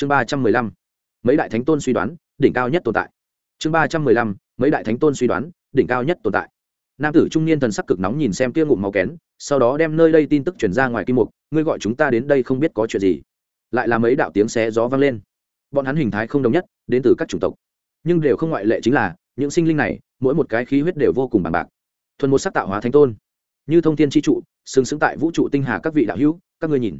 chương ba trăm mười lăm, mấy đại thánh tôn suy đoán, đỉnh cao nhất tồn tại. Chương ba trăm mười lăm, mấy đại thánh tôn suy đoán, đỉnh cao nhất tồn tại. Nam tử trung niên thần sắc cực nóng nhìn xem kia ngụm máu kén, sau đó đem nơi đây tin tức chuyển ra ngoài kim mục, ngươi gọi chúng ta đến đây không biết có chuyện gì. Lại là mấy đạo tiếng xé gió vang lên. Bọn hắn hình thái không đồng nhất, đến từ các chủng tộc. Nhưng đều không ngoại lệ chính là, những sinh linh này, mỗi một cái khí huyết đều vô cùng bằng bạc. Thuần một sắc tạo hóa thánh tôn. Như thông thiên tri trụ xứng xứng tại vũ trụ tinh hà các vị đạo hữu, các ngươi nhìn.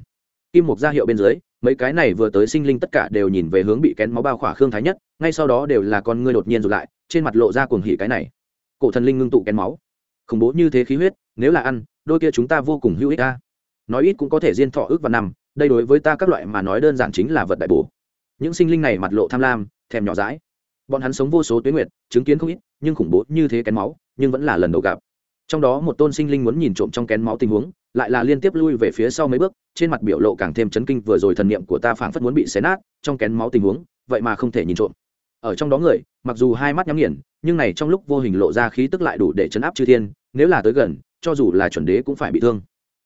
Kim mục ra hiệu bên dưới mấy cái này vừa tới sinh linh tất cả đều nhìn về hướng bị kén máu bao khỏa khương thái nhất, ngay sau đó đều là con ngươi đột nhiên rụt lại, trên mặt lộ ra cuồng hỉ cái này. Cổ thần linh ngưng tụ kén máu. Khủng bố như thế khí huyết, nếu là ăn, đôi kia chúng ta vô cùng hữu ích ta nói ít cũng có thể diên thọ ước và năm, đây đối với ta các loại mà nói đơn giản chính là vật đại bổ. Những sinh linh này mặt lộ tham lam, thèm nhỏ dãi. Bọn hắn sống vô số tuyến nguyệt, chứng kiến không ít, nhưng khủng bố như thế kén máu, nhưng vẫn là lần đầu gặp trong đó một tôn sinh linh muốn nhìn trộm trong kén máu tình huống, lại là liên tiếp lui về phía sau mấy bước, trên mặt biểu lộ càng thêm chấn kinh, vừa rồi thần niệm của ta phảng phất muốn bị xé nát, trong kén máu tình huống, vậy mà không thể nhìn trộm. Ở trong đó người, mặc dù hai mắt nhắm nghiền, nhưng này trong lúc vô hình lộ ra khí tức lại đủ để chấn áp chư thiên, nếu là tới gần, cho dù là chuẩn đế cũng phải bị thương.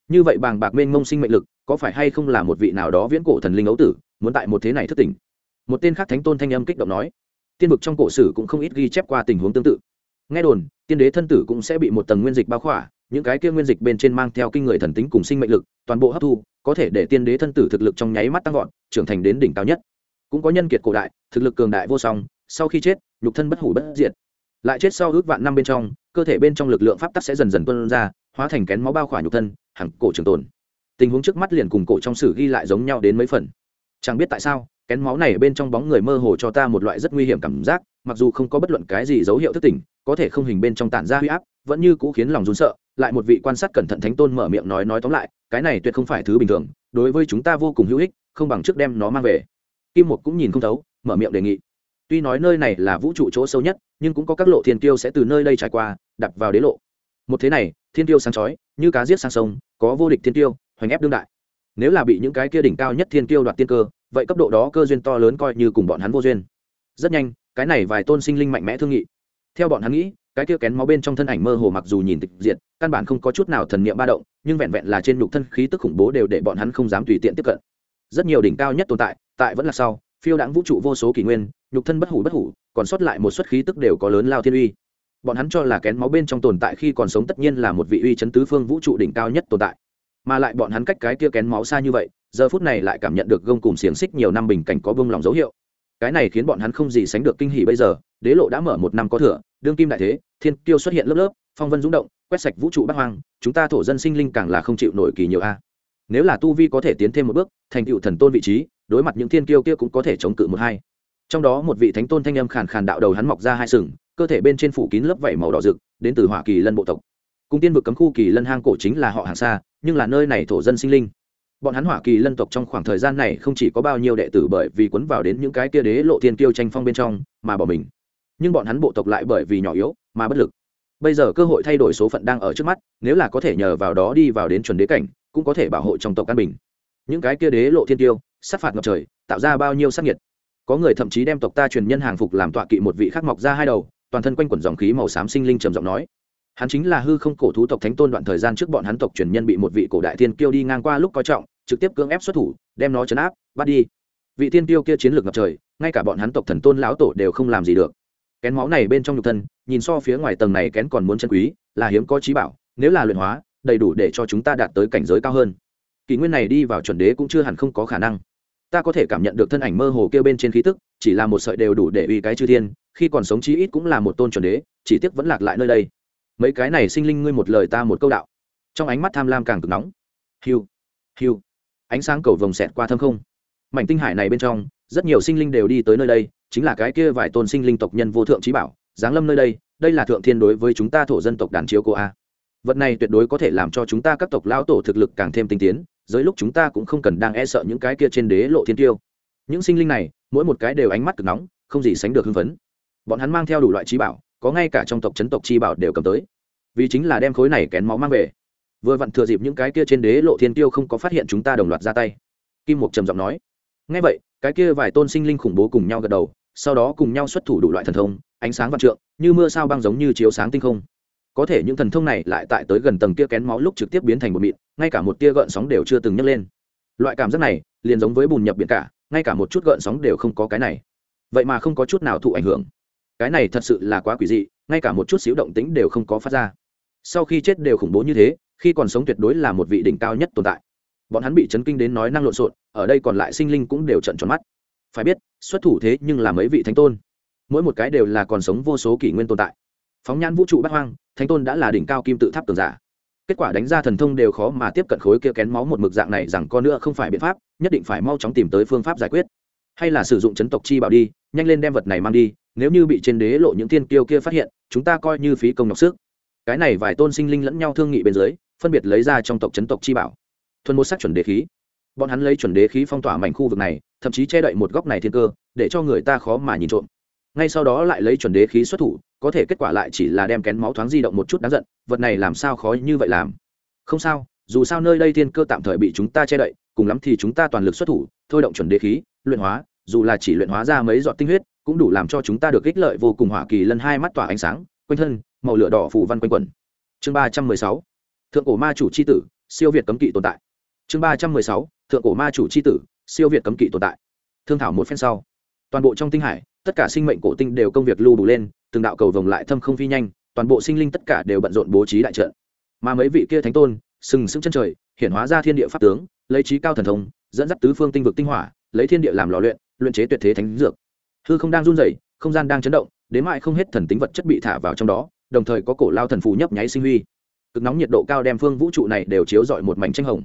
Như vậy bàng bạc mênh mông sinh mệnh lực, có phải hay không là một vị nào đó viễn cổ thần linh ấu tử, muốn tại một thế này thức tỉnh? Một tên khác thánh tôn thanh âm kích động nói. Tiên vực trong cổ sử cũng không ít ghi chép qua tình huống tương tự nghe đồn, tiên đế thân tử cũng sẽ bị một tầng nguyên dịch bao khỏa, những cái kia nguyên dịch bên trên mang theo kinh người thần tính cùng sinh mệnh lực, toàn bộ hấp thu, có thể để tiên đế thân tử thực lực trong nháy mắt tăng vọt, trưởng thành đến đỉnh cao nhất. Cũng có nhân kiệt cổ đại, thực lực cường đại vô song, sau khi chết, nhục thân bất hủ bất diệt. Lại chết sau ước vạn năm bên trong, cơ thể bên trong lực lượng pháp tắc sẽ dần dần tuân ra, hóa thành kén máu bao khỏa nhục thân, hẳn cổ trường tồn. Tình huống trước mắt liền cùng cổ trong sử ghi lại giống nhau đến mấy phần. Chẳng biết tại sao, kén máu này bên trong bóng người mơ hồ cho ta một loại rất nguy hiểm cảm giác, mặc dù không có bất luận cái gì dấu hiệu thức tỉnh có thể không hình bên trong tản ra huy áp, vẫn như cũ khiến lòng run sợ, lại một vị quan sát cẩn thận thánh tôn mở miệng nói nói tóm lại, cái này tuyệt không phải thứ bình thường, đối với chúng ta vô cùng hữu ích, không bằng trước đem nó mang về. Kim một cũng nhìn không thấu, mở miệng đề nghị. Tuy nói nơi này là vũ trụ chỗ sâu nhất, nhưng cũng có các lộ thiên tiêu sẽ từ nơi đây trải qua đặt vào đế lộ. Một thế này, thiên tiêu sáng chói, như cá giết sang sông, có vô địch thiên tiêu hoành ép đương đại. Nếu là bị những cái kia đỉnh cao nhất thiên tiêu đoạt tiên cơ, vậy cấp độ đó cơ duyên to lớn coi như cùng bọn hắn vô duyên. Rất nhanh, cái này vài tôn sinh linh mạnh mẽ thương nghị theo bọn hắn nghĩ cái kia kén máu bên trong thân ảnh mơ hồ mặc dù nhìn tịch diệt, căn bản không có chút nào thần niệm ba động nhưng vẹn vẹn là trên nhục thân khí tức khủng bố đều để bọn hắn không dám tùy tiện tiếp cận. Rất nhiều đỉnh cao nhất tồn tại tại vẫn là sau phiêu đãng vũ trụ vô số kỷ nguyên nhục thân bất hủ bất hủ còn sót lại một suất khí tức đều có lớn lao thiên uy. Bọn hắn cho là kén máu bên trong tồn tại khi còn sống tất nhiên là một vị uy chấn tứ phương vũ trụ đỉnh cao nhất tồn tại. Mà lại bọn hắn cách cái kia kén máu xa như vậy giờ phút này lại cảm nhận được gông cùng xiềng xích nhiều năm bình cảnh có bông lòng dấu hiệu cái này khiến bọn hắn không gì sánh được kinh hỉ bây giờ, đế lộ đã mở một năm có thừa, đương kim đại thế, thiên tiêu xuất hiện lớp lớp, phong vân rung động, quét sạch vũ trụ bắc hoang, chúng ta thổ dân sinh linh càng là không chịu nổi kỳ nhiều a. Nếu là tu vi có thể tiến thêm một bước, thành tựu thần tôn vị trí, đối mặt những thiên kiêu kia cũng có thể chống cự một hai. Trong đó một vị thánh tôn thanh âm khàn khàn đạo đầu hắn mọc ra hai sừng, cơ thể bên trên phủ kín lớp vảy màu đỏ rực, đến từ hỏa kỳ lân bộ tộc. Cung tiên vực cấm khu kỳ lân hang cổ chính là họ hàng xa, nhưng là nơi này thổ dân sinh linh bọn hắn hỏa kỳ lân tộc trong khoảng thời gian này không chỉ có bao nhiêu đệ tử bởi vì quấn vào đến những cái kia đế lộ thiên tiêu tranh phong bên trong mà bỏ mình. Nhưng bọn hắn bộ tộc lại bởi vì nhỏ yếu mà bất lực. Bây giờ cơ hội thay đổi số phận đang ở trước mắt, nếu là có thể nhờ vào đó đi vào đến chuẩn đế cảnh, cũng có thể bảo hộ trong tộc căn bình. Những cái kia đế lộ thiên tiêu sát phạt ngập trời, tạo ra bao nhiêu sắc nhiệt có người thậm chí đem tộc ta truyền nhân hàng phục làm tọa kỵ một vị khắc mọc ra hai đầu, toàn thân quanh quẩn dòng khí màu xám sinh linh trầm giọng nói hắn chính là hư không cổ thú tộc thánh tôn đoạn thời gian trước bọn hắn tộc truyền nhân bị một vị cổ đại thiên kiêu đi ngang qua lúc coi trọng, trực tiếp cưỡng ép xuất thủ, đem nó chấn áp, bắt đi. Vị thiên kiêu kia chiến lược ngập trời, ngay cả bọn hắn tộc thần tôn lão tổ đều không làm gì được. Kén máu này bên trong nhục thân, nhìn so phía ngoài tầng này kén còn muốn chân quý, là hiếm có trí bảo, nếu là luyện hóa, đầy đủ để cho chúng ta đạt tới cảnh giới cao hơn. Kỷ nguyên này đi vào chuẩn đế cũng chưa hẳn không có khả năng. Ta có thể cảm nhận được thân ảnh mơ hồ kêu bên trên khí tức, chỉ là một sợi đều đủ để uy cái chư thiên, khi còn sống chí ít cũng là một tôn chuẩn đế, chỉ tiếc vẫn lạc lại nơi đây mấy cái này sinh linh ngươi một lời ta một câu đạo. Trong ánh mắt tham lam càng cực nóng. Hiu hiu. Ánh sáng cầu vồng xẹt qua thâm không. Mảnh tinh hải này bên trong, rất nhiều sinh linh đều đi tới nơi đây, chính là cái kia vài tôn sinh linh tộc nhân vô thượng trí bảo, giáng lâm nơi đây đây là thượng thiên đối với chúng ta thổ dân tộc đàn chiếu cô a. Vật này tuyệt đối có thể làm cho chúng ta các tộc lão tổ thực lực càng thêm tinh tiến dưới lúc chúng ta cũng không cần đang e sợ những cái kia trên đế lộ thiên tiêu. Những sinh linh này, mỗi một cái đều ánh mắt cực nóng, không gì sánh được hưng phấn. Bọn hắn mang theo đủ loại trí bảo có ngay cả trong tộc chấn tộc chi bảo đều cầm tới. Vì chính là đem khối này kén máu mang về. Vừa vặn thừa dịp những cái kia trên đế lộ thiên tiêu không có phát hiện chúng ta đồng loạt ra tay. Kim mục trầm giọng nói. Ngay vậy, cái kia vài tôn sinh linh khủng bố cùng nhau gật đầu, sau đó cùng nhau xuất thủ đủ loại thần thông, ánh sáng vạn trượng, như mưa sao băng giống như chiếu sáng tinh không. Có thể những thần thông này lại tại tới gần tầng kia kén máu lúc trực tiếp biến thành một mịn, ngay cả một tia gợn sóng đều chưa từng nhấc lên. Loại cảm giác này, liền giống với bùn nhập biển cả, ngay cả một chút gợn sóng đều không có cái này. Vậy mà không có chút nào thụ ảnh hưởng cái này thật sự là quá quỷ dị, ngay cả một chút xíu động tĩnh đều không có phát ra. Sau khi chết đều khủng bố như thế, khi còn sống tuyệt đối là một vị đỉnh cao nhất tồn tại. Bọn hắn bị chấn kinh đến nói năng lộn xộn, ở đây còn lại sinh linh cũng đều trận tròn mắt. Phải biết, xuất thủ thế nhưng là mấy vị thánh tôn. Mỗi một cái đều là còn sống vô số kỷ nguyên tồn tại. Phóng nhãn vũ trụ bắt hoang, thánh tôn đã là đỉnh cao kim tự tháp tường giả. Kết quả đánh ra thần thông đều khó mà tiếp cận khối kia kén máu một mực dạng này rằng con nữa không phải biện pháp, nhất định phải mau chóng tìm tới phương pháp giải quyết. Hay là sử dụng chấn tộc chi bảo đi, nhanh lên đem vật này mang đi nếu như bị trên đế lộ những thiên kiêu kia phát hiện, chúng ta coi như phí công nhọc sức. Cái này vài tôn sinh linh lẫn nhau thương nghị bên dưới, phân biệt lấy ra trong tộc chấn tộc chi bảo. Thuần một sắc chuẩn đế khí. Bọn hắn lấy chuẩn đế khí phong tỏa mảnh khu vực này, thậm chí che đậy một góc này thiên cơ, để cho người ta khó mà nhìn trộm. Ngay sau đó lại lấy chuẩn đế khí xuất thủ, có thể kết quả lại chỉ là đem kén máu thoáng di động một chút đáng giận, vật này làm sao khó như vậy làm? Không sao, dù sao nơi đây thiên cơ tạm thời bị chúng ta che đậy, cùng lắm thì chúng ta toàn lực xuất thủ, thôi động chuẩn đế khí, luyện hóa, dù là chỉ luyện hóa ra mấy giọt tinh huyết cũng đủ làm cho chúng ta được ích lợi vô cùng hỏa kỳ lân hai mắt tỏa ánh sáng, quanh thân, màu lửa đỏ phủ văn quanh quẩn. Chương ba trăm mười sáu, thượng cổ ma chủ c h i tử, siêu việt cấm kỵ tồn tại. Chương ba trăm mười sáu, thượng cổ ma chủ c h i tử, siêu việt cấm kỵ tồn tại. Thương thảo một phen sau, toàn bộ trong tinh hải, tất cả sinh mệnh cổ tinh đều công việc lưu đủ lên, từng đạo cầu vồng lại thâm không phi nhanh, toàn bộ sinh linh tất cả đều bận rộn bố trí đại trận. Mà mấy vị kia thánh tôn, sừng sững chân trời hiện hóa ra thiên địa pháp tướng, lấy trí cao thần thông, dẫn dắt tứ phương tinh vực tinh hỏa, lấy thiên địa làm lò luyện luyện chế tuyệt thế thánh dược hư không đang run rẩy, không gian đang chấn động, đến mãi không hết thần tính vật chất bị thả vào trong đó, đồng thời có cổ lao thần phù nhấp nháy sinh huy. Cực nóng nhiệt độ cao đem phương vũ trụ này đều chiếu rọi một mảnh tranh hồng.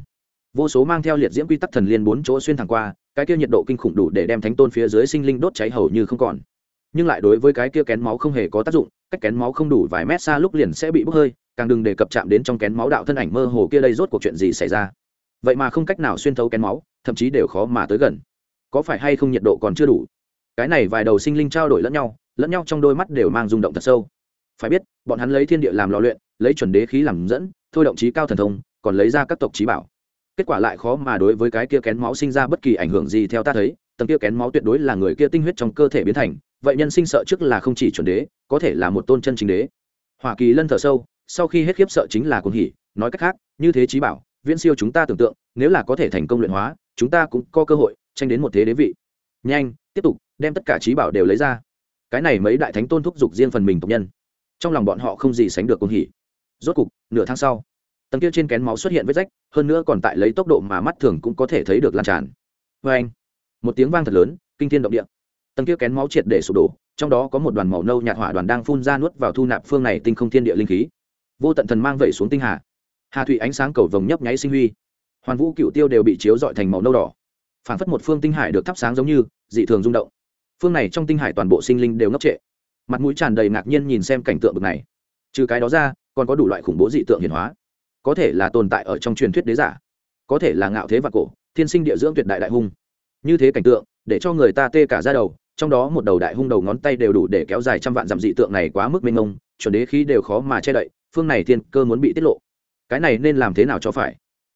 Vô số mang theo liệt diễm quy tắc thần liên bốn chỗ xuyên thẳng qua, cái kia nhiệt độ kinh khủng đủ để đem thánh tôn phía dưới sinh linh đốt cháy hầu như không còn. Nhưng lại đối với cái kia kén máu không hề có tác dụng, cách kén máu không đủ vài mét xa lúc liền sẽ bị bốc hơi, càng đừng đề cập chạm đến trong kén máu đạo thân ảnh mơ hồ kia đây rốt cuộc chuyện gì xảy ra. Vậy mà không cách nào xuyên thấu kén máu, thậm chí đều khó mà tới gần. Có phải hay không nhiệt độ còn chưa đủ? Cái này vài đầu sinh linh trao đổi lẫn nhau lẫn nhau trong đôi mắt đều mang rung động thật sâu. Phải biết, bọn hắn lấy thiên địa làm lò luyện, lấy chuẩn đế khí làm dẫn, thôi động trí cao thần thông, còn lấy ra các tộc trí bảo. Kết quả lại khó mà đối với cái kia kén máu sinh ra bất kỳ ảnh hưởng gì theo ta thấy, tầng kia kén máu tuyệt đối là người kia tinh huyết trong cơ thể biến thành, vậy nhân sinh sợ trước là không chỉ chuẩn đế, có thể là một tôn chân chính đế. Hoa kỳ lân thở sâu, sau khi hết khiếp sợ chính là cuồng hỉ, nói cách khác, như thế trí bảo, viễn siêu chúng ta tưởng tượng, nếu là có thể thành công luyện hóa, chúng ta cũng có cơ hội tranh đến một thế đế vị. Nhanh, tiếp tục đem tất cả trí bảo đều lấy ra. Cái này mấy đại thánh tôn thúc giục riêng phần mình tộc nhân. Trong lòng bọn họ không gì sánh được cuồng hỉ. Rốt cục, nửa tháng sau, tầng kia trên kén máu xuất hiện vết rách, hơn nữa còn tại lấy tốc độ mà mắt thường cũng có thể thấy được lan tràn. Vê anh, một tiếng vang thật lớn, kinh thiên động địa. Tầng kia kén máu triệt để sụp đổ, trong đó có một đoàn màu nâu nhạt hỏa đoàn đang phun ra nuốt vào thu nạp phương này tinh không thiên địa linh khí. Vô tận thần mang vẩy xuống tinh hà. Hà thủy ánh sáng cầu vồng nhấp nháy sinh huy. Hoàn vũ cựu tiêu đều bị chiếu dọi thành màu nâu đỏ. Phản phất một phương tinh hải được thắp sáng giống như, dị thường rung động phương này trong tinh hải toàn bộ sinh linh đều ngốc trệ. Mặt mũi tràn đầy ngạc nhiên nhìn xem cảnh tượng bực này. Trừ cái đó ra, còn có đủ loại khủng bố dị tượng hiển hóa. Có thể là tồn tại ở trong truyền thuyết đế giả. Có thể là ngạo thế và cổ, thiên sinh địa dưỡng tuyệt đại đại hung. Như thế cảnh tượng, để cho người ta tê cả ra đầu, trong đó một đầu đại hung đầu ngón tay đều đủ để kéo dài trăm vạn dặm dị tượng này quá mức mênh mông, chuẩn đế khí đều khó mà che đậy, phương này thiên cơ muốn bị tiết lộ. Cái này nên làm thế nào cho phải?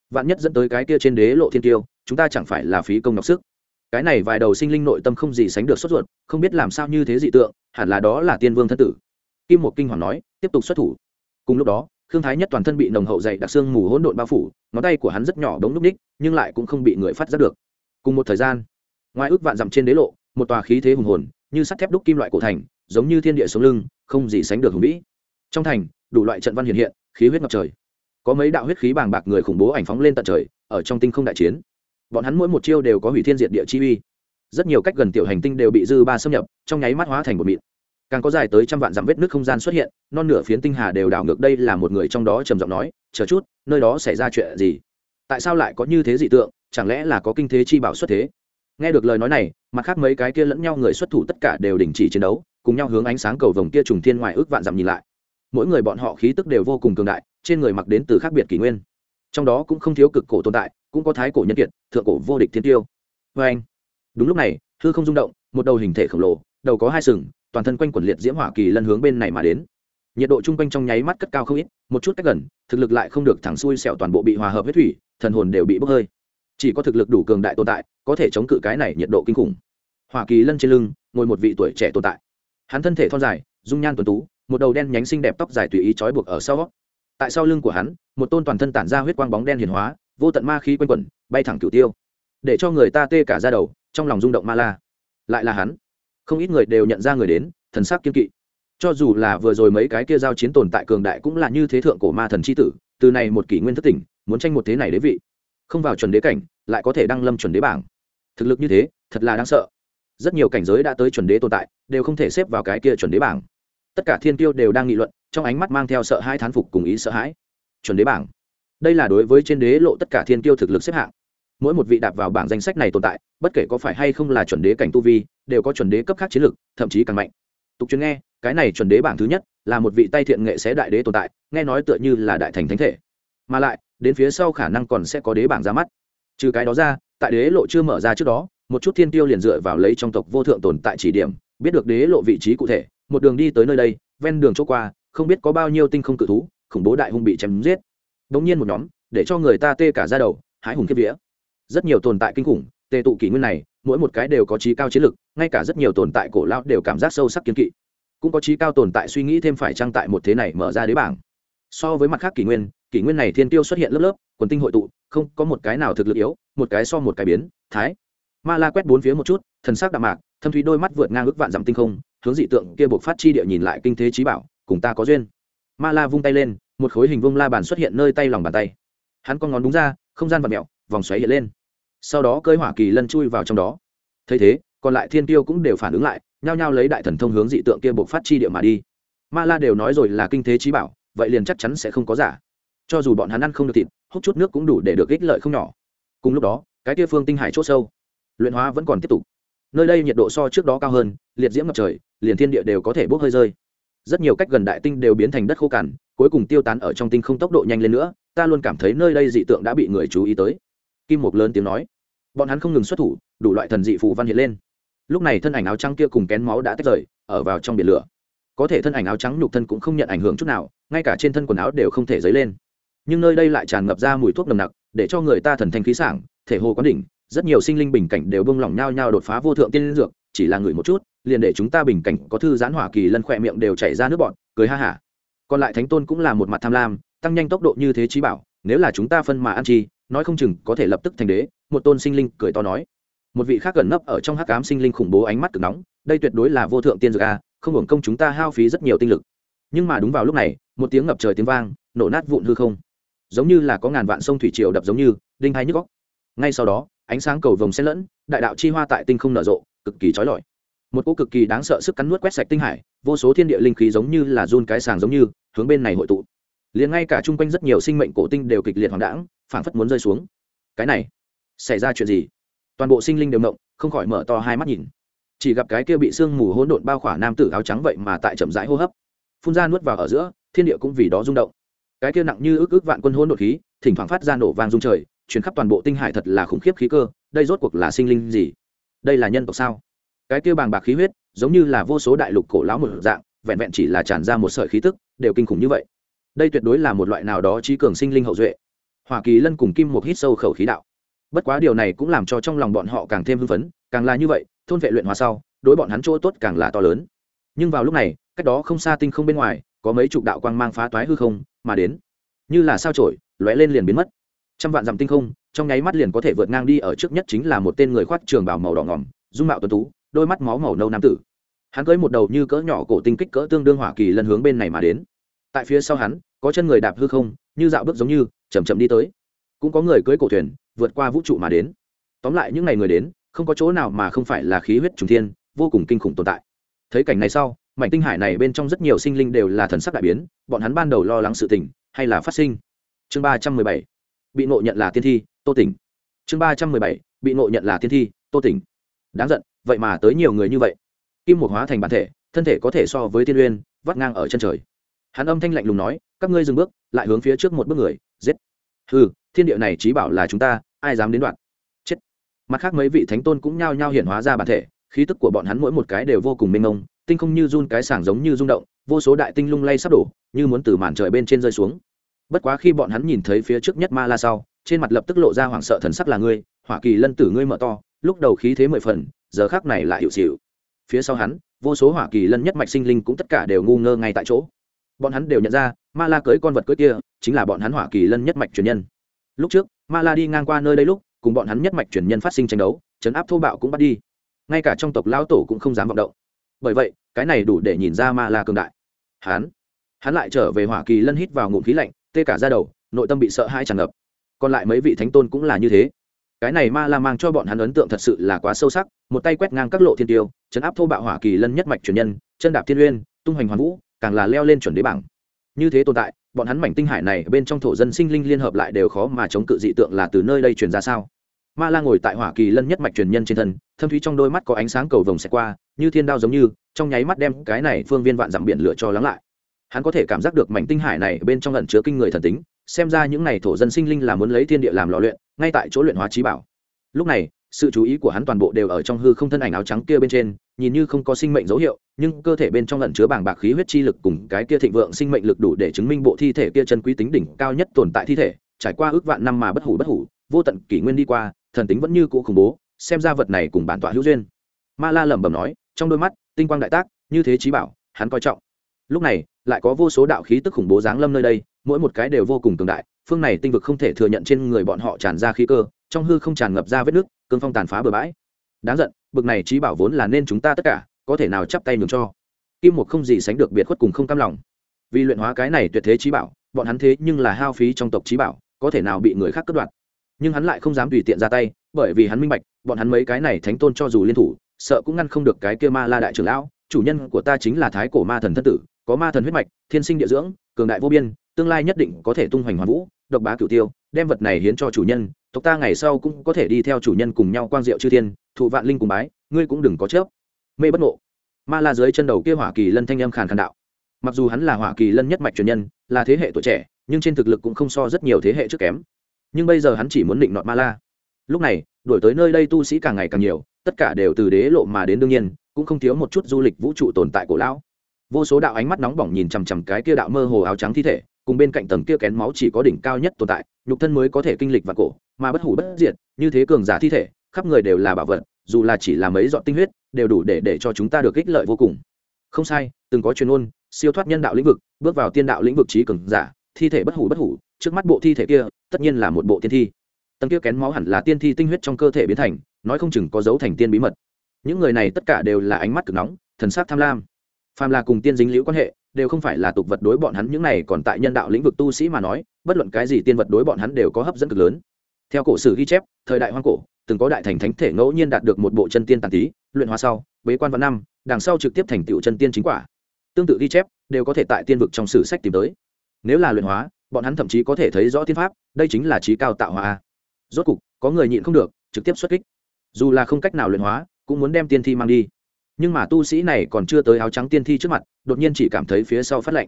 Vạn nhất dẫn tới cái kia trên đế lộ thiên tiêu, chúng ta chẳng phải là phí công nhọc sức cái này vài đầu sinh linh nội tâm không gì sánh được sốt ruột, không biết làm sao như thế dị tượng, hẳn là đó là tiên vương thân tử. Kim một kinh hoàng nói, tiếp tục xuất thủ. Cùng lúc đó, khương thái nhất toàn thân bị nồng hậu dày đặc xương mù hỗn độn bao phủ, ngón tay của hắn rất nhỏ đống núp ních, nhưng lại cũng không bị người phát giác được. Cùng một thời gian, ngoài ước vạn dặm trên đế lộ, một tòa khí thế hùng hồn, như sắt thép đúc kim loại cổ thành, giống như thiên địa sống lưng, không gì sánh được hùng vĩ. Trong thành, đủ loại trận văn hiện hiện, khí huyết ngập trời. Có mấy đạo huyết khí bàng bạc người khủng bố ảnh phóng lên tận trời, ở trong tinh không đại chiến bọn hắn mỗi một chiêu đều có hủy thiên diệt địa chi uy. Rất nhiều cách gần tiểu hành tinh đều bị dư ba xâm nhập, trong nháy mắt hóa thành một mịn. Càng có dài tới trăm vạn dặm vết nước không gian xuất hiện, non nửa phiến tinh hà đều đảo ngược đây là một người trong đó trầm giọng nói, chờ chút, nơi đó xảy ra chuyện gì? Tại sao lại có như thế dị tượng? Chẳng lẽ là có kinh thế chi bảo xuất thế? Nghe được lời nói này, mặt khác mấy cái kia lẫn nhau người xuất thủ tất cả đều đình chỉ chiến đấu, cùng nhau hướng ánh sáng cầu vồng kia trùng thiên ngoài ước vạn dặm nhìn lại. Mỗi người bọn họ khí tức đều vô cùng cường đại, trên người mặc đến từ khác biệt kỷ nguyên. Trong đó cũng không thiếu cực cổ tồn tại cũng có thái cổ nhân kiệt, thượng cổ vô địch thiên tiêu. Vê anh, đúng lúc này, hư không rung động, một đầu hình thể khổng lồ, đầu có hai sừng, toàn thân quanh quẩn liệt diễm hỏa kỳ lân hướng bên này mà đến. Nhiệt độ chung quanh trong nháy mắt cất cao không ít, một chút cách gần, thực lực lại không được thẳng xuôi sẹo toàn bộ bị hòa hợp huyết thủy, thần hồn đều bị bốc hơi. Chỉ có thực lực đủ cường đại tồn tại, có thể chống cự cái này nhiệt độ kinh khủng. Hỏa kỳ lân trên lưng, ngồi một vị tuổi trẻ tồn tại. Hắn thân thể thon dài, dung nhan tuần tú, một đầu đen nhánh xinh đẹp tóc dài tùy ý trói buộc ở sau. Tại sau lưng của hắn, một tôn toàn thân tản ra huyết quang bóng đen hiền hóa vô tận ma khí quanh quẩn, bay thẳng cửu tiêu, để cho người ta tê cả ra đầu, trong lòng rung động ma la. Lại là hắn, không ít người đều nhận ra người đến, thần sắc kiên kỵ. Cho dù là vừa rồi mấy cái kia giao chiến tồn tại cường đại cũng là như thế thượng cổ ma thần c h i tử, từ này một kỷ nguyên thất tỉnh, muốn tranh một thế này đế vị. Không vào chuẩn đế cảnh, lại có thể đăng lâm chuẩn đế bảng. Thực lực như thế, thật là đáng sợ. Rất nhiều cảnh giới đã tới chuẩn đế tồn tại, đều không thể xếp vào cái kia chuẩn đế bảng. Tất cả thiên tiêu đều đang nghị luận, trong ánh mắt mang theo sợ hãi thán phục cùng ý sợ hãi. Chuẩn đế bảng đây là đối với trên đế lộ tất cả thiên tiêu thực lực xếp hạng. Mỗi một vị đạp vào bảng danh sách này tồn tại, bất kể có phải hay không là chuẩn đế cảnh tu vi, đều có chuẩn đế cấp khác chiến lực, thậm chí càng mạnh. Tục chuyên nghe, cái này chuẩn đế bảng thứ nhất là một vị tay thiện nghệ sẽ đại đế tồn tại, nghe nói tựa như là đại thành thánh thể. Mà lại, đến phía sau khả năng còn sẽ có đế bảng ra mắt. Trừ cái đó ra, tại đế lộ chưa mở ra trước đó, một chút thiên tiêu liền dựa vào lấy trong tộc vô thượng tồn tại chỉ điểm, biết được đế lộ vị trí cụ thể, một đường đi tới nơi đây, ven đường chỗ qua, không biết có bao nhiêu tinh không cự thú, khủng bố đại hung bị chém giết bỗng nhiên một nhóm, để cho người ta tê cả ra đầu hái hùng kiếp vía. Rất nhiều tồn tại kinh khủng, tề tụ kỷ nguyên này, mỗi một cái đều có trí cao chiến lực, ngay cả rất nhiều tồn tại cổ lao đều cảm giác sâu sắc kiến kỵ. Cũng có trí cao tồn tại suy nghĩ thêm phải trang tại một thế này mở ra đế bảng. So với mặt khác kỷ nguyên kỷ nguyên này thiên tiêu xuất hiện lớp lớp, quần tinh hội tụ, không có một cái nào thực lực yếu, một cái so một cái biến, thái. Ma la quét bốn phía một chút, thần sắc đạm mạc, thâm thúy đôi mắt vượt ngang ước vạn dặm tinh không, hướng dị tượng kia buộc phát chi địa nhìn lại kinh thế trí bảo, cùng ta có duyên. Ma la vung tay lên một khối hình vông la bàn xuất hiện nơi tay lòng bàn tay. Hắn con ngón đúng ra, không gian vật mẹo vòng xoáy hiện lên. Sau đó cơi hỏa kỳ lân chui vào trong đó. Thấy thế, còn lại thiên tiêu cũng đều phản ứng lại, nhao nhao lấy đại thần thông hướng dị tượng kia buộc phát chi địa mà đi. Ma la đều nói rồi là kinh thế trí bảo, vậy liền chắc chắn sẽ không có giả. Cho dù bọn hắn ăn không được thịt, hút chút nước cũng đủ để được ích lợi không nhỏ. Cùng lúc đó, cái kia phương tinh hải chốt sâu, luyện hóa vẫn còn tiếp tục. Nơi đây nhiệt độ so trước đó cao hơn, liệt diễm ngập trời, liền thiên địa đều có thể bốc hơi rơi rất nhiều cách gần đại tinh đều biến thành đất khô cằn, cuối cùng tiêu tán ở trong tinh không tốc độ nhanh lên nữa, ta luôn cảm thấy nơi đây dị tượng đã bị người chú ý tới. Kim mục lớn tiếng nói. Bọn hắn không ngừng xuất thủ, đủ loại thần dị phụ văn hiện lên. Lúc này thân ảnh áo trắng kia cùng kén máu đã tách rời, ở vào trong biển lửa. Có thể thân ảnh áo trắng nhục thân cũng không nhận ảnh hưởng chút nào, ngay cả trên thân quần áo đều không thể dấy lên. Nhưng nơi đây lại tràn ngập ra mùi thuốc nồng nặc, để cho người ta thần thanh khí sảng, thể hồ quán đỉnh, rất nhiều sinh linh bình cảnh đều bông lỏng nhau nhau đột phá vô thượng tiên dược chỉ là người một chút, liền để chúng ta bình cảnh có thư giãn hỏa kỳ lân khỏe miệng đều chảy ra nước bọn cười ha hả. Còn lại thánh tôn cũng là một mặt tham lam, tăng nhanh tốc độ như thế trí bảo, nếu là chúng ta phân mà ăn chi, nói không chừng có thể lập tức thành đế, một tôn sinh linh cười to nói. Một vị khác gần nấp ở trong hắc ám sinh linh khủng bố ánh mắt cực nóng, đây tuyệt đối là vô thượng tiên dược a, không hưởng công chúng ta hao phí rất nhiều tinh lực. Nhưng mà đúng vào lúc này, một tiếng ngập trời tiếng vang, nổ nát vụn hư không. Giống như là có ngàn vạn sông thủy triều đập giống như, đinh hai nhức góc ngay sau đó, ánh sáng cầu vồng xen lẫn, đại đạo chi hoa tại tinh không nở rộ cực kỳ trói lọi. Một cỗ cực kỳ đáng sợ sức cắn nuốt quét sạch tinh hải, vô số thiên địa linh khí giống như là run cái sàng giống như, hướng bên này hội tụ. Liền ngay cả chung quanh rất nhiều sinh mệnh cổ tinh đều kịch liệt hoàng đãng, phảng phất muốn rơi xuống. Cái này, xảy ra chuyện gì? Toàn bộ sinh linh đều mộng không khỏi mở to hai mắt nhìn. Chỉ gặp cái kia bị sương mù hỗn độn bao khỏa nam tử áo trắng vậy mà tại chậm rãi hô hấp. Phun ra nuốt vào ở giữa, thiên địa cũng vì đó rung động. Cái kia nặng như ước ước vạn quân hỗn độn khí, thỉnh thoảng phát ra nổ vang rung trời chuyển khắp toàn bộ tinh hải thật là khủng khiếp khí cơ, đây rốt cuộc là sinh linh gì? Đây là nhân tộc sao? Cái kia bàng bạc khí huyết, giống như là vô số đại lục cổ lão một dạng, vẹn vẹn chỉ là tràn ra một sợi khí tức, đều kinh khủng như vậy. Đây tuyệt đối là một loại nào đó trí cường sinh linh hậu duệ. Hoa kỳ lân cùng kim một hít sâu khẩu khí đạo. Bất quá điều này cũng làm cho trong lòng bọn họ càng thêm hưng phấn, càng là như vậy, thôn vệ luyện hóa sau, đối bọn hắn chỗ tốt càng là to lớn. Nhưng vào lúc này, cách đó không xa tinh không bên ngoài, có mấy chục đạo quang mang phá toái hư không, mà đến, như là sao trổi lóe lên liền biến mất. Trăm vạn dặm tinh không trong nháy mắt liền có thể vượt ngang đi ở trước nhất chính là một tên người khoác trường bào màu đỏ ngỏm, dung mạo tuấn tú, đôi mắt máu màu nâu nam tử. Hắn cưới một đầu như cỡ nhỏ cổ tinh kích cỡ tương đương hỏa kỳ lần hướng bên này mà đến. Tại phía sau hắn, có chân người đạp hư không, như dạo bước giống như chầm chậm đi tới. Cũng có người cưới cổ thuyền, vượt qua vũ trụ mà đến. Tóm lại những ngày người đến, không có chỗ nào mà không phải là khí huyết trùng thiên, vô cùng kinh khủng tồn tại. Thấy cảnh này sau, mảnh tinh hải này bên trong rất nhiều sinh linh đều là thần sắc đại biến, bọn hắn ban đầu lo lắng sự tình, hay là phát sinh. Chương ba trăm mười bảy bị ngộ nhận là tiên thi, tô tỉnh. Chương ba trăm mười bảy, bị ngộ nhận là tiên thi, tô tỉnh. Đáng giận, vậy mà tới nhiều người như vậy. Kim một hóa thành bản thể, thân thể có thể so với tiên uyên, vắt ngang ở chân trời. Hắn âm thanh lạnh lùng nói, các ngươi dừng bước, lại hướng phía trước một bước người, giết. Ừ thiên địa này trí bảo là chúng ta, ai dám đến đoạn? Chết. Mặt khác mấy vị thánh tôn cũng nhao nhao hiện hóa ra bản thể, khí tức của bọn hắn mỗi một cái đều vô cùng mênh mông, tinh không như run cái sảng giống như rung động, vô số đại tinh lung lay sắp đổ, như muốn từ màn trời bên trên rơi xuống bất quá khi bọn hắn nhìn thấy phía trước nhất ma la sau, trên mặt lập tức lộ ra hoảng sợ thần sắc là ngươi, hỏa kỳ lân tử ngươi mở to, lúc đầu khí thế mười phần, giờ khác này lại hiệu xịu phía sau hắn, vô số hỏa kỳ lân nhất mạch sinh linh cũng tất cả đều ngu ngơ ngay tại chỗ. Bọn hắn đều nhận ra, ma la cưới con vật cưới kia, chính là bọn hắn hỏa kỳ lân nhất mạch truyền nhân. Lúc trước, ma la đi ngang qua nơi đây lúc, cùng bọn hắn nhất mạch truyền nhân phát sinh tranh đấu chấn áp thô bạo cũng bắt đi. Ngay cả trong tộc lão tổ cũng không dám vọng động. Bởi vậy, cái này đủ để nhìn ra ma la cường đại. Hắn hắn lại trở về hỏa kỳ lân hít vào ngụm khí lạnh tê cả ra đầu, nội tâm bị sợ hãi tràn ngập. Còn lại mấy vị thánh tôn cũng là như thế. Cái này ma la mang cho bọn hắn ấn tượng thật sự là quá sâu sắc, một tay quét ngang các lộ thiên tiêu, chấn áp thô bạo hỏa kỳ lân nhất mạch truyền nhân, chân đạp thiên uyên, tung hoành hoàn vũ, càng là leo lên chuẩn đế bảng. Như thế tồn tại, bọn hắn mảnh tinh hải này bên trong thổ dân sinh linh liên hợp lại đều khó mà chống cự dị tượng là từ nơi đây truyền ra sao? Ma la ngồi tại hỏa kỳ lân nhất mạch truyền nhân trên thân, thâm thúy trong đôi mắt có ánh sáng cầu vồng xẹt qua, như thiên đao giống như, trong nháy mắt đem cái này phương viên vạn dặm biển lửa cho lắng lại hắn có thể cảm giác được mảnh tinh hải này bên trong lẩn chứa kinh người thần tính, xem ra những n à y thổ dân sinh linh là muốn lấy thiên địa làm lò luyện, ngay tại chỗ luyện hóa trí bảo. Lúc này, sự chú ý của hắn toàn bộ đều ở trong hư không thân ảnh áo trắng kia bên trên, nhìn như không có sinh mệnh dấu hiệu, nhưng cơ thể bên trong lẩn chứa bảng bạc khí huyết chi lực cùng cái kia thịnh vượng sinh mệnh lực đủ để chứng minh bộ thi thể kia chân quý tính đỉnh cao nhất tồn tại thi thể, trải qua ước vạn năm mà bất hủ bất hủ, vô tận kỷ nguyên đi qua, thần tính vẫn như cũ khủng bố, xem ra vật này cùng bản tọa hữu duyên. Ma la lẩm bẩm nói, trong đôi mắt, tinh quang đại tác, như thế trí bảo, hắn coi trọng. Lúc này lại có vô số đạo khí tức khủng bố giáng lâm nơi đây, mỗi một cái đều vô cùng cường đại, phương này tinh vực không thể thừa nhận trên người bọn họ tràn ra khí cơ, trong hư không tràn ngập ra vết nước cơn phong tàn phá bừa bãi. Đáng giận, bực này trí bảo vốn là nên chúng ta tất cả, có thể nào chắp tay nhường cho. Kim một không gì sánh được biệt khuất cùng không cam lòng. Vì luyện hóa cái này tuyệt thế trí bảo, bọn hắn thế nhưng là hao phí trong tộc trí bảo, có thể nào bị người khác cướp đoạt. Nhưng hắn lại không dám tùy tiện ra tay, bởi vì hắn minh bạch, bọn hắn mấy cái này thánh tôn cho dù liên thủ, sợ cũng ngăn không được cái kia ma la đại trưởng lão, chủ nhân của ta chính là thái cổ ma thần thân tử có ma thần huyết mạch, thiên sinh địa dưỡng, cường đại vô biên, tương lai nhất định có thể tung hoành hoàn vũ, độc bá cửu tiêu, đem vật này hiến cho chủ nhân, tộc ta ngày sau cũng có thể đi theo chủ nhân cùng nhau quang diệu chư thiên, thụ vạn linh cùng bái, ngươi cũng đừng có chớp. Mê bất ngộ. Ma la dưới chân đầu kia hỏa kỳ lân thanh âm khàn khàn đạo. Mặc dù hắn là hỏa kỳ lân nhất mạch truyền nhân, là thế hệ tuổi trẻ, nhưng trên thực lực cũng không so rất nhiều thế hệ trước kém. Nhưng bây giờ hắn chỉ muốn định nọt ma la. Lúc này đổi tới nơi đây tu sĩ càng ngày càng nhiều, tất cả đều từ đế lộ mà đến đương nhiên, cũng không thiếu một chút du lịch vũ trụ tồn tại cổ lão vô số đạo ánh mắt nóng bỏng nhìn chằm chằm cái kia đạo mơ hồ áo trắng thi thể, cùng bên cạnh tầng kia kén máu chỉ có đỉnh cao nhất tồn tại, nhục thân mới có thể kinh lịch và cổ, mà bất hủ bất diệt, như thế cường giả thi thể, khắp người đều là bảo vật, dù là chỉ là mấy giọt tinh huyết, đều đủ để để cho chúng ta được ích lợi vô cùng. Không sai, từng có chuyên ôn, siêu thoát nhân đạo lĩnh vực, bước vào tiên đạo lĩnh vực trí cường giả, thi thể bất hủ bất hủ, trước mắt bộ thi thể kia, tất nhiên là một bộ tiên thi. Tầng kia kén máu hẳn là tiên thi tinh huyết trong cơ thể biến thành, nói không chừng có dấu thành tiên bí mật. Những người này tất cả đều là ánh mắt cực nóng, thần sắc tham lam phàm là cùng tiên dính liễu quan hệ, đều không phải là tục vật đối bọn hắn, những này còn tại nhân đạo lĩnh vực tu sĩ mà nói, bất luận cái gì tiên vật đối bọn hắn đều có hấp dẫn cực lớn. Theo cổ sử ghi chép, thời đại hoang cổ, từng có đại thành thánh thể ngẫu nhiên đạt được một bộ chân tiên tàn tí luyện hóa sau, bế quan văn năm, đằng sau trực tiếp thành tựu chân tiên chính quả. Tương tự ghi chép, đều có thể tại tiên vực trong sử sách tìm tới. Nếu là luyện hóa, bọn hắn thậm chí có thể thấy rõ tiên pháp, đây chính là trí cao tạo hóa rốt cục, có người nhịn không được, trực tiếp xuất kích. Dù là không cách nào luyện hóa, cũng muốn đem tiên thi mang đi nhưng mà tu sĩ này còn chưa tới áo trắng tiên thi trước mặt, đột nhiên chỉ cảm thấy phía sau phát lạnh.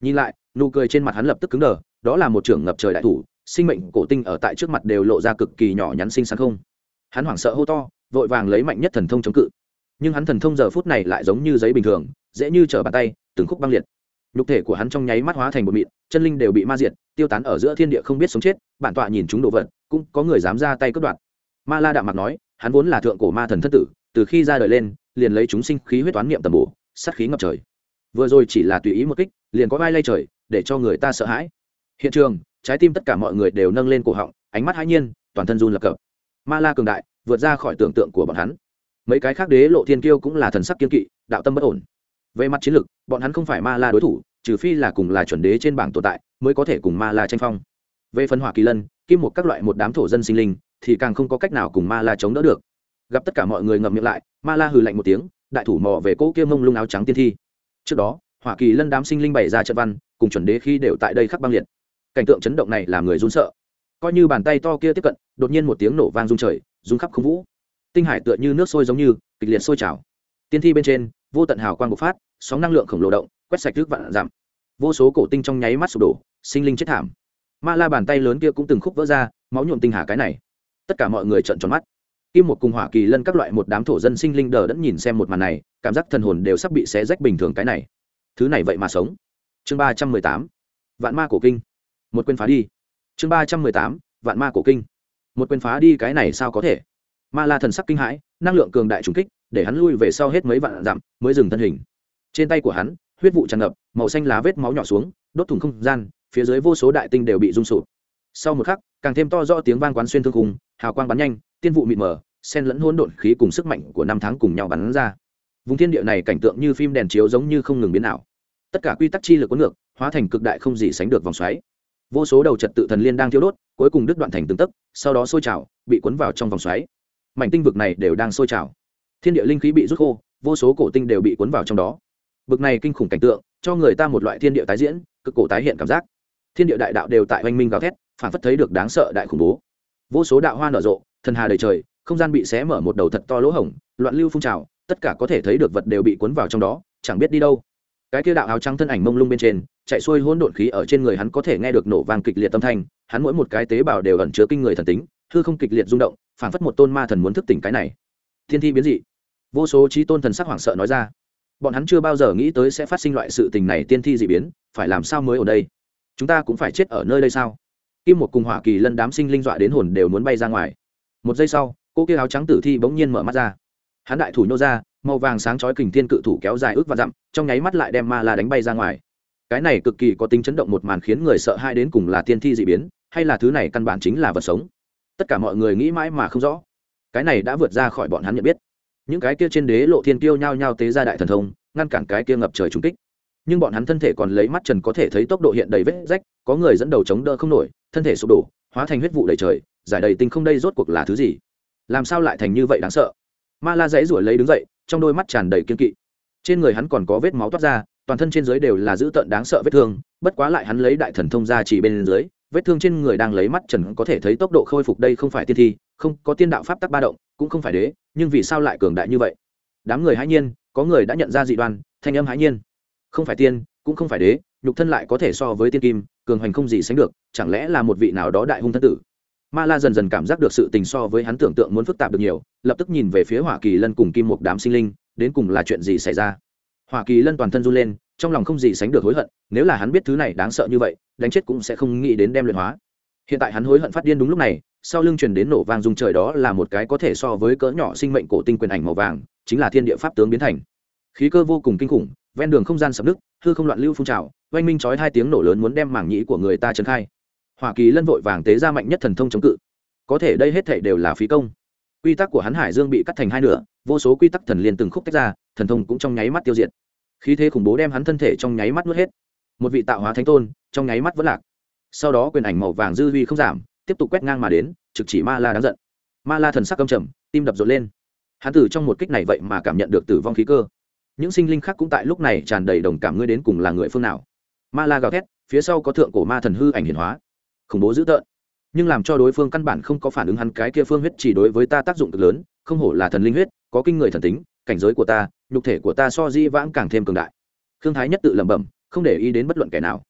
Nhìn lại, nụ cười trên mặt hắn lập tức cứng đờ, đó là một trưởng ngập trời đại thủ, sinh mệnh cổ tinh ở tại trước mặt đều lộ ra cực kỳ nhỏ nhắn xinh sáng không. Hắn hoảng sợ hô to, vội vàng lấy mạnh nhất thần thông chống cự. Nhưng hắn thần thông giờ phút này lại giống như giấy bình thường, dễ như trở bàn tay, từng khúc băng liệt. Nhục thể của hắn trong nháy mắt hóa thành bột mịn, chân linh đều bị ma diệt, tiêu tán ở giữa thiên địa không biết sống chết, bản tọa nhìn chúng đồ vật, cũng có người dám ra tay cướp đoạt. Ma la đạm mặt nói, hắn vốn là thượng cổ ma thần thất tử, từ khi ra đời lên liền lấy chúng sinh khí huyết toán niệm tầm bổ, sát khí ngập trời. Vừa rồi chỉ là tùy ý một kích, liền có vai lay trời, để cho người ta sợ hãi. Hiện trường, trái tim tất cả mọi người đều nâng lên cổ họng, ánh mắt hãi nhiên, toàn thân run lập cập. Ma la cường đại, vượt ra khỏi tưởng tượng của bọn hắn. Mấy cái khác đế lộ thiên kiêu cũng là thần sắc kiên kỵ, đạo tâm bất ổn. Về mặt chiến lược bọn hắn không phải ma la đối thủ, trừ phi là cùng là chuẩn đế trên bảng tồn tại, mới có thể cùng ma la tranh phong. Về phân hỏa kỳ lân, kim một các loại một đám thổ dân sinh linh, thì càng không có cách nào cùng ma la chống đỡ được gặp tất cả mọi người ngậm miệng lại, ma la hừ lạnh một tiếng, đại thủ mò về cỗ kia mông lung áo trắng tiên thi. Trước đó, hỏa kỳ lân đám sinh linh bày ra trận văn, cùng chuẩn đế khi đều tại đây khắc băng liệt. Cảnh tượng chấn động này làm người run sợ. Coi như bàn tay to kia tiếp cận, đột nhiên một tiếng nổ vang rung trời, rung khắp không vũ. Tinh hải tựa như nước sôi giống như, kịch liệt sôi trào. Tiên thi bên trên, vô tận hào quang bộc phát, sóng năng lượng khổng lồ động, quét sạch nước vạn giảm vô số cổ tinh trong nháy mắt sụp đổ, sinh linh chết thảm. Ma la bàn tay lớn kia cũng từng khúc vỡ ra, máu nhuộm tinh hà cái này. Tất cả mọi người trợn tròn mắt kim một cùng hỏa kỳ lân các loại một đám thổ dân sinh linh đờ đẫn nhìn xem một màn này, cảm giác thần hồn đều sắp bị xé rách bình thường cái này. Thứ này vậy mà sống. Chương ba trăm mười tám, vạn ma cổ kinh. Một quên phá đi. Chương ba trăm mười tám, vạn ma cổ kinh. Một quên phá đi cái này sao có thể? Ma la thần sắc kinh hãi, năng lượng cường đại trùng kích, để hắn lui về sau hết mấy vạn dặm, mới dừng thân hình. Trên tay của hắn, huyết vụ tràn ngập, màu xanh lá vết máu nhỏ xuống, đốt thủng không gian, phía dưới vô số đại tinh đều bị rung sụp. Sau một khắc, càng thêm to rõ tiếng vang quán xuyên thương khung, hào quang bắn nhanh tiên vụ mịt mờ, xen lẫn hỗn độn khí cùng sức mạnh của năm tháng cùng nhau bắn ra. Vùng thiên địa này cảnh tượng như phim đèn chiếu giống như không ngừng biến ảo. Tất cả quy tắc chi lực có ngược hóa thành cực đại không gì sánh được vòng xoáy. Vô số đầu trật tự thần liên đang thiêu đốt, cuối cùng đứt đoạn thành từng tấc, sau đó sôi trào, bị cuốn vào trong vòng xoáy. Mảnh tinh vực này đều đang sôi trào. Thiên địa linh khí bị rút khô, vô số cổ tinh đều bị cuốn vào trong đó. Vực này kinh khủng cảnh tượng, cho người ta một loại thiên địa tái diễn, cực cổ tái hiện cảm giác. Thiên địa đại đạo đều tại oanh minh gào thét, phản phất thấy được đáng sợ đại khủng bố. Vô số đạo hoa nở rộ thần hà đầy trời, không gian bị xé mở một đầu thật to lỗ hổng, loạn lưu phun trào, tất cả có thể thấy được vật đều bị cuốn vào trong đó, chẳng biết đi đâu. Cái kia đạo áo trắng thân ảnh mông lung bên trên, chạy xuôi hỗn độn khí ở trên người hắn có thể nghe được nổ vang kịch liệt tâm thanh, hắn mỗi một cái tế bào đều ẩn chứa kinh người thần tính, hư không kịch liệt rung động, phảng phất một tôn ma thần muốn thức tỉnh cái này. Thiên thi biến dị. Vô số trí tôn thần sắc hoảng sợ nói ra. Bọn hắn chưa bao giờ nghĩ tới sẽ phát sinh loại sự tình này, tiên thi dị biến, phải làm sao mới ở đây? Chúng ta cũng phải chết ở nơi đây sao? Kim một cùng hỏa kỳ lân đám sinh linh dọa đến hồn đều muốn bay ra ngoài một giây sau, cô kia áo trắng tử thi bỗng nhiên mở mắt ra. Hắn đại thủ nhô ra, màu vàng sáng chói kình thiên cự thủ kéo dài ước và dặm, trong nháy mắt lại đem ma la đánh bay ra ngoài. Cái này cực kỳ có tính chấn động một màn khiến người sợ hai đến cùng là tiên thi dị biến, hay là thứ này căn bản chính là vật sống. Tất cả mọi người nghĩ mãi mà không rõ. Cái này đã vượt ra khỏi bọn hắn nhận biết. Những cái kia trên đế lộ thiên tiêu nhao nhao tế ra đại thần thông, ngăn cản cái kia ngập trời trung kích. Nhưng bọn hắn thân thể còn lấy mắt trần có thể thấy tốc độ hiện đầy vết rách, có người dẫn đầu chống đỡ không nổi, thân thể sụp đổ, hóa thành huyết vụ đầy trời giải đầy tinh không đây rốt cuộc là thứ gì? Làm sao lại thành như vậy đáng sợ? Ma la dãy ruổi lấy đứng dậy, trong đôi mắt tràn đầy kiên kỵ. Trên người hắn còn có vết máu toát ra, toàn thân trên dưới đều là dữ tợn đáng sợ vết thương, bất quá lại hắn lấy đại thần thông ra chỉ bên dưới, vết thương trên người đang lấy mắt trần có thể thấy tốc độ khôi phục đây không phải tiên thi, không, có tiên đạo pháp tắc ba động, cũng không phải đế, nhưng vì sao lại cường đại như vậy? Đám người hãi nhiên, có người đã nhận ra dị đoan, thanh âm hãi nhiên. Không phải tiên, cũng không phải đế, nhục thân lại có thể so với tiên kim, cường hoành không gì sánh được, chẳng lẽ là một vị nào đó đại hung thân tử? Ma la dần dần cảm giác được sự tình so với hắn tưởng tượng muốn phức tạp được nhiều, lập tức nhìn về phía hoa kỳ lân cùng kim một đám sinh linh, đến cùng là chuyện gì xảy ra? Hoa kỳ lân toàn thân run lên, trong lòng không gì sánh được hối hận, nếu là hắn biết thứ này đáng sợ như vậy, đánh chết cũng sẽ không nghĩ đến đem luyện hóa. Hiện tại hắn hối hận phát điên đúng lúc này, sau lưng truyền đến nổ vang dung trời đó là một cái có thể so với cỡ nhỏ sinh mệnh cổ tinh quyền ảnh màu vàng, chính là thiên địa pháp tướng biến thành. Khí cơ vô cùng kinh khủng, ven đường không gian sập nứt, hư không loạn lưu phun trào, oanh minh chói hai tiếng nổ lớn muốn đem mảng nhĩ của người ta trấn khai hoa kỳ lân vội vàng tế ra mạnh nhất thần thông chống cự. Có thể đây hết thể đều là phí công. Quy tắc của hắn hải dương bị cắt thành hai nửa, vô số quy tắc thần liên từng khúc tách ra, thần thông cũng trong nháy mắt tiêu diệt. Khí thế khủng bố đem hắn thân thể trong nháy mắt nuốt hết. Một vị tạo hóa thánh tôn, trong nháy mắt vẫn lạc. Sau đó quyền ảnh màu vàng dư vi không giảm, tiếp tục quét ngang mà đến, trực chỉ ma la đáng giận. Ma la thần sắc căm trầm, tim đập rộn lên. Hắn tử trong một kích này vậy mà cảm nhận được tử vong khí cơ. Những sinh linh khác cũng tại lúc này tràn đầy đồng cảm ngươi đến cùng là người phương nào. Ma la gào thét, phía sau có thượng cổ ma thần hư ảnh hiển hóa khủng bố dữ tợn. Nhưng làm cho đối phương căn bản không có phản ứng hắn cái kia phương huyết chỉ đối với ta tác dụng cực lớn, không hổ là thần linh huyết, có kinh người thần tính, cảnh giới của ta, nhục thể của ta so di vãng càng thêm cường đại. Khương thái nhất tự lẩm bẩm, không để ý đến bất luận kẻ nào.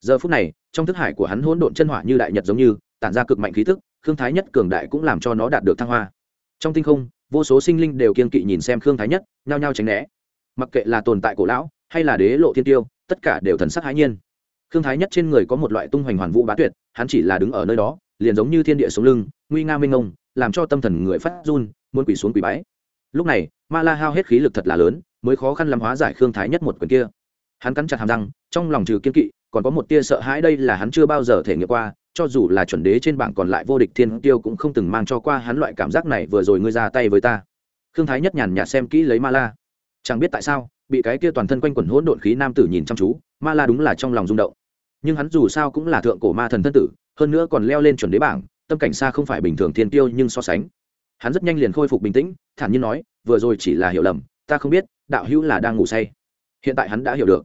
Giờ phút này, trong thức hải của hắn hỗn độn chân hỏa như đại nhật giống như, tản ra cực mạnh khí thức khương thái nhất cường đại cũng làm cho nó đạt được thăng hoa. Trong tinh không, vô số sinh linh đều kiên kỵ nhìn xem khương thái nhất, nhao nhao tránh né. Mặc kệ là tồn tại cổ lão, hay là đế lộ thiên tiêu, tất cả đều thần sắc hãi nhiên. Khương thái nhất trên người có một loại tung hoành hoàn vũ bá tuyệt hắn chỉ là đứng ở nơi đó, liền giống như thiên địa sống lưng, nguy nga minh ngông làm cho tâm thần người phát run, muốn quỷ xuống quỷ bái. Lúc này, ma la hao hết khí lực thật là lớn, mới khó khăn làm hóa giải khương thái nhất một quyền kia. Hắn cắn chặt hàm răng, trong lòng trừ kiên kỵ, còn có một tia sợ hãi đây là hắn chưa bao giờ thể nghiệm qua, cho dù là chuẩn đế trên bảng còn lại vô địch thiên tiêu cũng không từng mang cho qua hắn loại cảm giác này, vừa rồi ngươi ra tay với ta. Khương thái nhất nhàn nhạt xem kỹ lấy ma la. Chẳng biết tại sao, bị cái kia toàn thân quanh quẩn hỗn độn khí nam tử nhìn chăm chú, ma la đúng là trong lòng rung động nhưng hắn dù sao cũng là thượng cổ ma thần thân tử, hơn nữa còn leo lên chuẩn đế bảng, tâm cảnh xa không phải bình thường thiên tiêu nhưng so sánh. Hắn rất nhanh liền khôi phục bình tĩnh, thản nhiên nói, vừa rồi chỉ là hiểu lầm, ta không biết, đạo hữu là đang ngủ say. Hiện tại hắn đã hiểu được.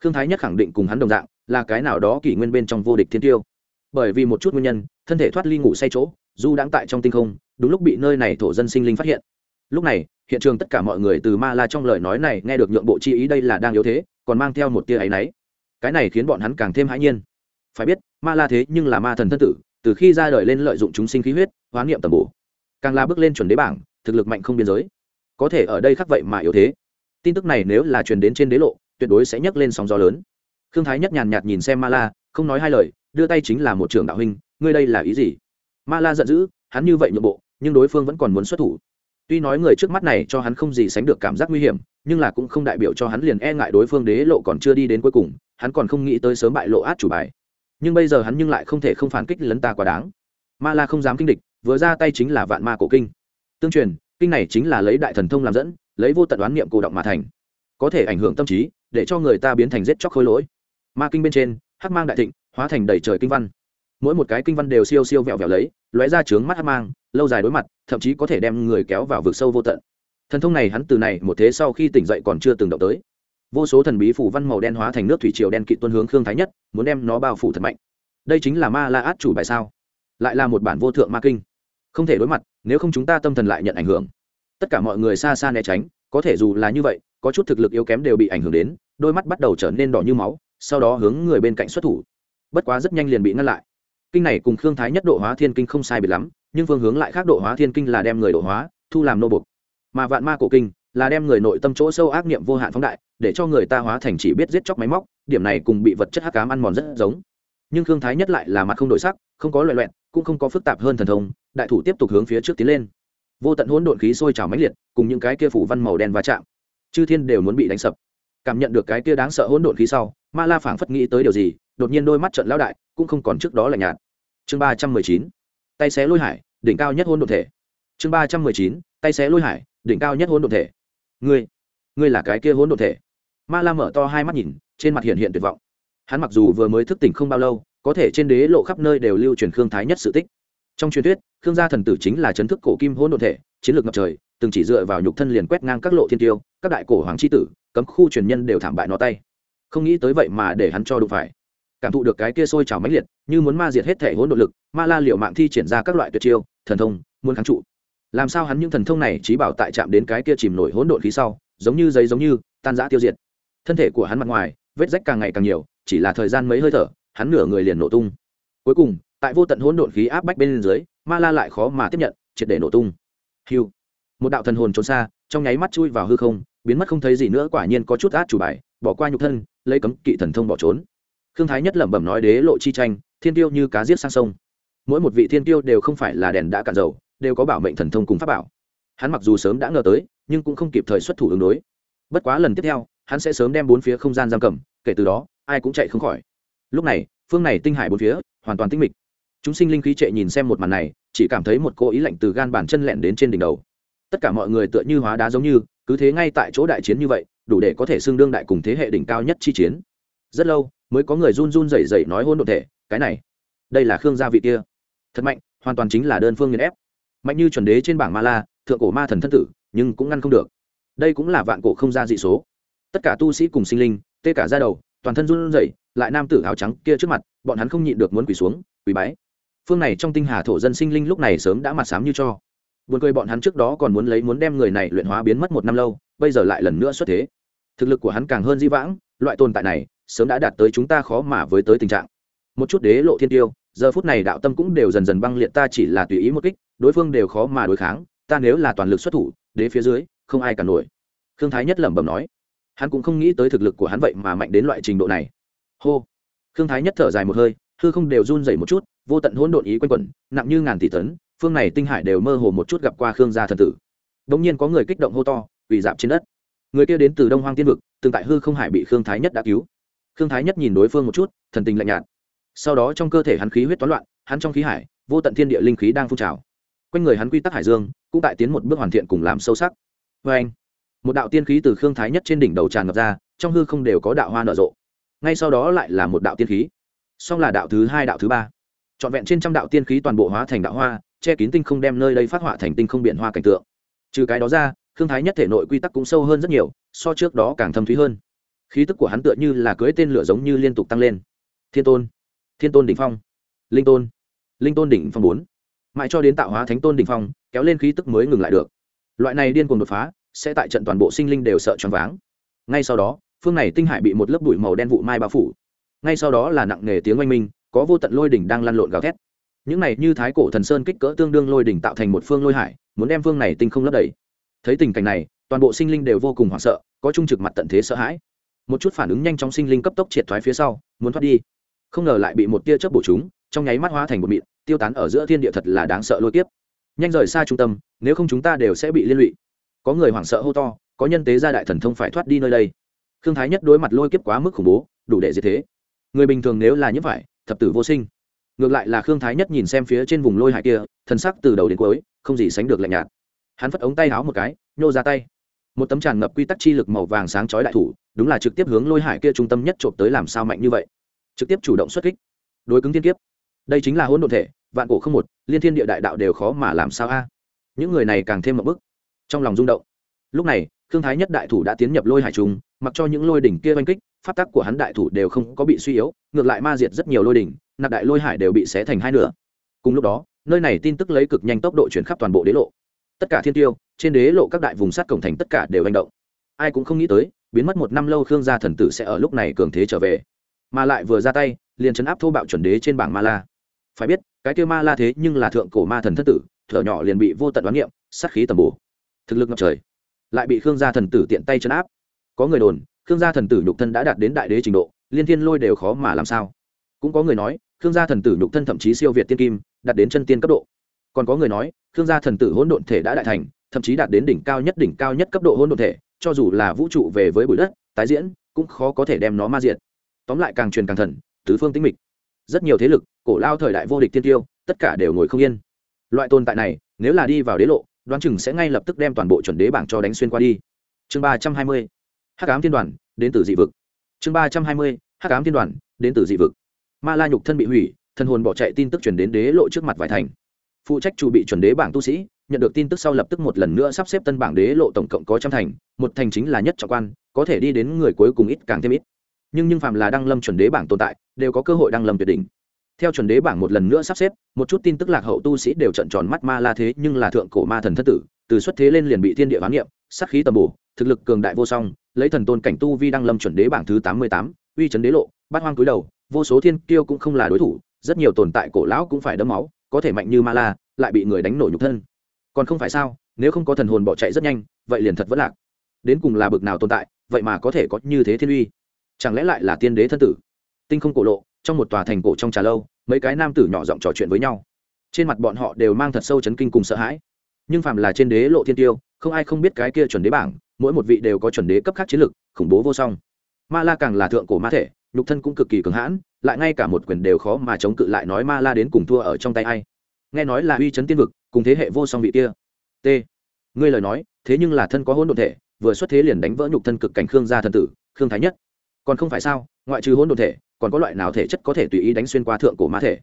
Khương thái nhất khẳng định cùng hắn đồng dạng, là cái nào đó kỷ nguyên bên trong vô địch thiên tiêu. Bởi vì một chút nguyên nhân, thân thể thoát ly ngủ say chỗ du đang tại trong tinh không, đúng lúc bị nơi này thổ dân sinh linh phát hiện. Lúc này, hiện trường tất cả mọi người từ ma la trong lời nói này nghe được nhượng bộ chi ý đây là đang yếu thế, còn mang theo một tia áy náy cái này khiến bọn hắn càng thêm hãi nhiên. Phải biết, ma la thế nhưng là ma thần thân tử, từ khi ra đời lên lợi dụng chúng sinh khí huyết hoán niệm tầm bổ. Càng la bước lên chuẩn đế bảng, thực lực mạnh không biên giới. Có thể ở đây khắc vậy mà yếu thế. Tin tức này nếu là truyền đến trên đế lộ, tuyệt đối sẽ nhấc lên sóng gió lớn. Khương thái nhất nhàn nhạt nhìn xem ma la, không nói hai lời, đưa tay chính là một trường đạo huynh, ngươi đây là ý gì? Ma la giận dữ, hắn như vậy nhượng bộ, nhưng đối phương vẫn còn muốn xuất thủ. Tuy nói người trước mắt này cho hắn không gì sánh được cảm giác nguy hiểm, nhưng là cũng không đại biểu cho hắn liền e ngại đối phương đế lộ còn chưa đi đến cuối cùng hắn còn không nghĩ tới sớm bại lộ át chủ bài. Nhưng bây giờ hắn nhưng lại không thể không phản kích lấn ta quá đáng. Ma la không dám kinh địch, vừa ra tay chính là vạn ma cổ kinh. Tương truyền, kinh này chính là lấy đại thần thông làm dẫn, lấy vô tận đoán niệm cổ động mà thành. Có thể ảnh hưởng tâm trí, để cho người ta biến thành giết chóc khối lỗi. Ma kinh bên trên, hắc mang đại thịnh, hóa thành đầy trời kinh văn. Mỗi một cái kinh văn đều siêu siêu vẹo vẹo lấy, lóe ra trướng mắt hắc mang, lâu dài đối mặt, thậm chí có thể đem người kéo vào vực sâu vô tận. Thần thông này hắn từ này một thế sau khi tỉnh dậy còn chưa từng động tới vô số thần bí phủ văn màu đen hóa thành nước thủy triều đen kỵ tuân hướng khương thái nhất, muốn đem nó bao phủ thật mạnh. Đây chính là ma la át chủ bài sao? Lại là một bản vô thượng ma kinh. Không thể đối mặt, nếu không chúng ta tâm thần lại nhận ảnh hưởng. Tất cả mọi người xa xa né tránh, có thể dù là như vậy, có chút thực lực yếu kém đều bị ảnh hưởng đến, đôi mắt bắt đầu trở nên đỏ như máu, sau đó hướng người bên cạnh xuất thủ. Bất quá rất nhanh liền bị ngăn lại. Kinh này cùng khương thái nhất độ hóa thiên kinh không sai biệt lắm, nhưng phương hướng lại khác độ hóa thiên kinh là đem người độ hóa, thu làm nô bục mà vạn ma cổ kinh là đem người nội tâm chỗ sâu ác niệm vô hạn phóng đại để cho người ta hóa thành chỉ biết giết chóc máy móc, điểm này cùng bị vật chất hắc cám ăn mòn rất giống. Nhưng khương thái nhất lại là mặt không đổi sắc, không có loại loẹn cũng không có phức tạp hơn thần thông, đại thủ tiếp tục hướng phía trước tiến lên. Vô tận hỗn độn khí sôi trào mãnh liệt, cùng những cái kia phủ văn màu đen va chạm. Chư thiên đều muốn bị đánh sập. Cảm nhận được cái kia đáng sợ hỗn độn khí sau, ma la phảng phất nghĩ tới điều gì, đột nhiên đôi mắt trận lão đại, cũng không còn trước đó là nhạt. Chương ba trăm mười chín, tay xé lôi hải, đỉnh cao nhất hỗn độn thể. Chương ba trăm mười chín, tay xé lôi hải, đỉnh cao nhất hỗn độn thể. Ngươi ngươi là cái kia hỗn độn thể ma la mở to hai mắt nhìn, trên mặt hiện hiện tuyệt vọng. Hắn mặc dù vừa mới thức tỉnh không bao lâu, có thể trên đế lộ khắp nơi đều lưu truyền khương thái nhất sự tích. Trong truyền thuyết, khương gia thần tử chính là chấn thức cổ kim hỗn độn thể, chiến lược ngập trời, từng chỉ dựa vào nhục thân liền quét ngang các lộ thiên tiêu, các đại cổ hoàng c tử, cấm khu truyền nhân đều thảm bại nó tay. Không nghĩ tới vậy mà để hắn cho đụng phải. Cảm thụ được cái kia sôi trào mãnh liệt, như muốn ma diệt hết thể hỗn độn lực, ma la liệu mạng thi triển ra các loại tuyệt chiêu, thần thông, muốn kháng trụ. Làm sao hắn những thần thông này trí bảo tại chạm đến cái kia chìm nổi hỗn độn khí sau, giống như giấy giống như, tan rã tiêu diệt thân thể của hắn mặt ngoài, vết rách càng ngày càng nhiều, chỉ là thời gian mấy hơi thở, hắn nửa người liền nổ tung. Cuối cùng, tại vô tận hỗn độn khí áp bách bên dưới, ma la lại khó mà tiếp nhận, triệt để nổ tung. Hiu một đạo thần hồn trốn xa, trong nháy mắt chui vào hư không, biến mất không thấy gì nữa, quả nhiên có chút át chủ bài, bỏ qua nhục thân, lấy cấm kỵ thần thông bỏ trốn. Khương thái nhất lẩm bẩm nói đế lộ chi tranh, thiên tiêu như cá giết sang sông. Mỗi một vị thiên tiêu đều không phải là đèn đã cạn dầu, đều có bảo mệnh thần thông cùng pháp bảo. Hắn mặc dù sớm đã ngờ tới, nhưng cũng không kịp thời xuất thủ ứng đối. Bất quá lần tiếp theo hắn sẽ sớm đem bốn phía không gian giam cầm, kể từ đó, ai cũng chạy không khỏi. Lúc này, phương này tinh hải bốn phía, hoàn toàn tinh mịch. Chúng sinh linh khí trệ nhìn xem một màn này, chỉ cảm thấy một cô ý lạnh từ gan bàn chân lẹn đến trên đỉnh đầu. Tất cả mọi người tựa như hóa đá giống như, cứ thế ngay tại chỗ đại chiến như vậy, đủ để có thể xưng đương đại cùng thế hệ đỉnh cao nhất chi chiến. Rất lâu, mới có người run run rẩy rẩy nói hôn độn thể, cái này, đây là khương gia vị kia. Thật mạnh, hoàn toàn chính là đơn phương nghiền ép. Mạnh như chuẩn đế trên bảng ma la, thượng cổ ma thần thân tử, nhưng cũng ngăn không được. Đây cũng là vạn cổ không ra dị số tất cả tu sĩ cùng sinh linh, tê cả ra đầu, toàn thân run rẩy, lại nam tử áo trắng kia trước mặt, bọn hắn không nhịn được muốn quỳ xuống, quỳ bái. Phương này trong tinh hà thổ dân sinh linh lúc này sớm đã mặt sám như cho. Buồn cười bọn hắn trước đó còn muốn lấy muốn đem người này luyện hóa biến mất một năm lâu, bây giờ lại lần nữa xuất thế. Thực lực của hắn càng hơn di vãng, loại tồn tại này sớm đã đạt tới chúng ta khó mà với tới tình trạng. Một chút đế lộ thiên tiêu, giờ phút này đạo tâm cũng đều dần dần băng liệt, ta chỉ là tùy ý một kích, đối phương đều khó mà đối kháng, ta nếu là toàn lực xuất thủ, đế phía dưới, không ai cả nổi. Khương thái nhất lẩm bẩm nói hắn cũng không nghĩ tới thực lực của hắn vậy mà mạnh đến loại trình độ này. Hô. Khương thái nhất thở dài một hơi, hư không đều run dày một chút, vô tận hỗn độn ý quanh quẩn, nặng như ngàn tỷ tấn, phương này tinh hải đều mơ hồ một chút gặp qua khương gia thần tử. Đ ỗ n g nhiên có người kích động hô to, quỳ dạp trên đất. Người kia đến từ đông hoang tiên vực, từng tại hư không hải bị khương thái nhất đã cứu. Khương thái nhất nhìn đối phương một chút, thần tình lạnh nhạt. Sau đó trong cơ thể hắn khí huyết toán loạn, hắn trong khí hải, vô tận thiên địa linh khí đang phun trào. Quanh người hắn quy tắc hải dương, cũng tại tiến một bước hoàn thiện cùng làm sâu sắc. Vê anh một đạo tiên khí từ khương thái nhất trên đỉnh đầu tràn ngập ra, trong hư không đều có đạo hoa nở rộ. Ngay sau đó lại là một đạo tiên khí, song là đạo thứ hai, đạo thứ ba. Trọn vẹn trên trăm đạo tiên khí toàn bộ hóa thành đạo hoa, che kín tinh không đem nơi đây phát họa thành tinh không biển hoa cảnh tượng. Trừ cái đó ra, khương thái nhất thể nội quy tắc cũng sâu hơn rất nhiều, so trước đó càng thâm thúy hơn. Khí tức của hắn tựa như là cưới tên lửa giống như liên tục tăng lên. Thiên tôn thiên tôn đỉnh phong, linh tôn linh tôn đỉnh phong bốn. Mãi cho đến tạo hóa thánh tôn đỉnh phong, kéo lên khí tức mới ngừng lại được. Loại này điên cuồng đột phá sẽ tại trận toàn bộ sinh linh đều sợ choáng váng. Ngay sau đó, phương này tinh hải bị một lớp bụi màu đen vụ mai bao phủ. Ngay sau đó là nặng nề tiếng oanh minh, có vô tận lôi đỉnh đang lăn lộn gào thét. Những này như thái cổ thần sơn kích cỡ tương đương lôi đỉnh tạo thành một phương lôi hải, muốn đem phương này tinh không lấp đầy. Thấy tình cảnh này, toàn bộ sinh linh đều vô cùng hoảng sợ, có trung trực mặt tận thế sợ hãi. Một chút phản ứng nhanh chóng sinh linh cấp tốc triệt thoái phía sau, muốn thoát đi. Không ngờ lại bị một tia chớp bổ chúng, trong nháy mắt hóa thành một mịn, tiêu tán ở giữa thiên địa thật là đáng sợ lôi tiếp. nhanh rời xa trung tâm, nếu không chúng ta đều sẽ bị liên lụy có người hoảng sợ hô to, có nhân tế gia đại thần thông phải thoát đi nơi đây. Khương thái nhất đối mặt lôi kiếp quá mức khủng bố, đủ để gì thế. Người bình thường nếu là như vậy, thập tử vô sinh. Ngược lại là khương thái nhất nhìn xem phía trên vùng lôi hải kia, thần sắc từ đầu đến cuối, không gì sánh được lạnh nhạt. Hắn phất ống tay háo một cái, nhô ra tay. Một tấm tràn ngập quy tắc chi lực màu vàng sáng chói đại thủ, đúng là trực tiếp hướng lôi hải kia trung tâm nhất trộm tới làm sao mạnh như vậy. Trực tiếp chủ động xuất kích. Đối cứng thiên kiếp. Đây chính là hỗn độn thể, vạn cổ không một, liên thiên địa đại đạo đều khó mà làm sao a. Những người này càng thêm một bức trong lòng rung động. Lúc này thương thái nhất đại thủ đã tiến nhập lôi hải trung mặc cho những lôi đỉnh kia oanh kích, pháp tắc của hắn đại thủ đều không có bị suy yếu, ngược lại ma diệt rất nhiều lôi đỉnh, nạp đại lôi hải đều bị xé thành hai nửa. Cùng lúc đó, nơi này tin tức lấy cực nhanh tốc độ chuyển khắp toàn bộ đế lộ. Tất cả thiên tiêu, trên đế lộ các đại vùng sát cổng thành tất cả đều hành động. Ai cũng không nghĩ tới, biến mất một năm lâu khương gia thần tử sẽ ở lúc này cường thế trở về. Mà lại vừa ra tay, liền chấn áp thô bạo chuẩn đế trên bảng ma la phải biết, cái kêu ma la thế nhưng là thượng cổ ma thần thất tử, thở nhỏ liền bị vô tận đoán niệm sát khí tầm bổ thực lực ngập trời, lại bị khương gia thần tử tiện tay chấn áp. Có người đồn, khương gia thần tử nhục thân đã đạt đến đại đế trình độ, liên thiên lôi đều khó mà làm sao. Cũng có người nói, khương gia thần tử nhục thân thậm chí siêu việt tiên kim, đạt đến chân tiên cấp độ. Còn có người nói, khương gia thần tử hỗn độn thể đã đại thành, thậm chí đạt đến đỉnh cao nhất đỉnh cao nhất cấp độ hỗn độn thể, cho dù là vũ trụ về với bụi đất, tái diễn, cũng khó có thể đem nó ma diệt. Tóm lại càng truyền càng thần, tứ phương tĩnh mịch. Rất nhiều thế lực, cổ lao thời đại vô địch tiên tiêu, tất cả đều ngồi không yên. Loại tồn tại này, nếu là đi vào đế lộ đoán chừng sẽ ngay lập tức đem toàn bộ chuẩn đế bảng cho đánh xuyên qua đi. Chương ba trăm hai mươi, hắc ám thiên đoàn, đến từ dị vực. Chương ba trăm hai mươi, hắc ám thiên đoàn, đến từ dị vực. Ma la nhục thân bị hủy thân hồn bỏ chạy tin tức chuyển đến đế lộ trước mặt vài thành. Phụ trách chủ bị chuẩn đế bảng tu sĩ, nhận được tin tức sau lập tức một lần nữa sắp xếp tân bảng đế lộ tổng cộng có trăm thành, một thành chính là nhất trọng quan, có thể đi đến người cuối cùng ít càng thêm ít. Nhưng nhưng phạm là đăng lâm chuẩn đế bảng tồn tại, đều có cơ hội đăng lâm tuyệt đỉnh theo chuẩn đế bảng một lần nữa sắp xếp, một chút tin tức lạc hậu tu sĩ đều trận tròn mắt ma la thế, nhưng là thượng cổ ma thần thất tử, từ xuất thế lên liền bị thiên địa bán niệm sắc khí tầm bổ, thực lực cường đại vô song, lấy thần tôn cảnh tu vi đăng lâm chuẩn đế bảng thứ tám mươi tám, uy trấn đế lộ, bát hoang cúi đầu, vô số thiên kiêu cũng không là đối thủ, rất nhiều tồn tại cổ lão cũng phải đấm máu, có thể mạnh như ma la, lại bị người đánh nổ nhục thân. Còn không phải sao, nếu không có thần hồn bỏ chạy rất nhanh, vậy liền thật vẫn lạc. Đến cùng là bực nào tồn tại, vậy mà có thể có như thế thiên uy? Chẳng lẽ lại là tiên đế thân tử? Tinh không cổ lộ trong một tòa thành cổ trong trà lâu, mấy cái nam tử nhỏ giọng trò chuyện với nhau. Trên mặt bọn họ đều mang thật sâu chấn kinh cùng sợ hãi. Nhưng phàm là trên đế lộ thiên tiêu, không ai không biết cái kia chuẩn đế bảng, mỗi một vị đều có chuẩn đế cấp khác chiến lực, khủng bố vô song. Ma la càng là thượng cổ ma thể, nhục thân cũng cực kỳ cường hãn, lại ngay cả một quyền đều khó mà chống cự lại nói ma la đến cùng thua ở trong tay ai. Nghe nói là uy chấn tiên vực, cùng thế hệ vô song vị kia. T. Ngươi lời nói, thế nhưng là thân có hỗn độn thể, vừa xuất thế liền đánh vỡ nhục thân cực cảnh khương gia thần tử, khương thái nhất. Còn không phải sao, ngoại trừ hỗn độn thể còn có loại nào thể chất có thể tùy ý đánh xuyên qua thượng cổ ma thể?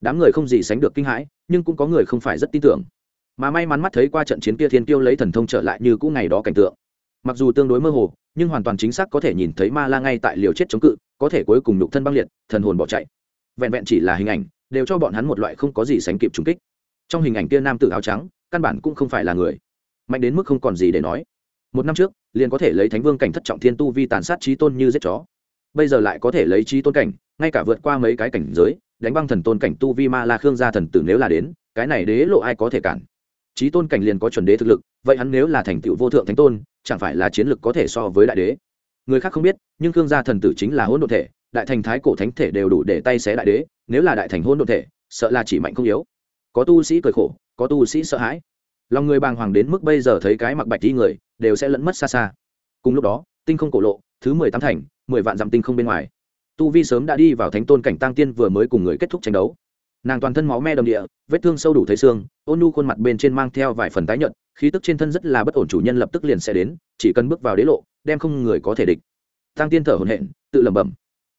Đám người không gì sánh được kinh hãi, nhưng cũng có người không phải rất tin tưởng. Mà may mắn mắt thấy qua trận chiến kia thiên tiêu lấy thần thông trở lại như cũ ngày đó cảnh tượng. Mặc dù tương đối mơ hồ, nhưng hoàn toàn chính xác có thể nhìn thấy ma la ngay tại liều chết chống cự, có thể cuối cùng nhục thân băng liệt, thần hồn bỏ chạy. Vẹn vẹn chỉ là hình ảnh, đều cho bọn hắn một loại không có gì sánh kịp trùng kích. Trong hình ảnh kia nam tử áo trắng, căn bản cũng không phải là người. Mạnh đến mức không còn gì để nói. Một năm trước, liền có thể lấy thánh vương cảnh thất trọng thiên tu vi tàn sát trí tôn như giết chó bây giờ lại có thể lấy trí tôn cảnh, ngay cả vượt qua mấy cái cảnh giới, đánh băng thần tôn cảnh tu vi ma la khương gia thần tử nếu là đến, cái này đế lộ ai có thể cản? Trí tôn cảnh liền có chuẩn đế thực lực, vậy hắn nếu là thành tựu vô thượng thánh tôn, chẳng phải là chiến lực có thể so với đại đế? Người khác không biết, nhưng khương gia thần tử chính là hỗn độn thể, đại thành thái cổ thánh thể đều đủ để tay xé đại đế, nếu là đại thành hôn đ ộ thể, sợ là chỉ mạnh không yếu. Có tu sĩ cười khổ, có tu sĩ sợ hãi. Lòng người bàng hoàng đến mức bây giờ thấy cái mặc bạch đi người, đều sẽ lẫn mất xa xa. Cùng lúc đó, tinh không cổ lộ, thứ mười tám thành mười vạn dặm tinh không bên ngoài. Tu vi sớm đã đi vào thánh tôn cảnh tăng tiên vừa mới cùng người kết thúc tranh đấu. Nàng toàn thân máu me đầm địa, vết thương sâu đủ thấy xương, ôn nu khuôn mặt bên trên mang theo vài phần tái nhợt, khí tức trên thân rất là bất ổn chủ nhân lập tức liền sẽ đến, chỉ cần bước vào đế lộ, đem không người có thể địch. Tăng tiên thở hồn hện tự lẩm bẩm.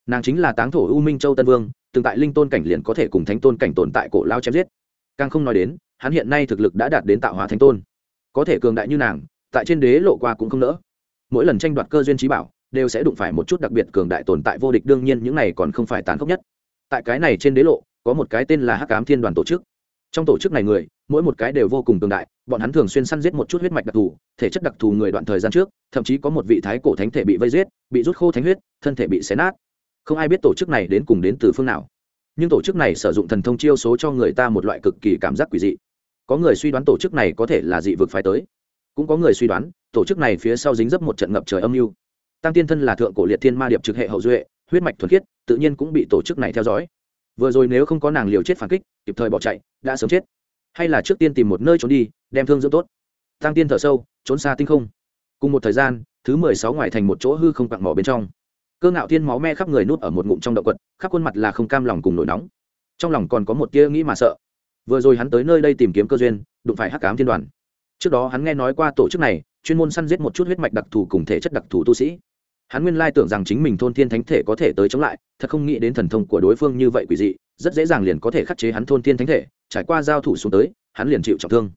Nàng chính là táng thổ u minh châu tân vương, từng tại linh tôn cảnh liền có thể cùng thánh tôn cảnh tồn tại cổ lao chém giết. Càng không nói đến, hắn hiện nay thực lực đã đạt đến tạo hóa thánh tôn. Có thể cường đại như nàng, tại trên đế lộ qua cũng không nỡ. Mỗi lần tranh đoạt cơ duyên trí bảo đều sẽ đụng phải một chút đặc biệt cường đại tồn tại vô địch, đương nhiên những này còn không phải tán khốc nhất. Tại cái này trên đế lộ, có một cái tên là hắc Ám thiên đoàn tổ chức. Trong tổ chức này người, mỗi một cái đều vô cùng cường đại, bọn hắn thường xuyên săn giết một chút huyết mạch đặc thù, thể chất đặc thù người đoạn thời gian trước, thậm chí có một vị thái cổ thánh thể bị vây giết, bị rút khô thánh huyết, thân thể bị xé nát. Không ai biết tổ chức này đến cùng đến từ phương nào. Nhưng tổ chức này sử dụng thần thông chiêu số cho người ta một loại cực kỳ cảm giác quỷ dị. Có người suy đoán tổ chức này có thể là dị vực phái tới. Cũng có người suy đoán, tổ chức này phía sau dính dấp một trận ngập trời âm mưu tăng tiên thân là thượng cổ liệt thiên ma điệp trực hệ hậu duệ, huyết mạch thuần khiết, tự nhiên cũng bị tổ chức này theo dõi. Vừa rồi nếu không có nàng liều chết phản kích, kịp thời bỏ chạy, đã sớm chết. Hay là trước tiên tìm một nơi trốn đi, đem thương dưỡng tốt. Tăng tiên thở sâu, trốn xa tinh không. Cùng một thời gian, thứ mười sáu ngoài thành một chỗ hư không quặng mỏ bên trong. Cơ ngạo thiên máu me khắp người nút ở một ngụm trong động quật, khắp khuôn mặt là không cam lòng cùng nổi nóng. Trong lòng còn có một tia nghĩ mà sợ. Vừa rồi hắn tới nơi đây tìm kiếm cơ duyên, đụng phải hắc cám thiên đoàn. Trước đó hắn nghe nói qua tổ chức này, chuyên môn săn giết một chút huyết mạch đặc thù cùng thể chất đặc thù tu sĩ hắn nguyên lai tưởng rằng chính mình thôn thiên thánh thể có thể tới chống lại, thật không nghĩ đến thần thông của đối phương như vậy quỷ dị, rất dễ dàng liền có thể khắc chế hắn thôn thiên thánh thể, trải qua giao thủ xuống tới, hắn liền chịu trọng thương.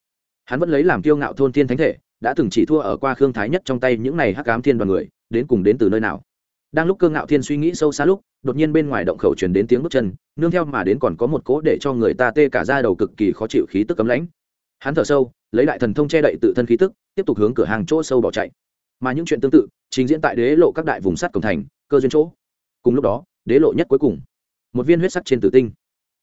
Hắn vẫn lấy làm kiêu ngạo thôn thiên thánh thể, đã từng chỉ thua ở qua khương thái nhất trong tay những này hắc cám thiên đoàn người, đến cùng đến từ nơi nào? Đang lúc cơ ngạo thiên suy nghĩ sâu xa lúc, đột nhiên bên ngoài động khẩu truyền đến tiếng bước chân, nương theo mà đến còn có một cỗ để cho người ta tê cả ra đầu cực kỳ khó chịu khí tức cấm lãnh. Hắn thở sâu, lấy đại thần thông che đậy tự thân khí tức, tiếp tục hướng cửa hàng chỗ sâu bỏ chạy mà những chuyện tương tự trình diễn tại đế lộ các đại vùng sắt cổng thành, cơ duyên chỗ. Cùng lúc đó, đế lộ nhất cuối cùng, một viên huyết sắc trên tử tinh.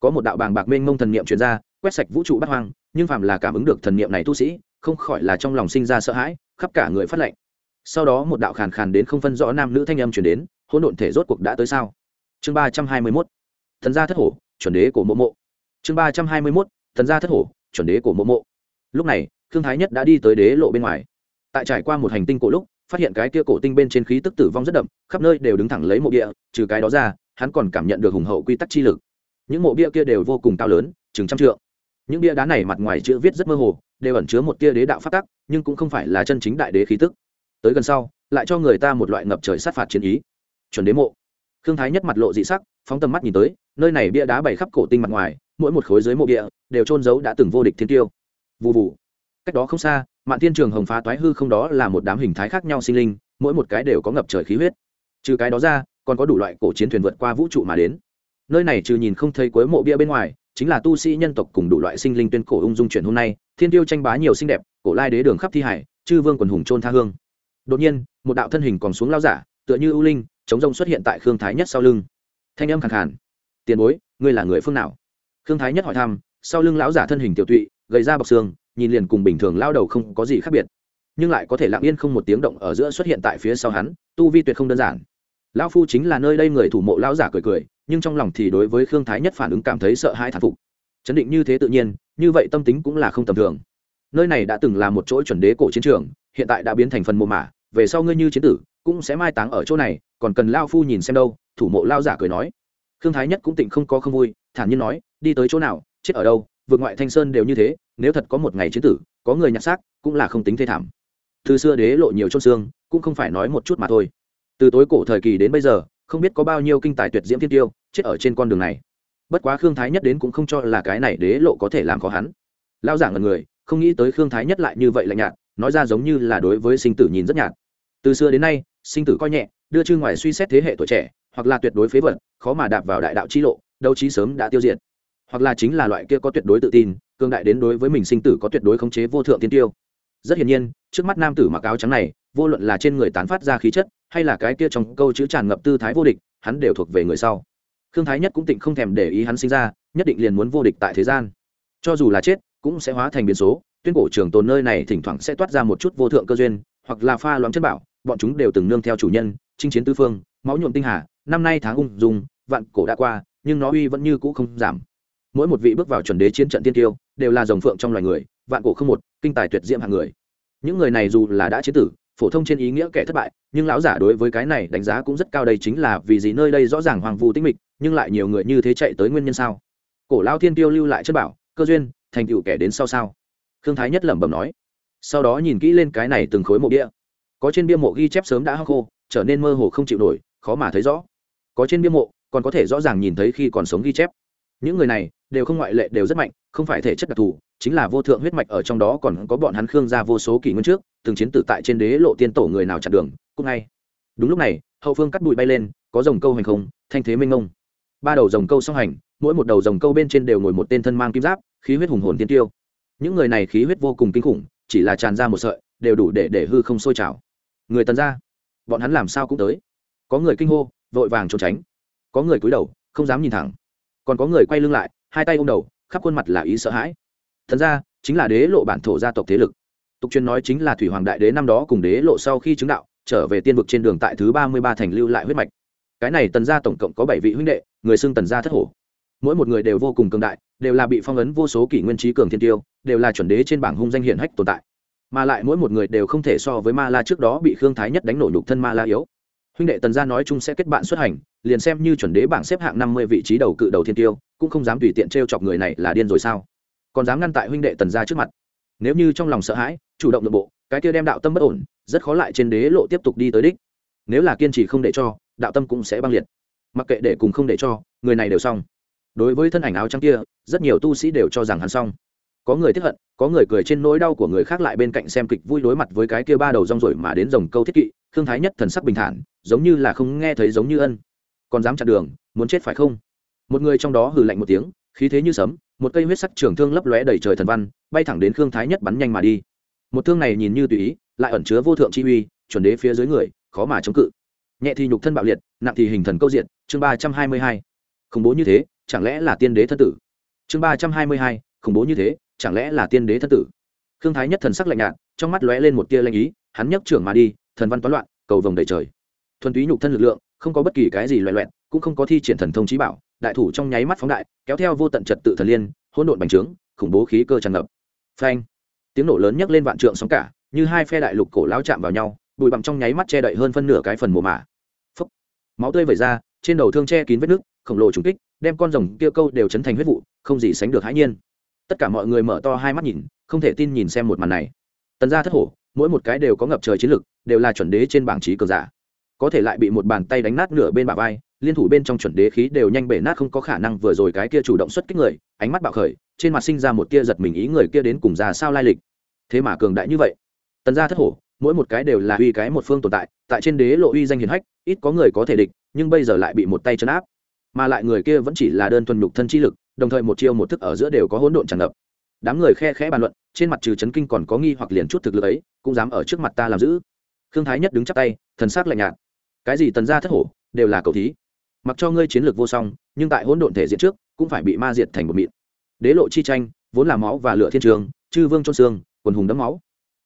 Có một đạo bàng bạc mênh mông thần niệm truyền ra, quét sạch vũ trụ bắt hoang, nhưng phàm là cảm ứng được thần niệm này tu sĩ, không khỏi là trong lòng sinh ra sợ hãi, khắp cả người phát lệnh sau đó một đạo khàn khàn đến không phân rõ nam nữ thanh âm chuyển đến, hỗn độn thể rốt cuộc đã tới sao? Chương ba trăm hai mươi mốt, thần gia thất hổ, chuẩn đế của mộ mộ. Chương ba trăm hai mươi mốt, thần gia thất hổ, chuẩn đế của mộ mộ. Lúc này thương thái nhất đã đi tới đế lộ bên ngoài tại trải qua một hành tinh cổ lúc, phát hiện cái kia cổ tinh bên trên khí tức tử vong rất đậm, khắp nơi đều đứng thẳng lấy mộ địa trừ cái đó ra, hắn còn cảm nhận được hùng hậu quy tắc chi lực. Những mộ bia kia đều vô cùng cao lớn, chừng trăm trượng. Những bia đá này mặt ngoài chữ viết rất mơ hồ, đều ẩn chứa một tia đế đạo phát tắc, nhưng cũng không phải là chân chính đại đế khí tức. Tới gần sau, lại cho người ta một loại ngập trời sát phạt chiến ý. Chuẩn đế mộ. Khương thái nhất mặt lộ dị sắc, phóng tầm mắt nhìn tới, nơi này bia đá bày khắp cổ tinh mặt ngoài, mỗi một khối dưới mộ bia, đều trôn giấu đã từng vô địch thiên tiêu. Vụ vụ cách đó không xa mạn thiên trường hồng phá toái hư không đó là một đám hình thái khác nhau sinh linh, mỗi một cái đều có ngập trời khí huyết. Trừ cái đó ra, còn có đủ loại cổ chiến thuyền vượt qua vũ trụ mà đến. Nơi này trừ nhìn không thấy cuối mộ bia bên ngoài, chính là tu sĩ nhân tộc cùng đủ loại sinh linh tuyên cổ ung dung chuyển hôm nay, thiên tiêu tranh bá nhiều xinh đẹp, cổ lai đế đường khắp thi hải, chư vương quần hùng trôn tha hương. Đột nhiên, một đạo thân hình còn xuống lao giả, tựa như ưu linh, chống rông xuất hiện tại khương thái nhất sau lưng. Thanh âm khẳng khàn. Tiền bối, ngươi là người phương nào? Khương thái nhất hỏi thăm, sau lưng lão giả thân hình tiểu tụy, gầy ra bọc xương nhìn liền cùng bình thường lao đầu không có gì khác biệt. Nhưng lại có thể lặng yên không một tiếng động ở giữa xuất hiện tại phía sau hắn, tu vi tuyệt không đơn giản. Lão phu chính là nơi đây người thủ mộ lão giả cười cười, nhưng trong lòng thì đối với khương thái nhất phản ứng cảm thấy sợ hãi thản phục. Chấn định như thế tự nhiên, như vậy tâm tính cũng là không tầm thường. Nơi này đã từng là một chỗ chuẩn đế cổ chiến trường, hiện tại đã biến thành phần mộ mả, về sau ngươi như chiến tử, cũng sẽ mai táng ở chỗ này, còn cần lao phu nhìn xem đâu, thủ mộ lao giả cười nói. Khương thái nhất cũng tịnh không có không vui, thản nhiên nói, đi tới chỗ nào, chết ở đâu vượt ngoại thanh sơn đều như thế, nếu thật có một ngày chiến tử, có người nhặt xác, cũng là không tính thê thảm. Từ xưa đế lộ nhiều trong xương, cũng không phải nói một chút mà thôi. Từ tối cổ thời kỳ đến bây giờ, không biết có bao nhiêu kinh tài tuyệt diễm thiên tiêu chết ở trên con đường này. Bất quá khương thái nhất đến cũng không cho là cái này đế lộ có thể làm khó hắn. Lao giảng ngần người, không nghĩ tới khương thái nhất lại như vậy lạnh nhạt, nói ra giống như là đối với sinh tử nhìn rất nhạt. Từ xưa đến nay, sinh tử coi nhẹ, đưa chư ngoài suy xét thế hệ tuổi trẻ, hoặc là tuyệt đối phế vật, khó mà đạp vào đại đạo chi lộ, đấu trí sớm đã tiêu diệt hoặc là chính là loại kia có tuyệt đối tự tin cương đại đến đối với mình sinh tử có tuyệt đối khống chế vô thượng tiên tiêu. Rất hiển nhiên, trước mắt nam tử mặc áo trắng này, vô luận là trên người tán phát ra khí chất, hay là cái kia trong câu chữ tràn ngập tư thái vô địch, hắn đều thuộc về người sau. Khương thái nhất cũng tịnh không thèm để ý hắn sinh ra, nhất định liền muốn vô địch tại thế gian. Cho dù là chết, cũng sẽ hóa thành biến số, tuyên cổ trường tồn nơi này thỉnh thoảng sẽ toát ra một chút vô thượng cơ duyên, hoặc là pha loãng chất bảo, bọn chúng đều từng nương theo chủ nhân, chinh chiến tư phương, máu nhuộm tinh hà, năm nay tháng ung dùng vạn cổ đã qua, nhưng nó uy vẫn như cũ không giảm mỗi một vị bước vào chuẩn đế chiến trận tiên tiêu đều là dòng phượng trong loài người, vạn cổ không một, kinh tài tuyệt diễm hàng người. Những người này dù là đã chiến tử, phổ thông trên ý nghĩa kẻ thất bại, nhưng lão giả đối với cái này đánh giá cũng rất cao đây chính là vì gì nơi đây rõ ràng hoàng vu tĩnh mịch, nhưng lại nhiều người như thế chạy tới nguyên nhân sao? Cổ lao thiên tiêu lưu lại chất bảo, cơ duyên, thành tựu kẻ đến sau sao? Khương thái nhất lẩm bẩm nói. Sau đó nhìn kỹ lên cái này từng khối mộ bia. Có trên bia mộ ghi chép sớm đã hắc khô, trở nên mơ hồ không chịu nổi, khó mà thấy rõ. Có trên bia mộ, còn có thể rõ ràng nhìn thấy khi còn sống ghi chép. Những người này đều không ngoại lệ, đều rất mạnh, không phải thể chất đặc thù, chính là vô thượng huyết mạch ở trong đó còn có bọn hắn khương gia vô số kỷ nguyên trước, từng chiến tử tại trên đế lộ tiên tổ người nào chặn đường, cũng ngay. Đúng lúc này, hậu phương cắt bụi bay lên, có dòng câu hành không, thanh thế minh ngông. Ba đầu dòng câu song hành, mỗi một đầu dòng câu bên trên đều ngồi một tên thân mang kim giáp, khí huyết hùng hồn tiên tiêu. Những người này khí huyết vô cùng kinh khủng, chỉ là tràn ra một sợi, đều đủ để để hư không sôi trào. Người tần ra bọn hắn làm sao cũng tới. Có người kinh hô, vội vàng trốn tránh. Có người cúi đầu, không dám nhìn thẳng. Còn có người quay lưng lại hai tay ôm đầu, khắp khuôn mặt là ý sợ hãi. Thần ra, chính là đế lộ bản thổ gia tộc thế lực. Tục truyền nói chính là thủy hoàng đại đế năm đó cùng đế lộ sau khi chứng đạo, trở về tiên vực trên đường tại thứ ba mươi ba thành lưu lại huyết mạch. Cái này tần gia tổng cộng có bảy vị huynh đệ, người xưng tần gia thất hổ. Mỗi một người đều vô cùng cường đại, đều là bị phong ấn vô số kỷ nguyên trí cường thiên tiêu, đều là chuẩn đế trên bảng hung danh hiển hách tồn tại. Mà lại mỗi một người đều không thể so với ma la trước đó bị khương thái nhất đánh nổ nhục thân ma la yếu. Huynh đệ tần gia nói chung sẽ kết bạn xuất hành, liền xem như chuẩn đế bảng xếp hạng năm mươi vị trí đầu cự đầu thiên tiêu cũng không dám tùy tiện t r e o chọc người này là điên rồi sao? Còn dám ngăn tại huynh đệ tần gia trước mặt. Nếu như trong lòng sợ hãi, chủ động nội bộ, cái kia đem đạo tâm bất ổn, rất khó lại trên đế lộ tiếp tục đi tới đích. Nếu là kiên trì không để cho, đạo tâm cũng sẽ băng liệt. Mặc kệ để cùng không để cho, người này đều xong. Đối với thân ảnh áo trắng kia, rất nhiều tu sĩ đều cho rằng hắn xong. Có người tiếp hận, có người cười trên nỗi đau của người khác lại bên cạnh xem kịch vui đối mặt với cái kia ba đầu rong rồi mà đến dòng câu thiết kỵ, thương thái nhất thần sắc bình thản, giống như là không nghe thấy giống như ân. Còn dám chặn đường, muốn chết phải không? Một người trong đó hừ lạnh một tiếng, khí thế như sấm, một cây huyết sắc trường thương lấp lóe đầy trời thần văn, bay thẳng đến khương thái nhất bắn nhanh mà đi. Một thương này nhìn như tùy ý, lại ẩn chứa vô thượng chi uy, chuẩn đế phía dưới người, khó mà chống cự. Nhẹ thì nhục thân bạo liệt, nặng thì hình thần câu diện chương ba trăm hai mươi hai. Khủng bố như thế, chẳng lẽ là tiên đế thân tử? Chương ba trăm hai mươi hai, khủng bố như thế, chẳng lẽ là tiên đế thân tử? Khương thái nhất thần sắc lạnh nhạt, trong mắt lóe lên một tia lanh ý, hắn nhấc trưởng mà đi, thần văn toán loạn, cầu vồng đầy trời. Thuần túy nhục thân lực lượng, không có bất kỳ cái gì loẹ loẹn cũng không có thi triển thần thông trí bảo đại thủ trong nháy mắt phóng đại, kéo theo vô tận trật tự thần liên, hỗn độn bành trướng, khủng bố khí cơ tràn ngập. Phanh! Tiếng nổ lớn nhấc lên vạn trượng sóng cả, như hai phe đại lục cổ lao chạm vào nhau, bụi bặm trong nháy mắt che đậy hơn phân nửa cái phần mồ mả. Phốc! máu tươi vẩy ra, trên đầu thương che kín vết nước, khổng lồ trùng kích, đem con rồng kia câu đều chấn thành huyết vụ, không gì sánh được hãi nhiên. Tất cả mọi người mở to hai mắt nhìn, không thể tin nhìn xem một màn này. Tần gia thất hổ, mỗi một cái đều có ngập trời chiến lực, đều là chuẩn đế trên bảng trí cường giả. Có thể lại bị một bàn tay đánh nát nửa bên bả vai liên thủ bên trong chuẩn đế khí đều nhanh bể nát không có khả năng vừa rồi cái kia chủ động xuất kích người, ánh mắt bạo khởi, trên mặt sinh ra một tia giật mình ý người kia đến cùng ra sao lai lịch. Thế mà cường đại như vậy. Tần gia thất hổ, mỗi một cái đều là uy cái một phương tồn tại tại trên đế lộ uy danh hiền hách, ít có người có thể địch, nhưng bây giờ lại bị một tay chấn áp. Mà lại người kia vẫn chỉ là đơn thuần nhục thân chi lực, đồng thời một chiêu một thức ở giữa đều có hỗn độn tràn ngập. Đám người khe khẽ bàn luận, trên mặt trừ chấn kinh còn có nghi hoặc liền chút thực lực ấy, cũng dám ở trước mặt ta làm giữ khương thái nhất đứng chắp tay, thần sắc lạnh nhạt. Cái gì tần gia thất hổ, đều là cầu thí mặc cho ngươi chiến lược vô song, nhưng tại hỗn độn thể diện trước, cũng phải bị ma diệt thành một mịn. Đế lộ chi tranh, vốn là máu và lửa thiên trường, chư vương trôn xương, quần hùng đấm máu.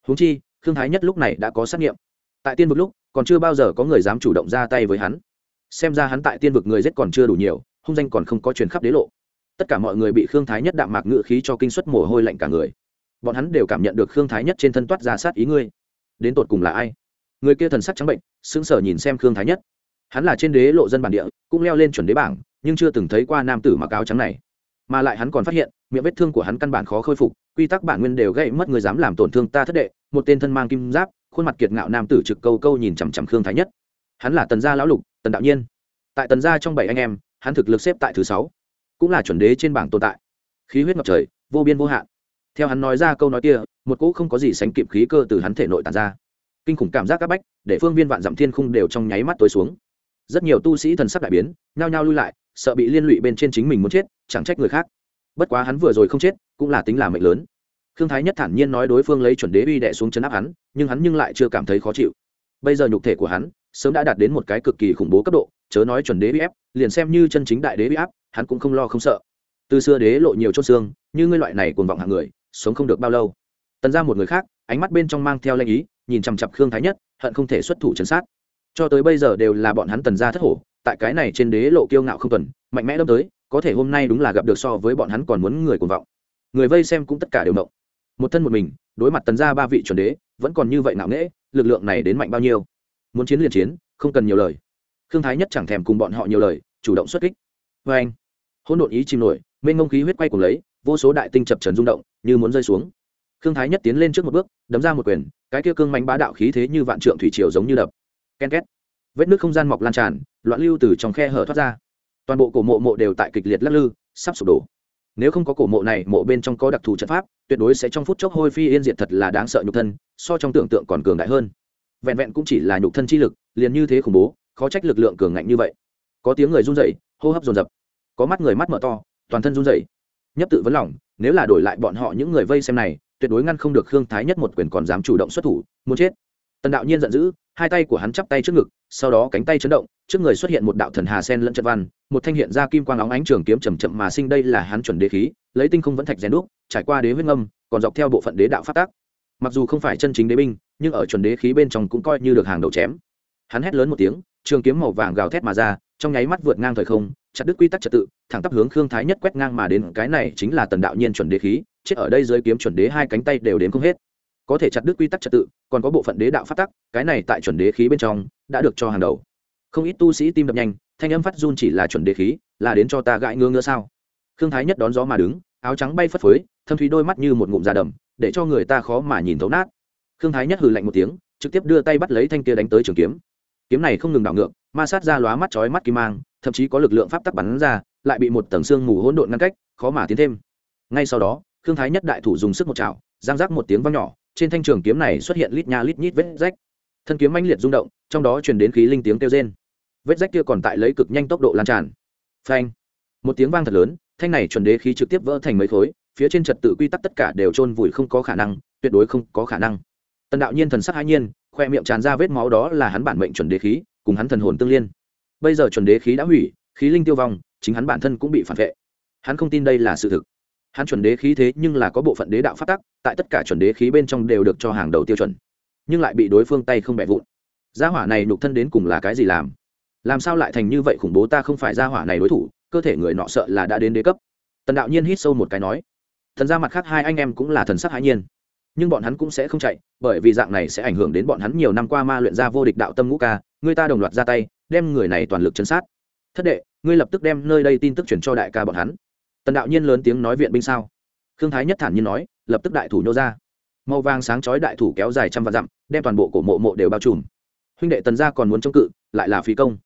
Húng chi, khương thái nhất lúc này đã có xét nghiệm. Tại tiên vực lúc, còn chưa bao giờ có người dám chủ động ra tay với hắn. Xem ra hắn tại tiên vực người giết còn chưa đủ nhiều, hung danh còn không có truyền khắp đế lộ. Tất cả mọi người bị khương thái nhất đạm mạc ngự khí cho kinh suất mồ hôi lạnh cả người. Bọn hắn đều cảm nhận được khương thái nhất trên thân toát ra sát ý ngươi. Đến tột cùng là ai? Người kia thần sắc trắng bệnh, sững sờ nhìn xem khương thái nhất hắn là trên đế lộ dân bản địa, cũng leo lên chuẩn đế bảng, nhưng chưa từng thấy qua nam tử mặc áo trắng này. Mà lại hắn còn phát hiện, miệng vết thương của hắn căn bản khó khôi phục, quy tắc bản nguyên đều gây mất người dám làm tổn thương ta thất đệ, một tên thân mang kim giáp, khuôn mặt kiệt ngạo nam tử trực câu câu nhìn chằm chằm khương thái nhất. Hắn là tần gia lão lục, tần đạo nhiên. Tại tần gia trong bảy anh em, hắn thực lực xếp tại thứ sáu, cũng là chuẩn đế trên bảng tồn tại. Khí huyết ngập trời, vô biên vô hạn. Theo hắn nói ra câu nói kia, một cỗ không có gì sánh kịp khí cơ từ hắn thể nội tàn ra. Kinh khủng cảm giác áp bách, để phương viên vạn dặm thiên khung đều trong nháy mắt tối xuống rất nhiều tu sĩ thần sắc đại biến, nhao nhao lui lại, sợ bị liên lụy bên trên chính mình muốn chết, chẳng trách người khác. Bất quá hắn vừa rồi không chết, cũng là tính là mệnh lớn. Khương thái nhất thản nhiên nói đối phương lấy chuẩn đế uy đệ xuống chấn áp hắn, nhưng hắn nhưng lại chưa cảm thấy khó chịu. Bây giờ nhục thể của hắn, sớm đã đạt đến một cái cực kỳ khủng bố cấp độ, chớ nói chuẩn đế uy ép, liền xem như chân chính đại đế uy áp, hắn cũng không lo không sợ. Từ xưa đế lộ nhiều chốt xương, như ngươi loại này cuồng vọng hạng người, sống không được bao lâu. Tần ra một người khác, ánh mắt bên trong mang theo lanh ý, nhìn chằm chặp khương thái nhất, hận không thể xuất thủ chấn sát cho tới bây giờ đều là bọn hắn tần gia thất hổ, tại cái này trên đế lộ kiêu ngạo không tuần mạnh mẽ đâm tới, có thể hôm nay đúng là gặp được so với bọn hắn còn muốn người cuồng vọng. Người vây xem cũng tất cả đều mộng một thân một mình, đối mặt tần gia ba vị chuẩn đế, vẫn còn như vậy nạo nghễ, lực lượng này đến mạnh bao nhiêu? Muốn chiến liền chiến, không cần nhiều lời. Khương thái nhất chẳng thèm cùng bọn họ nhiều lời, chủ động xuất kích. Vê anh, hỗn độn ý chìm nổi, mênh ngông khí huyết quay cùng lấy, vô số đại tinh chập trần rung động, như muốn rơi xuống. Khương thái nhất tiến lên trước một bước, đấm ra một quyền, cái kia cương mánh bá đạo khí thế như vạn trượng thủy triều giống như đập ken két. Vết nước không gian mọc lan tràn, loạn lưu từ trong khe hở thoát ra. Toàn bộ cổ mộ mộ đều tại kịch liệt lắc lư, sắp sụp đổ. Nếu không có cổ mộ này, mộ bên trong có đặc thù trận pháp, tuyệt đối sẽ trong phút chốc hôi phi yên diệt thật là đáng sợ nhục thân, so trong tưởng tượng còn cường đại hơn. Vẹn vẹn cũng chỉ là nhục thân chi lực, liền như thế khủng bố, khó trách lực lượng cường ngạnh như vậy. Có tiếng người run rẩy, hô hấp dồn dập. Có mắt người mắt mở to, toàn thân run rẩy. Nhấp tự vấn lòng, nếu là đổi lại bọn họ những người vây xem này, tuyệt đối ngăn không được khương thái nhất một quyền còn dám chủ động xuất thủ, muốn chết tần đạo nhiên giận dữ, hai tay của hắn chắp tay trước ngực, sau đó cánh tay chấn động, trước người xuất hiện một đạo thần hà sen lẫn trận văn, một thanh hiện ra kim quang óng ánh trường kiếm chầm chậm mà sinh đây là hắn chuẩn đế khí, lấy tinh không vẫn thạch rèn đúc, trải qua đế huyết ngâm, còn dọc theo bộ phận đế đạo phát tác mặc dù không phải chân chính đế binh, nhưng ở chuẩn đế khí bên trong cũng coi như được hàng đầu chém. Hắn hét lớn một tiếng, trường kiếm màu vàng gào thét mà ra, trong nháy mắt vượt ngang thời không, chặt đứt quy tắc trật tự, thẳng tắp hướng khương thái nhất quét ngang mà đến, cái này chính là tần đạo nhiên chuẩn đế khí, chết ở đây dưới kiếm chuẩn đế hai cánh tay đều đến không hết có thể chặt đứt quy tắc trật tự, còn có bộ phận đế đạo phát tắc, cái này tại chuẩn đế khí bên trong đã được cho hàng đầu. Không ít tu sĩ tim đập nhanh, thanh âm phát run chỉ là chuẩn đế khí, là đến cho ta gãi ngơ ngơ sao? Khương thái nhất đón gió mà đứng, áo trắng bay phất phới, thâm thúy đôi mắt như một ngụm da đầm, để cho người ta khó mà nhìn thấu nát. Khương thái nhất hừ lạnh một tiếng, trực tiếp đưa tay bắt lấy thanh kia đánh tới trường kiếm. Kiếm này không ngừng đảo ngược, ma sát ra lóa mắt chói mắt kim mang, thậm chí có lực lượng pháp tắc bắn ra, lại bị một tầng xương mù hỗn độn ngăn cách, khó mà tiến thêm. Ngay sau đó, khương thái nhất đại thủ dùng sức một chảo, giang giác một tiếng vang nhỏ trên thanh trường kiếm này xuất hiện lít nha lít nhít vết rách. Thân kiếm mãnh liệt rung động, trong đó truyền đến khí linh tiếng kêu rên. Vết rách kia còn tại lấy cực nhanh tốc độ lan tràn. Phanh! Một tiếng vang thật lớn, thanh này chuẩn đế khí trực tiếp vỡ thành mấy khối, phía trên trật tự quy tắc tất cả đều chôn vùi không có khả năng, tuyệt đối không có khả năng. Tần đạo nhiên thần sắc hãi nhiên, khoe miệng tràn ra vết máu đó là hắn bản mệnh chuẩn đế khí, cùng hắn thần hồn tương liên. Bây giờ chuẩn đế khí đã hủy, khí linh tiêu vong, chính hắn bản thân cũng bị phản vệ. Hắn không tin đây là sự thực hắn chuẩn đế khí thế nhưng là có bộ phận đế đạo phát tắc, tại tất cả chuẩn đế khí bên trong đều được cho hàng đầu tiêu chuẩn. Nhưng lại bị đối phương tay không bẻ vụn. Gia hỏa này nhục thân đến cùng là cái gì làm? Làm sao lại thành như vậy khủng bố ta không phải gia hỏa này đối thủ, cơ thể người nọ sợ là đã đến đế cấp. Tần đạo nhiên hít sâu một cái nói. Thần ra mặt khác hai anh em cũng là thần sắc hãi nhiên. Nhưng bọn hắn cũng sẽ không chạy, bởi vì dạng này sẽ ảnh hưởng đến bọn hắn nhiều năm qua ma luyện ra vô địch đạo tâm ngũ ca, người ta đồng loạt ra tay, đem người này toàn lực chấn sát. Thất đệ, ngươi lập tức đem nơi đây tin tức chuyển cho đại ca bọn hắn tần đạo nhiên lớn tiếng nói viện binh sao? Khương thái nhất thản nhiên nói lập tức đại thủ nhô ra. Màu vàng sáng chói đại thủ kéo dài trăm vạn dặm đem toàn bộ cổ mộ mộ đều bao trùm. Huynh đệ tần gia còn muốn chống cự lại là phí công.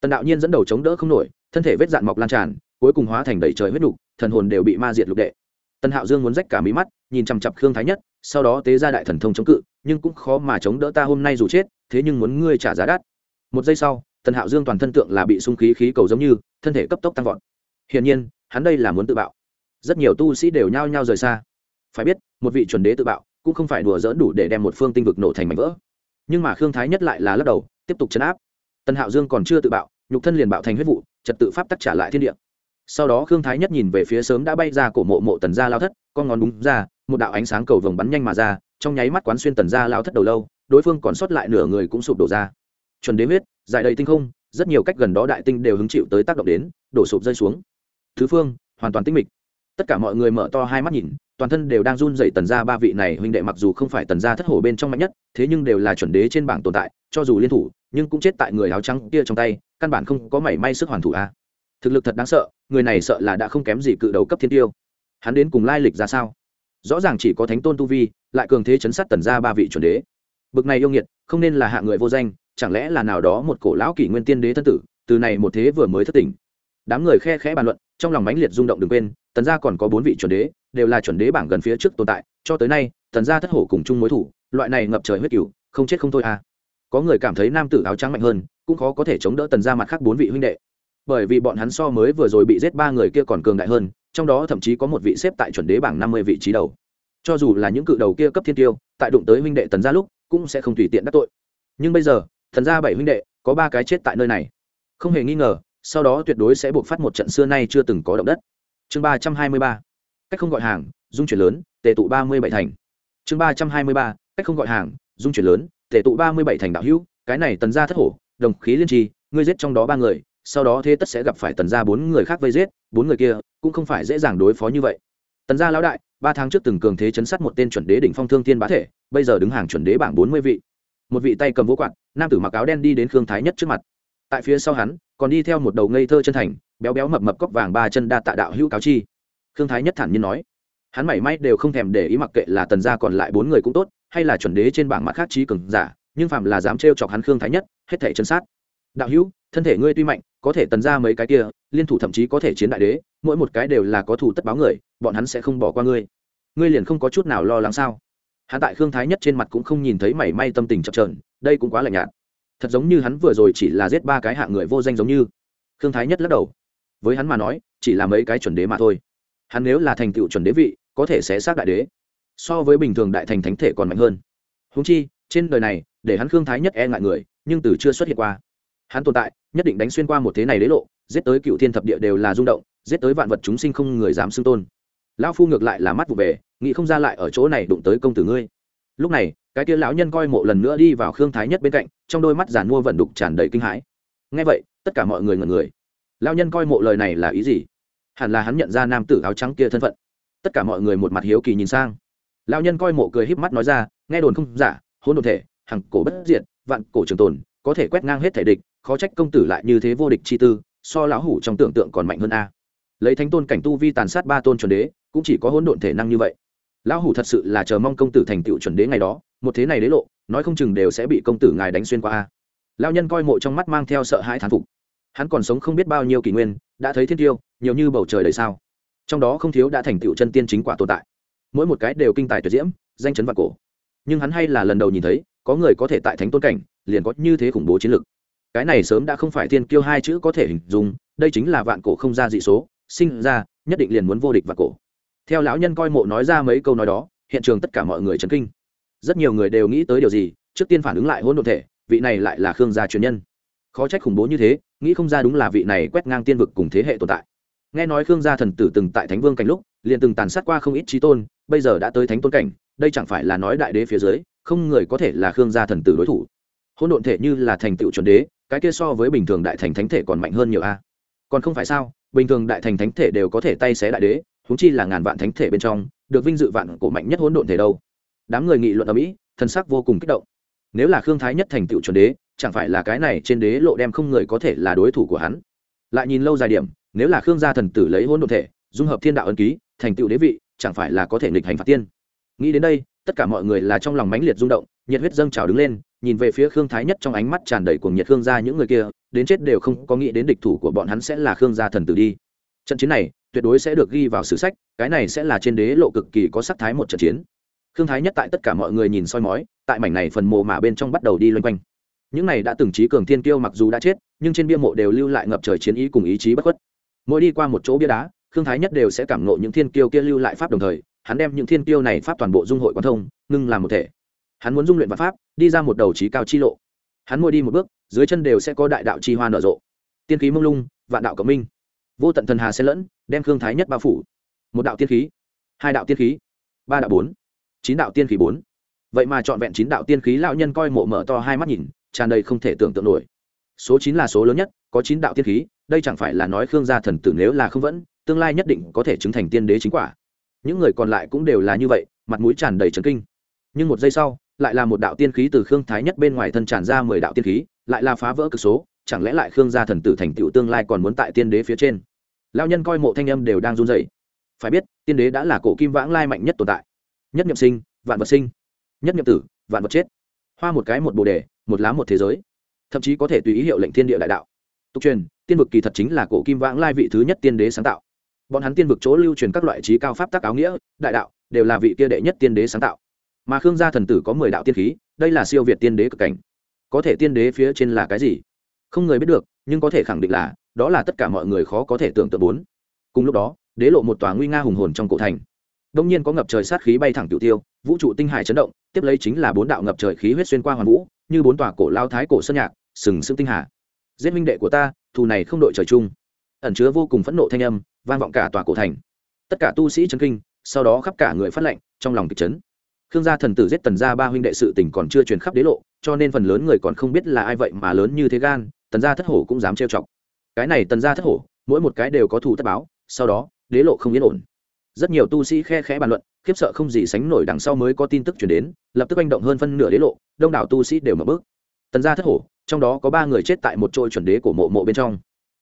Tần đạo nhiên dẫn đầu chống đỡ không nổi thân thể vết dạn mọc lan tràn cuối cùng hóa thành đầy trời huyết đủ, thần hồn đều bị ma diệt lục đệ. Tần hạo dương muốn rách cả mí mắt nhìn chằm chặp khương thái nhất sau đó tế ra đại thần thông chống cự nhưng cũng khó mà chống đỡ ta hôm nay dù chết thế nhưng muốn ngươi trả giá đắt. Một giây sau tần hạo dương toàn thân tượng là bị sung khí khí cầu giống như thân thể cấp tốc tăng vọt. Hiển nhiên hắn đây là muốn tự bạo. Rất nhiều tu sĩ đều nhao nhao rời xa. Phải biết, một vị chuẩn đế tự bạo cũng không phải đùa dỡn đủ để đem một phương tinh vực nổ thành mảnh vỡ. Nhưng mà khương thái nhất lại là lắc đầu, tiếp tục chấn áp. Tần hạo dương còn chưa tự bạo, nhục thân liền bạo thành huyết vụ, trật tự pháp tắc trả lại thiên địa. Sau đó khương thái nhất nhìn về phía sớm đã bay ra cổ mộ mộ tần gia lao thất, con ngón đúng ra, một đạo ánh sáng cầu vồng bắn nhanh mà ra, trong nháy mắt quán xuyên tần gia lao thất đầu lâu, đối phương còn sót lại nửa người cũng sụp đổ ra. Chuẩn đế huyết, giải đầy tinh không, rất nhiều cách gần đó đại tinh đều hứng chịu tới tác động đến, đổ sụp rơi xuống thứ phương, hoàn toàn tinh mịch. Tất cả mọi người mở to hai mắt nhìn, toàn thân đều đang run dậy tần gia ba vị này huynh đệ mặc dù không phải tần gia thất hổ bên trong mạnh nhất, thế nhưng đều là chuẩn đế trên bảng tồn tại, cho dù liên thủ, nhưng cũng chết tại người áo trắng kia trong tay, căn bản không có mảy may sức hoàn thủ a. Thực lực thật đáng sợ, người này sợ là đã không kém gì cự đầu cấp thiên tiêu. Hắn đến cùng lai lịch ra sao? Rõ ràng chỉ có thánh tôn tu vi, lại cường thế chấn sát tần gia ba vị chuẩn đế. Bực này yêu nghiệt, không nên là hạ người vô danh, chẳng lẽ là nào đó một cổ lão kỷ nguyên tiên đế thân tử, từ này một thế vừa mới thất tỉnh đám người khe khẽ bàn luận, trong lòng mãnh liệt rung động đừng quên, tần gia còn có bốn vị chuẩn đế, đều là chuẩn đế bảng gần phía trước tồn tại, cho tới nay, tần gia thất hổ cùng chung mối thủ, loại này ngập trời huyết cửu không chết không thôi à. Có người cảm thấy nam tử áo trắng mạnh hơn, cũng khó có thể chống đỡ tần gia mặt khác bốn vị huynh đệ. Bởi vì bọn hắn so mới vừa rồi bị giết ba người kia còn cường đại hơn, trong đó thậm chí có một vị xếp tại chuẩn đế bảng năm mươi vị trí đầu. Cho dù là những cự đầu kia cấp thiên tiêu, tại đụng tới huynh đệ tần gia lúc, cũng sẽ không tùy tiện đắc tội. Nhưng bây giờ thần gia bảy huynh đệ, có ba cái chết tại nơi này. Không hề nghi ngờ sau đó tuyệt đối sẽ buộc phát một trận xưa nay chưa từng có động đất. Chương ba trăm hai mươi ba. Cách không gọi hàng, dung chuyển lớn, tề tụ ba mươi bảy thành. Chương ba trăm hai mươi ba, cách không gọi hàng, dung chuyển lớn, tề tụ ba mươi bảy thành đạo hữu, cái này tần gia thất hổ, đồng khí liên tri ngươi giết trong đó ba người, sau đó thế tất sẽ gặp phải tần gia bốn người khác vây giết, bốn người kia cũng không phải dễ dàng đối phó như vậy. Tần gia lão đại, ba tháng trước từng cường thế chấn sát một tên chuẩn đế đỉnh phong thương thiên bá thể, bây giờ đứng hàng chuẩn đế bảng bốn mươi vị. Một vị tay cầm vô quạt, nam tử mặc áo đen đi đến khương thái nhất trước mặt. Tại phía sau hắn còn đi theo một đầu ngây thơ chân thành, béo béo mập mập cốc vàng ba chân đa tạ đạo hữu cáo chi. Khương thái nhất thản nhiên nói. Hắn mảy may đều không thèm để ý mặc kệ là tần gia còn lại bốn người cũng tốt, hay là chuẩn đế trên bảng mặt khác trí cường giả, nhưng phạm là dám trêu chọc hắn khương thái nhất, hết thể chân sát. Đạo hữu, thân thể ngươi tuy mạnh, có thể tần ra mấy cái kia, liên thủ thậm chí có thể chiến đại đế, mỗi một cái đều là có thủ tất báo người, bọn hắn sẽ không bỏ qua ngươi. Ngươi liền không có chút nào lo lắng sao? Hắn tại khương thái nhất trên mặt cũng không nhìn thấy mảy may tâm tình chập trờn đây cũng quá lạnh nhạt thật giống như hắn vừa rồi chỉ là giết ba cái hạng người vô danh giống như. Khương thái nhất lắc đầu. Với hắn mà nói, chỉ là mấy cái chuẩn đế mà thôi. Hắn nếu là thành tựu chuẩn đế vị, có thể sẽ xác đại đế. So với bình thường đại thành thánh thể còn mạnh hơn. Húng chi, trên đời này, để hắn khương thái nhất e ngại người, nhưng từ chưa xuất hiện qua. Hắn tồn tại, nhất định đánh xuyên qua một thế này đế lộ, giết tới cựu thiên thập địa đều là rung động, giết tới vạn vật chúng sinh không người dám xưng tôn. Lão phu ngược lại là mắt vụ về, nghĩ không ra lại ở chỗ này đụng tới công tử ngươi. Lúc này cái kia lão nhân coi mộ lần nữa đi vào khương thái nhất bên cạnh, trong đôi mắt giàn mua vận đục tràn đầy kinh hãi. Ngay vậy, tất cả mọi người ngẩn người. Lão nhân coi mộ lời này là ý gì? Hẳn là hắn nhận ra nam tử áo trắng kia thân phận. Tất cả mọi người một mặt hiếu kỳ nhìn sang. Lão nhân coi mộ cười híp mắt nói ra, nghe đồn không giả hôn đồn thể, hằng cổ bất diệt, vạn cổ trường tồn, có thể quét ngang hết thể địch, khó trách công tử lại như thế vô địch chi tư, so lão hủ trong tưởng tượng còn mạnh hơn a. Lấy thánh tôn cảnh tu vi tàn sát ba tôn chuẩn đế, cũng chỉ có hỗn độn thể năng như vậy. Lão hủ thật sự là chờ mong công tử thành tựu chuẩn đế ngày đó một thế này đế lộ, nói không chừng đều sẽ bị công tử ngài đánh xuyên qua a. Lao nhân coi mộ trong mắt mang theo sợ hãi thán phục. Hắn còn sống không biết bao nhiêu kỷ nguyên, đã thấy thiên tiêu, nhiều như bầu trời đầy sao. Trong đó không thiếu đã thành tựu chân tiên chính quả tồn tại. Mỗi một cái đều kinh tài tuyệt diễm, danh chấn vạn cổ. Nhưng hắn hay là lần đầu nhìn thấy, có người có thể tại thánh tôn cảnh, liền có như thế khủng bố chiến lực. Cái này sớm đã không phải thiên kiêu hai chữ có thể hình dung, đây chính là vạn cổ không ra dị số, sinh ra, nhất định liền muốn vô địch vạn cổ. Theo lão nhân coi mộ nói ra mấy câu nói đó, hiện trường tất cả mọi người chấn kinh rất nhiều người đều nghĩ tới điều gì, trước tiên phản ứng lại hỗn độn thể, vị này lại là khương gia truyền nhân. Khó trách khủng bố như thế, nghĩ không ra đúng là vị này quét ngang tiên vực cùng thế hệ tồn tại. Nghe nói khương gia thần tử từng tại thánh vương cảnh lúc, liền từng tàn sát qua không ít trí tôn, bây giờ đã tới thánh tôn cảnh, đây chẳng phải là nói đại đế phía dưới, không người có thể là khương gia thần tử đối thủ. Hỗn độn thể như là thành tựu chuẩn đế, cái kia so với bình thường đại thành thánh thể còn mạnh hơn nhiều a. Còn không phải sao, bình thường đại thành thánh thể đều có thể tay xé đại đế húng chi là ngàn vạn thánh thể bên trong, được vinh dự vạn cổ mạnh nhất hỗn độn thể đâu đám người nghị luận ở mỹ, thân sắc vô cùng kích động. Nếu là khương thái nhất thành tựu chuẩn đế, chẳng phải là cái này trên đế lộ đem không người có thể là đối thủ của hắn. Lại nhìn lâu dài điểm, nếu là khương gia thần tử lấy hỗn độn thể, dung hợp thiên đạo ân ký, thành tựu đế vị, chẳng phải là có thể nghịch hành phạt tiên. Nghĩ đến đây, tất cả mọi người là trong lòng mãnh liệt rung động, nhiệt huyết dâng trào đứng lên, nhìn về phía khương thái nhất trong ánh mắt tràn đầy cuồng nhiệt khương gia những người kia, đến chết đều không có nghĩ đến địch thủ của bọn hắn sẽ là khương gia thần tử đi. Trận chiến này, tuyệt đối sẽ được ghi vào sử sách, cái này sẽ là trên đế lộ cực kỳ có sắc thái một trận chiến khương thái nhất tại tất cả mọi người nhìn soi mói, tại mảnh này phần mộ mà bên trong bắt đầu đi loanh quanh. Những này đã từng trí cường thiên kiêu mặc dù đã chết, nhưng trên bia mộ đều lưu lại ngập trời chiến ý cùng ý chí bất khuất. Mỗi đi qua một chỗ bia đá, khương thái nhất đều sẽ cảm nộ những thiên kiêu kia lưu lại pháp đồng thời, hắn đem những thiên kiêu này pháp toàn bộ dung hội quan thông, ngưng làm một thể. Hắn muốn dung luyện văn pháp, đi ra một đầu trí cao chi lộ. Hắn mỗi đi một bước, dưới chân đều sẽ có đại đạo chi hoa nở rộ. Tiên khí mông lung, vạn đạo cộng minh. Vô tận thần hà xen lẫn, đem khương thái nhất bao phủ. Một đạo tiên khí, hai đạo tiên khí, ba đạo bốn chín đạo tiên khí bốn. Vậy mà trọn vẹn chín đạo tiên khí lão nhân coi mộ mở to hai mắt nhìn, tràn đầy không thể tưởng tượng nổi. Số chín là số lớn nhất, có chín đạo tiên khí, đây chẳng phải là nói khương gia thần tử nếu là không vẫn, tương lai nhất định có thể chứng thành tiên đế chính quả. Những người còn lại cũng đều là như vậy, mặt mũi tràn đầy trấn kinh. Nhưng một giây sau, lại là một đạo tiên khí từ khương thái nhất bên ngoài thân tràn ra mười đạo tiên khí, lại là phá vỡ cực số, chẳng lẽ lại khương gia thần tử thành tựu tương lai còn muốn tại tiên đế phía trên? Lao nhân coi mộ thanh âm đều đang run dậy phải biết, tiên đế đã là cổ kim vãng lai mạnh nhất tồn tại nhất nhậm sinh, vạn vật sinh. Nhất nhậm tử, vạn vật chết. Hoa một cái một bồ đề, một lá một thế giới. Thậm chí có thể tùy ý hiệu lệnh thiên địa đại đạo. Tục truyền, tiên vực kỳ thật chính là cổ kim vãng lai vị thứ nhất tiên đế sáng tạo. Bọn hắn tiên vực chỗ lưu truyền các loại trí cao pháp tác áo nghĩa, đại đạo, đều là vị kia đệ nhất tiên đế sáng tạo. Mà khương gia thần tử có mười đạo tiên khí, đây là siêu việt tiên đế cực cảnh. Có thể tiên đế phía trên là cái gì? Không người biết được, nhưng có thể khẳng định là, đó là tất cả mọi người khó có thể tưởng tượng bốn. Cùng lúc đó, đế lộ một tòa nguy nga hùng hồn trong cổ thành đông nhiên có ngập trời sát khí bay thẳng tiểu tiêu, vũ trụ tinh hải chấn động, tiếp lấy chính là bốn đạo ngập trời khí huyết xuyên qua hoàn vũ, như bốn tòa cổ lao thái cổ sơn nhạc, sừng sững tinh hà. Giết minh đệ của ta, thù này không đội trời chung. Ẩn chứa vô cùng phẫn nộ thanh âm, vang vọng cả tòa cổ thành. Tất cả tu sĩ chấn kinh, sau đó khắp cả người phát lệnh, trong lòng kịch chấn. Khương gia thần tử giết tần gia ba huynh đệ sự tình còn chưa truyền khắp đế lộ, cho nên phần lớn người còn không biết là ai vậy mà lớn như thế gan, tần gia thất hổ cũng dám trêu chọc. Cái này tần gia thất hổ, mỗi một cái đều có thù tất báo, sau đó, đế lộ không yên ổn rất nhiều tu sĩ khe khẽ bàn luận, khiếp sợ không gì sánh nổi đằng sau mới có tin tức chuyển đến, lập tức manh động hơn phân nửa đế lộ, đông đảo tu sĩ đều mở bước. Tần gia thất hổ, trong đó có ba người chết tại một trôi chuẩn đế của mộ mộ bên trong.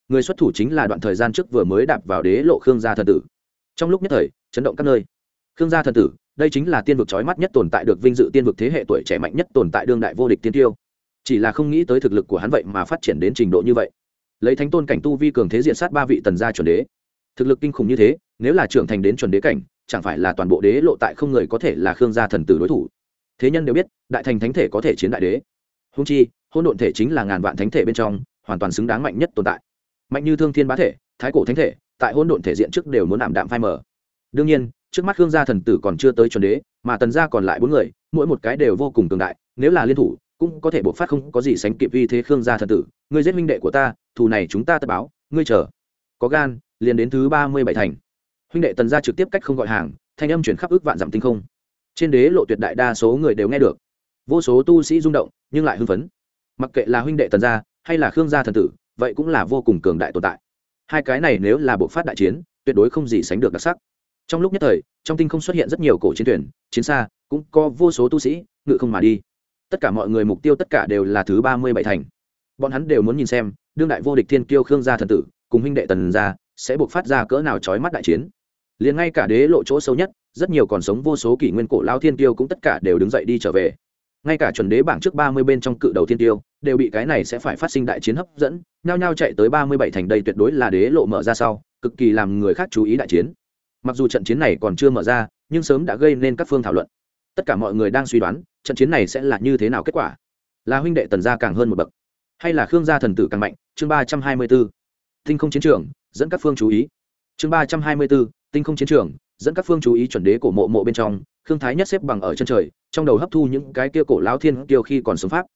Người xuất thủ chính là đoạn thời gian trước vừa mới đạp vào đế lộ khương gia thần tử. Trong lúc nhất thời, chấn động các nơi. Khương gia thần tử, đây chính là tiên vực trói mắt nhất tồn tại được vinh dự tiên vực thế hệ tuổi trẻ mạnh nhất tồn tại đương đại vô địch tiên tiêu. Chỉ là không nghĩ tới thực lực của hắn vậy mà phát triển đến trình độ như vậy. Lấy thánh tôn cảnh tu vi cường thế diện sát ba vị tần gia chuẩn đế. Thực lực kinh khủng như thế nếu là trưởng thành đến chuẩn đế cảnh, chẳng phải là toàn bộ đế lộ tại không người có thể là khương gia thần tử đối thủ. Thế nhân đều biết, đại thành thánh thể có thể chiến đại đế. Húng chi hôn độn thể chính là ngàn vạn thánh thể bên trong, hoàn toàn xứng đáng mạnh nhất tồn tại. Mạnh như thương thiên bá thể, thái cổ thánh thể, tại hôn độn thể diện trước đều muốn ảm đạm phai mờ. Đương nhiên, trước mắt khương gia thần tử còn chưa tới chuẩn đế, mà tần gia còn lại bốn người, mỗi một cái đều vô cùng cường đại, nếu là liên thủ, cũng có thể bộc phát không có gì sánh kịp vi thế khương gia thần tử. Ngươi giết minh đệ của ta, thù này chúng ta tất báo, ngươi chờ. Có gan, liền đến thứ ba mươi bảy thành huynh đệ tần gia trực tiếp cách không gọi hàng, thanh âm chuyển khắp ước vạn dặm tinh không. Trên đế lộ tuyệt đại đa số người đều nghe được. Vô số tu sĩ rung động, nhưng lại hưng phấn. Mặc kệ là huynh đệ tần gia hay là khương gia thần tử, vậy cũng là vô cùng cường đại tồn tại. Hai cái này nếu là bộ phát đại chiến, tuyệt đối không gì sánh được đặc sắc. Trong lúc nhất thời, trong tinh không xuất hiện rất nhiều cổ chiến thuyền, chiến xa, cũng có vô số tu sĩ, ngự không mà đi. Tất cả mọi người mục tiêu tất cả đều là thứ ba mươi bảy thành. Bọn hắn đều muốn nhìn xem, đương đại vô địch thiên kiêu khương gia thần tử, cùng huynh đệ tần gia, sẽ buộc phát ra cỡ nào trói mắt đại chiến liền ngay cả đế lộ chỗ sâu nhất, rất nhiều còn sống vô số kỷ nguyên cổ lao thiên tiêu cũng tất cả đều đứng dậy đi trở về. Ngay cả chuẩn đế bảng trước ba mươi bên trong cự đầu thiên tiêu, đều bị cái này sẽ phải phát sinh đại chiến hấp dẫn, nhao nhao chạy tới ba mươi bảy thành đây tuyệt đối là đế lộ mở ra sau, cực kỳ làm người khác chú ý đại chiến. Mặc dù trận chiến này còn chưa mở ra, nhưng sớm đã gây nên các phương thảo luận. Tất cả mọi người đang suy đoán, trận chiến này sẽ là như thế nào kết quả. Là huynh đệ tần gia càng hơn một bậc, hay là khương gia thần tử càng mạnh? Chương ba trăm hai mươi b ố tinh không chiến trường, dẫn các phương chú ý. Chương ba trăm hai mươi b ố tinh không chiến trường, dẫn các phương chú ý chuẩn đế của mộ mộ bên trong, khương thái nhất xếp bằng ở chân trời, trong đầu hấp thu những cái kia cổ lão thiên kiêu khi còn sống pháp.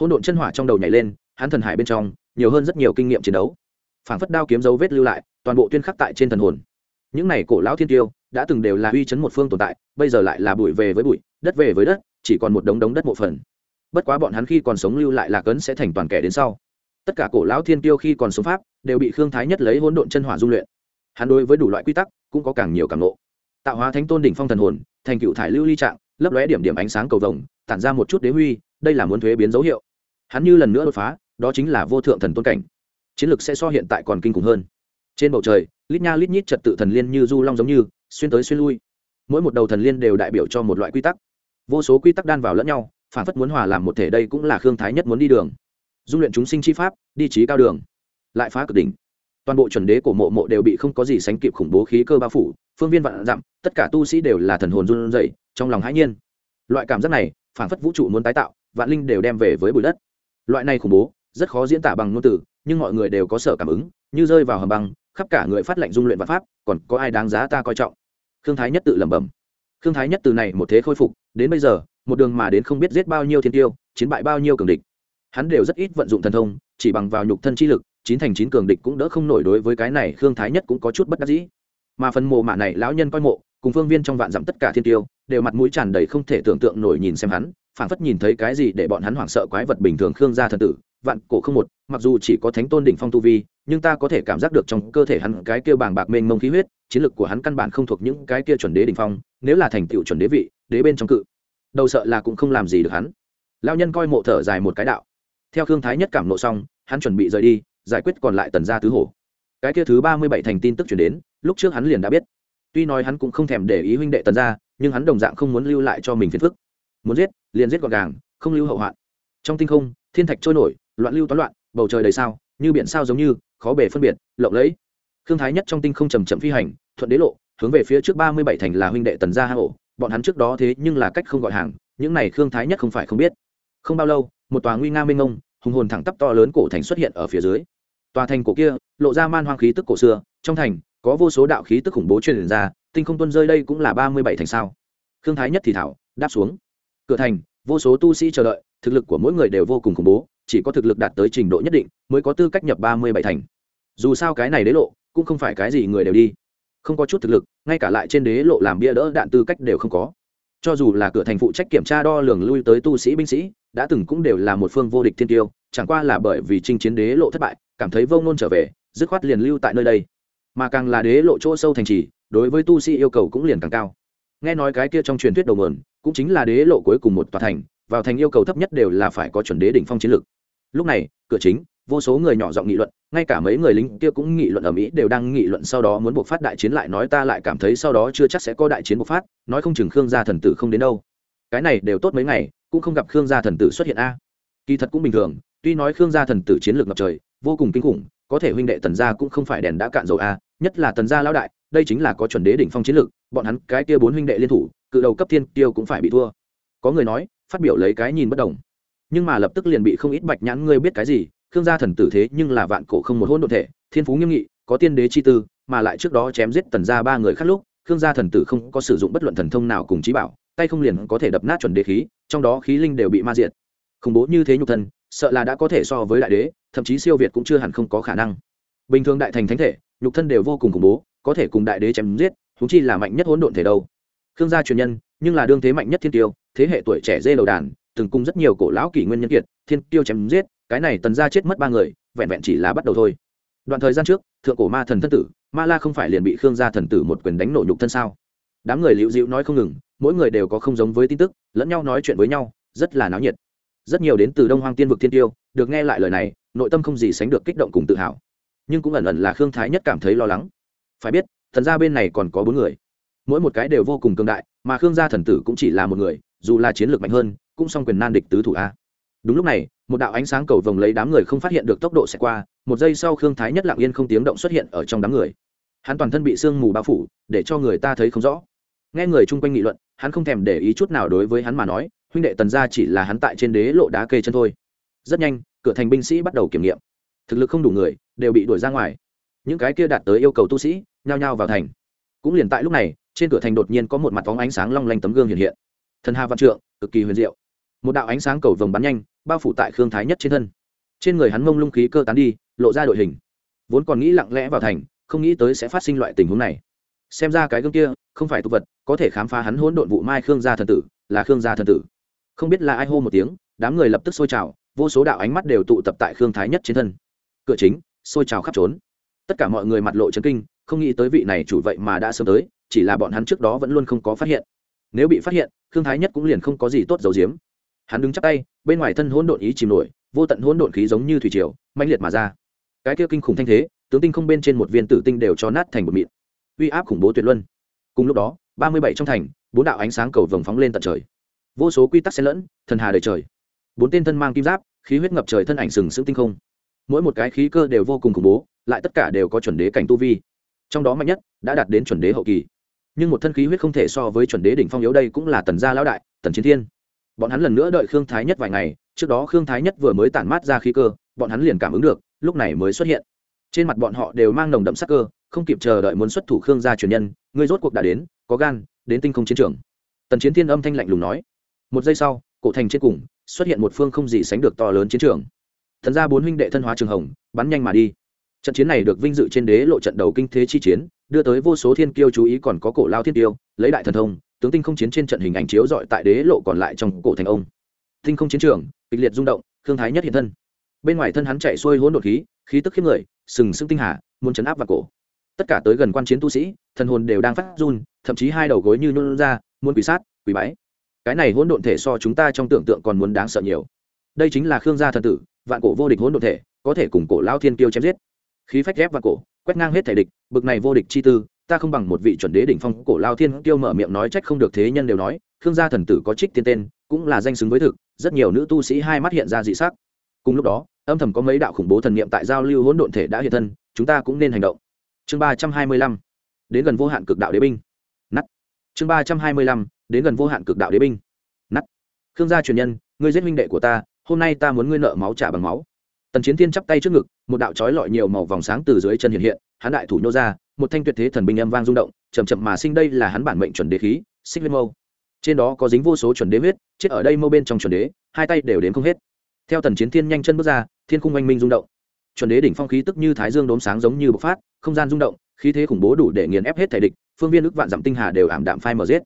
Hỗn độn chân hỏa trong đầu nhảy lên, hắn thần hải bên trong, nhiều hơn rất nhiều kinh nghiệm chiến đấu. Phảng phất đao kiếm dấu vết lưu lại, toàn bộ tuyên khắc tại trên thần hồn. Những này cổ lão thiên tiêu đã từng đều là uy chấn một phương tồn tại, bây giờ lại là bụi về với bụi, đất về với đất, chỉ còn một đống đống đất mộ phần. Bất quá bọn hắn khi còn sống lưu lại là cấn sẽ thành toàn kẻ đến sau. Tất cả cổ lão thiên tiêu khi còn sống pháp, đều bị khương thái nhất lấy hỗn độn chân hỏa dung luyện. Hắn đối với đủ loại quy tắc cũng có càng nhiều càng ngộ, tạo hóa thánh tôn đỉnh phong thần hồn thành cựu thải lưu ly trạng lấp lóe điểm điểm ánh sáng cầu vồng tản ra một chút đế huy đây là muốn thuế biến dấu hiệu. Hắn như lần nữa đột phá đó chính là vô thượng thần tôn cảnh. Chiến lược sẽ so hiện tại còn kinh khủng hơn. Trên bầu trời lít nha lít nhít trật tự thần liên như du long giống như xuyên tới xuyên lui. Mỗi một đầu thần liên đều đại biểu cho một loại quy tắc. Vô số quy tắc đan vào lẫn nhau phản phất muốn hòa làm một thể đây cũng là khương thái nhất muốn đi đường. Dung luyện chúng sinh chi pháp đi trí cao đường. Lại phá cực đỉnh toàn bộ chuẩn đế của mộ mộ đều bị không có gì sánh kịp khủng bố khí cơ bao phủ, phương viên vạn dặm, tất cả tu sĩ đều là thần hồn run rẩy, trong lòng hãi nhiên. Loại cảm giác này phản phất vũ trụ muốn tái tạo, vạn linh đều đem về với bụi đất. Loại này khủng bố, rất khó diễn tả bằng ngôn từ, nhưng mọi người đều có sở cảm ứng, như rơi vào hầm băng, khắp cả người phát lệnh dung luyện và pháp, còn có ai đáng giá ta coi trọng? Khương thái nhất tự lẩm bẩm. Khương thái nhất từ này một thế khôi phục, đến bây giờ, một đường mà đến không biết giết bao nhiêu thiên tiêu, chiến bại bao nhiêu cường địch. Hắn đều rất ít vận dụng thần thông, chỉ bằng vào nhục thân chi lực chín thành chín cường địch cũng đỡ không nổi đối với cái này, khương thái nhất cũng có chút bất đắc dĩ. Mà phần mộ mạ này, lão nhân coi mộ, cùng phương viên trong vạn dặm tất cả thiên tiêu, đều mặt mũi tràn đầy không thể tưởng tượng nổi nhìn xem hắn, phảng phất nhìn thấy cái gì để bọn hắn hoảng sợ quái vật bình thường khương gia thần tử, vạn cổ không một, mặc dù chỉ có thánh tôn đỉnh phong tu vi, nhưng ta có thể cảm giác được trong cơ thể hắn cái kia bàng bạc mênh mông khí huyết, chiến lực của hắn căn bản không thuộc những cái kia chuẩn đế đỉnh phong, nếu là thành tựu chuẩn đế vị, đế bên trong cự, đầu sợ là cũng không làm gì được hắn. Lão nhân coi mộ thở dài một cái đạo. Theo khương thái nhất cảm nộ xong, hắn chuẩn bị rời đi giải quyết còn lại tần gia tứ hổ. Cái kia thứ ba mươi bảy thành tin tức chuyển đến, lúc trước hắn liền đã biết. Tuy nói hắn cũng không thèm để ý huynh đệ tần gia, nhưng hắn đồng dạng không muốn lưu lại cho mình phiền phức. Muốn giết, liền giết gọn gàng, không lưu hậu hoạn. Trong tinh không, thiên thạch trôi nổi, loạn lưu toán loạn, bầu trời đầy sao, như biển sao giống như, khó bể phân biệt, lộng lẫy. Khương thái nhất trong tinh không chầm chậm phi hành, thuận đế lộ, hướng về phía trước ba mươi bảy thành là huynh đệ tần gia hạ hộ bọn hắn trước đó thế nhưng là cách không gọi hàng, những này khương thái nhất không phải không biết. Không bao lâu, một tòa nguy nga minh ngông hùng hồn thẳng tắp to lớn cổ thành xuất hiện ở phía dưới. Tòa thành cổ kia, lộ ra man hoang khí tức cổ xưa, trong thành, có vô số đạo khí tức khủng bố truyền ra, tinh không tuân rơi đây cũng là ba mươi bảy thành sao. Khương thái nhất thì thảo, đáp xuống. Cửa thành, vô số tu sĩ chờ đợi, thực lực của mỗi người đều vô cùng khủng bố, chỉ có thực lực đạt tới trình độ nhất định mới có tư cách nhập ba mươi bảy thành. Dù sao cái này đế lộ, cũng không phải cái gì người đều đi. Không có chút thực lực, ngay cả lại trên đế lộ làm bia đỡ đạn tư cách đều không có. Cho dù là cửa thành phụ trách kiểm tra đo lường lui tới tu sĩ binh sĩ đã từng cũng đều là một phương vô địch thiên tiêu, chẳng qua là bởi vì chinh chiến đế lộ thất bại, cảm thấy vô ngôn trở về, dứt khoát liền lưu tại nơi đây. Mà càng là đế lộ chỗ sâu thành trì, đối với tu sĩ yêu cầu cũng liền càng cao. Nghe nói cái kia trong truyền thuyết đầu mườn cũng chính là đế lộ cuối cùng một tòa thành, vào thành yêu cầu thấp nhất đều là phải có chuẩn đế đỉnh phong chiến lực lúc này, cửa chính, vô số người nhỏ giọng nghị luận, ngay cả mấy người lính kia cũng nghị luận ở mỹ đều đang nghị luận sau đó muốn buộc phát đại chiến lại nói ta lại cảm thấy sau đó chưa chắc sẽ có đại chiến bộc phát, nói không chừng khương gia thần tử không đến đâu. Cái này đều tốt mấy ngày cũng không gặp khương gia thần tử xuất hiện a. Kỳ thật cũng bình thường, tuy nói khương gia thần tử chiến lược ngập trời, vô cùng kinh khủng, có thể huynh đệ tần gia cũng không phải đèn đã cạn dầu a, nhất là tần gia lão đại, đây chính là có chuẩn đế đỉnh phong chiến lược, bọn hắn cái kia bốn huynh đệ liên thủ, cự đầu cấp thiên tiêu cũng phải bị thua. Có người nói, phát biểu lấy cái nhìn bất đồng. Nhưng mà lập tức liền bị không ít bạch nhãn ngươi biết cái gì, khương gia thần tử thế nhưng là vạn cổ không một hôn đ ộ thể, thiên phú nghiêm nghị, có tiên đế chi tư, mà lại trước đó chém giết tần gia ba người khác lúc, khương gia thần tử không có sử dụng bất luận thần thông nào cùng trí bảo, tay không liền có thể đập nát chuẩn đế khí trong đó khí linh đều bị ma diệt. Khủng bố như thế nhục thân, sợ là đã có thể so với đại đế, thậm chí siêu việt cũng chưa hẳn không có khả năng. Bình thường đại thành thánh thể, nhục thân đều vô cùng khủng bố, có thể cùng đại đế chém giết thú chi là mạnh nhất hỗn độn thể đâu. Khương gia truyền nhân, nhưng là đương thế mạnh nhất thiên tiêu, thế hệ tuổi trẻ dê đầu đàn, từng cung rất nhiều cổ lão kỷ nguyên nhân kiệt, thiên tiêu chém giết, cái này tần gia chết mất ba người, vẹn vẹn chỉ là bắt đầu thôi. Đoạn thời gian trước, thượng cổ ma thần thân tử, ma la không phải liền bị khương gia thần tử một quyền đánh nổ nhục thân sao? Đám người liễu dịu nói không ngừng mỗi người đều có không giống với tin tức, lẫn nhau nói chuyện với nhau, rất là náo nhiệt. Rất nhiều đến từ đông hoang tiên vực thiên tiêu, được nghe lại lời này, nội tâm không gì sánh được kích động cùng tự hào. Nhưng cũng ẩn ẩn là khương thái nhất cảm thấy lo lắng. Phải biết, thần gia bên này còn có bốn người. Mỗi một cái đều vô cùng cường đại, mà khương gia thần tử cũng chỉ là một người, dù là chiến lược mạnh hơn, cũng song quyền nan địch tứ thủ a. Đúng lúc này, một đạo ánh sáng cầu vồng lấy đám người không phát hiện được tốc độ sẽ qua, một giây sau khương thái nhất lặng yên không tiếng động xuất hiện ở trong đám người. Hắn toàn thân bị sương mù bao phủ, để cho người ta thấy không rõ nghe người chung quanh nghị luận, hắn không thèm để ý chút nào đối với hắn mà nói, huynh đệ tần gia chỉ là hắn tại trên đế lộ đá kê chân thôi. Rất nhanh, cửa thành binh sĩ bắt đầu kiểm nghiệm. Thực lực không đủ người, đều bị đuổi ra ngoài. Những cái kia đạt tới yêu cầu tu sĩ, nhao nhao vào thành. Cũng liền tại lúc này, trên cửa thành đột nhiên có một mặt phóng ánh sáng long lanh tấm gương hiện hiện. Thần hà văn trượng, cực kỳ huyền diệu. Một đạo ánh sáng cầu vồng bắn nhanh, bao phủ tại khương thái nhất trên thân. Trên người hắn mông lung khí cơ tán đi, lộ ra đội hình. Vốn còn nghĩ lặng lẽ vào thành, không nghĩ tới sẽ phát sinh loại tình huống này xem ra cái gương kia không phải tục vật, có thể khám phá hắn hỗn độn vụ mai khương gia thần tử, là khương gia thần tử. Không biết là ai hô một tiếng, đám người lập tức sôi trào, vô số đạo ánh mắt đều tụ tập tại khương thái nhất trên thân. Cửa chính sôi trào khắp trốn. Tất cả mọi người mặt lộ chấn kinh, không nghĩ tới vị này chủ vậy mà đã sớm tới, chỉ là bọn hắn trước đó vẫn luôn không có phát hiện. Nếu bị phát hiện, khương thái nhất cũng liền không có gì tốt dầu diếm hắn đứng chắc tay, bên ngoài thân hỗn độn ý chìm nổi, vô tận hỗn độn khí giống như thủy triều, mãnh liệt mà ra. Cái kia kinh khủng thanh thế, tướng tinh không bên trên một viên tử tinh đều cho nát thành một mịn uy áp khủng bố tuyệt luân. Cùng lúc đó, ba mươi bảy trong thành, bốn đạo ánh sáng cầu vồng phóng lên tận trời. Vô số quy tắc xen lẫn, thần hà đời trời. Bốn tên thân mang kim giáp, khí huyết ngập trời thân ảnh sừng sững tinh không. Mỗi một cái khí cơ đều vô cùng khủng bố, lại tất cả đều có chuẩn đế cảnh tu vi. Trong đó mạnh nhất đã đạt đến chuẩn đế hậu kỳ. Nhưng một thân khí huyết không thể so với chuẩn đế đỉnh phong yếu đây cũng là tần gia lão đại, tần chiến thiên. Bọn hắn lần nữa đợi khương thái nhất vài ngày, trước đó khương thái nhất vừa mới tản mát ra khí cơ, bọn hắn liền cảm ứng được, lúc này mới xuất hiện. Trên mặt bọn họ đều mang nồng đậm sắc cơ không kịp chờ đợi muốn xuất thủ khương gia truyền nhân, ngươi rốt cuộc đã đến, có gan, đến tinh không chiến trường. Tần chiến thiên âm thanh lạnh lùng nói. Một giây sau, cổ thành trên cùng, xuất hiện một phương không gì sánh được to lớn chiến trường. Thần ra bốn huynh đệ thân hóa trường hồng, bắn nhanh mà đi. Trận chiến này được vinh dự trên đế lộ trận đầu kinh thế chi chiến, đưa tới vô số thiên kiêu chú ý còn có cổ lao thiên kiêu lấy đại thần thông, tướng tinh không chiến trên trận hình ảnh chiếu dọi tại đế lộ còn lại trong cổ thành ông. Tinh không chiến trường, kịch liệt rung động thương thái nhất hiện thân. Bên ngoài thân hắn chạy xuôi hỗn đột khí khí tức khiếp người, sừng sững tinh hà, muốn chấn áp vào cổ tất cả tới gần quan chiến tu sĩ, thần hồn đều đang phát run, thậm chí hai đầu gối như nôn ra, muốn quỷ sát quỷ bái. Cái này hỗn độn thể so chúng ta trong tưởng tượng còn muốn đáng sợ nhiều. Đây chính là khương gia thần tử, vạn cổ vô địch hỗn độn thể, có thể cùng cổ lao thiên kiêu chém giết. Khí phách ghép vào cổ, quét ngang hết thể địch, bực này vô địch chi tư, ta không bằng một vị chuẩn đế đỉnh phong, cổ lao thiên kiêu mở miệng nói trách không được thế nhân đều nói, khương gia thần tử có trích tiên tên, cũng là danh xứng với thực, rất nhiều nữ tu sĩ hai mắt hiện ra dị sắc. Cùng lúc đó, âm thầm có mấy đạo khủng bố thần niệm tại giao lưu hỗn độn thể đã hiện thân, chúng ta cũng nên hành động chương ba trăm hai mươi lăm, đến gần vô hạn cực đạo đế binh. Nắt chương ba trăm hai mươi lăm, đến gần vô hạn cực đạo đế binh. Nắt khương gia truyền nhân, ngươi giết minh đệ của ta, hôm nay ta muốn ngươi nợ máu trả bằng máu. Tần chiến thiên chắp tay trước ngực, một đạo trói lọi nhiều màu vòng sáng từ dưới chân hiện hiện, hắn đại thủ nhô ra, một thanh tuyệt thế thần binh âm vang rung động chầm chậm mà sinh đây là hắn bản mệnh chuẩn đế khí, xích huyết mâu. Trên đó có dính vô số chuẩn đế huyết, chết ở đây mâu bên trong chuẩn đế, hai tay đều đến không hết. Theo tần chiến thiên nhanh chân bước ra, thiên khung oanh minh rung động chuẩn đế đỉnh phong khí tức như thái dương đốm sáng giống như bộc phát, không gian rung động, khí thế khủng bố đủ để nghiền ép hết thể địch, phương viên ức vạn dặm tinh hà đều ảm đạm phai mờ giết.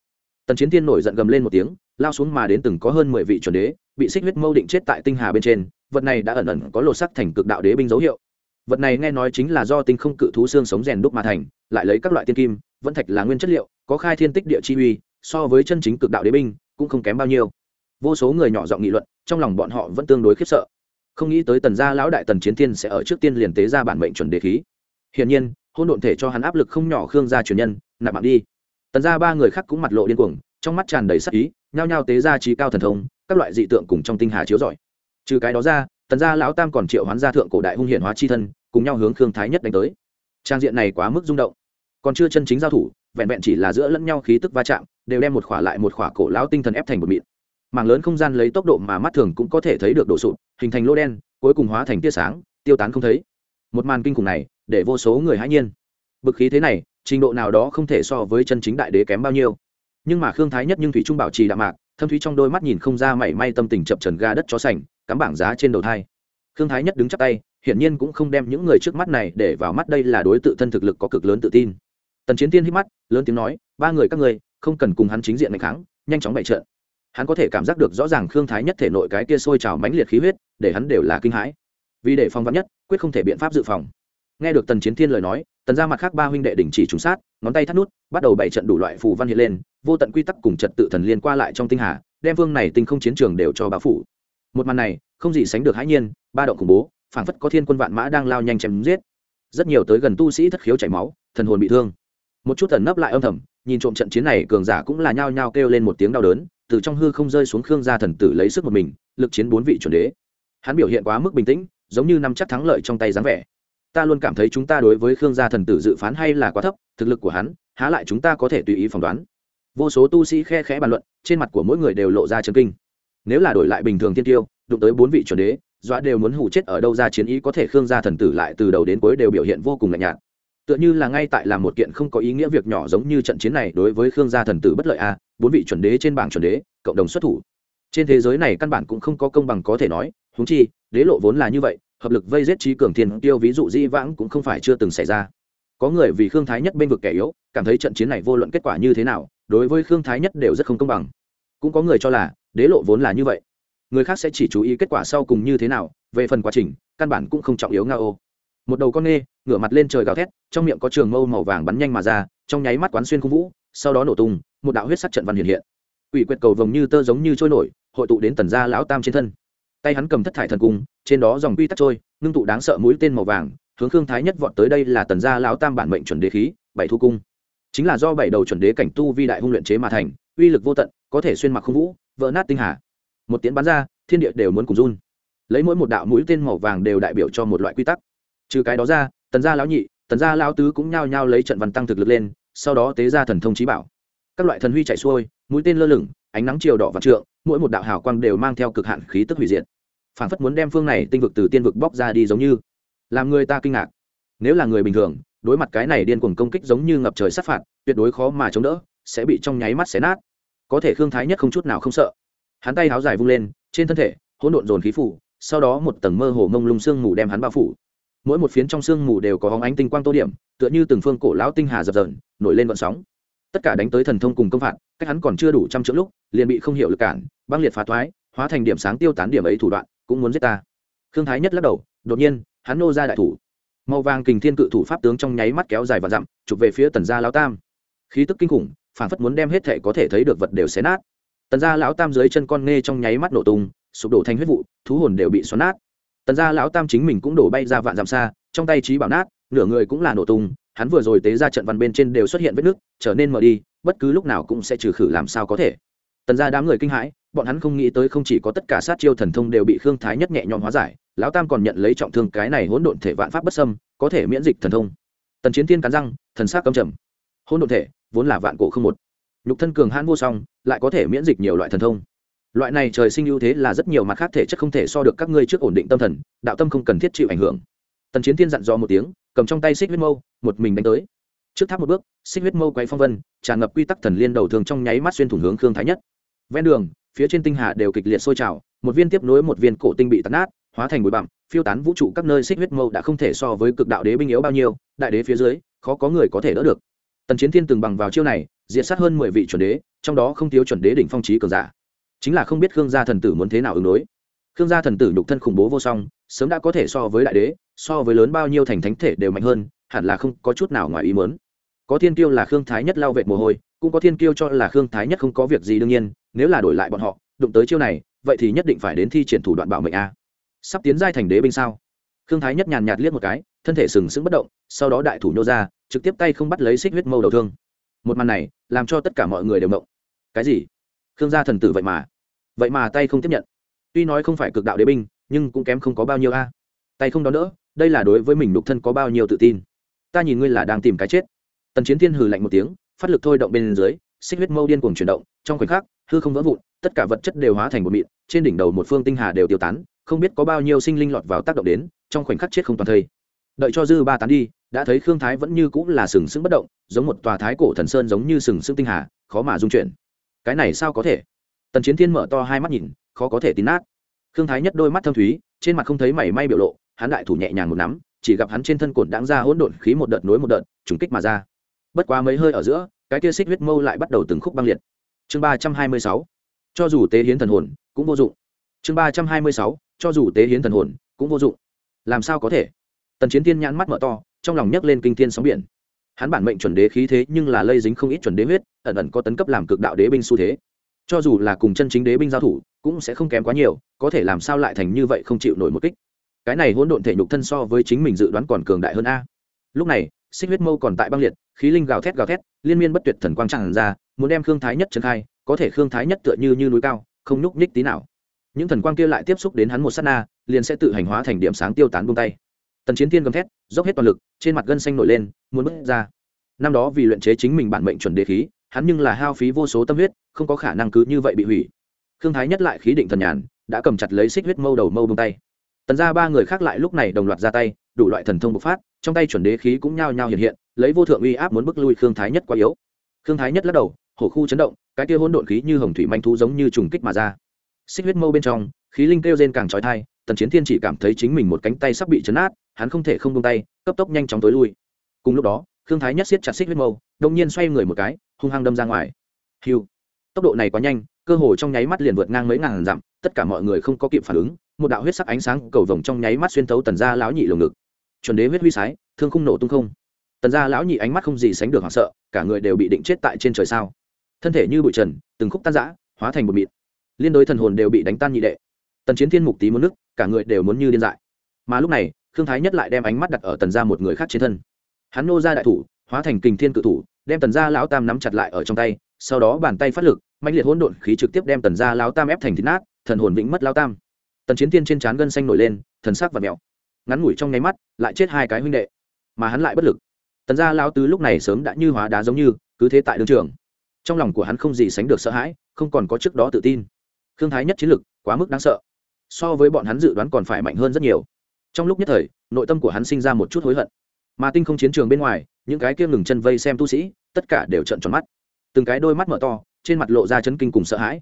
Tần chiến thiên nổi giận gầm lên một tiếng, lao xuống mà đến từng có hơn mười vị chuẩn đế, bị xích huyết mâu định chết tại tinh hà bên trên, vật này đã ẩn ẩn có lột sắc thành cực đạo đế binh dấu hiệu. Vật này nghe nói chính là do tinh không cự thú xương sống rèn đúc mà thành, lại lấy các loại tiên kim, vẫn thạch là nguyên chất liệu, có khai thiên tích địa chi uy, so với chân chính cực đạo đế binh, cũng không kém bao nhiêu. Vô số người nhỏ giọng nghị luận, trong lòng bọn họ vẫn tương đối khiếp sợ không nghĩ tới tần gia lão đại tần chiến thiên sẽ ở trước tiên liền tế ra bản mệnh chuẩn đề khí. Hiển nhiên, hôn độn thể cho hắn áp lực không nhỏ khương gia truyền nhân, nạp mạng đi. Tần gia ba người khác cũng mặt lộ điên cuồng, trong mắt tràn đầy sắc ý, nhao nhao tế ra trí cao thần thông, các loại dị tượng cùng trong tinh hà chiếu giỏi trừ cái đó ra, tần gia lão tam còn triệu hoán gia thượng cổ đại hung hiển hóa chi thân, cùng nhau hướng khương thái nhất đánh tới. Trang diện này quá mức rung động. Còn chưa chân chính giao thủ, vẹn vẹn chỉ là giữa lẫn nhau khí tức va chạm, đều đem một khỏa lại một khỏa cổ lão tinh thần ép thành một mịn. Mảng lớn không gian lấy tốc độ mà mắt thường cũng có thể thấy được đổ sụt hình thành lô đen, cuối cùng hóa thành tia sáng, tiêu tán không thấy. Một màn kinh khủng này, để vô số người hãy nhiên. Bực khí thế này, trình độ nào đó không thể so với chân chính đại đế kém bao nhiêu. Nhưng mà khương thái nhất nhưng thủy trung bảo trì đạm mạc, thâm thúy trong đôi mắt nhìn không ra mảy may tâm tình chập trần ga đất chó sành, cắm bảng giá trên đầu thai. Khương thái nhất đứng chắp tay, hiển nhiên cũng không đem những người trước mắt này để vào mắt đây là đối tự thân thực lực có cực lớn tự tin. Tần chiến tiên hít mắt, lớn tiếng nói, ba người các ngươi, không cần cùng hắn chính diện ngày kháng, nhanh chóng bày trợn hắn có thể cảm giác được rõ ràng khương thái nhất thể nội cái kia sôi trào mãnh liệt khí huyết, để hắn đều là kinh hãi. Vì để phòng vắn nhất, quyết không thể biện pháp dự phòng. Nghe được tần chiến thiên lời nói, tần ra mặt khác ba huynh đệ đình chỉ trùng sát, ngón tay thắt nút, bắt đầu bảy trận đủ loại phù văn hiện lên, vô tận quy tắc cùng trật tự thần liên qua lại trong tinh hà, đem vương này tinh không chiến trường đều cho báo phủ. Một màn này, không gì sánh được hãi nhiên, ba động khủng bố, phảng phất có thiên quân vạn mã đang lao nhanh chém giết. Rất nhiều tới gần tu sĩ thất khiếu chảy máu, thần hồn bị thương. Một chút thần nấp lại âm thầm, nhìn trộm trận chiến này, cường giả cũng là nhao nhao kêu lên một tiếng đau đớn từ trong hư không rơi xuống khương gia thần tử lấy sức một mình, lực chiến bốn vị chuẩn đế. Hắn biểu hiện quá mức bình tĩnh, giống như nắm chắc thắng lợi trong tay dáng vẻ. Ta luôn cảm thấy chúng ta đối với khương gia thần tử dự phán hay là quá thấp, thực lực của hắn, há lại chúng ta có thể tùy ý phỏng đoán. Vô số tu sĩ khe khẽ bàn luận, trên mặt của mỗi người đều lộ ra chân kinh. Nếu là đổi lại bình thường tiên tiêu, đụng tới bốn vị chuẩn đế, dọa đều muốn hủ chết ở đâu ra chiến ý có thể khương gia thần tử lại từ đầu đến cuối đều biểu hiện vô cùng lạnh nhạt. Tựa như là ngay tại là một kiện không có ý nghĩa việc nhỏ giống như trận chiến này đối với khương gia thần tử bất lợi a bốn vị chuẩn đế trên bảng chuẩn đế, cộng đồng xuất thủ. Trên thế giới này căn bản cũng không có công bằng có thể nói húng chi, đế lộ vốn là như vậy, hợp lực vây giết trí cường thiên tiêu ví dụ di vãng cũng không phải chưa từng xảy ra. Có người vì khương thái nhất bên vực kẻ yếu, cảm thấy trận chiến này vô luận kết quả như thế nào, đối với khương thái nhất đều rất không công bằng. Cũng có người cho là, đế lộ vốn là như vậy. Người khác sẽ chỉ chú ý kết quả sau cùng như thế nào, về phần quá trình, căn bản cũng không trọng yếu nga ô một đầu con nê, ngửa mặt lên trời gào thét, trong miệng có trường mâu màu vàng bắn nhanh mà ra, trong nháy mắt quán xuyên khung vũ sau đó nổ tung, một đạo huyết sắc trận văn hiện hiện. Quỷ quyệt cầu vồng như tơ giống như trôi nổi, hội tụ đến tần gia lão tam trên thân. Tay hắn cầm thất thải thần cung, trên đó dòng quy tắc trôi, ngưng tụ đáng sợ mũi tên màu vàng, hướng khương thái nhất vọt tới đây là tần gia lão tam bản mệnh chuẩn đế khí, bảy thu cung. Chính là do bảy đầu chuẩn đế cảnh tu vi đại hung luyện chế mà thành, uy lực vô tận, có thể xuyên mặc không vũ, vỡ nát tinh hà. Một tiếng bắn ra, thiên địa đều muốn cùng run. Lấy mỗi một đạo mũi tên màu vàng đều đại biểu cho một loại quy tắc. Trừ cái đó ra, tần gia lão nhị, tần gia lão tứ cũng nhao nhao lấy trận văn tăng thực lực lên sau đó tế ra thần thông trí bảo. Các loại thần huy chạy xuôi, mũi tên lơ lửng, ánh nắng chiều đỏ và trượng, mỗi một đạo hào quang đều mang theo cực hạn khí tức hủy diệt. Phản phất muốn đem phương này tinh vực từ tiên vực bóc ra đi giống như. Làm người ta kinh ngạc. Nếu là người bình thường, đối mặt cái này điên cuồng công kích giống như ngập trời sát phạt, tuyệt đối khó mà chống đỡ, sẽ bị trong nháy mắt xé nát. Có thể khương thái nhất không chút nào không sợ. Hắn tay háo dài vung lên, trên thân thể, hỗn độn dồn khí phủ, sau đó một tầng mơ hồ mông lung sương mù đem hắn bao phủ. Mỗi một phiến trong sương mù đều có hóng ánh tinh quang tô điểm, tựa như từng phương cổ lão tinh hà dập dờn nổi lên vận sóng. Tất cả đánh tới thần thông cùng công phạt, cách hắn còn chưa đủ trăm trượng lúc, liền bị không hiểu lực cản, băng liệt phá thoái, hóa thành điểm sáng tiêu tán điểm ấy thủ đoạn, cũng muốn giết ta. Khương thái nhất lắc đầu, đột nhiên, hắn nô ra đại thủ. Màu vàng kình thiên cự thủ pháp tướng trong nháy mắt kéo dài và dặm, chụp về phía tần gia lão tam. Khí tức kinh khủng, phản phất muốn đem hết thể có thể thấy được vật đều xé nát. Tần gia lão tam dưới chân con nghe trong nháy mắt nổ tung, sụp đổ thành huyết vụ, thú hồn đều bị xoắn nát. Tần gia lão tam chính mình cũng đổ bay ra vạn dặm xa, trong tay trí bảo nát, nửa người cũng là nổ tung hắn vừa rồi tế ra trận văn bên trên đều xuất hiện vết nước, trở nên mờ đi bất cứ lúc nào cũng sẽ trừ khử làm sao có thể. Tần gia đám người kinh hãi bọn hắn không nghĩ tới không chỉ có tất cả sát chiêu thần thông đều bị khương thái nhất nhẹ nhõm hóa giải lão tam còn nhận lấy trọng thương cái này hỗn độn thể vạn pháp bất xâm có thể miễn dịch thần thông. Tần chiến thiên cắn răng thần sát cấm trầm. Hỗn độn thể vốn là vạn cổ không một. Nhục thân cường hãn vô song lại có thể miễn dịch nhiều loại thần thông. Loại này trời sinh ưu thế là rất nhiều mặt khác thể chất không thể so được các ngươi trước ổn định tâm thần đạo tâm không cần thiết chịu ảnh hưởng tần chiến thiên dặn dò một tiếng, cầm trong tay xích huyết mâu, một mình đánh tới. Trước tháp một bước, xích huyết mâu quay phong vân, tràn ngập quy tắc thần liên đầu thường trong nháy mắt xuyên thủng hướng khương thái nhất. Ven đường, phía trên tinh hà đều kịch liệt sôi trào, một viên tiếp nối một viên cổ tinh bị tắt nát, hóa thành bụi bặm, phiêu tán vũ trụ các nơi xích huyết mâu đã không thể so với cực đạo đế binh yếu bao nhiêu, đại đế phía dưới, khó có người có thể đỡ được. Tần chiến thiên từng bằng vào chiêu này, diệt sát hơn mười vị chuẩn đế, trong đó không thiếu chuẩn đế đỉnh phong trí cường giả. Chính là không biết khương gia thần tử muốn thế nào ứng đối. Khương gia thần tử nhục thân khủng bố vô song, sớm đã có thể so với đại đế so với lớn bao nhiêu thành thánh thể đều mạnh hơn, hẳn là không có chút nào ngoài ý mớn có thiên kiêu là khương thái nhất lao vệt mồ hôi, cũng có thiên kiêu cho là khương thái nhất không có việc gì đương nhiên, nếu là đổi lại bọn họ, đụng tới chiêu này, vậy thì nhất định phải đến thi triển thủ đoạn bảo mệnh a. Sắp tiến giai thành đế binh sao? Khương thái nhất nhàn nhạt liếc một cái, thân thể sừng sững bất động, sau đó đại thủ nhô ra, trực tiếp tay không bắt lấy xích huyết mâu đầu thương. Một màn này, làm cho tất cả mọi người đều mộng cái gì? Khương gia thần tử vậy mà vậy mà tay không tiếp nhận. Tuy nói không phải cực đạo đế binh, nhưng cũng kém không có bao nhiêu a. Tay không đón đỡ đây là đối với mình đục thân có bao nhiêu tự tin. Ta nhìn ngươi là đang tìm cái chết. Tần chiến thiên hừ lạnh một tiếng, phát lực thôi động bên dưới, xích huyết mâu điên cuồng chuyển động, trong khoảnh khắc, hư không vỡ vụn, tất cả vật chất đều hóa thành một mịn, trên đỉnh đầu một phương tinh hà đều tiêu tán, không biết có bao nhiêu sinh linh lọt vào tác động đến, trong khoảnh khắc chết không toàn thây. Đợi cho dư ba tán đi, đã thấy khương thái vẫn như cũng là sừng sững bất động, giống một tòa thái cổ thần sơn giống như sừng sững tinh hà, khó mà dung chuyển. Cái này sao có thể? Tần chiến thiên mở to hai mắt nhìn, khó có thể tín nát. Khương thái nhất đôi mắt thâm thúy, trên mặt không thấy mảy may biểu lộ hắn đại thủ nhẹ nhàng một nắm, chỉ gặp hắn trên thân cột đáng ra hỗn độn khí một đợt nối một đợt, trùng kích mà ra. Bất quá mấy hơi ở giữa, cái kia xích huyết mâu lại bắt đầu từng khúc băng liệt. Chương ba trăm hai mươi sáu, cho dù tế hiến thần hồn, cũng vô dụng. Chương ba trăm hai mươi sáu, cho dù tế hiến thần hồn, cũng vô dụng. Làm sao có thể? Tần chiến tiên nhãn mắt mở to, trong lòng nhấc lên kinh thiên sóng biển. Hắn bản mệnh chuẩn đế khí thế nhưng là lây dính không ít chuẩn đế huyết, ẩn ẩn có tấn cấp làm cực đạo đế binh xu thế. Cho dù là cùng chân chính đế binh giao thủ, cũng sẽ không kém quá nhiều, có thể làm sao lại thành như vậy không chịu nổi một kích cái này hỗn độn thể nhục thân so với chính mình dự đoán còn cường đại hơn a. Lúc này, xích huyết mâu còn tại băng liệt, khí linh gào thét gào thét, liên miên bất tuyệt thần quang tràn ra, muốn đem khương thái nhất trấn khai, có thể khương thái nhất tựa như như núi cao, không nhúc nhích tí nào. Những thần quang kia lại tiếp xúc đến hắn một s á t na, liền sẽ tự hành hóa thành điểm sáng tiêu tán buông tay. Tần chiến tiên gầm thét, dốc hết toàn lực, trên mặt gân xanh nổi lên, muốn bước ra. Năm đó vì luyện chế chính mình bản mệnh chuẩn đề khí, hắn nhưng là hao phí vô số tâm huyết, không có khả năng cứ như vậy bị hủy. Khương thái nhất lại khí định thần nhàn, đã cầm chặt lấy xích huyết mâu đầu mâu bông tay tần ra ba người khác lại lúc này đồng loạt ra tay, đủ loại thần thông bộc phát, trong tay chuẩn đế khí cũng nhao nhao hiện hiện, lấy vô thượng uy áp muốn bức lui khương thái nhất quá yếu. Khương thái nhất lắc đầu, hổ khu chấn động, cái kia hỗn độn khí như hồng thủy manh thú giống như trùng kích mà ra. Xích huyết mâu bên trong, khí linh kêu rên càng trói thai, tần chiến thiên chỉ cảm thấy chính mình một cánh tay sắp bị chấn át, hắn không thể không buông tay, cấp tốc nhanh chóng tối lui. Cùng lúc đó, khương thái nhất siết chặt xích huyết mâu đông nhiên xoay người một cái, hung hăng đâm ra ngoài. Hiu tốc độ này quá nhanh cơ hồ trong nháy mắt liền vượt ngang mấy ngàn dặm, tất cả mọi người không có kịp phản ứng, một đạo huyết sắc ánh sáng cầu vồng trong nháy mắt xuyên thấu tần gia lão nhị lồng ngực. Chuẩn đế huyết huy sái, thương không nổ tung không. Tần gia lão nhị ánh mắt không gì sánh được hoảng sợ, cả người đều bị định chết tại trên trời sao. Thân thể như bụi trần, từng khúc tan rã, hóa thành một mịt liên đối thần hồn đều bị đánh tan nhị đệ. Tần chiến thiên mục tí muốn nước cả người đều muốn như điên dại. Mà lúc này thương thái nhất lại đem ánh mắt đặt ở tần gia một người khác trên thân. Hắn nô ra đại thủ, hóa thành kình thiên cự thủ, đem tần gia lão tam nắm chặt lại ở trong tay, sau đó bàn tay phát lực mạnh liệt hỗn độn khí trực tiếp đem tần gia lão tam ép thành thịt nát, thần hồn vĩnh mất lão tam. Tần chiến tiên trên trán gân xanh nổi lên, thần sắc và mèo ngắn ngủi trong nháy mắt, lại chết hai cái huynh đệ. Mà hắn lại bất lực. Tần gia lão tứ lúc này sớm đã như hóa đá giống như, cứ thế tại đương trường. Trong lòng của hắn không gì sánh được sợ hãi, không còn có trước đó tự tin. Khương thái nhất chiến lực, quá mức đáng sợ. So với bọn hắn dự đoán còn phải mạnh hơn rất nhiều. Trong lúc nhất thời, nội tâm của hắn sinh ra một chút hối hận. Mà tinh không chiến trường bên ngoài, những cái kia ngừng chân vây xem tu sĩ, tất cả đều trận tròn mắt. Từng cái đôi mắt mở to trên mặt lộ ra chấn kinh cùng sợ hãi.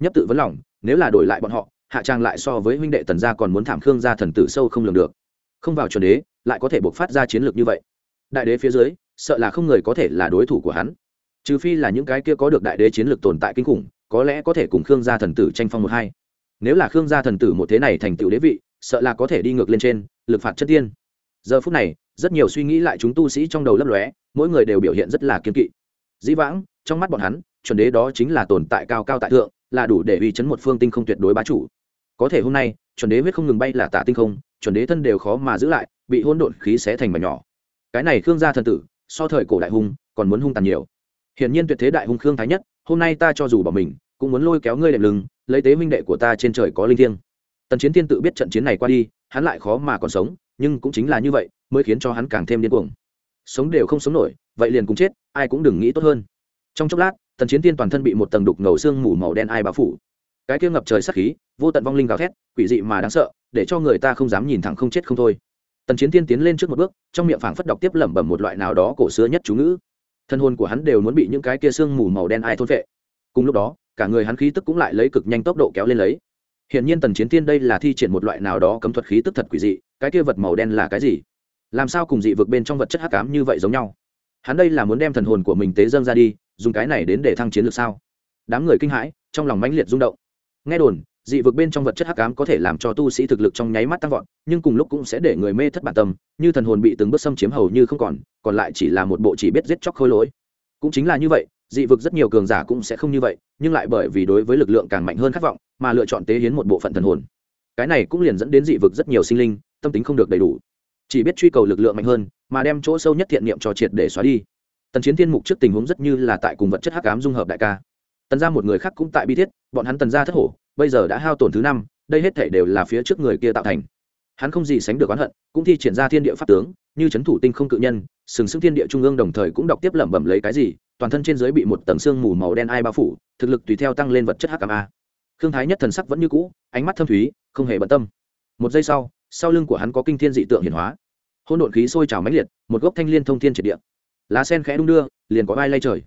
Nhấp tự vấn lòng, nếu là đổi lại bọn họ, hạ trang lại so với huynh đệ tần gia còn muốn thảm khương gia thần tử sâu không lường được. Không vào chuẩn đế, lại có thể buộc phát ra chiến lược như vậy. Đại đế phía dưới, sợ là không người có thể là đối thủ của hắn. Trừ phi là những cái kia có được đại đế chiến lược tồn tại kinh khủng, có lẽ có thể cùng khương gia thần tử tranh phong một hai. Nếu là khương gia thần tử một thế này thành tựu đế vị, sợ là có thể đi ngược lên trên, lực phạt chất tiên. Giờ phút này, rất nhiều suy nghĩ lại chúng tu sĩ trong đầu lấp lóe, mỗi người đều biểu hiện rất là kiên kỵ. Dĩ vãng, trong mắt bọn hắn chuẩn đế đó chính là tồn tại cao cao tại thượng, là đủ để uy chấn một phương tinh không tuyệt đối bá chủ. Có thể hôm nay, chuẩn đế huyết không ngừng bay là tạ tinh không, chuẩn đế thân đều khó mà giữ lại, bị hỗn độn khí xé thành mảnh nhỏ. Cái này khương gia thần tử, so thời cổ đại hung, còn muốn hung tàn nhiều. Hiển nhiên tuyệt thế đại hung khương thái nhất, hôm nay ta cho dù bỏ mình, cũng muốn lôi kéo ngươi đệm lưng, lấy tế minh đệ của ta trên trời có linh thiêng. Tần chiến tiên tự biết trận chiến này qua đi, hắn lại khó mà còn sống, nhưng cũng chính là như vậy, mới khiến cho hắn càng thêm điên cuồng. Sống đều không sống nổi, vậy liền cũng chết, ai cũng đừng nghĩ tốt hơn trong chốc lát tần chiến tiên toàn thân bị một tầng đục ngầu xương mù màu đen ai bao phủ. Cái kia ngập trời sắc khí vô tận vong linh gào thét quỷ dị mà đáng sợ để cho người ta không dám nhìn thẳng không chết không thôi. Tần chiến tiên tiến lên trước một bước trong miệng phảng phất đọc tiếp lẩm bẩm một loại nào đó cổ xưa nhất chú ngữ. Thân hồn của hắn đều muốn bị những cái kia xương mù màu đen ai thôn vệ cùng lúc đó cả người hắn khí tức cũng lại lấy cực nhanh tốc độ kéo lên lấy. Hiển nhiên tần chiến tiên đây là thi triển một loại nào đó cấm thuật khí tức thật quỷ dị, cái kia vật màu đen là cái gì? Làm sao cùng dị vực bên trong vật chất hắc ám như vậy giống nhau? Hắn đây là muốn đem thần hồn của mình tế dâng ra đi, dùng cái này đến để thăng chiến lược sao? Đám người kinh hãi, trong lòng mãnh liệt rung động. Nghe đồn, dị vực bên trong vật chất hắc ám có thể làm cho tu sĩ thực lực trong nháy mắt tăng vọt, nhưng cùng lúc cũng sẽ để người mê thất bản tâm, như thần hồn bị từng bước xâm chiếm hầu như không còn, còn lại chỉ là một bộ chỉ biết giết chóc khôi lỗi. Cũng chính là như vậy, dị vực rất nhiều cường giả cũng sẽ không như vậy, nhưng lại bởi vì đối với lực lượng càng mạnh hơn khát vọng, mà lựa chọn tế hiến một bộ phận thần hồn cái này cũng liền dẫn đến dị vực rất nhiều sinh linh tâm tính không được đầy đủ chỉ biết truy cầu lực lượng mạnh hơn mà đem chỗ sâu nhất thiện niệm cho triệt để xóa đi tần chiến thiên mục trước tình huống rất như là tại cùng vật chất hắc ám dung hợp đại ca. Tần ra một người khác cũng tại bi thiết, bọn hắn tần ra thất hổ, bây giờ đã hao tổn thứ năm, đây hết thể đều là phía trước người kia tạo thành. Hắn không gì sánh được oán hận, cũng thi triển ra thiên địa pháp tướng, như c h ấ n thủ tinh không cự nhân, sừng sững thiên địa trung ương đồng thời cũng đọc tiếp lẩm bẩm lấy cái gì, toàn thân trên giới bị một tầng xương mù màu đen ai bao phủ, thực lực tùy theo tăng lên vật chất hắc ám a. Thương thái nhất thần sắc vẫn như cũ, ánh mắt thâm thúy, không hề bận tâm. Một giây sau sau lưng của hắn có kinh thiên dị tượng hiển hóa. Hôn đột khí sôi trào mãnh liệt, một gốc thanh liên thông thiên triệt địa lá sen khẽ đung đưa, liền có vai lay trời.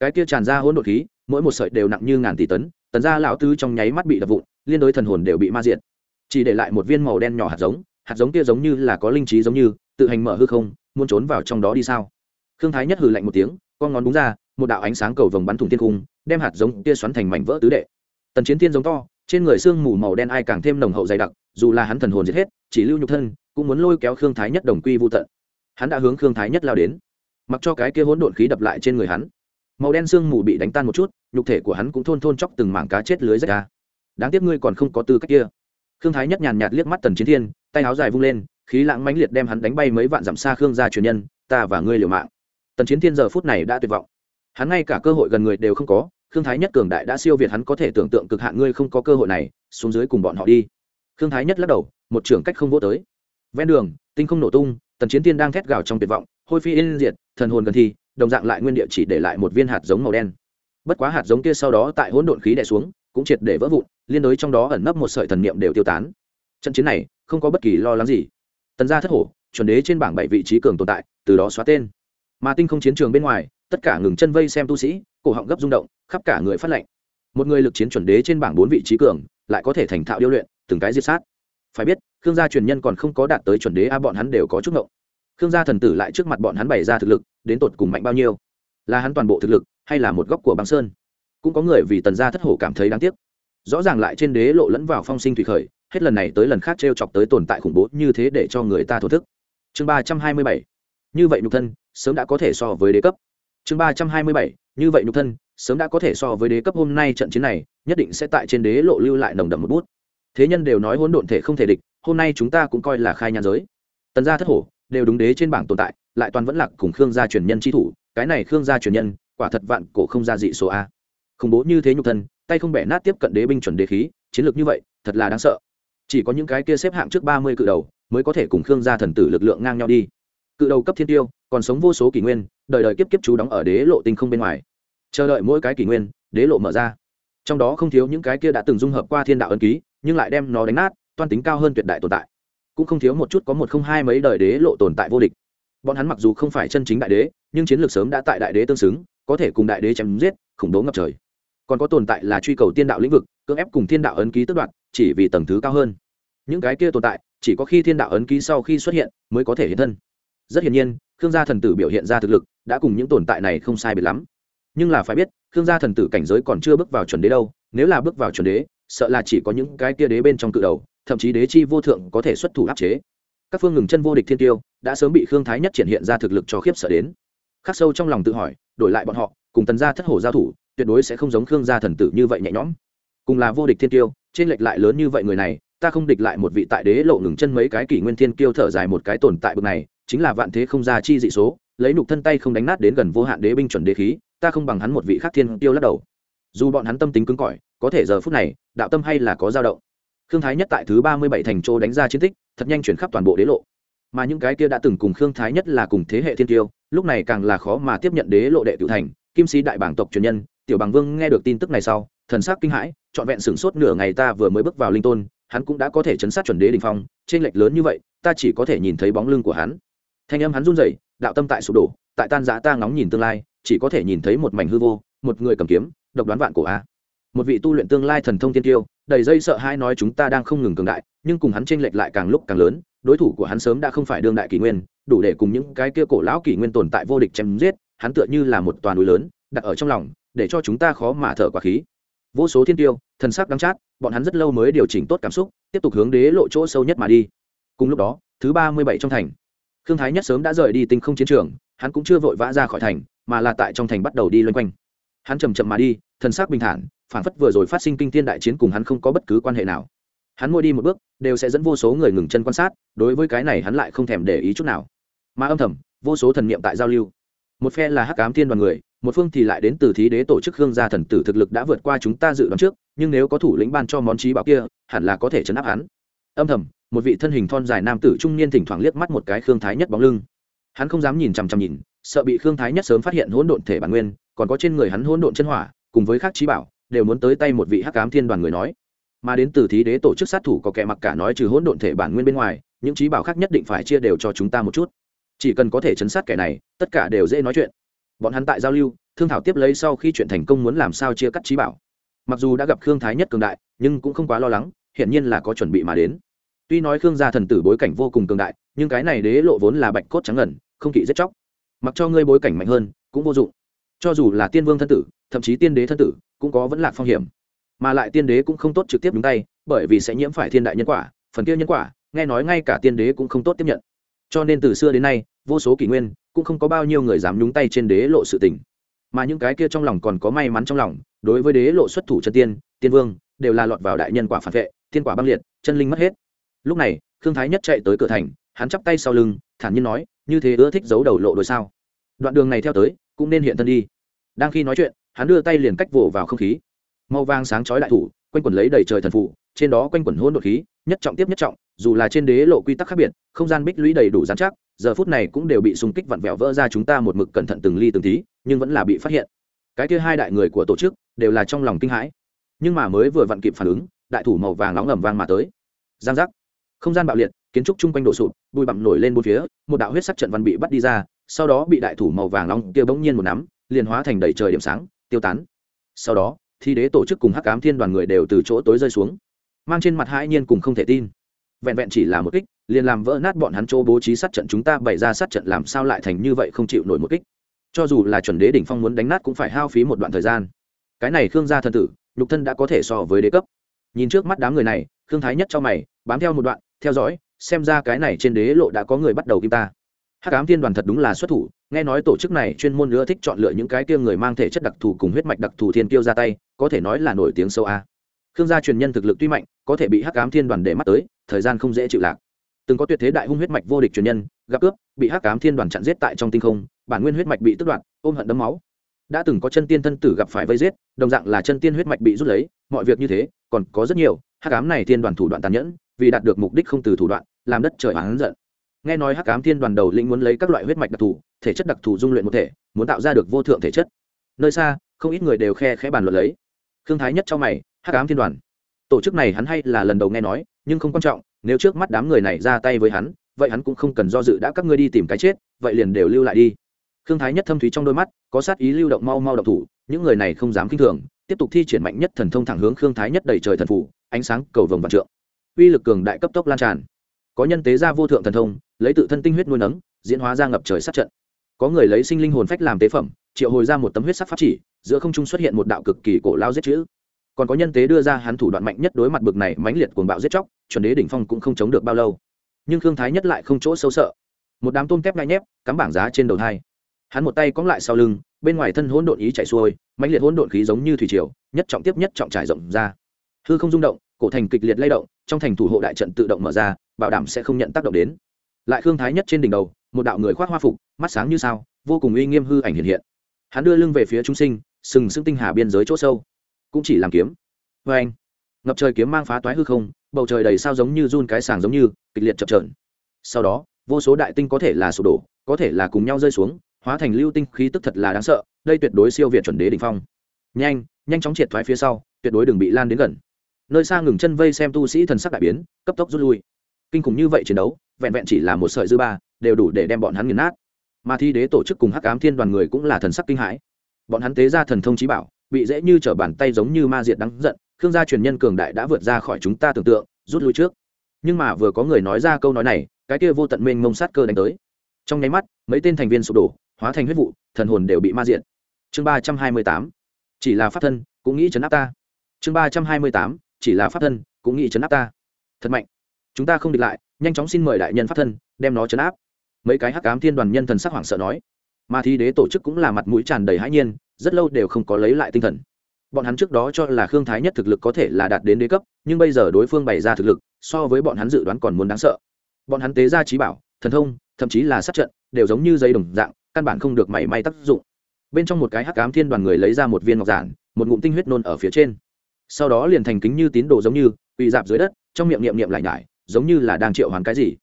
Cái kia tràn ra hỗn độn khí, mỗi một sợi đều nặng như ngàn tỷ tấn tấn ra lão tứ trong nháy mắt bị đập vụn, liên đối thần hồn đều bị ma diện chỉ để lại một viên màu đen nhỏ hạt giống hạt giống kia giống như là có linh trí giống như, tự hành mở hư không, muốn trốn vào trong đó đi sao? Khương thái nhất hừ lạnh một tiếng, con ngón đúng ra, một đạo ánh sáng cầu vồng bắn thủng thiên cung, đem hạt giống kia xoắn thành mảnh vỡ tứ đệ. Tần chiến thiên giống to, trên người xương mù màu đen ai càng thêm nồng hậu dày đặc, dù là hắn thần hồn giết hết, chỉ lưu nhục thân, cũng muốn lôi kéo khương thái nhất đồng quy vô tận. Hắn đã hướng khương thái nhất lao đến mặc cho cái kia hỗn độn khí đập lại trên người hắn. Màu đen sương mù bị đánh tan một chút, nhục thể của hắn cũng thôn thôn chóc từng mảng cá chết lưới rách ra. Đáng tiếc ngươi còn không có tư cách kia. Khương thái nhất nhàn nhạt liếc mắt tần chiến thiên, tay áo dài vung lên, khí lãng mãnh liệt đem hắn đánh bay mấy vạn dặm xa khương gia truyền nhân, ta và ngươi liều mạng. Tần chiến thiên giờ phút này đã tuyệt vọng. Hắn ngay cả cơ hội gần người đều không có, khương thái nhất cường đại đã siêu việt hắn có thể tưởng tượng cực hạn ngươi không có cơ hội này, xuống dưới cùng bọn họ đi. Khương thái nhất lắc đầu, một trưởng cách không vô tới. Ven đường, tinh không nổ tung, tần chiến thiên đang thét gào trong tuyệt vọng hôi phi yên diệt, thần hồn gần thi, đồng dạng lại nguyên địa chỉ để lại một viên hạt giống màu đen. Bất quá hạt giống kia sau đó tại hỗn độn khí đè xuống, cũng triệt để vỡ vụn, liên đối trong đó ẩn nấp một sợi thần niệm đều tiêu tán. Trận chiến này, không có bất kỳ lo lắng gì. Tần gia thất hổ, chuẩn đế trên bảng bảy vị trí cường tồn tại, từ đó xóa tên. Mà tinh không chiến trường bên ngoài, tất cả ngừng chân vây xem tu sĩ, cổ họng gấp rung động, khắp cả người phát lệnh một người lực chiến chuẩn đế trên bảng bốn vị trí cường, lại có thể thành thạo điêu luyện, từng cái diệt sát. Phải biết, khương gia truyền nhân còn không có đạt tới chuẩn đế, a, bọn hắn đều có chút ngộng khương gia thần tử lại trước mặt bọn hắn bày ra thực lực, đến tột cùng mạnh bao nhiêu? Là hắn toàn bộ thực lực, hay là một góc của băng sơn? Cũng có người vì tần gia thất hổ cảm thấy đáng tiếc. Rõ ràng lại trên đế lộ lẫn vào phong sinh thủy khởi, hết lần này tới lần khác t r e o chọc tới tồn tại khủng bố như thế để cho người ta thổ thức. Chương ba trăm hai mươi bảy. Như vậy nhục thân, sớm đã có thể so với đế cấp. Chương ba trăm hai mươi bảy. Như vậy nhục thân, sớm đã có thể so với đế cấp hôm nay trận chiến này, nhất định sẽ tại trên đế lộ lưu lại nồng đậm một bút. Thế nhân đều nói hỗn độn thể không thể địch, hôm nay chúng ta cũng coi là khai nhan giới. Tần gia thất hổ đều đúng đế trên bảng tồn tại, lại toàn vẫn lạc cùng khương gia truyền nhân tri thủ, cái này khương gia truyền nhân, quả thật vạn cổ không gia dị số a. Khủng bố như thế nhục thân, tay không bẻ nát tiếp cận đế binh chuẩn đế khí, chiến lược như vậy, thật là đáng sợ. Chỉ có những cái kia xếp hạng trước ba mươi cự đầu, mới có thể cùng khương gia thần tử lực lượng ngang nhau đi. Cự đầu cấp thiên tiêu, còn sống vô số kỷ nguyên, đời đời kiếp kiếp chú đóng ở đế lộ tinh không bên ngoài. Chờ đợi mỗi cái kỷ nguyên, đế lộ mở ra. Trong đó không thiếu những cái kia đã từng dung hợp qua thiên đạo ân ký, nhưng lại đem nó đánh nát, toan tính cao hơn tuyệt đại tồn tại cũng không thiếu một chút có một không hai mấy đời đế lộ tồn tại vô địch. Bọn hắn mặc dù không phải chân chính đại đế, nhưng chiến lược sớm đã tại đại đế tương xứng, có thể cùng đại đế chém giết, khủng bố ngập trời. Còn có tồn tại là truy cầu tiên đạo lĩnh vực, cưỡng ép cùng thiên đạo ấn ký tước đoạt, chỉ vì tầng thứ cao hơn. Những cái kia tồn tại, chỉ có khi thiên đạo ấn ký sau khi xuất hiện, mới có thể hiện thân. Rất hiển nhiên, khương gia thần tử biểu hiện ra thực lực, đã cùng những tồn tại này không sai biệt lắm. Nhưng là phải biết, khương gia thần tử cảnh giới còn chưa bước vào chuẩn đế đâu, nếu là bước vào chuẩn đế, sợ là chỉ có những cái kia đế bên trong cự đầu thậm chí đế chi vô thượng có thể xuất thủ áp chế. Các phương ngừng chân vô địch thiên tiêu đã sớm bị khương thái nhất triển hiện ra thực lực cho khiếp sợ đến. Khắc sâu trong lòng tự hỏi, đổi lại bọn họ, cùng tần gia thất hổ giao thủ, tuyệt đối sẽ không giống khương gia thần tử như vậy nhẹ nhõm. Cùng là vô địch thiên tiêu, trên lệch lại lớn như vậy người này, ta không địch lại một vị tại đế lộ ngừng chân mấy cái kỷ nguyên thiên kiêu thở dài một cái tồn tại bực này, chính là vạn thế không ra chi dị số, lấy nục thân tay không đánh nát đến gần vô hạn đế binh chuẩn đế khí, ta không bằng hắn một vị khác thiên tiêu lắc đầu. Dù bọn hắn tâm tính cứng cỏi, có thể giờ phút này, đạo tâm hay là có dao động khương thái nhất tại thứ ba mươi bảy thành châu đánh ra chiến tích, thật nhanh chuyển khắp toàn bộ đế lộ. Mà những cái kia đã từng cùng khương thái nhất là cùng thế hệ thiên tiêu, lúc này càng là khó mà tiếp nhận đế lộ đệ tiểu thành, kim sĩ đại bảng tộc truyền nhân, tiểu bằng vương nghe được tin tức này sau, thần sắc kinh hãi, trọn vẹn sửng sốt nửa ngày ta vừa mới bước vào linh tôn, hắn cũng đã có thể chấn sát chuẩn đế đình phong trên lệch lớn như vậy, ta chỉ có thể nhìn thấy bóng lưng của hắn. Thanh âm hắn run rẩy, đạo tâm tại sụp đổ, tại tan giã ta ngóng nhìn tương lai, chỉ có thể nhìn thấy một mảnh hư vô, một người cầm kiếm, độc đoán vạn cổ a một vị tu luyện tương lai thần thông tiên tiêu, đầy dây sợ hai nói chúng ta đang không ngừng cường đại, nhưng cùng hắn chênh lệch lại càng lúc càng lớn, đối thủ của hắn sớm đã không phải đương đại kỷ nguyên, đủ để cùng những cái kia cổ lão kỷ nguyên tồn tại vô địch chém giết, hắn tựa như là một toàn núi lớn, đặt ở trong lòng, để cho chúng ta khó mà thở quả khí. Vô số thiên tiêu, thần sắc đắng chát, bọn hắn rất lâu mới điều chỉnh tốt cảm xúc, tiếp tục hướng đế lộ chỗ sâu nhất mà đi. Cùng lúc đó, thứ ba mươi bảy trong thành. Khương thái nhất sớm đã rời đi tinh không chiến trường, hắn cũng chưa vội vã ra khỏi thành, mà là tại trong thành bắt đầu đi loanh quanh. Hắn chầm chậm mà đi, thần sắc bình thản phản phất vừa rồi phát sinh kinh thiên đại chiến cùng hắn không có bất cứ quan hệ nào. Hắn mỗi đi một bước, đều sẽ dẫn vô số người ngừng chân quan sát, đối với cái này hắn lại không thèm để ý chút nào. Mà âm thầm, vô số thần niệm tại giao lưu. Một phe là hắc ám thiên đoàn người, một phương thì lại đến từ thí đế tổ chức hương gia thần tử thực lực đã vượt qua chúng ta dự đoán trước, nhưng nếu có thủ lĩnh ban cho món trí bảo kia, hẳn là có thể chấn áp hắn. Âm thầm, một vị thân hình thon dài nam tử trung niên thỉnh thoảng liếc mắt một cái khương thái nhất bóng lưng. Hắn không dám nhìn chằm chằm nhìn, sợ bị khương thái nhất sớm phát hiện hỗn độn thể bản nguyên, còn có trên người hắn hỗn độn chân hỏa, cùng với khác trí bảo đều muốn tới tay một vị hắc ám thiên đoàn người nói. Mà đến từ thí đế tổ chức sát thủ có kẻ mặc cả nói trừ hỗn độn thể bản nguyên bên ngoài, những trí bảo khác nhất định phải chia đều cho chúng ta một chút. Chỉ cần có thể chấn sát kẻ này, tất cả đều dễ nói chuyện. Bọn hắn tại giao lưu, thương thảo tiếp lấy sau khi chuyện thành công muốn làm sao chia cắt trí bảo. Mặc dù đã gặp khương thái nhất cường đại, nhưng cũng không quá lo lắng, hiển nhiên là có chuẩn bị mà đến. Tuy nói khương gia thần tử bối cảnh vô cùng cường đại, nhưng cái này đế lộ vốn là bạch cốt trắng ngần, không kỵ giết chóc. Mặc cho ngươi bối cảnh mạnh hơn, cũng vô dụng cho dù là tiên vương thân tử, thậm chí tiên đế thân tử, cũng có vẫn lạc phong hiểm. Mà lại tiên đế cũng không tốt trực tiếp đúng tay, bởi vì sẽ nhiễm phải thiên đại nhân quả, phần kia nhân quả, nghe nói ngay cả tiên đế cũng không tốt tiếp nhận. Cho nên từ xưa đến nay, vô số kỷ nguyên, cũng không có bao nhiêu người dám nhúng tay trên đế lộ sự tình. Mà những cái kia trong lòng còn có may mắn trong lòng, đối với đế lộ xuất thủ chân tiên tiên vương, đều là lọt vào đại nhân quả phản vệ, thiên quả băng liệt, chân linh mất hết. Lúc này thương thái nhất chạy tới cửa thành, hắn chắp tay sau lưng, thản nhiên nói, như thế ưa thích giấu đầu lộ đôi sao? Đoạn đường này theo tới cũng nên hiện thân đi. Đang khi nói chuyện, hắn đưa tay liền cách vỗ vào không khí. Màu vàng sáng chói đại thủ, quanh quẩn lấy đầy trời thần phụ trên đó quanh quẩn hôn đột khí, nhất trọng tiếp nhất trọng, dù là trên đế lộ quy tắc khác biệt, không gian bích lũy đầy đủ giám chắc, giờ phút này cũng đều bị xung kích vặn vẹo vỡ ra chúng ta một mực cẩn thận từng ly từng tí, nhưng vẫn là bị phát hiện. Cái kia hai đại người của tổ chức đều là trong lòng kinh hãi. Nhưng mà mới vừa vặn kịp phản ứng, đại thủ màu vàng nóng ẩm vang mà tới. Giang giác. Không gian bạo liệt, kiến trúc chung quanh đổ sụp, bụi bặm nổi lên bốn phía, một đạo huyết sắc trận văn bị bắt đi ra sau đó bị đại thủ màu vàng long kia bỗng nhiên một nắm, liền hóa thành đầy trời điểm sáng, tiêu tán. Sau đó, thi đế tổ chức cùng hắc cám thiên đoàn người đều từ chỗ tối rơi xuống. Mang trên mặt hãi nhiên cùng không thể tin. Vẹn vẹn chỉ là một kích, liền làm vỡ nát bọn hắn chỗ bố trí sát trận chúng ta bày ra sát trận làm sao lại thành như vậy không chịu nổi một kích. Cho dù là chuẩn đế đỉnh phong muốn đánh nát cũng phải hao phí một đoạn thời gian. Cái này khương gia thân tử, nhục thân đã có thể so với đế cấp. Nhìn trước mắt đám người này, khương thái nhất cho mày, bám theo một đoạn, theo dõi, xem ra cái này trên đế lộ đã có người bắt đầu kim ta hắc ám thiên đoàn thật đúng là xuất thủ, nghe nói tổ chức này chuyên môn nữa thích chọn lựa những cái kia người mang thể chất đặc thù cùng huyết mạch đặc thù thiên kiêu ra tay, có thể nói là nổi tiếng sâu a. Khương gia truyền nhân thực lực tuy mạnh, có thể bị hắc ám thiên đoàn để mắt tới, thời gian không dễ chịu lạc. Từng có tuyệt thế đại hung huyết mạch vô địch truyền nhân, gặp cướp, bị hắc ám thiên đoàn chặn giết tại trong tinh không, bản nguyên huyết mạch bị tức đoạn ôm hận đấm máu. Đã từng có chân tiên thân tử gặp phải vây giết, đồng dạng là chân tiên huyết mạch bị rút lấy, mọi việc như thế, còn có rất nhiều, hắc ám này thiên đoàn thủ đoạn tàn nhẫn, vì đạt được mục đích không từ thủ đoạn, làm đất trời hắn giận nghe nói hắc ám thiên đoàn đầu lĩnh muốn lấy các loại huyết mạch đặc thù, thể chất đặc thù dung luyện một thể, muốn tạo ra được vô thượng thể chất. Nơi xa, không ít người đều khe khẽ bàn luận lấy. Thương thái nhất cho mày, hắc ám thiên đoàn. Tổ chức này hắn hay là lần đầu nghe nói, nhưng không quan trọng, nếu trước mắt đám người này ra tay với hắn, vậy hắn cũng không cần do dự đã các ngươi đi tìm cái chết, vậy liền đều lưu lại đi. Thương thái nhất thâm thúy trong đôi mắt, có sát ý lưu động mau mau động thủ, những người này không dám kinh thường, tiếp tục thi triển mạnh nhất thần thông thẳng hướng khương thái nhất đầy trời thần phủ, ánh sáng cầu vồng vạn trượng. Uy lực cường đại cấp tốc lan tràn. Có nhân tế ra vô thượng thần thông lấy tự thân tinh huyết nuôi nấng, diễn hóa ra ngập trời sát trận. Có người lấy sinh linh hồn phách làm tế phẩm, triệu hồi ra một tấm huyết sắc pháp chỉ, giữa không trung xuất hiện một đạo cực kỳ cổ lao giết chữ. Còn có nhân tế đưa ra hắn thủ đoạn mạnh nhất đối mặt bực này mãnh liệt cuồng bạo giết chóc, chuẩn đế đỉnh phong cũng không chống được bao lâu. Nhưng khương thái nhất lại không chỗ sâu sợ. Một đám tôm tép ngai nhép, cắm bảng giá trên đầu thai. Hắn một tay cóng lại sau lưng, bên ngoài thân hỗn độn ý chạy xuôi, mãnh liệt hỗn độn khí giống như thủy triều, nhất trọng tiếp nhất trọng trải rộng ra. Hư không rung động, cổ thành kịch liệt lay động, trong thành thủ hộ đại trận tự động mở ra, bảo đảm sẽ không nhận tác động đến lại khương thái nhất trên đỉnh đầu, một đạo người khoác hoa phục, mắt sáng như sao, vô cùng uy nghiêm hư ảnh hiện hiện. Hắn đưa lưng về phía trung sinh, sừng sững tinh hà biên giới chỗ sâu. Cũng chỉ làm kiếm. Vê anh, ngập trời kiếm mang phá toái hư không, bầu trời đầy sao giống như run cái sàng giống như, kịch liệt chập trờn sau đó, vô số đại tinh có thể là sụp đổ, có thể là cùng nhau rơi xuống, hóa thành lưu tinh khí tức thật là đáng sợ, đây tuyệt đối siêu việt chuẩn đế đỉnh phong. Nhanh nhanh chóng triệt thoái phía sau, tuyệt đối đừng bị lan đến gần. Nơi xa ngừng chân vây xem tu sĩ thần sắc đại biến, cấp tốc rút lui kinh khủng như vậy chiến đấu, vẹn vẹn chỉ là một sợi dư ba, đều đủ để đem bọn hắn nghiền nát. Mà thi đế tổ chức cùng hắc ám thiên đoàn người cũng là thần sắc kinh hãi. Bọn hắn tế ra thần thông trí bảo, bị dễ như trở bàn tay giống như ma diệt đắng giận, khương gia truyền nhân cường đại đã vượt ra khỏi chúng ta tưởng tượng, rút lui trước. Nhưng mà vừa có người nói ra câu nói này, cái kia vô tận mênh mông sát cơ đánh tới. Trong nháy mắt, mấy tên thành viên sụp đổ, hóa thành huyết vụ, thần hồn đều bị ma diệt. Chương ba trăm hai mươi tám, chỉ là pháp thân, cũng nghĩ chấn áp ta. Chương ba trăm hai mươi tám, chỉ là pháp thân, cũng nghĩ chấn áp ta. Thật mạnh chúng ta không địch lại, nhanh chóng xin mời đại nhân pháp thân, đem nó chấn áp. Mấy cái hắc ám thiên đoàn nhân thần sắc hoảng sợ nói. Mà thi đế tổ chức cũng là mặt mũi tràn đầy hãi nhiên, rất lâu đều không có lấy lại tinh thần. Bọn hắn trước đó cho là khương thái nhất thực lực có thể là đạt đến đế cấp, nhưng bây giờ đối phương bày ra thực lực, so với bọn hắn dự đoán còn muốn đáng sợ. Bọn hắn tế ra trí bảo, thần thông, thậm chí là sát trận, đều giống như dây đồng dạng, căn bản không được mảy may tác dụng. Bên trong một cái hắc ám thiên đoàn người lấy ra một viên ngọc giản, một ngụm tinh huyết nôn ở phía trên. Sau đó liền thành kính như tín đồ giống như bị dạp dưới đất, trong miệng niệm niệm lại nhải giống như là đang triệu hoán cái gì.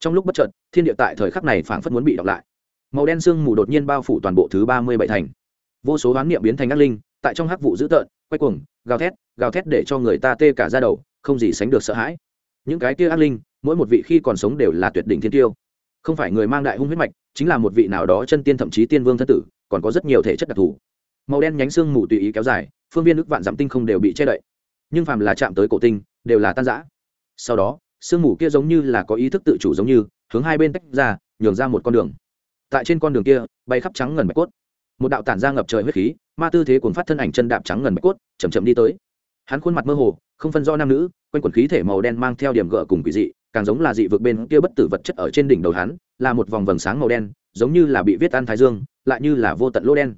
Trong lúc bất chợt, thiên địa tại thời khắc này phảng phất muốn bị đọc lại. Màu đen sương mù đột nhiên bao phủ toàn bộ thứ ba mươi bảy thành. Vô số hoán niệm biến thành ác linh, tại trong hắc vụ dữ tợn, quay cuồng, gào thét gào thét để cho người ta tê cả ra đầu, không gì sánh được sợ hãi. Những cái kia ác linh, mỗi một vị khi còn sống đều là tuyệt đỉnh thiên tiêu. Không phải người mang đại hung huyết mạch, chính là một vị nào đó chân tiên thậm chí tiên vương thân tử, còn có rất nhiều thể chất đặc thù. Màu đen nhánh xương mù tùy ý kéo dài, phương viên ức vạn dặm tinh không đều bị che đậy. Nhưng phàm là chạm tới cổ tinh, đều là tan rã. Sau đó sương mù kia giống như là có ý thức tự chủ giống như, hướng hai bên tách ra, nhường ra một con đường. Tại trên con đường kia, bay khắp trắng ngần bạch cốt. Một đạo tản ra ngập trời huyết khí, ma tư thế cuốn phát thân ảnh chân đạp trắng ngần bạch cốt chầm chậm đi tới. Hắn khuôn mặt mơ hồ, không phân do nam nữ, quanh quần khí thể màu đen mang theo điểm gỡ cùng quỷ dị, càng giống là dị vực bên kia bất tử vật chất ở trên đỉnh đầu hắn, là một vòng vầng sáng màu đen, giống như là bị viết an thái dương, lại như là vô tận lỗ đen.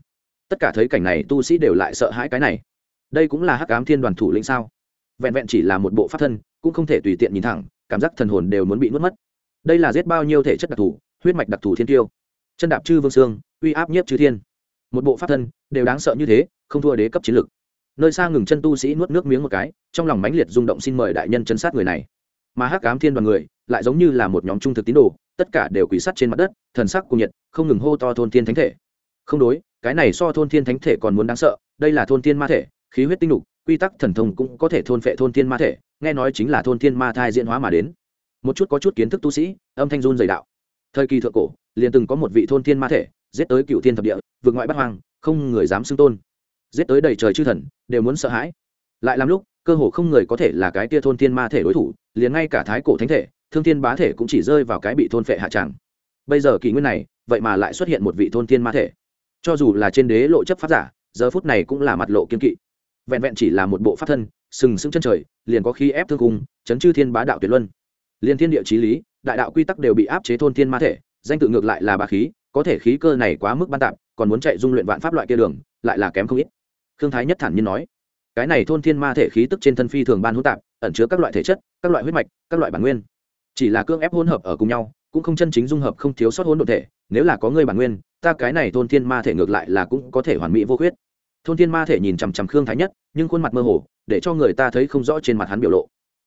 Tất cả thấy cảnh này tu sĩ đều lại sợ hãi cái này. Đây cũng là hắc ám thiên đoàn thủ lĩnh sao? Vẹn vẹn chỉ là một bộ pháp thân, cũng không thể tùy tiện nhìn thẳng, cảm giác thần hồn đều muốn bị nuốt mất. Đây là giết bao nhiêu thể chất đặc thù, huyết mạch đặc thù thiên tiêu. Chân đạp chư vương sương, uy áp nhiếp chư thiên. Một bộ pháp thân, đều đáng sợ như thế, không thua đế cấp chiến lực. Nơi xa ngừng chân tu sĩ nuốt nước miếng một cái, trong lòng mãnh liệt rung động xin mời đại nhân chân sát người này. Mà hắc ám thiên đoàn người, lại giống như là một nhóm trung thực tín đồ, tất cả đều quỳ sắt trên mặt đất, thần sắc cùng nhiệt, không ngừng hô to thôn thiên thánh thể. Không đối, cái này so thôn thiên thánh thể còn muốn đáng sợ, đây là thôn thiên ma thể, khí huyết tinh lục quy tắc thần thông cũng có thể thôn phệ thôn thiên ma thể, nghe nói chính là thôn thiên ma thai diễn hóa mà đến. Một chút có chút kiến thức tu sĩ, âm thanh run dày đạo. Thời kỳ thượng cổ, liền từng có một vị thôn thiên ma thể, giết tới cựu thiên thập địa, vượt ngoại bắt hoang, không người dám xưng tôn. Giết tới đầy trời chư thần, đều muốn sợ hãi. Lại làm lúc, cơ hồ không người có thể là cái tia thôn thiên ma thể đối thủ, liền ngay cả thái cổ thánh thể, thương thiên bá thể cũng chỉ rơi vào cái bị thôn phệ hạ tràng. Bây giờ kỷ nguyên này, vậy mà lại xuất hiện một vị thôn thiên ma thể. Cho dù là trên đế lộ chấp pháp giả, giờ phút này cũng là mặt lộ kiên kỵ vẹn vẹn chỉ là một bộ pháp thân, sừng sững chân trời, liền có khi ép thương cung chấn chư thiên bá đạo tuyệt luân. Liên thiên địa trí lý, đại đạo quy tắc đều bị áp chế thôn thiên ma thể, danh tự ngược lại là bà khí, có thể khí cơ này quá mức ban tạp, còn muốn chạy dung luyện vạn pháp loại kia đường, lại là kém không ít. Khương thái nhất thản nhiên nói, cái này thôn thiên ma thể khí tức trên thân phi thường ban hỗn tạp, ẩn chứa các loại thể chất, các loại huyết mạch, các loại bản nguyên. Chỉ là cưỡng ép hỗn hợp ở cùng nhau, cũng không chân chính dung hợp không thiếu sót hỗn độn thể, nếu là có người bản nguyên, ta cái này thôn thiên ma thể ngược lại là cũng có thể hoàn mỹ vô khuyết thôn thiên ma thể nhìn chằm chằm khương thái nhất, nhưng khuôn mặt mơ hồ, để cho người ta thấy không rõ trên mặt hắn biểu lộ.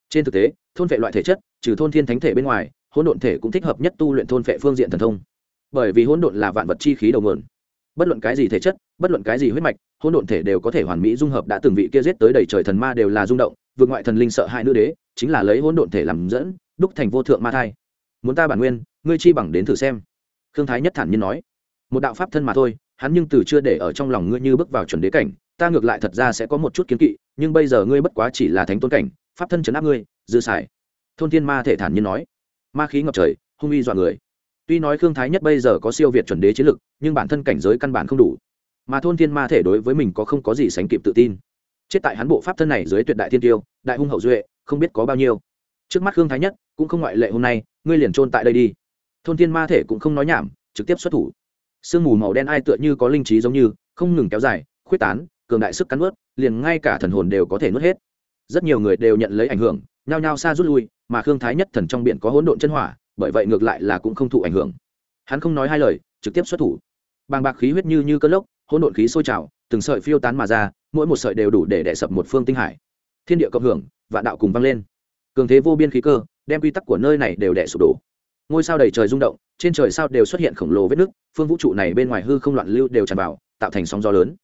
Trên thực tế, thôn vệ loại thể chất, trừ thôn thiên thánh thể bên ngoài, hỗn độn thể cũng thích hợp nhất tu luyện thôn vệ phương diện thần thông. Bởi vì hỗn độn là vạn vật chi khí đầu nguồn. Bất luận cái gì thể chất, bất luận cái gì huyết mạch, hỗn độn thể đều có thể hoàn mỹ dung hợp đã từng vị kia giết tới đầy trời thần ma đều là rung động, vượt ngoại thần linh sợ hai nữ đế, chính là lấy hỗn độn thể làm dẫn, đúc thành vô thượng ma thai. Muốn ta bản nguyên, ngươi chi bằng đến thử xem. Khương thái nhất thản nhiên nói. Một đạo pháp thân mà thôi hắn nhưng từ chưa để ở trong lòng ngươi như bước vào chuẩn đế cảnh, ta ngược lại thật ra sẽ có một chút kiến kỵ, nhưng bây giờ ngươi bất quá chỉ là thánh tôn cảnh, pháp thân chấn áp ngươi, dư xài. Thôn thiên ma thể thản nhiên nói. Ma khí ngập trời, hung uy dọa người. Tuy nói khương thái nhất bây giờ có siêu việt chuẩn đế chiến lực, nhưng bản thân cảnh giới căn bản không đủ. Mà thôn thiên ma thể đối với mình có không có gì sánh kịp tự tin. Chết tại hắn bộ pháp thân này dưới tuyệt đại thiên tiêu, đại hung hậu duệ, không biết có bao nhiêu. Trước mắt khương thái nhất cũng không ngoại lệ hôm nay, ngươi liền trôn tại đây đi. Thôn thiên ma thể cũng không nói nhảm, trực tiếp xuất thủ sương mù màu đen ai tựa như có linh trí giống như, không ngừng kéo dài, khuyết tán, cường đại sức cắn nuốt, liền ngay cả thần hồn đều có thể nuốt hết. Rất nhiều người đều nhận lấy ảnh hưởng, nhao nhao xa rút lui, mà khương thái nhất thần trong biển có hỗn độn chân hỏa, bởi vậy ngược lại là cũng không thụ ảnh hưởng. Hắn không nói hai lời, trực tiếp xuất thủ. Bàng bạc khí huyết như như cơn lốc, hỗn độn khí sôi trào, từng sợi phiêu tán mà ra, mỗi một sợi đều đủ để đẻ sập một phương tinh hải. Thiên địa cộng hưởng, vạn đạo cùng vang lên. Cường thế vô biên khí cơ, đem quy tắc của nơi này đều đẻ sụp đổ ngôi sao đầy trời rung động, trên trời sao đều xuất hiện khổng lồ vết nứt phương vũ trụ này bên ngoài hư không loạn lưu đều tràn vào, tạo thành sóng gió lớn.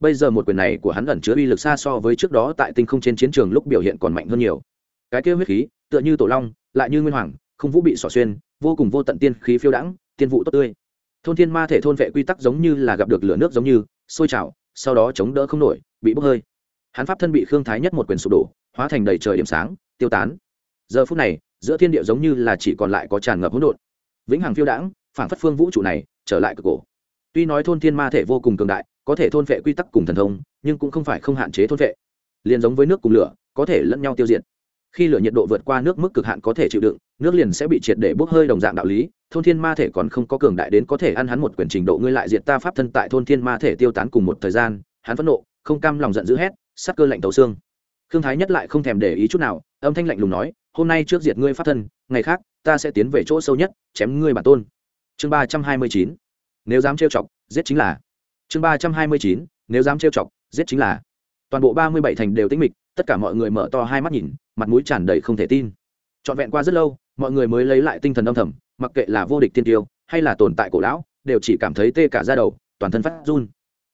Bây giờ một quyền này của hắn ẩn chứa uy lực xa so với trước đó tại tinh không trên chiến trường lúc biểu hiện còn mạnh hơn nhiều. Cái kêu huyết khí, tựa như tổ long, lại như nguyên hoàng, không vũ bị xỏ xuyên, vô cùng vô tận tiên khí phiêu đãng, tiên vụ tốt tươi. Thôn thiên ma thể thôn vệ quy tắc giống như là gặp được lửa nước giống như, sôi trào, sau đó chống đỡ không nổi, bị bốc hơi. Hắn pháp thân bị khương thái nhất một quyền sụp đổ, hóa thành đầy trời điểm sáng, tiêu tán. Giờ phút này giữa thiên địa giống như là chỉ còn lại có tràn ngập hỗn độn. Vĩnh hằng phiêu đãng phản phất phương vũ trụ này, trở lại cực cổ. Tuy nói thôn thiên ma thể vô cùng cường đại, có thể thôn vệ quy tắc cùng thần thông, nhưng cũng không phải không hạn chế thôn vệ. Liền giống với nước cùng lửa, có thể lẫn nhau tiêu diệt. Khi lửa nhiệt độ vượt qua nước mức cực hạn có thể chịu đựng, nước liền sẽ bị triệt để bốc hơi đồng dạng đạo lý, thôn thiên ma thể còn không có cường đại đến có thể ăn hắn một quyền trình độ, ngươi lại diệt ta pháp thân tại thôn thiên ma thể tiêu tán cùng một thời gian, hắn phẫn nộ, không cam lòng giận dữ hét, sắc cơ lạnh tấu xương. Khương thái nhất lại không thèm để ý chút nào, âm thanh lạnh lùng nói hôm nay trước diệt ngươi pháp thân, ngày khác, ta sẽ tiến về chỗ sâu nhất, chém ngươi bản tôn. Chương ba trăm hai mươi chín, nếu dám trêu chọc, giết chính là. Chương ba trăm hai mươi chín, nếu dám trêu chọc, giết chính là. Toàn bộ ba mươi bảy thành đều tĩnh mịch, tất cả mọi người mở to hai mắt nhìn, mặt mũi tràn đầy không thể tin. Trọn vẹn qua rất lâu, mọi người mới lấy lại tinh thần âm thầm, mặc kệ là vô địch tiên tiêu, hay là tồn tại cổ lão, đều chỉ cảm thấy tê cả ra đầu, toàn thân phát run.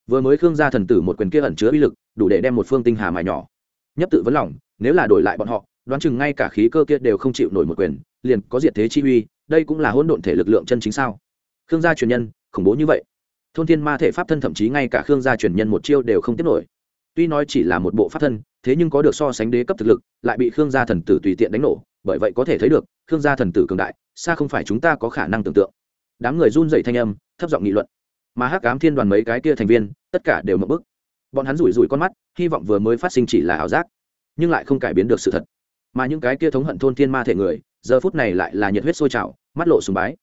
Vừa mới khương gia thần tử một quyền kia ẩn chứa uy lực, đủ để đem một phương tinh hà mài nhỏ. Nhấp tự vấn lòng, nếu là đổi lại bọn họ đoán chừng ngay cả khí cơ kia đều không chịu nổi một quyền, liền có diệt thế chi uy, đây cũng là hỗn độn thể lực lượng chân chính sao? Khương gia truyền nhân, khủng bố như vậy. Thôn thiên ma thể pháp thân thậm chí ngay cả khương gia truyền nhân một chiêu đều không tiếp nổi. Tuy nói chỉ là một bộ pháp thân, thế nhưng có được so sánh đế cấp thực lực, lại bị khương gia thần tử tùy tiện đánh nổ, bởi vậy có thể thấy được, khương gia thần tử cường đại, xa không phải chúng ta có khả năng tưởng tượng. Đám người run dậy thanh âm, thấp giọng nghị luận. Mà hắc cám thiên đoàn mấy cái kia thành viên, tất cả đều mập bức bọn hắn rủi rủi con mắt, hy vọng vừa mới phát sinh chỉ là ảo giác, nhưng lại không cải biến được sự thật mà những cái kia thống hận thôn thiên ma thể người, giờ phút này lại là nhiệt huyết sôi trào, mắt lộ sùng bái.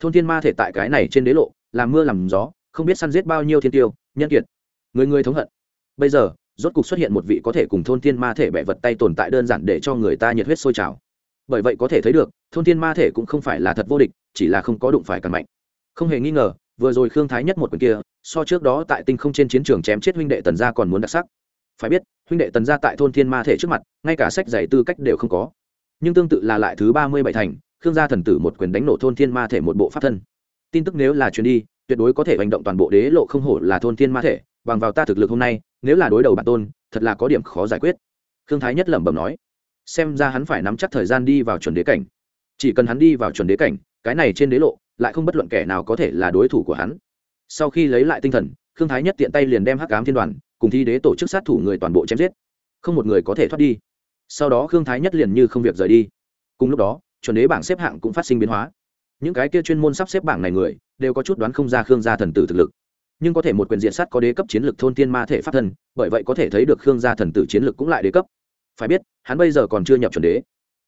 Thôn thiên ma thể tại cái này trên đế lộ, làm mưa làm gió, không biết săn giết bao nhiêu thiên tiêu, nhân kiệt. Người người thống hận. Bây giờ, rốt cục xuất hiện một vị có thể cùng thôn thiên ma thể bẻ vật tay tồn tại đơn giản để cho người ta nhiệt huyết sôi trào. Bởi vậy có thể thấy được, thôn thiên ma thể cũng không phải là thật vô địch, chỉ là không có đụng phải càng mạnh. Không hề nghi ngờ, vừa rồi khương thái nhất một quyền kia, so trước đó tại tinh không trên chiến trường chém chết huynh đệ tần gia còn muốn đặc sắc phải biết, huynh đệ tần gia tại thôn thiên ma thể trước mặt, ngay cả sách giày tư cách đều không có. Nhưng tương tự là lại thứ ba mươi bảy thành, khương gia thần tử một quyền đánh nổ thôn thiên ma thể một bộ pháp thân. Tin tức nếu là truyền đi, tuyệt đối có thể hành động toàn bộ đế lộ không hổ là thôn thiên ma thể, bằng vào ta thực lực hôm nay, nếu là đối đầu bản tôn, thật là có điểm khó giải quyết. Khương thái nhất lẩm bẩm nói, xem ra hắn phải nắm chắc thời gian đi vào chuẩn đế cảnh. Chỉ cần hắn đi vào chuẩn đế cảnh, cái này trên đế lộ, lại không bất luận kẻ nào có thể là đối thủ của hắn. Sau khi lấy lại tinh thần, khương thái nhất tiện tay liền đem hắc cám thiên đoàn cùng thi đế tổ chức sát thủ người toàn bộ chém giết. Không một người có thể thoát đi. Sau đó khương thái nhất liền như không việc rời đi. Cùng lúc đó, chuẩn đế bảng xếp hạng cũng phát sinh biến hóa. Những cái kia chuyên môn sắp xếp bảng này người, đều có chút đoán không ra khương gia thần tử thực lực. Nhưng có thể một quyền diện sát có đế cấp chiến lược thôn tiên ma thể phát thân, bởi vậy có thể thấy được khương gia thần tử chiến lược cũng lại đế cấp. Phải biết, hắn bây giờ còn chưa nhập chuẩn đế.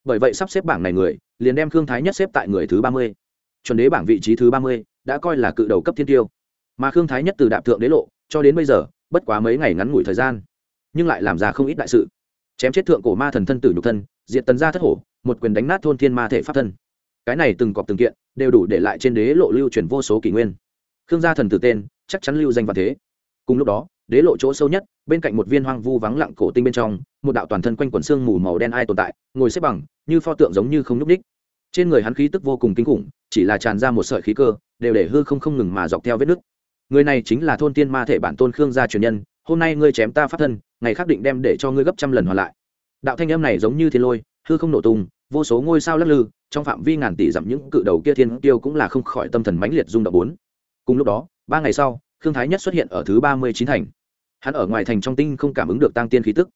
Bởi vậy sắp xếp bảng này người, liền đem khương thái nhất xếp tại người thứ ba mươi. Chuẩn đế bảng vị trí thứ ba mươi, đã coi là cự đầu cấp thiên tiêu. Mà khương thái nhất từ đạp thượng đế lộ, cho đến bây giờ bất quá mấy ngày ngắn ngủi thời gian, nhưng lại làm ra không ít đại sự. Chém chết thượng cổ ma thần thân tử nhục thân diện tần gia thất hổ, một quyền đánh nát thôn thiên ma thể pháp thân. Cái này từng cọp từng kiện, đều đủ để lại trên đế lộ lưu truyền vô số kỷ nguyên. Khương gia thần tử tên, chắc chắn lưu danh và thế. Cùng lúc đó, đế lộ chỗ sâu nhất, bên cạnh một viên hoang vu vắng lặng cổ tinh bên trong, một đạo toàn thân quanh quần xương mù màu đen ai tồn tại, ngồi xếp bằng, như pho tượng giống như không nhúc ních trên người hắn khí tức vô cùng kinh khủng, chỉ là tràn ra một sợi khí cơ, đều để hư không không ngừng mà dọc theo vết nứt người này chính là thôn tiên ma thể bản tôn khương gia truyền nhân, hôm nay ngươi chém ta phát thân, ngày khắc định đem để cho ngươi gấp trăm lần hoàn lại. Đạo thanh âm này giống như thiên lôi, hư không nổ tung, vô số ngôi sao lắc lư, trong phạm vi ngàn tỷ dặm những cự đầu kia thiên tiêu cũng là không khỏi tâm thần mãnh liệt rung động bốn. Cùng lúc đó, ba ngày sau, khương thái nhất xuất hiện ở thứ ba mươi chín thành. Hắn ở ngoài thành trong tinh không cảm ứng được tăng tiên khí tức.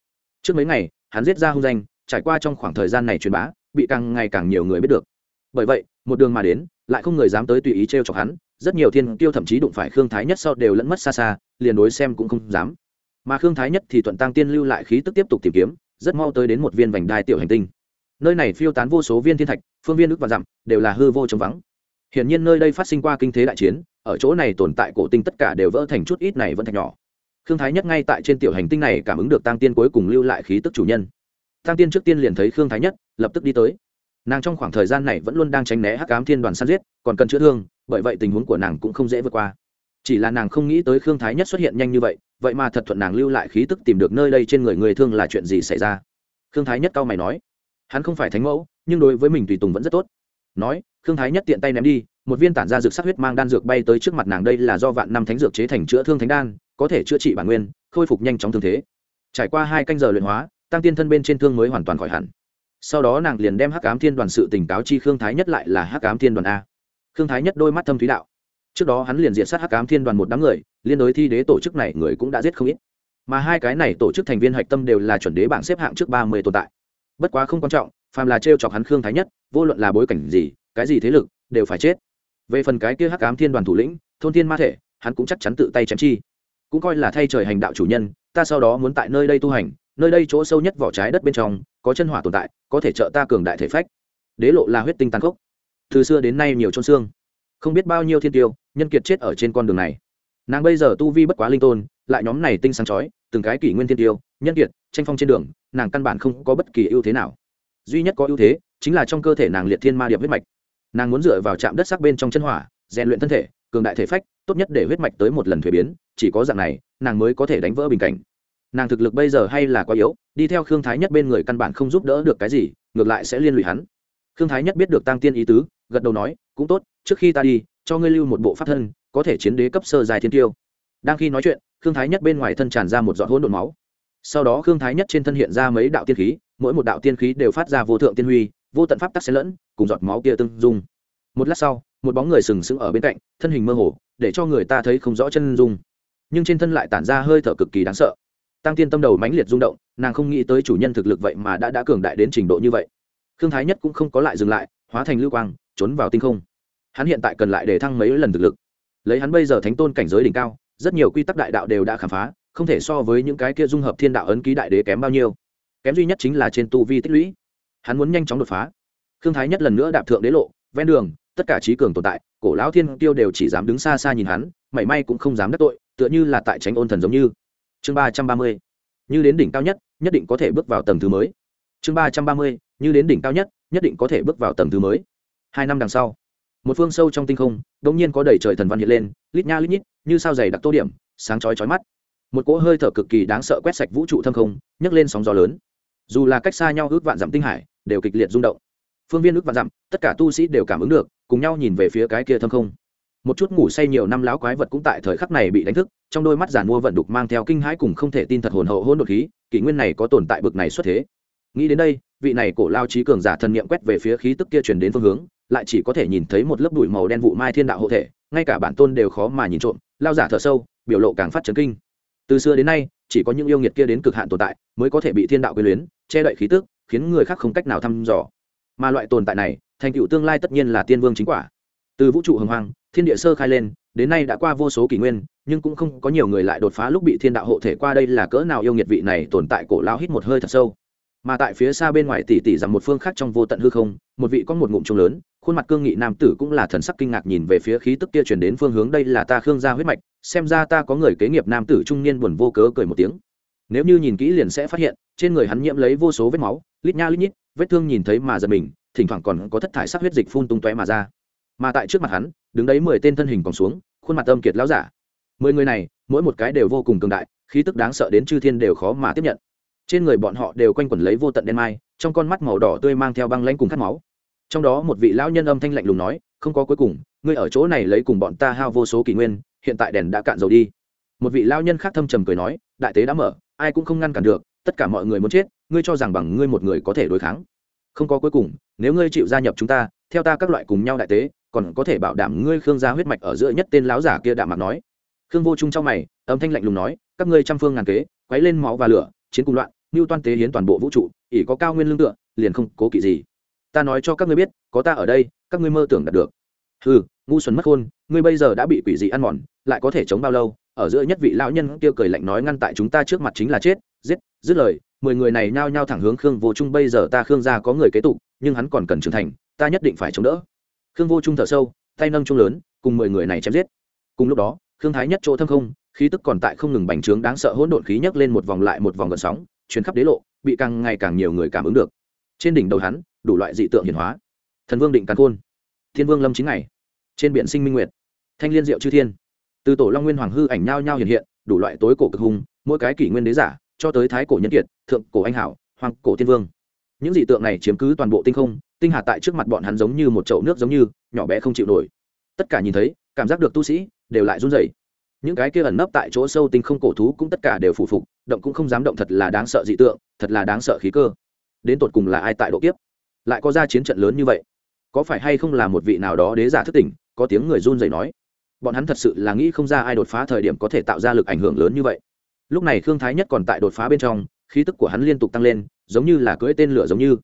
Trước mấy ngày, hắn giết ra hung danh, trải qua trong khoảng thời gian này truyền bá, bị càng ngày càng nhiều người biết được. Bởi vậy, một đường mà đến, lại không người dám tới tùy ý t r e o chọc hắn rất nhiều thiên tiêu thậm chí đụng phải khương thái nhất sau đều lẫn mất xa xa, liền đối xem cũng không dám. Mà khương thái nhất thì thuận tăng tiên lưu lại khí tức tiếp tục tìm kiếm, rất mau tới đến một viên vành đai tiểu hành tinh. Nơi này phiêu tán vô số viên thiên thạch, phương viên ước và dặm, đều là hư vô trống vắng. Hiển nhiên nơi đây phát sinh qua kinh thế đại chiến, ở chỗ này tồn tại cổ tinh tất cả đều vỡ thành chút ít này vẫn thạch nhỏ. Khương thái nhất ngay tại trên tiểu hành tinh này cảm ứng được tăng tiên cuối cùng lưu lại khí tức chủ nhân. Tăng tiên trước tiên liền thấy khương thái nhất, lập tức đi tới nàng trong khoảng thời gian này vẫn luôn đang tránh né hắc ám thiên đoàn săn giết, còn cần chữa thương, bởi vậy tình huống của nàng cũng không dễ vượt qua. Chỉ là nàng không nghĩ tới khương thái nhất xuất hiện nhanh như vậy vậy mà thật thuận nàng lưu lại khí tức tìm được nơi đây trên người người thương là chuyện gì xảy ra? Khương thái nhất cau mày nói, hắn không phải thánh mẫu, nhưng đối với mình tùy tùng vẫn rất tốt. Nói, khương thái nhất tiện tay ném đi, một viên tản ra dược sắc huyết mang đan dược bay tới trước mặt nàng đây là do vạn năm thánh dược chế thành chữa thương thánh đan, có thể chữa trị bản nguyên, khôi phục nhanh chóng thương thế. Trải qua hai canh giờ luyện hóa, tăng tiên thân bên trên thương mới hoàn toàn khỏi hẳn sau đó nàng liền đem hắc ám thiên đoàn sự tình cáo chi khương thái nhất lại là hắc ám thiên đoàn a. Khương thái nhất đôi mắt thâm thúy đạo. Trước đó hắn liền diện sát hắc ám thiên đoàn một đám người, liên đối thi đế tổ chức này người cũng đã giết không ít. Mà hai cái này tổ chức thành viên hạch tâm đều là chuẩn đế bảng xếp hạng trước ba mươi tồn tại. Bất quá không quan trọng, phàm là t chọc hắn khương thái nhất, vô luận là bối cảnh gì, cái gì thế lực, đều phải chết. Về phần cái kia hắc ám thiên đoàn thủ lĩnh, thôn thiên ma thể, hắn cũng chắc chắn tự tay chém chi. Cũng coi là thay trời hành đạo chủ nhân, ta sau đó muốn tại nơi đây tu hành, nơi đây chỗ sâu nhất vỏ trái đất bên trong có chân hỏa tồn tại, có thể trợ ta cường đại thể phách. Đế lộ là huyết tinh tàn khốc. Từ xưa đến nay nhiều trôn xương. Không biết bao nhiêu thiên tiêu, nhân kiệt chết ở trên con đường này. Nàng bây giờ tu vi bất quá linh tôn, lại nhóm này tinh sáng chói, từng cái kỷ nguyên thiên tiêu, nhân kiệt, tranh phong trên đường, nàng căn bản không có bất kỳ ưu thế nào. Duy nhất có ưu thế, chính là trong cơ thể nàng liệt thiên ma điệp huyết mạch. Nàng muốn dựa vào trạm đất sắc bên trong chân hỏa, rèn luyện thân thể, cường đại thể phách, tốt nhất để huyết mạch tới một lần thuế biến, chỉ có dạng này, nàng mới có thể đánh vỡ bình cảnh nàng thực lực bây giờ hay là quá yếu, đi theo khương thái nhất bên người căn bản không giúp đỡ được cái gì, ngược lại sẽ liên lụy hắn. Khương thái nhất biết được tăng tiên ý tứ, gật đầu nói, cũng tốt, trước khi ta đi, cho ngươi lưu một bộ pháp thân, có thể chiến đế cấp sơ dài thiên tiêu. Đang khi nói chuyện, khương thái nhất bên ngoài thân tràn ra một giọt hỗn độn máu. Sau đó khương thái nhất trên thân hiện ra mấy đạo tiên khí, mỗi một đạo tiên khí đều phát ra vô thượng tiên huy, vô tận pháp tắc xen lẫn, cùng giọt máu kia tương dung. Một lát sau, một bóng người sừng sững ở bên cạnh, thân hình mơ hồ, để cho người ta thấy không rõ chân dung. Nhưng trên thân lại tản ra hơi thở cực kỳ đáng sợ tăng tiên tâm đầu mãnh liệt rung động, nàng không nghĩ tới chủ nhân thực lực vậy mà đã đã cường đại đến trình độ như vậy. Khương thái nhất cũng không có lại dừng lại, hóa thành lưu quang, trốn vào tinh không. Hắn hiện tại cần lại để thăng mấy lần thực lực. Lấy hắn bây giờ thánh tôn cảnh giới đỉnh cao, rất nhiều quy tắc đại đạo đều đã khám phá, không thể so với những cái kia dung hợp thiên đạo ấn ký đại đế kém bao nhiêu. Kém duy nhất chính là trên tu vi tích lũy. Hắn muốn nhanh chóng đột phá. Khương thái nhất lần nữa đạp thượng đế lộ, ven đường, tất cả trí cường tồn tại, cổ lão thiên tiêu đều chỉ dám đứng xa xa nhìn hắn, mảy may cũng không dám đắc tội, tựa như là tại tránh ôn thần giống như chương ba trăm ba mươi, như đến đỉnh cao nhất nhất định có thể bước vào tầng thứ mới. Chương ba trăm ba mươi, như đến đỉnh cao nhất nhất định có thể bước vào tầng thứ mới. Hai năm đằng sau, một phương sâu trong tinh không đ ỗ n g nhiên có đầy trời thần văn hiện lên, lít nha lít nhít, như sao dày đặc tô điểm, sáng chói chói mắt. Một cỗ hơi thở cực kỳ đáng sợ quét sạch vũ trụ thâm không, nhấc lên sóng gió lớn. Dù là cách xa nhau ước vạn dặm tinh hải, đều kịch liệt rung động. Phương viên ước vạn dặm, tất cả tu sĩ đều cảm ứng được, cùng nhau nhìn về phía cái kia thâm không một chút ngủ say nhiều năm láo quái vật cũng tại thời khắc này bị đánh thức, trong đôi mắt giàn mua vận đục mang theo kinh hãi cùng không thể tin thật hồn hậu hôn đột khí, kỷ nguyên này có tồn tại bực này xuất thế. Nghĩ đến đây, vị này cổ lao trí cường giả thần niệm quét về phía khí tức kia truyền đến phương hướng, lại chỉ có thể nhìn thấy một lớp bụi màu đen vụ mai thiên đạo hộ thể, ngay cả bản tôn đều khó mà nhìn trộm, lao giả thở sâu, biểu lộ càng phát chấn kinh. Từ xưa đến nay, chỉ có những yêu nghiệt kia đến cực hạn tồn tại, mới có thể bị thiên đạo quyền luyến, che đậy khí tức, khiến người khác không cách nào thăm dò. Mà loại tồn tại này, thành tựu tương lai tất nhiên là tiên vương chính quả. Từ vũ trụ hồng hoang thiên địa sơ khai lên, đến nay đã qua vô số kỷ nguyên, nhưng cũng không có nhiều người lại đột phá lúc bị thiên đạo hộ thể qua đây là cỡ nào yêu nghiệt vị này tồn tại cổ lao hít một hơi thật sâu. Mà tại phía xa bên ngoài tỷ tỷ rằng một phương khác trong vô tận hư không, một vị có một ngụm trông lớn, khuôn mặt cương nghị nam tử cũng là thần sắc kinh ngạc nhìn về phía khí tức kia chuyển đến phương hướng đây là ta khương gia huyết mạch, xem ra ta có người kế nghiệp nam tử trung niên buồn vô cớ cười một tiếng. Nếu như nhìn kỹ liền sẽ phát hiện, trên người hắn nhiễm lấy vô số vết máu, lít nha lít nhít, vết thương nhìn thấy mà giật mình, thỉnh thoảng còn có thất thải sắc huyết dịch phun tung tóe mà ra mà tại trước mặt hắn, đứng đấy mười tên thân hình còn xuống, khuôn mặt âm kiệt lão giả. Mười người này, mỗi một cái đều vô cùng cường đại, khí tức đáng sợ đến chư thiên đều khó mà tiếp nhận. Trên người bọn họ đều quanh quẩn lấy vô tận đen mai, trong con mắt màu đỏ tươi mang theo băng lãnh cùng khát máu. Trong đó một vị lão nhân âm thanh lạnh lùng nói, không có cuối cùng, ngươi ở chỗ này lấy cùng bọn ta hao vô số kỷ nguyên, hiện tại đèn đã cạn dầu đi. Một vị lão nhân khác thâm trầm cười nói, đại tế đã mở, ai cũng không ngăn cản được, tất cả mọi người muốn chết, ngươi cho rằng bằng ngươi một người có thể đối kháng. Không có cuối cùng, nếu ngươi chịu gia nhập chúng ta, theo ta các loại cùng nhau đại tế còn có thể bảo đảm ngươi khương gia huyết mạch ở giữa nhất tên láo giả kia đạm mặt nói. Khương vô trung trong mày, âm thanh lạnh lùng nói, các ngươi trăm phương ngàn kế, quấy lên máu và lửa, chiến cùng loạn ngưu toan tế hiến toàn bộ vũ trụ, ỷ có cao nguyên lương tựa, liền không cố kỵ gì. Ta nói cho các ngươi biết, có ta ở đây, các ngươi mơ tưởng đạt được. Ừ ngu xuẩn mất khôn, ngươi bây giờ đã bị quỷ dị ăn mòn, lại có thể chống bao lâu? Ở giữa nhất vị lão nhân kia cười lạnh nói ngăn tại chúng ta trước mặt chính là chết, giết, dứt lời, mười người này nhao nhao thẳng hướng khương vô trung, bây giờ ta khương gia có người kế tục, nhưng hắn còn cần trưởng thành, ta nhất định phải chống đỡ khương vô trung thở sâu, tay nâng trung lớn, cùng mười người này chém giết. Cùng lúc đó, khương thái nhất chỗ thâm không, khí tức còn tại không ngừng bành trướng đáng sợ hỗn độn khí nhấc lên một vòng lại một vòng gợn sóng chuyến khắp đế lộ, bị càng ngày càng nhiều người cảm ứng được. Trên đỉnh đầu hắn, đủ loại dị tượng hiển hóa. Thần vương định càn khôn, thiên vương lâm chính ngày, trên biển sinh minh nguyệt, thanh liên diệu chư thiên. Từ tổ long nguyên hoàng hư ảnh nhao nhao hiện hiện, đủ loại tối cổ cực hùng, mỗi cái kỷ nguyên đế giả, cho tới thái cổ nhân kiệt, thượng cổ anh hảo, hoàng cổ tiên vương. Những dị tượng này chiếm cứ toàn bộ tinh không tinh hà tại trước mặt bọn hắn giống như một chậu nước giống như, nhỏ bé không chịu nổi. Tất cả nhìn thấy, cảm giác được tu sĩ đều lại run rẩy. Những cái kia ẩn nấp tại chỗ sâu tinh không cổ thú cũng tất cả đều phụ phục, động cũng không dám động, thật là đáng sợ dị tượng, thật là đáng sợ khí cơ. Đến tột cùng là ai tại độ kiếp? Lại có ra chiến trận lớn như vậy? Có phải hay không là một vị nào đó đế giả thất tỉnh, có tiếng người run rẩy nói? Bọn hắn thật sự là nghĩ không ra ai đột phá thời điểm có thể tạo ra lực ảnh hưởng lớn như vậy. Lúc này khương thái nhất còn tại đột phá bên trong, khí tức của hắn liên tục tăng lên, giống như là cưỡi tên lửa giống như.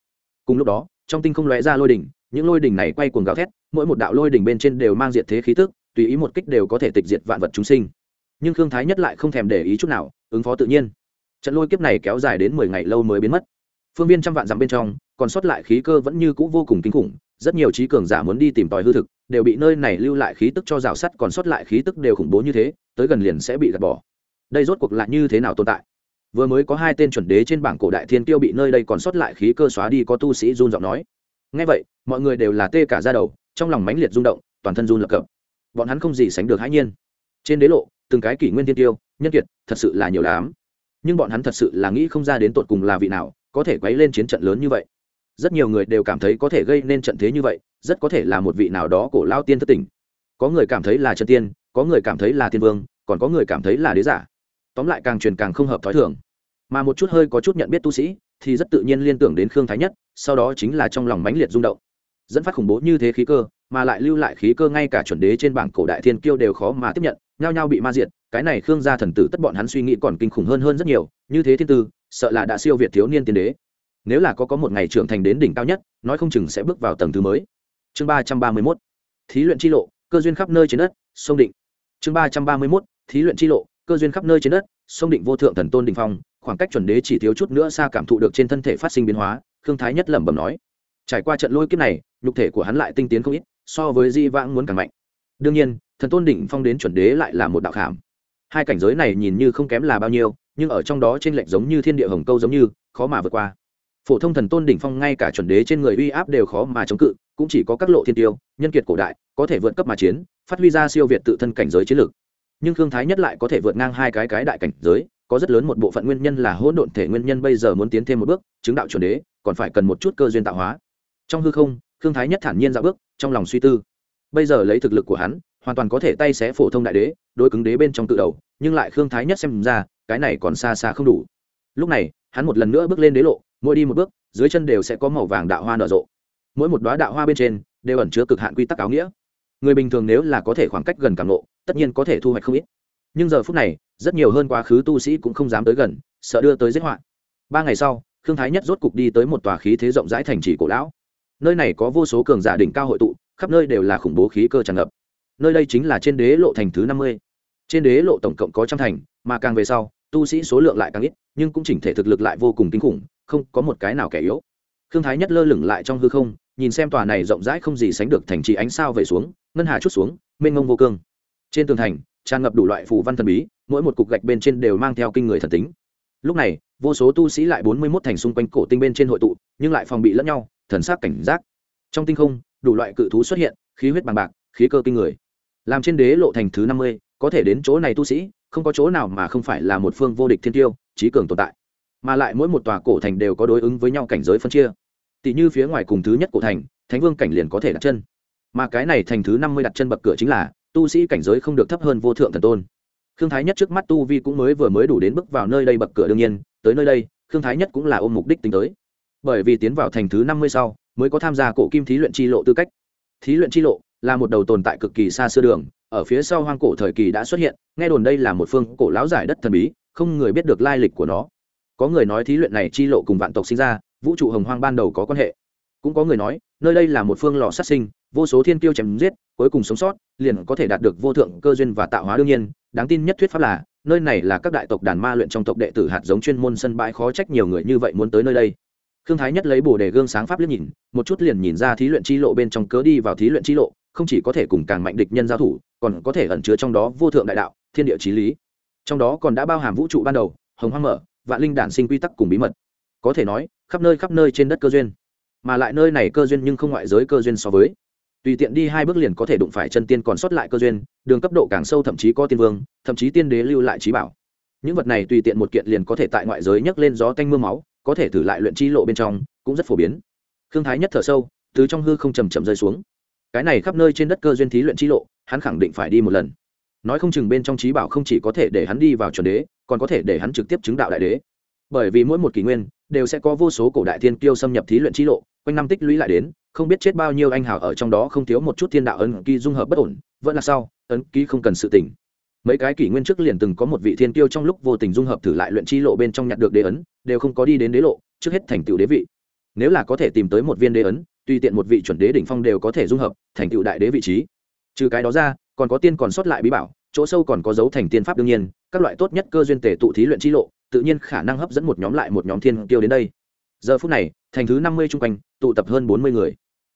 Cùng lúc đó trong tinh không lóe ra lôi đỉnh, những lôi đỉnh này quay cuồng gào thét, mỗi một đạo lôi đỉnh bên trên đều mang diệt thế khí tức, tùy ý một kích đều có thể tịch diệt vạn vật chúng sinh. Nhưng khương thái nhất lại không thèm để ý chút nào, ứng phó tự nhiên. Trận lôi kiếp này kéo dài đến mười ngày lâu mới biến mất. Phương viên trăm vạn dặm bên trong, còn sót lại khí cơ vẫn như cũ vô cùng kinh khủng, rất nhiều trí cường giả muốn đi tìm tòi hư thực, đều bị nơi này lưu lại khí tức cho rào sắt, còn sót lại khí tức đều khủng bố như thế, tới gần liền sẽ bị gạt bỏ. Đây rốt cuộc lại như thế nào tồn tại? Vừa mới có hai tên chuẩn đế trên bảng cổ đại thiên tiêu bị nơi đây còn sót lại khí cơ xóa đi, có tu sĩ run giọng nói. Ngay vậy, mọi người đều là tê cả ra đầu, trong lòng mãnh liệt rung động, toàn thân run lập cập. Bọn hắn không gì sánh được hãi nhiên. Trên đế lộ, từng cái kỷ nguyên thiên tiêu nhân kiệt, thật sự là nhiều lắm. Nhưng bọn hắn thật sự là nghĩ không ra đến tột cùng là vị nào, có thể quấy lên chiến trận lớn như vậy. Rất nhiều người đều cảm thấy có thể gây nên trận thế như vậy, rất có thể là một vị nào đó cổ lao tiên thất tỉnh. Có người cảm thấy là chân tiên, có người cảm thấy là thiên vương, còn có người cảm thấy là đế giả tóm lại càng truyền càng không hợp thói thường. Mà một chút hơi có chút nhận biết tu sĩ, thì rất tự nhiên liên tưởng đến khương thái nhất, sau đó chính là trong lòng mãnh liệt rung động. Dẫn phát khủng bố như thế khí cơ, mà lại lưu lại khí cơ ngay cả chuẩn đế trên bảng cổ đại thiên kiêu đều khó mà tiếp nhận, nhao nhao bị ma diệt, cái này khương gia thần tử tất bọn hắn suy nghĩ còn kinh khủng hơn hơn rất nhiều, như thế thiên tư, sợ là đã siêu việt thiếu niên tiên đế. Nếu là có có một ngày trưởng thành đến đỉnh cao nhất, nói không chừng sẽ bước vào tầng thứ mới. Chương ba trăm ba mươi mốt, thí luyện chi lộ, cơ duyên khắp nơi trên đất, sông định. Chương ba trăm ba mươi mốt, thí luyện chi lộ cơ duyên khắp nơi trên đất, sông định vô thượng thần tôn đình phong, khoảng cách chuẩn đế chỉ thiếu chút nữa xa cảm thụ được trên thân thể phát sinh biến hóa, khương thái nhất lẩm bẩm nói. Trải qua trận lôi kiếp này, nhục thể của hắn lại tinh tiến không ít, so với di vãng muốn càng mạnh. Đương nhiên, thần tôn đỉnh phong đến chuẩn đế lại là một đạo khảm. Hai cảnh giới này nhìn như không kém là bao nhiêu, nhưng ở trong đó trên lệnh giống như thiên địa hồng câu giống như, khó mà vượt qua. Phổ thông thần tôn đỉnh phong ngay cả chuẩn đế trên người uy áp đều khó mà chống cự, cũng chỉ có các lộ thiên tiêu, nhân kiệt cổ đại, có thể vượt cấp mà chiến, phát huy ra siêu việt tự thân cảnh giới chiến lược nhưng khương thái nhất lại có thể vượt ngang hai cái cái đại cảnh giới, có rất lớn một bộ phận nguyên nhân là hỗn độn thể nguyên nhân bây giờ muốn tiến thêm một bước, chứng đạo chuẩn đế, còn phải cần một chút cơ duyên tạo hóa. Trong hư không, khương thái nhất thản nhiên dạo bước, trong lòng suy tư. Bây giờ lấy thực lực của hắn, hoàn toàn có thể tay xé phổ thông đại đế, đối cứng đế bên trong tự đầu, nhưng lại khương thái nhất xem ra, cái này còn xa xa không đủ. Lúc này, hắn một lần nữa bước lên đế lộ, mỗi đi một bước, dưới chân đều sẽ có màu vàng đạo hoa nở rộ. Mỗi một đoá đạo hoa bên trên, đều ẩn chứa cực hạn quy tắc áo nghĩa. Người bình thường nếu là có thể khoảng cách gần cảm lộ tất nhiên có thể thu hoạch không ít. Nhưng giờ phút này, rất nhiều hơn quá khứ tu sĩ cũng không dám tới gần, sợ đưa tới giết họa. Ba ngày sau, khương thái nhất rốt cục đi tới một tòa khí thế rộng rãi thành trì cổ lão. Nơi này có vô số cường giả đỉnh cao hội tụ, khắp nơi đều là khủng bố khí cơ tràn ngập. Nơi đây chính là trên đế lộ thành thứ năm mươi. Trên đế lộ tổng cộng có trăm thành, mà càng về sau, tu sĩ số lượng lại càng ít, nhưng cũng chỉnh thể thực lực lại vô cùng kinh khủng, không có một cái nào kẻ yếu. Khương thái nhất lơ lửng lại trong hư không, nhìn xem tòa này rộng rãi không gì sánh được thành trì ánh sao về xuống, ngân hà chút xuống, mênh ngông vô cương trên tường thành, tràn ngập đủ loại phù văn thần bí, mỗi một cục gạch bên trên đều mang theo kinh người thần tính. Lúc này, vô số tu sĩ lại bốn mươi mốt thành xung quanh cổ tinh bên trên hội tụ, nhưng lại phòng bị lẫn nhau, thần sắc cảnh giác. Trong tinh không, đủ loại cự thú xuất hiện, khí huyết bằng bạc, khí cơ kinh người. Làm trên đế lộ thành thứ năm mươi, có thể đến chỗ này tu sĩ, không có chỗ nào mà không phải là một phương vô địch thiên tiêu trí cường tồn tại. Mà lại mỗi một tòa cổ thành đều có đối ứng với nhau cảnh giới phân chia. Tỷ như phía ngoài cùng thứ nhất cổ thành, thánh vương cảnh liền có thể đặt chân. Mà cái này thành thứ năm mươi đặt chân bậc cửa chính là tu sĩ cảnh giới không được thấp hơn vô thượng thần tôn. Khương thái nhất trước mắt tu vi cũng mới vừa mới đủ đến bước vào nơi đây bậc cửa đương nhiên, tới nơi đây, khương thái nhất cũng là ôm mục đích tính tới. Bởi vì tiến vào thành thứ năm mươi sau, mới có tham gia cổ kim thí luyện chi lộ tư cách. Thí luyện chi lộ là một đầu tồn tại cực kỳ xa xưa đường, ở phía sau hoang cổ thời kỳ đã xuất hiện, nghe đồn đây là một phương cổ lão giải đất thần bí, không người biết được lai lịch của nó. Có người nói thí luyện này chi lộ cùng vạn tộc sinh ra, vũ trụ hồng hoang ban đầu có quan hệ cũng có người nói, nơi đây là một phương lò sát sinh, vô số thiên tiêu chém giết, cuối cùng sống sót, liền có thể đạt được vô thượng cơ duyên và tạo hóa đương nhiên. Đáng tin nhất thuyết pháp là, nơi này là các đại tộc đàn ma luyện trong tộc đệ tử hạt giống chuyên môn sân bãi, khó trách nhiều người như vậy muốn tới nơi đây. Khương thái nhất lấy bồ đề gương sáng pháp liếc nhìn, một chút liền nhìn ra thí luyện chi lộ bên trong cớ đi vào thí luyện chi lộ, không chỉ có thể cùng càng mạnh địch nhân giao thủ, còn có thể ẩn chứa trong đó vô thượng đại đạo, thiên địa trí lý. Trong đó còn đã bao hàm vũ trụ ban đầu, hồng hoang mở, vạn linh đản sinh quy tắc cùng bí mật. Có thể nói, khắp nơi khắp nơi trên đất cơ duyên mà lại nơi này cơ duyên nhưng không ngoại giới cơ duyên so với. Tùy tiện đi hai bước liền có thể đụng phải chân tiên còn sót lại cơ duyên, đường cấp độ càng sâu thậm chí có tiên vương, thậm chí tiên đế lưu lại trí bảo. Những vật này tùy tiện một kiện liền có thể tại ngoại giới nhấc lên gió tanh mưa máu, có thể thử lại luyện chi lộ bên trong, cũng rất phổ biến. Khương thái nhất thở sâu, từ trong hư không chầm chậm rơi xuống. Cái này khắp nơi trên đất cơ duyên thí luyện chi lộ, hắn khẳng định phải đi một lần. Nói không chừng bên trong trí bảo không chỉ có thể để hắn đi vào chuẩn đế, còn có thể để hắn trực tiếp chứng đạo đại đế. Bởi vì mỗi một kỷ nguyên, đều sẽ có vô số cổ đại thiên kiêu xâm nhập thí luyện chi lộ quanh năm tích lũy lại đến, không biết chết bao nhiêu anh hào ở trong đó không thiếu một chút thiên đạo ấn ký dung hợp bất ổn, vẫn là sau, ấn ký không cần sự tỉnh. Mấy cái kỷ nguyên trước liền từng có một vị thiên tiêu trong lúc vô tình dung hợp thử lại luyện chi lộ bên trong nhặt được đế ấn, đều không có đi đến đế lộ, trước hết thành tựu đế vị. Nếu là có thể tìm tới một viên đế ấn, tùy tiện một vị chuẩn đế đỉnh phong đều có thể dung hợp, thành tựu đại đế vị trí. Trừ cái đó ra, còn có tiên còn sót lại bí bảo, chỗ sâu còn có dấu thành tiên pháp đương nhiên, các loại tốt nhất cơ duyên tề tụ thí luyện chi lộ, tự nhiên khả năng hấp dẫn một nhóm lại một nhóm thiên tiêu đến đây giờ phút này, thành thứ năm mươi chung quanh, tụ tập hơn bốn mươi người.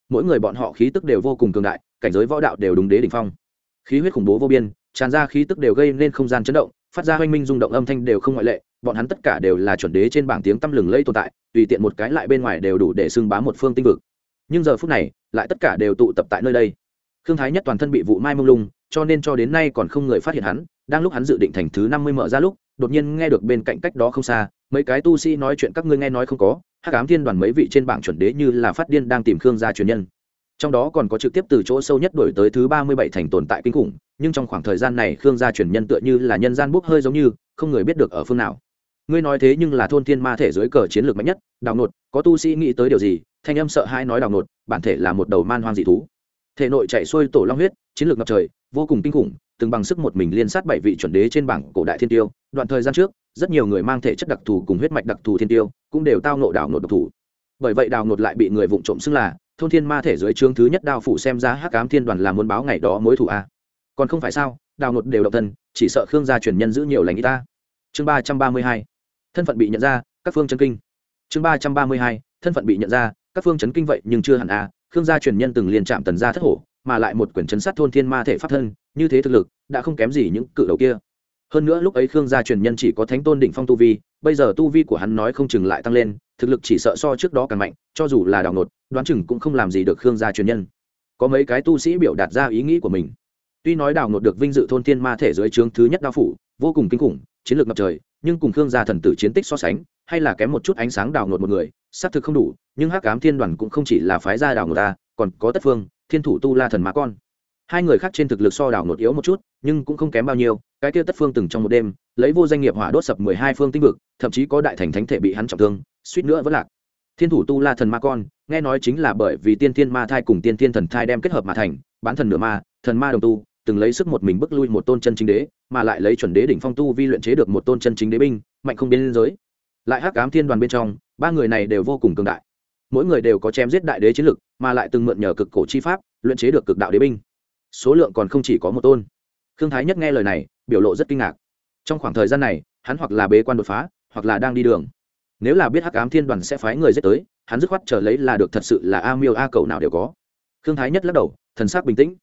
Mỗi người bọn họ khí tức đều vô cùng cường đại, cảnh giới võ đạo đều đúng đế đỉnh phong. Khí huyết khủng bố vô biên, tràn ra khí tức đều gây nên không gian chấn động, phát ra hoanh minh rung động âm thanh đều không ngoại lệ, bọn hắn tất cả đều là chuẩn đế trên bảng tiếng tăm lừng lây tồn tại, tùy tiện một cái lại bên ngoài đều đủ để xưng bá một phương tinh vực. Nhưng giờ phút này, lại tất cả đều tụ tập tại nơi đây. Khương thái nhất toàn thân bị vụ mai mông lung, cho nên cho đến nay còn không người phát hiện hắn, đang lúc hắn dự định thành thứ năm mươi mở ra lúc, đột nhiên nghe được bên cạnh cách đó không xa, mấy cái tu sĩ nói chuyện các ngươi nghe nói không có hắc ám thiên đoàn mấy vị trên bảng chuẩn đế như là phát điên đang tìm khương gia truyền nhân. Trong đó còn có trực tiếp từ chỗ sâu nhất đổi tới thứ ba mươi bảy thành tồn tại kinh khủng, nhưng trong khoảng thời gian này khương gia truyền nhân tựa như là nhân gian bốc hơi giống như, không người biết được ở phương nào. Ngươi nói thế nhưng là thôn thiên ma thể dưới cờ chiến lược mạnh nhất, đào nột, có tu sĩ nghĩ tới điều gì, thanh âm sợ hai nói đào nột, bản thể là một đầu man hoang dị thú. Thể nội chạy xuôi tổ long huyết, chiến lược ngập trời, vô cùng kinh khủng, từng bằng sức một mình liên sát bảy vị chuẩn đế trên bảng cổ đại thiên tiêu. Đoạn thời gian trước, rất nhiều người mang thể chất đặc thù cùng huyết mạch đặc thù thiên tiêu cũng đều tao nộ đảo nộ độc thủ. Bởi vậy đào nột lại bị người vụng trộm xưng là thôn thiên ma thể dưới chương thứ nhất đao phủ xem ra hắc cám thiên đoàn làm muốn báo ngày đó mối thủ a. Còn không phải sao đào nột đều độc thân, chỉ sợ khương gia truyền nhân giữ nhiều lành y ta. Chương ba trăm ba mươi hai, thân phận bị nhận ra, các phương chân kinh. Chương ba trăm ba mươi hai, thân phận bị nhận ra, các phương chấn kinh vậy nhưng chưa hẳn a, khương gia truyền nhân từng liền chạm tần gia thất hổ, mà lại một quyển chấn sát thôn thiên ma thể pháp thân, như thế thực lực, đã không kém gì những cự đầu kia. Hơn nữa lúc ấy khương gia truyền nhân chỉ có thánh tôn đỉnh phong tu vi bây giờ tu vi của hắn nói không chừng lại tăng lên, thực lực chỉ sợ so trước đó càng mạnh, cho dù là đào nột đoán chừng cũng không làm gì được khương gia truyền nhân. Có mấy cái tu sĩ biểu đạt ra ý nghĩ của mình. Tuy nói đào nột được vinh dự thôn thiên ma thể dưới trướng thứ nhất đao phủ, vô cùng kinh khủng, chiến lược ngập trời, nhưng cùng khương gia thần tử chiến tích so sánh, hay là kém một chút ánh sáng đào nột một người, xác thực không đủ, nhưng hắc ám thiên đoàn cũng không chỉ là phái gia đào nột ta, còn có tất phương, thiên thủ tu la thần má con hai người khác trên thực lực so đảo nột yếu một chút, nhưng cũng không kém bao nhiêu, cái kia tất phương từng trong một đêm, lấy vô danh nghiệp hỏa đốt sập mười hai phương tinh vực, thậm chí có đại thành thánh thể bị hắn trọng thương, suýt nữa vẫn lạc. Thiên thủ tu la thần ma con, nghe nói chính là bởi vì tiên thiên ma thai cùng tiên thiên thần thai đem kết hợp mà thành, bán thần nửa ma, thần ma đồng tu, từng lấy sức một mình bức lui một tôn chân chính đế, mà lại lấy chuẩn đế đỉnh phong tu vi luyện chế được một tôn chân chính đế binh, mạnh không biên giới. Lại hắc ám thiên đoàn bên trong, ba người này đều vô cùng cường đại. Mỗi người đều có chém giết đại đế chiến lực, mà lại từng mượn nhờ cực cổ chi pháp, luyện chế được cực đạo đế binh số lượng còn không chỉ có một tôn. Khương thái nhất nghe lời này, biểu lộ rất kinh ngạc. Trong khoảng thời gian này, hắn hoặc là bế quan đột phá, hoặc là đang đi đường. Nếu là biết hắc ám thiên đoàn sẽ phái người giết tới, hắn dứt khoát chờ lấy là được thật sự là a miêu a cầu nào đều có. Khương thái nhất lắc đầu, thần sắc bình tĩnh.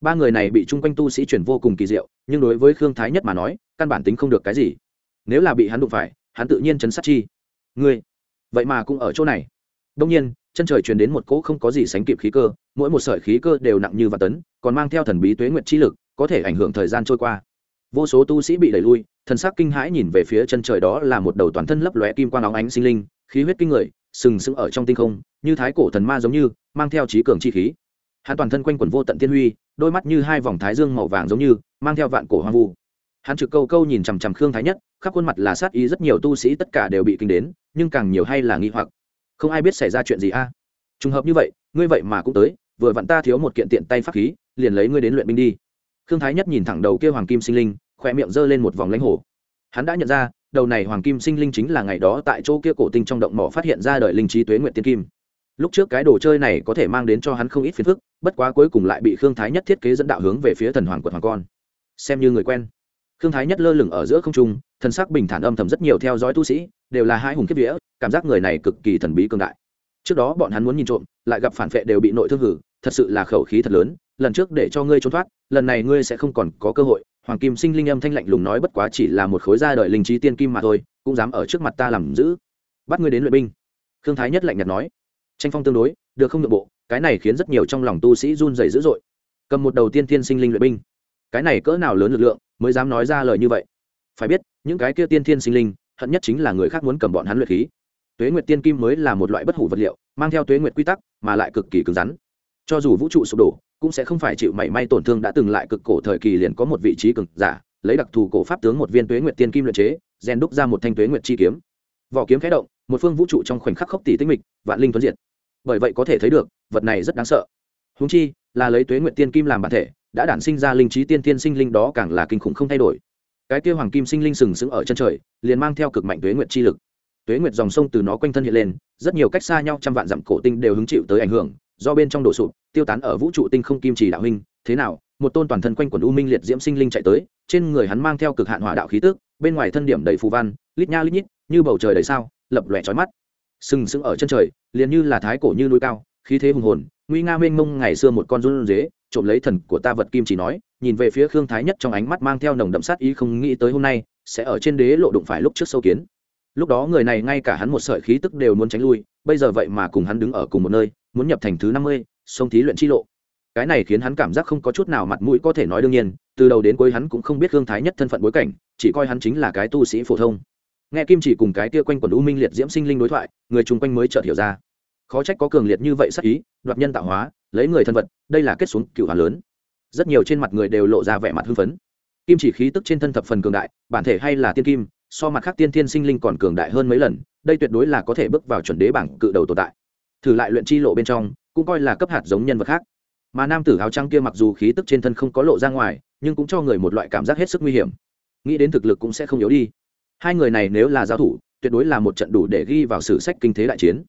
Ba người này bị chung quanh tu sĩ chuyển vô cùng kỳ diệu, nhưng đối với khương thái nhất mà nói, căn bản tính không được cái gì. Nếu là bị hắn đụng phải, hắn tự nhiên chấn sát chi. Ngươi, vậy mà cũng ở chỗ này đông nhiên, chân trời truyền đến một cỗ không có gì sánh kịp khí cơ, mỗi một sợi khí cơ đều nặng như vạn tấn, còn mang theo thần bí tuế nguyệt chi lực, có thể ảnh hưởng thời gian trôi qua. Vô số tu sĩ bị đẩy lui, thần sắc kinh hãi nhìn về phía chân trời đó là một đầu toàn thân lấp lóe kim quang óng ánh sinh linh, khí huyết kinh người, sừng sững ở trong tinh không, như thái cổ thần ma giống như, mang theo trí cường chi khí. Hắn toàn thân quanh quần vô tận tiên huy, đôi mắt như hai vòng thái dương màu vàng giống như, mang theo vạn cổ hoang vu. Hắn trực câu câu nhìn chằm chằm khương thái nhất, khắp khuôn mặt là sát ý, rất nhiều tu sĩ tất cả đều bị kinh đến, nhưng càng nhiều hay là nghi hoặc không ai biết xảy ra chuyện gì a. Trùng hợp như vậy, ngươi vậy mà cũng tới, vừa vặn ta thiếu một kiện tiện tay pháp khí, liền lấy ngươi đến luyện binh đi. Khương thái nhất nhìn thẳng đầu kia hoàng kim sinh linh khoe miệng giơ lên một vòng lãnh hồ. Hắn đã nhận ra, đầu này hoàng kim sinh linh chính là ngày đó tại chỗ kia cổ tinh trong động mỏ phát hiện ra đời linh trí tuế nguyện tiên kim. Lúc trước cái đồ chơi này có thể mang đến cho hắn không ít phiền phức, bất quá cuối cùng lại bị khương thái nhất thiết kế dẫn đạo hướng về phía thần hoàng quật hoàng con. Xem như người quen. Khương thái nhất lơ lửng ở giữa không trung thân sắc bình thản âm thầm rất nhiều theo dõi tu sĩ, đều là hai hùng kiếp vĩa cảm giác người này cực kỳ thần bí cường đại. Trước đó bọn hắn muốn nhìn trộm, lại gặp phản vệ đều bị nội thương hử, thật sự là khẩu khí thật lớn, lần trước để cho ngươi trốn thoát, lần này ngươi sẽ không còn có cơ hội. Hoàng kim sinh linh âm thanh lạnh lùng nói bất quá chỉ là một khối ra đời linh trí tiên kim mà thôi, cũng dám ở trước mặt ta làm giữ bắt ngươi đến luyện binh. Khương thái nhất lạnh nhạt nói. Tranh phong tương đối, được không nội bộ, cái này khiến rất nhiều trong lòng tu sĩ run dày dữ dội. Cầm một đầu tiên tiên sinh linh luyện binh. Cái này cỡ nào lớn lực lượng, mới dám nói ra lời như vậy? Phải biết, những cái kia tiên thiên sinh linh, hận nhất chính là người khác muốn cầm bọn hắn luyện khí tuế nguyệt tiên kim mới là một loại bất hủ vật liệu, mang theo tuế nguyệt quy tắc, mà lại cực kỳ cứng rắn. Cho dù vũ trụ sụp đổ, cũng sẽ không phải chịu mảy may tổn thương đã từng lại cực cổ thời kỳ liền có một vị trí cực giả, lấy đặc thù cổ pháp tướng một viên tuế nguyệt tiên kim luyện chế, rèn đúc ra một thanh tuế nguyệt chi kiếm. Vỏ kiếm khẽ động, một phương vũ trụ trong khoảnh khắc khốc tỷ tinh mịch, vạn linh tuấn diệt. Bởi vậy có thể thấy được, vật này rất đáng sợ. Húng chi, là lấy tuế nguyệt tiên kim làm bản thể, đã đản sinh ra linh trí tiên tiên sinh linh đó càng là kinh khủng không thay đổi. Cái kia hoàng kim sinh linh sừng sững ở chân trời, liền mang theo cực mạnh tuế nguyệt chi lực tuế nguyệt dòng sông từ nó quanh thân hiện lên, rất nhiều cách xa nhau trăm vạn dặm cổ tinh đều hứng chịu tới ảnh hưởng, do bên trong đổ sụp, tiêu tán ở vũ trụ tinh không kim chỉ đạo huynh thế nào, một tôn toàn thân quanh quần u minh liệt diễm sinh linh chạy tới, trên người hắn mang theo cực hạn hỏa đạo khí tức, bên ngoài thân điểm đầy phù văn, lít nha lít nhít, như bầu trời đầy sao, lập lòe trói mắt. Sừng sững ở chân trời, liền như là thái cổ như núi cao, khí thế hùng hồn, nguy nga mênh mông ngày xưa một con run dế, trộm lấy thần của ta vật kim chỉ nói, nhìn về phía khương thái nhất trong ánh mắt mang theo nồng đậm sát ý không nghĩ tới hôm nay, sẽ ở trên đế lộ đụng phải lúc trước sâu kiến lúc đó người này ngay cả hắn một sợi khí tức đều muốn tránh lui, bây giờ vậy mà cùng hắn đứng ở cùng một nơi, muốn nhập thành thứ năm mươi, sông thí luyện chi lộ. Cái này khiến hắn cảm giác không có chút nào mặt mũi có thể nói đương nhiên, từ đầu đến cuối hắn cũng không biết hương thái nhất thân phận bối cảnh, chỉ coi hắn chính là cái tu sĩ phổ thông. Nghe kim chỉ cùng cái kia quanh quần u minh liệt diễm sinh linh đối thoại, người chung quanh mới chợt hiểu ra. Khó trách có cường liệt như vậy sắc ý, đoạt nhân tạo hóa, lấy người thân vật, đây là kết xuống cựu hà lớn. Rất nhiều trên mặt người đều lộ ra vẻ mặt hưng phấn. Kim chỉ khí tức trên thân thập phần cường đại, bản thể hay là tiên kim so mặt khác tiên thiên sinh linh còn cường đại hơn mấy lần, đây tuyệt đối là có thể bước vào chuẩn đế bảng cự đầu tồn tại. Thử lại luyện chi lộ bên trong, cũng coi là cấp hạt giống nhân vật khác. Mà nam tử áo trắng kia mặc dù khí tức trên thân không có lộ ra ngoài, nhưng cũng cho người một loại cảm giác hết sức nguy hiểm. Nghĩ đến thực lực cũng sẽ không yếu đi. Hai người này nếu là giao thủ, tuyệt đối là một trận đủ để ghi vào sử sách kinh thế đại chiến.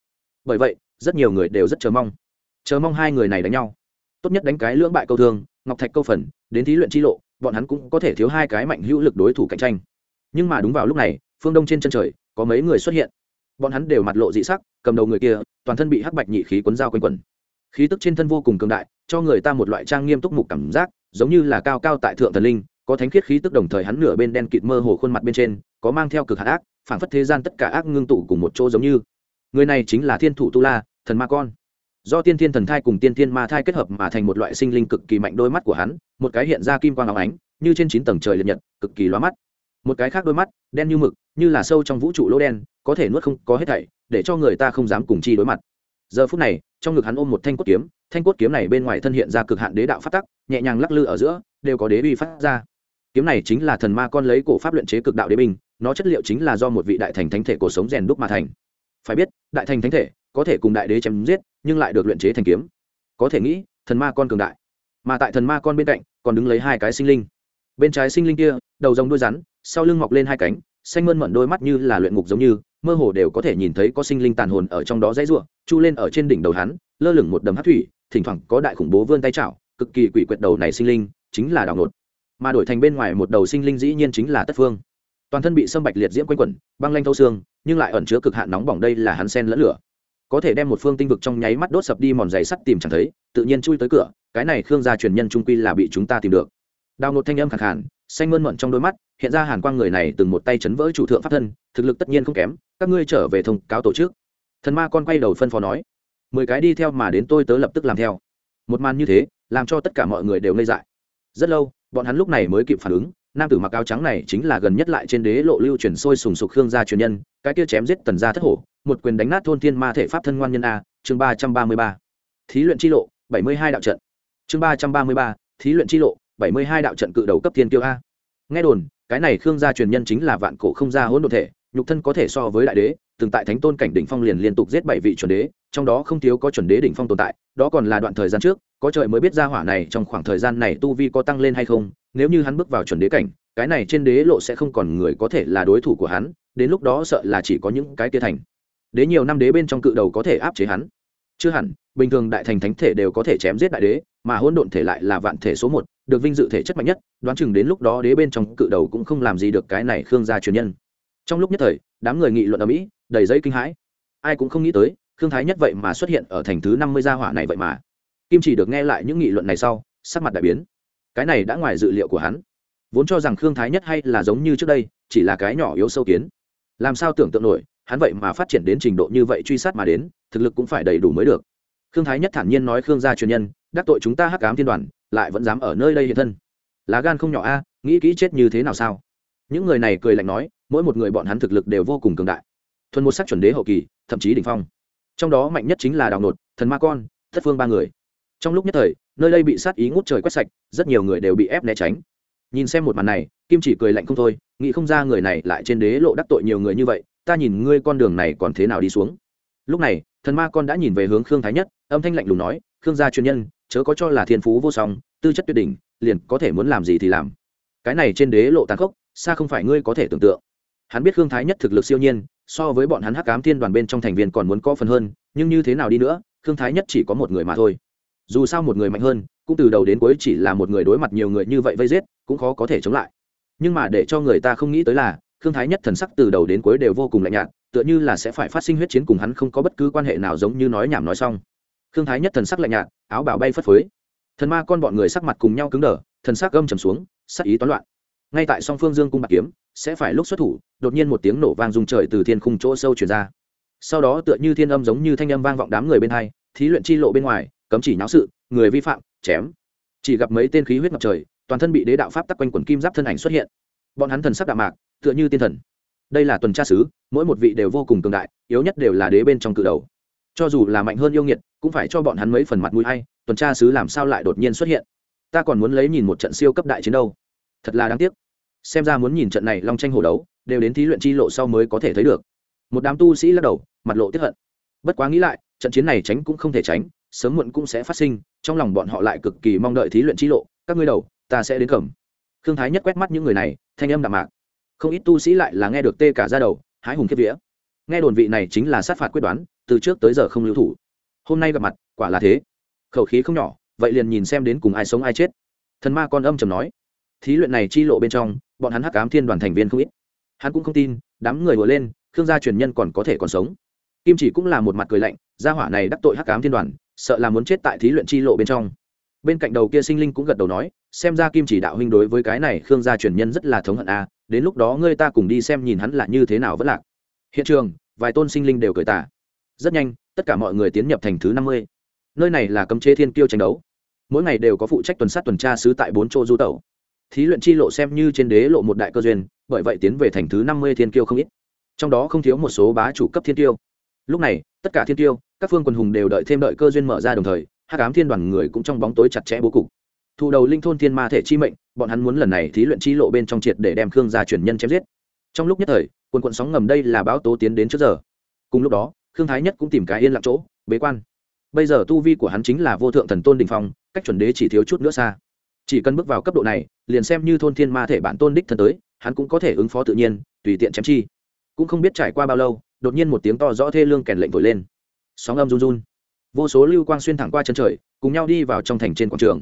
Bởi vậy, rất nhiều người đều rất chờ mong. Chờ mong hai người này đánh nhau. Tốt nhất đánh cái lưỡng bại câu thương, ngọc thạch câu phần, đến thí luyện chi lộ, bọn hắn cũng có thể thiếu hai cái mạnh hữu lực đối thủ cạnh tranh nhưng mà đúng vào lúc này, phương đông trên chân trời, có mấy người xuất hiện. Bọn hắn đều mặt lộ dị sắc, cầm đầu người kia, toàn thân bị hắc bạch nhị khí cuốn dao quanh quẩn. Khí tức trên thân vô cùng cường đại, cho người ta một loại trang nghiêm túc mục cảm giác, giống như là cao cao tại thượng thần linh, có thánh khiết khí tức đồng thời hắn nửa bên đen kịt mơ hồ khuôn mặt bên trên, có mang theo cực hạt ác, phản phất thế gian tất cả ác ngưng tụ cùng một chỗ giống như. Người này chính là thiên thủ tu la, thần ma con. Do tiên thiên thần thai cùng tiên thiên ma thai kết hợp mà thành một loại sinh linh cực kỳ mạnh đôi mắt của hắn, một cái hiện ra kim quang áo ánh, như trên chín tầng trời liệt nhật, cực kỳ loa mắt một cái khác đôi mắt, đen như mực, như là sâu trong vũ trụ lỗ đen, có thể nuốt không, có hết thảy, để cho người ta không dám cùng chi đối mặt. Giờ phút này, trong ngực hắn ôm một thanh cốt kiếm, thanh cốt kiếm này bên ngoài thân hiện ra cực hạn đế đạo phát tắc, nhẹ nhàng lắc lư ở giữa, đều có đế uy phát ra. Kiếm này chính là thần ma con lấy cổ pháp luyện chế cực đạo đế binh, nó chất liệu chính là do một vị đại thành thánh thể cổ sống rèn đúc mà thành. Phải biết, đại thành thánh thể, có thể cùng đại đế chém giết, nhưng lại được luyện chế thành kiếm. Có thể nghĩ, thần ma con cường đại. Mà tại thần ma con bên cạnh, còn đứng lấy hai cái sinh linh. Bên trái sinh linh kia, đầu rồng đuôi rắn sau lưng mọc lên hai cánh, xanh mơn mận đôi mắt như là luyện ngục giống như, mơ hồ đều có thể nhìn thấy có sinh linh tàn hồn ở trong đó dãy ruộng chu lên ở trên đỉnh đầu hắn, lơ lửng một đầm hát thủy, thỉnh thoảng có đại khủng bố vươn tay chảo, cực kỳ quỷ quyệt đầu này sinh linh, chính là đào nột mà đổi thành bên ngoài một đầu sinh linh dĩ nhiên chính là tất phương. Toàn thân bị sâm bạch liệt diễm quanh quẩn, băng lanh thâu xương, nhưng lại ẩn chứa cực hạn nóng bỏng đây là hắn sen lẫn lửa. Có thể đem một phương tinh vực trong nháy mắt đốt sập đi mòn giày sắt tìm chẳng thấy, tự nhiên chui tới cửa, cái này khương gia truyền nhân trung quy là bị chúng ta tìm được. Đào nột thanh âm khẳng khản xanh mơn mận trong đôi mắt, hiện ra hàn quang người này từng một tay chấn vỡ chủ thượng pháp thân, thực lực tất nhiên không kém, các ngươi trở về thông cáo tổ chức. Thần ma con quay đầu phân phó nói, mười cái đi theo mà đến tôi tớ lập tức làm theo. Một màn như thế, làm cho tất cả mọi người đều ngây dại. Rất lâu, bọn hắn lúc này mới kịp phản ứng, nam tử mặc áo trắng này chính là gần nhất lại trên đế lộ lưu chuyển sôi sùng sục khương gia truyền nhân, cái kia chém giết tần gia thất hổ, một quyền đánh nát thôn thiên ma thể pháp thân ngoan nhân a, chương ba trăm ba mươi ba. Thí luyện chi lộ, bảy mươi hai đạo trận. Chương ba trăm ba mươi ba, thí luyện chi lộ bảy mươi hai đạo trận cự đầu cấp thiên kiêu a. Nghe đồn, cái này khương gia truyền nhân chính là vạn cổ không gia hỗn độn thể, nhục thân có thể so với đại đế, từng tại thánh tôn cảnh đỉnh phong liền liên tục giết bảy vị chuẩn đế, trong đó không thiếu có chuẩn đế đỉnh phong tồn tại, đó còn là đoạn thời gian trước, có trời mới biết ra hỏa này trong khoảng thời gian này tu vi có tăng lên hay không, nếu như hắn bước vào chuẩn đế cảnh, cái này trên đế lộ sẽ không còn người có thể là đối thủ của hắn, đến lúc đó sợ là chỉ có những cái kia thành. Đế nhiều năm đế bên trong cự đầu có thể áp chế hắn. Chưa hẳn, bình thường đại thành thánh thể đều có thể chém giết đại đế, mà hỗn độn thể lại là vạn thể số một được vinh dự thể chất mạnh nhất, đoán chừng đến lúc đó đế bên trong cự đầu cũng không làm gì được cái này khương gia truyền nhân. Trong lúc nhất thời, đám người nghị luận ở mỹ, đầy giấy kinh hãi. Ai cũng không nghĩ tới, khương thái nhất vậy mà xuất hiện ở thành thứ năm mươi gia hỏa này vậy mà. Kim chỉ được nghe lại những nghị luận này sau, sắc mặt đại biến. Cái này đã ngoài dự liệu của hắn. Vốn cho rằng khương thái nhất hay là giống như trước đây, chỉ là cái nhỏ yếu sâu kiến. Làm sao tưởng tượng nổi, hắn vậy mà phát triển đến trình độ như vậy truy sát mà đến, thực lực cũng phải đầy đủ mới được. Khương thái nhất thản nhiên nói khương gia truyền nhân đắc tội chúng ta hắc cám thiên đoàn, lại vẫn dám ở nơi đây hiện thân. Lá gan không nhỏ a, nghĩ kỹ chết như thế nào sao? Những người này cười lạnh nói, mỗi một người bọn hắn thực lực đều vô cùng cường đại. Thuần một sắc chuẩn đế hậu kỳ, thậm chí đ ỉ n h phong. Trong đó mạnh nhất chính là đào nột, thần ma con, thất phương ba người. Trong lúc nhất thời, nơi đây bị sát ý ngút trời quét sạch, rất nhiều người đều bị ép né tránh. Nhìn xem một màn này, kim chỉ cười lạnh không thôi, nghĩ không ra người này lại trên đế lộ đắc tội nhiều người như vậy, ta nhìn ngươi con đường này còn thế nào đi xuống. Lúc này, thần ma con đã nhìn về hướng khương thái nhất, âm thanh lạnh lùng nói, khương gia truyền nhân chớ có cho là thiên phú vô song, tư chất tuyệt đỉnh, liền có thể muốn làm gì thì làm. Cái này trên đế lộ tàn khốc, xa không phải ngươi có thể tưởng tượng. Hắn biết khương thái nhất thực lực siêu nhiên, so với bọn hắn hắc cám thiên đoàn bên trong thành viên còn muốn có phần hơn, nhưng như thế nào đi nữa, khương thái nhất chỉ có một người mà thôi. Dù sao một người mạnh hơn, cũng từ đầu đến cuối chỉ là một người đối mặt nhiều người như vậy vây giết, cũng khó có thể chống lại. Nhưng mà để cho người ta không nghĩ tới là, khương thái nhất thần sắc từ đầu đến cuối đều vô cùng lạnh nhạt, tựa như là sẽ phải phát sinh huyết chiến cùng hắn không có bất cứ quan hệ nào giống như nói nhảm nói xong khương thái nhất thần sắc lạnh nhạt, áo bào bay phất phới. Thần ma con bọn người sắc mặt cùng nhau cứng đờ, thần sắc gâm trầm xuống, sắc ý toán loạn. Ngay tại song phương dương cung bạc kiếm, sẽ phải lúc xuất thủ, đột nhiên một tiếng nổ vang rung trời từ thiên khung chỗ sâu chuyển ra. Sau đó tựa như thiên âm giống như thanh âm vang vọng đám người bên hai, thí luyện chi lộ bên ngoài, cấm chỉ nháo sự, người vi phạm, chém. Chỉ gặp mấy tên khí huyết ngập trời, toàn thân bị đế đạo pháp tắc quanh quần kim giáp thân ảnh xuất hiện. Bọn hắn thần sắc đạm mạc, tựa như tiên thần. Đây là tuần tra sứ mỗi một vị đều vô cùng cường đại, yếu nhất đều là đế bên trong cự đầu. Cho dù là mạnh hơn yêu nghiệt cũng phải cho bọn hắn mấy phần mặt mũi hay, tuần tra sứ làm sao lại đột nhiên xuất hiện? Ta còn muốn lấy nhìn một trận siêu cấp đại chiến đâu. Thật là đáng tiếc. Xem ra muốn nhìn trận này long tranh hồ đấu, đều đến thí luyện chi lộ sau mới có thể thấy được. Một đám tu sĩ lắc đầu, mặt lộ tiếp hận. Bất quá nghĩ lại, trận chiến này tránh cũng không thể tránh, sớm muộn cũng sẽ phát sinh, trong lòng bọn họ lại cực kỳ mong đợi thí luyện chi lộ, các ngươi đầu, ta sẽ đến cầm. Khương thái nhất quét mắt những người này, thanh âm đạm mạc. Không ít tu sĩ lại là nghe được tê cả ra đầu, hái hùng kiếp vía. Nghe đồn vị này chính là sát phạt quyết đoán, từ trước tới giờ không lưu thủ hôm nay gặp mặt, quả là thế. Khẩu khí không nhỏ, vậy liền nhìn xem đến cùng ai sống ai chết. Thần ma con âm trầm nói. Thí luyện này chi lộ bên trong, bọn hắn hắc ám thiên đoàn thành viên không ít. Hắn cũng không tin, đám người vừa lên, khương gia truyền nhân còn có thể còn sống. Kim chỉ cũng là một mặt cười lạnh, gia hỏa này đắc tội hắc ám thiên đoàn, sợ là muốn chết tại thí luyện chi lộ bên trong. Bên cạnh đầu kia sinh linh cũng gật đầu nói, xem ra kim chỉ đạo huynh đối với cái này khương gia truyền nhân rất là thống hận a đến lúc đó ngươi ta cùng đi xem nhìn hắn là như thế nào vẫn lạc. Hiện trường, vài tôn sinh linh đều cười tả rất nhanh, tất cả mọi người tiến nhập thành thứ năm mươi. Nơi này là cấm chế thiên kiêu tranh đấu. Mỗi ngày đều có phụ trách tuần sát tuần tra sứ tại bốn chỗ du tẩu. Thí luyện chi lộ xem như trên đế lộ một đại cơ duyên, bởi vậy tiến về thành thứ năm mươi thiên kiêu không ít. Trong đó không thiếu một số bá chủ cấp thiên kiêu. Lúc này, tất cả thiên kiêu, các phương quần hùng đều đợi thêm đợi cơ duyên mở ra đồng thời, hắc ám thiên đoàn người cũng trong bóng tối chặt chẽ bố cục. Thủ đầu linh thôn thiên ma thể chi mệnh, bọn hắn muốn lần này thí luyện chi lộ bên trong triệt để đem khương gia truyền nhân chém giết. Trong lúc nhất thời, quần quận sóng ngầm đây là báo tố tiến đến trước giờ. Cùng lúc đó khương thái nhất cũng tìm cái yên lặng chỗ, bế quan. Bây giờ tu vi của hắn chính là vô thượng thần tôn đình phong, cách chuẩn đế chỉ thiếu chút nữa xa. Chỉ cần bước vào cấp độ này, liền xem như thôn thiên ma thể bản tôn đích thân tới, hắn cũng có thể ứng phó tự nhiên, tùy tiện chém chi. Cũng không biết trải qua bao lâu, đột nhiên một tiếng to rõ thê lương kèn lệnh vội lên. Sóng âm run run. Vô số lưu quang xuyên thẳng qua chân trời, cùng nhau đi vào trong thành trên quảng trường.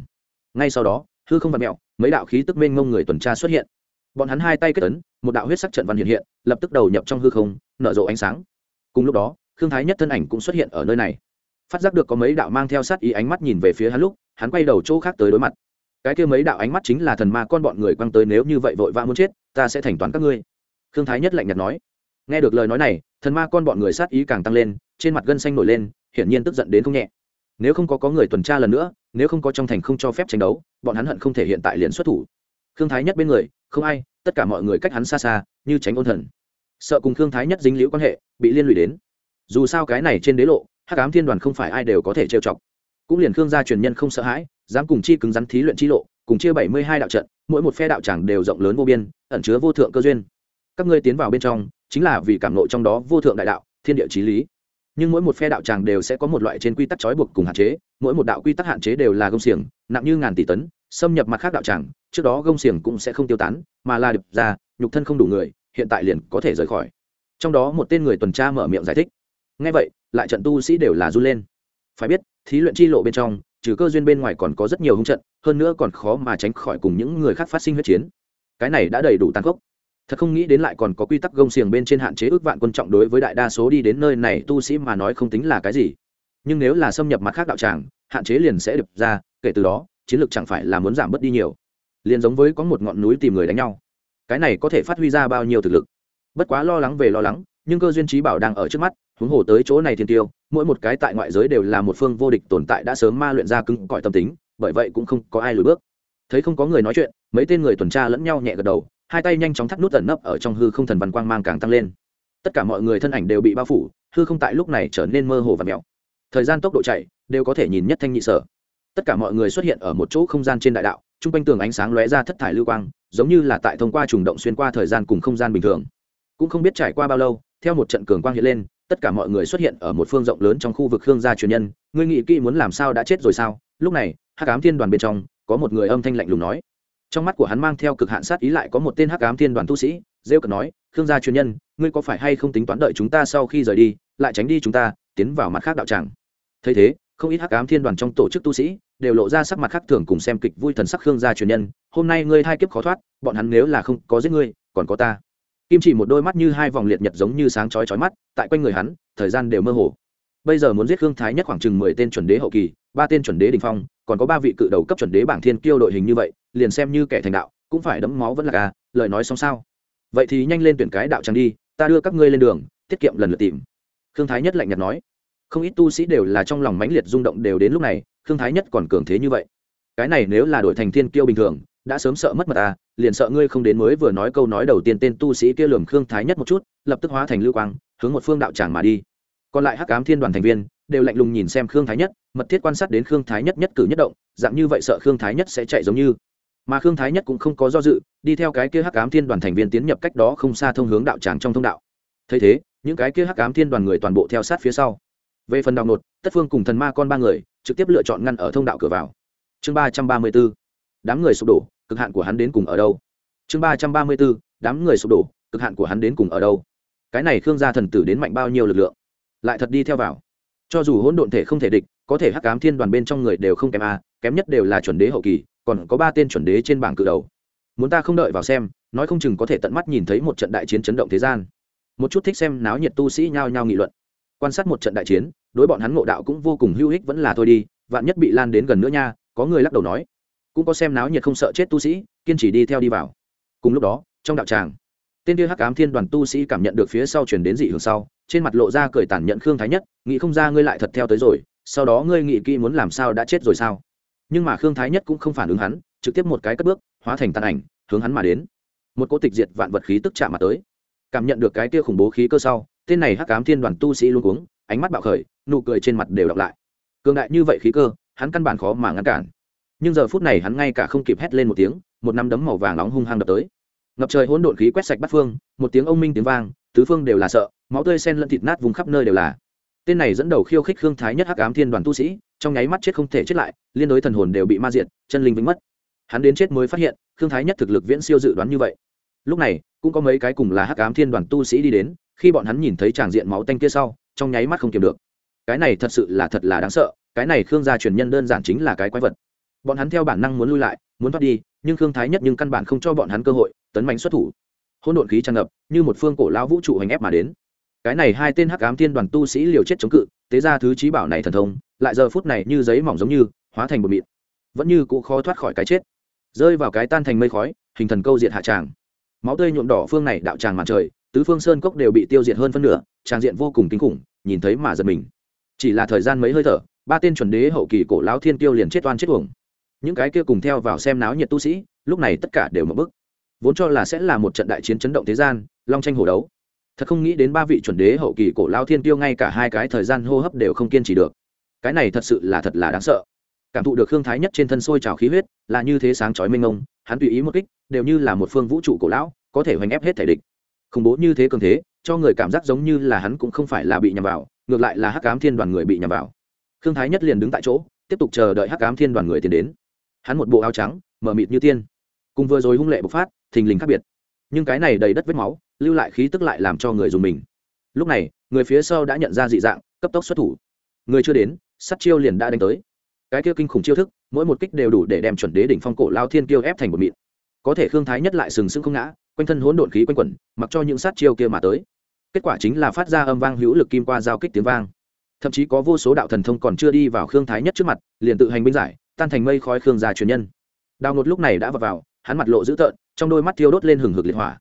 Ngay sau đó, hư không vặt mẹo, mấy đạo khí tức mênh mông người tuần tra xuất hiện. Bọn hắn hai tay kết ấn, một đạo huyết sắc trận văn hiện hiện, lập tức đầu nhập trong hư không, nở rộ ánh sáng. Cùng lúc đó khương thái nhất thân ảnh cũng xuất hiện ở nơi này. Phát giác được có mấy đạo mang theo sát ý ánh mắt nhìn về phía hắn lúc, hắn quay đầu chỗ khác tới đối mặt. Cái kia mấy đạo ánh mắt chính là thần ma con bọn người quăng tới nếu như vậy vội vã muốn chết, ta sẽ thành toàn các ngươi. Khương thái nhất lạnh nhạt nói. Nghe được lời nói này, thần ma con bọn người sát ý càng tăng lên, trên mặt gân xanh nổi lên, hiển nhiên tức giận đến không nhẹ. Nếu không có có người tuần tra lần nữa, nếu không có trong thành không cho phép tranh đấu, bọn hắn hận không thể hiện tại liền xuất thủ. Khương thái nhất bên người, không ai, tất cả mọi người cách hắn xa xa, như tránh ôn thần. Sợ cùng khương thái nhất dính liễu quan hệ, bị liên lụy đến dù sao cái này trên đế lộ, hắc ám thiên đoàn không phải ai đều có thể trêu chọc. Cũng liền khương gia truyền nhân không sợ hãi, dám cùng chi cứng rắn thí luyện chi lộ, cùng chia bảy mươi hai đạo trận, mỗi một phe đạo tràng đều rộng lớn vô biên, ẩn chứa vô thượng cơ duyên. Các ngươi tiến vào bên trong, chính là vì cảm nộ trong đó vô thượng đại đạo, thiên địa trí lý. Nhưng mỗi một phe đạo tràng đều sẽ có một loại trên quy tắc trói buộc cùng hạn chế, mỗi một đạo quy tắc hạn chế đều là gông xiềng, nặng như ngàn tỷ tấn, xâm nhập mặt khác đạo tràng, trước đó gông xiềng cũng sẽ không tiêu tán, mà là đập ra, nhục thân không đủ người, hiện tại liền có thể rời khỏi. Trong đó một tên người tuần tra mở miệng giải thích ngay vậy, lại trận tu sĩ đều là run lên. Phải biết, thí luyện chi lộ bên trong, trừ cơ duyên bên ngoài còn có rất nhiều hung trận, hơn nữa còn khó mà tránh khỏi cùng những người khác phát sinh huyết chiến. Cái này đã đầy đủ tàn khốc. Thật không nghĩ đến lại còn có quy tắc gông xiềng bên trên hạn chế ước vạn quân trọng đối với đại đa số đi đến nơi này tu sĩ mà nói không tính là cái gì. Nhưng nếu là xâm nhập mặt khác đạo tràng, hạn chế liền sẽ được ra, kể từ đó, chiến lược chẳng phải là muốn giảm bớt đi nhiều. Liền giống với có một ngọn núi tìm người đánh nhau. Cái này có thể phát huy ra bao nhiêu thực lực. Bất quá lo lắng về lo lắng, nhưng cơ duyên trí bảo đang ở trước mắt huống hồ tới chỗ này thiên tiêu, mỗi một cái tại ngoại giới đều là một phương vô địch tồn tại đã sớm ma luyện ra cứng cỏi tâm tính, bởi vậy cũng không có ai lùi bước. Thấy không có người nói chuyện, mấy tên người tuần tra lẫn nhau nhẹ gật đầu, hai tay nhanh chóng thắt nút ẩn nấp ở trong hư không thần văn quang mang càng tăng lên. Tất cả mọi người thân ảnh đều bị bao phủ, hư không tại lúc này trở nên mơ hồ và mèo thời gian tốc độ chạy, đều có thể nhìn nhất thanh nhị sở. Tất cả mọi người xuất hiện ở một chỗ không gian trên đại đạo t r u n g quanh tường ánh sáng lóe ra thất thải lưu quang, giống như là tại thông qua trùng động xuyên qua thời gian cùng không gian bình thường. Cũng không biết trải qua bao lâu, theo một trận cường quang hiện lên tất cả mọi người xuất hiện ở một phương rộng lớn trong khu vực khương gia truyền nhân, ngươi nghĩ kỹ muốn làm sao đã chết rồi sao? Lúc này, hắc ám thiên đoàn bên trong, có một người âm thanh lạnh lùng nói. Trong mắt của hắn mang theo cực hạn sát ý lại có một tên hắc ám thiên đoàn tu sĩ, rêu cực nói, khương gia truyền nhân, ngươi có phải hay không tính toán đợi chúng ta sau khi rời đi, lại tránh đi chúng ta, tiến vào mặt khác đạo tràng? Thấy thế, không ít hắc ám thiên đoàn trong tổ chức tu sĩ đều lộ ra sắc mặt khác thường cùng xem kịch vui thần sắc khương gia truyền nhân, hôm nay ngươi thai kiếp khó thoát, bọn hắn nếu là không có giết ngươi, còn có ta kim chỉ một đôi mắt như hai vòng liệt nhật giống như sáng chói chói mắt, tại quanh người hắn, thời gian đều mơ hồ. Bây giờ muốn giết khương thái nhất khoảng chừng mười tên chuẩn đế hậu kỳ, ba tên chuẩn đế đình phong, còn có ba vị cự đầu cấp chuẩn đế bảng thiên kiêu đội hình như vậy, liền xem như kẻ thành đạo, cũng phải đấm máu vẫn là ca lời nói xong sao? Vậy thì nhanh lên tuyển cái đạo tràng đi, ta đưa các ngươi lên đường, tiết kiệm lần lượt tìm. Khương thái nhất lạnh nhạt nói. Không ít tu sĩ đều là trong lòng mãnh liệt rung động đều đến lúc này, khương thái nhất còn cường thế như vậy. Cái này nếu là đổi thành thiên kiêu bình thường đã sớm sợ mất mật ta liền sợ ngươi không đến mới vừa nói câu nói đầu tiên tên tu sĩ kia lườm khương thái nhất một chút, lập tức hóa thành lưu quang, hướng một phương đạo tràng mà đi. Còn lại hắc ám thiên đoàn thành viên đều lạnh lùng nhìn xem khương thái nhất, mật thiết quan sát đến khương thái nhất nhất cử nhất động, dạng như vậy sợ khương thái nhất sẽ chạy giống như. Mà khương thái nhất cũng không có do dự, đi theo cái kia hắc ám thiên đoàn thành viên tiến nhập cách đó không xa thông hướng đạo tràng trong thông đạo. Thấy thế, những cái kia hắc ám thiên đoàn người toàn bộ theo sát phía sau. Về phần đạo nột, tất phương cùng thần ma con ba người, trực tiếp lựa chọn ngăn ở thông đạo cửa vào. Chương ba trăm ba mươi b ố đám người sụp đổ cực hạn của hắn đến cùng ở đâu? Chương ba trăm ba mươi b ố đám người sụp đổ, cực hạn của hắn đến cùng ở đâu? Cái này khương gia thần tử đến mạnh bao nhiêu lực lượng? Lại thật đi theo vào. Cho dù hỗn độn thể không thể địch, có thể hắc ám thiên đoàn bên trong người đều không kém a, kém nhất đều là chuẩn đế hậu kỳ, còn có ba tên chuẩn đế trên bảng cự đầu. Muốn ta không đợi vào xem, nói không chừng có thể tận mắt nhìn thấy một trận đại chiến chấn động thế gian. Một chút thích xem náo nhiệt tu sĩ nhao nhao nghị luận. Quan sát một trận đại chiến, đối bọn hắn ngộ đạo cũng vô cùng hữu ích vẫn là thôi đi, vạn nhất bị lan đến gần nữa nha, có người lắc đầu nói cũng có xem náo nhiệt không sợ chết tu sĩ, kiên trì đi theo đi vào. Cùng lúc đó, trong đạo tràng, tên kia hắc ám thiên đoàn tu sĩ cảm nhận được phía sau chuyển đến dị hưởng sau, trên mặt lộ ra cười tàn nhẫn khương thái nhất, nghĩ không ra ngươi lại thật theo tới rồi, sau đó ngươi nghĩ kỹ muốn làm sao đã chết rồi sao? Nhưng mà khương thái nhất cũng không phản ứng hắn, trực tiếp một cái cất bước, hóa thành tàn ảnh, hướng hắn mà đến. Một cỗ tịch diệt vạn vật khí tức chạm mà tới. Cảm nhận được cái kia khủng bố khí cơ sau, tên này hắc ám thiên đoàn tu sĩ luôn cuống, ánh mắt bạo khởi, nụ cười trên mặt đều đọc lại. Cường đại như vậy khí cơ, hắn căn bản khó mà ngăn cản nhưng giờ phút này hắn ngay cả không kịp hét lên một tiếng, một năm đấm màu vàng nóng hung hăng đập tới. Ngập trời hỗn độn khí quét sạch bắt phương, một tiếng ông minh tiếng vang, tứ phương đều là sợ, máu tươi sen lẫn thịt nát vùng khắp nơi đều là. Tên này dẫn đầu khiêu khích khương thái nhất hắc ám thiên đoàn tu sĩ, trong nháy mắt chết không thể chết lại, liên đối thần hồn đều bị ma diệt, chân linh vĩnh mất. Hắn đến chết mới phát hiện, khương thái nhất thực lực viễn siêu dự đoán như vậy. Lúc này, cũng có mấy cái cùng là hắc ám thiên đoàn tu sĩ đi đến, khi bọn hắn nhìn thấy tràng diện máu tanh kia sau, trong nháy mắt không kiềm được. Cái này thật sự là thật là đáng sợ, cái này khương gia truyền nhân đơn giản chính là cái quái vật bọn hắn theo bản năng muốn lui lại, muốn thoát đi, nhưng khương thái nhất nhưng căn bản không cho bọn hắn cơ hội, tấn mạnh xuất thủ. Hỗn độn khí tràn ngập, như một phương cổ lão vũ trụ hành ép mà đến. Cái này hai tên hắc ám thiên đoàn tu sĩ liều chết chống cự, tế ra thứ trí bảo này thần thông, lại giờ phút này như giấy mỏng giống như, hóa thành bột mịn. Vẫn như cũ khó thoát khỏi cái chết. Rơi vào cái tan thành mây khói, hình thần câu diệt hạ tràng. Máu tươi nhuộm đỏ phương này đạo tràng màn trời, tứ phương sơn cốc đều bị tiêu diệt hơn phân nửa, tràng diện vô cùng kinh khủng, nhìn thấy mà giật mình. Chỉ là thời gian mấy hơi thở, ba tên chuẩn đế hậu kỳ cổ lão thiên tiêu liền chết oan chết uổng những cái kia cùng theo vào xem náo nhiệt tu sĩ, lúc này tất cả đều mở bức. Vốn cho là sẽ là một trận đại chiến chấn động thế gian, long tranh hổ đấu. Thật không nghĩ đến ba vị chuẩn đế hậu kỳ cổ lao thiên tiêu ngay cả hai cái thời gian hô hấp đều không kiên trì được. Cái này thật sự là thật là đáng sợ. Cảm thụ được hương thái nhất trên thân sôi trào khí huyết, là như thế sáng chói mênh ngông hắn tùy ý một kích, đều như là một phương vũ trụ cổ lão, có thể hoành ép hết thể địch. Khủng bố như thế cường thế, cho người cảm giác giống như là hắn cũng không phải là bị nhầm vào, ngược lại là hắc cám thiên đoàn người bị nhầm vào. Khương thái nhất liền đứng tại chỗ, tiếp tục chờ đợi hắc cám thiên đoàn người tiến đến hắn một bộ áo trắng, mờ mịt như tiên. Cùng vừa rồi hung lệ bộc phát, thình lình khác biệt. Nhưng cái này đầy đất vết máu, lưu lại khí tức lại làm cho người dùng mình. Lúc này, người phía sau đã nhận ra dị dạng, cấp tốc xuất thủ. Người chưa đến sắt chiêu liền đã đánh tới. Cái kia kinh khủng chiêu thức, mỗi một kích đều đủ để đem chuẩn đế đỉnh phong cổ lao thiên kiêu ép thành một mịn. Có thể khương thái nhất lại sừng sững không ngã, quanh thân hỗn độn khí quanh quẩn, mặc cho những sát chiêu kia mà tới. Kết quả chính là phát ra âm vang hữu lực kim qua giao kích tiếng vang. Thậm chí có vô số đạo thần thông còn chưa đi vào khương thái nhất trước mặt, liền tự hành binh giải tan thành mây khói khương gia truyền nhân. Đào ngột lúc này đã vào, vào hắn mặt lộ dữ tợn trong đôi mắt thiêu đốt lên hừng hực liệt hỏa.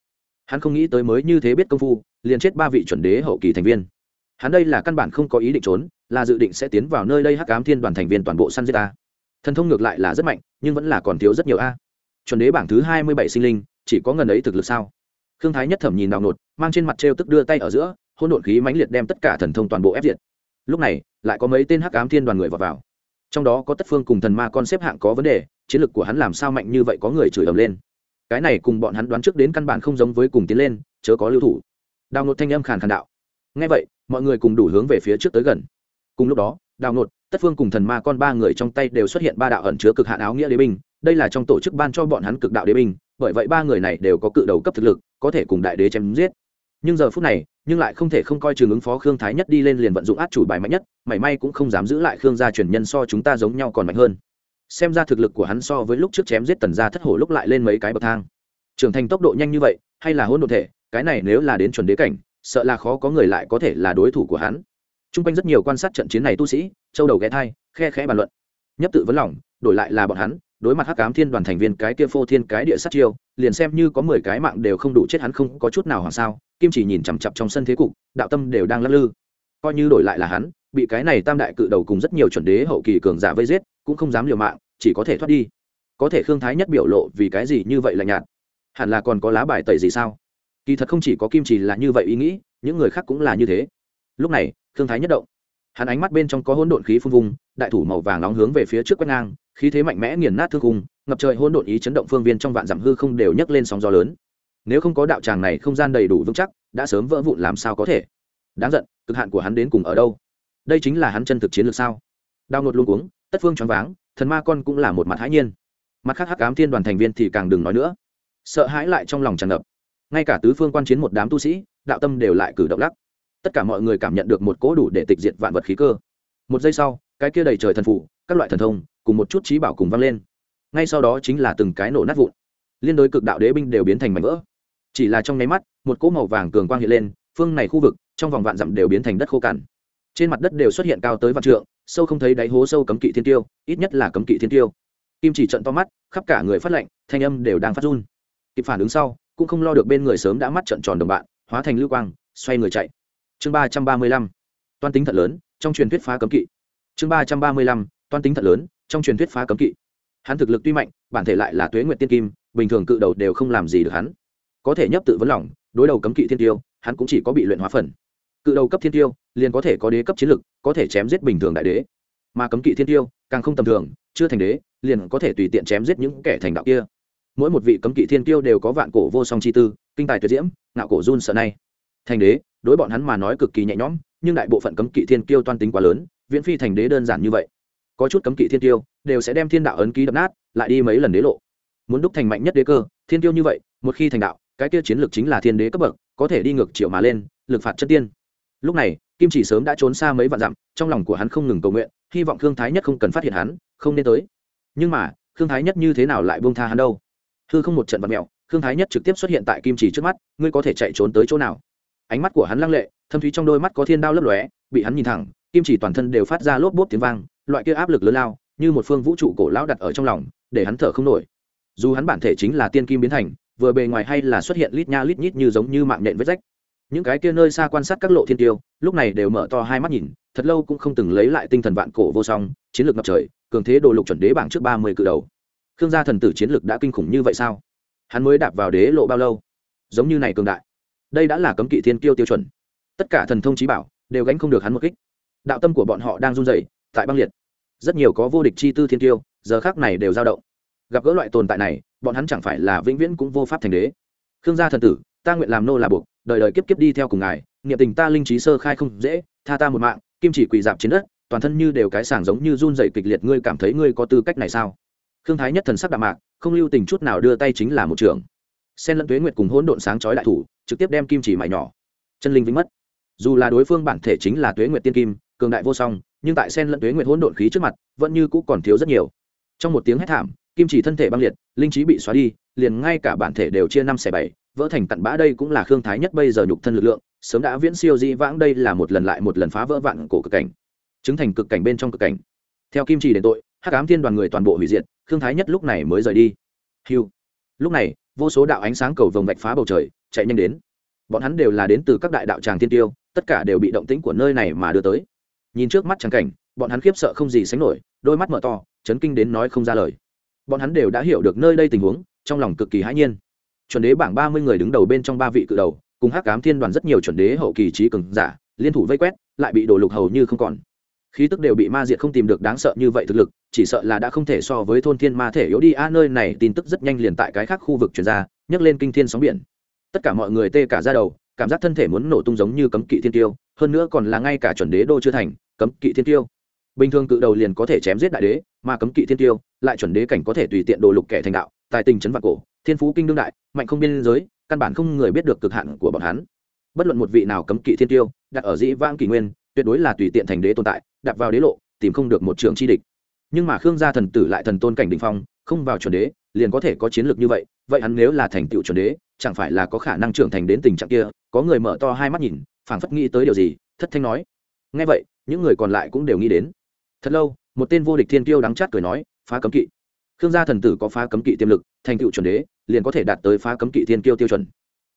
Hắn không nghĩ tới mới như thế biết công phu liền chết ba vị chuẩn đế hậu kỳ thành viên. Hắn đây là căn bản không có ý định trốn là dự định sẽ tiến vào nơi đây hắc ám thiên đoàn thành viên toàn bộ săn giết ta. Thần thông ngược lại là rất mạnh nhưng vẫn là còn thiếu rất nhiều a. Chuẩn đế bảng thứ hai mươi bảy sinh linh chỉ có ngần ấy thực lực sao? Khương thái nhất thẩm nhìn đào nột mang trên mặt t tức đưa tay ở giữa hôn đột khí mãnh liệt đem tất cả thần thông toàn bộ ép diệt. Lúc này lại có mấy tên hắc ám thiên đoàn người vào, vào trong đó có tất phương cùng thần ma con xếp hạng có vấn đề, chiến lược của hắn làm sao mạnh như vậy có người chửi ầm lên. Cái này cùng bọn hắn đoán trước đến căn bản không giống với cùng tiến lên, chớ có lưu thủ. Đào nột thanh âm khàn khàn đạo. Ngay vậy, mọi người cùng đủ hướng về phía trước tới gần. Cùng lúc đó, đào nột tất phương cùng thần ma con ba người trong tay đều xuất hiện ba đạo ẩn chứa cực hạn áo nghĩa đế binh. Đây là trong tổ chức ban cho bọn hắn cực đạo đế binh, bởi vậy ba người này đều có cự đầu cấp thực lực, có thể cùng đại đế chém giết nhưng giờ phút này, nhưng lại không thể không coi trường ứng phó khương thái nhất đi lên liền vận dụng át chủ bài mạnh nhất, mảy may cũng không dám giữ lại khương gia truyền nhân so chúng ta giống nhau còn mạnh hơn. Xem ra thực lực của hắn so với lúc trước chém giết tần gia thất hổ lúc lại lên mấy cái bậc thang. Trưởng thành tốc độ nhanh như vậy, hay là hôn đ ộ thể, cái này nếu là đến chuẩn đế cảnh, sợ là khó có người lại có thể là đối thủ của hắn. T r u n g quanh rất nhiều quan sát trận chiến này tu sĩ, châu đầu ghé thai, khe khẽ bàn luận. Nhấp tự vấn lòng, đổi lại là bọn hắn đối mặt hắc cám thiên đoàn thành viên cái kia phô thiên cái địa sát chiêu, liền xem như có mười cái mạng đều không đủ chết hắn không có chút nào hoàng sao, kim chỉ nhìn chằm chặp trong sân thế cục, đạo tâm đều đang lắc lư. Coi như đổi lại là hắn, bị cái này tam đại cự đầu cùng rất nhiều chuẩn đế hậu kỳ cường giả vây giết, cũng không dám liều mạng, chỉ có thể thoát đi. Có thể khương thái nhất biểu lộ vì cái gì như vậy là nhạt? Hẳn là còn có lá bài tẩy gì sao? Kỳ thật không chỉ có kim chỉ là như vậy ý nghĩ, những người khác cũng là như thế. Lúc này thương thái nhất động. Hắn ánh mắt bên trong có hỗn độn khí phun vùng đại thủ màu vàng nóng hướng về phía trước quét ngang khí thế mạnh mẽ nghiền nát thương khung, ngập trời hỗn độn ý chấn động phương viên trong vạn dặm hư không đều nhấc lên sóng gió lớn. Nếu không có đạo tràng này không gian đầy đủ vững chắc, đã sớm vỡ vụn làm sao có thể? Đáng giận, cực hạn của hắn đến cùng ở đâu? Đây chính là hắn chân thực chiến lược sao? Đau ngột luôn cuống, tất phương choáng váng, thần ma con cũng là một mặt hãi nhiên. Mặt khác hắc ám thiên đoàn thành viên thì càng đừng nói nữa. Sợ hãi lại trong lòng tràn ngập. Ngay cả tứ phương quan chiến một đám tu sĩ, đạo tâm đều lại cử động lắc. Tất cả mọi người cảm nhận được một cỗ đủ để tịch diệt vạn vật khí cơ. Một giây sau, cái kia đầy trời thần phủ, các loại thần thông cùng một chút trí bảo cùng vang lên. Ngay sau đó chính là từng cái nổ nát vụn. Liên đối cực đạo đế binh đều biến thành mảnh vỡ. Chỉ là trong nháy mắt, một cỗ màu vàng cường quang hiện lên, phương này khu vực, trong vòng vạn dặm đều biến thành đất khô cằn. Trên mặt đất đều xuất hiện cao tới vạn trượng, sâu không thấy đáy hố sâu cấm kỵ thiên tiêu, ít nhất là cấm kỵ thiên tiêu. Kim chỉ trận to mắt, khắp cả người phát lệnh thanh âm đều đang phát run. Kịp phản ứng sau, cũng không lo được bên người sớm đã mắt trận tròn đồng bạn, hóa thành lưu quang, xoay người chạy. Chương ba trăm ba mươi lăm, toan tính thật lớn, trong truyền thuyết phá cấm kỵ. Chương ba trăm ba mươi lăm, toan tính thật lớn trong truyền thuyết phá cấm kỵ. Hắn thực lực tuy mạnh, bản thể lại là tuế nguyệt tiên kim, bình thường cự đầu đều không làm gì được hắn. Có thể nhấp tự vấn lòng, đối đầu cấm kỵ thiên tiêu, hắn cũng chỉ có bị luyện hóa phần. Cự đầu cấp thiên tiêu, liền có thể có đế cấp chiến lực, có thể chém giết bình thường đại đế. Mà cấm kỵ thiên tiêu, càng không tầm thường, chưa thành đế, liền có thể tùy tiện chém giết những kẻ thành đạo kia. Mỗi một vị cấm kỵ thiên tiêu đều có vạn cổ vô song chi tư, kinh tài tuyệt diễm, ngạo cổ run sợ nay. Thành đế, đối bọn hắn mà nói cực kỳ nhẹ nhõm, nhưng đại bộ phận cấm kỵ thiên tiêu toan tính quá lớn, viễn phi thành đế đơn giản như vậy có chút cấm kỵ thiên tiêu, đều sẽ đem thiên đạo ấn ký đập nát, lại đi mấy lần đế lộ. Muốn đúc thành mạnh nhất đế cơ, thiên tiêu như vậy, một khi thành đạo, cái kia chiến lược chính là thiên đế cấp bậc, có thể đi ngược triệu mà lên, lực phạt chất tiên. Lúc này, kim chỉ sớm đã trốn xa mấy vạn dặm, trong lòng của hắn không ngừng cầu nguyện, hy vọng khương thái nhất không cần phát hiện hắn, không nên tới. Nhưng mà, khương thái nhất như thế nào lại buông tha hắn đâu? Hư không một trận vật mẹo khương thái nhất trực tiếp xuất hiện tại kim chỉ trước mắt, ngươi có thể chạy trốn tới chỗ nào? Ánh mắt của hắn lăng lệ, thâm thúy trong đôi mắt có thiên đao lấp lóe, bị hắn nhìn thẳng, kim chỉ toàn thân đều phát ra lốp bốp tiếng vang loại kia áp lực lớn lao, như một phương vũ trụ cổ lão đặt ở trong lòng, để hắn thở không nổi. Dù hắn bản thể chính là tiên kim biến thành, vừa bề ngoài hay là xuất hiện lít nha lít nhít như giống như mạng nhện vết rách. Những cái kia nơi xa quan sát các lộ thiên tiêu, lúc này đều mở to hai mắt nhìn, thật lâu cũng không từng lấy lại tinh thần vạn cổ vô song, chiến lược ngập trời, cường thế đồ lục chuẩn đế bảng trước ba mươi cự đầu. Khương gia thần tử chiến lược đã kinh khủng như vậy sao? Hắn mới đạp vào đế lộ bao lâu? Giống như này cường đại. Đây đã là cấm kỵ thiên kiêu tiêu chuẩn. Tất cả thần thông trí bảo đều gánh không được hắn một kích. Đạo tâm của bọn họ đang run rẩy tại băng liệt. Rất nhiều có vô địch chi tư thiên tiêu, giờ khác này đều dao động. Gặp gỡ loại tồn tại này, bọn hắn chẳng phải là vĩnh viễn cũng vô pháp thành đế. Khương gia thần tử, ta nguyện làm nô là buộc, đời đời kiếp kiếp đi theo cùng ngài, niệm tình ta linh trí sơ khai không dễ, tha ta một mạng, kim chỉ quỳ dạp trên đất, toàn thân như đều cái sàng giống như run dậy kịch liệt, ngươi cảm thấy ngươi có tư cách này sao? Khương thái nhất thần sắc đạm mạc, không lưu tình chút nào đưa tay chính là một trường. Sen lẫn tuế nguyệt cùng hỗn độn sáng chói đại thủ, trực tiếp đem kim chỉ mại nhỏ. Chân linh vĩnh mất. Dù là đối phương bản thể chính là tuế nguyệt tiên kim, cường đại vô song nhưng tại sen lẫn tuế nguyệt hỗn độn khí trước mặt, vẫn như cũ còn thiếu rất nhiều. Trong một tiếng hét thảm, kim chỉ thân thể băng liệt, linh trí bị xóa đi, liền ngay cả bản thể đều chia năm xẻ bảy, vỡ thành tận bã đây cũng là khương thái nhất bây giờ nhục thân lực lượng, sớm đã viễn siêu di vãng đây là một lần lại một lần phá vỡ vạn cổ cực cảnh. Chứng thành cực cảnh bên trong cực cảnh. Theo kim chỉ đến tội, hắc ám thiên đoàn người toàn bộ hủy diệt, khương thái nhất lúc này mới rời đi. Hiu lúc này, vô số đạo ánh sáng cầu vồng vạch phá bầu trời, chạy nhanh đến. Bọn hắn đều là đến từ các đại đạo tràng thiên tiêu, tất cả đều bị động tĩnh của nơi này mà đưa tới nhìn trước mắt trắng cảnh, bọn hắn khiếp sợ không gì sánh nổi, đôi mắt mở to, chấn kinh đến nói không ra lời. Bọn hắn đều đã hiểu được nơi đây tình huống, trong lòng cực kỳ hãi nhiên. Chuẩn đế bảng ba mươi người đứng đầu bên trong ba vị cự đầu, cùng hắc cám thiên đoàn rất nhiều chuẩn đế hậu kỳ trí cường giả, liên thủ vây quét, lại bị đổ lục hầu như không còn. Khí tức đều bị ma diệt không tìm được đáng sợ như vậy thực lực, chỉ sợ là đã không thể so với thôn thiên ma thể yếu đi. A, nơi này tin tức rất nhanh liền tại cái khác khu vực chuyển ra, nhấc lên kinh thiên sóng biển. Tất cả mọi người tê cả ra đầu, cảm giác thân thể muốn nổ tung giống như cấm kỵ thiên tiêu hơn nữa còn là ngay cả chuẩn đế đô chưa thành, cấm kỵ thiên tiêu. Bình thường cự đầu liền có thể chém giết đại đế, mà cấm kỵ thiên tiêu, lại chuẩn đế cảnh có thể tùy tiện đồ lục kẻ thành đạo, tài tình trấn vạn cổ, thiên phú kinh đương đại, mạnh không biên giới, căn bản không người biết được cực hạn của bọn hắn. Bất luận một vị nào cấm kỵ thiên tiêu, đặt ở dĩ vãng kỷ nguyên, tuyệt đối là tùy tiện thành đế tồn tại đặt vào đế lộ, tìm không được một trường chi địch. Nhưng mà khương gia thần tử lại thần tôn cảnh đình phong, không vào chuẩn đế, liền có thể có chiến lược như vậy vậy hắn nếu là thành tựu chuẩn đế, chẳng phải là có khả năng trưởng thành đến tình trạng kia, có người mở to hai mắt nhìn phảng phất nghĩ tới điều gì, thất thanh nói. Ngay vậy, những người còn lại cũng đều nghĩ đến. Thật lâu, một tên vô địch thiên tiêu đắng chát cười nói, phá cấm kỵ. Khương gia thần tử có phá cấm kỵ tiềm lực, thành tựu chuẩn đế, liền có thể đạt tới phá cấm kỵ thiên tiêu tiêu chuẩn.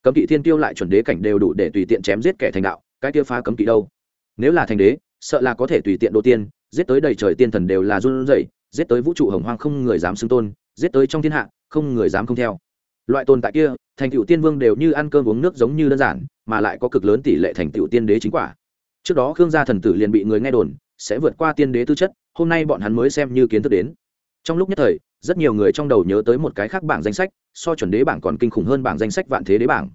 Cấm kỵ thiên tiêu lại chuẩn đế cảnh đều đủ để tùy tiện chém giết kẻ thành đạo, cái tiêu phá cấm kỵ đâu? Nếu là thành đế, sợ là có thể tùy tiện đô tiên, giết tới đầy trời tiên thần đều là run rẩy, giết tới vũ trụ hồng hoang không người dám xưng tôn, giết tới trong thiên hạ, không người dám không theo loại tồn tại kia, thành tựu tiên vương đều như ăn cơm uống nước giống như đơn giản, mà lại có cực lớn tỷ lệ thành tựu tiên đế chính quả. Trước đó khương gia thần tử liền bị người nghe đồn, sẽ vượt qua tiên đế tư chất, hôm nay bọn hắn mới xem như kiến thức đến. Trong lúc nhất thời, rất nhiều người trong đầu nhớ tới một cái khác bảng danh sách, so chuẩn đế bảng còn kinh khủng hơn bảng danh sách vạn thế đế bảng.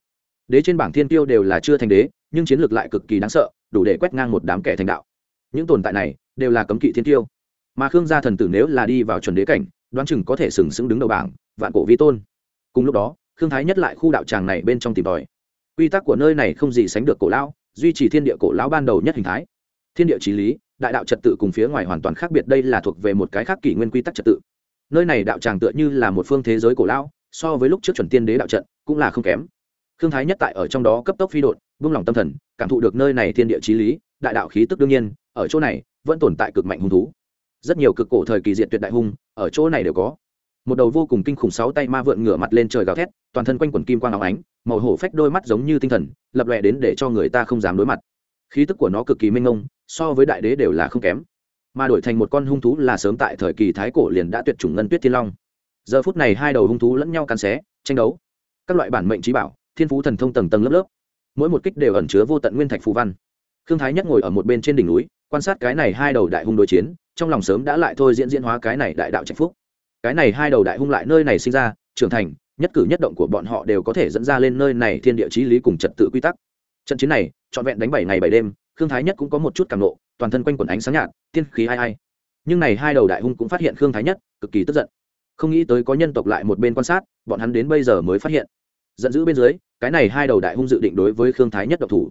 Đế trên bảng thiên tiêu đều là chưa thành đế, nhưng chiến lược lại cực kỳ đáng sợ, đủ để quét ngang một đám kẻ thành đạo. Những tồn tại này, đều là cấm kỵ thiên tiêu mà khương gia thần tử nếu là đi vào chuẩn đế cảnh, đoán chừng có thể sừng sững đứng đầu bảng, vạn cổ vi tôn cùng lúc đó, khương thái nhất lại khu đạo tràng này bên trong tìm tòi. Quy tắc của nơi này không gì sánh được cổ lão, duy trì thiên địa cổ lão ban đầu nhất hình thái. Thiên địa trí lý, đại đạo trật tự cùng phía ngoài hoàn toàn khác biệt, đây là thuộc về một cái khác kỷ nguyên quy tắc trật tự. Nơi này đạo tràng tựa như là một phương thế giới cổ lão, so với lúc trước chuẩn tiên đế đạo trận cũng là không kém. Khương thái nhất tại ở trong đó cấp tốc phi đột buông lòng tâm thần, cảm thụ được nơi này thiên địa trí lý, đại đạo khí tức đương nhiên, ở chỗ này vẫn tồn tại cực mạnh hung thú. Rất nhiều cực cổ thời kỳ diện tuyệt đại hung, ở chỗ này đều có một đầu vô cùng kinh khủng sáu tay ma vượn ngửa mặt lên trời gào thét, toàn thân quanh quần kim quang áo ánh, màu hổ phách đôi mắt giống như tinh thần, lập lòe đến để cho người ta không dám đối mặt. Khí tức của nó cực kỳ minh ngông so với đại đế đều là không kém. Mà đổi thành một con hung thú là sớm tại thời kỳ thái cổ liền đã tuyệt chủng ngân tuyết thiên long. Giờ phút này hai đầu hung thú lẫn nhau cắn xé, tranh đấu. Các loại bản mệnh trí bảo, thiên phú thần thông tầng tầng lớp lớp. Mỗi một kích đều ẩn chứa vô tận nguyên thạch phù văn. Khương thái nhất ngồi ở một bên trên đỉnh núi, quan sát cái này hai đầu đại hung đối chiến, trong lòng sớm đã lại thôi diễn diễn hóa cái này đại đạo trạch phúc cái này hai đầu đại hung lại nơi này sinh ra, trưởng thành, nhất cử nhất động của bọn họ đều có thể dẫn ra lên nơi này thiên địa chí lý cùng trật tự quy tắc. Trận chiến này, trọn vẹn đánh bảy ngày bảy đêm, khương thái nhất cũng có một chút cảm nộ, toàn thân quanh quần ánh sáng nhạt, tiên khí ai ai. Nhưng này hai đầu đại hung cũng phát hiện khương thái nhất, cực kỳ tức giận. Không nghĩ tới có nhân tộc lại một bên quan sát, bọn hắn đến bây giờ mới phát hiện. Giận dữ bên dưới, cái này hai đầu đại hung dự định đối với khương thái nhất độc thủ.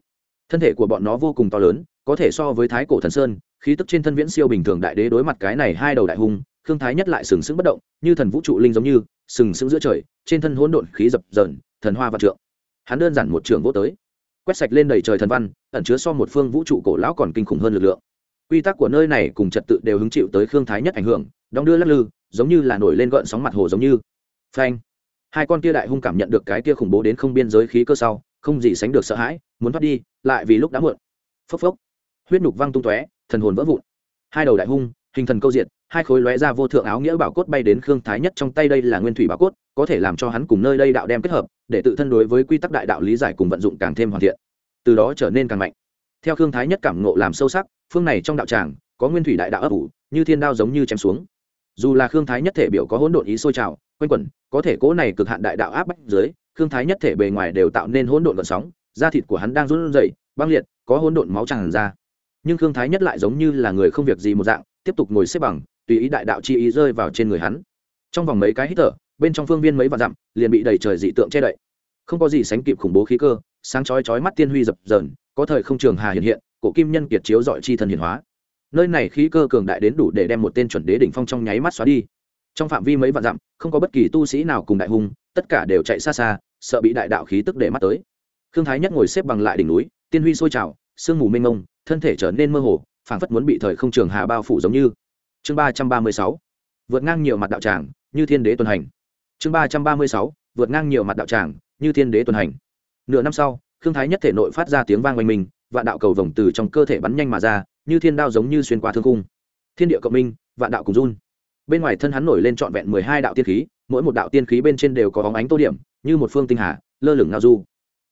Thân thể của bọn nó vô cùng to lớn, có thể so với thái cổ thần sơn, khí tức trên thân viễn siêu bình thường đại đế đối mặt cái này hai đầu đại hung khương thái nhất lại sừng sững bất động, như thần vũ trụ linh giống như, sừng sững giữa trời, trên thân hỗn độn khí dập dờn, thần hoa vạn trượng. Hắn đơn giản một trường vô tới, quét sạch lên đầy trời thần văn, ẩn chứa so một phương vũ trụ cổ lão còn kinh khủng hơn lực lượng. Quy tắc của nơi này cùng trật tự đều hứng chịu tới khương thái nhất ảnh hưởng, đong đưa lắc lư, giống như là nổi lên gợn sóng mặt hồ giống như. Phanh! Hai con kia đại hung cảm nhận được cái kia khủng bố đến không biên giới khí cơ sau, không gì sánh được sợ hãi, muốn thoát đi, lại vì lúc đã muộn. Phốc phốc! Huyết nhục văng tung tóe, thần hồn vỡ vụn. Hai đầu đại hung, hình thần câu diện hai khối lóe ra vô thượng áo nghĩa bảo cốt bay đến khương thái nhất trong tay đây là nguyên thủy bảo cốt, có thể làm cho hắn cùng nơi đây đạo đem kết hợp, để tự thân đối với quy tắc đại đạo lý giải cùng vận dụng càng thêm hoàn thiện, từ đó trở nên càng mạnh. Theo khương thái nhất cảm ngộ làm sâu sắc, phương này trong đạo tràng, có nguyên thủy đại đạo ấp ủ, như thiên đao giống như chém xuống. Dù là khương thái nhất thể biểu có hỗn độn ý sôi trào, quanh quẩn, có thể cố này cực hạn đại đạo áp bách dưới, khương thái nhất thể bề ngoài đều tạo nên hỗn độn vận sóng, da thịt của hắn đang run rẩy, băng liệt, có hỗn độn máu tràn ra. Nhưng khương thái nhất lại giống như là người không việc gì một dạng, tiếp tục ngồi xếp bằng tùy ý đại đạo chi ý rơi vào trên người hắn. Trong vòng mấy cái hít thở, bên trong phương viên mấy vạn dặm, liền bị đầy trời dị tượng che đậy. Không có gì sánh kịp khủng bố khí cơ, sáng chói chói mắt tiên huy dập dờn, có thời không trường hà hiện hiện, cổ kim nhân kiệt chiếu dọi chi thần hiển hóa. Nơi này khí cơ cường đại đến đủ để đem một tên chuẩn đế đỉnh phong trong nháy mắt xóa đi. Trong phạm vi mấy vạn dặm, không có bất kỳ tu sĩ nào cùng đại hung, tất cả đều chạy xa xa, sợ bị đại đạo khí tức để mắt tới. Khương thái nhất ngồi xếp bằng lại đỉnh núi, tiên huy sôi trào, sương mù mênh mông, thân thể trở nên mơ hồ, phảng phất muốn bị thời không trường hà bao phủ giống như chương ba trăm ba mươi sáu. Vượt ngang nhiều mặt đạo tràng, như thiên đế tuần hành. Chương ba trăm ba mươi sáu. Vượt ngang nhiều mặt đạo tràng, như thiên đế tuần hành. Nửa năm sau, khương thái nhất thể nội phát ra tiếng vang oanh minh, vạn đạo cầu vồng từ trong cơ thể bắn nhanh mà ra, như thiên đao giống như xuyên qua thương cung thiên địa cộng minh, vạn đạo cùng run. Bên ngoài thân hắn nổi lên trọn vẹn mười hai đạo tiên khí, mỗi một đạo tiên khí bên trên đều có bóng ánh tô điểm, như một phương tinh hà, lơ lửng ngao du.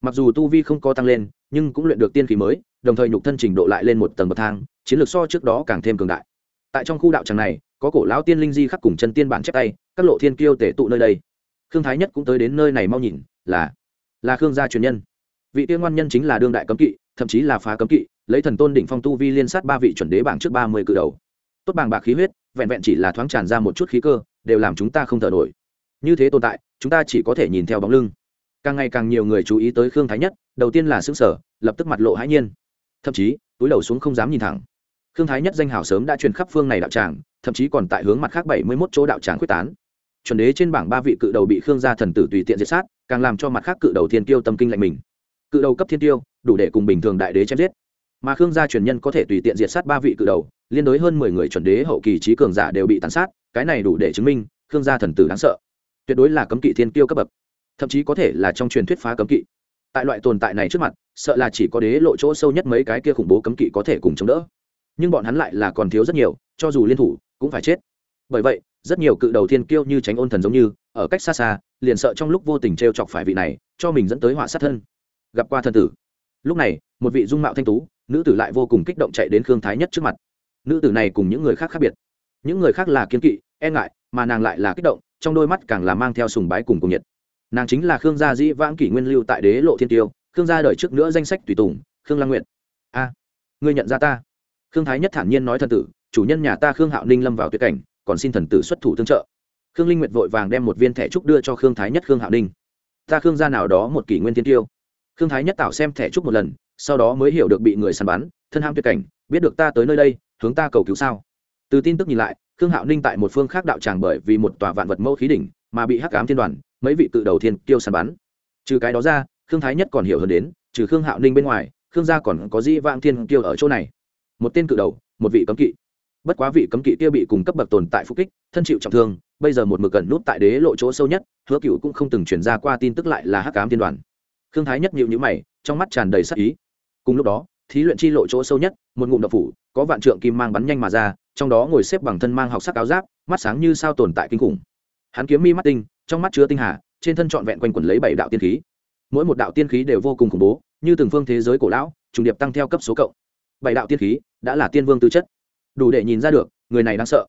Mặc dù tu vi không có tăng lên, nhưng cũng luyện được tiên khí mới, đồng thời nhục thân trình độ lại lên một tầng bậc thang, chiến lược so trước đó càng thêm cường đại tại trong khu đạo tràng này, có cổ lão tiên linh di khắc cùng chân tiên bản chép tay, các lộ thiên kiêu tể tụ nơi đây. Khương thái nhất cũng tới đến nơi này mau nhìn, là là khương gia truyền nhân. Vị tiên ngoan nhân chính là đương đại cấm kỵ, thậm chí là phá cấm kỵ, lấy thần tôn đỉnh phong tu vi liên sát ba vị chuẩn đế bảng trước ba mươi cự đầu. Tốt bàng bạc khí huyết, vẹn vẹn chỉ là thoáng tràn ra một chút khí cơ, đều làm chúng ta không thở nổi. Như thế tồn tại, chúng ta chỉ có thể nhìn theo bóng lưng. Càng ngày càng nhiều người chú ý tới khương thái nhất, đầu tiên là xứng sở lập tức mặt lộ hãi nhiên. Thậm chí, túi đầu xuống không dám nhìn thẳng khương thái nhất danh hào sớm đã truyền khắp phương này đạo tràng, thậm chí còn tại hướng mặt khác bảy mươi mốt chỗ đạo tràng quyết tán. Chuẩn đế trên bảng ba vị cự đầu bị khương gia thần tử tùy tiện diệt sát, càng làm cho mặt khác cự đầu thiên tiêu tâm kinh lạnh mình. Cự đầu cấp thiên tiêu đủ để cùng bình thường đại đế chém giết. Mà khương gia truyền nhân có thể tùy tiện diệt sát ba vị cự đầu, liên đối hơn mười người chuẩn đế hậu kỳ trí cường giả đều bị tàn sát, cái này đủ để chứng minh khương gia thần tử đáng sợ. Tuyệt đối là cấm kỵ thiên tiêu cấp bậc, thậm chí có thể là trong truyền thuyết phá cấm kỵ. Tại loại tồn tại này trước mặt, sợ là chỉ có đế lộ chỗ sâu nhất mấy cái kia khủng bố cấm kỵ có thể cùng chống đỡ nhưng bọn hắn lại là còn thiếu rất nhiều, cho dù liên thủ, cũng phải chết. Bởi vậy, rất nhiều cự đầu thiên kiêu như tránh ôn thần giống như, ở cách xa xa, liền sợ trong lúc vô tình t r e o chọc phải vị này, cho mình dẫn tới họa sát thân. Gặp qua thân tử. Lúc này, một vị dung mạo thanh tú, nữ tử lại vô cùng kích động chạy đến khương thái nhất trước mặt. Nữ tử này cùng những người khác khác biệt. Những người khác là kiên kỵ e ngại, mà nàng lại là kích động, trong đôi mắt càng là mang theo sùng bái cùng cùng nhiệt. Nàng chính là khương gia dĩ vãng kỷ nguyên lưu tại đế lộ thiên tiêu, khương gia đợi trước nữa danh sách tùy tùng, khương lang nguyện a, ngươi nhận ra ta? Khương thái nhất thản nhiên nói thần tử, chủ nhân nhà ta khương hạo ninh lâm vào tuyệt cảnh, còn xin thần tử xuất thủ tương trợ. Khương linh nguyệt vội vàng đem một viên thẻ trúc đưa cho khương thái nhất khương hạo ninh. Ta khương gia nào đó một kỷ nguyên thiên tiêu. Khương thái nhất tạo xem thẻ trúc một lần, sau đó mới hiểu được bị người săn bắn, thân ham tuyệt cảnh, biết được ta tới nơi đây, hướng ta cầu cứu sao? Từ tin tức nhìn lại, khương hạo ninh tại một phương khác đạo tràng bởi vì một tòa vạn vật mẫu khí đỉnh mà bị hắc ám thiên đoàn, mấy vị cự đầu thiên kiêu săn bắn. Trừ cái đó ra, khương thái nhất còn hiểu hơn đến, trừ khương hạo ninh bên ngoài, khương gia còn có di vang thiên kiêu ở chỗ này một tên cự đầu, một vị cấm kỵ. Bất quá vị cấm kỵ kia bị cùng cấp bậc tồn tại phúc kích, thân chịu trọng thương, bây giờ một mực gần nút tại đế lộ chỗ sâu nhất, hứa cựu cũng không từng chuyển ra qua tin tức lại là hắc cám tiên đoàn. Khương thái nhất nhịu nhữ mày, trong mắt tràn đầy sắc ý. Cùng lúc đó, thí luyện chi lộ chỗ sâu nhất, một ngụm đậu phủ, có vạn trượng kim mang bắn nhanh mà ra, trong đó ngồi xếp bằng thân mang học sắc áo giáp, mắt sáng như sao tồn tại kinh khủng. Hắn kiếm mi mắt tinh, trong mắt chứa tinh hà, trên thân trọn vẹn quanh quẩn lấy bảy đạo tiên khí. Mỗi một đạo tiên khí đều vô cùng khủng bố, như từng phương thế giới cổ lão, trùng điệp tăng theo cấp số cộng bảy đạo tiên khí đã là tiên vương tư chất. Đủ để nhìn ra được, người này đáng sợ.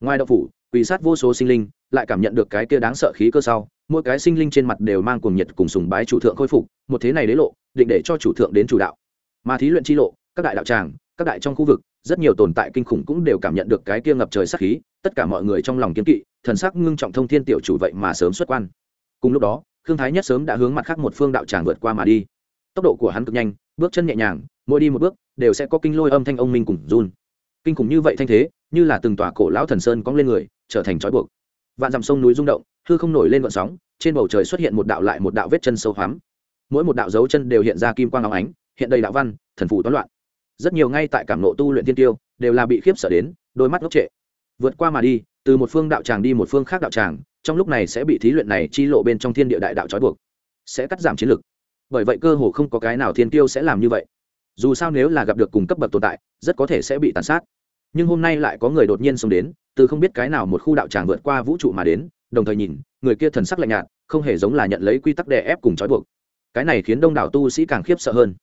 Ngoài đạo phủ, quỷ sát vô số sinh linh, lại cảm nhận được cái kia đáng sợ khí cơ sau, mỗi cái sinh linh trên mặt đều mang cuồng nhiệt cùng sùng bái chủ thượng khôi phục, một thế này đế lộ, định để cho chủ thượng đến chủ đạo. Mà thí luyện chi lộ, các đại đạo tràng, các đại trong khu vực, rất nhiều tồn tại kinh khủng cũng đều cảm nhận được cái kia ngập trời sát khí, tất cả mọi người trong lòng kiến kỵ, thần sắc ngưng trọng thông thiên tiểu chủ vậy mà sớm xuất quan. Cùng lúc đó, khương thái nhất sớm đã hướng mặt khác một phương đạo tràng vượt qua mà đi. Tốc độ của hắn cực nhanh, bước chân nhẹ nhàng mỗi đi một bước, đều sẽ có kinh lôi âm thanh ông minh cùng run. Kinh khủng như vậy thanh thế, như là từng tòa cổ lão thần sơn cong lên người, trở thành trói buộc. Vạn dặm sông núi rung động, hư không nổi lên vận sóng, trên bầu trời xuất hiện một đạo lại một đạo vết chân sâu hoắm. Mỗi một đạo dấu chân đều hiện ra kim quang áo ánh, hiện đầy đạo văn, thần phủ toán loạn. Rất nhiều ngay tại cảm nộ tu luyện tiên tiêu, đều là bị khiếp sợ đến, đôi mắt ngốc trệ. Vượt qua mà đi, từ một phương đạo tràng đi một phương khác đạo tràng, trong lúc này sẽ bị thí luyện này chi lộ bên trong thiên địa đại đạo trói buộc, sẽ cắt giảm chiến lực. Bởi vậy cơ hồ không có cái nào thiên tiêu sẽ làm như vậy dù sao nếu là gặp được cùng cấp bậc tồn tại, rất có thể sẽ bị tàn sát. Nhưng hôm nay lại có người đột nhiên xông đến, từ không biết cái nào một khu đạo tràng vượt qua vũ trụ mà đến, đồng thời nhìn, người kia thần sắc lạnh nhạt, không hề giống là nhận lấy quy tắc đè ép cùng trói buộc. Cái này khiến đông đảo tu sĩ càng khiếp sợ hơn.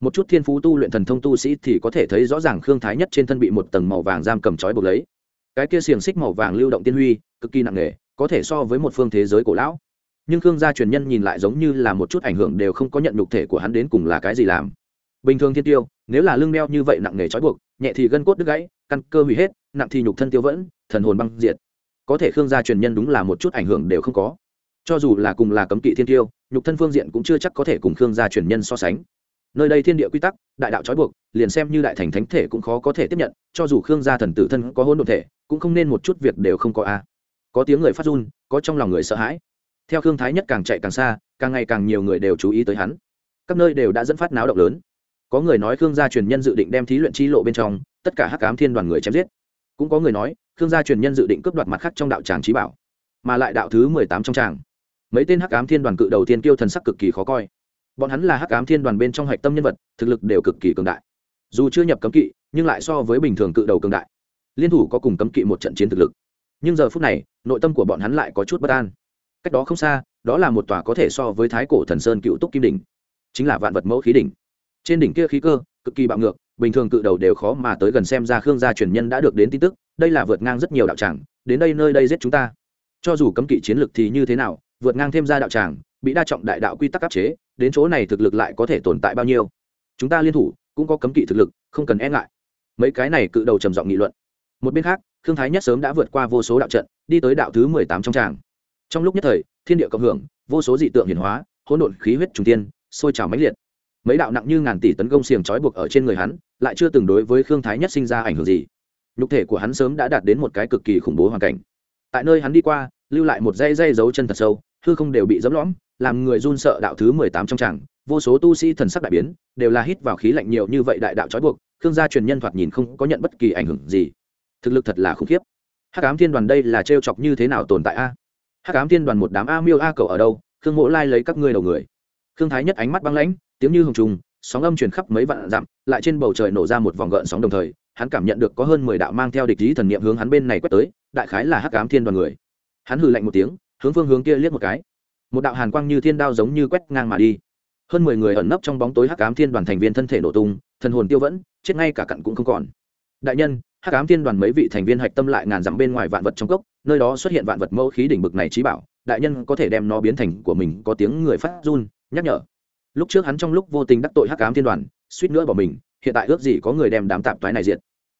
Một chút thiên phú tu luyện thần thông tu sĩ thì có thể thấy rõ ràng khương thái nhất trên thân bị một tầng màu vàng giam cầm trói buộc lấy. Cái kia xiềng xích màu vàng lưu động tiên huy, cực kỳ nặng nề, có thể so với một phương thế giới cổ lão. Nhưng khương gia truyền nhân nhìn lại giống như là một chút ảnh hưởng đều không có nhận nhục thể của hắn đến cùng là cái gì làm bình thường thiên tiêu, nếu là lưng đeo như vậy nặng nề trói buộc, nhẹ thì gân cốt đứt gãy, căn cơ hủy hết, nặng thì nhục thân tiêu vẫn thần hồn băng diệt. Có thể khương gia truyền nhân đúng là một chút ảnh hưởng đều không có. Cho dù là cùng là cấm kỵ thiên tiêu, nhục thân phương diện cũng chưa chắc có thể cùng khương gia truyền nhân so sánh. Nơi đây thiên địa quy tắc, đại đạo trói buộc, liền xem như đại thành thánh thể cũng khó có thể tiếp nhận, cho dù khương gia thần tử thân có hôn đ ộ thể, cũng không nên một chút việc đều không có a. Có tiếng người phát run, có trong lòng người sợ hãi. Theo khương thái nhất càng chạy càng xa, càng ngày càng nhiều người đều chú ý tới hắn. Các nơi đều đã dẫn phát náo động lớn có người nói khương gia truyền nhân dự định đem thí luyện chi lộ bên trong, tất cả hắc cám thiên đoàn người chém giết. Cũng có người nói, khương gia truyền nhân dự định cướp đoạt mặt khác trong đạo tràng trí bảo, mà lại đạo thứ mười tám trong tràng. Mấy tên hắc cám thiên đoàn cự đầu tiên kêu thần sắc cực kỳ khó coi. Bọn hắn là hắc ám thiên đoàn bên trong hạch tâm nhân vật, thực lực đều cực kỳ cường đại. Dù chưa nhập cấm kỵ, nhưng lại so với bình thường cự đầu cường đại. Liên thủ có cùng cấm kỵ một trận chiến thực lực. Nhưng giờ phút này, nội tâm của bọn hắn lại có chút bất an. Cách đó không xa, đó là một tòa có thể so với thái cổ thần sơn cựu túc kim đỉnh, chính là vạn vật mẫu khí đỉnh trên đỉnh kia khí cơ, cực kỳ bạo ngược, bình thường cự đầu đều khó mà tới gần xem ra khương gia truyền nhân đã được đến tin tức, đây là vượt ngang rất nhiều đạo tràng, đến đây nơi đây giết chúng ta. Cho dù cấm kỵ chiến lực thì như thế nào, vượt ngang thêm ra đạo tràng, bị đa trọng đại đạo quy tắc áp chế, đến chỗ này thực lực lại có thể tồn tại bao nhiêu? Chúng ta liên thủ, cũng có cấm kỵ thực lực, không cần e ngại. Mấy cái này cự đầu trầm giọng nghị luận. Một bên khác thương thái nhất sớm đã vượt qua vô số đạo trận, đi tới đạo thứ mười tám trong tràng. Trong lúc nhất thời, thiên địa cộng hưởng, vô số dị tượng hiển hóa, hỗn độn khí huyết trung tiên sôi trào mãnh liệt mấy đạo nặng như ngàn tỷ tấn công xiềng trói buộc ở trên người hắn, lại chưa từng đối với khương thái nhất sinh ra ảnh hưởng gì. Nhục thể của hắn sớm đã đạt đến một cái cực kỳ khủng bố hoàn cảnh. Tại nơi hắn đi qua, lưu lại một dây dây dấu chân thật sâu, hư không đều bị dẫm lõm, làm người run sợ đạo thứ mười tám trong tràng. Vô số tu sĩ thần sắc đại biến, đều là hít vào khí lạnh nhiều như vậy đại đạo trói buộc, khương gia truyền nhân thoạt nhìn không có nhận bất kỳ ảnh hưởng gì. Thực lực thật là khủng khiếp. Hắc ám thiên đoàn đây là trêu chọc như thế nào tồn tại a? Hắc ám thiên đoàn một đám a miêu a cầu ở đâu? Khương mỗ lai lấy các ngươi đầu người. Khương thái nhất ánh mắt băng lãnh tiếng như hồng trùng, sóng âm truyền khắp mấy vạn dặm, lại trên bầu trời nổ ra một vòng gợn sóng đồng thời, hắn cảm nhận được có hơn mười đạo mang theo địch lý thần niệm hướng hắn bên này quét tới, đại khái là hắc ám thiên đoàn người. Hắn hừ lạnh một tiếng, hướng phương hướng kia liếc một cái. Một đạo hàn quang như thiên đao giống như quét ngang mà đi. Hơn mười người ẩn nấp trong bóng tối hắc ám thiên đoàn thành viên thân thể nổ tung, thần hồn tiêu vẫn, chết ngay cả cặn cũng không còn. Đại nhân, hắc ám thiên đoàn mấy vị thành viên hạch tâm lại ngàn dặm bên ngoài vạn vật trong cốc, nơi đó xuất hiện vạn vật mẫu khí đỉnh bực này trí bảo, đại nhân có thể đem nó biến thành của mình, có tiếng người phát run, nhắc nhở lúc trước hắn trong lúc vô tình đắc tội hắc ám thiên đoàn, suýt nữa bỏ mình, hiện tại ước gì có người đem đám tạp toái này diệt.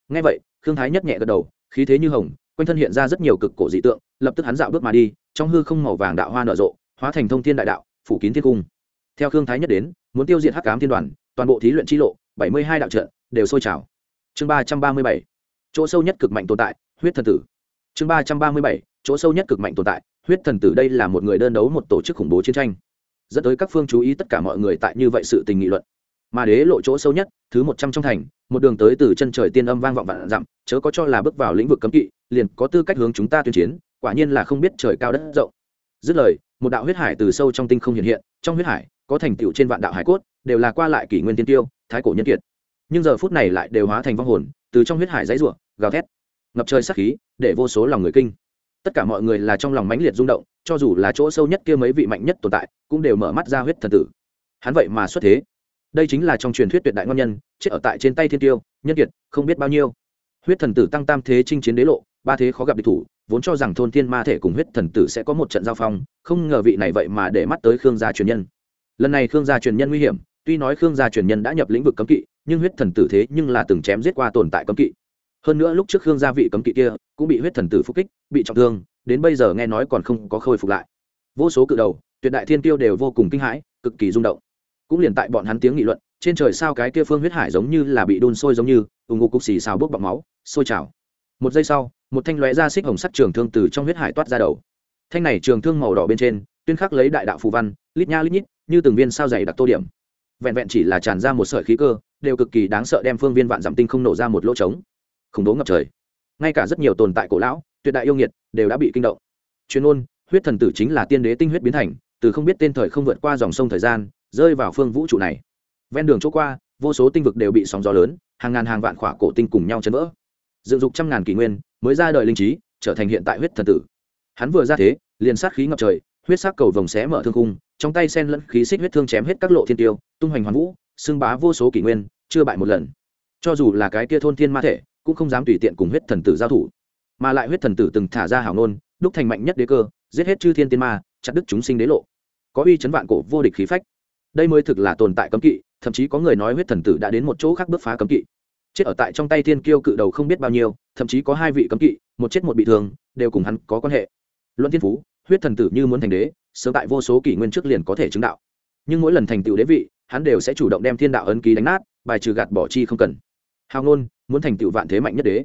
Ngay vậy, khương thái nhất nhẹ gật đầu, khí thế như hồng, quanh thân hiện ra rất nhiều cực cổ dị tượng, lập tức hắn dạo bước mà đi, trong hư không màu vàng đạo hoa nở rộ, hóa thành thông thiên đại đạo, phủ kín thiên cung. Theo khương thái nhất đến, muốn tiêu diệt hắc ám thiên đoàn, toàn bộ thí luyện chi lộ, bảy mươi hai đạo trận, đều sôi trào. Chương ba trăm ba mươi bảy, chỗ sâu nhất cực mạnh tồn tại, huyết thần tử. Chương ba trăm ba mươi bảy, chỗ sâu nhất cực mạnh tồn tại, huyết thần tử đây là một người đơn đấu một tổ chức khủng bố chiến tranh dẫn tới các phương chú ý tất cả mọi người tại như vậy sự tình nghị luận. Mà đế lộ chỗ sâu nhất, thứ một trăm trong thành, một đường tới từ chân trời tiên âm vang vọng vạn dặm, chớ có cho là bước vào lĩnh vực cấm kỵ, liền có tư cách hướng chúng ta tuyên chiến, quả nhiên là không biết trời cao đất rộng. Dứt lời, một đạo huyết hải từ sâu trong tinh không hiện hiện, trong huyết hải, có thành tựu trên vạn đạo hải cốt, đều là qua lại kỷ nguyên tiên tiêu, thái cổ nhân kiệt. Nhưng giờ phút này lại đều hóa thành vong hồn, từ trong huyết hải dãy rủa, gào thét. Ngập trời sắc khí, để vô số lòng người kinh tất cả mọi người là trong lòng mãnh liệt rung động, cho dù là chỗ sâu nhất kia mấy vị mạnh nhất tồn tại, cũng đều mở mắt ra huyết thần tử. Hắn vậy mà xuất thế. Đây chính là trong truyền thuyết tuyệt đại ngon nhân, chết ở tại trên tay thiên tiêu, nhân kiệt, không biết bao nhiêu. Huyết thần tử tăng tam thế chinh chiến đế lộ, ba thế khó gặp địch thủ, vốn cho rằng thôn thiên ma thể cùng huyết thần tử sẽ có một trận giao phong, không ngờ vị này vậy mà để mắt tới khương gia truyền nhân. Lần này khương gia truyền nhân nguy hiểm, tuy nói khương gia truyền nhân đã nhập lĩnh vực cấm kỵ, nhưng huyết thần tử thế nhưng là từng chém giết qua tồn tại cấm kỵ hơn nữa lúc trước Hương gia vị cấm kỵ kia cũng bị huyết thần tử phục kích, bị trọng thương, đến bây giờ nghe nói còn không có khôi phục lại. Vô số cự đầu, tuyệt đại thiên tiêu đều vô cùng kinh hãi, cực kỳ rung động. Cũng liền tại bọn hắn tiếng nghị luận, trên trời sao cái kia phương huyết hải giống như là bị đun sôi giống như ủng ngục cục xì xào bốc bọc máu, sôi trào. Một giây sau, một thanh lóe ra xích hồng sắt trường thương từ trong huyết hải toát ra đầu. Thanh này trường thương màu đỏ bên trên, tuyên khắc lấy đại đạo phù văn, lít nha lít nhít, như từng viên sao dày đặc tô điểm. Vẹn vẹn chỉ là tràn ra một sợi khí cơ, đều cực kỳ đáng sợ đem phương viên vạn giảm tinh không nổ ra một lỗ trống khủng bố ngập trời. Ngay cả rất nhiều tồn tại cổ lão, tuyệt đại yêu nghiệt, đều đã bị kinh động. Chuyên ôn huyết thần tử chính là tiên đế tinh huyết biến thành, từ không biết tên thời không vượt qua dòng sông thời gian, rơi vào phương vũ trụ này. Ven đường chỗ qua, vô số tinh vực đều bị sóng gió lớn, hàng ngàn hàng vạn khỏa cổ tinh cùng nhau chấn vỡ. Dựng dục trăm ngàn kỷ nguyên, mới ra đời linh trí, trở thành hiện tại huyết thần tử. Hắn vừa ra thế, liền sát khí ngập trời, huyết sắc cầu vồng xé mở thương cung trong tay sen lẫn khí xích huyết thương chém hết các lộ thiên tiêu, tung hoành hoàn vũ, xưng bá vô số kỷ nguyên, chưa bại một lần. Cho dù là cái kia thôn thiên ma thể cũng không dám tùy tiện cùng huyết thần tử giao thủ, mà lại huyết thần tử từng thả ra hảo nôn đúc thành mạnh nhất đế cơ, giết hết chư thiên tiên ma, chặt đứt chúng sinh đế lộ. Có uy chấn vạn cổ, vô địch khí phách. Đây mới thực là tồn tại cấm kỵ, thậm chí có người nói huyết thần tử đã đến một chỗ khác bước phá cấm kỵ. Chết ở tại trong tay thiên kiêu cự đầu không biết bao nhiêu, thậm chí có hai vị cấm kỵ, một chết một bị thương, đều cùng hắn có quan hệ. Luận thiên phú, huyết thần tử như muốn thành đế, sớm tại vô số kỷ nguyên trước liền có thể chứng đạo. Nhưng mỗi lần thành tựu đế vị, hắn đều sẽ chủ động đem thiên đạo ấn ký đánh nát, bài trừ gạt bỏ chi không cần. Hào ngôn muốn thành tựu vạn thế mạnh nhất đế.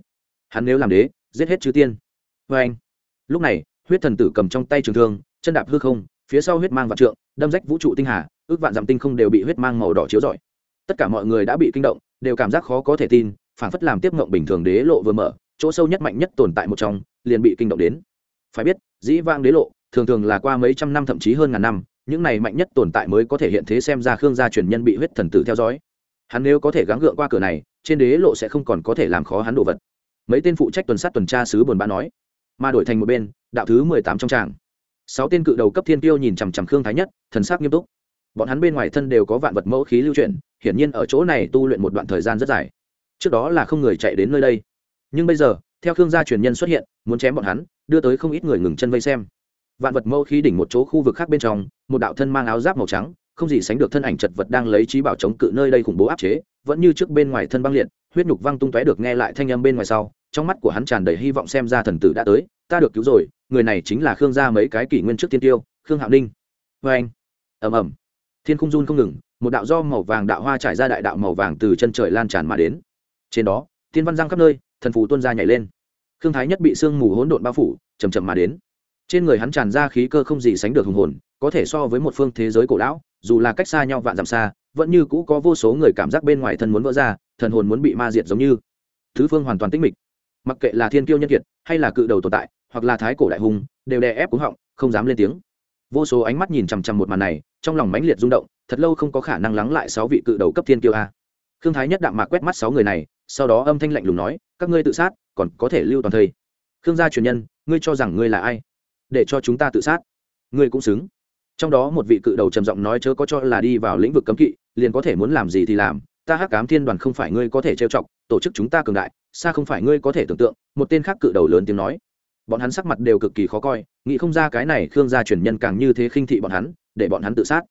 Hắn nếu làm đế, giết hết chư tiên. Vê anh, lúc này, huyết thần tử cầm trong tay trường thương, chân đạp hư không, phía sau huyết mang vạn trượng, đâm rách vũ trụ tinh hà, ước vạn dặm tinh không đều bị huyết mang màu đỏ chiếu rọi. Tất cả mọi người đã bị kinh động, đều cảm giác khó có thể tin phản phất làm tiếp ngộng bình thường đế lộ vừa mở, chỗ sâu nhất mạnh nhất tồn tại một trong, liền bị kinh động đến. Phải biết, dĩ vang đế lộ, thường thường là qua mấy trăm năm thậm chí hơn ngàn năm, những này mạnh nhất tồn tại mới có thể hiện thế xem ra khương gia truyền nhân bị huyết thần tử theo dõi hắn nếu có thể gắng gượng qua cửa này, trên đế lộ sẽ không còn có thể làm khó hắn đồ vật. Mấy tên phụ trách tuần sát tuần tra sứ buồn bã nói, mà đổi thành một bên, đạo thứ mười tám trong tràng. Sáu tên cự đầu cấp thiên tiêu nhìn chằm chằm khương thái nhất, thần sắc nghiêm túc. Bọn hắn bên ngoài thân đều có vạn vật mẫu khí lưu chuyển, hiển nhiên ở chỗ này tu luyện một đoạn thời gian rất dài. Trước đó là không người chạy đến nơi đây. Nhưng bây giờ, theo khương gia truyền nhân xuất hiện, muốn chém bọn hắn, đưa tới không ít người ngừng chân vây xem. Vạn vật mẫu khí đỉnh một chỗ khu vực khác bên trong, một đạo thân mang áo giáp màu trắng không gì sánh được thân ảnh chật vật đang lấy trí bảo chống cự nơi đây khủng bố áp chế, vẫn như trước bên ngoài thân băng liệt, huyết nhục văng tung tóe được nghe lại thanh âm bên ngoài sau, trong mắt của hắn tràn đầy hy vọng xem ra thần tử đã tới, ta được cứu rồi, người này chính là khương gia mấy cái kỷ nguyên trước tiên tiêu, khương hạo ninh. Vê anh, ầm ầm. Thiên khung run không ngừng, một đạo do màu vàng đạo hoa trải ra đại đạo màu vàng từ chân trời lan tràn mà đến. Trên đó thiên văn giang khắp nơi, thần phù tuôn ra nhảy lên. Khương thái nhất bị sương mù hỗn độn bao phủ chầm chậm mà đến. Trên người hắn tràn ra khí cơ không gì sánh được hùng hồn, có thể so với một phương thế giới cổ lão dù là cách xa nhau vạn dặm xa, vẫn như cũ có vô số người cảm giác bên ngoài thân muốn vỡ ra, thần hồn muốn bị ma diệt giống như. Thứ phương hoàn toàn tĩnh mịch. Mặc kệ là thiên kiêu nhân kiệt, hay là cự đầu tồn tại, hoặc là thái cổ đại hùng, đều đè ép cúng họng, không dám lên tiếng. Vô số ánh mắt nhìn chằm chằm một màn này, trong lòng mãnh liệt rung động, thật lâu không có khả năng lắng lại sáu vị cự đầu cấp thiên kiêu a. Khương thái nhất đạm mạc quét mắt sáu người này, sau đó âm thanh lạnh lùng nói, các ngươi tự sát, còn có thể lưu toàn thây. Khương gia truyền nhân, ngươi cho rằng ngươi là ai? Để cho chúng ta tự sát. Ngươi cũng xứng trong đó một vị cự đầu trầm giọng nói chớ có cho là đi vào lĩnh vực cấm kỵ, liền có thể muốn làm gì thì làm, ta hắc cám thiên đoàn không phải ngươi có thể trêu chọc, tổ chức chúng ta cường đại, xa không phải ngươi có thể tưởng tượng, một tên khác cự đầu lớn tiếng nói. Bọn hắn sắc mặt đều cực kỳ khó coi, nghĩ không ra cái này khương gia truyền nhân càng như thế khinh thị bọn hắn, để bọn hắn tự sát.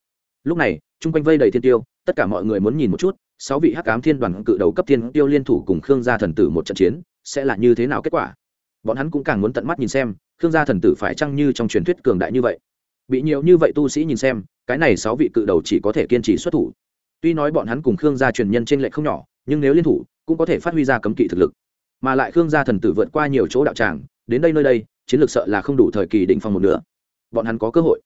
Lúc này, chung quanh vây đầy thiên tiêu, tất cả mọi người muốn nhìn một chút, sáu vị hắc cám thiên đoàn cự đầu cấp thiên tiêu liên thủ cùng khương gia thần tử một trận chiến, sẽ là như thế nào kết quả? Bọn hắn cũng càng muốn tận mắt nhìn xem, khương gia thần tử phải chăng như trong truyền thuyết cường đại như vậy? Bị nhiều như vậy tu sĩ nhìn xem, cái này sáu vị cự đầu chỉ có thể kiên trì xuất thủ. Tuy nói bọn hắn cùng khương gia truyền nhân trên lệ không nhỏ, nhưng nếu liên thủ, cũng có thể phát huy ra cấm kỵ thực lực. Mà lại khương gia thần tử vượt qua nhiều chỗ đạo tràng, đến đây nơi đây, chiến lược sợ là không đủ thời kỳ định phong một nửa. Bọn hắn có cơ hội.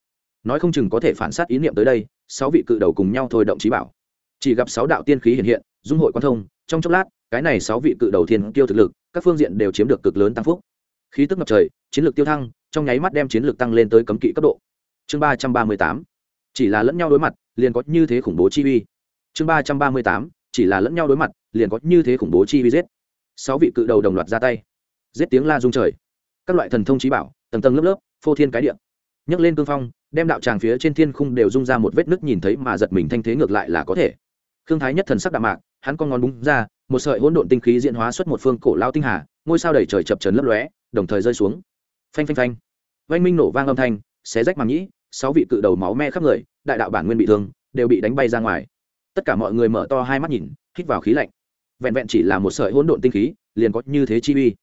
Nói không chừng có thể phản sát ý niệm tới đây, sáu vị cự đầu cùng nhau thôi động trí bảo. Chỉ gặp sáu đạo tiên khí hiện hiện, dung hội quan thông, trong chốc lát, cái này sáu vị cự đầu thiên tiêu thực lực, các phương diện đều chiếm được cực lớn tăng phúc. Khí tức ngập trời, chiến lược tiêu thăng, trong nháy mắt đem chiến lược tăng lên tới cấm kỵ cấp độ chương ba trăm ba mươi tám, chỉ là lẫn nhau đối mặt, liền có như thế khủng bố chi uy. Chương ba trăm ba mươi tám, chỉ là lẫn nhau đối mặt, liền có như thế khủng bố chi uy giết. Sáu vị cự đầu đồng loạt ra tay. Giết tiếng la rung trời. Các loại thần thông trí bảo, tầng tầng lớp lớp, phô thiên cái điện nhấc lên cương phong, đem đạo tràng phía trên thiên khung đều rung ra một vết nứt nhìn thấy mà giật mình thanh thế ngược lại là có thể. Khương thái nhất thần sắc đạm mạc, hắn con ngón búng ra, một sợi hỗn độn tinh khí diễn hóa xuất một phương cổ lao tinh hà, ngôi sao đầy trời chập trấn lấp lóe, đồng thời rơi xuống. Phanh phanh phanh. Vanh minh nổ vang âm thanh xé rách màng nhĩ, sáu vị cự đầu máu me khắp người, đại đạo bản nguyên bị thương, đều bị đánh bay ra ngoài. Tất cả mọi người mở to hai mắt nhìn, hít vào khí lạnh. Vẹn vẹn chỉ là một sợi hỗn độn tinh khí, liền có như thế chi uy.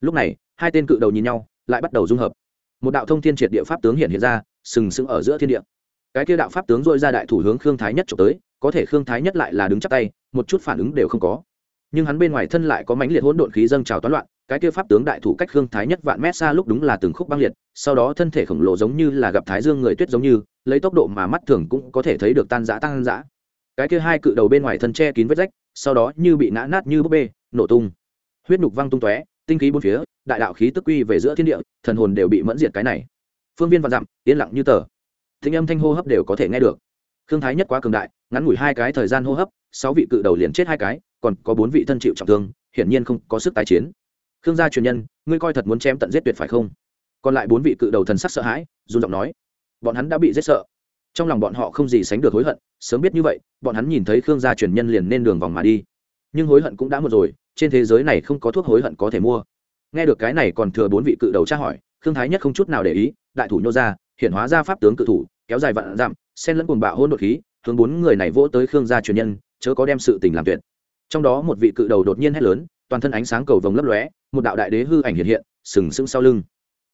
Lúc này, hai tên cự đầu nhìn nhau, lại bắt đầu dung hợp. Một đạo thông thiên triệt địa pháp tướng hiện hiện ra, sừng sững ở giữa thiên địa. Cái kia đạo pháp tướng dội ra đại thủ hướng khương thái nhất trộm tới, có thể khương thái nhất lại là đứng chắc tay, một chút phản ứng đều không có. Nhưng hắn bên ngoài thân lại có mãnh liệt hỗn độn khí dâng trào toán loạn cái kia pháp tướng đại thủ cách khương thái nhất vạn mét xa lúc đúng là từng khúc băng liệt, sau đó thân thể khổng lồ giống như là gặp thái dương người tuyết giống như, lấy tốc độ mà mắt thường cũng có thể thấy được tan giã tan giã cái kia hai cự đầu bên ngoài thân che kín vết rách, sau đó như bị nã nát như búp bê, nổ tung. Huyết nhục văng tung tóe, tinh khí bốn phía, đại đạo khí tức quy về giữa thiên địa, thần hồn đều bị mẫn diệt cái này. Phương viên và dặm, yên lặng như tờ. Thính âm thanh hô hấp đều có thể nghe được. Khương thái nhất quá cường đại, ngắn ngủi hai cái thời gian hô hấp, sáu vị cự đầu liền chết hai cái, còn có bốn vị thân chịu trọng thương, hiển nhiên không có sức tái chiến khương gia truyền nhân, ngươi coi thật muốn chém tận giết tuyệt phải không? Còn lại bốn vị cự đầu thần sắc sợ hãi, run giọng nói, bọn hắn đã bị giết sợ. Trong lòng bọn họ không gì sánh được hối hận, sớm biết như vậy, bọn hắn nhìn thấy khương gia truyền nhân liền nên đường vòng mà đi. Nhưng hối hận cũng đã một rồi, trên thế giới này không có thuốc hối hận có thể mua. Nghe được cái này còn thừa bốn vị cự đầu tra hỏi, khương thái nhất không chút nào để ý, đại thủ nhô ra, hiện hóa ra pháp tướng cự thủ, kéo dài vạn dặm, xen lẫn cuồng bạo hôn đột khí, hướng bốn người này vỗ tới khương gia truyền nhân, chớ có đem sự tình làm tuyệt. Trong đó một vị cự đầu đột nhiên hét lớn, toàn thân ánh sáng cầu vồng lấp lóe một đạo đại đế hư ảnh hiện hiện, sừng sững sau lưng.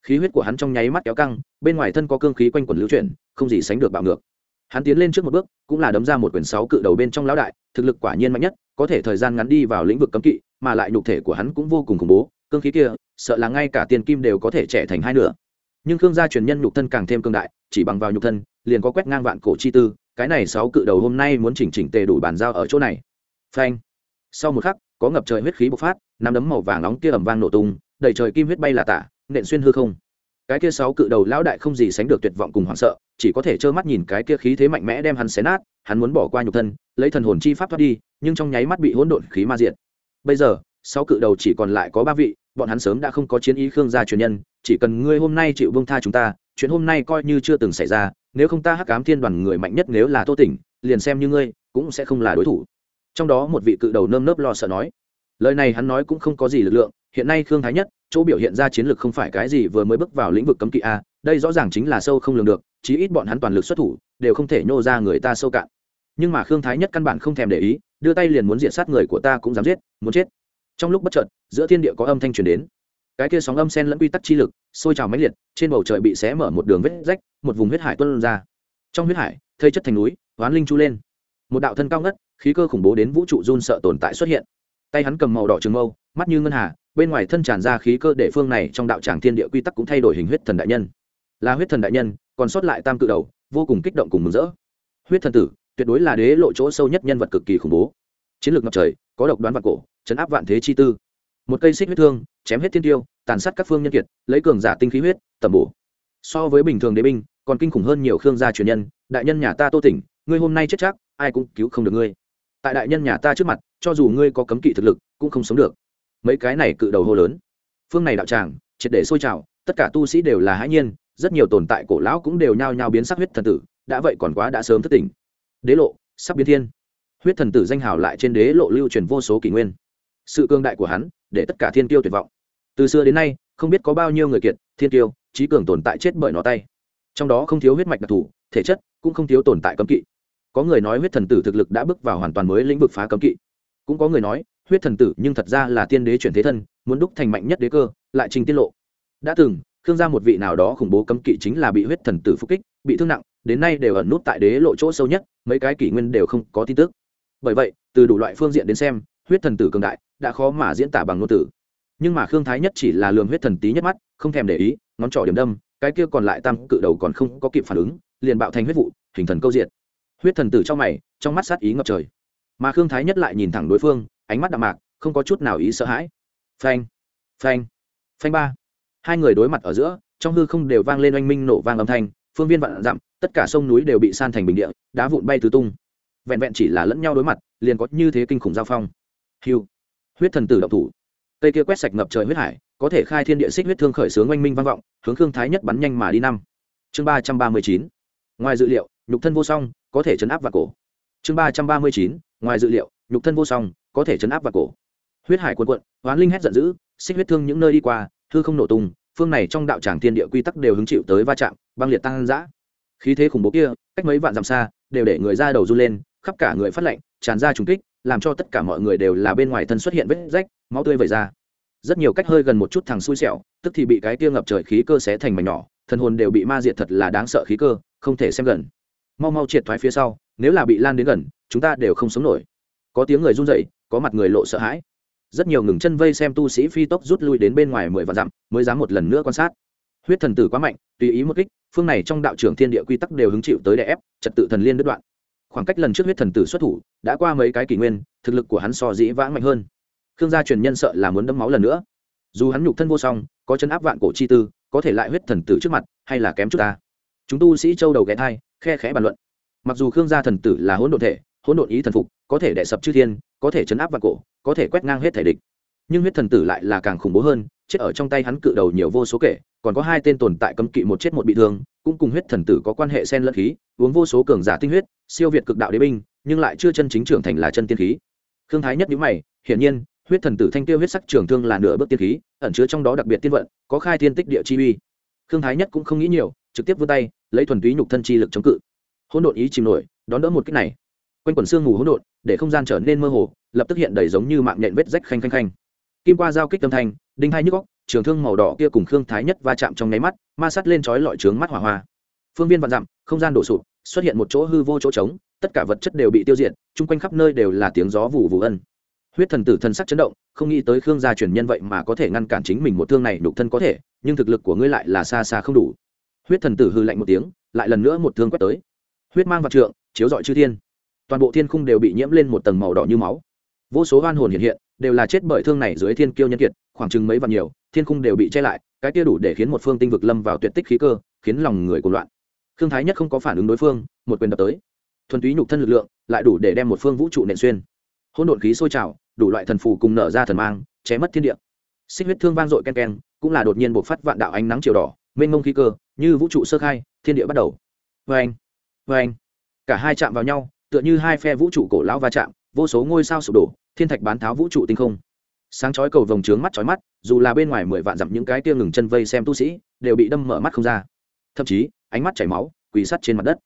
Khí huyết của hắn trong nháy mắt kéo căng, bên ngoài thân có cương khí quanh quần lưu chuyển, không gì sánh được bạo ngược. Hắn tiến lên trước một bước, cũng là đấm ra một quyển sáu cự đầu bên trong lão đại, thực lực quả nhiên mạnh nhất, có thể thời gian ngắn đi vào lĩnh vực cấm kỵ, mà lại nhục thể của hắn cũng vô cùng khủng bố, cương khí kia, sợ là ngay cả tiền kim đều có thể trẻ thành hai nửa. Nhưng khương gia truyền nhân nhục thân càng thêm cương đại, chỉ bằng vào nhục thân, liền có quét ngang vạn cổ chi tư, cái này sáu cự đầu hôm nay muốn chỉnh chỉnh tề đủ bàn giao ở chỗ này. Phanh. Sau một khắc, có ngập trời huyết khí bộc phát nắm đấm màu vàng nóng kia ầm vang nổ tung, đầy trời kim huyết bay là tả, nện xuyên hư không. Cái kia sáu cự đầu lão đại không gì sánh được tuyệt vọng cùng hoảng sợ, chỉ có thể trơ mắt nhìn cái kia khí thế mạnh mẽ đem hắn xé nát, hắn muốn bỏ qua nhục thân, lấy thần hồn chi pháp thoát đi, nhưng trong nháy mắt bị hỗn độn khí ma diện bây giờ, sáu cự đầu chỉ còn lại có ba vị, bọn hắn sớm đã không có chiến ý khương gia truyền nhân, chỉ cần ngươi hôm nay chịu vương tha chúng ta, chuyện hôm nay coi như chưa từng xảy ra, nếu không ta hắc cám thiên đoàn người mạnh nhất nếu là tô tỉnh, liền xem như ngươi, cũng sẽ không là đối thủ. Trong đó một vị cự đầu nơm nớp lo sợ nói lời này hắn nói cũng không có gì lực lượng, hiện nay khương thái nhất, chỗ biểu hiện ra chiến lược không phải cái gì vừa mới bước vào lĩnh vực cấm kỵ a, đây rõ ràng chính là sâu không lường được, chí ít bọn hắn toàn lực xuất thủ, đều không thể nhô ra người ta sâu cạn. Nhưng mà khương thái nhất căn bản không thèm để ý, đưa tay liền muốn diện sát người của ta cũng dám giết, muốn chết. Trong lúc bất chợt, giữa thiên địa có âm thanh truyền đến. Cái kia sóng âm sen lẫn quy tắc chi lực, sôi trào mãnh liệt, trên bầu trời bị xé mở một đường vết rách, một vùng huyết hải tuôn ra. Trong huyết hải, thây chất thành núi oán linh chu lên. Một đạo thân cao ngất, khí cơ khủng bố đến vũ trụ run sợ tồn tại xuất hiện tay hắn cầm màu đỏ trường mâu, mắt như ngân hà, bên ngoài thân tràn ra khí cơ để phương này trong đạo tràng thiên địa quy tắc cũng thay đổi hình huyết thần đại nhân. Là huyết thần đại nhân, còn sót lại tam cự đầu, vô cùng kích động cùng mừng rỡ. Huyết thần tử, tuyệt đối là đế lộ chỗ sâu nhất nhân vật cực kỳ khủng bố. Chiến lược ngập trời, có độc đoán vạn cổ, chấn áp vạn thế chi tư. Một cây xích huyết thương, chém hết thiên tiêu, tàn sát các phương nhân kiệt, lấy cường giả tinh khí huyết tẩm bổ. So với bình thường đế binh, còn kinh khủng hơn nhiều khương gia truyền nhân, đại nhân nhà ta tô tỉnh, ngươi hôm nay chết chắc, ai cũng cứu không được ngươi. Tại đại nhân nhà ta trước mặt cho dù ngươi có cấm kỵ thực lực, cũng không sống được. Mấy cái này cự đầu hô lớn. Phương này đạo tràng, triệt để sôi trào, tất cả tu sĩ đều là hãi nhiên, rất nhiều tồn tại cổ lão cũng đều nhao nhao biến sắc huyết thần tử, đã vậy còn quá đã sớm thất tỉnh. Đế lộ, sắp biến thiên. Huyết thần tử danh hào lại trên đế lộ lưu truyền vô số kỷ nguyên. Sự cương đại của hắn, để tất cả thiên tiêu tuyệt vọng. Từ xưa đến nay, không biết có bao nhiêu người kiệt, thiên tiêu trí cường tồn tại chết bởi nó tay. Trong đó không thiếu huyết mạch đặc thù, thể chất, cũng không thiếu tồn tại cấm kỵ. Có người nói huyết thần tử thực lực đã bước vào hoàn toàn mới lĩnh vực phá cấm kỵ cũng có người nói, huyết thần tử nhưng thật ra là tiên đế chuyển thế thân, muốn đúc thành mạnh nhất đế cơ, lại trình tiết lộ. Đã từng, khương gia một vị nào đó khủng bố cấm kỵ chính là bị huyết thần tử phục kích, bị thương nặng, đến nay đều ẩn nút tại đế lộ chỗ sâu nhất, mấy cái kỷ nguyên đều không có tin tức. Bởi vậy, từ đủ loại phương diện đến xem, huyết thần tử cường đại, đã khó mà diễn tả bằng ngôn tử nhưng mà khương thái nhất chỉ là lường huyết thần tí nhất mắt, không thèm để ý, ngón trỏ điểm đâm, cái kia còn lại tam cự đầu còn không có kịp phản ứng, liền bạo thành huyết vụ, hình thần câu diệt. huyết thần tử trong mày, trong mắt sát ý ngập trời mà khương thái nhất lại nhìn thẳng đối phương ánh mắt đạm mạc không có chút nào ý sợ hãi phanh phanh phanh ba hai người đối mặt ở giữa trong hư không đều vang lên oanh minh nổ vang âm thanh phương viên vạn dặm tất cả sông núi đều bị san thành bình địa đá vụn bay tứ tung vẹn vẹn chỉ là lẫn nhau đối mặt liền có như thế kinh khủng giao phong hiu huyết thần tử độc thủ cây kia quét sạch ngập trời huyết hải có thể khai thiên địa xích huyết thương khởi sướng oanh minh vang vọng hướng khương thái nhất bắn nhanh mà đi năm chương ba trăm ba mươi chín ngoài dự liệu nhục thân vô song có thể chấn áp và cổ chương ba trăm ba mươi chín ngoài dự liệu, nhục thân vô song, có thể chấn áp vào cổ. Huyết hải cuộn cuộn, hoán linh hét giận dữ, xích huyết thương những nơi đi qua, hư không nổ tung, phương này trong đạo tràng thiên địa quy tắc đều hứng chịu tới va chạm, băng liệt tăng dã khí thế khủng bố kia, cách mấy vạn dặm xa, đều để người ra đầu run lên, khắp cả người phát lạnh, tràn ra trùng kích, làm cho tất cả mọi người đều là bên ngoài thân xuất hiện vết rách, máu tươi vẩy ra. Rất nhiều cách hơi gần một chút thằng xui xẻo, tức thì bị cái kia ngập trời khí cơ xé thành mảnh nhỏ, thần hồn đều bị ma diệt thật là đáng sợ khí cơ, không thể xem gần. Mau mau triệt thoái phía sau, nếu là bị lan đến gần chúng ta đều không sống nổi. Có tiếng người run rẩy, có mặt người lộ sợ hãi. Rất nhiều ngừng chân vây xem tu sĩ phi tốc rút lui đến bên ngoài mười vạn dặm, mới dám một lần nữa quan sát. Huyết thần tử quá mạnh, tùy ý một kích, phương này trong đạo trưởng thiên địa quy tắc đều hứng chịu tới đè ép, trật tự thần liên đứt đoạn. Khoảng cách lần trước huyết thần tử xuất thủ, đã qua mấy cái kỷ nguyên, thực lực của hắn so dĩ vãng mạnh hơn. Khương gia truyền nhân sợ là muốn đấm máu lần nữa. Dù hắn nhục thân vô song, có chân áp vạn cổ chi tư, có thể lại huyết thần tử trước mặt, hay là kém chút ta? Chúng tu sĩ châu đầu ghé thai, khe khẽ bàn luận. Mặc dù khương gia thần tử là hỗn độn thể hỗn độn ý thần phục, có thể đè sập chư thiên, có thể chấn áp vạn cổ, có thể quét ngang hết thể địch. Nhưng huyết thần tử lại là càng khủng bố hơn, chết ở trong tay hắn cự đầu nhiều vô số kể, còn có hai tên tồn tại cấm kỵ một chết một bị thương, cũng cùng huyết thần tử có quan hệ sen lẫn khí, uống vô số cường giả tinh huyết, siêu việt cực đạo đế binh, nhưng lại chưa chân chính trưởng thành là chân tiên khí. Thương thái nhất nhíu mày, hiển nhiên, huyết thần tử thanh tiêu huyết sắc trường thương là nửa bước tiên khí, ẩn chứa trong đó đặc biệt tiên vận, có khai thiên tích địa chi uy. Thương thái nhất cũng không nghĩ nhiều, trực tiếp vươn tay, lấy thuần túy nhục thân chi lực chống cự. Hỗn độn ý chìm nổi, đón đỡ một cách này quanh quần xương ngủ hỗn độn, để không gian trở nên mơ hồ, lập tức hiện đầy giống như mạng nhện vết rách khanh khanh khanh. Kim qua giao kích tâm thanh, đinh hai nhức góc trường thương màu đỏ kia cùng khương thái nhất va chạm trong nháy mắt, ma sát lên chói lọi trướng mắt hỏa hoa. Phương viên vạn dặm, không gian đổ sụp, xuất hiện một chỗ hư vô chỗ trống, tất cả vật chất đều bị tiêu diệt, chung quanh khắp nơi đều là tiếng gió vụ vù ân. Huyết thần tử thần sắc chấn động, không nghĩ tới khương gia truyền nhân vậy mà có thể ngăn cản chính mình một thương này đục thân có thể, nhưng thực lực của ngươi lại là xa xa không đủ. Huyết thần tử hư lạnh một tiếng, lại lần nữa một thương quét tới. Huyết mang vật trượng, chiếu dọi chư thiên toàn bộ thiên khung đều bị nhiễm lên một tầng màu đỏ như máu. Vô số oan hồn hiện hiện, đều là chết bởi thương này dưới thiên kiêu nhân kiệt, khoảng chừng mấy vạn nhiều, thiên khung đều bị che lại, cái kia đủ để khiến một phương tinh vực lâm vào tuyệt tích khí cơ, khiến lòng người cuồng loạn. Khương thái nhất không có phản ứng đối phương, một quyền đập tới. Thuần túy nhục thân lực lượng, lại đủ để đem một phương vũ trụ nện xuyên. Hỗn độn khí sôi trào, đủ loại thần phù cùng nở ra thần mang ché mất thiên địa. Xích huyết thương vang dội ken ken cũng là đột nhiên bộc phát vạn đạo ánh nắng chiều đỏ, mênh mông khí cơ, như vũ trụ sơ khai, thiên địa bắt đầu. Vê anh vê anh cả hai chạm vào nhau tựa như hai phe vũ trụ cổ lão va chạm, vô số ngôi sao sụp đổ, thiên thạch bán tháo vũ trụ tinh không. Sáng chói cầu vồng trướng mắt chói mắt, dù là bên ngoài mười vạn dặm những cái tiêu ngừng chân vây xem tu sĩ, đều bị đâm mở mắt không ra. Thậm chí, ánh mắt chảy máu, quỳ sắt trên mặt đất.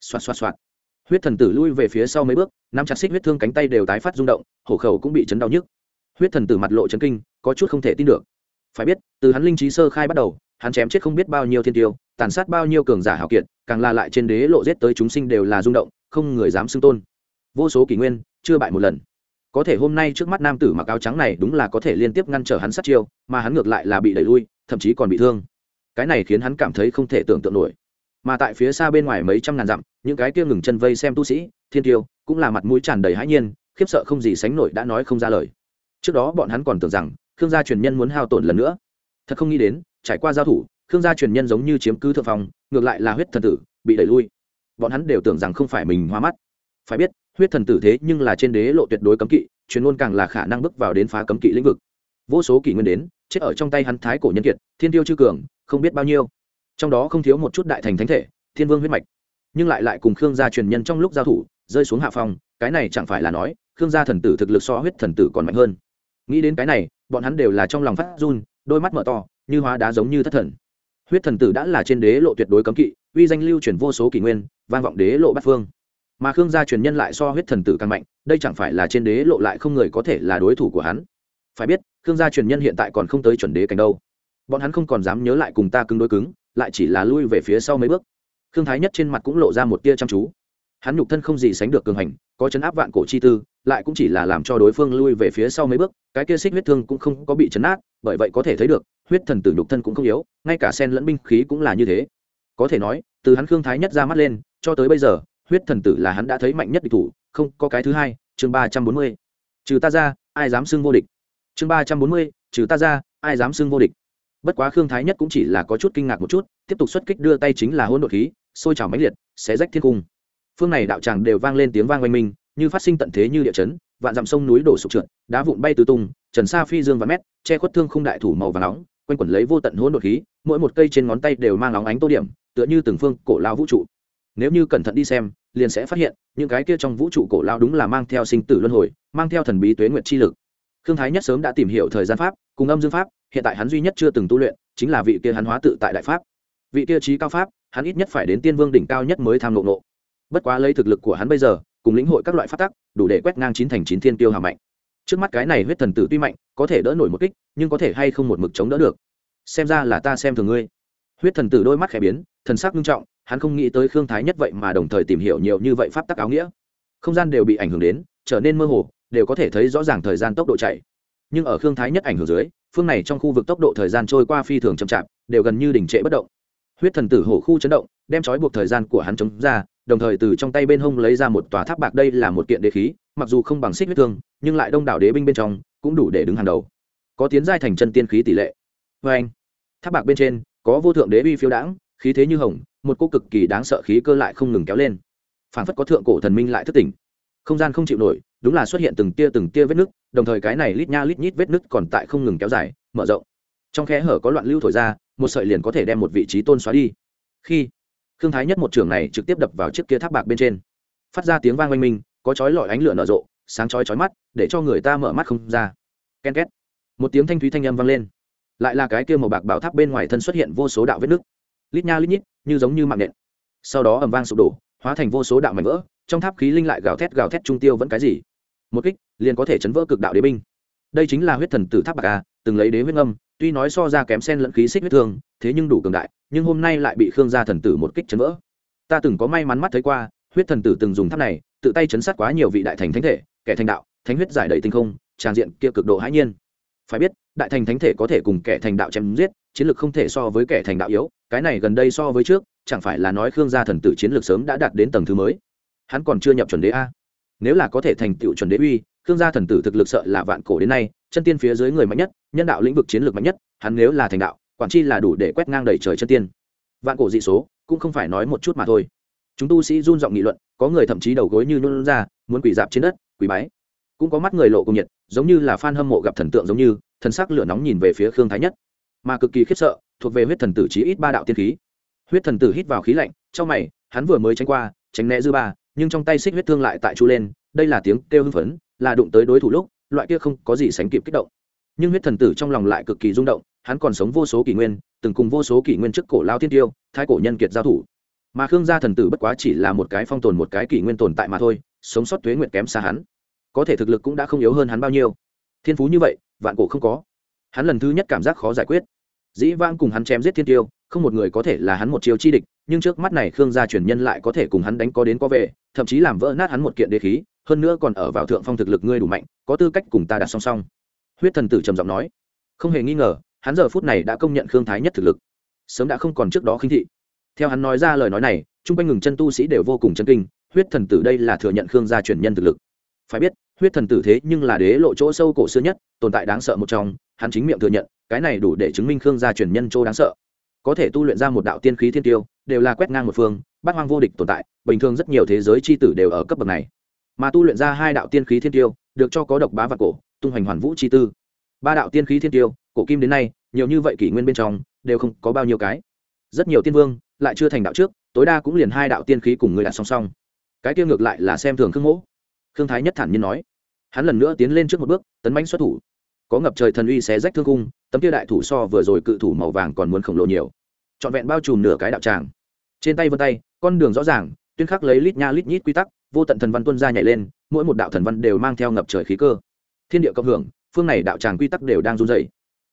Xoạt xoạt xoạt. Huyết thần tử lui về phía sau mấy bước, nắm chặt xích huyết thương cánh tay đều tái phát rung động, hổ khẩu cũng bị chấn đau nhức. Huyết thần tử mặt lộ chấn kinh, có chút không thể tin được. Phải biết, từ hắn linh trí sơ khai bắt đầu, hắn chém chết không biết bao nhiêu thiên tiêu, tàn sát bao nhiêu cường giả hảo kiệt, càng la lại trên đế lộ giết tới chúng sinh đều là rung động không người dám xưng tôn. Vô số kỷ nguyên, chưa bại một lần. Có thể hôm nay trước mắt nam tử mặc áo trắng này đúng là có thể liên tiếp ngăn trở hắn sát chiêu, mà hắn ngược lại là bị đẩy lui, thậm chí còn bị thương. Cái này khiến hắn cảm thấy không thể tưởng tượng nổi. Mà tại phía xa bên ngoài mấy trăm ngàn dặm, những cái kia ngừng chân vây xem tu sĩ, thiên tiêu, cũng là mặt mũi tràn đầy hãi nhiên, khiếp sợ không gì sánh nổi đã nói không ra lời. Trước đó bọn hắn còn tưởng rằng, khương gia truyền nhân muốn hao tổn lần nữa. Thật không nghĩ đến, trải qua giao thủ, khương gia truyền nhân giống như chiếm cứ thượng phòng ngược lại là huyết thần tử, bị đẩy lui bọn hắn đều tưởng rằng không phải mình hoa mắt. Phải biết, huyết thần tử thế nhưng là trên đế lộ tuyệt đối cấm kỵ, truyền ngôn càng là khả năng bước vào đến phá cấm kỵ lĩnh vực. Vô số kỷ nguyên đến, chết ở trong tay hắn thái cổ nhân kiệt, thiên tiêu chư cường, không biết bao nhiêu. Trong đó không thiếu một chút đại thành thánh thể, thiên vương huyết mạch. Nhưng lại lại cùng khương gia truyền nhân trong lúc giao thủ, rơi xuống hạ phong, cái này chẳng phải là nói, khương gia thần tử thực lực so huyết thần tử còn mạnh hơn. Nghĩ đến cái này, bọn hắn đều là trong lòng phát run, đôi mắt mở to, như hóa đá giống như thất thần. Huyết thần tử đã là trên đế lộ tuyệt đối cấm kỵ, uy danh lưu truyền vô số kỷ nguyên vang vọng đế lộ bát phương. Mà khương gia truyền nhân lại so huyết thần tử càng mạnh đây chẳng phải là trên đế lộ lại không người có thể là đối thủ của hắn. Phải biết khương gia truyền nhân hiện tại còn không tới chuẩn đế cảnh đâu. Bọn hắn không còn dám nhớ lại cùng ta cứng đối cứng lại chỉ là lui về phía sau mấy bước. Khương thái nhất trên mặt cũng lộ ra một tia chăm chú. Hắn nhục thân không gì sánh được cường hành có chấn áp vạn cổ chi tư lại cũng chỉ là làm cho đối phương lui về phía sau mấy bước cái kia xích huyết thương cũng không có bị chấn áp, bởi vậy có thể thấy được huyết thần tử nhục thân cũng không yếu ngay cả sen lẫn binh khí cũng là như thế. Có thể nói từ hắn khương thái nhất ra mắt lên, cho tới bây giờ, huyết thần tử là hắn đã thấy mạnh nhất địch thủ, không có cái thứ hai, chương ba trăm bốn mươi. Trừ ta ra, ai dám xưng vô địch? Chương ba trăm bốn mươi, trừ ta ra, ai dám xưng vô địch? Bất quá khương thái nhất cũng chỉ là có chút kinh ngạc một chút, tiếp tục xuất kích đưa tay chính là hôn đột khí, sôi trào mãnh liệt, xé rách thiên cung. Phương này đạo tràng đều vang lên tiếng vang oanh minh, như phát sinh tận thế như địa chấn, vạn dặm sông núi đổ sụp trượt, đá vụn bay tứ tung, trần xa phi dương và mét, che khuất thương không đại thủ màu và nóng, quanh quẩn lấy vô tận hôn đột khí, mỗi một cây trên ngón tay đều mang óng ánh tô điểm tựa như từng phương cổ lao vũ trụ. Nếu như cẩn thận đi xem, liền sẽ phát hiện, những cái kia trong vũ trụ cổ lao đúng là mang theo sinh tử luân hồi, mang theo thần bí tuế nguyệt chi lực. Khương thái nhất sớm đã tìm hiểu thời gian pháp, cùng âm dương pháp, hiện tại hắn duy nhất chưa từng tu luyện, chính là vị kia hắn hóa tự tại đại pháp. Vị kia trí cao pháp, hắn ít nhất phải đến tiên vương đỉnh cao nhất mới tham lộ nộ bất quá lấy thực lực của hắn bây giờ, cùng lĩnh hội các loại phát tắc, đủ để quét ngang chín thành chín thiên tiêu hào mạnh. Trước mắt cái này huyết thần tử tuy mạnh, có thể đỡ nổi một kích, nhưng có thể hay không một mực chống đỡ được? Xem ra là ta xem thường ngươi huyết thần tử đôi mắt khẽ biến, thần sắc nghiêm trọng, hắn không nghĩ tới khương thái nhất vậy mà đồng thời tìm hiểu nhiều như vậy pháp tắc áo nghĩa. Không gian đều bị ảnh hưởng đến, trở nên mơ hồ, đều có thể thấy rõ ràng thời gian tốc độ chạy. Nhưng ở khương thái nhất ảnh hưởng dưới, phương này trong khu vực tốc độ thời gian trôi qua phi thường chậm chạp, đều gần như đình trệ bất động. Huyết thần tử hổ khu chấn động, đem trói buộc thời gian của hắn chống ra, đồng thời từ trong tay bên hông lấy ra một tòa tháp bạc đây là một kiện đế khí, mặc dù không bằng xích huyết thương, nhưng lại đông đảo đế binh bên trong cũng đủ để đứng hàng đầu. Có tiến giai thành chân tiên khí tỷ lệ. Vê anh tháp bạc bên trên có vô thượng đế uy phiêu đãng, khí thế như hồng, một cô cực kỳ đáng sợ khí cơ lại không ngừng kéo lên. Phản phất có thượng cổ thần minh lại thất tỉnh. Không gian không chịu nổi, đúng là xuất hiện từng tia từng tia vết nứt, đồng thời cái này lít nha lít nhít vết nứt còn tại không ngừng kéo dài, mở rộng. Trong khe hở có loạn lưu thổi ra, một sợi liền có thể đem một vị trí tôn xóa đi. Khi khương thái nhất một trường này trực tiếp đập vào chiếc kia tháp bạc bên trên. Phát ra tiếng vang oanh minh, có chói lọi ánh lửa nở rộ, sáng chói chói mắt, để cho người ta mở mắt không ra. Ken két. Một tiếng thanh thúy thanh âm vang lên lại là cái kia màu bạc bảo tháp bên ngoài thân xuất hiện vô số đạo vết nứt. Lít nha lít nhít, như giống như mạng nện. Sau đó ầm vang sụp đổ, hóa thành vô số đạo mảnh vỡ, trong tháp khí linh lại gào thét gào thét trung tiêu vẫn cái gì. Một kích, liền có thể chấn vỡ cực đạo đế binh. Đây chính là huyết thần tử tháp bạc a, từng lấy đế huyết âm tuy nói so ra kém sen lẫn khí xích huyết thương thế nhưng đủ cường đại, nhưng hôm nay lại bị khương gia thần tử một kích chấn vỡ. Ta từng có may mắn mắt thấy qua, huyết thần tử từng dùng tháp này, tự tay chấn sát quá nhiều vị đại thành thánh thể, kẻ thành đạo, thánh huyết giải đầy tinh không tràng diện kia cực độ hãi nhiên. Phải biết đại thành thánh thể có thể cùng kẻ thành đạo chém giết, chiến lược không thể so với kẻ thành đạo yếu, cái này gần đây so với trước, chẳng phải là nói khương gia thần tử chiến lược sớm đã đạt đến tầng thứ mới? Hắn còn chưa nhập chuẩn đế a. Nếu là có thể thành tựu chuẩn đế uy, khương gia thần tử thực lực sợ là vạn cổ đến nay, chân tiên phía dưới người mạnh nhất, nhân đạo lĩnh vực chiến lược mạnh nhất, hắn nếu là thành đạo, quản chi là đủ để quét ngang đầy trời chân tiên. Vạn cổ dị số, cũng không phải nói một chút mà thôi. Chúng tu sĩ run giọng nghị luận, có người thậm chí đầu gối như nôn ra, muốn quỳ dạp trên đất, quỳ bái cũng có mắt người lộ cùng nhiệt, giống như là f hâm mộ gặp thần tượng giống như, thần sắc lửa nóng nhìn về phía khương thái nhất. Mà cực kỳ khiếp sợ, thuộc về huyết thần tử chí ít ba đạo tiên khí. Huyết thần tử hít vào khí lạnh, trong mày, hắn vừa mới tránh qua, tránh né dư ba, nhưng trong tay xích huyết thương lại tại chu lên, đây là tiếng kêu hưng phấn, là đụng tới đối thủ lúc, loại kia không có gì sánh kịp kích động. Nhưng huyết thần tử trong lòng lại cực kỳ rung động, hắn còn sống vô số kỷ nguyên, từng cùng vô số kỷ nguyên trước cổ lao thiên tiêu, thái cổ nhân kiệt giao thủ. Mà khương gia thần tử bất quá chỉ là một cái phong tồn một cái kỷ nguyên tồn tại mà thôi, sống sót tuế nguyện kém xa hắn có thể thực lực cũng đã không yếu hơn hắn bao nhiêu. Thiên phú như vậy, vạn cổ không có. Hắn lần thứ nhất cảm giác khó giải quyết. Dĩ vang cùng hắn chém giết thiên tiêu, không một người có thể là hắn một chiêu chi địch, nhưng trước mắt này khương gia truyền nhân lại có thể cùng hắn đánh có đến có về, thậm chí làm vỡ nát hắn một kiện đế khí, hơn nữa còn ở vào thượng phong thực lực ngươi đủ mạnh, có tư cách cùng ta đặt song song. Huyết thần tử trầm giọng nói. Không hề nghi ngờ, hắn giờ phút này đã công nhận khương thái nhất thực lực. Sớm đã không còn trước đó khinh thị. Theo hắn nói ra lời nói này, chung quanh ngừng chân tu sĩ đều vô cùng chân kinh, huyết thần tử đây là thừa nhận khương gia truyền nhân thực lực. Phải biết huyết thần tử thế nhưng là đế lộ chỗ sâu cổ xưa nhất, tồn tại đáng sợ một trong, hắn chính miệng thừa nhận, cái này đủ để chứng minh khương gia truyền nhân chỗ đáng sợ. Có thể tu luyện ra một đạo tiên khí thiên tiêu, đều là quét ngang một phương, bát hoang vô địch tồn tại, bình thường rất nhiều thế giới c h i tử đều ở cấp bậc này. Mà tu luyện ra hai đạo tiên khí thiên tiêu, được cho có độc bá và cổ, tung hoành hoàn vũ chi tư. Ba đạo tiên khí thiên tiêu, cổ kim đến nay, nhiều như vậy kỷ nguyên bên trong, đều không có bao nhiêu cái. Rất nhiều tiên vương, lại chưa thành đạo trước, tối đa cũng liền hai đạo tiên khí cùng người đạt song song. Cái tiêu ngược lại là xem thường khương mẫu khương thái nhất thản nhiên nói. Hắn lần nữa tiến lên trước một bước, tấn bánh xuất thủ. Có ngập trời thần uy xé rách thương cung tấm kia đại thủ so vừa rồi cự thủ màu vàng còn muốn khổng lồ nhiều. Trọn vẹn bao trùm nửa cái đạo tràng. Trên tay vân tay, con đường rõ ràng, tuyên khắc lấy lít nha lít nhít quy tắc, vô tận thần văn tuân ra nhảy lên, mỗi một đạo thần văn đều mang theo ngập trời khí cơ. Thiên địa cộng hưởng, phương này đạo tràng quy tắc đều đang run dày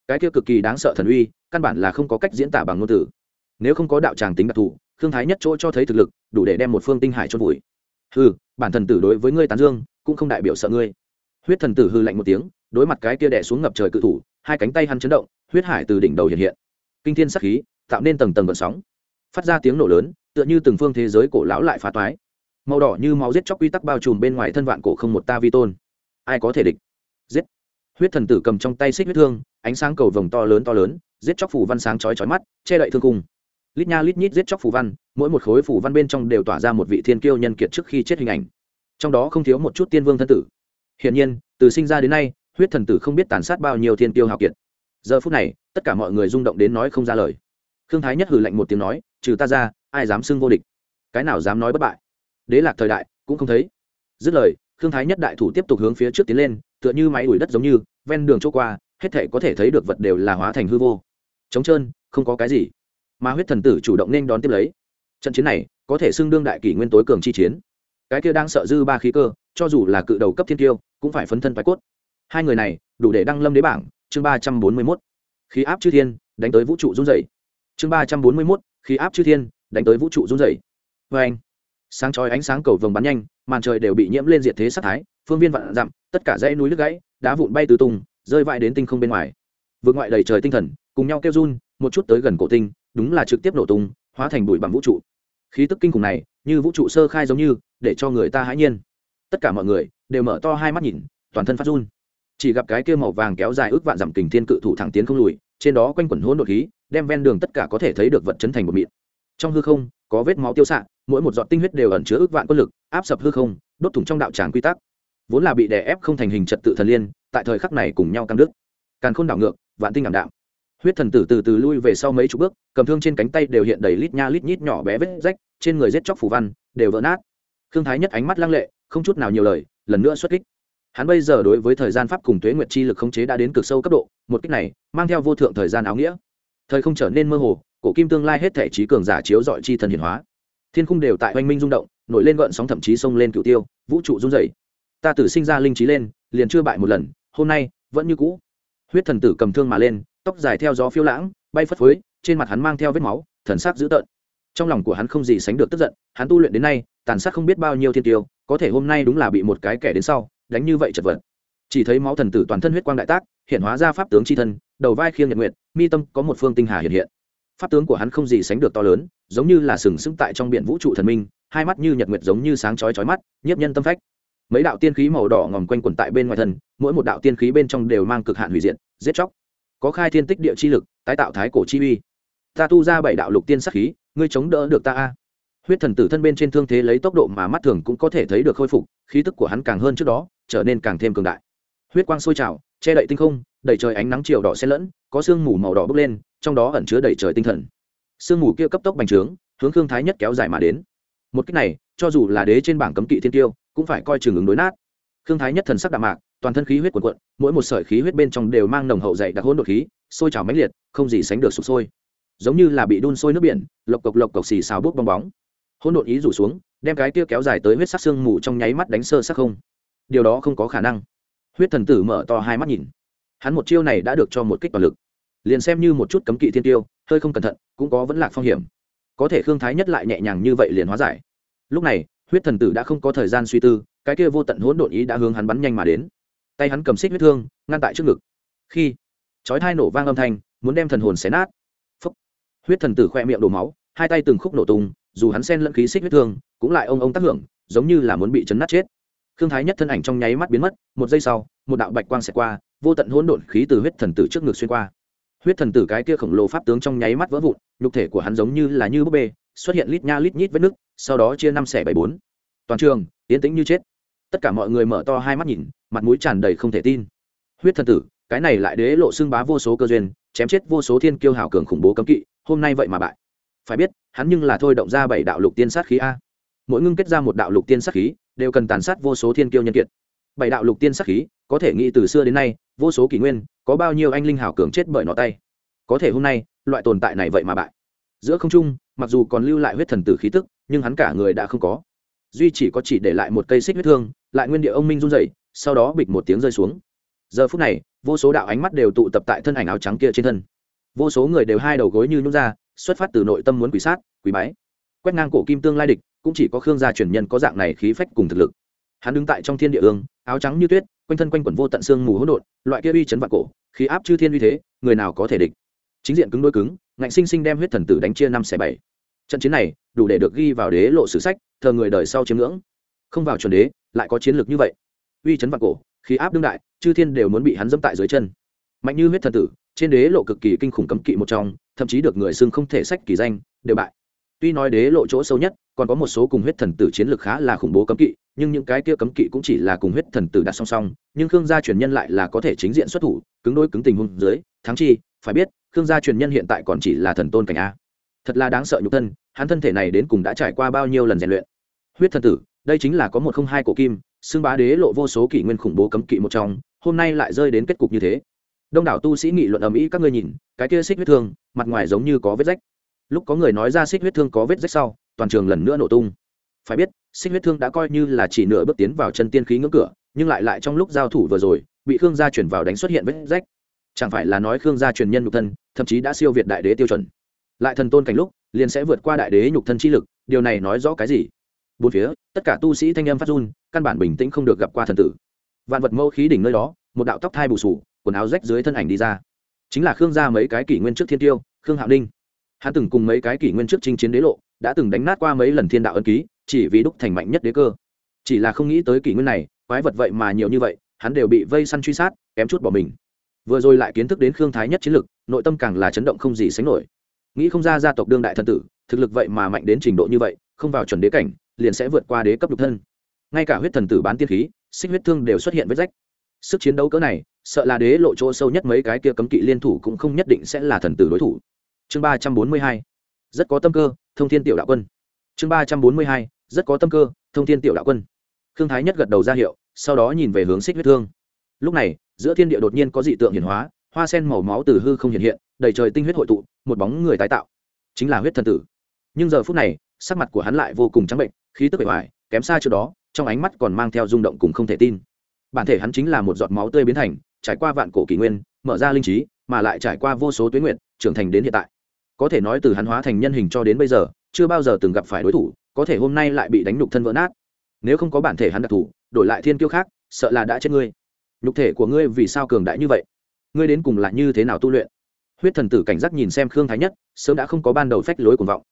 cái kia cực kỳ đáng sợ thần uy, căn bản là không có cách diễn tả bằng ngôn từ. Nếu không có đạo tràng tính đặc thù thương thái nhất chỗ cho thấy thực lực, đủ để đem một phương tinh hải chôn vùi. Hừ bản thần tử đối với ngươi tán dương, cũng không đại biểu sợ ngươi. Huyết thần tử hư lạnh một tiếng, đối mặt cái kia đẻ xuống ngập trời cự thủ, hai cánh tay hắn chấn động, huyết hải từ đỉnh đầu hiện hiện. Kinh thiên sắc khí, tạo nên tầng tầng vận sóng. Phát ra tiếng nổ lớn, tựa như từng phương thế giới cổ lão lại phá toái. Màu đỏ như máu giết chóc quy tắc bao trùm bên ngoài thân vạn cổ không một ta vi tôn. Ai có thể địch? Giết. Huyết thần tử cầm trong tay xích huyết thương, ánh sáng cầu vồng to lớn to lớn, giết chóc phủ văn sáng chói chói mắt, che đậy thương cung lít nha lít nhít giết chóc phủ văn, mỗi một khối phủ văn bên trong đều tỏa ra một vị thiên kiêu nhân kiệt trước khi chết hình ảnh. Trong đó không thiếu một chút tiên vương thân tử. Hiển nhiên, từ sinh ra đến nay, huyết thần tử không biết tàn sát bao nhiêu thiên kiêu hào kiệt. Giờ phút này, tất cả mọi người rung động đến nói không ra lời. Khương thái nhất Hử lạnh một tiếng nói, trừ ta ra, ai dám xưng vô địch? Cái nào dám nói bất bại? Đế lạc thời đại, cũng không thấy. Dứt lời, khương thái nhất đại thủ tiếp tục hướng phía trước tiến lên, tựa như máy đuổi đất giống như, ven đường chỗ qua, hết thể có thể thấy được vật đều là hóa thành hư vô. Trống trơn, không có cái gì mà huyết thần tử chủ động nên đón tiếp lấy. Trận chiến này có thể xưng đương đại kỷ nguyên tối cường chi chiến. Cái kia đang sợ dư ba khí cơ, cho dù là cự đầu cấp thiên tiêu cũng phải phấn thân phải cốt. Hai người này, đủ để đăng lâm đế bảng, chương ba trăm bốn mươi mốt. Khí áp chư thiên, đánh tới vũ trụ run dày chương ba trăm bốn mươi mốt, khí áp chư thiên, đánh tới vũ trụ run dày vê anh, sáng chói ánh sáng cầu vồng bắn nhanh, màn trời đều bị nhiễm lên diệt thế sắc thái, phương viên vạn dặm, tất cả dãy núi nước gãy, đá vụn bay từ tung, rơi vãi đến tinh không bên ngoài. Vượt ngoại đầy trời tinh thần, cùng nhau kêu run, một chút tới gần cổ tinh đúng là trực tiếp nổ tung, hóa thành bụi bằng vũ trụ. Khí tức kinh khủng này, như vũ trụ sơ khai giống như, để cho người ta hãi nhiên. Tất cả mọi người đều mở to hai mắt nhìn, toàn thân phát run. Chỉ gặp cái kia màu vàng kéo dài ước vạn dặm kình thiên cự thủ thẳng tiến không lùi, trên đó quanh quẩn hỗn độn khí, đem ven đường tất cả có thể thấy được vật chấn thành một mịn. Trong hư không, có vết máu tiêu xạ, mỗi một giọt tinh huyết đều ẩn chứa ước vạn quân lực, áp sập hư không, đốt thủng trong đạo tràng quy tắc. Vốn là bị đè ép không thành hình trật tự thần liên, tại thời khắc này cùng nhau căng đức càn khôn đảo ngược, vạn tinh ảm đạm huyết thần tử từ từ lui về sau mấy chục bước, cầm thương trên cánh tay đều hiện đầy lít nha lít nhít nhỏ bé vết rách, trên người giết chóc phủ văn, đều vỡ nát. Khương thái nhất ánh mắt lăng lệ, không chút nào nhiều lời, lần nữa xuất kích. Hắn bây giờ đối với thời gian pháp cùng tuế nguyệt chi lực khống chế đã đến cực sâu cấp độ, một kích này mang theo vô thượng thời gian áo nghĩa. Thời không trở nên mơ hồ, cổ kim tương lai hết thể trí cường giả chiếu dọi chi thần hiển hóa. Thiên khung đều tại oanh minh rung động, nổi lên gợn sóng thậm chí sông lên cựu tiêu, vũ trụ rung dày ta tử sinh ra linh trí lên, liền chưa bại một lần, hôm nay vẫn như cũ. Huyết thần tử cầm thương mà lên tóc dài theo gió phiêu lãng, bay phất phới, trên mặt hắn mang theo vết máu, thần sắc dữ tợn. Trong lòng của hắn không gì sánh được tức giận, hắn tu luyện đến nay, tàn sát không biết bao nhiêu thiên tiêu, có thể hôm nay đúng là bị một cái kẻ đến sau, đánh như vậy chật vật. Chỉ thấy máu thần tử toàn thân huyết quang đại tác, hiện hóa ra pháp tướng c h i thân, đầu vai khiêng nhật nguyện mi tâm có một phương tinh hà hiện hiện. Pháp tướng của hắn không gì sánh được to lớn, giống như là sừng sững tại trong biển vũ trụ thần minh, hai mắt như nhật nguyệt giống như sáng chói chói mắt, nhiếp nhân tâm phách. Mấy đạo tiên khí màu đỏ ngòm quanh quẩn tại bên ngoài thân mỗi một đạo tiên khí bên trong đều mang cực hạn hủy diện giết chóc có khai thiên tích địa chi lực, tái tạo thái cổ chi uy. Ta tu ra bảy đạo lục tiên sắc khí, ngươi chống đỡ được ta a. Huyết thần tử thân bên trên thương thế lấy tốc độ mà mắt thường cũng có thể thấy được khôi phục, khí tức của hắn càng hơn trước đó, trở nên càng thêm cường đại. Huyết quang sôi trào, che đậy tinh không, đầy trời ánh nắng chiều đỏ xen lẫn, có sương mù màu đỏ bốc lên, trong đó ẩn chứa đầy trời tinh thần. Sương mù kia cấp tốc bành trướng, hướng khương thái nhất kéo dài mà đến. Một cách này, cho dù là đế trên bảng cấm kỵ thiên tiêu, cũng phải coi chừng ứng đối nát. Khương thái nhất thần sắc đạm mạc toàn thân khí huyết cuộn cuộn, mỗi một sợi khí huyết bên trong đều mang nồng hậu dày đặc hỗn độn khí, sôi trào mãnh liệt, không gì sánh được sụp sôi. Giống như là bị đun sôi nước biển, lộc cộc lộc cộc xì xào bốc bong bóng. Hỗn độn ý rủ xuống, đem cái kia kéo dài tới huyết sắc xương mù trong nháy mắt đánh sơ sắc không. Điều đó không có khả năng. Huyết thần tử mở to hai mắt nhìn. Hắn một chiêu này đã được cho một kích toàn lực. Liền xem như một chút cấm kỵ thiên tiêu, hơi không cẩn thận, cũng có vẫn lạc phong hiểm. Có thể khương thái nhất lại nhẹ nhàng như vậy liền hóa giải. Lúc này, huyết thần tử đã không có thời gian suy tư, cái kia vô tận hỗn độn ý đã hướng hắn bắn nhanh mà đến tay hắn cầm xích huyết thương, ngăn tại trước ngực. Khi, chói thai nổ vang âm thanh, muốn đem thần hồn xé nát. Phúc. huyết thần tử khoe miệng đổ máu, hai tay từng khúc nổ tung, dù hắn sen lẫn khí xích huyết thương, cũng lại ông ông tác hưởng, giống như là muốn bị chấn nát chết. Khương thái nhất thân ảnh trong nháy mắt biến mất, một giây sau, một đạo bạch quang xẹt qua, vô tận hỗn độn khí từ huyết thần tử trước ngực xuyên qua. Huyết thần tử cái kia khổng lồ pháp tướng trong nháy mắt vỡ vụn, nhục thể của hắn giống như là như búp bê, xuất hiện lít nha lít nhít vết nứt, sau đó chia năm xẻ bảy bốn. Toàn trường, yên tĩnh như chết. Tất cả mọi người mở to hai mắt nhìn mặt mũi tràn đầy không thể tin. Huyết thần tử, cái này lại đế lộ xương bá vô số cơ duyên, chém chết vô số thiên kiêu hào cường khủng bố cấm kỵ, hôm nay vậy mà bại. Phải biết, hắn nhưng là thôi động ra bảy đạo lục tiên sát khí a. Mỗi ngưng kết ra một đạo lục tiên sát khí, đều cần tàn sát vô số thiên kiêu nhân kiệt. Bảy đạo lục tiên sát khí, có thể nghĩ từ xưa đến nay, vô số kỷ nguyên, có bao nhiêu anh linh hảo cường chết bởi nó tay. Có thể hôm nay, loại tồn tại này vậy mà bại. Giữa không trung, mặc dù còn lưu lại huyết thần tử khí tức, nhưng hắn cả người đã không có. Duy chỉ có chỉ để lại một cây xích huyết thương, lại nguyên địa ông minh run rẩy sau đó bịch một tiếng rơi xuống. Giờ phút này, vô số đạo ánh mắt đều tụ tập tại thân ảnh áo trắng kia trên thân. Vô số người đều hai đầu gối như nhún ra, xuất phát từ nội tâm muốn quỷ sát, quỷ bái. Quét ngang cổ kim tương lai địch, cũng chỉ có khương gia truyền nhân có dạng này khí phách cùng thực lực. Hắn đứng tại trong thiên địa ương, áo trắng như tuyết, quanh thân quanh quẩn vô tận xương mù hỗn độn, loại kia uy chấn vạn cổ, khí áp chư thiên uy thế, người nào có thể địch? Chính diện cứng đôi cứng, ngạnh sinh sinh đem huyết thần tử đánh chia năm xẻ bảy. Trận chiến này, đủ để được ghi vào đế lộ sử sách, thờ người đời sau chiếm ngưỡng. Không vào chuẩn đế, lại có chiến lược như vậy uy chấn vạn cổ, khí áp đương đại, chư thiên đều muốn bị hắn dẫm tại dưới chân. Mạnh như huyết thần tử, trên đế lộ cực kỳ kinh khủng cấm kỵ một trong, thậm chí được người xưng không thể sách kỳ danh, đều bại. Tuy nói đế lộ chỗ sâu nhất, còn có một số cùng huyết thần tử chiến lược khá là khủng bố cấm kỵ, nhưng những cái kia cấm kỵ cũng chỉ là cùng huyết thần tử đặt song song, nhưng khương gia truyền nhân lại là có thể chính diện xuất thủ, cứng đôi cứng tình huống dưới, thắng chi, phải biết, khương gia truyền nhân hiện tại còn chỉ là thần tôn cảnh a. Thật là đáng sợ nhục thân, hắn thân thể này đến cùng đã trải qua bao nhiêu lần rèn luyện. Huyết thần tử đây chính là có một không hai cổ kim, xưng bá đế lộ vô số kỷ nguyên khủng bố cấm kỵ một trong, hôm nay lại rơi đến kết cục như thế. Đông đảo tu sĩ nghị luận ầm ĩ, các ngươi nhìn, cái kia xích huyết thương, mặt ngoài giống như có vết rách. Lúc có người nói ra xích huyết thương có vết rách sau, toàn trường lần nữa nổ tung. Phải biết, xích huyết thương đã coi như là chỉ nửa bước tiến vào chân tiên khí ngưỡng cửa, nhưng lại lại trong lúc giao thủ vừa rồi, bị khương gia chuyển vào đánh xuất hiện vết rách. Chẳng phải là nói khương gia truyền nhân nhục thân, thậm chí đã siêu việt đại đế tiêu chuẩn. Lại thần tôn cảnh lúc, liền sẽ vượt qua đại đế nhục thân chi lực, điều này nói rõ cái gì? Bốn phía, tất cả tu sĩ thanh âm phát run, căn bản bình tĩnh không được gặp qua thần tử. Vạn vật mẫu khí đỉnh nơi đó, một đạo tóc thai bù sù, quần áo rách dưới thân ảnh đi ra. Chính là khương gia mấy cái kỷ nguyên trước thiên tiêu, khương hạo ninh. Hắn từng cùng mấy cái kỷ nguyên trước chinh chiến đế lộ, đã từng đánh nát qua mấy lần thiên đạo ân ký, chỉ vì đúc thành mạnh nhất đế cơ. Chỉ là không nghĩ tới kỷ nguyên này, quái vật vậy mà nhiều như vậy, hắn đều bị vây săn truy sát, kém chút bỏ mình. Vừa rồi lại kiến thức đến khương thái nhất chiến lực, nội tâm càng là chấn động không gì sánh nổi. Nghĩ không ra gia tộc đương đại thần tử, thực lực vậy mà mạnh đến trình độ như vậy không vào chuẩn đế cảnh, liền sẽ vượt qua đế cấp độc thân. Ngay cả huyết thần tử bán tiên khí, xích huyết thương đều xuất hiện vết rách. Sức chiến đấu cỡ này, sợ là đế lộ chỗ sâu nhất mấy cái kia cấm kỵ liên thủ cũng không nhất định sẽ là thần tử đối thủ. Chương ba trăm bốn mươi hai, rất có tâm cơ, thông thiên tiểu đạo quân. Chương ba trăm bốn mươi hai, rất có tâm cơ, thông thiên tiểu đạo quân. Khương thái nhất gật đầu ra hiệu, sau đó nhìn về hướng xích huyết thương. Lúc này, giữa thiên địa đột nhiên có dị tượng hiển hóa, hoa sen màu máu từ hư không hiện hiện, đầy trời tinh huyết hội tụ, một bóng người tái tạo, chính là huyết thần tử. Nhưng giờ phút này sắc mặt của hắn lại vô cùng trắng bệnh, khí tức bề ngoài kém xa trước đó, trong ánh mắt còn mang theo rung động cùng không thể tin. Bản thể hắn chính là một giọt máu tươi biến thành, trải qua vạn cổ kỷ nguyên, mở ra linh trí, mà lại trải qua vô số tuyến nguyện trưởng thành đến hiện tại. Có thể nói từ hắn hóa thành nhân hình cho đến bây giờ, chưa bao giờ từng gặp phải đối thủ, có thể hôm nay lại bị đánh nhục thân vỡ nát. Nếu không có bản thể hắn đặc thù, đổi lại thiên kiêu khác, sợ là đã chết ngươi. Nhục thể của ngươi vì sao cường đại như vậy? Ngươi đến cùng là như thế nào tu luyện? Huyết thần tử cảnh giác nhìn xem khương thái nhất, sớm đã không có ban đầu phách lối cuồng vọng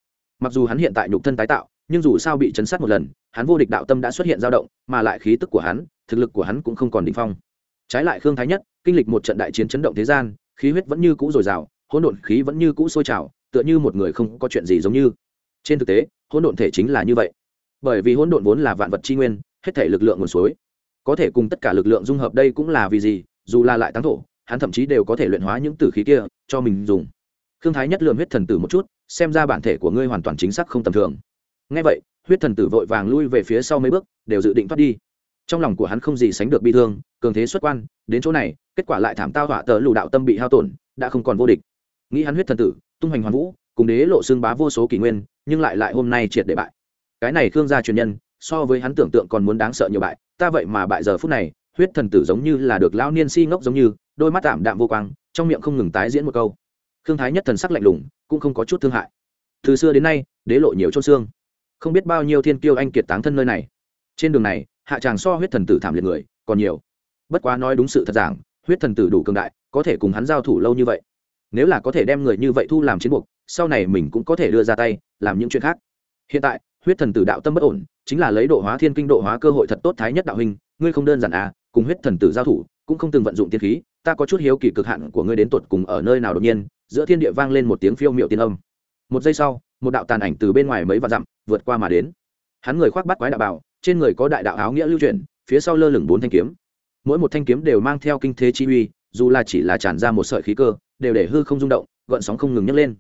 mặc dù hắn hiện tại nhục thân tái tạo, nhưng dù sao bị chấn sát một lần, hắn vô địch đạo tâm đã xuất hiện dao động, mà lại khí tức của hắn, thực lực của hắn cũng không còn đ ỉ n h phong. Trái lại khương thái nhất, kinh lịch một trận đại chiến chấn động thế gian, khí huyết vẫn như cũ dồi dào, hỗn độn khí vẫn như cũ sôi trào, tựa như một người không có chuyện gì giống như. Trên thực tế, hỗn độn thể chính là như vậy. Bởi vì hỗn độn vốn là vạn vật tri nguyên, hết thể lực lượng nguồn suối. Có thể cùng tất cả lực lượng dung hợp đây cũng là vì gì, dù là lại tán thổ, hắn thậm chí đều có thể luyện hóa những tử khí kia cho mình dùng khương thái nhất lượm huyết thần tử một chút, xem ra bản thể của ngươi hoàn toàn chính xác không tầm thường. Ngay vậy, huyết thần tử vội vàng lui về phía sau mấy bước, đều dự định thoát đi. Trong lòng của hắn không gì sánh được bi thương, cường thế xuất quan, đến chỗ này, kết quả lại thảm tao họa tờ lù đạo tâm bị hao tổn, đã không còn vô địch. Nghĩ hắn huyết thần tử, tung hoành hoàn vũ, cùng đế lộ xương bá vô số kỷ nguyên, nhưng lại lại hôm nay triệt để bại. Cái này khương gia truyền nhân, so với hắn tưởng tượng còn muốn đáng sợ nhiều bại, ta vậy mà bại giờ phút này, huyết thần tử giống như là được lão niên si ngốc giống như, đôi mắt tạm đạm vô quang, trong miệng không ngừng tái diễn một câu khương thái nhất thần sắc lạnh lùng, cũng không có chút thương hại. Từ xưa đến nay, đế lộ nhiều chôn xương. Không biết bao nhiêu thiên kiêu anh kiệt táng thân nơi này. Trên đường này, hạ tràng so huyết thần tử thảm liệt người, còn nhiều. Bất quá nói đúng sự thật giảng, huyết thần tử đủ cường đại, có thể cùng hắn giao thủ lâu như vậy. Nếu là có thể đem người như vậy thu làm chiến buộc, sau này mình cũng có thể đưa ra tay, làm những chuyện khác. Hiện tại, huyết thần tử đạo tâm bất ổn, chính là lấy độ hóa thiên kinh độ hóa cơ hội thật tốt thái nhất đạo hình ngươi không đơn giản à cùng huyết thần tử giao thủ, cũng không từng vận dụng tiên khí, ta có chút hiếu kỳ cực hạn của ngươi đến tột cùng ở nơi nào đột nhiên giữa thiên địa vang lên một tiếng phiêu miệu tiên âm. Một giây sau, một đạo tàn ảnh từ bên ngoài mấy vạn dặm vượt qua mà đến. Hắn người khoác bắt quái đạo bảo, trên người có đại đạo áo nghĩa lưu truyền phía sau lơ lửng bốn thanh kiếm. Mỗi một thanh kiếm đều mang theo kinh thế chi uy, dù là chỉ là tràn ra một sợi khí cơ, đều để hư không rung động, gợn sóng không ngừng nhấc lên.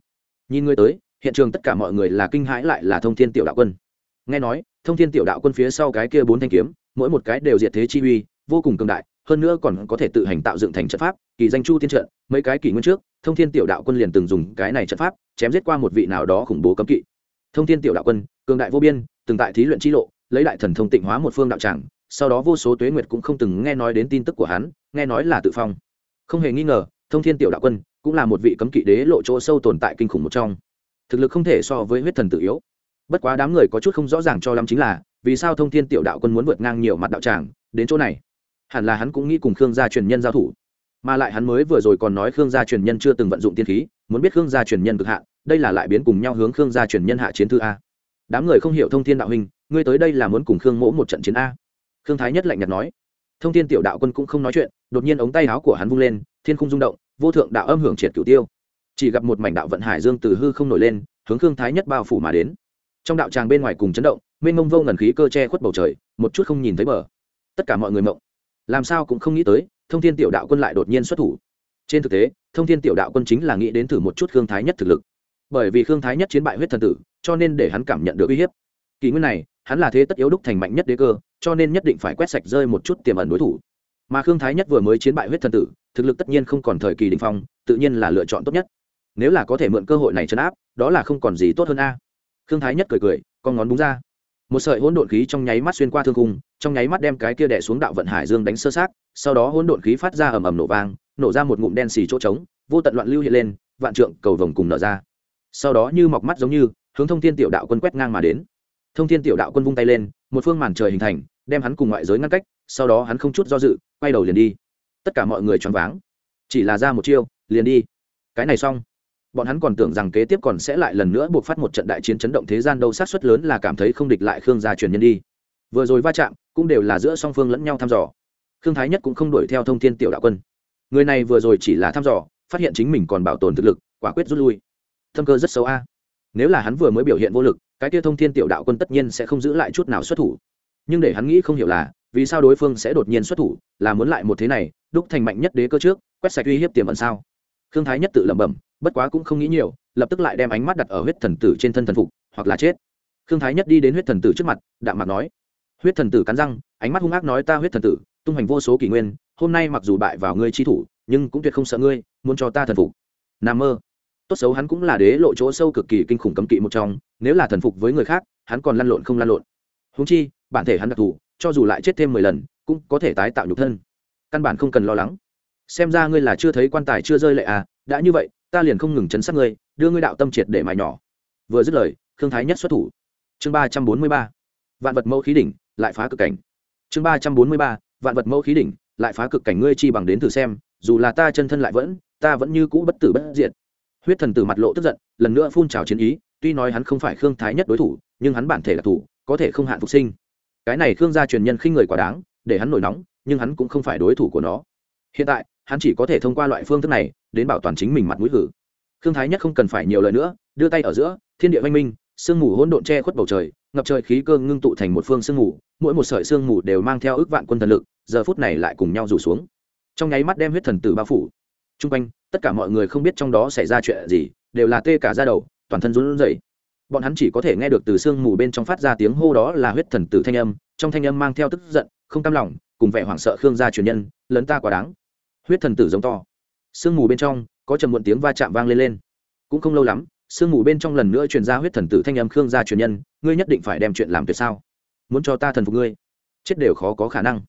Nhìn người tới, hiện trường tất cả mọi người là kinh hãi lại là thông thiên tiểu đạo quân. Nghe nói, thông thiên tiểu đạo quân phía sau cái kia bốn thanh kiếm, mỗi một cái đều diệt thế chi uy, vô cùng cường đại hơn nữa còn có thể tự hành tạo dựng thành trận pháp, kỳ danh chu tiên trận, mấy cái kỷ nguyên trước, thông thiên tiểu đạo quân liền từng dùng cái này trận pháp, chém giết qua một vị nào đó khủng bố cấm kỵ. Thông thiên tiểu đạo quân, cường đại vô biên, từng tại thí luyện chi lộ, lấy đại thần thông tịnh hóa một phương đạo tràng, sau đó vô số tuế nguyệt cũng không từng nghe nói đến tin tức của hắn, nghe nói là tự phong. Không hề nghi ngờ, thông thiên tiểu đạo quân cũng là một vị cấm kỵ đế lộ chỗ sâu tồn tại kinh khủng một trong. Thực lực không thể so với huyết thần tự yếu. Bất quá đám người có chút không rõ ràng cho lắm chính là, vì sao thông thiên tiểu đạo quân muốn vượt ngang nhiều mặt đạo tràng đến chỗ này? Hẳn là hắn cũng nghĩ cùng khương gia truyền nhân giao thủ. Mà lại hắn mới vừa rồi còn nói khương gia truyền nhân chưa từng vận dụng tiên khí muốn biết khương gia truyền nhân cực hạ, đây là lại biến cùng nhau hướng khương gia truyền nhân hạ chiến thư a. Đám người không hiểu thông thiên đạo hình ngươi tới đây là muốn cùng khương mỗ một trận chiến a. Khương thái nhất lạnh nhạt nói. Thông thiên tiểu đạo quân cũng không nói chuyện đột nhiên ống tay áo của hắn vung lên thiên không rung động vô thượng đạo âm hưởng triệt cửu tiêu. Chỉ gặp một mảnh đạo vận hải dương từ hư không nổi lên hướng khương thái nhất bao phủ mà đến. Trong đạo tràng bên ngoài cùng chấn động mênh mông vô ngần khí cơ che khuất bầu trời một chút không nhìn thấy bờ. Tất cả mọi người mộng làm sao cũng không nghĩ tới, thông thiên tiểu đạo quân lại đột nhiên xuất thủ. Trên thực tế, thông thiên tiểu đạo quân chính là nghĩ đến thử một chút khương thái nhất thực lực. Bởi vì khương thái nhất chiến bại huyết thần tử, cho nên để hắn cảm nhận được uy hiếp. Kỷ nguyên này, hắn là thế tất yếu đúc thành mạnh nhất đế cơ, cho nên nhất định phải quét sạch rơi một chút tiềm ẩn đối thủ. Mà khương thái nhất vừa mới chiến bại huyết thần tử, thực lực tất nhiên không còn thời kỳ đình phong, tự nhiên là lựa chọn tốt nhất. Nếu là có thể mượn cơ hội này chấn áp, đó là không còn gì tốt hơn a. Khương thái nhất cười cười, con ngón búng ra một sợi hỗn độn khí trong nháy mắt xuyên qua thương khung, trong nháy mắt đem cái kia đẻ xuống đạo vận hải dương đánh sơ sát sau đó hỗn độn khí phát ra ầm ầm nổ vang, nổ ra một ngụm đen xì chỗ trống, vô tận loạn lưu hiện lên, vạn trượng cầu vồng cùng nở ra. Sau đó như mọc mắt giống như, hướng thông thiên tiểu đạo quân quét ngang mà đến. Thông thiên tiểu đạo quân vung tay lên, một phương màn trời hình thành, đem hắn cùng ngoại giới ngăn cách, sau đó hắn không chút do dự, quay đầu liền đi. Tất cả mọi người choáng váng. Chỉ là ra một chiêu, liền đi. Cái này xong bọn hắn còn tưởng rằng kế tiếp còn sẽ lại lần nữa buộc phát một trận đại chiến chấn động thế gian đâu sát suất lớn là cảm thấy không địch lại khương gia truyền nhân đi. Vừa rồi va chạm, cũng đều là giữa song phương lẫn nhau thăm dò. Khương thái nhất cũng không đuổi theo thông thiên tiểu đạo quân. Người này vừa rồi chỉ là thăm dò, phát hiện chính mình còn bảo tồn thực lực, quả quyết rút lui. Thâm cơ rất xấu a. Nếu là hắn vừa mới biểu hiện vô lực, cái kia thông thiên tiểu đạo quân tất nhiên sẽ không giữ lại chút nào xuất thủ. Nhưng để hắn nghĩ không hiểu là, vì sao đối phương sẽ đột nhiên xuất thủ, là muốn lại một thế này, đúc thành mạnh nhất đế cơ trước, quét sạch uy hiếp tiềm ẩn sao? Khương thái nhất tự lẩm bẩm, bất quá cũng không nghĩ nhiều, lập tức lại đem ánh mắt đặt ở huyết thần tử trên thân thần phục, hoặc là chết. Khương thái nhất đi đến huyết thần tử trước mặt, đạm mặt nói, huyết thần tử cắn răng, ánh mắt hung ác nói ta huyết thần tử, tung hoành vô số kỷ nguyên, hôm nay mặc dù bại vào ngươi chi thủ, nhưng cũng tuyệt không sợ ngươi, muốn cho ta thần phục. N mơ. Tốt xấu hắn cũng là đế lộ chỗ sâu cực kỳ kinh khủng cấm kỵ một trong, nếu là thần phục với người khác, hắn còn lăn lộn không lăn lộn. Húng chi, bản thể hắn đặc thù, cho dù lại chết thêm mười lần, cũng có thể tái tạo nhục thân. Căn bản không cần lo lắng xem ra ngươi là chưa thấy quan tài chưa rơi lệ à đã như vậy, ta liền không ngừng chấn sát ngươi, đưa ngươi đạo tâm triệt để mài nhỏ. Vừa dứt lời, khương thái nhất xuất thủ. Chương ba trăm bốn mươi ba, vạn vật mẫu khí đỉnh, lại phá cực cảnh. Chương ba trăm bốn mươi ba, vạn vật mẫu khí đỉnh, lại phá cực cảnh ngươi chi bằng đến thử xem, dù là ta chân thân lại vẫn, ta vẫn như cũ bất tử bất diệt. Huyết thần tử mặt lộ tức giận, lần nữa phun trào chiến ý, tuy nói hắn không phải khương thái nhất đối thủ, nhưng hắn bản thể là thủ, có thể không hạn phục sinh. Cái này khương gia truyền nhân khinh người quá đáng, để hắn nổi nóng, nhưng hắn cũng không phải đối thủ của nó. Hiện tại hắn chỉ có thể thông qua loại phương thức này đến bảo toàn chính mình mặt mũi hử. Khương thái nhất không cần phải nhiều lời nữa, đưa tay ở giữa, thiên địa văn minh, sương mù hỗn độn che khuất bầu trời, ngập trời khí cơ ngưng tụ thành một phương sương mù, mỗi một sợi sương mù đều mang theo ước vạn quân thần lực, giờ phút này lại cùng nhau rủ xuống. Trong nháy mắt đem huyết thần tử bao phủ. T r u n g quanh, tất cả mọi người không biết trong đó xảy ra chuyện gì, đều là tê cả ra đầu, toàn thân run rẩy. Bọn hắn chỉ có thể nghe được từ sương mù bên trong phát ra tiếng hô đó là huyết thần tử thanh âm, trong thanh âm mang theo tức giận, không cam lòng, cùng vẻ hoảng sợ khương gia truyền nhân, lấn ta quá đáng huyết thần tử giống to. Sương mù bên trong, có trầm muộn tiếng va chạm vang lên lên. Cũng không lâu lắm, sương mù bên trong lần nữa truyền ra huyết thần tử thanh âm khương gia truyền nhân, ngươi nhất định phải đem chuyện làm tuyệt sao? Muốn cho ta thần phục ngươi? Chết đều khó có khả năng.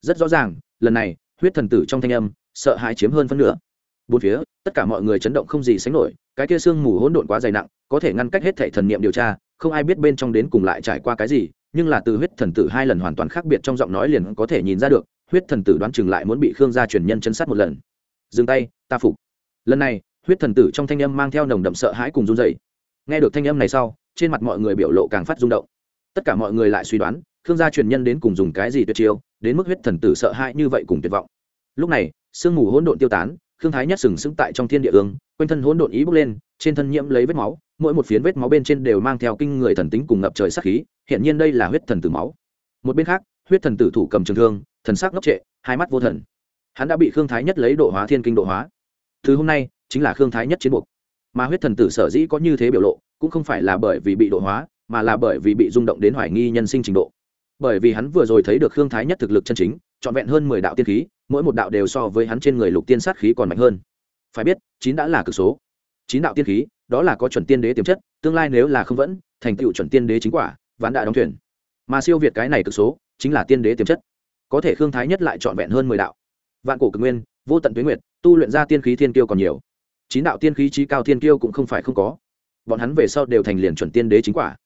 Rất rõ ràng, lần này, huyết thần tử trong thanh âm, sợ hãi chiếm hơn phân nửa. Bốn phía, tất cả mọi người chấn động không gì sánh nổi, cái kia sương mù hỗn độn quá dày nặng, có thể ngăn cách hết thảy thần niệm điều tra, không ai biết bên trong đến cùng lại trải qua cái gì, nhưng là từ huyết thần tử hai lần hoàn toàn khác biệt trong giọng nói liền có thể nhìn ra được huyết thần tử đoán chừng lại muốn bị khương gia truyền nhân chân sát một lần. Dừng tay, ta phục. Lần này, huyết thần tử trong thanh âm mang theo nồng đậm sợ hãi cùng run dày nghe được thanh âm này sau, trên mặt mọi người biểu lộ càng phát rung động. Tất cả mọi người lại suy đoán, khương gia truyền nhân đến cùng dùng cái gì tuyệt chiêu, đến mức huyết thần tử sợ hãi như vậy cùng tuyệt vọng. Lúc này, sương mù hỗn độn tiêu tán, khương thái nhất sừng sững tại trong thiên địa ương, quanh thân hỗn độn ý bốc lên, trên thân nhiễm lấy vết máu, mỗi một phiến vết máu bên trên đều mang theo kinh người thần tính cùng ngập trời sát khí hiện nhiên đây là huyết thần tử máu. Một bên khác huyết thần tử thủ cầm trường thương, thần sắc ngốc trệ, hai mắt vô thần. Hắn đã bị khương thái nhất lấy độ hóa thiên kinh độ hóa. Thứ hôm nay, chính là khương thái nhất chiến buộc. Mà huyết thần tử sở dĩ có như thế biểu lộ, cũng không phải là bởi vì bị độ hóa, mà là bởi vì bị rung động đến hoài nghi nhân sinh trình độ. Bởi vì hắn vừa rồi thấy được khương thái nhất thực lực chân chính, trọn vẹn hơn mười đạo tiên khí, mỗi một đạo đều so với hắn trên người lục tiên sát khí còn mạnh hơn. Phải biết, chín đã là cực số. Chín đạo tiên khí, đó là có chuẩn tiên đế tiềm chất, tương lai nếu là không vẫn, thành tựu chuẩn tiên đế chính quả, ván đã đóng thuyền. Mà siêu việt cái này cực số chính là tiên đế tiềm chất. Có thể khương thái nhất lại trọn vẹn hơn mười đạo. Vạn cổ cực nguyên, vô tận tuyến nguyệt, tu luyện ra tiên khí thiên kiêu còn nhiều. Chín đạo tiên khí trí cao thiên kiêu cũng không phải không có. Bọn hắn về sau đều thành liền chuẩn tiên đế chính quả.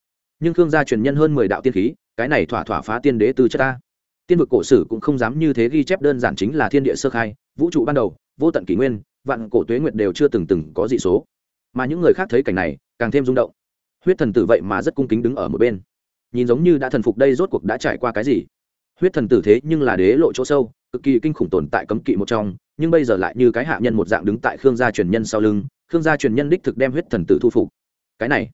Nhưng khương gia truyền nhân hơn mười đạo tiên khí, cái này thỏa thỏa phá tiên đế từ chất ta. Tiên vực cổ sử cũng không dám như thế ghi chép đơn giản chính là thiên địa sơ khai, vũ trụ ban đầu, vô tận kỷ nguyên, vạn cổ tuế nguyệt đều chưa từng từng có dị số. Mà những người khác thấy cảnh này, càng thêm rung động. Huyết thần tử vậy mà rất cung kính đứng ở một bên nhìn giống như đã thần phục đây rốt cuộc đã trải qua cái gì. Huyết thần tử thế nhưng là đế lộ chỗ sâu, cực kỳ kinh khủng tồn tại cấm kỵ một trong, nhưng bây giờ lại như cái hạ nhân một dạng đứng tại khương gia truyền nhân sau lưng, khương gia truyền nhân đích thực đem huyết thần tử thu phục. Cái này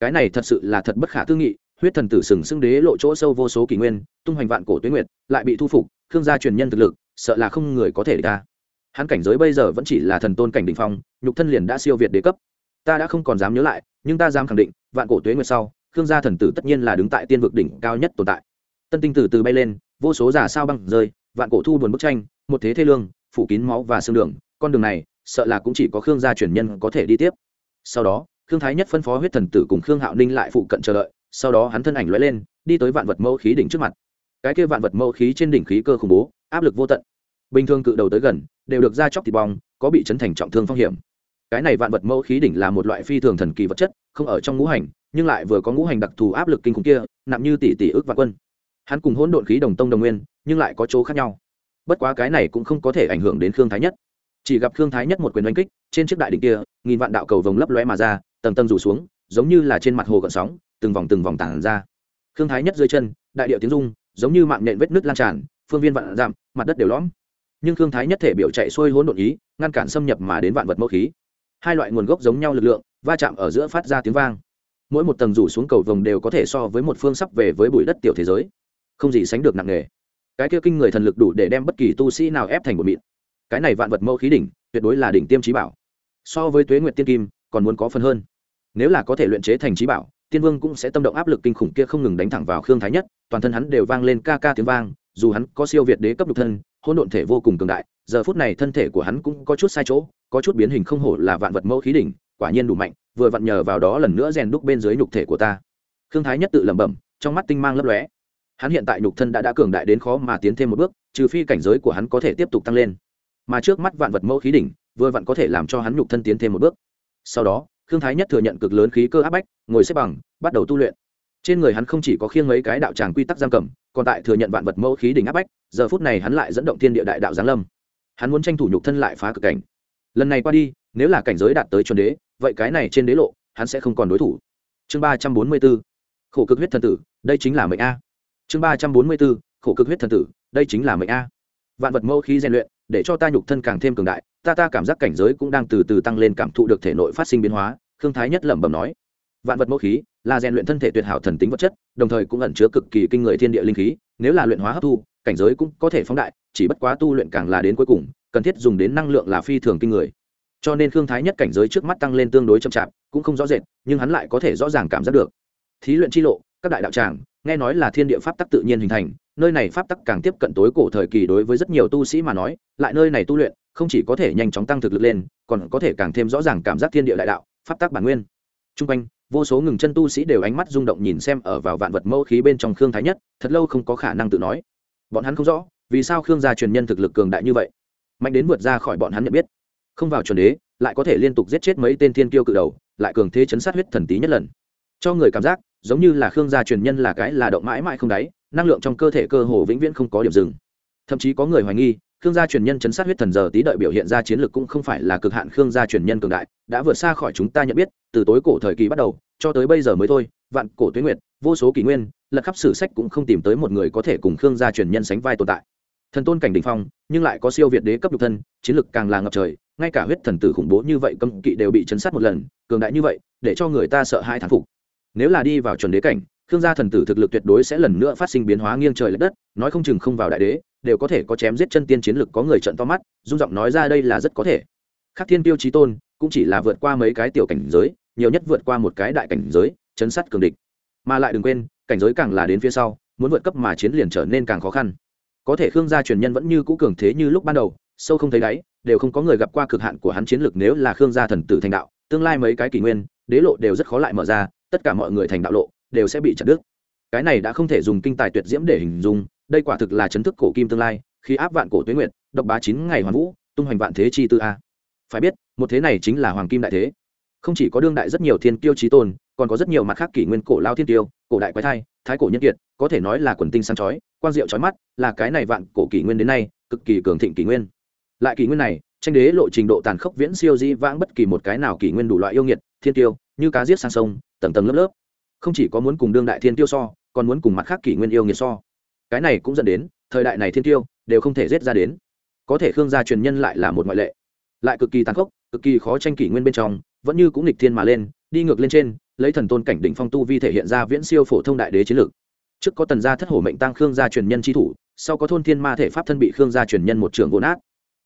cái này thật sự là thật bất khả tư nghị, huyết thần tử sừng xưng đế lộ chỗ sâu vô số kỷ nguyên, tung hoành vạn cổ tuyến nguyệt, lại bị thu phục, khương gia truyền nhân thực lực, sợ là không người có thể địch ta. Hắn cảnh giới bây giờ vẫn chỉ là thần tôn cảnh đỉnh phong, nhục thân liền đã siêu việt đế cấp. Ta đã không còn dám nhớ lại, nhưng ta dám khẳng định, vạn cổ tuế nguyệt sau khương gia thần tử tất nhiên là đứng tại tiên vực đỉnh cao nhất tồn tại. Tân tinh tử từ bay lên, vô số giả sao băng rơi, vạn cổ thu buồn bức tranh, một thế thê lương, phủ kín máu và xương đường, con đường này, sợ là cũng chỉ có khương gia truyền nhân có thể đi tiếp. Sau đó, khương thái nhất phân phó huyết thần tử cùng khương hạo ninh lại phụ cận chờ đợi, sau đó hắn thân ảnh lóe lên, đi tới vạn vật mẫu khí đỉnh trước mặt. Cái kia vạn vật mẫu khí trên đỉnh khí cơ khủng bố, áp lực vô tận. Bình thường cự đầu tới gần, đều được ra chóc thịt bong, có bị chấn thành trọng thương phong hiểm. Cái này vạn vật mẫu khí đỉnh là một loại phi thường thần kỳ vật chất, không ở trong ngũ hành nhưng lại vừa có ngũ hành đặc thù áp lực kinh khủng kia, nặng như tỷ tỷ ước vạn quân. Hắn cùng hỗn độn khí đồng tông đồng nguyên, nhưng lại có chỗ khác nhau. Bất quá cái này cũng không có thể ảnh hưởng đến khương thái nhất. Chỉ gặp khương thái nhất một quyền đánh kích, trên chiếc đại đỉnh kia, nghìn vạn đạo cầu vồng lấp lóe mà ra, tầng tầng rủ xuống, giống như là trên mặt hồ gợn sóng, từng vòng từng vòng tản ra. Khương thái nhất dưới chân, đại điệu tiếng rung, giống như mạng nện vết nứt lan tràn, phương viên vạn dặm, mặt đất đều lõm. Nhưng khương thái nhất thể biểu chạy xuôi hỗn độn ý, ngăn cản xâm nhập mà đến vạn vật mẫu khí. Hai loại nguồn gốc giống nhau lực lượng, va chạm ở giữa phát ra tiếng vang mỗi một tầng rủ xuống cầu vồng đều có thể so với một phương sắp về với bụi đất tiểu thế giới. Không gì sánh được nặng nề. Cái kia kinh người thần lực đủ để đem bất kỳ tu sĩ nào ép thành một mịn. Cái này vạn vật mẫu khí đỉnh, tuyệt đối là đỉnh tiêm trí bảo. So với tuế nguyệt tiên kim, còn muốn có phần hơn. Nếu là có thể luyện chế thành trí bảo, tiên vương cũng sẽ tâm động áp lực kinh khủng kia không ngừng đánh thẳng vào khương thái nhất, toàn thân hắn đều vang lên ca ca tiếng vang, dù hắn có siêu việt đế cấp độc thân hôn độn thể vô cùng cường đại, giờ phút này thân thể của hắn cũng có chút sai chỗ, có chút biến hình không hổ là vạn vật mẫu khí đỉnh, quả nhiên đủ mạnh vừa vặn nhờ vào đó lần nữa rèn đúc bên dưới nhục thể của ta. Khương thái nhất tự lẩm bẩm, trong mắt tinh mang lấp lóe. Hắn hiện tại nhục thân đã đã cường đại đến khó mà tiến thêm một bước, trừ phi cảnh giới của hắn có thể tiếp tục tăng lên. Mà trước mắt vạn vật mẫu khí đỉnh, vừa vặn có thể làm cho hắn nhục thân tiến thêm một bước. Sau đó, khương thái nhất thừa nhận cực lớn khí cơ áp bách, ngồi xếp bằng, bắt đầu tu luyện. Trên người hắn không chỉ có khiêng mấy cái đạo tràng quy tắc giam cầm, còn tại thừa nhận vạn vật mẫu khí đỉnh áp bách, giờ phút này hắn lại dẫn động thiên địa đại đạo giáng lâm. Hắn muốn tranh thủ nhục thân lại phá cực cảnh. Lần này qua đi nếu là cảnh giới đạt tới chuẩn đế, vậy cái này trên đế lộ, hắn sẽ không còn đối thủ. Chương ba trăm bốn mươi b ố khổ cực huyết thần tử, đây chính là mệnh a. Chương ba trăm bốn mươi b ố khổ cực huyết thần tử, đây chính là mệnh a. Vạn vật mẫu khí rèn luyện, để cho ta nhục thân càng thêm cường đại, ta ta cảm giác cảnh giới cũng đang từ từ tăng lên cảm thụ được thể nội phát sinh biến hóa, khương thái nhất lẩm bẩm nói. Vạn vật mẫu khí là rèn luyện thân thể tuyệt hảo thần tính vật chất, đồng thời cũng ẩn chứa cực kỳ kinh người thiên địa linh khí, nếu là luyện hóa hấp thu, cảnh giới cũng có thể phóng đại, chỉ bất quá tu luyện càng là đến cuối cùng, cần thiết dùng đến năng lượng là phi thường kinh người cho nên khương thái nhất cảnh giới trước mắt tăng lên tương đối chậm chạp, cũng không rõ rệt, nhưng hắn lại có thể rõ ràng cảm giác được. Thí luyện chi lộ, các đại đạo tràng, nghe nói là thiên địa pháp tắc tự nhiên hình thành, nơi này pháp tắc càng tiếp cận tối cổ thời kỳ đối với rất nhiều tu sĩ mà nói, lại nơi này tu luyện, không chỉ có thể nhanh chóng tăng thực lực lên, còn có thể càng thêm rõ ràng cảm giác thiên địa đại đạo, pháp tắc bản nguyên. T r u n g quanh, vô số ngừng chân tu sĩ đều ánh mắt rung động nhìn xem ở vào vạn vật mẫu khí bên trong khương thái nhất, thật lâu không có khả năng tự nói. Bọn hắn không rõ, vì sao khương gia truyền nhân thực lực cường đại như vậy. Mạnh đến vượt ra khỏi bọn hắn nhận biết không vào chuẩn đế, lại có thể liên tục giết chết mấy tên thiên kiêu cự đầu, lại cường thế chấn sát huyết thần tí nhất lần. Cho người cảm giác, giống như là khương gia truyền nhân là cái là động mãi mãi không đáy, năng lượng trong cơ thể cơ hồ vĩnh viễn không có điểm dừng. Thậm chí có người hoài nghi, khương gia truyền nhân chấn sát huyết thần giờ tí đợi biểu hiện ra chiến lược cũng không phải là cực hạn khương gia truyền nhân cường đại, đã vượt xa khỏi chúng ta nhận biết, từ tối cổ thời kỳ bắt đầu, cho tới bây giờ mới thôi, vạn cổ tuyến nguyệt, vô số kỷ nguyên, lật khắp sử sách cũng không tìm tới một người có thể cùng khương gia truyền nhân sánh vai tồn tại. Thần tôn cảnh đình phong, nhưng lại có siêu việt đế cấp nhục thân, chiến lược càng là ngập trời ngay cả huyết thần tử khủng bố như vậy cấm kỵ đều bị chấn sát một lần, cường đại như vậy, để cho người ta sợ hai thán phục. Nếu là đi vào chuẩn đế cảnh, khương gia thần tử thực lực tuyệt đối sẽ lần nữa phát sinh biến hóa nghiêng trời l ệ đất, nói không chừng không vào đại đế, đều có thể có chém giết chân tiên chiến lực có người trận to mắt, dung giọng nói ra đây là rất có thể. Khắc thiên tiêu chí tôn cũng chỉ là vượt qua mấy cái tiểu cảnh giới, nhiều nhất vượt qua một cái đại cảnh giới, chấn sát cường địch. Mà lại đừng quên, cảnh giới càng là đến phía sau, muốn vượt cấp mà chiến liền trở nên càng khó khăn có thể khương gia truyền nhân vẫn như cũ cường thế như lúc ban đầu, sâu không thấy đáy, đều không có người gặp qua cực hạn của hắn chiến lược nếu là khương gia thần tử thành đạo, tương lai mấy cái kỷ nguyên, đế lộ đều rất khó lại mở ra, tất cả mọi người thành đạo lộ, đều sẽ bị chặt đứt. Cái này đã không thể dùng kinh tài tuyệt diễm để hình dung, đây quả thực là chấn thức cổ kim tương lai, khi áp vạn cổ tuyến nguyện độc bá chín ngày hoàn vũ, tung hoành vạn thế chi tư a. Phải biết, một thế này chính là hoàng kim đại thế. Không chỉ có đương đại rất nhiều thiên tiêu trí tôn, còn có rất nhiều mặt khác kỷ nguyên cổ lao thiên tiêu, cổ đại quái thai, thái cổ nhân kiệt có thể nói là quần tinh sáng chói, quang diệu chói mắt, là cái này vạn cổ kỷ nguyên đến nay, cực kỳ cường thịnh kỷ nguyên. Lại kỷ nguyên này, tranh đế lộ trình độ tàn khốc viễn siêu di vãng bất kỳ một cái nào kỷ nguyên đủ loại yêu nghiệt, thiên tiêu, như cá giết sang sông, tầng tầng lớp lớp. Không chỉ có muốn cùng đương đại thiên tiêu so, còn muốn cùng mặt khác kỷ nguyên yêu nghiệt so. Cái này cũng dẫn đến, thời đại này thiên tiêu đều không thể giết ra đến. Có thể khương gia truyền nhân lại là một ngoại lệ. Lại cực kỳ tàn khốc, cực kỳ khó tranh kỷ nguyên bên trong, vẫn như cũng nghịch thiên mà lên, đi ngược lên trên, lấy thần tôn cảnh đỉnh phong tu vi thể hiện ra viễn siêu phổ thông đại đế chiến lược trước có tần gia thất hổ mệnh tăng khương gia truyền nhân tri thủ, sau có thôn thiên ma thể pháp thân bị khương gia truyền nhân một trường gỗ nát.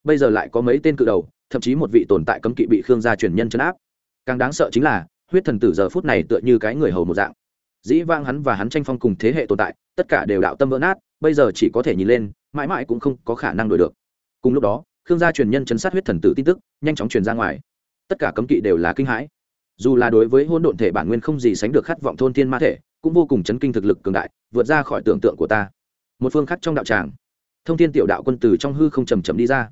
Bây giờ lại có mấy tên cự đầu, thậm chí một vị tồn tại cấm kỵ bị khương gia truyền nhân chấn áp. Càng đáng sợ chính là, huyết thần tử giờ phút này tựa như cái người hầu một dạng. Dĩ vang hắn và hắn tranh phong cùng thế hệ tồn tại, tất cả đều đạo tâm vỡ nát, bây giờ chỉ có thể nhìn lên, mãi mãi cũng không có khả năng đổi được. Cùng lúc đó, khương gia truyền nhân chấn sát huyết thần tử tin tức, nhanh chóng truyền ra ngoài. Tất cả cấm kỵ đều là kinh hãi. Dù là đối với hôn độn thể bản nguyên không gì sánh được khát vọng thôn thiên ma thể cũng vô cùng chấn kinh thực lực cường đại, vượt ra khỏi tưởng tượng của ta. Một phương khác trong đạo tràng, thông thiên tiểu đạo quân từ trong hư không chầm chầm đi ra.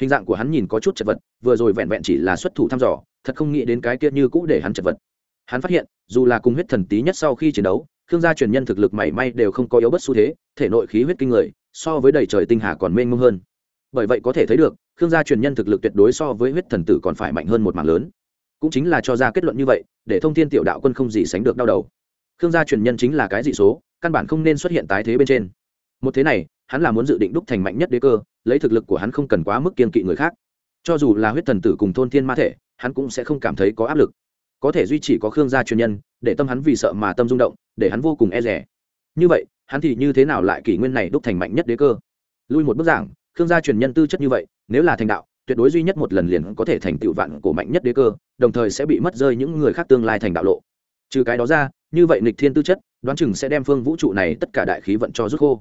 Hình dạng của hắn nhìn có chút chật vật, vừa rồi vẹn vẹn chỉ là xuất thủ thăm dò, thật không nghĩ đến cái kia như cũ để hắn chật vật. Hắn phát hiện, dù là cùng huyết thần tí nhất sau khi chiến đấu khương gia truyền nhân thực lực mảy may đều không có yếu bất xu thế, thể nội khí huyết kinh người, so với đầy trời tinh hà còn mênh mông hơn. Bởi vậy có thể thấy được khương gia truyền nhân thực lực tuyệt đối so với huyết thần tử còn phải mạnh hơn một mảng lớn. Cũng chính là cho ra kết luận như vậy, để thông thiên tiểu đạo quân không gì sánh được đau đầu khương gia truyền nhân chính là cái dị số, căn bản không nên xuất hiện tái thế bên trên. Một thế này, hắn là muốn dự định đúc thành mạnh nhất đế cơ, lấy thực lực của hắn không cần quá mức kiên kỵ người khác. Cho dù là huyết thần tử cùng thôn thiên ma thể, hắn cũng sẽ không cảm thấy có áp lực. Có thể duy trì có khương gia truyền nhân, để tâm hắn vì sợ mà tâm rung động, để hắn vô cùng e rẻ như vậy, hắn thì như thế nào lại kỷ nguyên này đúc thành mạnh nhất đế cơ? Lui một bức giảng, khương gia truyền nhân tư chất như vậy, nếu là thành đạo, tuyệt đối duy nhất một lần liền có thể thành tựu vạn cổ mạnh nhất đế cơ, đồng thời sẽ bị mất rơi những người khác tương lai thành đạo lộ. Trừ cái đó ra như vậy nịch thiên tư chất, đoán chừng sẽ đem phương vũ trụ này tất cả đại khí vận cho rút khô.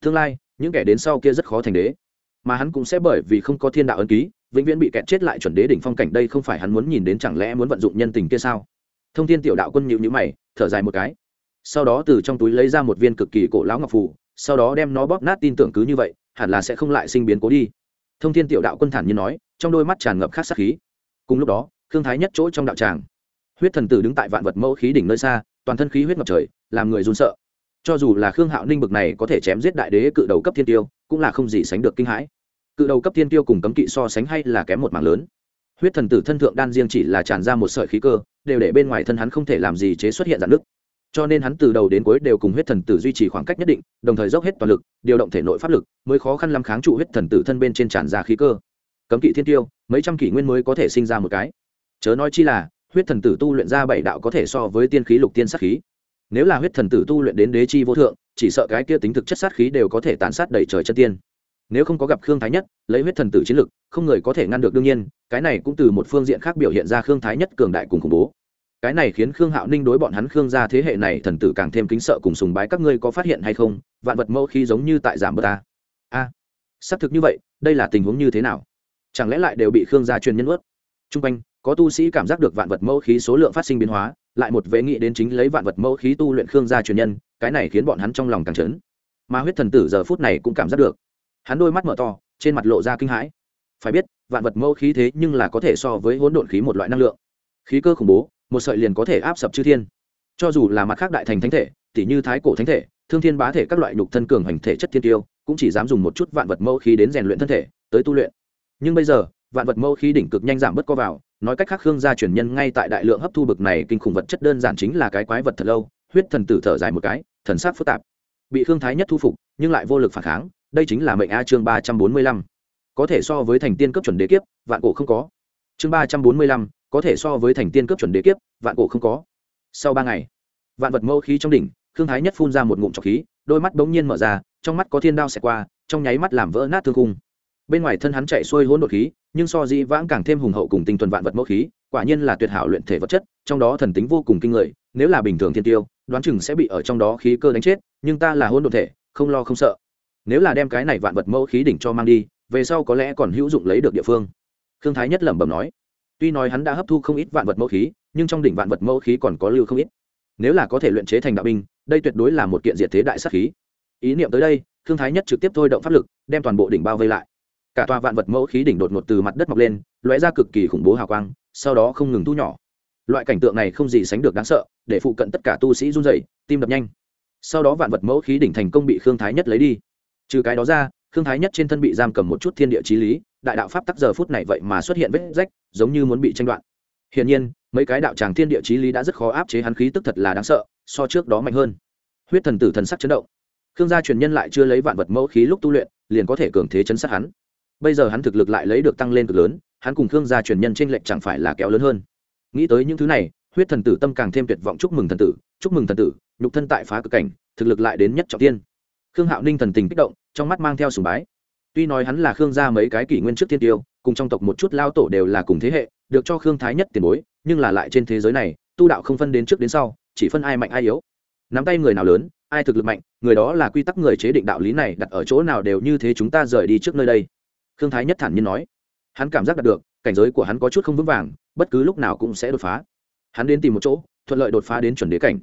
Tương lai, những kẻ đến sau kia rất khó thành đế. Mà hắn cũng sẽ bởi vì không có thiên đạo ân ký, vĩnh viễn bị kẹt chết lại chuẩn đế đỉnh phong cảnh đây không phải hắn muốn nhìn đến chẳng lẽ muốn vận dụng nhân tình kia sao? Thông thiên tiểu đạo quân nhịu nhữ mày, thở dài một cái. Sau đó từ trong túi lấy ra một viên cực kỳ cổ lão ngọc phù, sau đó đem nó bóp nát tin tưởng cứ như vậy, hẳn là sẽ không lại sinh biến cố đi. Thông thiên tiểu đạo quân thản nhiên nói, trong đôi mắt tràn ngập khát sắc khí. Cùng lúc đó thương thái nhất chỗ trong đạo tràng. Huyết thần tử đứng tại vạn vật mẫu khí đỉnh nơi xa toàn thân khí huyết ngập trời, làm người run sợ. Cho dù là khương hạo ninh bực này có thể chém giết đại đế cự đầu cấp thiên tiêu, cũng là không gì sánh được kinh hãi. Cự đầu cấp thiên tiêu cùng cấm kỵ so sánh hay là kém một mảng lớn. Huyết thần tử thân thượng đan riêng chỉ là tràn ra một sợi khí cơ, đều để bên ngoài thân hắn không thể làm gì chế xuất hiện dạn nứt cho nên hắn từ đầu đến cuối đều cùng huyết thần tử duy trì khoảng cách nhất định, đồng thời dốc hết toàn lực, điều động thể nội pháp lực, mới khó khăn lắm kháng trụ huyết thần tử thân bên trên tràn ra khí cơ. Cấm kỵ thiên tiêu, mấy trăm kỷ nguyên mới có thể sinh ra một cái. Chớ nói chi là huyết thần tử tu luyện ra bảy đạo có thể so với tiên khí lục tiên sát khí. Nếu là huyết thần tử tu luyện đến đế chi vô thượng, chỉ sợ cái kia tính thực chất sát khí đều có thể tàn sát đầy trời chân tiên. Nếu không có gặp khương thái nhất, lấy huyết thần tử chiến lực, không người có thể ngăn được đương nhiên, cái này cũng từ một phương diện khác biểu hiện ra khương thái nhất cường đại cùng khủng bố. Cái này khiến khương hạo ninh đối bọn hắn khương gia thế hệ này thần tử càng thêm kính sợ cùng sùng bái các ngươi có phát hiện hay không, vạn vật mẫu khí giống như tại giảm bớt ta. A, xác thực như vậy, đây là tình huống như thế nào? Chẳng lẽ lại đều bị khương gia truyền nhân ướt t r u n g quanh có tu sĩ cảm giác được vạn vật mẫu khí số lượng phát sinh biến hóa, lại một vế nghĩ đến chính lấy vạn vật mẫu khí tu luyện khương gia truyền nhân, cái này khiến bọn hắn trong lòng càng trấn. Mà huyết thần tử giờ phút này cũng cảm giác được. Hắn đôi mắt mở to, trên mặt lộ ra kinh hãi. Phải biết, vạn vật mẫu khí thế nhưng là có thể so với hỗn độn khí một loại năng lượng. Khí cơ khủng bố, một sợi liền có thể áp sập chư thiên. Cho dù là mặt khác đại thành thánh thể tỷ như thái cổ thánh thể, thương thiên bá thể các loại nhục thân cường hành thể chất thiên tiêu, cũng chỉ dám dùng một chút vạn vật mẫu khí đến rèn luyện thân thể, tới tu luyện. Nhưng bây giờ, vạn vật mẫu khí đỉnh cực nhanh giảm bớt co vào nói cách khác khương gia truyền nhân ngay tại đại lượng hấp thu bực này kinh khủng vật chất đơn giản chính là cái quái vật thật lâu, huyết thần tử thở dài một cái, thần sắc phức tạp. Bị khương thái nhất thu phục, nhưng lại vô lực phản kháng, đây chính là mệnh a chương ba trăm bốn mươi lăm. Có thể so với thành tiên cấp chuẩn đế kiếp, vạn cổ không có. Chương ba trăm bốn mươi lăm, có thể so với thành tiên cấp chuẩn đế kiếp, vạn cổ không có. Sau ba ngày, vạn vật mẫu khí trong đỉnh thương thái nhất phun ra một ngụm trọc khí, đôi mắt bỗng nhiên mở ra, trong mắt có thiên đao xẹt qua, trong nháy mắt làm vỡ nát thương cung bên ngoài thân hắn chạy xuôi hỗn độn khí nhưng so dĩ vãng càng thêm hùng hậu cùng tinh thuần vạn vật mẫu khí, quả nhiên là tuyệt hảo luyện thể vật chất, trong đó thần tính vô cùng kinh người, nếu là bình thường thiên tiêu, đoán chừng sẽ bị ở trong đó khí cơ đánh chết, nhưng ta là hỗn đồ thể, không lo không sợ. Nếu là đem cái này vạn vật mẫu khí đỉnh cho mang đi, về sau có lẽ còn hữu dụng lấy được địa phương. Thương thái nhất lẩm bẩm nói. Tuy nói hắn đã hấp thu không ít vạn vật mẫu khí, nhưng trong đỉnh vạn vật mẫu khí còn có lưu không ít. Nếu là có thể luyện chế thành đạo binh, đây tuyệt đối là một kiện diệt thế đại sắc khí. Ý niệm tới đây thương thái nhất trực tiếp thôi động pháp lực, đem toàn bộ đỉnh bao vây lại cả tòa vạn vật mẫu khí đỉnh đột ngột từ mặt đất mọc lên, lóe ra cực kỳ khủng bố hào quang, sau đó không ngừng thu nhỏ. Loại cảnh tượng này không gì sánh được đáng sợ, để phụ cận tất cả tu sĩ run dậy tim đập nhanh. Sau đó vạn vật mẫu khí đỉnh thành công bị khương thái nhất lấy đi. Trừ cái đó ra, khương thái nhất trên thân bị giam cầm một chút thiên địa trí lý, đại đạo pháp tắc giờ phút này vậy mà xuất hiện vết rách, giống như muốn bị tranh đoạn hiển nhiên, mấy cái đạo tràng thiên địa trí lý đã rất khó áp chế hắn khí tức thật là đáng sợ, so trước đó mạnh hơn. Huyết thần tử thần sắc chấn động. Khương gia truyền nhân lại chưa lấy vạn vật mẫu khí lúc tu luyện, liền có thể cường thế chấn sát hắn bây giờ hắn thực lực lại lấy được tăng lên cực lớn, hắn cùng khương gia truyền nhân trên lệnh chẳng phải là kéo lớn hơn. Nghĩ tới những thứ này, huyết thần tử tâm càng thêm tuyệt vọng chúc mừng thần tử, chúc mừng thần tử, nhục thân tại phá cực cảnh, thực lực lại đến nhất trọng tiên khương hạo ninh thần tình kích động, trong mắt mang theo sùng bái. Tuy nói hắn là khương gia mấy cái kỷ nguyên trước thiên tiêu, cùng trong tộc một chút lao tổ đều là cùng thế hệ, được cho khương thái nhất tiền bối, nhưng là lại trên thế giới này, tu đạo không phân đến trước đến sau, chỉ phân ai mạnh ai yếu. Nắm tay người nào lớn, ai thực lực mạnh, người đó là quy tắc người chế định đạo lý này đặt ở chỗ nào đều như thế chúng ta rời đi trước nơi đây khương thái nhất thản nhiên nói, hắn cảm giác đạt được, cảnh giới của hắn có chút không vững vàng, bất cứ lúc nào cũng sẽ đột phá. Hắn đến tìm một chỗ, thuận lợi đột phá đến chuẩn đế cảnh.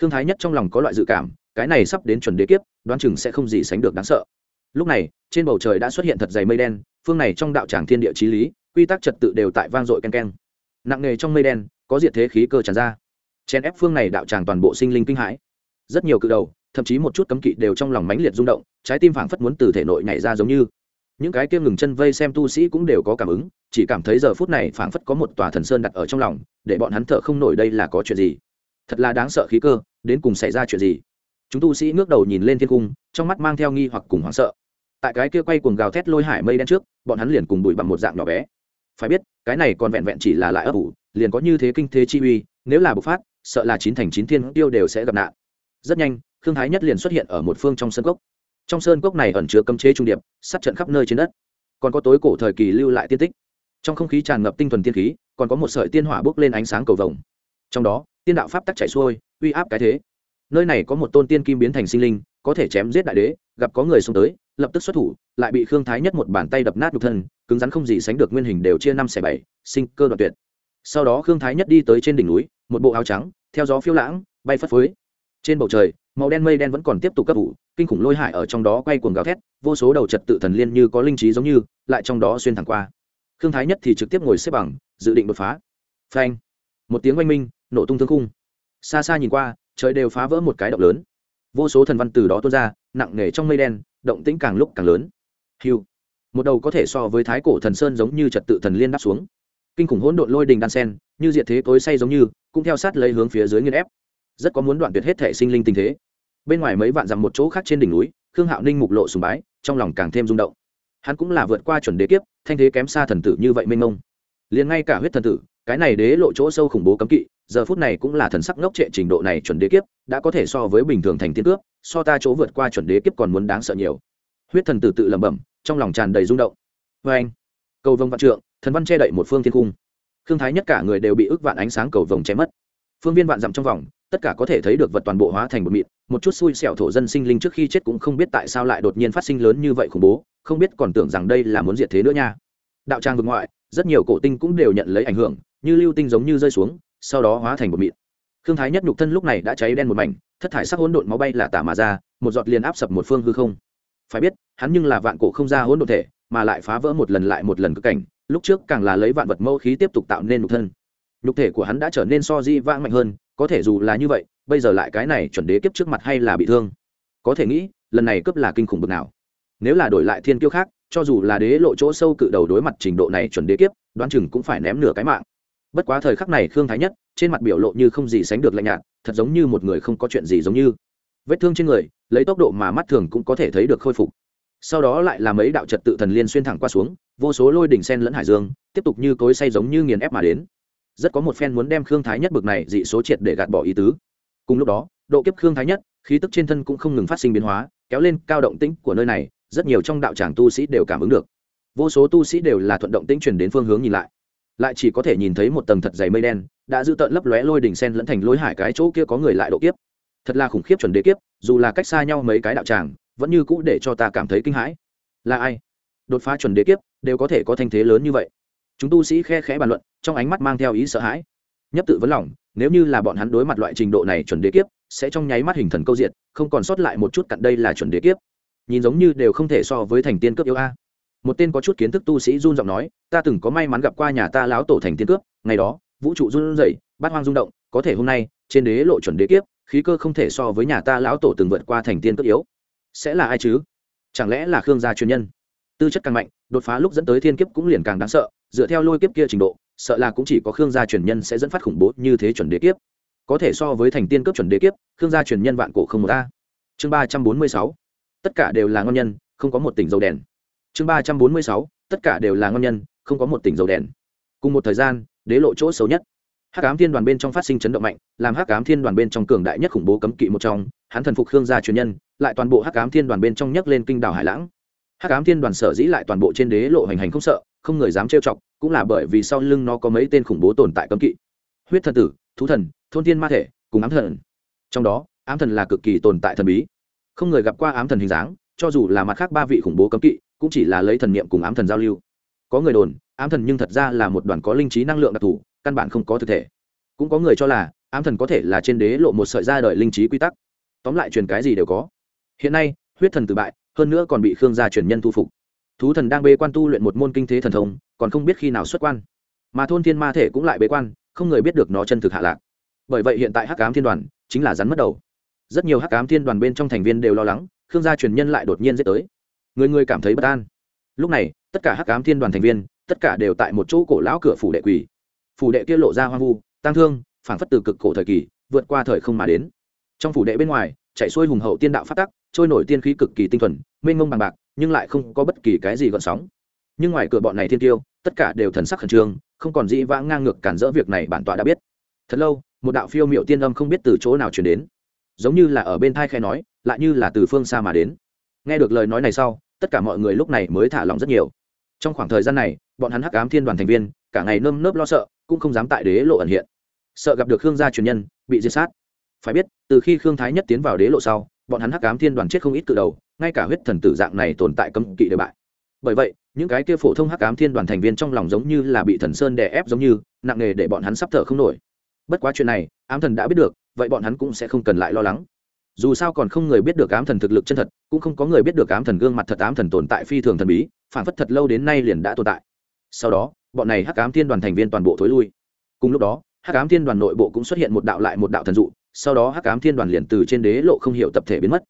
Khương thái nhất trong lòng có loại dự cảm, cái này sắp đến chuẩn đế kiếp, đoán chừng sẽ không gì sánh được đáng sợ. Lúc này, trên bầu trời đã xuất hiện thật dày mây đen, phương này trong đạo tràng thiên địa chí lý, quy tắc trật tự đều tại vang dội keng keng. nặng nề trong mây đen, có diệt thế khí cơ tràn ra. Chèn ép phương này đạo tràng toàn bộ sinh linh kinh hãi. Rất nhiều cự đầu, thậm chí một chút cấm kỵ đều trong lòng mãnh liệt rung động, trái tim phảng phất muốn từ thể nội nhảy ra giống như những cái kia ngừng chân vây xem tu sĩ cũng đều có cảm ứng, chỉ cảm thấy giờ phút này phảng phất có một tòa thần sơn đặt ở trong lòng, để bọn hắn thở không nổi đây là có chuyện gì. Thật là đáng sợ khí cơ, đến cùng xảy ra chuyện gì? Chúng tu sĩ ngước đầu nhìn lên thiên cung, trong mắt mang theo nghi hoặc cùng hoảng sợ. Tại cái kia quay cuồng gào thét lôi hải mây đen trước, bọn hắn liền cùng bụi bằng một dạng nhỏ bé. Phải biết, cái này còn vẹn vẹn chỉ là lại ấp ủ, liền có như thế kinh thế chi uy, nếu là bộc phát, sợ là chín thành chín thiên tiêu đều sẽ gặp nạn. Rất nhanh thương thái nhất liền xuất hiện ở một phương trong sân cốc trong sơn cốc này ẩn chứa cấm chế trung điệp, sát trận khắp nơi trên đất. Còn có tối cổ thời kỳ lưu lại tiên tích. Trong không khí tràn ngập tinh thuần tiên khí, còn có một sợi tiên hỏa bốc lên ánh sáng cầu vồng. Trong đó, tiên đạo pháp tắc chảy xuôi, uy áp cái thế. Nơi này có một tôn tiên kim biến thành sinh linh, có thể chém giết đại đế, gặp có người xông tới, lập tức xuất thủ, lại bị khương thái nhất một bàn tay đập nát nhục thân, cứng rắn không gì sánh được nguyên hình đều chia năm xẻ bảy, sinh cơ đoạn tuyệt. Sau đó khương thái nhất đi tới trên đỉnh núi, một bộ áo trắng, theo gió phiêu lãng, bay phất phới trên bầu trời, màu đen mây đen vẫn còn tiếp tục cấp ủ, kinh khủng lôi hải ở trong đó quay cuồng gào thét, vô số đầu trật tự thần liên như có linh trí giống như, lại trong đó xuyên thẳng qua. Khương thái nhất thì trực tiếp ngồi xếp bằng, dự định đột phá. Phanh! Một tiếng oanh minh, nổ tung thương khung. Xa xa nhìn qua, trời đều phá vỡ một cái động lớn. Vô số thần văn từ đó tuôn ra, nặng nề trong mây đen, động tĩnh càng lúc càng lớn. Hiu! Một đầu có thể so với thái cổ thần sơn giống như trật tự thần liên đáp xuống. Kinh khủng hỗn độn lôi đình đan sen, như diệt thế tối say giống như, cũng theo sát lấy hướng phía dưới nghiên ép rất có muốn đoạn tuyệt hết thể sinh linh tình thế. Bên ngoài mấy vạn dặm một chỗ khác trên đỉnh núi, khương hạo ninh mục lộ sùng bái, trong lòng càng thêm rung động. Hắn cũng là vượt qua chuẩn đế kiếp, thanh thế kém xa thần tử như vậy mênh mông. Liền ngay cả huyết thần tử, cái này đế lộ chỗ sâu khủng bố cấm kỵ, giờ phút này cũng là thần sắc ngốc trệ trình độ này chuẩn đế kiếp, đã có thể so với bình thường thành tiên cướp, so ta chỗ vượt qua chuẩn đế kiếp còn muốn đáng sợ nhiều. Huyết thần tử tự lẩm bẩm, trong lòng tràn đầy rung động. Vê anh, cầu vồng vạn trượng, thần văn che đậy một phương thiên cung. Khương thái nhất cả người đều bị ức vạn ánh sáng cầu vồng che mất phương viên vạn dặm trong vòng, tất cả có thể thấy được vật toàn bộ hóa thành một mịn, một chút xui xẻo thổ dân sinh linh trước khi chết cũng không biết tại sao lại đột nhiên phát sinh lớn như vậy khủng bố, không biết còn tưởng rằng đây là muốn diệt thế nữa nha. Đạo trang vực ngoại, rất nhiều cổ tinh cũng đều nhận lấy ảnh hưởng, như lưu tinh giống như rơi xuống, sau đó hóa thành một mịn. Khương thái nhất nhục thân lúc này đã cháy đen một mảnh, thất thải sắc hỗn độn máu bay là tả mà ra, một giọt liền áp sập một phương hư không. Phải biết, hắn nhưng là vạn cổ không ra hỗn độn thể, mà lại phá vỡ một lần lại một lần cực cảnh, lúc trước càng là lấy vạn vật mâu khí tiếp tục tạo nên nhục thân nhục thể của hắn đã trở nên so di vãng mạnh hơn, có thể dù là như vậy, bây giờ lại cái này chuẩn đế kiếp trước mặt hay là bị thương. Có thể nghĩ, lần này cướp là kinh khủng bực nào. Nếu là đổi lại thiên kiêu khác, cho dù là đế lộ chỗ sâu cự đầu đối mặt trình độ này chuẩn đế kiếp, đoán chừng cũng phải ném nửa cái mạng. Bất quá thời khắc này khương thái nhất, trên mặt biểu lộ như không gì sánh được lạnh nhạt, thật giống như một người không có chuyện gì giống như. Vết thương trên người, lấy tốc độ mà mắt thường cũng có thể thấy được khôi phục. Sau đó lại là mấy đạo trật tự thần liên xuyên thẳng qua xuống, vô số lôi đỉnh sen lẫn hải dương, tiếp tục như cối say giống như nghiền ép mà đến rất có một phen muốn đem khương thái nhất bực này dị số triệt để gạt bỏ ý tứ. Cùng lúc đó, độ kiếp khương thái nhất, khí tức trên thân cũng không ngừng phát sinh biến hóa, kéo lên cao động tĩnh của nơi này, rất nhiều trong đạo tràng tu sĩ đều cảm ứng được. Vô số tu sĩ đều là thuận động tĩnh chuyển đến phương hướng nhìn lại. Lại chỉ có thể nhìn thấy một tầng thật dày mây đen, đã giữ tợn lấp lóe lôi đỉnh sen lẫn thành lối hải cái chỗ kia có người lại độ kiếp. Thật là khủng khiếp chuẩn đế kiếp, dù là cách xa nhau mấy cái đạo tràng, vẫn như cũ để cho ta cảm thấy kinh hãi. Là ai? Đột phá chuẩn đế kiếp, đều có thể có thanh thế lớn như vậy chúng tu sĩ khe khẽ bàn luận, trong ánh mắt mang theo ý sợ hãi. Nhấp tự vấn lòng, nếu như là bọn hắn đối mặt loại trình độ này chuẩn đế kiếp, sẽ trong nháy mắt hình thần câu diện không còn sót lại một chút cặn đây là chuẩn đế kiếp. Nhìn giống như đều không thể so với thành tiên cướp yêu a. Một tên có chút kiến thức tu sĩ run giọng nói, ta từng có may mắn gặp qua nhà ta láo tổ thành tiên cướp, ngày đó, vũ trụ run rẩy, bát hoang rung động, có thể hôm nay, trên đế lộ chuẩn đế kiếp, khí cơ không thể so với nhà ta lão tổ từng vượt qua thành tiên cướp yếu. Sẽ là ai chứ? Chẳng lẽ là khương gia truyền nhân? Tư chất càng mạnh, đột phá lúc dẫn tới thiên kiếp cũng liền càng đáng sợ dựa theo lôi kiếp kia trình độ, sợ là cũng chỉ có khương gia truyền nhân sẽ dẫn phát khủng bố như thế chuẩn đế kiếp. Có thể so với thành tiên cấp chuẩn đế kiếp, khương gia truyền nhân vạn cổ không một a. Chương ba trăm bốn mươi sáu, tất cả đều là ngon nhân, không có một tỉnh dầu đèn. Chương ba trăm bốn mươi sáu, tất cả đều là ngon nhân, không có một tỉnh dầu đèn. Cùng một thời gian, đế lộ chỗ xấu nhất. Hắc ám thiên đoàn bên trong phát sinh chấn động mạnh, làm hắc ám thiên đoàn bên trong cường đại nhất khủng bố cấm kỵ một trong, hắn thần phục khương gia truyền nhân, lại toàn bộ hắc ám thiên đoàn bên trong nhấc lên kinh đảo hải lãng hắc ám thiên đoàn sở dĩ lại toàn bộ trên đế lộ hành hành không sợ, không người dám trêu chọc, cũng là bởi vì sau lưng nó có mấy tên khủng bố tồn tại cấm kỵ. Huyết thần tử, thú thần, thôn thiên ma thể, cùng ám thần. Trong đó, ám thần là cực kỳ tồn tại thần bí. Không người gặp qua ám thần hình dáng, cho dù là mặt khác ba vị khủng bố cấm kỵ, cũng chỉ là lấy thần niệm cùng ám thần giao lưu. Có người đồn, ám thần nhưng thật ra là một đoàn có linh trí năng lượng đặc thù, căn bản không có thực thể. Cũng có người cho là, ám thần có thể là trên đế lộ một sợi ra đời linh trí quy tắc. Tóm lại truyền cái gì đều có. Hiện nay, huyết thần từ bại hơn nữa còn bị khương gia truyền nhân thu phục. Thú thần đang bê quan tu luyện một môn kinh thế thần thông, còn không biết khi nào xuất quan. Mà thôn thiên ma thể cũng lại bế quan, không người biết được nó chân thực hạ lạc. Bởi vậy hiện tại hắc ám thiên đoàn chính là rắn mất đầu. Rất nhiều hắc ám thiên đoàn bên trong thành viên đều lo lắng, khương gia truyền nhân lại đột nhiên giết tới. Người người cảm thấy bất an. Lúc này, tất cả hắc ám thiên đoàn thành viên, tất cả đều tại một chỗ cổ lão cửa phủ đệ quỳ. Phủ đệ kia lộ ra hoang vu tăng thương, phảng phất từ cực cổ thời kỳ, vượt qua thời không mà đến. Trong phủ đệ bên ngoài, chạy xuôi hùng hậu tiên đạo phát tắc trôi nổi tiên khí cực kỳ tinh thuần, mênh mông bằng bạc, nhưng lại không có bất kỳ cái gì gợn sóng. Nhưng ngoài cửa bọn này thiên tiêu, tất cả đều thần sắc khẩn trương, không còn dĩ vãng ngang ngược cản rỡ việc này bản tọa đã biết. Thật lâu, một đạo phiêu miệu tiên âm không biết từ chỗ nào chuyển đến. Giống như là ở bên thai khe nói, lại như là từ phương xa mà đến. Nghe được lời nói này sau, tất cả mọi người lúc này mới thả lòng rất nhiều. Trong khoảng thời gian này, bọn hắn hắc ám thiên đoàn thành viên, cả ngày nơm nớp lo sợ, cũng không dám tại đế lộ ẩn hiện. Sợ gặp được khương gia truyền nhân, bị diệt sát. Phải biết, từ khi khương thái nhất tiến vào đế lộ sau bọn hắn hắc ám thiên đoàn chết không ít cự đầu, ngay cả huyết thần tử dạng này tồn tại cấm kỵ đều bại. Bởi vậy, những cái kia phổ thông hắc ám thiên đoàn thành viên trong lòng giống như là bị thần sơn đè ép giống như, nặng nề để bọn hắn sắp thở không nổi. Bất quá chuyện này, ám thần đã biết được, vậy bọn hắn cũng sẽ không cần lại lo lắng. Dù sao còn không người biết được ám thần thực lực chân thật, cũng không có người biết được ám thần gương mặt thật ám thần tồn tại phi thường thần bí phản phất thật lâu đến nay liền đã tồn tại. Sau đó, bọn này hắc ám thiên đoàn thành viên toàn bộ thối lui. Cùng lúc đó, hắc ám thiên đoàn nội bộ cũng xuất hiện một đạo lại một đạo thần dụ sau đó hắc ám thiên đoàn liền từ trên đế lộ không hiểu tập thể biến mất.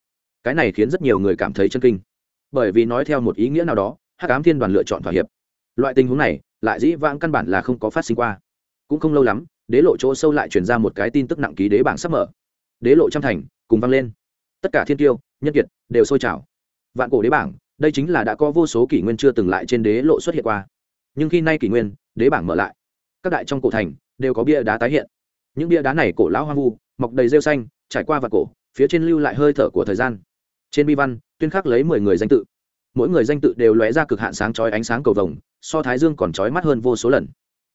Cái này khiến rất nhiều người cảm thấy chân kinh. Bởi vì nói theo một ý nghĩa nào đó, hắc ám thiên đoàn lựa chọn thỏa hiệp. Loại tình huống này, lại dĩ vãng căn bản là không có phát sinh qua. Cũng không lâu lắm, đế lộ chỗ sâu lại truyền ra một cái tin tức nặng ký đế bảng sắp mở. Đế lộ trăm thành, cùng vang lên. Tất cả thiên tiêu, nhân kiệt, đều sôi trào. Vạn cổ đế bảng, đây chính là đã có vô số kỷ nguyên chưa từng lại trên đế lộ xuất hiện qua. Nhưng khi nay kỷ nguyên, đế bảng mở lại, các đại trong cổ thành, đều có bia đá tái hiện. Những bia đá này cổ lão hoang vu mọc đầy rêu xanh, trải qua vạt cổ, phía trên lưu lại hơi thở của thời gian. Trên bi văn, tuyên khắc lấy mười người danh tự. Mỗi người danh tự đều lóe ra cực hạn sáng chói ánh sáng cầu vồng, so thái dương còn chói mắt hơn vô số lần.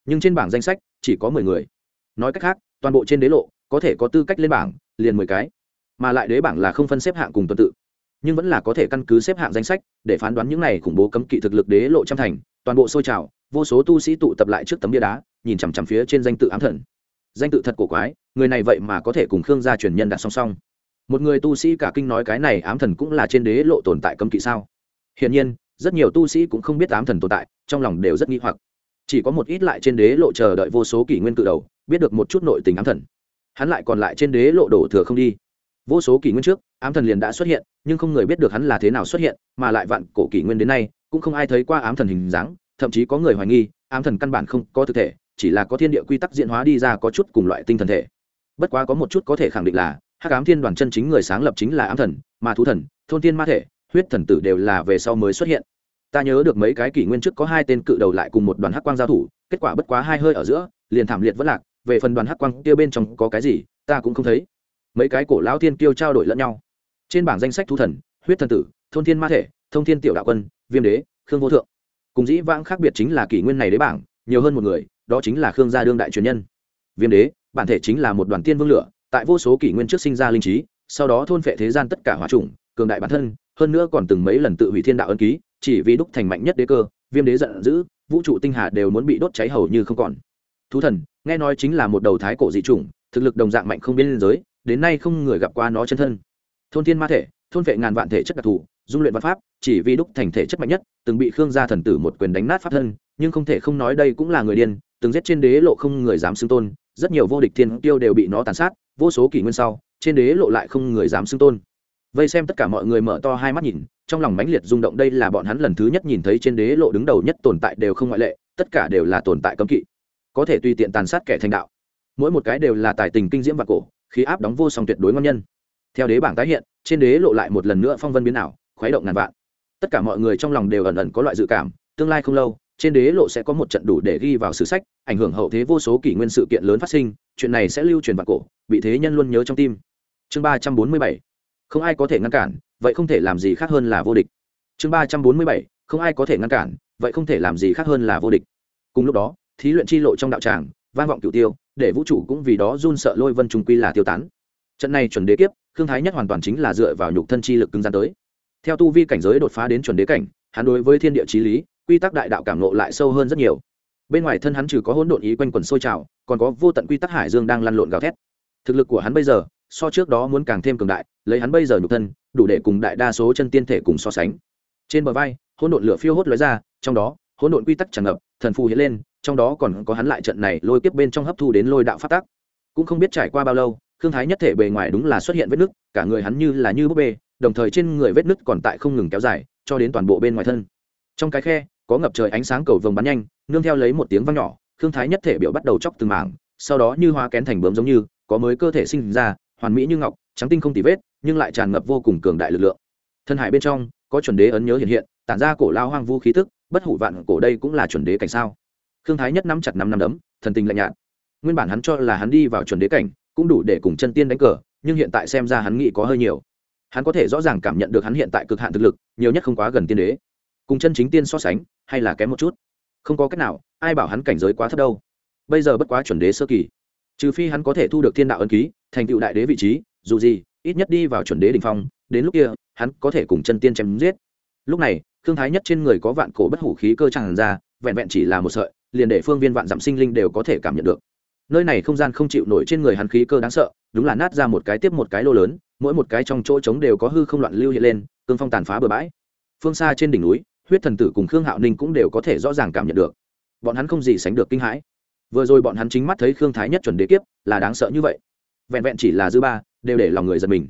Nhưng trên bảng danh sách, chỉ có mười người. Nói cách khác, toàn bộ trên đế lộ, có thể có tư cách lên bảng, liền mười cái. Mà lại đế bảng là không phân xếp hạng cùng tuần tự. Nhưng vẫn là có thể căn cứ xếp hạng danh sách, để phán đoán những này khủng bố cấm kỵ thực lực đế lộ trăm thành, toàn bộ sôi trào, vô số tu sĩ tụ tập lại trước tấm bia đá, nhìn chằm chằm phía trên danh tự ám thần danh tự thật cổ quái, người này vậy mà có thể cùng khương gia truyền nhân đặt song song. Một người tu sĩ cả kinh nói cái này ám thần cũng là trên đế lộ tồn tại cấm kỵ sao? Hiển nhiên, rất nhiều tu sĩ cũng không biết ám thần tồn tại, trong lòng đều rất nghi hoặc. Chỉ có một ít lại trên đế lộ chờ đợi vô số kỷ nguyên cự đầu, biết được một chút nội tình ám thần. Hắn lại còn lại trên đế lộ đổ thừa không đi. Vô số kỷ nguyên trước, ám thần liền đã xuất hiện, nhưng không người biết được hắn là thế nào xuất hiện, mà lại vạn cổ kỷ nguyên đến nay, cũng không ai thấy qua ám thần hình dáng, thậm chí có người hoài nghi, ám thần căn bản không có thực thể chỉ là có thiên địa quy tắc diễn hóa đi ra có chút cùng loại tinh thần thể. Bất quá có một chút có thể khẳng định là, hắc ám thiên đoàn chân chính người sáng lập chính là ám thần mà thú thần, thôn thiên ma thể, huyết thần tử đều là về sau mới xuất hiện. Ta nhớ được mấy cái kỷ nguyên trước có hai tên cự đầu lại cùng một đoàn hắc quang giao thủ, kết quả bất quá hai hơi ở giữa, liền thảm liệt vẫn lạc, về phần đoàn hắc quang kia bên trong có cái gì, ta cũng không thấy. Mấy cái cổ lão thiên kiêu trao đổi lẫn nhau. Trên bảng danh sách thú thần, huyết thần tử, thôn thiên ma thể, thông thiên tiểu đạo quân, viêm đế, khương vô thượng. Cùng dĩ vãng khác biệt chính là kỷ nguyên này đế bảng, nhiều hơn một người đó chính là khương gia đương đại truyền nhân. Viêm đế, bản thể chính là một đoàn tiên vương lửa, tại vô số kỷ nguyên trước sinh ra linh trí, sau đó thôn phệ thế gian tất cả hỏa trùng cường đại bản thân, hơn nữa còn từng mấy lần tự hủy thiên đạo ân ký, chỉ vì đúc thành mạnh nhất đế cơ, viêm đế giận dữ, vũ trụ tinh hà đều muốn bị đốt cháy hầu như không còn. Thú thần, nghe nói chính là một đầu thái cổ dị chủng, thực lực đồng dạng mạnh không biên giới, đến nay không người gặp qua nó chân thân. Thôn thiên ma thể, thôn vệ ngàn vạn thể chất đặc thù, dung luyện văn pháp, chỉ vì đúc thành thể chất mạnh nhất, từng bị khương gia thần tử một quyền đánh nát pháp thân, nhưng không thể không nói đây cũng là người điên từng giết trên đế lộ không người dám xưng tôn, rất nhiều vô địch thiên tiêu đều bị nó tàn sát, vô số kỷ nguyên sau, trên đế lộ lại không người dám xưng tôn. Vây xem tất cả mọi người mở to hai mắt nhìn, trong lòng mãnh liệt rung động đây là bọn hắn lần thứ nhất nhìn thấy trên đế lộ đứng đầu nhất tồn tại đều không ngoại lệ, tất cả đều là tồn tại cấm kỵ. Có thể tùy tiện tàn sát kẻ thành đạo. Mỗi một cái đều là tài tình kinh diễm và cổ, khí áp đóng vô song tuyệt đối ngon nhân. Theo đế bảng tái hiện, trên đế lộ lại một lần nữa phong vân biến ảo, khuấy động ngàn vạn. Tất cả mọi người trong lòng đều ẩn ẩn có loại dự cảm, tương lai không lâu trên đế lộ sẽ có một trận đủ để ghi vào sử sách, ảnh hưởng hậu thế vô số kỷ nguyên sự kiện lớn phát sinh, chuyện này sẽ lưu truyền vào cổ, bị thế nhân luôn nhớ trong tim. Chương ba trăm bốn mươi bảy, không ai có thể ngăn cản, vậy không thể làm gì khác hơn là vô địch. Chương ba trăm bốn mươi bảy, không ai có thể ngăn cản, vậy không thể làm gì khác hơn là vô địch. Cùng lúc đó, thí luyện chi lộ trong đạo tràng, vang vọng cửu tiêu, để vũ trụ cũng vì đó run sợ lôi vân trung quy là tiêu tán. Trận này chuẩn đế kiếp thương thái nhất hoàn toàn chính là dựa vào nhục thân chi lực cứng gian tới. Theo tu vi cảnh giới đột phá đến chuẩn đế cảnh, hắn đối với thiên địa trí lý quy tắc đại đạo cảm nộ lại sâu hơn rất nhiều. Bên ngoài thân hắn trừ có hỗn độn ý quanh quần sôi trào, còn có vô tận quy tắc hải dương đang lăn lộn gào thét. Thực lực của hắn bây giờ, so trước đó muốn càng thêm cường đại, lấy hắn bây giờ nhục thân, đủ để cùng đại đa số chân tiên thể cùng so sánh. Trên bờ vai, hỗn độn lửa phiêu hốt lóe ra, trong đó, hỗn độn quy tắc tràn ngập, thần phù hiện lên, trong đó còn có hắn lại trận này lôi kiếp bên trong hấp thu đến lôi đạo phát tác cũng không biết trải qua bao lâu thương thái nhất thể bề ngoài đúng là xuất hiện vết nứt, cả người hắn như là như búp bê, đồng thời trên người vết nứt còn tại không ngừng kéo dài, cho đến toàn bộ bên ngoài thân. Trong cái khe có ngập trời ánh sáng cầu vồng bắn nhanh, nương theo lấy một tiếng vang nhỏ thương thái nhất thể biểu bắt đầu chóc từng mảng, sau đó như hoa kén thành bướm giống như, có mới cơ thể sinh ra, hoàn mỹ như ngọc, trắng tinh không tì vết, nhưng lại tràn ngập vô cùng cường đại lực lượng. Thân hải bên trong, có chuẩn đế ấn nhớ hiện hiện, tản ra cổ lao hoang vu khí tức, bất hủ vạn cổ đây cũng là chuẩn đế cảnh sao? Thương thái nhất nắm chặt năm năm đấm, thần tình lạnh nhạt. Nguyên bản hắn cho là hắn đi vào chuẩn đế cảnh, cũng đủ để cùng chân tiên đánh cờ, nhưng hiện tại xem ra hắn nghĩ có hơi nhiều. Hắn có thể rõ ràng cảm nhận được hắn hiện tại cực hạn thực lực, nhiều nhất không quá gần tiên đế. Cùng chân chính tiên so sánh hay là kém một chút? Không có cách nào, ai bảo hắn cảnh giới quá thấp đâu. Bây giờ bất quá chuẩn đế sơ kỳ. Trừ phi hắn có thể thu được thiên đạo ân ký, thành tựu đại đế vị trí, dù gì, ít nhất đi vào chuẩn đế đ ỉ n h phong, đến lúc kia, hắn có thể cùng chân tiên chém giết. Lúc này, thương thái nhất trên người có vạn cổ bất hủ khí cơ tràn ra, vẹn vẹn chỉ là một sợi, liền để phương viên vạn dặm sinh linh đều có thể cảm nhận được. Nơi này không gian không chịu nổi trên người hắn khí cơ đáng sợ, đúng là nát ra một cái tiếp một cái lô lớn, mỗi một cái trong chỗ trống đều có hư không loạn lưu hiện lên, cương phong tàn phá bừa bãi. Phương xa trên đỉnh núi huyết thần tử cùng khương hạo ninh cũng đều có thể rõ ràng cảm nhận được. Bọn hắn không gì sánh được kinh hãi. Vừa rồi bọn hắn chính mắt thấy khương thái nhất chuẩn đế kiếp, là đáng sợ như vậy. Vẹn vẹn chỉ là dư ba, đều để lòng người giật mình.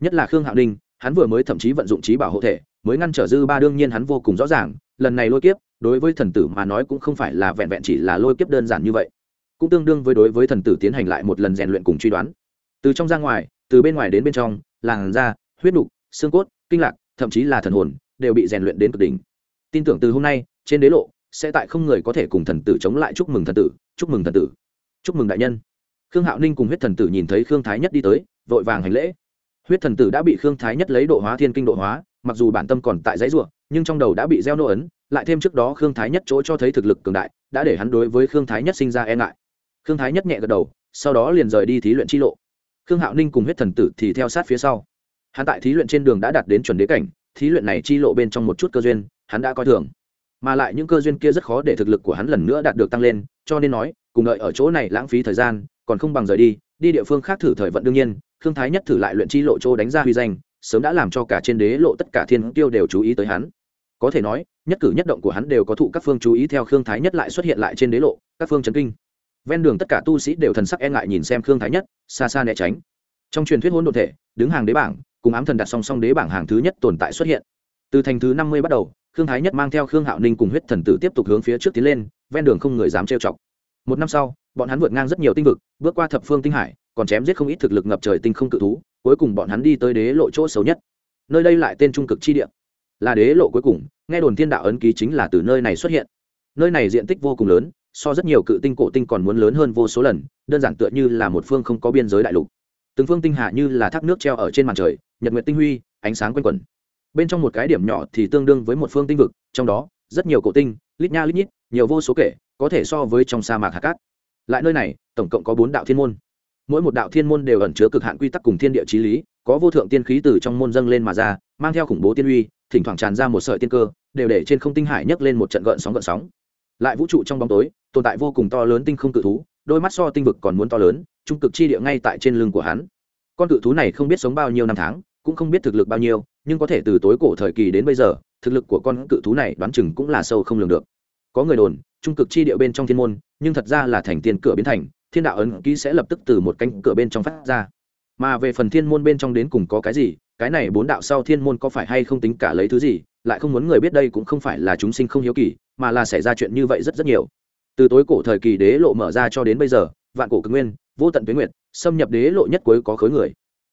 Nhất là khương hạo ninh, hắn vừa mới thậm chí vận dụng trí bảo hộ thể, mới ngăn trở dư ba đương nhiên hắn vô cùng rõ ràng, lần này lôi kiếp, đối với thần tử mà nói cũng không phải là vẹn vẹn chỉ là lôi kiếp đơn giản như vậy. Cũng tương đương với đối với thần tử tiến hành lại một lần rèn luyện cùng truy đoán. Từ trong ra ngoài, từ bên ngoài đến bên trong, làn da, huyết nục, xương cốt, kinh lạc, thậm chí là thần hồn, đều bị rèn luyện đến cực đỉnh tin tưởng từ hôm nay, trên đế lộ, sẽ tại không người có thể cùng thần tử chống lại chúc mừng thần tử, chúc mừng thần tử. Chúc mừng đại nhân. Khương hạo ninh cùng huyết thần tử nhìn thấy khương thái nhất đi tới, vội vàng hành lễ. Huyết thần tử đã bị khương thái nhất lấy độ hóa thiên kinh độ hóa, mặc dù bản tâm còn tại giấy ruộng nhưng trong đầu đã bị gieo nô ấn, lại thêm trước đó khương thái nhất chỗ cho thấy thực lực cường đại, đã để hắn đối với khương thái nhất sinh ra e ngại. Khương thái nhất nhẹ gật đầu, sau đó liền rời đi thí luyện chi lộ. Khương hạo ninh cùng huyết thần tử thì theo sát phía sau. Hắn tại thí luyện trên đường đã đạt đến chuẩn đế cảnh, thí luyện này chi lộ bên trong một chút cơ duyên hắn đã coi thường. Mà lại những cơ duyên kia rất khó để thực lực của hắn lần nữa đạt được tăng lên, cho nên nói, cùng đợi ở chỗ này lãng phí thời gian, còn không bằng rời đi đi địa phương khác thử thời vận đương nhiên, khương thái nhất thử lại luyện chi lộ chỗ đánh ra huy danh, sớm đã làm cho cả trên đế lộ tất cả thiên tiêu đều chú ý tới hắn. Có thể nói, nhất cử nhất động của hắn đều có thụ các phương chú ý theo khương thái nhất lại xuất hiện lại trên đế lộ, các phương chấn kinh. Ven đường tất cả tu sĩ đều thần sắc e ngại nhìn xem khương thái nhất, xa xa né tránh. Trong truyền thuyết hôn đ ộ thể, đứng hàng đế bảng, cùng ám thần đặt song song đế bảng hàng thứ nhất tồn tại xuất hiện. Từ thành thứ năm mươi bắt đầu khương thái nhất mang theo khương hạo ninh cùng huyết thần tử tiếp tục hướng phía trước tiến lên, ven đường không người dám trêu chọc. Một năm sau, bọn hắn vượt ngang rất nhiều tinh vực, bước qua thập phương tinh hải, còn chém giết không ít thực lực ngập trời tinh không cự thú, cuối cùng bọn hắn đi tới đế lộ chỗ xấu nhất. Nơi đây lại tên trung cực chi địa. Là đế lộ cuối cùng, nghe đồn thiên đạo ấn ký chính là từ nơi này xuất hiện. Nơi này diện tích vô cùng lớn, so rất nhiều cự tinh cổ tinh còn muốn lớn hơn vô số lần, đơn giản tựa như là một phương không có biên giới đại lục. Từng phương tinh hạ như là thác nước treo ở trên màn trời, nhật nguyệt tinh huy, ánh sáng quanh quẩn bên trong một cái điểm nhỏ thì tương đương với một phương tinh vực, trong đó, rất nhiều cổ tinh, lít nha lít nhít, nhiều vô số kể, có thể so với trong sa mạc hạt cát. Lại nơi này, tổng cộng có bốn đạo thiên môn. Mỗi một đạo thiên môn đều ẩn chứa cực hạn quy tắc cùng thiên địa trí lý, có vô thượng tiên khí từ trong môn dâng lên mà ra, mang theo khủng bố tiên uy, thỉnh thoảng tràn ra một sợi tiên cơ, đều để trên không tinh hải nhấc lên một trận gợn sóng gợn sóng. Lại vũ trụ trong bóng tối, tồn tại vô cùng to lớn tinh không cự thú, đôi mắt so tinh vực còn muốn to lớn, trung cực chi địa ngay tại trên lưng của hắn. Con cự thú này không biết sống bao nhiêu năm tháng, cũng không biết thực lực bao nhiêu nhưng có thể từ tối cổ thời kỳ đến bây giờ, thực lực của con cự thú này đoán chừng cũng là sâu không lường được. Có người đồn, trung cực chi địa bên trong thiên môn, nhưng thật ra là thành tiền cửa biến thành, thiên đạo ấn ký sẽ lập tức từ một cánh cửa bên trong phát ra. Mà về phần thiên môn bên trong đến cùng có cái gì, cái này bốn đạo sau thiên môn có phải hay không tính cả lấy thứ gì, lại không muốn người biết đây cũng không phải là chúng sinh không hiếu kỳ, mà là xảy ra chuyện như vậy rất rất nhiều. Từ tối cổ thời kỳ đế lộ mở ra cho đến bây giờ, vạn cổ cực nguyên, vô tận tuyến nguyệt, xâm nhập đế lộ nhất cuối có khối người.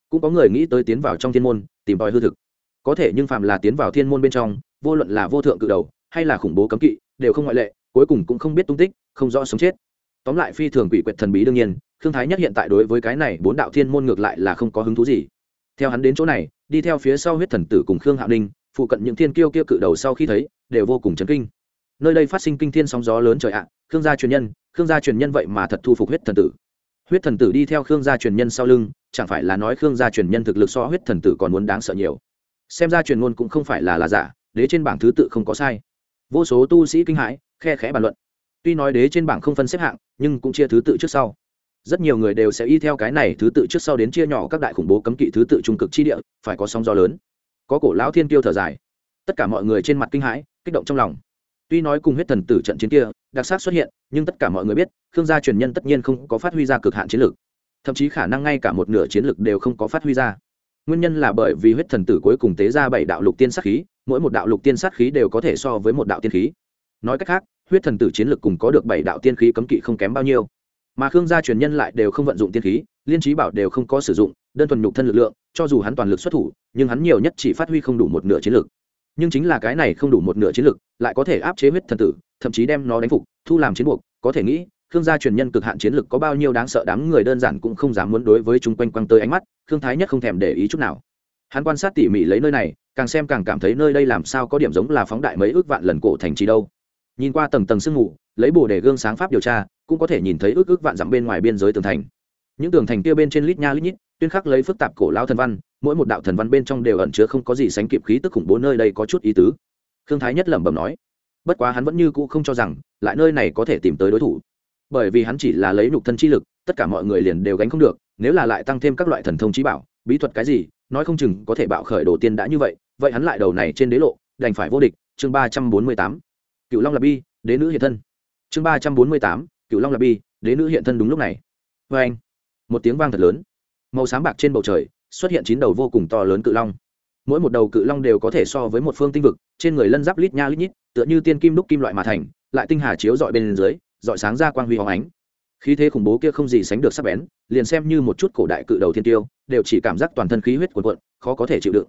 Cũng có người nghĩ tới tiến vào trong thiên môn, tìm tòi hư thực có thể nhưng phạm là tiến vào thiên môn bên trong, vô luận là vô thượng cự đầu hay là khủng bố cấm kỵ, đều không ngoại lệ, cuối cùng cũng không biết tung tích, không rõ sống chết. Tóm lại phi thường quỷ quyệt thần bí đương nhiên thương thái nhất hiện tại đối với cái này bốn đạo thiên môn ngược lại là không có hứng thú gì. Theo hắn đến chỗ này, đi theo phía sau huyết thần tử cùng khương hạ ninh, phụ cận những thiên kiêu kia cự đầu sau khi thấy, đều vô cùng chấn kinh. Nơi đây phát sinh kinh thiên sóng gió lớn trời ạ, khương gia truyền nhân, khương gia truyền nhân vậy mà thật thu phục huyết thần tử. Huyết thần tử đi theo khương gia truyền nhân sau lưng, chẳng phải là nói khương gia truyền nhân thực lực so huyết thần tử còn muốn đáng sợ nhiều xem ra truyền ngôn cũng không phải là là giả, đế trên bảng thứ tự không có sai. Vô số tu sĩ kinh hãi, khe khẽ bàn luận. Tuy nói đế trên bảng không phân xếp hạng, nhưng cũng chia thứ tự trước sau. Rất nhiều người đều sẽ y theo cái này thứ tự trước sau đến chia nhỏ các đại khủng bố cấm kỵ thứ tự trung cực chi địa, phải có sóng gió lớn. Có cổ lão thiên tiêu thở dài. Tất cả mọi người trên mặt kinh hãi, kích động trong lòng. Tuy nói cùng huyết thần tử trận chiến kia, đặc sắc xuất hiện, nhưng tất cả mọi người biết, khương gia truyền nhân tất nhiên không có phát huy ra cực hạn chiến lược. Thậm chí khả năng ngay cả một nửa chiến lược đều không có phát huy ra nguyên nhân là bởi vì huyết thần tử cuối cùng tế ra bảy đạo lục tiên sát khí, mỗi một đạo lục tiên sát khí đều có thể so với một đạo tiên khí. Nói cách khác, huyết thần tử chiến lược cùng có được bảy đạo tiên khí cấm kỵ không kém bao nhiêu. Mà khương gia truyền nhân lại đều không vận dụng tiên khí, liên trí bảo đều không có sử dụng, đơn thuần nhục thân lực lượng, cho dù hắn toàn lực xuất thủ, nhưng hắn nhiều nhất chỉ phát huy không đủ một nửa chiến lược nhưng chính là cái này không đủ một nửa chiến lược lại có thể áp chế huyết thần tử, thậm chí đem nó đánh phục, thu làm chiến buộc, có thể nghĩ khương gia truyền nhân cực hạn chiến lược có bao nhiêu đáng sợ đám người đơn giản cũng không dám muốn đối với chúng quanh quăng tới ánh mắt, khương thái nhất không thèm để ý chút nào. Hắn quan sát tỉ mỉ lấy nơi này, càng xem càng cảm thấy nơi đây làm sao có điểm giống là phóng đại mấy ước vạn lần cổ thành trì đâu. Nhìn qua tầng tầng sương mù, lấy bồ để gương sáng pháp điều tra, cũng có thể nhìn thấy ước ước vạn dặm bên ngoài biên giới tường thành. Những tường thành kia bên trên lít nha lít nhít, tuyên khắc lấy phức tạp cổ lao thần văn, mỗi một đạo thần văn bên trong đều ẩn chứa không có gì sánh kịp khí tức khủng bố nơi đây có chút ý tứ. Khương thái nhất lẩm bẩm nói, bất quá hắn vẫn như cũ không cho rằng, lại nơi này có thể tìm tới đối thủ bởi vì hắn chỉ là lấy nhục thân chi lực, tất cả mọi người liền đều gánh không được, nếu là lại tăng thêm các loại thần thông trí bảo, bí thuật cái gì, nói không chừng có thể bạo khởi đồ tiên đã như vậy vậy hắn lại đầu này trên đế lộ, đành phải vô địch, chương ba trăm bốn mươi tám. Cựu long lạp bi, đế nữ hiện thân. Chương ba trăm bốn mươi tám cựu long lạp bi, đế nữ hiện thân đúng lúc này. Vê anh, một tiếng vang thật lớn. Màu sáng bạc trên bầu trời, xuất hiện chín đầu vô cùng to lớn cự long. Mỗi một đầu cự long đều có thể so với một phương tinh vực, trên người lân giáp lít nha lít nhít, tựa như tiên kim đúc kim loại mà thành, lại tinh hà chiếu dọi bên dưới dọi sáng ra quang huy hóng ánh. Khí thế khủng bố kia không gì sánh được sắc bén, liền xem như một chút cổ đại cự đầu thiên tiêu, đều chỉ cảm giác toàn thân khí huyết cuồn cuộn, khó có thể chịu đựng.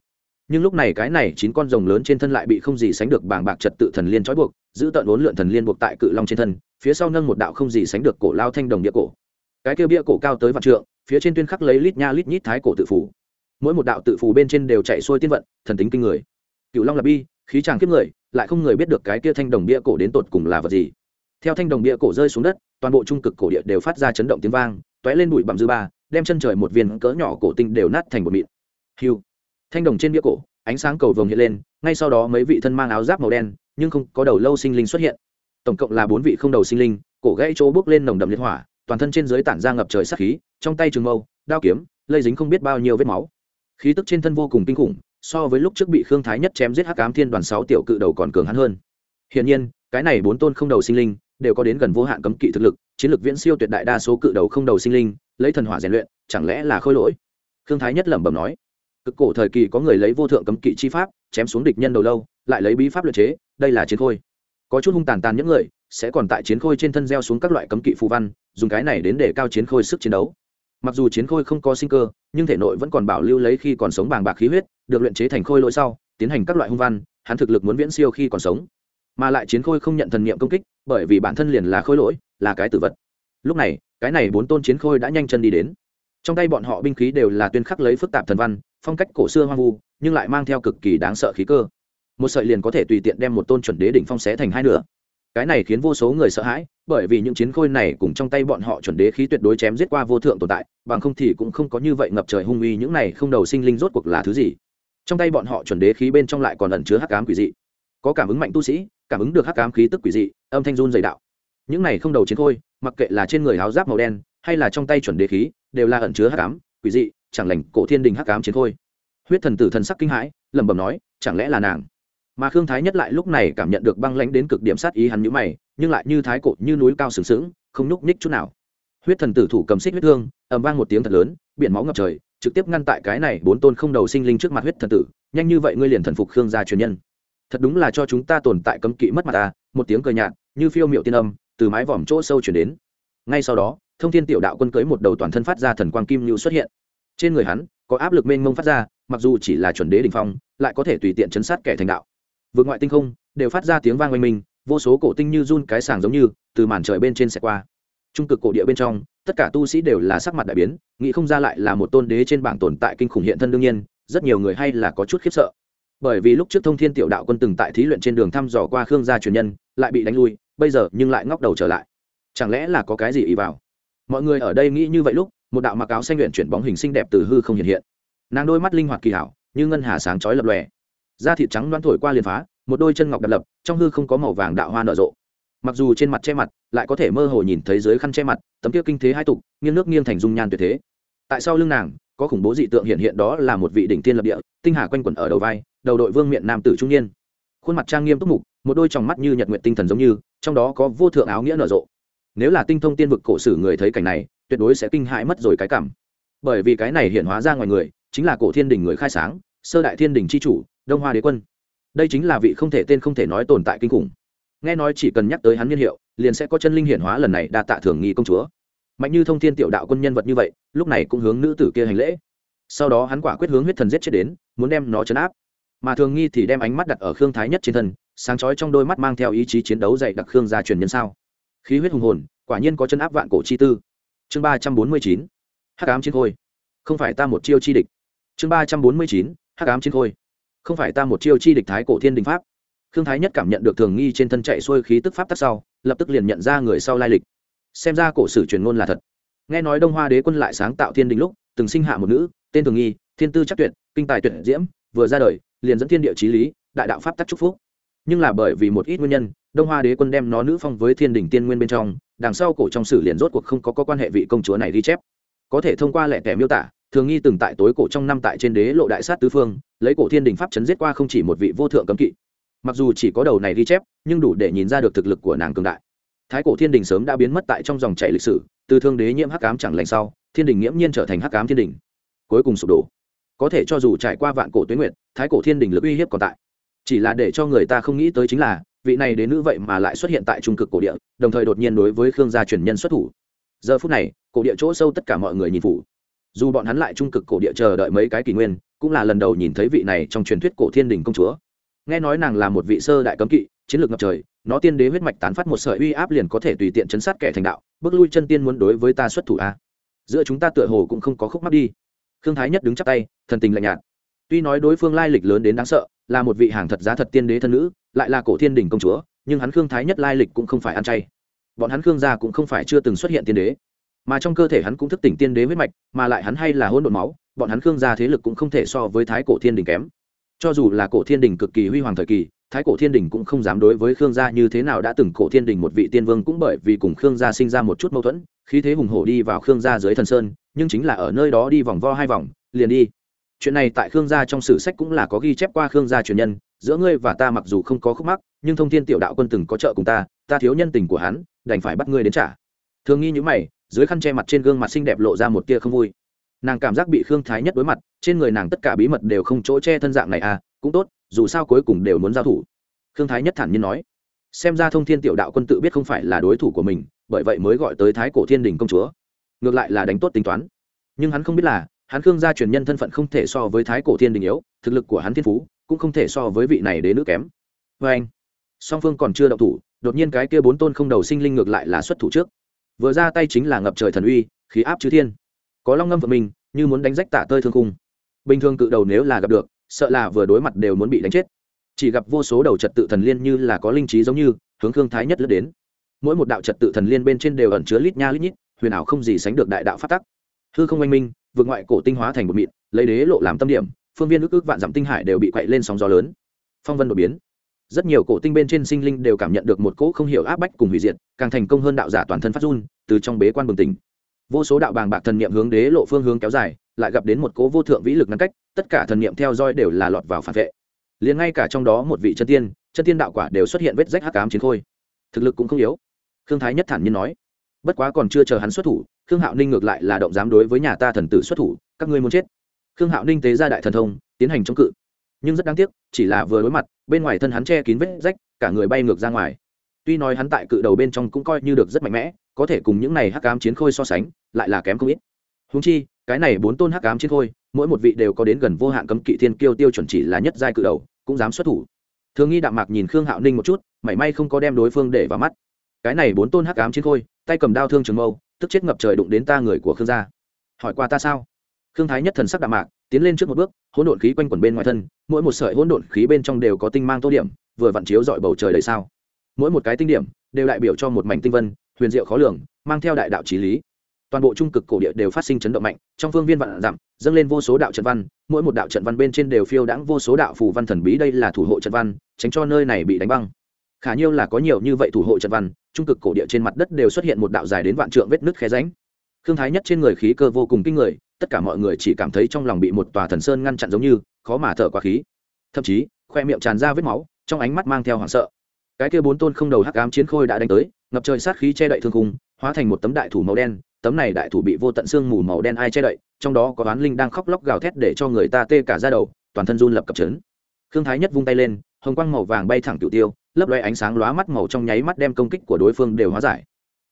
Nhưng lúc này cái này chín con rồng lớn trên thân lại bị không gì sánh được bàng bạc trật tự thần liên trói buộc, giữ tận uốn lượn thần liên buộc tại cự long trên thân, phía sau nâng một đạo không gì sánh được cổ lao thanh đồng bia cổ. Cái kia bia cổ cao tới vạn trượng, phía trên tuyên khắc lấy lít nha lít nhít thái cổ tự phủ mỗi một đạo tự phủ bên trên đều chạy xuôi tiên vận, thần tính kinh người. Cựu long là bi, khí tràng kiếp người, lại không người biết được cái kia thanh đồng bia cổ đến tột cùng là vật gì theo thanh đồng bia cổ rơi xuống đất, toàn bộ trung cực cổ địa đều phát ra chấn động tiếng vang t ó é lên bụi bặm dư ba, đem chân trời một viên cỡ nhỏ cổ tinh đều nát thành một mịn. Hiu. Thanh đồng trên bia cổ, ánh sáng cầu vồng hiện lên, ngay sau đó mấy vị thân mang áo giáp màu đen, nhưng không có đầu lâu sinh linh xuất hiện. Tổng cộng là bốn vị không đầu sinh linh, cổ gãy chỗ bước lên nồng đậm liệt hỏa, toàn thân trên dưới tản ra ngập trời sắc khí, trong tay trường mâu, đao kiếm, lây dính không biết bao nhiêu vết máu. Khí tức trên thân vô cùng kinh khủng, so với lúc trước bị khương thái nhất chém giết hắc ám thiên đoàn sáu tiểu cự đầu còn cường hắn hơn. Hiển nhiên, cái này bốn tôn không đầu sinh linh đều có đến gần vô hạn cấm kỵ thực lực, chiến lược viễn siêu tuyệt đại đa số cự đầu không đầu sinh linh, lấy thần hỏa rèn luyện, chẳng lẽ là khôi lỗi? Khương thái nhất lẩm bẩm nói. Cực cổ thời kỳ có người lấy vô thượng cấm kỵ chi pháp, chém xuống địch nhân đầu lâu, lại lấy bí pháp luyện chế, đây là chiến khôi. Có chút hung tàn tàn những người, sẽ còn tại chiến khôi trên thân gieo xuống các loại cấm kỵ phù văn, dùng cái này đến để cao chiến khôi sức chiến đấu. Mặc dù chiến khôi không có sinh cơ, nhưng thể nội vẫn còn bảo lưu lấy khi còn sống bàng bạc khí huyết, được luyện chế thành khôi lỗi sau, tiến hành các loại hung văn, hắn thực lực muốn viễn siêu khi còn sống mà lại chiến khôi không nhận thần niệm công kích, bởi vì bản thân liền là khôi lỗi, là cái tử vật. Lúc này, cái này bốn tôn chiến khôi đã nhanh chân đi đến. Trong tay bọn họ binh khí đều là tuyên khắc lấy phức tạp thần văn, phong cách cổ xưa hoang vu, nhưng lại mang theo cực kỳ đáng sợ khí cơ. Một sợi liền có thể tùy tiện đem một tôn chuẩn đế đỉnh phong xé thành hai nửa. Cái này khiến vô số người sợ hãi, bởi vì những chiến khôi này cùng trong tay bọn họ chuẩn đế khí tuyệt đối chém giết qua vô thượng tồn tại, bằng không thì cũng không có như vậy ngập trời hung uy những này không đầu sinh linh rốt cuộc là thứ gì. Trong tay bọn họ chuẩn đế khí bên trong lại còn ẩn chứa hắc ám quỷ dị. Có cảm ứng mạnh tu sĩ cảm ứng được hắc ám khí tức quỷ dị, âm thanh run dày đạo. Những này không đầu chiến khôi, mặc kệ là trên người áo giáp màu đen, hay là trong tay chuẩn đế khí, đều là ẩn chứa hắc ám, quỷ dị, chẳng lành cổ thiên đình hắc ám chiến khôi. Huyết thần tử thần sắc kinh hãi, lẩm bẩm nói, chẳng lẽ là nàng? Mà khương thái nhất lại lúc này cảm nhận được băng lãnh đến cực điểm sát ý hắn nhũ mày, nhưng lại như thái cổ, như núi cao sừng sững, không nhúc nhích chút nào. Huyết thần tử thủ cầm xích huyết thương, ầm vang một tiếng thật lớn, biển máu ngập trời, trực tiếp ngăn tại cái này bốn tôn không đầu sinh linh trước mặt huyết thần tử, nhanh như vậy ngươi liền thần phục khương gia truyền nhân thật đúng là cho chúng ta tồn tại cấm kỵ mất mặt ta, một tiếng cười nhạt, như phiêu miệu tiên âm, từ mái vòm chỗ sâu chuyển đến. Ngay sau đó, thông thiên tiểu đạo quân cưới một đầu toàn thân phát ra thần quang kim lưu xuất hiện. Trên người hắn, có áp lực mênh mông phát ra, mặc dù chỉ là chuẩn đế đình phong, lại có thể tùy tiện chấn sát kẻ thành đạo. Vượt ngoại tinh không, đều phát ra tiếng vang oanh minh, vô số cổ tinh như run cái sàng giống như, từ màn trời bên trên xe qua. Trung cực cổ địa bên trong, tất cả tu sĩ đều là sắc mặt đại biến, nghĩ không ra lại là một tôn đế trên bảng tồn tại kinh khủng hiện thân đương nhiên, rất nhiều người hay là có chút khiếp sợ bởi vì lúc trước thông thiên tiểu đạo quân từng tại thí luyện trên đường thăm dò qua khương gia truyền nhân, lại bị đánh lui, bây giờ nhưng lại ngóc đầu trở lại. Chẳng lẽ là có cái gì ý vào? Mọi người ở đây nghĩ như vậy lúc, một đạo mặc áo xanh luyện chuyển bóng hình xinh đẹp từ hư không hiện hiện. Nàng đôi mắt linh hoạt kỳ hảo, như ngân hà sáng chói lập lòe. Da thịt trắng đoán thổi qua liền phá, một đôi chân ngọc đập lập, trong hư không có màu vàng đạo hoa nở rộ. Mặc dù trên mặt che mặt, lại có thể mơ hồ nhìn thấy dưới khăn che mặt, tấm kia kinh thế hai tục, nghiêng nước nghiêng thành dung nhan tuyệt thế. Tại sau lưng nàng, có khủng bố dị tượng hiện hiện đó là một vị đỉnh tiên lập địa, tinh hà quanh quẩn ở đầu vai đầu đội vương miện nam tử trung niên. Khuôn mặt trang nghiêm túc mục, một đôi tròng mắt như nhật nguyện tinh thần giống như, trong đó có vô thượng áo nghĩa nở rộ. Nếu là tinh thông tiên vực cổ sử người thấy cảnh này, tuyệt đối sẽ kinh hãi mất rồi cái cảm. Bởi vì cái này hiện hóa ra ngoài người, chính là cổ thiên đình người khai sáng, sơ đại thiên đình c h i chủ, đông hoa đế quân. Đây chính là vị không thể tên không thể nói tồn tại kinh khủng. Nghe nói chỉ cần nhắc tới hắn niên hiệu, liền sẽ có chân linh hiển hóa lần này đa tạ thường nghi công chúa. Mạnh như thông thiên tiểu đạo quân nhân vật như vậy, lúc này cũng hướng nữ tử kia hành lễ. Sau đó hắn quả quyết hướng huyết thần giết chết đến, muốn đem nó chấn áp mà thường nghi thì đem ánh mắt đặt ở khương thái nhất trên thân, sáng chói trong đôi mắt mang theo ý chí chiến đấu dạy đặc khương gia truyền nhân sao. Khí huyết hùng hồn, quả nhiên có chân áp vạn cổ chi tư. Chương ba trăm bốn mươi chín h ám chiến khôi. Không phải ta một chiêu chi địch. Chương ba trăm bốn mươi chín h ám chiến khôi. Không phải ta một chiêu chi địch thái cổ thiên đình pháp. Khương thái nhất cảm nhận được thường nghi trên thân chạy xuôi khí tức pháp tắc sau, lập tức liền nhận ra người sau lai lịch. Xem ra cổ sử truyền ngôn là thật. Nghe nói đông hoa đế quân lại sáng tạo thiên đình lúc, từng sinh hạ một nữ, tên thường nghi, thiên tư chắc tuyệt, kinh tài tuyệt diễm, vừa ra đời liền dẫn thiên địa chí lý đại đạo pháp tắc chúc phúc. Nhưng là bởi vì một ít nguyên nhân đông hoa đế quân đem nó nữ phong với thiên đình tiên nguyên bên trong đằng sau cổ trong sử liền rốt cuộc không có, có quan hệ vị công chúa này ghi chép. Có thể thông qua lẻ tẻ miêu tả thường nghi từng tại tối cổ trong năm tại trên đế lộ đại sát tứ phương lấy cổ thiên đình pháp chấn giết qua không chỉ một vị vô thượng cấm kỵ. Mặc dù chỉ có đầu này ghi chép nhưng đủ để nhìn ra được thực lực của nàng cường đại. Thái cổ thiên đình sớm đã biến mất tại trong dòng chảy lịch sử từ thương đế nhiễm hắc cám chẳng lành sau thiên đình nghiễm nhiên trở thành hắc cám thiên đình. Cuối cùng sụp đổ. Có thể cho dù trải qua vạn cổ tuyến nguyện thái cổ thiên đình lực uy hiếp còn tại. Chỉ là để cho người ta không nghĩ tới chính là, vị này đến nữ vậy mà lại xuất hiện tại trung cực cổ địa, đồng thời đột nhiên đối với khương gia truyền nhân xuất thủ. Giờ phút này, cổ địa chỗ sâu tất cả mọi người nhìn phủ. Dù bọn hắn lại trung cực cổ địa chờ đợi mấy cái kỷ nguyên, cũng là lần đầu nhìn thấy vị này trong truyền thuyết cổ thiên đình công chúa. Nghe nói nàng là một vị sơ đại cấm kỵ, chiến lược ngập trời, nó tiên đế huyết mạch tán phát một sợi uy áp liền có thể tùy tiện chấn sát kẻ thành đạo, bước lui chân tiên muốn đối với ta xuất thủ a. Giữa chúng ta tựa hồ cũng không có khúc mắc đi. Khương thái nhất đứng chắp tay, thần tình lạnh nhạt tuy nói đối phương lai lịch lớn đến đáng sợ, là một vị hàng thật giá thật tiên đế thân nữ, lại là cổ thiên đình công chúa, nhưng hắn khương thái nhất lai lịch cũng không phải ăn chay. Bọn hắn khương gia cũng không phải chưa từng xuất hiện tiên đế. Mà trong cơ thể hắn cũng thức tỉnh tiên đế huyết mạch, mà lại hắn hay là hôn đột máu, bọn hắn khương gia thế lực cũng không thể so với thái cổ thiên đình kém. Cho dù là cổ thiên đình cực kỳ huy hoàng thời kỳ, thái cổ thiên đình cũng không dám đối với khương gia như thế nào đã từng cổ thiên đình một vị tiên vương cũng bởi vì cùng khương gia sinh ra một chút mâu thuẫn, khí thế hùng hổ đi vào khương gia dưới thần sơn, nhưng chính là ở nơi đó đi vòng vo hai vòng, liền đi chuyện này tại khương gia trong sử sách cũng là có ghi chép qua khương gia truyền nhân. Giữa ngươi và ta mặc dù không có khúc mắc, nhưng thông thiên tiểu đạo quân từng có trợ cùng ta ta thiếu nhân tình của hắn, đành phải bắt ngươi đến trả. Thường nghi như mày, dưới khăn che mặt trên gương mặt xinh đẹp lộ ra một tia không vui. Nàng cảm giác bị khương thái nhất đối mặt, trên người nàng tất cả bí mật đều không chỗ che thân dạng này à cũng tốt, dù sao cuối cùng đều muốn giao thủ. Khương thái nhất thản nhiên nói. Xem ra thông thiên tiểu đạo quân tự biết không phải là đối thủ của mình, bởi vậy mới gọi tới thái cổ thiên đình công chúa. Ngược lại là đánh tốt tính toán. Nhưng hắn không biết là hắn khương gia truyền nhân thân phận không thể so với thái cổ thiên đình yếu, thực lực của hắn thiên phú cũng không thể so với vị này đế nữ kém. Vê anh, song phương còn chưa động thủ, đột nhiên cái kia bốn tôn không đầu sinh linh ngược lại là xuất thủ trước. Vừa ra tay chính là ngập trời thần uy, khí áp chư thiên. Có long ngâm vợ mình, như muốn đánh rách tả tơi thương khung. Bình thường cự đầu nếu là gặp được, sợ là vừa đối mặt đều muốn bị đánh chết. Chỉ gặp vô số đầu trật tự thần liên như là có linh trí giống như, hướng khương thái nhất lướt đến. Mỗi một đạo trật tự thần liên bên trên đều ẩn chứa lít nha lít nhít, huyền ảo không gì sánh được đại đạo phát tắc hư không oanh minh vượt ngoại cổ tinh hóa thành một mịn, lấy đế lộ làm tâm điểm, phương viên ức ước vạn dặm tinh hải đều bị quậy lên sóng gió lớn. Phong vân đột biến. Rất nhiều cổ tinh bên trên sinh linh đều cảm nhận được một cỗ không hiểu áp bách cùng hủy diệt, càng thành công hơn đạo giả toàn thân phát run, từ trong bế quan bừng tỉnh. Vô số đạo bàng bạc thần niệm hướng đế lộ phương hướng kéo dài, lại gặp đến một cỗ vô thượng vĩ lực ngăn cách, tất cả thần niệm theo dõi đều là lọt vào phản vệ. Liền ngay cả trong đó một vị chân tiên chân tiên đạo quả đều xuất hiện vết rách hắc ám chiến khôi. Thực lực cũng không yếu. Khương thái nhất thản nhiên nói. Bất quá còn chưa chờ hắn xuất thủ khương hạo ninh ngược lại là động dám đối với nhà ta thần tử xuất thủ, các ngươi muốn chết. Khương hạo ninh tế ra đại thần thông, tiến hành chống cự. Nhưng rất đáng tiếc, chỉ là vừa đối mặt, bên ngoài thân hắn che kín vết rách, cả người bay ngược ra ngoài. Tuy nói hắn tại cự đầu bên trong cũng coi như được rất mạnh mẽ, có thể cùng những này hắc ám chiến khôi so sánh, lại là kém không ít. Húng chi, cái này bốn tôn hắc ám chiến khôi, mỗi một vị đều có đến gần vô hạn cấm kỵ thiên kiêu tiêu chuẩn chỉ là nhất giai cự đầu, cũng dám xuất thủ. Thường nghi đạm mạc nhìn khương hạo ninh một chút, mảy may không có đem đối phương để vào mắt. Cái này bốn tôn hắc ám chiến khôi, tay cầm đao thương trường mâu tức chết ngập trời đụng đến ta người của khương gia. Hỏi qua ta sao? Khương thái nhất thần sắc đạm mạc, tiến lên trước một bước, hỗn độn khí quanh quẩn bên ngoài thân, mỗi một sợi hỗn độn khí bên trong đều có tinh mang tô điểm, vừa vặn chiếu dọi bầu trời đầy sao. Mỗi một cái tinh điểm đều đại biểu cho một mảnh tinh vân, huyền diệu khó lường, mang theo đại đạo trí lý. Toàn bộ trung cực cổ địa đều phát sinh chấn động mạnh, trong phương viên vạn dặm dâng lên vô số đạo trận văn, mỗi một đạo trận văn bên trên đều phiêu đãng vô số đạo phù văn thần bí, đây là thủ hộ trận văn, tránh cho nơi này bị đánh băng khả nhiêu là có nhiều như vậy thủ hộ trận văn, trung cực cổ địa trên mặt đất đều xuất hiện một đạo dài đến vạn trượng vết nứt khe ránh thương thái nhất trên người khí cơ vô cùng kinh người, tất cả mọi người chỉ cảm thấy trong lòng bị một tòa thần sơn ngăn chặn giống như, khó mà thở qua khí. Thậm chí, khoe miệng tràn ra vết máu, trong ánh mắt mang theo hoảng sợ. Cái kia bốn tôn không đầu hắc ám chiến khôi đã đánh tới, ngập trời sát khí che đậy thương khung, hóa thành một tấm đại thủ màu đen, tấm này đại thủ bị vô tận xương mù màu đen ai che đậy, trong đó có oán linh đang khóc lóc gào thét để cho người ta tê cả ra đầu, toàn thân run lập cập chấn. Khương thái nhất vung tay lên, hồng quang màu vàng bay thẳng tiểu tiêu lấp loe ánh sáng lóa mắt màu trong nháy mắt đem công kích của đối phương đều hóa giải.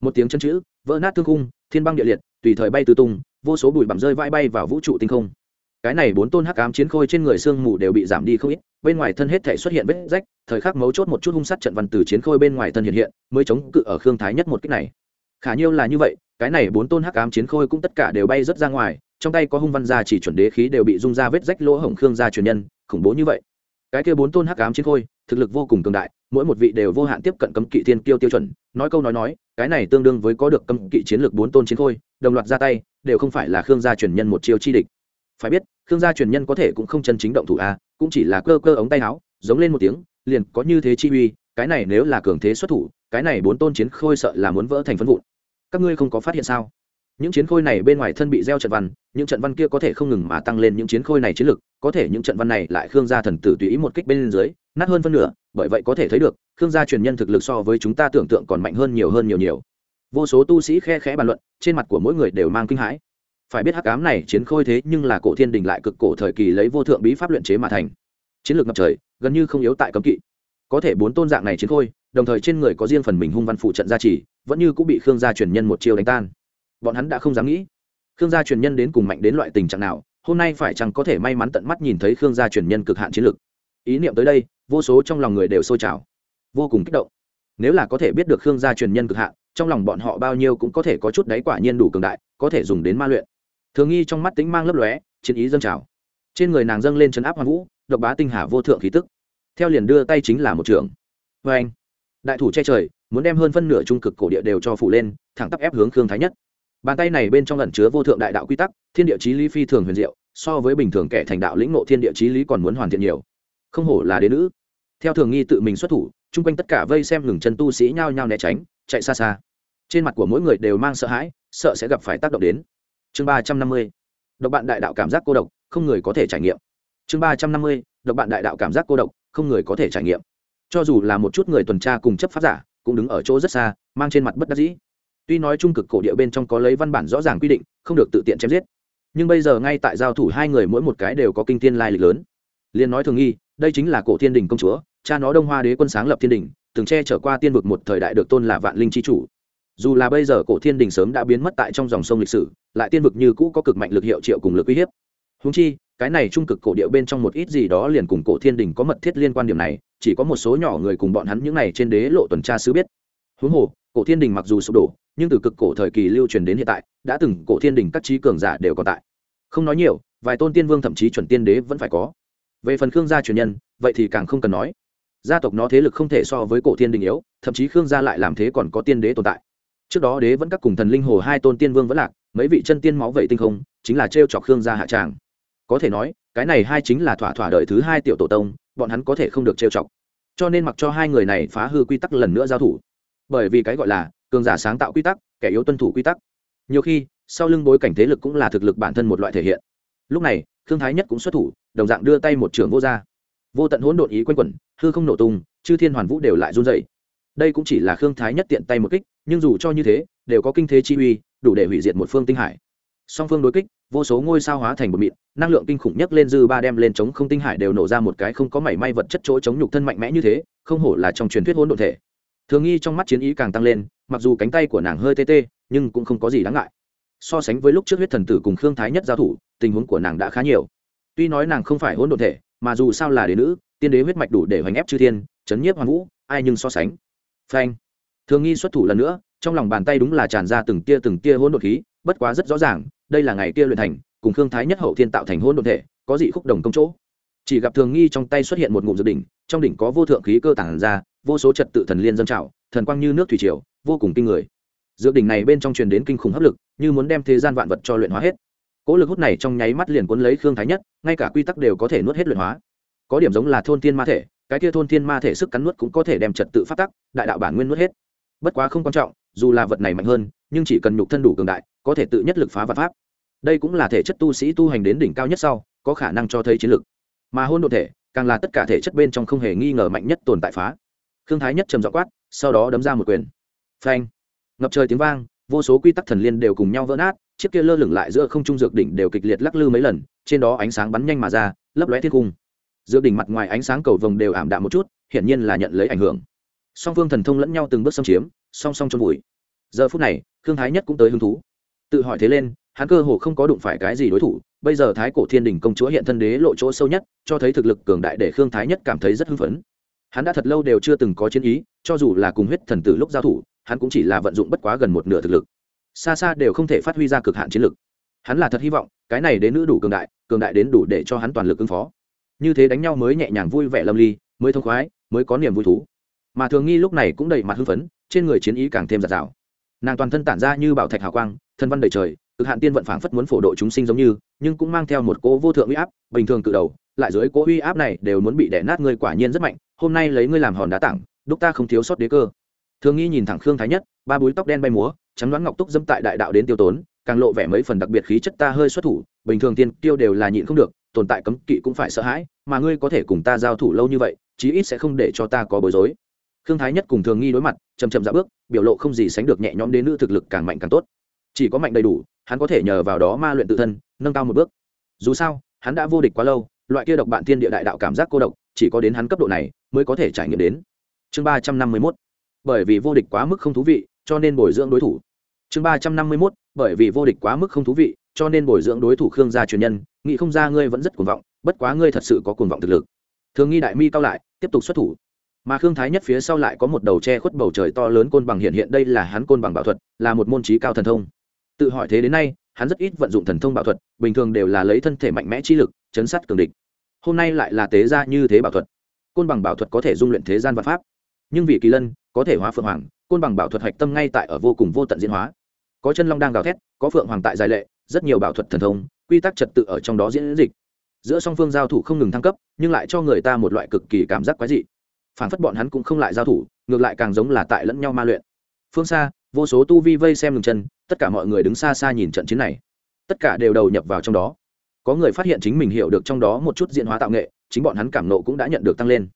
Một tiếng chân chữ, vỡ nát thương khung, thiên băng địa liệt, tùy thời bay tứ tung, vô số bụi bặm rơi vãi bay vào vũ trụ tinh không. Cái này bốn tôn hắc ám chiến khôi trên người xương mù đều bị giảm đi không ít, bên ngoài thân hết thể xuất hiện vết rách, thời khắc mấu chốt một chút hung sát trận văn từ chiến khôi bên ngoài thân hiện hiện, mới chống cự ở khương thái nhất một cách này. Khả nhiêu là như vậy, cái này bốn tôn hắc ám chiến khôi cũng tất cả đều bay rất ra ngoài, trong tay có hung văn gia chỉ chuẩn đế khí đều bị rung ra vết rách lỗ hổng khương gia truyền nhân, khủng bố như vậy. Cái kia bốn tôn hắc ám chiến khôi, thực lực vô cùng cường đại mỗi một vị đều vô hạn tiếp cận cấm kỵ thiên kiêu tiêu chuẩn. Nói câu nói nói, cái này tương đương với có được cấm kỵ chiến lược bốn tôn chiến khôi, đồng loạt ra tay, đều không phải là khương gia truyền nhân một chiêu chi địch. Phải biết, khương gia truyền nhân có thể cũng không chân chính động thủ a cũng chỉ là cơ cơ ống tay áo, giống lên một tiếng, liền có như thế chi uy, cái này nếu là cường thế xuất thủ, cái này bốn tôn chiến khôi sợ là muốn vỡ thành phân vụn. Các ngươi không có phát hiện sao? Những chiến khôi này bên ngoài thân bị gieo trận văn, những trận văn kia có thể không ngừng mà tăng lên những chiến khôi này chiến lực, có thể những trận văn này lại khương gia thần tử tùy ý một kích bên dưới, nát hơn phân nửa, bởi vậy có thể thấy được, khương gia truyền nhân thực lực so với chúng ta tưởng tượng còn mạnh hơn nhiều hơn nhiều nhiều. Vô số tu sĩ khe khẽ bàn luận, trên mặt của mỗi người đều mang kinh hãi. Phải biết hắc ám này chiến khôi thế nhưng là cổ thiên đình lại cực cổ thời kỳ lấy vô thượng bí pháp luyện chế mà thành. Chiến lược ngập trời, gần như không yếu tại cấm kỵ. Có thể bốn tôn dạng này chiến khôi, đồng thời trên người có riêng phần mình hung văn phụ trận gia trì, vẫn như cũng bị khương gia truyền nhân một chiêu đánh tan bọn hắn đã không dám nghĩ. Khương gia truyền nhân đến cùng mạnh đến loại tình trạng nào, hôm nay phải chăng có thể may mắn tận mắt nhìn thấy khương gia truyền nhân cực hạn chiến lược ý niệm tới đây, vô số trong lòng người đều sôi trào. Vô cùng kích động. Nếu là có thể biết được khương gia truyền nhân cực hạn, trong lòng bọn họ bao nhiêu cũng có thể có chút đáy quả nhiên đủ cường đại, có thể dùng đến ma luyện. Thường nghi trong mắt tính mang lấp lóe, chiến ý dâng trào. Trên người nàng dâng lên chấn áp hoàng vũ, độc bá tinh hà vô thượng khí tức. Theo liền đưa tay chính là một trường. Vê anh đại thủ che trời, muốn đem hơn phân nửa trung cực cổ địa đều cho phủ lên, thẳng tắp ép hướng khương thái nhất bàn tay này bên trong ẩn chứa vô thượng đại đạo quy tắc, thiên địa chí lý phi thường huyền diệu, so với bình thường kẻ thành đạo lĩnh ngộ thiên địa chí lý còn muốn hoàn thiện nhiều. Không hổ là đế nữ. Theo thường nghi tự mình xuất thủ, chung quanh tất cả vây xem ngừng chân tu sĩ nhao nhao né tránh, chạy xa xa. Trên mặt của mỗi người đều mang sợ hãi, sợ sẽ gặp phải tác động đến. Chương ba trăm năm mươi. Độc bạn đại đạo cảm giác cô độc, không người có thể trải nghiệm. Chương ba trăm năm mươi. Độc bạn đại đạo cảm giác cô độc, không người có thể trải nghiệm. Cho dù là một chút người tuần tra cùng chấp pháp giả, cũng đứng ở chỗ rất xa, mang trên mặt bất đắc dĩ tuy nói trung cực cổ địa bên trong có lấy văn bản rõ ràng quy định, không được tự tiện chém giết. Nhưng bây giờ ngay tại giao thủ hai người mỗi một cái đều có kinh tiên lai lịch lớn. Liên nói thường nghi, đây chính là cổ thiên đình công chúa, cha nó đông hoa đế quân sáng lập thiên đình, từng che trở qua tiên vực một thời đại được tôn là vạn linh chi chủ. Dù là bây giờ cổ thiên đình sớm đã biến mất tại trong dòng sông lịch sử, lại tiên vực như cũ có cực mạnh lực hiệu triệu cùng lực uy hiếp. Húng chi, cái này trung cực cổ điệu bên trong một ít gì đó liền cùng cổ thiên đình có mật thiết liên quan điểm này, chỉ có một số nhỏ người cùng bọn hắn những này trên đế lộ tuần tra sứ biết. Huống hồ, cổ thiên đình mặc dù sụp đổ nhưng từ cực cổ thời kỳ lưu truyền đến hiện tại, đã từng cổ thiên đình các trí cường giả đều còn tại. Không nói nhiều, vài tôn tiên vương thậm chí chuẩn tiên đế vẫn phải có. Về phần khương gia truyền nhân, vậy thì càng không cần nói. Gia tộc nó thế lực không thể so với cổ thiên đình yếu, thậm chí khương gia lại làm thế còn có tiên đế tồn tại. Trước đó đế vẫn các cùng thần linh hồ hai tôn tiên vương vẫn lạc, mấy vị chân tiên máu vậy tinh không, chính là t r e o chọc khương gia hạ tràng. Có thể nói, cái này hai chính là thỏa thỏa đợi thứ hai tiểu tổ tông, bọn hắn có thể không được trêu chọc. Cho nên mặc cho hai người này phá hư quy tắc lần nữa giao thủ. Bởi vì cái gọi là cường giả sáng tạo quy tắc, kẻ yếu tuân thủ quy tắc. Nhiều khi, sau lưng bối cảnh thế lực cũng là thực lực bản thân một loại thể hiện. Lúc này thương thái nhất cũng xuất thủ, đồng dạng đưa tay một trường vô r vô tận hỗn độn ý quanh quẩn, hư không nổ tung, chư thiên hoàn vũ đều lại run dày đây cũng chỉ là khương thái nhất tiện tay một kích, nhưng dù cho như thế, đều có kinh thế chi uy, đủ để hủy diệt một phương tinh hải. Song phương đối kích, vô số ngôi sao hóa thành một mịn, năng lượng kinh khủng nhất lên dư ba đem lên chống không tinh hải đều nổ ra một cái không có mảy may vật chất chỗ chống nhục thân mạnh mẽ như thế, không hổ là trong truyền thuyết hỗn độn thể thường nghi trong mắt chiến ý càng tăng lên, mặc dù cánh tay của nàng hơi tê tê, nhưng cũng không có gì đáng ngại. So sánh với lúc trước huyết thần tử cùng khương thái nhất giao thủ, tình huống của nàng đã khá nhiều. Tuy nói nàng không phải hỗn độn thể, mà dù sao là đế nữ, tiên đế huyết mạch đủ để hoành ép chư thiên, chấn nhiếp hoàng vũ, ai nhưng so sánh. Phanh. Thường nghi xuất thủ lần nữa, trong lòng bàn tay đúng là tràn ra từng tia từng tia hỗn độn khí, bất quá rất rõ ràng, đây là ngày kia luyện thành, cùng khương thái nhất hậu thiên tạo thành hỗn độn thể, có dị khúc đồng công chỗ. Chỉ gặp thường nghi trong tay xuất hiện một ngụm dược đỉnh, trong đỉnh có vô thượng khí cơ tản ra vô số trật tự thần liên dân trào, thần quang như nước thủy triều, vô cùng kinh người. Dược đỉnh này bên trong truyền đến kinh khủng hấp lực, như muốn đem thế gian vạn vật cho luyện hóa hết. Cỗ lực hút này trong nháy mắt liền cuốn lấy khương thái nhất, ngay cả quy tắc đều có thể nuốt hết luyện hóa. Có điểm giống là thôn thiên ma thể, cái kia thôn thiên ma thể sức cắn nuốt cũng có thể đem trật tự phát tắc, đại đạo bản nguyên nuốt hết. Bất quá không quan trọng, dù là vật này mạnh hơn, nhưng chỉ cần nhục thân đủ cường đại, có thể tự nhất lực phá vật pháp. Đây cũng là thể chất tu sĩ tu hành đến đỉnh cao nhất sau, có khả năng cho thấy chiến lực. Mà hôn đ ộ thể, càng là tất cả thể chất bên trong không hề nghi ngờ mạnh nhất tồn tại phá khương thái nhất trầm dọ quát, sau đó đấm ra một quyền. Phanh. Ngập trời tiếng vang, vô số quy tắc thần liên đều cùng nhau vỡ nát, chiếc kia lơ lửng lại giữa không trung dược đỉnh đều kịch liệt lắc lư mấy lần, trên đó ánh sáng bắn nhanh mà ra, lấp lóe thiên cung. Dược đỉnh mặt ngoài ánh sáng cầu vồng đều ảm đạm một chút, hiển nhiên là nhận lấy ảnh hưởng. Song phương thần thông lẫn nhau từng bước xâm chiếm, song song trong bụi giờ phút này, khương thái nhất cũng tới hứng thú. Tự hỏi thế lên, hắn cơ hồ không có đụng phải cái gì đối thủ, bây giờ thái cổ thiên đình công chúa hiện thân đế lộ chỗ sâu nhất, cho thấy thực lực cường đại để khương thái nhất cảm thấy rất hưng phấn hắn đã thật lâu đều chưa từng có chiến ý, cho dù là cùng huyết thần tử lúc giao thủ, hắn cũng chỉ là vận dụng bất quá gần một nửa thực lực. Xa xa đều không thể phát huy ra cực hạn chiến lực. Hắn là thật hy vọng, cái này đến nữ đủ cường đại cường đại đến đủ để cho hắn toàn lực ứng phó. Như thế đánh nhau mới nhẹ nhàng vui vẻ lâm ly, mới thông khoái, mới có niềm vui thú. Mà thường nghi lúc này cũng đầy mặt hưng phấn, trên người chiến ý càng thêm giạt rào. Nàng toàn thân tản ra như bảo thạch hào quang, thân văn đầy trời, cực hạn tiên vận phảng phất muốn phổ độ chúng sinh giống như, nhưng cũng mang theo một cỗ vô thượng uy áp, bình thường cự đầu, lại dưới cỗ uy áp này đều muốn bị đẻ nát ngươi quả nhiên rất mạnh hôm nay lấy ngươi làm hòn đá tảng, đúc ta không thiếu sót đế cơ. Thường nghi nhìn thẳng khương thái nhất, ba búi tóc đen bay múa chắn đoán ngọc túc dâm tại đại đạo đến tiêu tốn, càng lộ vẻ mấy phần đặc biệt khí chất ta hơi xuất thủ, bình thường tiên tiêu đều là nhịn không được, tồn tại cấm kỵ cũng phải sợ hãi, mà ngươi có thể cùng ta giao thủ lâu như vậy, chí ít sẽ không để cho ta có bối rối. Khương thái nhất cùng thường nghi đối mặt chầm chậm dạ bước, biểu lộ không gì sánh được nhẹ nhõm đến nữ thực lực càng mạnh càng tốt. Chỉ có mạnh đầy đủ, hắn có thể nhờ vào đó ma luyện tự thân, nâng cao một bước. Dù sao, hắn đã vô địch quá lâu, loại kia độc bạn thiên địa đại đạo cảm giác cô độc chỉ có đến hắn cấp độ này mới có thể trải nghiệm đến. Chương ba trăm năm mươi mốt. Bởi vì vô địch quá mức không thú vị, cho nên bồi dưỡng đối thủ. Chương ba trăm năm mươi mốt. Bởi vì vô địch quá mức không thú vị, cho nên bồi dưỡng đối thủ khương gia truyền nhân, nghĩ không ra ngươi vẫn rất cuồng vọng, bất quá ngươi thật sự có cuồng vọng thực lực. Thường nghi đại mi cao lại, tiếp tục xuất thủ. Mà khương thái nhất phía sau lại có một đầu tre khuất bầu trời to lớn côn bằng hiện hiện, đây là hắn côn bằng bảo thuật, là một môn trí cao thần thông. Tự hỏi thế đến nay, hắn rất ít vận dụng thần thông bảo thuật, bình thường đều là lấy thân thể mạnh mẽ chi lực, chấn sát cường địch hôm nay lại là tế ra như thế bảo thuật. Côn bằng bảo thuật có thể dung luyện thế gian và pháp. Nhưng vì kỳ lân, có thể hóa phượng hoàng, côn bằng bảo thuật hạch tâm ngay tại ở vô cùng vô tận diễn hóa. Có chân long đang gào thét, có phượng hoàng tại dài lệ, rất nhiều bảo thuật thần thông, quy tắc trật tự ở trong đó diễn dịch. Giữa song phương giao thủ không ngừng thăng cấp, nhưng lại cho người ta một loại cực kỳ cảm giác quái dị. Phản phất bọn hắn cũng không lại giao thủ, ngược lại càng giống là tại lẫn nhau ma luyện. Phương xa, vô số tu vi vây xem ngừng chân, tất cả mọi người đứng xa xa nhìn trận chiến này. Tất cả đều đầu nhập vào trong đó có người phát hiện chính mình hiểu được trong đó một chút diễn hóa tạo nghệ, chính bọn hắn cảm nộ cũng đã nhận được tăng lên.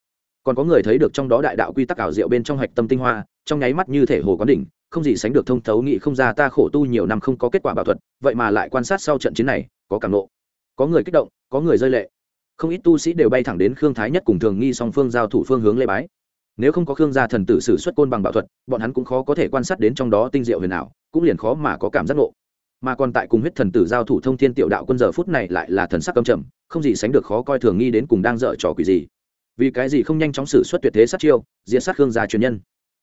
Còn có người thấy được trong đó đại đạo quy tắc ảo diệu bên trong hạch tâm tinh hoa, trong nháy mắt như thể hồ quán đỉnh, không gì sánh được thông thấu nghị không ra ta khổ tu nhiều năm không có kết quả bảo thuật, vậy mà lại quan sát sau trận chiến này, có cảm nộ. Có người kích động, có người rơi lệ. Không ít tu sĩ đều bay thẳng đến khương thái nhất cùng thường nghi song phương giao thủ phương hướng lê bái. Nếu không có khương gia thần tử sử xuất côn bằng bảo thuật, bọn hắn cũng khó có thể quan sát đến trong đó tinh diệu huyền ảo, cũng liền khó mà có cảm giác ngộ mà còn tại cùng huyết thần tử giao thủ thông thiên tiểu đạo quân giờ phút này lại là thần sắc âm trầm, không gì sánh được khó coi thường nghi đến cùng đang dở trò quỷ gì. Vì cái gì không nhanh chóng xử xuất tuyệt thế sát chiêu diễn sát khương gia truyền nhân.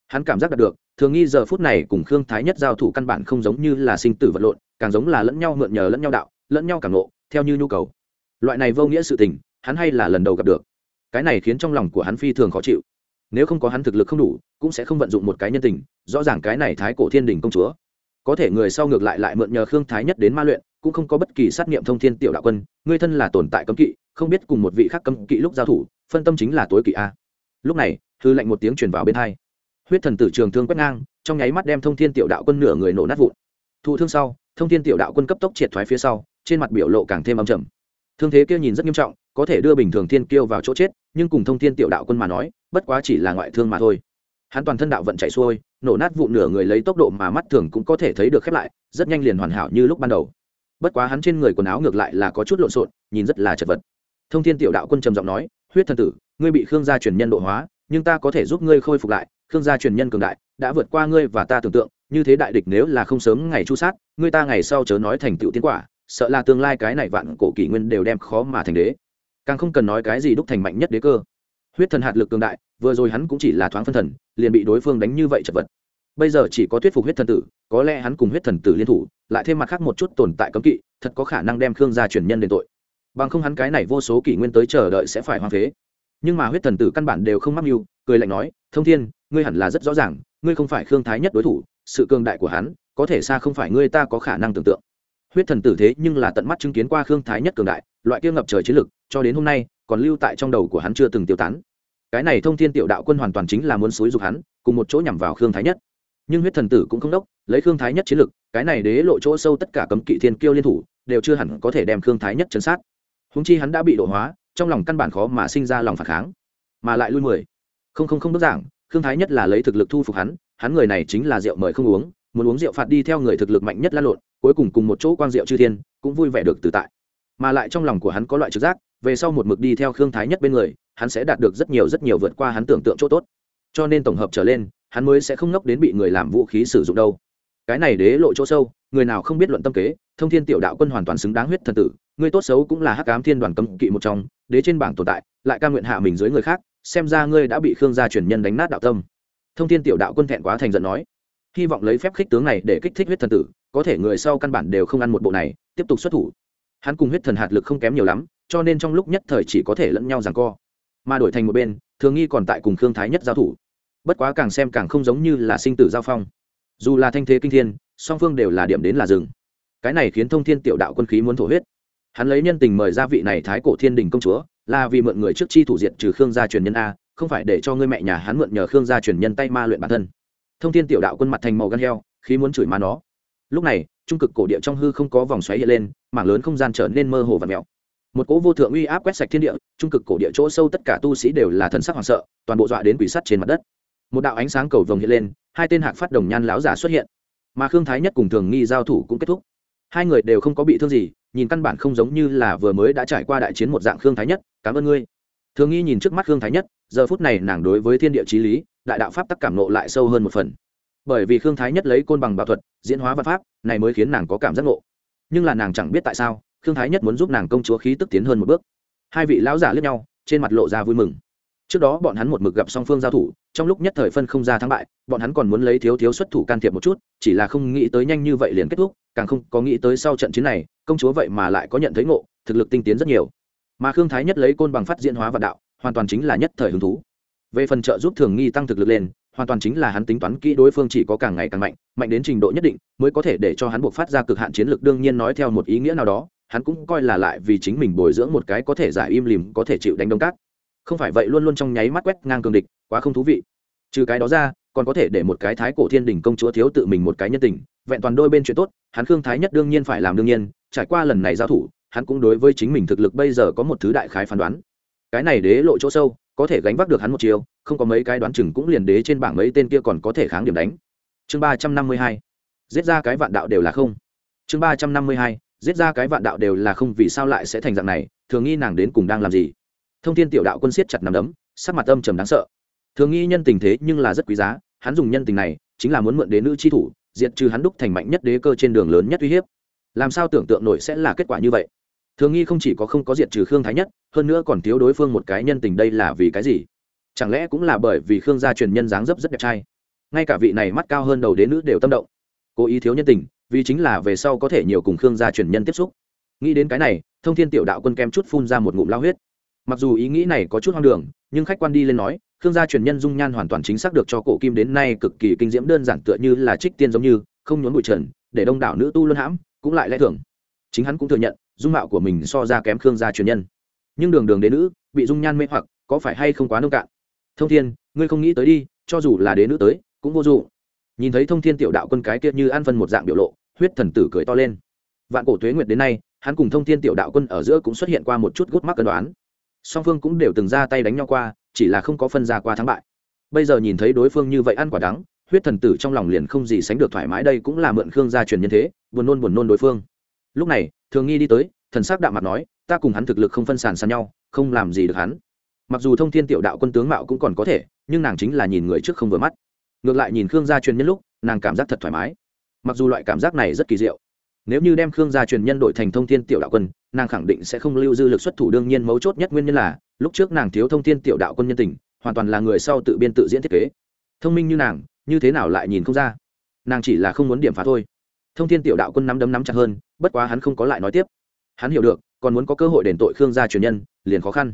Hắn cảm giác đạt được, thường nghi giờ phút này cùng khương thái nhất giao thủ căn bản không giống như là sinh tử vật lộn, càng giống là lẫn nhau mượn nhờ lẫn nhau đạo, lẫn nhau cảm nộ theo như nhu cầu. Loại này vô nghĩa sự tình, hắn hay là lần đầu gặp được. Cái này khiến trong lòng của hắn phi thường khó chịu. Nếu không có hắn thực lực không đủ, cũng sẽ không vận dụng một cái nhân tình, rõ ràng cái này thái cổ thiên đình công chúa có thể người sau ngược lại lại mượn nhờ khương thái nhất đến ma luyện, cũng không có bất kỳ sát nghiệm thông thiên tiểu đạo quân người thân là tồn tại cấm kỵ, không biết cùng một vị khác cấm kỵ lúc giao thủ, phân tâm chính là tối kỵ a. Lúc này, hư lệnh một tiếng truyền vào bên hai. Huyết thần tử trường thương quét ngang, trong nháy mắt đem thông thiên tiểu đạo quân nửa người nổ nát vụn. Thụ thương sau, thông thiên tiểu đạo quân cấp tốc triệt thoái phía sau, trên mặt biểu lộ càng thêm âm trầm. Thương thế kia nhìn rất nghiêm trọng, có thể đưa bình thường thiên kiêu vào chỗ chết, nhưng cùng thông thiên tiểu đạo quân mà nói, bất quá chỉ là ngoại thương mà thôi hắn toàn thân đạo vận chạy xuôi, nổ nát vụ nửa người lấy tốc độ mà mắt thường cũng có thể thấy được khép lại, rất nhanh liền hoàn hảo như lúc ban đầu. Bất quá hắn trên người quần áo ngược lại là có chút lộn xộn, nhìn rất là chật vật. Thông thiên tiểu đạo quân trầm giọng nói, huyết thần tử, ngươi bị khương gia truyền nhân độ hóa, nhưng ta có thể giúp ngươi khôi phục lại. Khương gia truyền nhân cường đại, đã vượt qua ngươi và ta tưởng tượng, như thế đại địch nếu là không sớm ngày chu sát, ngươi ta ngày sau chớ nói thành tựu tiến quả, sợ là tương lai cái này vạn cổ kỷ nguyên đều đem khó mà thành đế. Càng không cần nói cái gì đúc thành mạnh nhất đế cơ. Huyết thần hạt lực cường đại vừa rồi hắn cũng chỉ là thoáng phân thần, liền bị đối phương đánh như vậy chật vật. Bây giờ chỉ có thuyết phục huyết thần tử, có lẽ hắn cùng huyết thần tử liên thủ, lại thêm mặt khác một chút tồn tại cấm kỵ, thật có khả năng đem khương gia truyền nhân đến tội. Bằng không hắn cái này vô số kỷ nguyên tới chờ đợi sẽ phải hoang phế. Nhưng mà huyết thần tử căn bản đều không mắc mưu, cười lạnh nói, thông thiên, ngươi hẳn là rất rõ ràng, ngươi không phải khương thái nhất đối thủ, sự cường đại của hắn, có thể xa không phải ngươi ta có khả năng tưởng tượng. Huyết thần tử thế nhưng là tận mắt chứng kiến qua khương thái nhất cường đại, loại kia ngập trời chiến lực, cho đến hôm nay, còn lưu tại trong đầu của hắn chưa từng tiêu tán cái này thông thiên tiểu đạo quân hoàn toàn chính là muốn xúi dục hắn, cùng một chỗ nhằm vào khương thái nhất. Nhưng huyết thần tử cũng không đốc, lấy khương thái nhất chiến lực, cái này đế lộ chỗ sâu tất cả cấm kỵ thiên kiêu liên thủ, đều chưa hẳn có thể đem khương thái nhất chấn sát. Húng chi hắn đã bị độ hóa, trong lòng căn bản khó mà sinh ra lòng phản kháng, mà lại lui mười. Không không không đơn giản khương thái nhất là lấy thực lực thu phục hắn hắn người này chính là rượu mời không uống, muốn uống rượu phạt đi theo người thực lực mạnh nhất lan lộn, cuối cùng cùng một chỗ quang rượu chư thiên, cũng vui vẻ được tự tại mà lại trong lòng của hắn có loại trực giác, về sau một mực đi theo khương thái nhất bên người, hắn sẽ đạt được rất nhiều rất nhiều vượt qua hắn tưởng tượng chỗ tốt. Cho nên tổng hợp trở lên, hắn mới sẽ không ngốc đến bị người làm vũ khí sử dụng đâu. Cái này đế lộ chỗ sâu, người nào không biết luận tâm kế, thông thiên tiểu đạo quân hoàn toàn xứng đáng huyết thần tử, người tốt xấu cũng là hắc ám thiên đoàn cấm kỵ một trong, đế trên bảng tồn tại, lại ca nguyện hạ mình dưới người khác, xem ra ngươi đã bị khương gia truyền nhân đánh nát đạo tâm. Thông thiên tiểu đạo quân thẹn quá thành giận nói, hy vọng lấy phép khích tướng này để kích thích huyết thần tử, có thể người sau căn bản đều không ăn một bộ này, tiếp tục xuất thủ hắn cùng huyết thần hạt lực không kém nhiều lắm, cho nên trong lúc nhất thời chỉ có thể lẫn nhau rằng co. Mà đổi thành một bên, thường nghi còn tại cùng khương thái nhất giao thủ. Bất quá càng xem càng không giống như là sinh tử giao phong. Dù là thanh thế kinh thiên, song phương đều là điểm đến là rừng cái này khiến thông thiên tiểu đạo quân khí muốn thổ huyết. Hắn lấy nhân tình mời gia vị này thái cổ thiên đình công chúa, là vì mượn người trước chi thủ diện trừ khương gia truyền nhân a, không phải để cho ngươi mẹ nhà hắn mượn nhờ khương gia truyền nhân tay ma luyện bản thân. Thông thiên tiểu đạo quân mặt thành màu gan heo, khí muốn chửi má nó lúc này, trung cực cổ địa trong hư không có vòng xoáy hiện lên, mảng lớn không gian trở nên mơ hồ và mèo một cỗ vô thượng uy áp quét sạch thiên địa, trung cực cổ địa chỗ sâu tất cả tu sĩ đều là thần sắc hoảng sợ, toàn bộ dọa đến quỷ sắt trên mặt đất. Một đạo ánh sáng cầu vồng hiện lên, hai tên hạc phát đồng nhan láo giả xuất hiện. Mà khương thái nhất cùng thường nghi giao thủ cũng kết thúc. Hai người đều không có bị thương gì, nhìn căn bản không giống như là vừa mới đã trải qua đại chiến một dạng khương thái nhất, cảm ơn ngươi. Thường nghi nhìn trước mắt khương thái nhất, giờ phút này nàng đối với thiên địa trí lý, đại đạo pháp tắc cảm nộ lại sâu hơn một phần bởi vì khương thái nhất lấy côn bằng bảo thuật, diễn hóa văn pháp, này mới khiến nàng có cảm giác ngộ. Nhưng là nàng chẳng biết tại sao, khương thái nhất muốn giúp nàng công chúa khí tức tiến hơn một bước. Hai vị lão giả lướt nhau, trên mặt lộ ra vui mừng. Trước đó bọn hắn một mực gặp song phương giao thủ, trong lúc nhất thời phân không ra thắng bại, bọn hắn còn muốn lấy thiếu thiếu xuất thủ can thiệp một chút, chỉ là không nghĩ tới nhanh như vậy liền kết thúc, càng không có nghĩ tới sau trận chiến này, công chúa vậy mà lại có nhận thấy ngộ, thực lực tinh tiến rất nhiều. Mà khương thái nhất lấy côn bằng phát diễn hóa vạn đạo, hoàn toàn chính là nhất thời hứng thú. Về phần trợ giúp thường nghi tăng thực lực lên hoàn toàn chính là hắn tính toán kỹ đối phương chỉ có càng ngày càng mạnh mạnh đến trình độ nhất định, mới có thể để cho hắn buộc phát ra cực hạn chiến lược đương nhiên nói theo một ý nghĩa nào đó, hắn cũng coi là lại vì chính mình bồi dưỡng một cái có thể giải im lìm, có thể chịu đánh đông cát. Không phải vậy luôn luôn trong nháy mắt quét ngang cường địch, quá không thú vị. Trừ cái đó ra, còn có thể để một cái thái cổ thiên đình công chúa thiếu tự mình một cái nhân tình, vẹn toàn đôi bên chuyện tốt, hắn khương thái nhất đương nhiên phải làm đương nhiên, trải qua lần này giao thủ, hắn cũng đối với chính mình thực lực bây giờ có một thứ đại khái phán đoán. Cái này đế lộ chỗ sâu có thể gánh vác được hắn một chiều, không có mấy cái đoán chừng cũng liền đế trên bảng mấy tên kia còn có thể kháng điểm đánh. Chương ba trăm năm mươi hai, giết ra cái vạn đạo đều là không. Chương ba trăm năm mươi hai, giết ra cái vạn đạo đều là không, vì sao lại sẽ thành dạng này, thường nghi nàng đến cùng đang làm gì? Thông tin tiểu đạo quân siết chặt nằm đấm, sắc mặt âm trầm đáng sợ. Thường nghi nhân tình thế nhưng là rất quý giá, hắn dùng nhân tình này, chính là muốn mượn đến nữ chi thủ, diệt trừ hắn đúc thành mạnh nhất đế cơ trên đường lớn nhất uy hiếp. Làm sao tưởng tượng nổi sẽ là kết quả như vậy? Thường nghi không chỉ có không có diệt trừ khương thái nhất, hơn nữa còn thiếu đối phương một cái nhân tình đây là vì cái gì? Chẳng lẽ cũng là bởi vì khương gia truyền nhân dáng dấp rất đẹp trai? Ngay cả vị này mắt cao hơn đầu đế nữ đều tâm động. Cố ý thiếu nhân tình, vì chính là về sau có thể nhiều cùng khương gia truyền nhân tiếp xúc. Nghĩ đến cái này, thông thiên tiểu đạo quân kem chút phun ra một ngụm lao huyết. Mặc dù ý nghĩ này có chút hoang đường, nhưng khách quan đi lên nói, khương gia truyền nhân dung nhan hoàn toàn chính xác được cho cổ kim đến nay cực kỳ kinh diễm đơn giản tựa như là trích tiên giống như, không nhốn bụi trần, để đông đảo nữ tu luân hãm, cũng lại lẽ thường. Chính hắn cũng thừa nhận dung mạo của mình so ra kém khương gia truyền nhân. Nhưng đường đường đế nữ, bị dung nhan mê hoặc, có phải hay không quá nông cạn? Thông thiên, ngươi không nghĩ tới đi, cho dù là đế nữ tới, cũng vô dụng. Nhìn thấy thông thiên tiểu đạo quân cái kia như an phân một dạng biểu lộ, huyết thần tử cười to lên. Vạn cổ tuế nguyệt đến nay, hắn cùng thông thiên tiểu đạo quân ở giữa cũng xuất hiện qua một chút gút mắc cân đoán. Song phương cũng đều từng ra tay đánh nhau qua, chỉ là không có phân ra qua thắng bại. Bây giờ nhìn thấy đối phương như vậy ăn quả đắng, huyết thần tử trong lòng liền không gì sánh được thoải mái, đây cũng là mượn khương gia truyền nhân thế, buồn nôn buồn nôn đối phương. Lúc này thường nghi đi tới, thần s ắ c đạm mặt nói, ta cùng hắn thực lực không phân sàn sàn nhau, không làm gì được hắn. Mặc dù thông thiên tiểu đạo quân tướng mạo cũng còn có thể, nhưng nàng chính là nhìn người trước không vừa mắt. Ngược lại nhìn khương gia truyền nhân lúc, nàng cảm giác thật thoải mái. Mặc dù loại cảm giác này rất kỳ diệu, nếu như đem khương gia truyền nhân đổi thành thông thiên tiểu đạo quân, nàng khẳng định sẽ không lưu dư lực xuất thủ, đương nhiên mấu chốt nhất nguyên nhân là, lúc trước nàng thiếu thông thiên tiểu đạo quân nhân tình, hoàn toàn là người sau tự biên tự diễn thiết kế. Thông minh như nàng, như thế nào lại nhìn không ra? Nàng chỉ là không muốn điểm phá thôi thông thiên tiểu đạo quân nắm đấm nắm chặt hơn, bất quá hắn không có lại nói tiếp. Hắn hiểu được, còn muốn có cơ hội đền tội khương gia truyền nhân, liền khó khăn.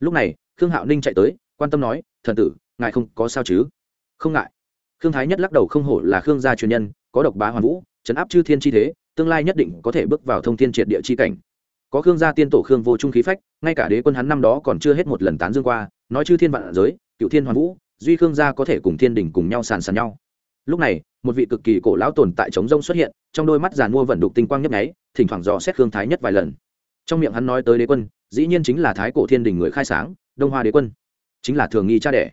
Lúc này, khương hạo ninh chạy tới, quan tâm nói, thần tử, ngài không có sao chứ? Không ngại. Khương thái nhất lắc đầu không hổ là khương gia truyền nhân, có độc bá hoàn vũ chấn áp chư thiên chi thế, tương lai nhất định có thể bước vào thông thiên triệt địa chi cảnh. Có khương gia tiên tổ khương vô trung khí phách, ngay cả đế quân hắn năm đó còn chưa hết một lần tán dương qua, nói chư thiên vạn giới, cựu thiên hoàn vũ, duy khương gia có thể cùng thiên đình cùng nhau sàn sàn nhau lúc này, một vị cực kỳ cổ lão tồn tại chống rông xuất hiện, trong đôi mắt giàn mua vận đục tinh quang nhấp nháy, thỉnh thoảng dò xét khương thái nhất vài lần. Trong miệng hắn nói tới đế quân, dĩ nhiên chính là thái cổ thiên đình người khai sáng, đông hoa đế quân. Chính là thường nghi cha đẻ.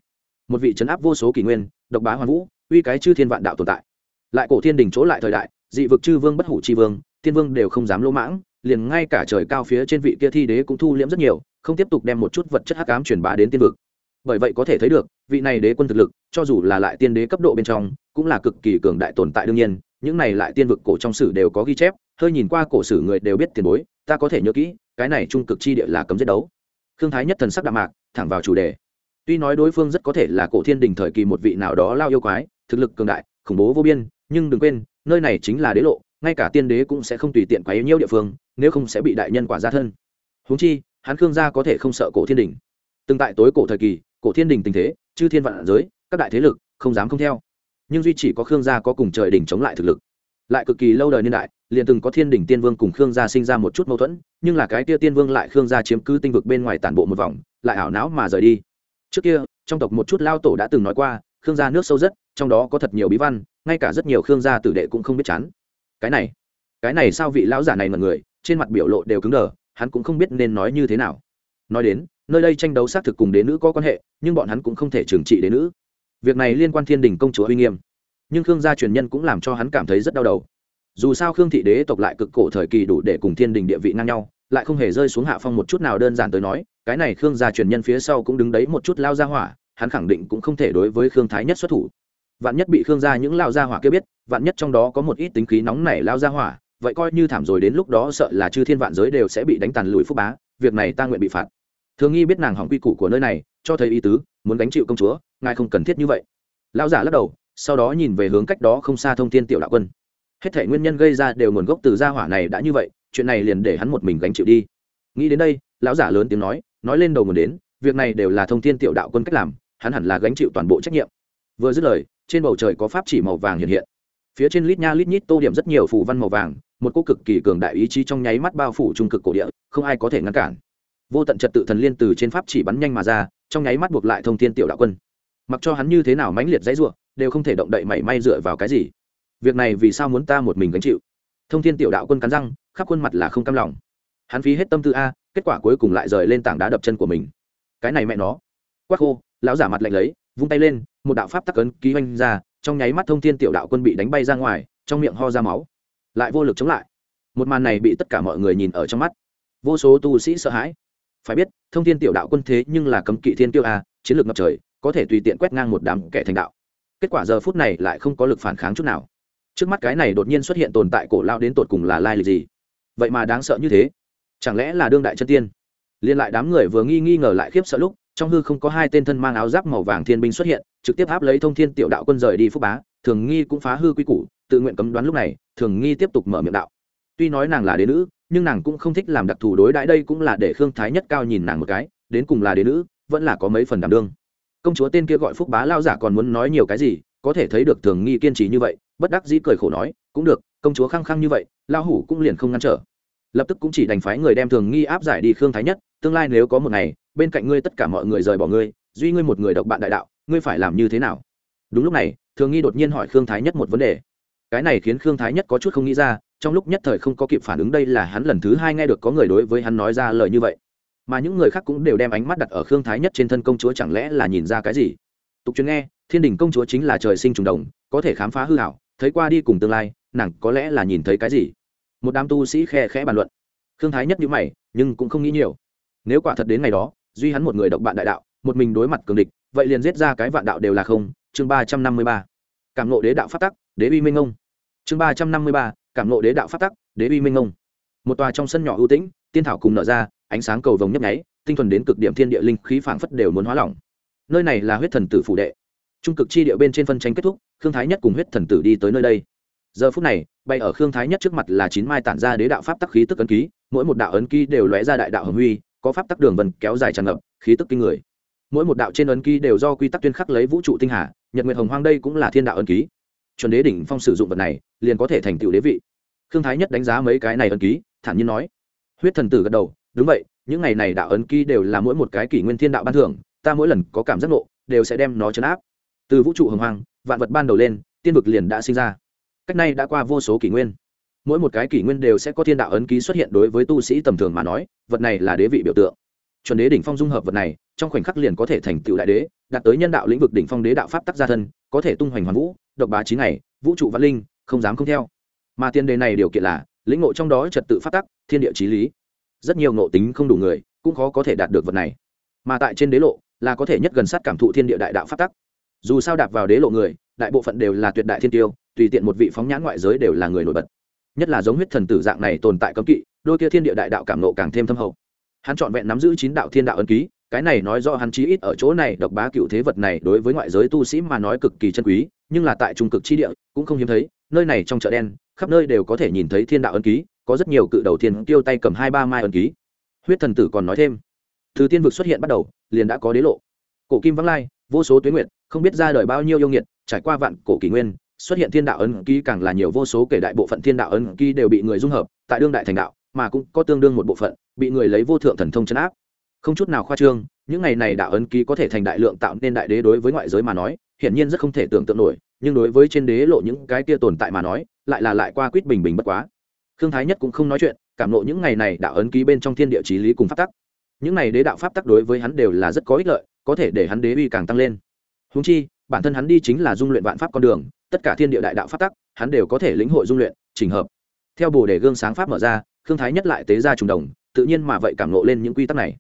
Một vị trấn áp vô số kỷ nguyên, độc bá hoàn vũ, uy cái chư thiên vạn đạo tồn tại. Lại cổ thiên đình chỗ lại thời đại, dị vực chư vương bất hủ chi vương thiên vương đều không dám lỗ mãng, liền ngay cả trời cao phía trên vị kia thi đế cũng thu liễm rất nhiều, không tiếp tục đem một chút vật chất hắc ám truyền bá đến tiên vực bởi vậy có thể thấy được, vị này đế quân thực lực, cho dù là lại tiên đế cấp độ bên trong, cũng là cực kỳ cường đại tồn tại đương nhiên, những này lại tiên vực cổ trong sử đều có ghi chép, hơi nhìn qua cổ sử người đều biết tiền bối, ta có thể nhớ kỹ, cái này trung cực chi địa là cấm giết đấu. Khương thái nhất thần sắc đạm mạc, thẳng vào chủ đề. Tuy nói đối phương rất có thể là cổ thiên đình thời kỳ một vị nào đó lao yêu quái, thực lực cường đại, khủng bố vô biên, nhưng đừng quên, nơi này chính là đế lộ, ngay cả tiên đế cũng sẽ không tùy tiện quấy nhiễu địa phương, nếu không sẽ bị đại nhân quả ra thân. Huống chi, hắn khương gia có thể không sợ cổ thiên đình. Từng tại tối cổ thời kỳ cổ thiên đình tình thế, chư thiên vạn giới, các đại thế lực, không dám không theo. Nhưng duy chỉ có khương gia có cùng trời đình chống lại thực lực. Lại cực kỳ lâu đời niên đại, liền từng có thiên đình tiên vương cùng khương gia sinh ra một chút mâu thuẫn, nhưng là cái kia tiên vương lại khương gia chiếm cứ tinh vực bên ngoài tản bộ một vòng, lại ảo não mà rời đi. Trước kia, trong tộc một chút lao tổ đã từng nói qua, khương gia nước sâu rất, trong đó có thật nhiều bí văn, ngay cả rất nhiều khương gia tử đệ cũng không biết chán. Cái này cái này sao vị lão giả này mật người, trên mặt biểu lộ đều cứng đờ, hắn cũng không biết nên nói như thế nào. Nói đến nơi đây tranh đấu xác thực cùng đế nữ có quan hệ, nhưng bọn hắn cũng không thể trừng trị đế nữ. Việc này liên quan thiên đình công chúa uy nghiêm, nhưng khương gia truyền nhân cũng làm cho hắn cảm thấy rất đau đầu. Dù sao khương thị đế tộc lại cực cổ thời kỳ đủ để cùng thiên đình địa vị ngang nhau, lại không hề rơi xuống hạ phong một chút nào đơn giản tới nói, cái này khương gia truyền nhân phía sau cũng đứng đấy một chút lao ra hỏa, hắn khẳng định cũng không thể đối với khương thái nhất xuất thủ. Vạn nhất bị khương gia những lao gia hỏa kia biết, vạn nhất trong đó có một ít tính khí nóng nảy lao gia hỏa, vậy coi như thảm rồi đến lúc đó sợ là chư thiên vạn giới đều sẽ bị đánh tàn lùi phúc bá, việc này ta nguyện bị phạt thường nghi biết nàng hỏng quy củ của nơi này, cho thấy ý tứ, muốn gánh chịu công chúa, ngài không cần thiết như vậy. Lão giả lắc đầu, sau đó nhìn về hướng cách đó không xa thông thiên tiểu đạo quân. Hết thể nguyên nhân gây ra đều nguồn gốc từ gia hỏa này đã như vậy, chuyện này liền để hắn một mình gánh chịu đi. Nghĩ đến đây, lão giả lớn tiếng nói nói lên đầu nguồn đến, việc này đều là thông thiên tiểu đạo quân cách làm, hắn hẳn là gánh chịu toàn bộ trách nhiệm. Vừa dứt lời, trên bầu trời có pháp chỉ màu vàng hiện hiện. Phía trên lít nha lít nhít tô điểm rất nhiều phù văn màu vàng, một cô cực kỳ cường đại ý chí trong nháy mắt bao phủ trung cực cổ địa, không ai có thể ngăn cản vô tận trật tự thần liên từ trên pháp chỉ bắn nhanh mà ra, trong nháy mắt buộc lại thông thiên tiểu đạo quân. Mặc cho hắn như thế nào mãnh liệt dãy ruộng đều không thể động đậy mảy may dựa vào cái gì. Việc này vì sao muốn ta một mình gánh chịu? Thông thiên tiểu đạo quân cắn răng, khắp khuôn mặt là không cam lòng. Hắn phí hết tâm tư a, kết quả cuối cùng lại rời lên tảng đá đập chân của mình. Cái này mẹ nó. Quắc khô lão giả mặt lạnh lấy, vung tay lên, một đạo pháp tắc cấn ký oanh ra, trong nháy mắt thông thiên tiểu đạo quân bị đánh bay ra ngoài, trong miệng ho ra máu. Lại vô lực chống lại. Một màn này bị tất cả mọi người nhìn ở trong mắt. Vô số tu sĩ sợ hãi phải biết, thông thiên tiểu đạo quân thế nhưng là cấm kỵ thiên tiêu a, chiến lược ngập trời, có thể tùy tiện quét ngang một đám kẻ thành đạo. Kết quả giờ phút này lại không có lực phản kháng chút nào. Trước mắt cái này đột nhiên xuất hiện tồn tại cổ lao đến tột cùng là lai lịch gì? Vậy mà đáng sợ như thế. Chẳng lẽ là đương đại chân tiên? Liên lại đám người vừa nghi nghi ngờ lại khiếp sợ lúc, trong hư không có hai tên thân mang áo giáp màu vàng thiên binh xuất hiện, trực tiếp áp lấy thông thiên tiểu đạo quân rời đi phúc bá, thường nghi cũng phá hư quy củ, tự nguyện cấm đoán lúc này, thường nghi tiếp tục mở miệng đạo tuy nói nàng là đế nữ, nhưng nàng cũng không thích làm đặc thù đối đãi đây cũng là để khương thái nhất cao nhìn nàng một cái, đến cùng là đế nữ, vẫn là có mấy phần đảm đương. Công chúa tên kia gọi phúc bá lao giả còn muốn nói nhiều cái gì, có thể thấy được thường nghi kiên trì như vậy, bất đắc dĩ cười khổ nói, cũng được, công chúa khăng khăng như vậy lao hủ cũng liền không ngăn trở. Lập tức cũng chỉ đành phái người đem thường nghi áp giải đi khương thái nhất, tương lai nếu có một ngày, bên cạnh ngươi tất cả mọi người rời bỏ ngươi, duy ngươi một người độc bạn đại đạo, ngươi phải làm như thế nào? Đúng lúc này, thường nghi đột nhiên hỏi khương thái nhất một vấn đề. Cái này khiến khương thái nhất có chút không nghĩ ra trong lúc nhất thời không có kịp phản ứng đây là hắn lần thứ hai nghe được có người đối với hắn nói ra lời như vậy. Mà những người khác cũng đều đem ánh mắt đặt ở khương thái nhất trên thân công chúa chẳng lẽ là nhìn ra cái gì? Tục chuyên nghe, thiên đình công chúa chính là trời sinh trùng đồng, có thể khám phá hư hảo thấy qua đi cùng tương lai, nàng có lẽ là nhìn thấy cái gì? Một đám tu sĩ khe khẽ bàn luận. Khương thái nhất nhữ mày, nhưng cũng không nghĩ nhiều. Nếu quả thật đến ngày đó, duy hắn một người độc bạn đại đạo, một mình đối mặt cường địch, vậy liền giết ra cái vạn đạo đều là không. Chương ba trăm năm mươi ba. Cảm nộ đế đạo phát tắc, đế uy minh ông. Chương ba trăm năm mươi ba cảm nộ đế đạo phát tắc, đế uy minh ngông. Một tòa trong sân nhỏ ưu tĩnh, tiên thảo cùng nở ra, ánh sáng cầu vồng nhấp nháy, tinh thuần đến cực điểm thiên địa linh khí phảng phất đều muốn hóa lỏng. Nơi này là huyết thần tử phủ đệ. Trung cực chi địa bên trên phân tranh kết thúc, khương thái nhất cùng huyết thần tử đi tới nơi đây. Giờ phút này, bay ở khương thái nhất trước mặt là chín mai tản ra đế đạo pháp tắc khí tức ấn ký, mỗi một đạo ấn ký đều lóe ra đại đạo hồng huy, có pháp tắc đường vần kéo dài tràn ngập, khí tức kinh người. Mỗi một đạo trên ấn ký đều do quy tắc tuyên khắc lấy vũ trụ tinh hà, nhật nguyệt hồng hoang đây cũng là thiên đạo ấn ký. Chuẩn đế đỉnh phong sử dụng vật này liền có thể thành tựu đế vị. Khương thái nhất đánh giá mấy cái này ấn ký, thản nhiên nói. Huyết thần tử gật đầu, đúng vậy, những ngày này đạo ấn ký đều là mỗi một cái kỷ nguyên thiên đạo ban thưởng, ta mỗi lần có cảm giác nộ đều sẽ đem nó chấn áp. Từ vũ trụ hồng hoang, vạn vật ban đầu lên, tiên vực liền đã sinh ra. Cách này đã qua vô số kỷ nguyên. Mỗi một cái kỷ nguyên đều sẽ có thiên đạo ấn ký xuất hiện đối với tu sĩ tầm thường mà nói, vật này là đế vị biểu tượng. Chuẩn đế đỉnh phong dung hợp vật này, trong khoảnh khắc liền có thể thành tựu đại đế, đạt tới nhân đạo lĩnh vực đỉnh phong đế đạo pháp tắc gia thân, có thể tung hoành hoàn vũ, độc bá chín ngày, vũ trụ văn linh không dám không theo. Mà tiên đề này điều kiện là, lĩnh ngộ trong đó trật tự pháp tắc, thiên địa trí lý. Rất nhiều ngộ tính không đủ người, cũng khó có thể đạt được vật này. Mà tại trên đế lộ, là có thể nhất gần sát cảm thụ thiên địa đại đạo pháp tắc. Dù sao đạp vào đế lộ người, đại bộ phận đều là tuyệt đại thiên tiêu, tùy tiện một vị phóng nhãn ngoại giới đều là người nổi bật. Nhất là giống huyết thần tử dạng này tồn tại cấm kỵ, đôi kia thiên địa đại đạo cảm nộ càng thêm thâm hậu. Hắn trọn vẹn nắm giữ chín đạo thiên đạo ấn ký, cái này nói do hắn chí ít ở chỗ này độc bá cựu thế vật này đối với ngoại giới tu sĩ mà nói cực kỳ chân quý, nhưng là tại trung cực chi địa, cũng không hiếm thấy nơi này trong chợ đen, khắp nơi đều có thể nhìn thấy thiên đạo ấn ký, có rất nhiều cự đầu tiên tiêu tay cầm hai ba mai ấn ký. Huyết thần tử còn nói thêm từ tiên vực xuất hiện bắt đầu, liền đã có đế lộ. Cổ kim vắng lai, vô số tuyến nguyện không biết ra đời bao nhiêu yêu nghiệt, trải qua vạn cổ kỷ nguyên, xuất hiện thiên đạo ấn ký càng là nhiều, vô số kể đại bộ phận thiên đạo ấn ký đều bị người dung hợp, tại đương đại thành đạo, mà cũng có tương đương một bộ phận, bị người lấy vô thượng thần thông chấn áp. Không chút nào khoa trương, những ngày này đạo ấn ký có thể thành đại lượng tạo nên đại đế đối với ngoại giới mà nói hiển nhiên rất không thể tưởng tượng nổi, nhưng đối với trên đế lộ những cái kia tồn tại mà nói, lại là lại qua quýt bình bình bất quá. Khương thái nhất cũng không nói chuyện, cảm nộ những ngày này đạo ấn ký bên trong thiên địa trí lý cùng pháp tắc. Những này đế đạo pháp tắc đối với hắn đều là rất có ích lợi, có thể để hắn đế uy càng tăng lên. Húng chi, bản thân hắn đi chính là dung luyện vạn pháp con đường, tất cả thiên địa đại đạo pháp tắc, hắn đều có thể lĩnh hội dung luyện trình hợp. Theo bồ đề gương sáng pháp mở ra, khương thái nhất lại tế ra trùng đồng, tự nhiên mà vậy cảm nộ lên những quy tắc này.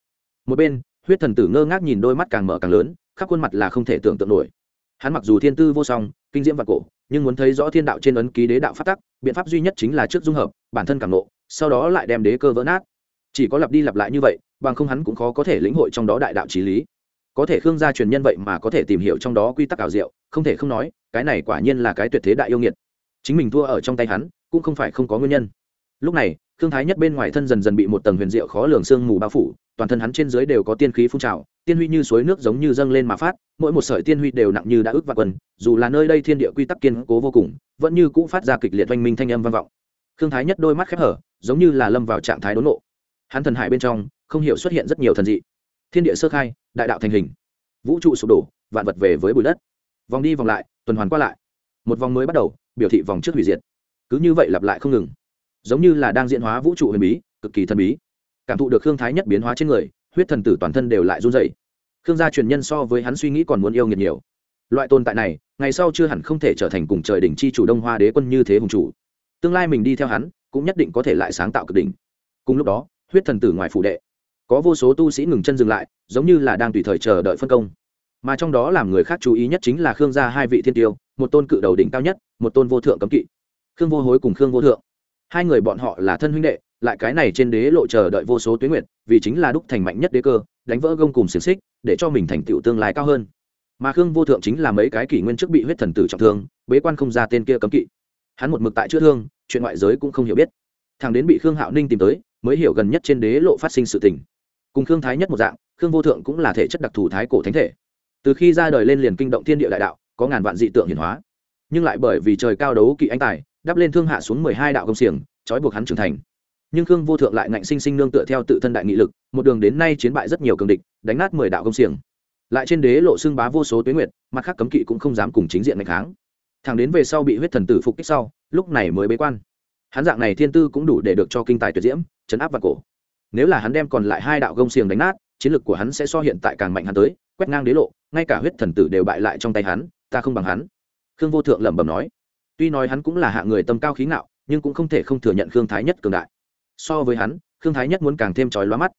Một bên, huyết thần tử ngơ ngác nhìn đôi mắt càng mở càng lớn, khắp khuôn mặt là không thể tưởng tượng nổi hắn mặc dù thiên tư vô song, kinh diễm và cổ, nhưng muốn thấy rõ thiên đạo trên ấn ký đế đạo phát tắc, biện pháp duy nhất chính là trước dung hợp, bản thân cảm nộ sau đó lại đem đế cơ vỡ nát. Chỉ có lặp đi lặp lại như vậy, bằng không hắn cũng khó có thể lĩnh hội trong đó đại đạo trí lý. Có thể khương gia truyền nhân vậy mà có thể tìm hiểu trong đó quy tắc ảo diệu, không thể không nói, cái này quả nhiên là cái tuyệt thế đại yêu nghiệt. Chính mình thua ở trong tay hắn, cũng không phải không có nguyên nhân. Lúc này, khương thái nhất bên ngoài thân dần dần bị một tầng huyền diệu khó lường sương mù bao phủ, toàn thân hắn trên dưới đều có tiên khí phun trào tiên huy như suối nước giống như dâng lên mà phát, mỗi một sợi tiên huy đều nặng như đã ước và quần. dù là nơi đây thiên địa quy tắc kiên cố vô cùng, vẫn như cũ phát ra kịch liệt oanh minh thanh âm vang vọng. Khương thái nhất đôi mắt khép hở, giống như là lâm vào trạng thái đốn nộ. Hắn thần hải bên trong, không hiểu xuất hiện rất nhiều thần dị. Thiên địa sơ khai, đại đạo thành hình. Vũ trụ sụp đổ, vạn vật về với bụi đất. Vòng đi vòng lại, tuần hoàn qua lại. Một vòng mới bắt đầu, biểu thị vòng trước hủy diệt. Cứ như vậy lặp lại không ngừng. Giống như là đang diễn hóa vũ trụ huyền bí, cực kỳ thần bí. Cảm thụ được Thương thái nhất biến hóa trên người, huyết thần tử toàn thân đều lại run dày khương gia truyền nhân so với hắn suy nghĩ còn muốn yêu nghiệt nhiều. Loại tồn tại này, ngày sau chưa hẳn không thể trở thành cùng trời đỉnh chi chủ đông hoa đế quân như thế hùng chủ. Tương lai mình đi theo hắn, cũng nhất định có thể lại sáng tạo cực đỉnh. Cùng lúc đó, huyết thần tử ngoài phủ đệ, có vô số tu sĩ ngừng chân dừng lại, giống như là đang tùy thời chờ đợi phân công. Mà trong đó làm người khác chú ý nhất chính là khương gia hai vị thiên tiêu, một tôn cự đầu đỉnh cao nhất, một tôn vô thượng cấm kỵ. Khương vô hối cùng khương vô thượng. Hai người bọn họ là thân huynh đệ, lại cái này trên đế lộ chờ đợi vô số tuyến nguyệt vì chính là đúc thành mạnh nhất đế cơ đánh vỡ gông cùng xiềng xích, để cho mình thành tựu tương lai cao hơn. Mà khương vô thượng chính là mấy cái kỷ nguyên trước bị huyết thần tử trọng thương, bế quan không ra tên kia cấm kỵ. Hắn một mực tại chữa thương, chuyện ngoại giới cũng không hiểu biết. Thằng đến bị khương hạo ninh tìm tới, mới hiểu gần nhất trên đế lộ phát sinh sự tình. Cùng khương thái nhất một dạng, khương vô thượng cũng là thể chất đặc thù thái cổ thánh thể. Từ khi ra đời lên liền kinh động thiên địa đại đạo, có ngàn vạn dị tượng hiển hóa. Nhưng lại bởi vì trời cao đấu kỵ anh tài, đắp lên thương hạ xuống mười hai đạo công xiềng, trói buộc hắn trưởng thành nhưng khương vô thượng lại ngạnh sinh sinh nương tựa theo tự thân đại nghị lực, một đường đến nay chiến bại rất nhiều cường địch, đánh nát mười đạo công xiềng. Lại trên đế lộ xưng bá vô số tuyến nguyệt, mặt khác cấm kỵ cũng không dám cùng chính diện ngày kháng. Thằng đến về sau bị huyết thần tử phục kích sau, lúc này mới bế quan. Hắn dạng này thiên tư cũng đủ để được cho kinh tài tuyệt diễm chấn áp vào cổ. Nếu là hắn đem còn lại hai đạo gông xiềng đánh nát, chiến lực của hắn sẽ so hiện tại càng mạnh hắn tới, quét ngang đế lộ, ngay cả huyết thần tử đều bại lại trong tay hắn, ta không bằng hắn. Khương vô thượng lẩm bẩm nói. Tuy nói hắn cũng là hạ người tâm cao khí ngạo, nhưng cũng không thể không thừa nhận khương thái nhất cường đại so với hắn, khương thái nhất muốn càng thêm trói lóa mắt.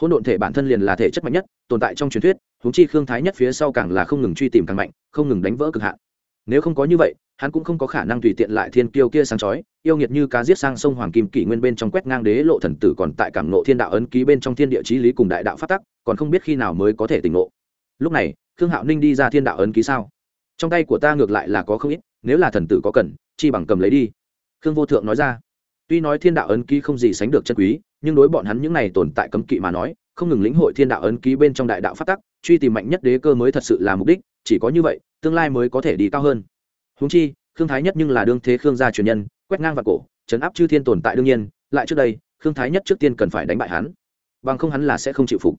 Hôn độn thể bản thân liền là thể chất mạnh nhất, tồn tại trong truyền thuyết húng chi khương thái nhất phía sau càng là không ngừng truy tìm càng mạnh, không ngừng đánh vỡ cực hạn. Nếu không có như vậy, hắn cũng không có khả năng tùy tiện lại thiên kiêu kia sáng chói, yêu nghiệt như cá giết sang sông hoàng kim kỷ nguyên bên trong quét ngang đế lộ thần tử còn tại cảm nộ thiên đạo ấn ký bên trong thiên địa chí lý cùng đại đạo phát tắc, còn không biết khi nào mới có thể tỉnh ngộ. Lúc này, khương hạo ninh đi ra thiên đạo ấn ký sao? Trong tay của ta ngược lại là có không ít, nếu là thần tử có cần, chi bằng cầm lấy đi. Khương vô thượng nói ra tuy nói thiên đạo ấn ký không gì sánh được chân quý, nhưng đối bọn hắn những này tồn tại cấm kỵ mà nói, không ngừng lĩnh hội thiên đạo ấn ký bên trong đại đạo phát tắc, truy tìm mạnh nhất đế cơ mới thật sự là mục đích, chỉ có như vậy, tương lai mới có thể đi cao hơn. Húng chi, khương thái nhất nhưng là đương thế khương gia truyền nhân, quét ngang vào cổ chấn áp chư thiên tồn tại đương nhiên, lại trước đây, khương thái nhất trước tiên cần phải đánh bại hắn. Bằng không hắn là sẽ không chịu phục.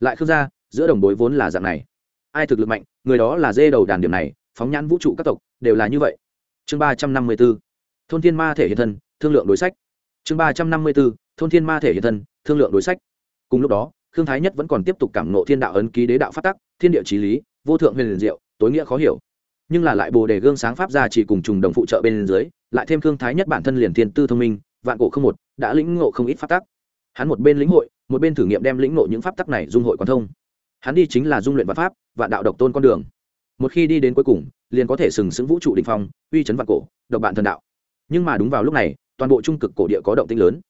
Lại khương gia, giữa đồng bối vốn là dạng này. Ai thực lực mạnh, người đó là dê đầu đàn điểm này, phóng nhãn vũ trụ các tộc, đều là như vậy. Chương ba trăm năm mươi b ố thôn thiên ma thể hiện thân thương lượng đối sách. Chương ba trăm năm mươi b ố thôn thiên ma thể hiện thân, thương lượng đối sách. Cùng lúc đó, khương thái nhất vẫn còn tiếp tục cảm nộ thiên đạo ấn ký đế đạo phát tắc, thiên địa trí lý, vô thượng huyền liền diệu, tối nghĩa khó hiểu. Nhưng là lại bồ đề gương sáng pháp ra chỉ cùng trùng đồng phụ trợ bên dưới, lại thêm khương thái nhất bản thân liền thiên tư thông minh, vạn cổ không một, đã lĩnh ngộ không ít pháp tắc. Hắn một bên lĩnh hội, một bên thử nghiệm đem lĩnh ngộ những pháp tắc này dung hội quan thông. Hắn đi chính là dung luyện vạn pháp, vạn đạo độc tôn con đường. Một khi đi đến cuối cùng, liền có thể sừng sững vũ trụ đỉnh phong, uy chấn vạn cổ, độc bạn thần đạo. Nhưng mà đúng vào lúc này toàn bộ trung cực cổ địa có động tinh lớn.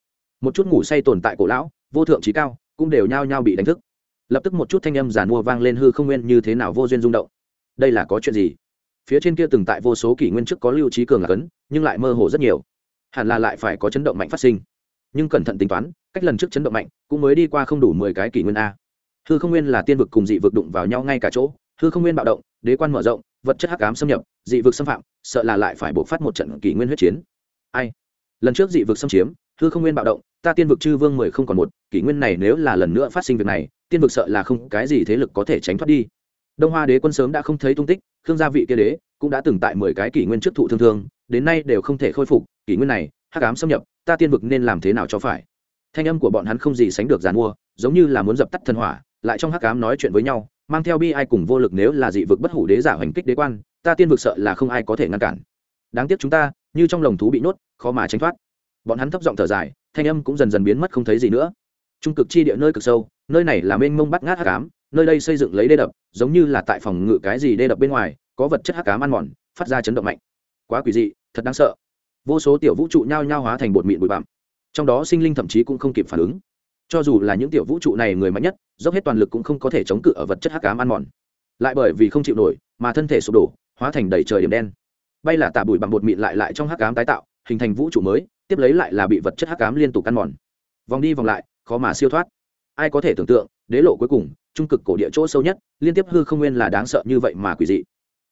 Một chút ngủ say tồn tại cổ lão, vô thượng trí cao, cũng đều nhao nhao bị đánh thức. Lập tức một chút thanh âm giàn mua vang lên hư không nguyên như thế nào vô duyên rung động. Đây là có chuyện gì? Phía trên kia từng tại vô số kỷ nguyên trước có lưu trí cường là cấn, nhưng lại mơ hồ rất nhiều. Hẳn là lại phải có chấn động mạnh phát sinh. Nhưng cẩn thận tính toán, cách lần trước chấn động mạnh, cũng mới đi qua không đủ mười cái kỷ nguyên a. Hư không nguyên là tiên vực cùng dị vực đụng vào nhau ngay cả chỗ. Hư không nguyên bạo động, đế quan mở rộng, vật chất hắc ám xâm nhập, dị vực xâm phạm, sợ là lại phải bộc phát một trận kỷ nguyên huyết chiến. Ai? Lần trước dị vực xâm chiếm, hư không nguyên bạo động, ta tiên vực chư vương mười không còn một, kỷ nguyên này nếu là lần nữa phát sinh việc này, tiên vực sợ là không cái gì thế lực có thể tránh thoát đi. Đông hoa đế quân sớm đã không thấy tung tích, khương gia vị kia đế cũng đã từng tại mười cái kỷ nguyên trước thụ thương thương, đến nay đều không thể khôi phục, kỷ nguyên này, hắc ám xâm nhập, ta tiên vực nên làm thế nào cho phải? Thanh âm của bọn hắn không gì sánh được giàn mua, giống như là muốn dập tắt thần hỏa, lại trong hắc ám nói chuyện với nhau, mang theo bi ai cùng vô lực nếu là dị vực bất hủ đế giả hành kích đế quan, ta tiên vực sợ là không ai có thể ngăn cản. Đáng tiếc chúng ta như trong lồng thú bị nhốt, khó mà tránh thoát. Bọn hắn thấp giọng thở dài, thanh âm cũng dần dần biến mất không thấy gì nữa. Trung cực chi địa nơi cực sâu, nơi này là mênh mông bắt ngát hắc ám, nơi đây xây dựng lấy đê đập, giống như là tại phòng ngự cái gì đê đập bên ngoài, có vật chất hắc ám ăn mòn, phát ra chấn động mạnh. Quá quỷ dị, thật đáng sợ. Vô số tiểu vũ trụ nhao nhao hóa thành bột mịn bụi bặm. Trong đó sinh linh thậm chí cũng không kịp phản ứng. Cho dù là những tiểu vũ trụ này người mạnh nhất, dốc hết toàn lực cũng không có thể chống cự ở vật chất hắc ám ăn mòn. Lại bởi vì không chịu nổi, mà thân thể sụp đổ, hóa thành đầy trời điểm đen bay là tạ bụi bằng bột mịn lại lại trong hắc ám tái tạo, hình thành vũ trụ mới, tiếp lấy lại là bị vật chất hắc ám liên tục ăn mòn. Vòng đi vòng lại, khó mà siêu thoát. Ai có thể tưởng tượng, đế lộ cuối cùng, trung cực cổ địa chỗ sâu nhất, liên tiếp hư không nguyên là đáng sợ như vậy mà quỷ dị.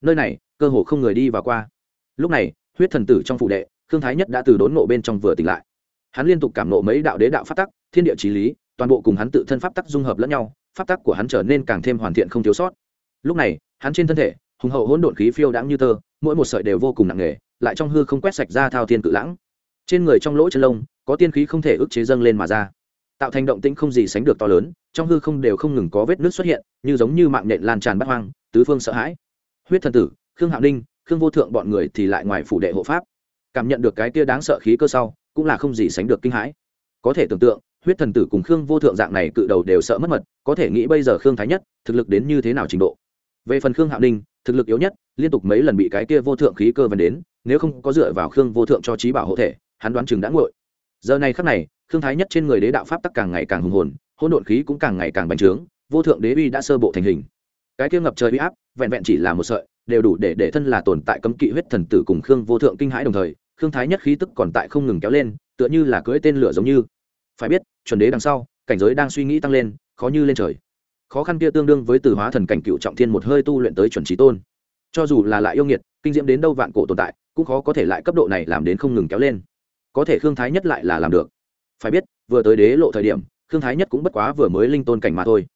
Nơi này, cơ hồ không người đi vào qua. Lúc này, huyết thần tử trong phụ đệ thương thái nhất đã từ đốn nộ bên trong vừa tỉnh lại. Hắn liên tục cảm nộ mấy đạo đế đạo pháp tắc, thiên địa trí lý, toàn bộ cùng hắn tự thân pháp tắc dung hợp lẫn nhau, pháp tắc của hắn trở nên càng thêm hoàn thiện không thiếu sót. Lúc này, hắn trên thân thể, hùng hậu hỗn độn khí phiêu đãng như tơ mỗi một sợi đều vô cùng nặng nề, lại trong hư không quét sạch ra thao thiên cự lãng. Trên người trong lỗ chân lông, có tiên khí không thể ức chế dâng lên mà ra. Tạo thành động tĩnh không gì sánh được to lớn, trong hư không đều không ngừng có vết nước xuất hiện, như giống như mạng nhện lan tràn bắt hoang, tứ phương sợ hãi. Huyết thần tử, khương hạo ninh, khương vô thượng bọn người thì lại ngoài phủ đệ hộ pháp. Cảm nhận được cái kia đáng sợ khí cơ sau, cũng là không gì sánh được kinh hãi. Có thể tưởng tượng, huyết thần tử cùng khương vô thượng dạng này cự đầu đều sợ mất mật, có thể nghĩ bây giờ khương thái nhất, thực lực đến như thế nào trình độ. Về phần khương hạo ninh thực lực yếu nhất, liên tục mấy lần bị cái kia vô thượng khí cơ vần đến, nếu không có dựa vào khương vô thượng cho trí bảo hộ thể, hắn đoán chừng đã ngội giờ này khắc này, khương thái nhất trên người đế đạo pháp tắc càng ngày càng hùng hồn, hỗn độn khí cũng càng ngày càng bành trướng, vô thượng đế uy đã sơ bộ thành hình. Cái kia ngập trời uy áp, vẹn vẹn chỉ là một sợi, đều đủ để để thân là tồn tại cấm kỵ huyết thần tử cùng khương vô thượng kinh hãi đồng thời, khương thái nhất khí tức còn tại không ngừng kéo lên, tựa như là cưỡi tên lửa giống như. Phải biết, chuẩn đế đằng sau, cảnh giới đang suy nghĩ tăng lên, khó như lên trời khó khăn kia tương đương với từ hóa thần cảnh cựu trọng thiên một hơi tu luyện tới chuẩn trí tôn. Cho dù là lại yêu nghiệt, kinh diễm đến đâu vạn cổ tồn tại, cũng khó có thể lại cấp độ này làm đến không ngừng kéo lên. Có thể khương thái nhất lại là làm được. Phải biết, vừa tới đế lộ thời điểm, khương thái nhất cũng bất quá vừa mới linh tôn cảnh mà thôi.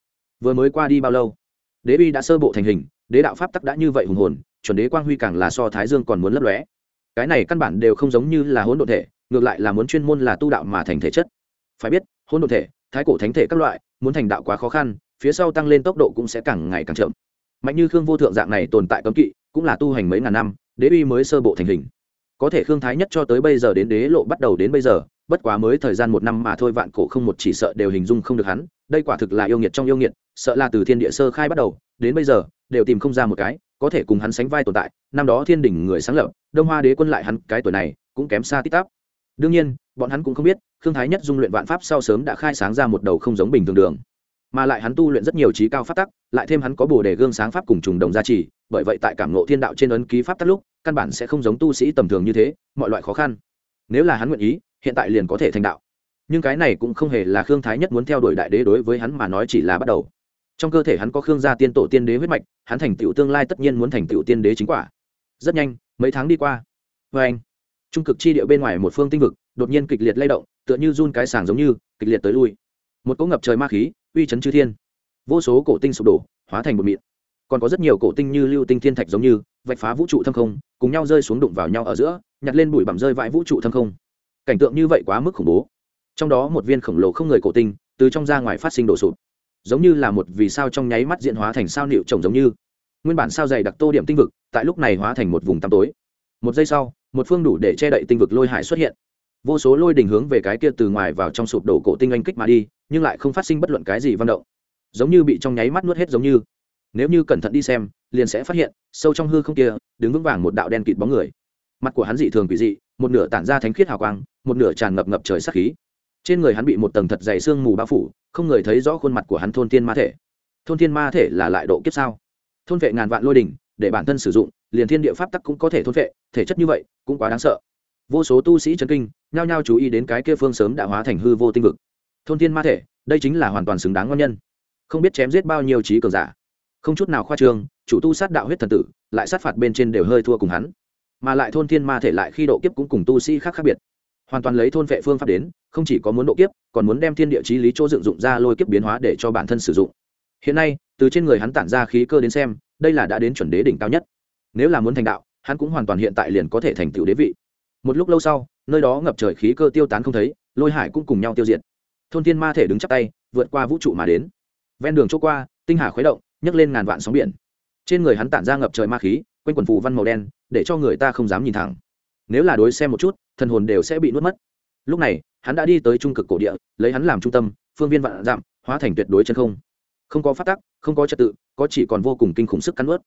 Vừa mới qua đi bao lâu? Đế bi đã sơ bộ thành hình, đế đạo pháp tắc đã như vậy hùng hồn, chuẩn đế quang huy càng là so thái dương còn muốn lấp lóe. Cái này căn bản đều không giống như là hỗn độn thể, ngược lại là muốn chuyên môn là tu đạo mà thành thể chất. Phải biết, hỗn độn thể, thái cổ thánh thể các loại, muốn thành đạo quá khó khăn phía sau tăng lên tốc độ cũng sẽ càng ngày càng chậm. Mạnh như khương vô thượng dạng này tồn tại cấm kỵ, cũng là tu hành mấy ngàn năm, đế uy mới sơ bộ thành hình. Có thể khương thái nhất cho tới bây giờ đến đế lộ bắt đầu đến bây giờ, bất quá mới thời gian một năm mà thôi vạn cổ không một chỉ sợ đều hình dung không được hắn, đây quả thực là yêu nghiệt trong yêu nghiệt, sợ là từ thiên địa sơ khai bắt đầu, đến bây giờ, đều tìm không ra một cái, có thể cùng hắn sánh vai tồn tại, năm đó thiên đình người sáng lập, đông hoa đế quân lại hắn, cái tuổi này, cũng kém xa tít tắp. Đương nhiên, bọn hắn cũng không biết, khương thái nhất dung luyện vạn pháp sau sớm đã khai sáng ra một đầu không giống bình thường đường mà lại hắn tu luyện rất nhiều trí cao pháp tắc, lại thêm hắn có bồ đề gương sáng pháp cùng trùng đồng gia trì, bởi vậy tại cảm ngộ thiên đạo trên ấn ký pháp tắc lúc, căn bản sẽ không giống tu sĩ tầm thường như thế, mọi loại khó khăn. Nếu là hắn nguyện ý, hiện tại liền có thể thành đạo. Nhưng cái này cũng không hề là khương thái nhất muốn theo đuổi đại đế đối với hắn mà nói chỉ là bắt đầu. Trong cơ thể hắn có khương gia tiên tổ tiên đế huyết mạch, hắn thành tựu tương lai tất nhiên muốn thành tựu tiên đế chính quả. Rất nhanh, mấy tháng đi qua. Vê anh, trung cực chi địa bên ngoài một phương tinh vực, đột nhiên kịch liệt lay động, tựa như run cái sàng giống như, kịch liệt tới lui. Một cỗ ngập trời ma khí uy chấn chư thiên. Vô số cổ tinh sụp đổ, hóa thành một mịn. Còn có rất nhiều cổ tinh như lưu tinh thiên thạch giống như, vạch phá vũ trụ thâm không, cùng nhau rơi xuống đụng vào nhau ở giữa, nhặt lên bụi bặm rơi vãi vũ trụ thâm không. Cảnh tượng như vậy quá mức khủng bố. Trong đó một viên khổng lồ không người cổ tinh, từ trong ra ngoài phát sinh đổ sụp. Giống như là một vì sao trong nháy mắt diện hóa thành sao nịu trồng giống như. Nguyên bản sao dày đặc tô điểm tinh vực, tại lúc này hóa thành một vùng tăm tối. Một giây sau, một phương đủ để che đậy tinh vực lôi hải xuất hiện. Vô số lôi đình hướng về cái kia từ ngoài vào trong sụp đổ cổ tinh anh kích mà đi nhưng lại không phát sinh bất luận cái gì văn động. Giống như bị trong nháy mắt nuốt hết giống như. Nếu như cẩn thận đi xem, liền sẽ phát hiện, sâu trong hư không kia, đứng vững vàng một đạo đen kịt bóng người. Mặt của hắn dị thường quỷ dị, một nửa tản ra thánh khiết hào quang, một nửa tràn ngập ngập trời sắc khí. Trên người hắn bị một tầng thật dày sương mù bao phủ, không người thấy rõ khuôn mặt của hắn thôn thiên ma thể. Thôn thiên ma thể là lại độ kiếp sao? Thôn vệ ngàn vạn lôi đỉnh, để bản thân sử dụng, liền thiên địa pháp tắc cũng có thể thôn vệ, thể chất như vậy, cũng quá đáng sợ. Vô số tu sĩ chân kinh, nhao nhao chú ý đến cái kia phương sớm đã hóa thành hư vô tinh vực thôn thiên ma thể, đây chính là hoàn toàn xứng đáng ngon nhân. Không biết chém giết bao nhiêu trí cường giả. Không chút nào khoa trương, chủ tu sát đạo huyết thần tử, lại sát phạt bên trên đều hơi thua cùng hắn. Mà lại thôn thiên ma thể lại khi độ kiếp cũng cùng tu sĩ khác khác biệt. Hoàn toàn lấy thôn vệ phương pháp đến, không chỉ có muốn độ kiếp, còn muốn đem thiên địa chí lý chỗ dựng dụng ra lôi kiếp biến hóa để cho bản thân sử dụng. Hiện nay, từ trên người hắn tản ra khí cơ đến xem, đây là đã đến chuẩn đế đỉnh cao nhất. Nếu là muốn thành đạo, hắn cũng hoàn toàn hiện tại liền có thể thành tựu đế vị. Một lúc lâu sau, nơi đó ngập trời khí cơ tiêu tán không thấy, lôi hải cũng cùng nhau tiêu diệt thôn thiên ma thể đứng chắp tay, vượt qua vũ trụ mà đến. Ven đường chỗ qua, tinh hà khuấy động, nhấc lên ngàn vạn sóng biển. Trên người hắn tản ra ngập trời ma khí, quanh quần phù văn màu đen, để cho người ta không dám nhìn thẳng. Nếu là đối xem một chút, thần hồn đều sẽ bị nuốt mất. Lúc này, hắn đã đi tới trung cực cổ địa, lấy hắn làm trung tâm, phương viên vạn dặm, hóa thành tuyệt đối chân không. Không có phát tắc, không có trật tự, có chỉ còn vô cùng kinh khủng sức cắn ướt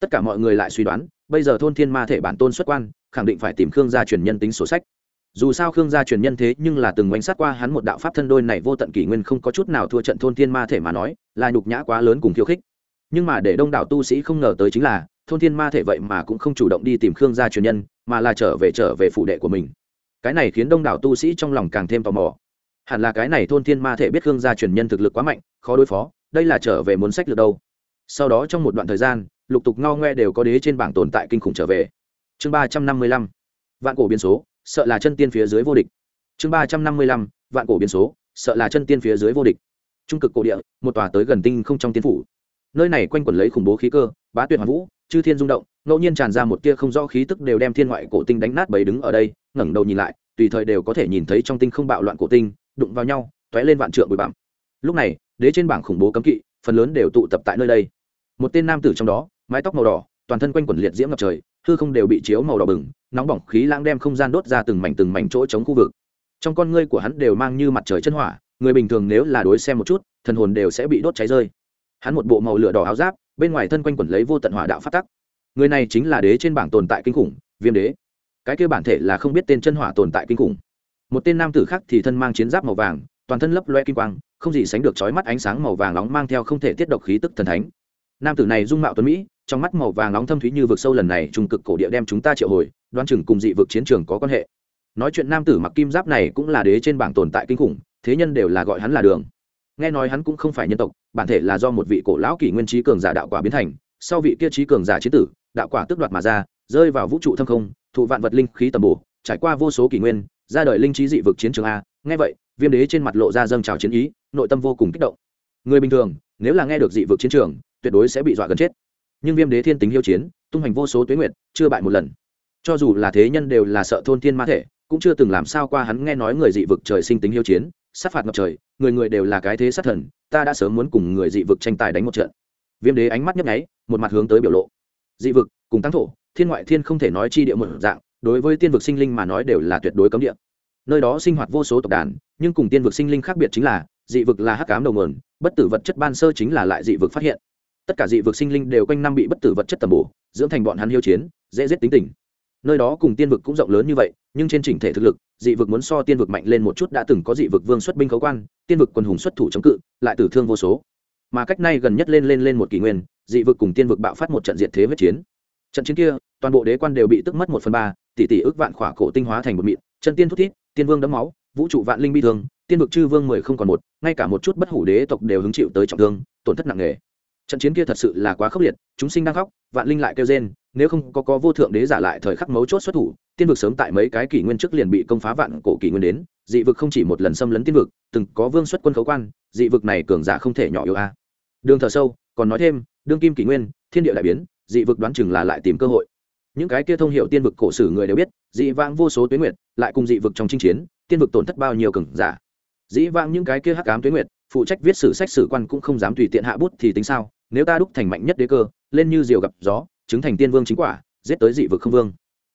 tất cả mọi người lại suy đoán, bây giờ thôn thiên ma thể bản tôn xuất quan, khẳng định phải tìm khương gia truyền nhân tính sổ sách dù sao khương gia truyền nhân thế nhưng là từng oanh sát qua hắn một đạo pháp thân đôi này vô tận kỷ nguyên không có chút nào thua trận thôn thiên ma thể mà nói, là nhục nhã quá lớn cùng khiêu khích. Nhưng mà để đông đảo tu sĩ không ngờ tới chính là, thôn thiên ma thể vậy mà cũng không chủ động đi tìm khương gia truyền nhân, mà là trở về trở về phụ đệ của mình. Cái này khiến đông đảo tu sĩ trong lòng càng thêm tò mò. Hẳn là cái này thôn thiên ma thể biết khương gia truyền nhân thực lực quá mạnh, khó đối phó, đây là trở về muốn sách được đâu. Sau đó trong một đoạn thời gian, lục tục ngao ngoe đều có đế trên bảng tồn tại kinh khủng trở về. Chương ba trăm năm mươi lăm, vạn cổ biến số sợ là chân tiên phía dưới vô địch. Chương ba trăm năm mươi lăm, vạn cổ biến số, sợ là chân tiên phía dưới vô địch. Trung cực cổ địa, một tòa tới gần tinh không trong tiên phủ. Nơi này quanh quẩn lấy khủng bố khí cơ, bá tuyệt hoàn vũ, chư thiên rung động, ngẫu nhiên tràn ra một tia không rõ khí tức đều đem thiên ngoại cổ tinh đánh nát bầy đứng ở đây, ngẩng đầu nhìn lại, tùy thời đều có thể nhìn thấy trong tinh không bạo loạn cổ tinh, đụng vào nhau t lên vạn trượng bụi bặm. Lúc này, đế trên bảng khủng bố cấm kỵ, phần lớn đều tụ tập tại nơi đây. Một tên nam tử trong đó, mái tóc màu đỏ toàn thân quanh quẩn liệt diễm ngập trời, hư không đều bị chiếu màu đỏ bừng, nóng bỏng khí lãng đem không gian đốt ra từng mảnh từng mảnh chỗ chống khu vực. Trong con ngươi của hắn đều mang như mặt trời chân hỏa, người bình thường nếu là đối xem một chút, thần hồn đều sẽ bị đốt cháy rơi. Hắn một bộ màu lửa đỏ áo giáp, bên ngoài thân quanh quẩn lấy vô tận hỏa đạo phát tắc. Người này chính là đế trên bảng tồn tại kinh khủng, viêm đế. Cái kêu bản thể là không biết tên chân hỏa tồn tại kinh khủng. Một tên nam tử khác thì thân mang chiến giáp màu vàng, toàn thân lấp loe kim quang, không gì sánh được trói mắt ánh sáng màu vàng nóng mang theo không thể tiết độc khí tức thần thánh. Nam tử này dung mạo tuấn mỹ trong mắt màu vàng nóng thâm thúy như vực sâu lần này trung cực cổ địa đem chúng ta triệu hồi, đoan chừng cùng dị vực chiến trường có quan hệ. Nói chuyện nam tử mặc kim giáp này cũng là đế trên bảng tồn tại kinh khủng, thế nhân đều là gọi hắn là đường. Nghe nói hắn cũng không phải nhân tộc, bản thể là do một vị cổ lão kỷ nguyên trí cường giả đạo quả biến thành, sau vị kia trí cường giả chế tử, đạo quả tước đoạt mà ra, rơi vào vũ trụ thâm không, thụ vạn vật linh khí tầm bổ, trải qua vô số kỷ nguyên, ra đời linh trí dị vực chiến trường a. Nghe vậy, viêm đế trên mặt lộ ra dâng trào chiến ý, nội tâm vô cùng kích động. Người bình thường, nếu là nghe được dị vực chiến trường, tuyệt đối sẽ bị dọa gần chết nhưng viêm đế thiên tính hiếu chiến, tung hành vô số tuyến nguyện chưa bại một lần. Cho dù là thế nhân đều là sợ thôn thiên ma thể, cũng chưa từng làm sao qua hắn nghe nói người dị vực trời sinh tính hiếu chiến, sát phạt ngập trời, người người đều là cái thế sát thần, ta đã sớm muốn cùng người dị vực tranh tài đánh một trận. Viêm đế ánh mắt nhấp nháy, một mặt hướng tới biểu lộ. Dị vực, cùng tăng thổ, thiên ngoại thiên không thể nói chi địa một dạng, đối với tiên vực sinh linh mà nói đều là tuyệt đối cấm địa. Nơi đó sinh hoạt vô số tộc đàn, nhưng cùng tiên vực sinh linh khác biệt chính là, dị vực là hắc cám đầu nguồn, bất tử vật chất ban sơ chính là lại dị vực phát hiện tất cả dị vực sinh linh đều quanh năm bị bất tử vật chất tầm bổ, dưỡng thành bọn hắn hiếu chiến, dễ giết tính tình. Nơi đó cùng tiên vực cũng rộng lớn như vậy, nhưng trên chỉnh thể thực lực, dị vực muốn so tiên vực mạnh lên một chút đã từng có dị vực vương xuất binh khấu quan, tiên vực quân hùng xuất thủ chống cự, lại tử thương vô số. Mà cách nay gần nhất lên lên lên một kỷ nguyên, dị vực cùng tiên vực bạo phát một trận diệt thế huyết chiến. Trận chiến kia, toàn bộ đế quan đều bị tức mất một phần ba, tỷ tỷ ước vạn khỏa cổ tinh hóa thành một mịn, chân tiên thúc thiết tiên vương đấm máu, vũ trụ vạn linh bi thương, tiên vực chư vương mười không còn một, ngay cả một chút bất hủ đế tộc đều hứng chịu tới trọng thương, tổn thất nặng nề trận chiến kia thật sự là quá khốc liệt, chúng sinh đang khóc, vạn linh lại kêu rên, nếu không có có vô thượng đế giả lại thời khắc mấu chốt xuất thủ, tiên vực sớm tại mấy cái kỷ nguyên trước liền bị công phá vạn cổ kỷ nguyên đến, dị vực không chỉ một lần xâm lấn tiên vực, từng có vương xuất quân khấu quan, dị vực này cường giả không thể nhỏ yếu a. Đường thở sâu, còn nói thêm, đương kim kỷ nguyên, thiên địa đại biến, dị vực đoán chừng là lại tìm cơ hội. Những cái kia thông hiệu tiên vực cổ sử người đều biết, dị vãng vô số tuyến nguyệt, lại cùng dị vực trong chinh chiến, tiên vực tổn thất bao nhiêu cường giả. Dĩ vãng những cái kia hắc ám tuyến nguyệt, phụ trách viết sử sách sử quan cũng không dám tùy tiện hạ bút thì tính sao? Nếu ta đúc thành mạnh nhất đế cơ, lên như diều gặp gió, chứng thành tiên vương chính quả, giết tới dị vực không vương.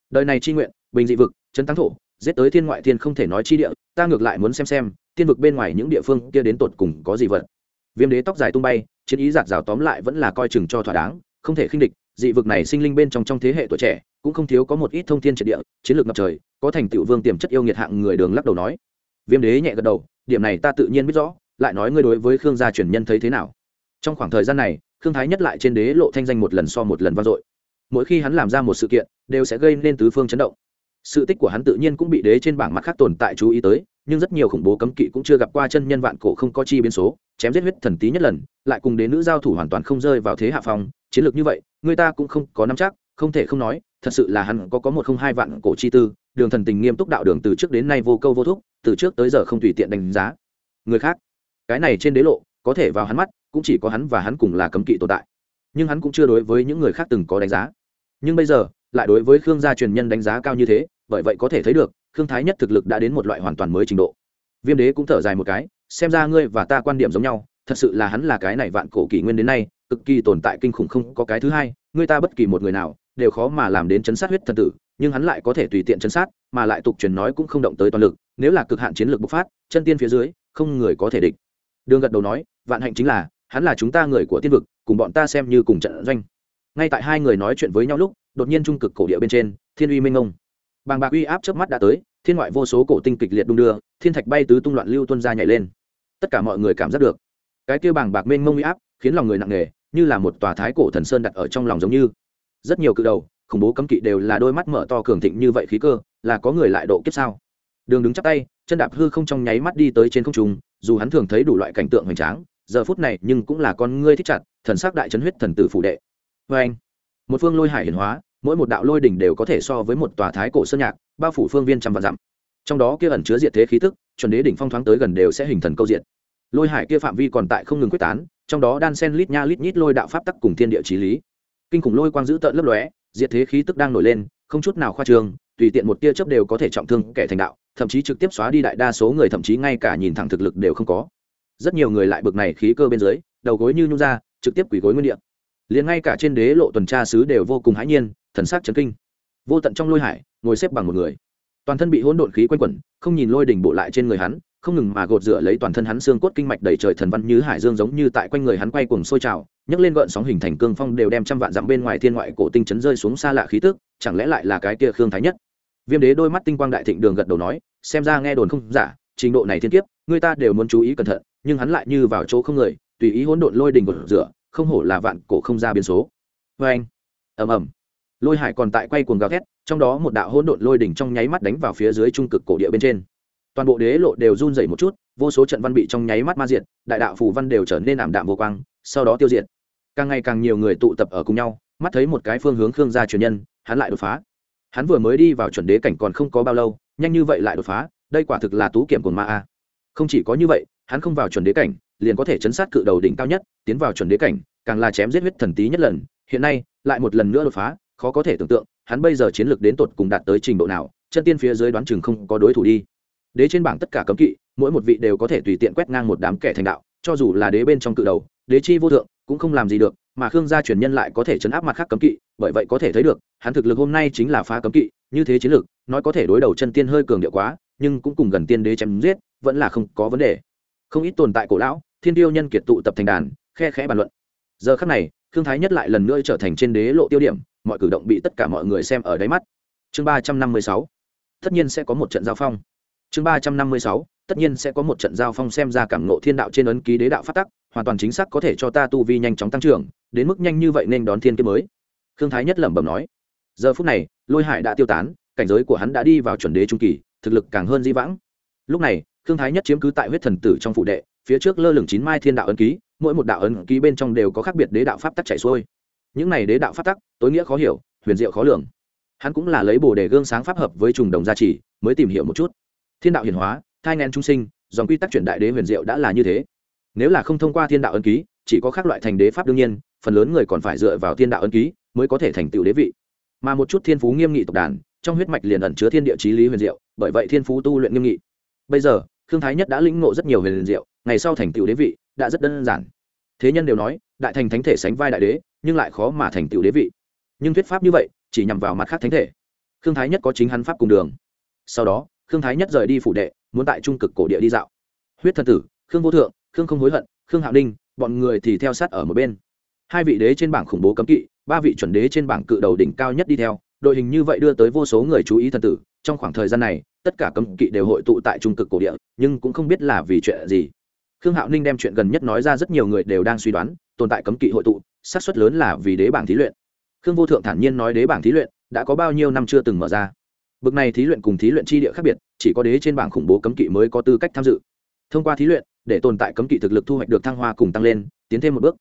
Đời này chi nguyện, bình dị vực, chấn tăng thổ, giết tới thiên ngoại thiên không thể nói chi địa, ta ngược lại muốn xem xem, tiên vực bên ngoài những địa phương kia đến tột cùng có gì vật. Viêm đế tóc dài tung bay, chiến ý giạt rào tóm lại vẫn là coi chừng cho thỏa đáng, không thể khinh địch, dị vực này sinh linh bên trong trong thế hệ tuổi trẻ, cũng không thiếu có một ít thông thiên triệt địa, chiến lược ngập trời, có thành tựu vương tiềm chất yêu nghiệt hạng người đường lắc đầu nói. Viêm đế nhẹ gật đầu, điểm này ta tự nhiên biết rõ, lại nói ngươi đối với khương gia truyền nhân thấy thế nào. Trong khoảng thời gian này thương thái nhất lại trên đế lộ thanh danh một lần so một lần vang dội. Mỗi khi hắn làm ra một sự kiện, đều sẽ gây nên tứ phương chấn động. Sự tích của hắn tự nhiên cũng bị đế trên bảng mặt khác tồn tại chú ý tới, nhưng rất nhiều khủng bố cấm kỵ cũng chưa gặp qua chân nhân vạn cổ không có chi biến số, chém giết huyết thần tí nhất lần, lại cùng đến nữ giao thủ hoàn toàn không rơi vào thế hạ phong. Chiến lược như vậy, người ta cũng không có nắm chắc, không thể không nói, thật sự là hắn có có một không hai vạn cổ chi tư, đường thần tình nghiêm túc đạo đường từ trước đến nay vô câu vô thúc, từ trước tới giờ không tùy tiện đánh giá. Người khác, cái này trên đế lộ, có thể vào hắn mắt cũng chỉ có hắn và hắn cùng là cấm kỵ tồn tại. Nhưng hắn cũng chưa đối với những người khác từng có đánh giá. Nhưng bây giờ, lại đối với khương gia truyền nhân đánh giá cao như thế, bởi vậy có thể thấy được, khương thái nhất thực lực đã đến một loại hoàn toàn mới trình độ. Viêm đế cũng thở dài một cái, xem ra ngươi và ta quan điểm giống nhau, thật sự là hắn là cái này vạn cổ kỷ nguyên đến nay, cực kỳ tồn tại kinh khủng không có cái thứ hai, ngươi ta bất kỳ một người nào, đều khó mà làm đến chấn sát huyết thần tử, nhưng hắn lại có thể tùy tiện chấn sát, mà lại tục truyền nói cũng không động tới toàn lực, nếu là cực hạn chiến lược bộc phát, chân tiên phía dưới, không người có thể địch. Đường gật đầu nói, vạn hạnh chính là hắn là chúng ta người của tiên vực, cùng bọn ta xem như cùng trận doanh. Ngay tại hai người nói chuyện với nhau lúc, đột nhiên trung cực cổ địa bên trên, thiên uy minh ngông bàng bạc uy áp trước mắt đã tới, thiên ngoại vô số cổ tinh kịch liệt đung đưa, thiên thạch bay tứ tung loạn lưu tuân ra nhảy lên. Tất cả mọi người cảm giác được, cái kia bàng bạc mênh mông uy áp khiến lòng người nặng nề, như là một tòa thái cổ thần sơn đặt ở trong lòng giống như. Rất nhiều cự đầu, khủng bố cấm kỵ đều là đôi mắt mở to cường thịnh như vậy khí cơ, là có người lại độ kiếp sao? Đường đứng chắp tay, chân đạp hư không trong nháy mắt đi tới trên không trung, dù hắn thường thấy đủ loại cảnh tượng hoành tráng giờ phút này nhưng cũng là con ngươi thích chặt, thần sắc đại chấn huyết thần tử phủ đệ. Vê anh, một phương lôi hải hiển hóa, mỗi một đạo lôi đỉnh đều có thể so với một tòa thái cổ sơn nhạc, bao phủ phương viên trăm vạn dặm. Trong đó kia ẩn chứa diệt thế khí tức, chuẩn đế đỉnh phong thoáng tới gần đều sẽ hình thần câu diện lôi hải kia phạm vi còn tại không ngừng quyết tán, trong đó đan sen lít nha lít nhít lôi đạo pháp tắc cùng thiên địa trí lý. Kinh khủng lôi quang giữ tợn lấp lóe, diệt thế khí tức đang nổi lên, không chút nào khoa trương, tùy tiện một tia chớp đều có thể trọng thương kẻ thành đạo, thậm chí trực tiếp xóa đi đại đa số người, thậm chí ngay cả nhìn thẳng thực lực đều không có rất nhiều người lại bực này khí cơ bên dưới, đầu gối như nhung ra, trực tiếp quỳ gối nguyên địa. Liền ngay cả trên đế lộ tuần tra sứ đều vô cùng hãi nhiên, thần sắc chấn kinh. Vô tận trong lôi hải, ngồi xếp bằng một người. Toàn thân bị hỗn độn khí quanh quẩn, không nhìn lôi đỉnh bộ lại trên người hắn, không ngừng mà gột rửa lấy toàn thân hắn xương cốt kinh mạch đầy trời thần văn như hải dương giống như tại quanh người hắn quay cuồng sôi trào, nhấc lên gợn sóng hình thành cương phong đều đem trăm vạn dặm bên ngoài thiên ngoại cổ tinh chấn rơi xuống xa lạ khí tức, chẳng lẽ lại là cái kia khương thái nhất? Viêm đế đôi mắt tinh quang đại thịnh đường gật đầu nói, xem ra nghe đồn không giả, trình độ này thiên kiếp người ta đều muốn chú ý cẩn thận, nhưng hắn lại như vào chỗ không người, tùy ý hỗn độn lôi đình của rửa, không hổ là vạn cổ không ra biến số. Vê anh, ầm ầm. Lôi hải còn tại quay cuồng gào thét, trong đó một đạo hỗn độn lôi đỉnh trong nháy mắt đánh vào phía dưới trung cực cổ địa bên trên. Toàn bộ đế lộ đều run dày một chút, vô số trận văn bị trong nháy mắt ma diệt, đại đạo phù văn đều trở nên ảm đạm vô quang, sau đó tiêu diệt. Càng ngày càng nhiều người tụ tập ở cùng nhau, mắt thấy một cái phương hướng khương gia truyền nhân, hắn lại đột phá. Hắn vừa mới đi vào chuẩn đế cảnh còn không có bao lâu, nhanh như vậy lại đột phá, đây quả thực là tú kiểm của ma a không chỉ có như vậy, hắn không vào chuẩn đế cảnh, liền có thể chấn sát cự đầu đỉnh cao nhất, tiến vào chuẩn đế cảnh, càng là chém giết huyết thần tí nhất lần. Hiện nay, lại một lần nữa đột phá, khó có thể tưởng tượng, hắn bây giờ chiến lược đến tột cùng đạt tới trình độ nào, chân tiên phía dưới đoán chừng không có đối thủ đi. Đế trên bảng tất cả cấm kỵ, mỗi một vị đều có thể tùy tiện quét ngang một đám kẻ thành đạo, cho dù là đế bên trong cự đầu, đế chi vô thượng, cũng không làm gì được, mà khương gia truyền nhân lại có thể chấn áp mặt khác cấm kỵ, bởi vậy có thể thấy được, hắn thực lực hôm nay chính là phá cấm kỵ, như thế chiến lược, nói có thể đối đầu chân tiên hơi cường điệu quá, nhưng cũng cùng gần tiên đế chém giết vẫn là không có vấn đề. Không ít tồn tại cổ lão, thiên tiêu nhân kiệt tụ tập thành đàn, khe khẽ bàn luận. Giờ khắc này thương thái nhất lại lần nữa trở thành trên đế lộ tiêu điểm, mọi cử động bị tất cả mọi người xem ở đáy mắt. Chương ba trăm năm mươi sáu, tất nhiên sẽ có một trận giao phong. Chương ba trăm năm mươi sáu, tất nhiên sẽ có một trận giao phong xem ra cảm ngộ thiên đạo trên ấn ký đế đạo phát tắc, hoàn toàn chính xác có thể cho ta tu vi nhanh chóng tăng trưởng, đến mức nhanh như vậy nên đón thiên kiếp mới. Thương thái nhất lẩm bẩm nói. Giờ phút này, lôi hải đã tiêu tán, cảnh giới của hắn đã đi vào chuẩn đế trung kỳ, thực lực càng hơn di vãng. Lúc này khương thái nhất chiếm cứ tại huyết thần tử trong phụ đệ, phía trước lơ lửng chín mai thiên đạo ấn ký, mỗi một đạo ấn ký bên trong đều có khác biệt đế đạo pháp tắc chảy xuôi. Những này đế đạo pháp tắc, tối nghĩa khó hiểu, huyền diệu khó lường. Hắn cũng là lấy bồ đề gương sáng pháp hợp với trùng đồng gia trì, mới tìm hiểu một chút. Thiên đạo hiển hóa, thai ngàn trung sinh, dòng quy tắc chuyển đại đế huyền diệu đã là như thế. Nếu là không thông qua thiên đạo ấn ký, chỉ có các loại thành đế pháp đương nhiên, phần lớn người còn phải dựa vào thiên đạo ấn ký mới có thể thành tựu đế vị. Mà một chút thiên phú nghiêm nghị tộc đàn, trong huyết mạch liền ẩn chứa thiên địa chí lý huyền diệu, bởi vậy thiên phú tu luyện nghiêm nghị. Bây giờ khương thái nhất đã lĩnh ngộ rất nhiều về liền diệu, ngày sau thành tựu đế vị đã rất đơn giản. Thế nhân đều nói, đại thành thánh thể sánh vai đại đế, nhưng lại khó mà thành tựu đế vị. Nhưng thuyết pháp như vậy, chỉ nhằm vào mặt khác thánh thể. Khương thái nhất có chính hắn pháp cùng đường. Sau đó, khương thái nhất rời đi phủ đệ, muốn tại trung cực cổ địa đi dạo. Huyết thần tử, khương vô thượng, khương không hối hận, khương hạo ninh, bọn người thì theo sát ở một bên. Hai vị đế trên bảng khủng bố cấm kỵ, ba vị chuẩn đế trên bảng cự đầu đỉnh cao nhất đi theo, đội hình như vậy đưa tới vô số người chú ý thần tử trong khoảng thời gian này, tất cả cấm kỵ đều hội tụ tại trung cực cổ địa, nhưng cũng không biết là vì chuyện gì. Khương hạo ninh đem chuyện gần nhất nói ra rất nhiều người đều đang suy đoán, tồn tại cấm kỵ hội tụ, xác suất lớn là vì đế bảng thí luyện. Khương vô thượng thản nhiên nói đế bảng thí luyện đã có bao nhiêu năm chưa từng mở ra. Bực này thí luyện cùng thí luyện chi địa khác biệt, chỉ có đế trên bảng khủng bố cấm kỵ mới có tư cách tham dự. Thông qua thí luyện, để tồn tại cấm kỵ thực lực thu hoạch được thăng hoa cùng tăng lên, tiến thêm một bước.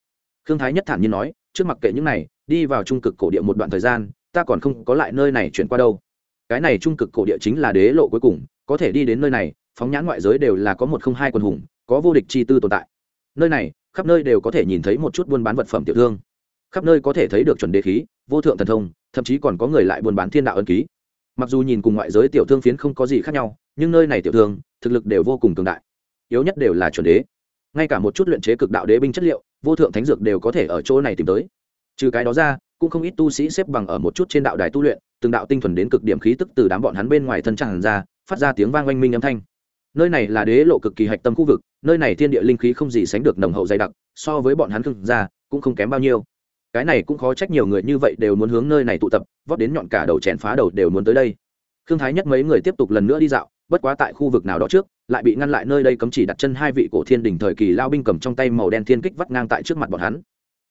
Khương thái nhất thản nhiên nói, trước mặt kệ những này, đi vào trung cực cổ địa một đoạn thời gian, ta còn không có lại nơi này chuyển qua đâu cái này trung cực cổ địa chính là đế lộ cuối cùng, có thể đi đến nơi này, phóng nhãn ngoại giới đều là có một không hai quần hùng, có vô địch chi tư tồn tại. Nơi này, khắp nơi đều có thể nhìn thấy một chút buôn bán vật phẩm tiểu thương. Khắp nơi có thể thấy được chuẩn đề khí, vô thượng thần thông, thậm chí còn có người lại buôn bán thiên đạo ân ký. Mặc dù nhìn cùng ngoại giới tiểu thương phiến không có gì khác nhau, nhưng nơi này tiểu thương, thực lực đều vô cùng cường đại. Yếu nhất đều là chuẩn đế. Ngay cả một chút luyện chế cực đạo đế binh chất liệu, vô thượng thánh dược đều có thể ở chỗ này tìm tới. Trừ cái đó ra cũng không ít tu sĩ xếp bằng ở một chút trên đạo đài tu luyện, từng đạo tinh thuần đến cực điểm khí tức từ đám bọn hắn bên ngoài thân tràn ra, phát ra tiếng vang oanh minh âm thanh. Nơi này là đế lộ cực kỳ hạch tâm khu vực, nơi này thiên địa linh khí không gì sánh được nồng hậu dày đặc, so với bọn hắn khương ra, cũng không kém bao nhiêu. Cái này cũng khó trách nhiều người như vậy đều muốn hướng nơi này tụ tập, vót đến nhọn cả đầu chèn phá đầu đều muốn tới đây. Thương thái nhất mấy người tiếp tục lần nữa đi dạo, bất quá tại khu vực nào đó trước, lại bị ngăn lại nơi đây cấm chỉ đặt chân hai vị cổ thiên đỉnh thời kỳ lao binh cầm trong tay màu đen thiên kích vắt ngang tại trước mặt bọn hắn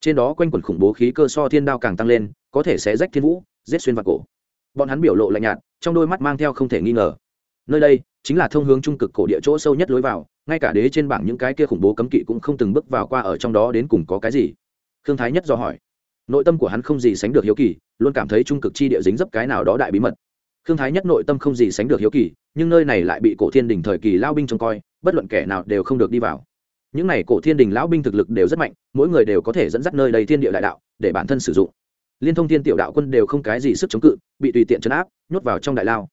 trên đó quanh quẩn khủng bố khí cơ so thiên đao càng tăng lên, có thể sẽ rách thiên vũ, giết xuyên vào cổ. Bọn hắn biểu lộ lạnh nhạt, trong đôi mắt mang theo không thể nghi ngờ. Nơi đây chính là thông hướng trung cực cổ địa chỗ sâu nhất lối vào, ngay cả đế trên bảng những cái kia khủng bố cấm kỵ cũng không từng bước vào qua ở trong đó đến cùng có cái gì. Khương thái nhất do hỏi. Nội tâm của hắn không gì sánh được hiếu kỳ, luôn cảm thấy trung cực chi địa dính dấp cái nào đó đại bí mật. Khương thái nhất nội tâm không gì sánh được hiếu kỳ, nhưng nơi này lại bị cổ thiên đình thời kỳ lao binh trông coi, bất luận kẻ nào đều không được đi vào những n à y cổ thiên đình lão binh thực lực đều rất mạnh, mỗi người đều có thể dẫn dắt nơi đầy thiên địa đại đạo để bản thân sử dụng. Liên thông thiên tiểu đạo quân đều không cái gì sức chống cự, bị tùy tiện chấn áp, nhốt vào trong đại lao.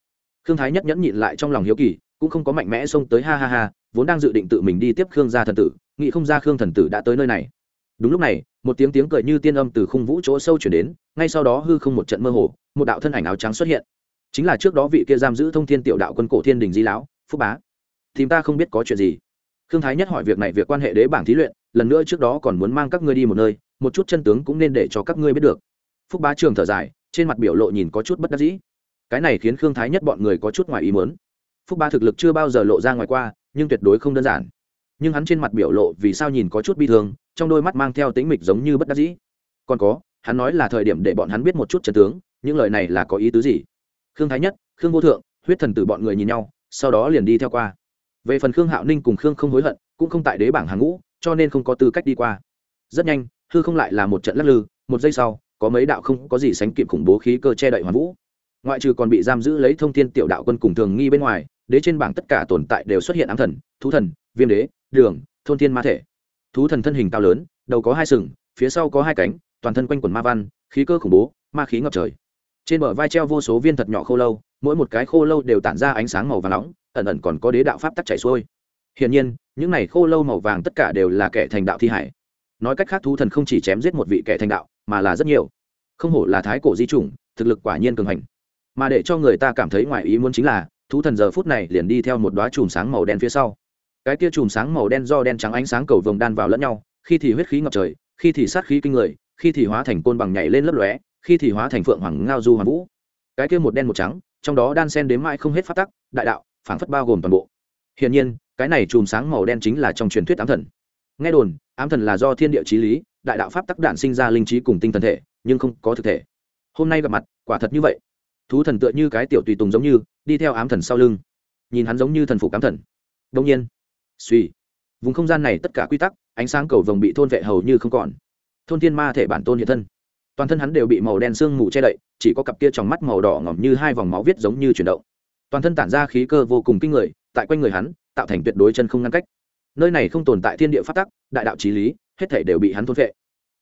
Khương thái nhất nhẫn nhịn lại trong lòng hiếu kỳ, cũng không có mạnh mẽ xông tới ha ha ha, vốn đang dự định tự mình đi tiếp khương gia thần tử, nghĩ không ra khương thần tử đã tới nơi này. Đúng lúc này, một tiếng tiếng cười như tiên âm từ khung vũ chỗ sâu chuyển đến, ngay sau đó hư không một trận mơ hồ, một đạo thân ảnh áo trắng xuất hiện. Chính là trước đó vị kia giam giữ thông thiên tiểu đạo quân cổ thiên đình di lão, phúc bá. Thì ta không biết có chuyện gì khương thái nhất hỏi việc này việc quan hệ đế bảng thí luyện, lần nữa trước đó còn muốn mang các ngươi đi một nơi, một chút chân tướng cũng nên để cho các ngươi biết được. Phúc bá trường thở dài, trên mặt biểu lộ nhìn có chút bất đắc dĩ. Cái này khiến khương thái nhất bọn người có chút ngoài ý muốn. Phúc bá thực lực chưa bao giờ lộ ra ngoài qua, nhưng tuyệt đối không đơn giản. Nhưng hắn trên mặt biểu lộ vì sao nhìn có chút bi thương, trong đôi mắt mang theo tính mịch giống như bất đắc dĩ. Còn có, hắn nói là thời điểm để bọn hắn biết một chút chân tướng, những lời này là có ý tứ gì? Khương thái nhất, khương vô thượng, huyết thần tử bọn người nhìn nhau, sau đó liền đi theo qua về phần khương hạo ninh cùng khương không hối hận, cũng không tại đế bảng hàng ngũ, cho nên không có tư cách đi qua. Rất nhanh, hư không lại là một trận lắc lư, một giây sau, có mấy đạo không có gì sánh kịp khủng bố khí cơ che đậy hoàn vũ. Ngoại trừ còn bị giam giữ lấy thông tin tiểu đạo quân cùng thường nghi bên ngoài, đế trên bảng tất cả tồn tại đều xuất hiện ám thần, thú thần, viêm đế, đường, thôn thiên ma thể. Thú thần thân hình cao lớn, đầu có hai sừng, phía sau có hai cánh, toàn thân quanh quần ma văn, khí cơ khủng bố, ma khí ngập trời trên bờ vai treo vô số viên thật nhỏ khô lâu, mỗi một cái khô lâu đều tản ra ánh sáng màu vàng nóng, ẩn ẩn còn có đế đạo pháp tắc chảy xuôi. Hiển nhiên, những này khô lâu màu vàng tất cả đều là kẻ thành đạo thi hải. Nói cách khác thú thần không chỉ chém giết một vị kẻ thành đạo, mà là rất nhiều. Không hổ là thái cổ di chủng, thực lực quả nhiên cường hành. Mà để cho người ta cảm thấy ngoài ý muốn chính là, thú thần giờ phút này liền đi theo một đoá chùm sáng màu đen phía sau. Cái kia chùm sáng màu đen do đen trắng ánh sáng cầu vồng đan vào lẫn nhau, khi thì huyết khí ngập trời, khi thì sát khí kinh người khi thì hóa thành côn bằng nhảy lên lấp lóe, khi thì hóa thành phượng hoàng ngao du hoàng vũ. Cái kia một đen một trắng, trong đó đan sen đến mãi không hết phát tắc, đại đạo, phảng phất bao gồm toàn bộ. Hiển nhiên, cái này chùm sáng màu đen chính là trong truyền thuyết ám thần. Nghe đồn, ám thần là do thiên địa trí lý, đại đạo pháp tắc đản sinh ra linh trí cùng tinh thần thể, nhưng không có thực thể. Hôm nay gặp mặt, quả thật như vậy. Thú thần tựa như cái tiểu tùy tùng giống như, đi theo ám thần sau lưng. Nhìn hắn giống như thần phục ám thần. Đông nhiên, suy. Vùng không gian này tất cả quy tắc, ánh sáng cầu vồng bị thôn vệ hầu như không còn thôn thiên ma thể bản tôn hiện thân. Toàn thân hắn đều bị màu đen sương mù che đậy, chỉ có cặp kia trong mắt màu đỏ ngỏm như hai vòng máu viết giống như chuyển động. Toàn thân tản ra khí cơ vô cùng kinh người, tại quanh người hắn, tạo thành tuyệt đối chân không ngăn cách. Nơi này không tồn tại thiên địa phát tắc, đại đạo trí lý, hết thể đều bị hắn thôn vệ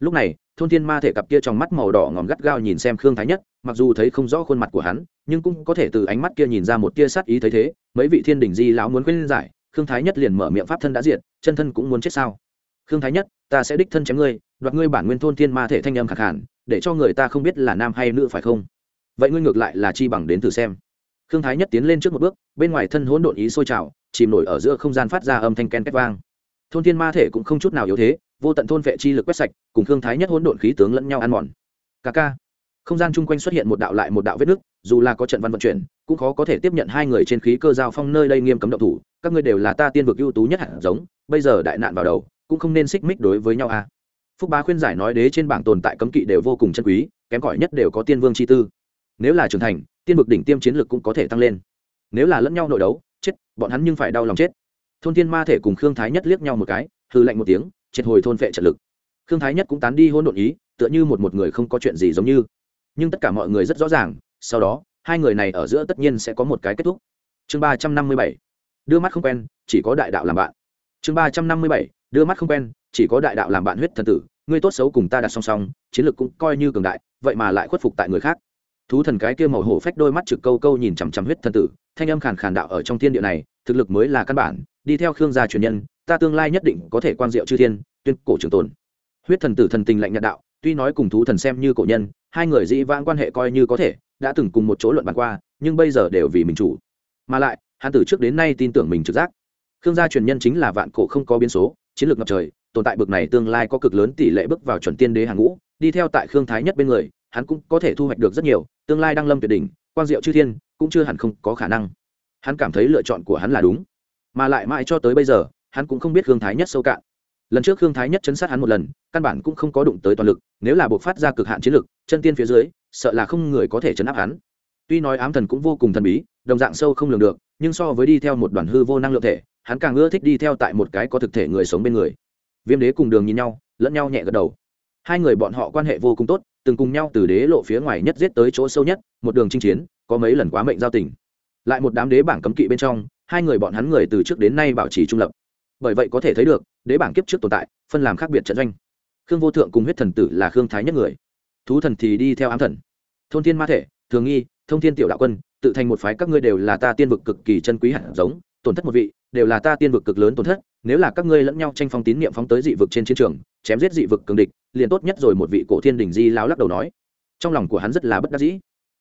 lúc này, thôn thiên ma thể cặp kia trong mắt màu đỏ ngòm gắt gao nhìn xem khương thái nhất, mặc dù thấy không rõ khuôn mặt của hắn, nhưng cũng có thể từ ánh mắt kia nhìn ra một tia sát ý thấy thế, mấy vị thiên đình di lão muốn khuyên giải, khương thái nhất liền mở miệng pháp thân đã diệt, chân thân cũng muốn chết sao? Khương thái nhất ta sẽ đích thân chém ngươi, đoạt ngươi bản nguyên thôn thiên ma thể thanh âm khẳng hẳn để cho người ta không biết là nam hay nữ phải không? Vậy ngươi ngược lại là chi bằng đến thử xem. Khương thái nhất tiến lên trước một bước, bên ngoài thân hỗn độn ý sôi trào, chìm nổi ở giữa không gian phát ra âm thanh ken két vang. Thôn thiên ma thể cũng không chút nào yếu thế, vô tận thôn vệ chi lực quét sạch, cùng khương thái nhất hỗn độn khí tướng lẫn nhau ăn mòn. Ca ca. Không gian chung quanh xuất hiện một đạo lại một đạo vết nứt, dù là có trận văn vận chuyển, cũng khó có thể tiếp nhận hai người trên khí cơ giao phong nơi đây nghiêm cấm động thủ, các ngươi đều là ta tiên vực ưu tú nhất hẳn giống, bây giờ đại nạn vào đầu cũng không nên xích mích đối với nhau a à. phúc bá khuyên giải nói đế trên bảng tồn tại cấm kỵ đều vô cùng chân quý, kém cỏi nhất đều có tiên vương chi tư. Nếu là trưởng thành, tiên vực đỉnh tiêm chiến lực cũng có thể tăng lên. Nếu là lẫn nhau nội đấu, chết, bọn hắn nhưng phải đau lòng chết. Thôn thiên ma thể cùng khương thái nhất liếc nhau một cái hư lạnh một tiếng, triệt hồi thôn vệ trận lực. Khương thái nhất cũng tán đi hôn đột ý, tựa như một một người không có chuyện gì giống như. Nhưng tất cả mọi người rất rõ ràng, sau đó, hai người này ở giữa tất nhiên sẽ có một cái kết thúc. Chương ba trăm năm mươi bảy. Đưa mắt không quen, chỉ có đại đạo làm bạn. Chương ba trăm năm mươi bảy đưa mắt không quen, chỉ có đại đạo làm bạn huyết thần tử, ngươi tốt xấu cùng ta đặt song song, chiến lược cũng coi như cường đại, vậy mà lại khuất phục tại người khác. Thú thần cái kia màu hổ phách đôi mắt trực câu câu nhìn chằm chằm huyết thần tử, thanh âm khàn khàn đạo ở trong thiên địa này, thực lực mới là căn bản, đi theo khương gia truyền nhân, ta tương lai nhất định có thể quan diệu chư thiên, tuyên cổ trường tồn. Huyết thần tử thần tình lạnh nhạt đạo, tuy nói cùng thú thần xem như cổ nhân, hai người dĩ vãng quan hệ coi như có thể, đã từng cùng một chỗ luận bàn qua, nhưng bây giờ đều vì mình chủ. Mà lại, hắn từ trước đến nay tin tưởng mình trực giác. Khương gia truyền nhân chính là vạn cổ không có biến số chiến lược ngập trời, tồn tại bực này tương lai có cực lớn tỷ lệ bước vào chuẩn tiên đế hàng ngũ, đi theo tại khương thái nhất bên người, hắn cũng có thể thu hoạch được rất nhiều, tương lai đang lâm tuyệt đỉnh, quang diệu chư thiên, cũng chưa hẳn không có khả năng. Hắn cảm thấy lựa chọn của hắn là đúng, mà lại mãi cho tới bây giờ, hắn cũng không biết khương thái nhất sâu cạn. Lần trước khương thái nhất chấn sát hắn một lần, căn bản cũng không có đụng tới toàn lực, nếu là buộc phát ra cực hạn chiến lực, chân tiên phía dưới, sợ là không người có thể chấn áp hắn. Tuy nói ám thần cũng vô cùng thần bí, đồng dạng sâu không lường được, nhưng so với đi theo một đoàn hư vô năng lượng thể hắn càng ưa thích đi theo tại một cái có thực thể người sống bên người. Viêm đế cùng đường nhìn nhau, lẫn nhau nhẹ gật đầu. Hai người bọn họ quan hệ vô cùng tốt, từng cùng nhau từ đế lộ phía ngoài nhất giết tới chỗ sâu nhất, một đường chinh chiến, có mấy lần quá mệnh giao tình. Lại một đám đế bảng cấm kỵ bên trong, hai người bọn hắn người từ trước đến nay bảo trì trung lập. Bởi vậy có thể thấy được, đế bảng kiếp trước tồn tại, phân làm khác biệt trận doanh. Khương vô thượng cùng huyết thần tử là khương thái nhất người. Thú thần thì đi theo ám thần. Thôn thiên ma thể, thường nghi, thông thiên tiểu đạo quân, tự thành một phái các ngươi đều là ta tiên vực cực kỳ chân quý hạt giống, tổn thất một vị đều là ta tiên vực cực lớn tổn thất, nếu là các ngươi lẫn nhau tranh phong tín niệm phóng tới dị vực trên chiến trường, chém giết dị vực cường địch, liền tốt nhất rồi một vị cổ thiên đình di láo lắc đầu nói. Trong lòng của hắn rất là bất đắc dĩ.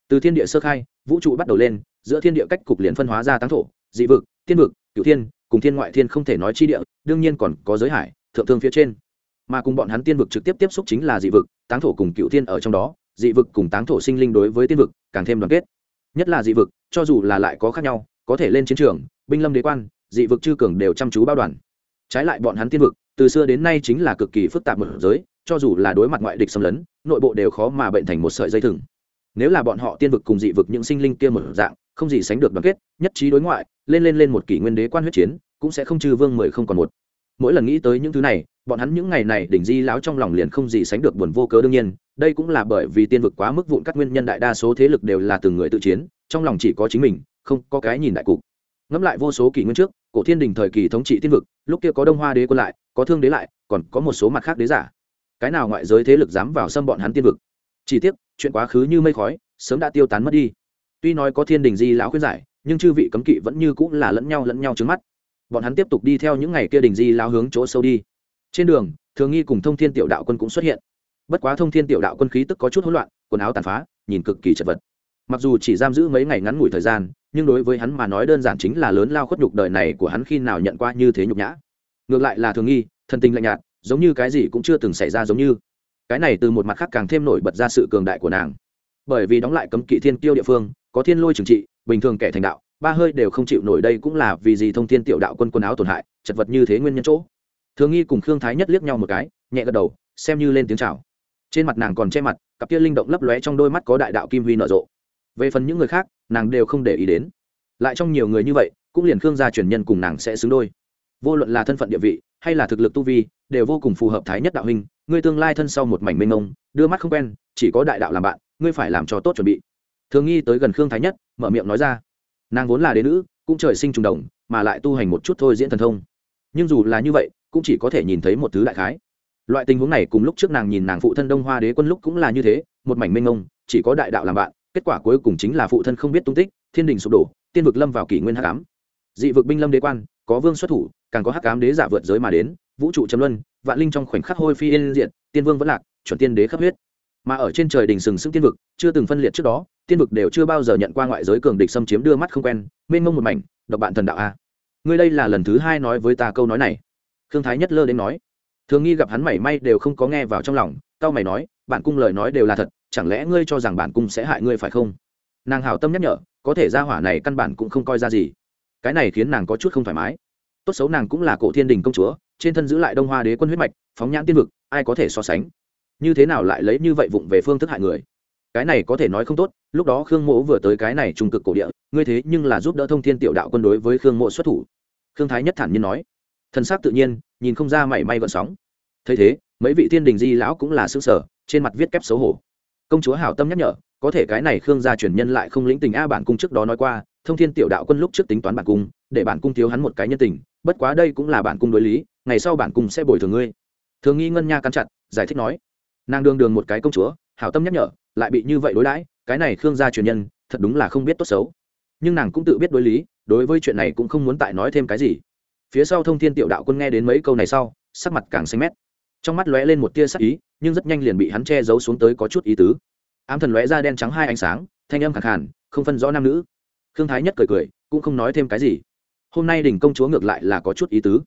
Từ thiên địa sơ khai, vũ trụ bắt đầu lên, giữa thiên địa cách cục liền phân hóa ra táng thổ, dị vực, tiên vực, cửu thiên, cùng thiên ngoại thiên không thể nói chi địa, đương nhiên còn có giới hải, thượng thương phía trên. Mà cùng bọn hắn tiên vực trực tiếp tiếp xúc chính là dị vực, táng thổ cùng cựu thiên ở trong đó, dị vực cùng táng thổ sinh linh đối với tiên vực càng thêm đoàn kết. Nhất là dị vực, cho dù là lại có khác nhau, có thể lên chiến trường, binh lâm đế quan dị vực chư cường đều chăm chú bao đoàn. Trái lại bọn hắn tiên vực, từ xưa đến nay chính là cực kỳ phức tạp một giới, cho dù là đối mặt ngoại địch xâm lấn, nội bộ đều khó mà bệnh thành một sợi dây thừng. Nếu là bọn họ tiên vực cùng dị vực những sinh linh kia một dạng, không gì sánh được đoàn kết, nhất trí đối ngoại, lên lên lên một kỷ nguyên đế quan huyết chiến, cũng sẽ không trừ vương mười không còn một. Mỗi lần nghĩ tới những thứ này, bọn hắn những ngày này đỉnh di láo trong lòng liền không gì sánh được buồn vô cớ đương nhiên, đây cũng là bởi vì tiên vực quá mức vụn các nguyên nhân đại đa số thế lực đều là từng người tự chiến, trong lòng chỉ có chính mình, không có cái nhìn đại cục. Ngẫm lại vô số kỷ nguyên trước cổ thiên đình thời kỳ thống trị tiên vực, lúc kia có đông hoa đế quân lại, có thương đế lại, còn có một số mặt khác đế giả. Cái nào ngoại giới thế lực dám vào xâm bọn hắn tiên vực? Chỉ tiếc, chuyện quá khứ như mây khói, sớm đã tiêu tán mất đi. Tuy nói có thiên đình di lão khuyên giải, nhưng chư vị cấm kỵ vẫn như cũng là lẫn nhau lẫn nhau trước mắt. Bọn hắn tiếp tục đi theo những ngày kia đình di lao hướng chỗ sâu đi. Trên đường, thường nghi cùng thông thiên tiểu đạo quân cũng xuất hiện. Bất quá thông thiên tiểu đạo quân khí tức có chút hỗn loạn, quần áo tàn phá, nhìn cực kỳ chật vật. Mặc dù chỉ giam giữ mấy ngày ngắn ngủi thời gian nhưng đối với hắn mà nói đơn giản chính là lớn lao khuất nhục đời này của hắn khi nào nhận qua như thế nhục nhã. Ngược lại là thường nghi thân tình lạnh nhạt, giống như cái gì cũng chưa từng xảy ra giống như. Cái này từ một mặt khác càng thêm nổi bật ra sự cường đại của nàng. Bởi vì đóng lại cấm kỵ thiên tiêu địa phương, có thiên lôi trừng trị, bình thường kẻ thành đạo, ba hơi đều không chịu nổi đây cũng là vì gì thông thiên tiểu đạo quân quần áo tổn hại, chật vật như thế nguyên nhân chỗ. Thường nghi cùng khương thái nhất liếc nhau một cái, nhẹ gật đầu, xem như lên tiếng chào. Trên mặt nàng còn che mặt, cặp kia linh động lấp lóe trong đôi mắt có đại đạo kim huy nở rộ về phần những người khác, nàng đều không để ý đến. Lại trong nhiều người như vậy, cũng liền khương gia truyền nhân cùng nàng sẽ xứng đôi. Vô luận là thân phận địa vị, hay là thực lực tu vi, đều vô cùng phù hợp thái nhất đạo huynh, ngươi tương lai thân sau một mảnh mênh mông, đưa mắt không quen, chỉ có đại đạo làm bạn, ngươi phải làm cho tốt chuẩn bị. Thường nghi tới gần khương thái nhất, mở miệng nói ra. Nàng vốn là đế nữ, cũng trời sinh trùng đồng, mà lại tu hành một chút thôi diễn thần thông. Nhưng dù là như vậy, cũng chỉ có thể nhìn thấy một thứ đại khái. Loại tình huống này cùng lúc trước nàng nhìn nàng phụ thân đông hoa đế quân lúc cũng là như thế, một mảnh mênh mông, chỉ có đại đạo làm bạn kết quả cuối cùng chính là phụ thân không biết tung tích, thiên đình sụp đổ, tiên vực lâm vào kỷ nguyên hắc ám. Dị vực binh lâm đế quan, có vương xuất thủ, càng có hắc ám đế giả vượt giới mà đến, vũ trụ chấm luân, vạn linh trong khoảnh khắc hôi phi yên diện tiên vương vẫn lạc, chuẩn tiên đế khắp huyết. Mà ở trên trời đình sừng sững tiên vực, chưa từng phân liệt trước đó, tiên vực đều chưa bao giờ nhận qua ngoại giới cường địch xâm chiếm đưa mắt không quen, mênh mông một mảnh, độc bạn thần đạo a. Ngươi đây là lần thứ hai nói với ta câu nói này. Thương thái nhất lơ đến nói. Thường nghi gặp hắn mảy may đều không có nghe vào trong lòng tao mày nói, bạn cung lời nói đều là thật chẳng lẽ ngươi cho rằng bản cung sẽ hại ngươi phải không? Nàng hảo tâm nhắc nhở, có thể ra hỏa này căn bản cũng không coi ra gì. Cái này khiến nàng có chút không thoải mái. Tốt xấu nàng cũng là cổ thiên đình công chúa, trên thân giữ lại đông hoa đế quân huyết mạch, phóng nhãn tiên vực, ai có thể so sánh? Như thế nào lại lấy như vậy vụng về phương thức hại người? Cái này có thể nói không tốt, lúc đó khương mỗ vừa tới cái này trung cực cổ địa, ngươi thế nhưng là giúp đỡ thông thiên tiểu đạo quân đối với khương mộ xuất thủ. Khương thái nhất thản nhiên nói. Thân xác tự nhiên, nhìn không ra mảy may gợn sóng. Thấy thế, mấy vị thiên đình di lão cũng là xứ sở trên mặt viết kép xấu hổ công chúa hảo tâm nhắc nhở, có thể cái này khương gia truyền nhân lại không lĩnh tình a bản cung trước đó nói qua, thông thiên tiểu đạo quân lúc trước tính toán bản cung, để bản cung thiếu hắn một cái nhân tình, bất quá đây cũng là bản cung đối lý, ngày sau bản cung sẽ bồi thường ngươi. Thường nghi ngân nha cắn chặt, giải thích nói, nàng đương đường một cái công chúa, hảo tâm nhắc nhở, lại bị như vậy đối đãi, cái này khương gia truyền nhân, thật đúng là không biết tốt xấu. Nhưng nàng cũng tự biết đối lý, đối với chuyện này cũng không muốn tại nói thêm cái gì. Phía sau thông thiên tiểu đạo quân nghe đến mấy câu này sau, sắc mặt càng xanh mét trong mắt lóe lên một tia sắc ý, nhưng rất nhanh liền bị hắn che giấu xuống tới có chút ý tứ. Ám thần lóe ra đen trắng hai ánh sáng, thanh âm khẳng khàn, không phân rõ nam nữ. Khương thái nhất cười cười, cũng không nói thêm cái gì. Hôm nay đỉnh công chúa ngược lại là có chút ý tứ.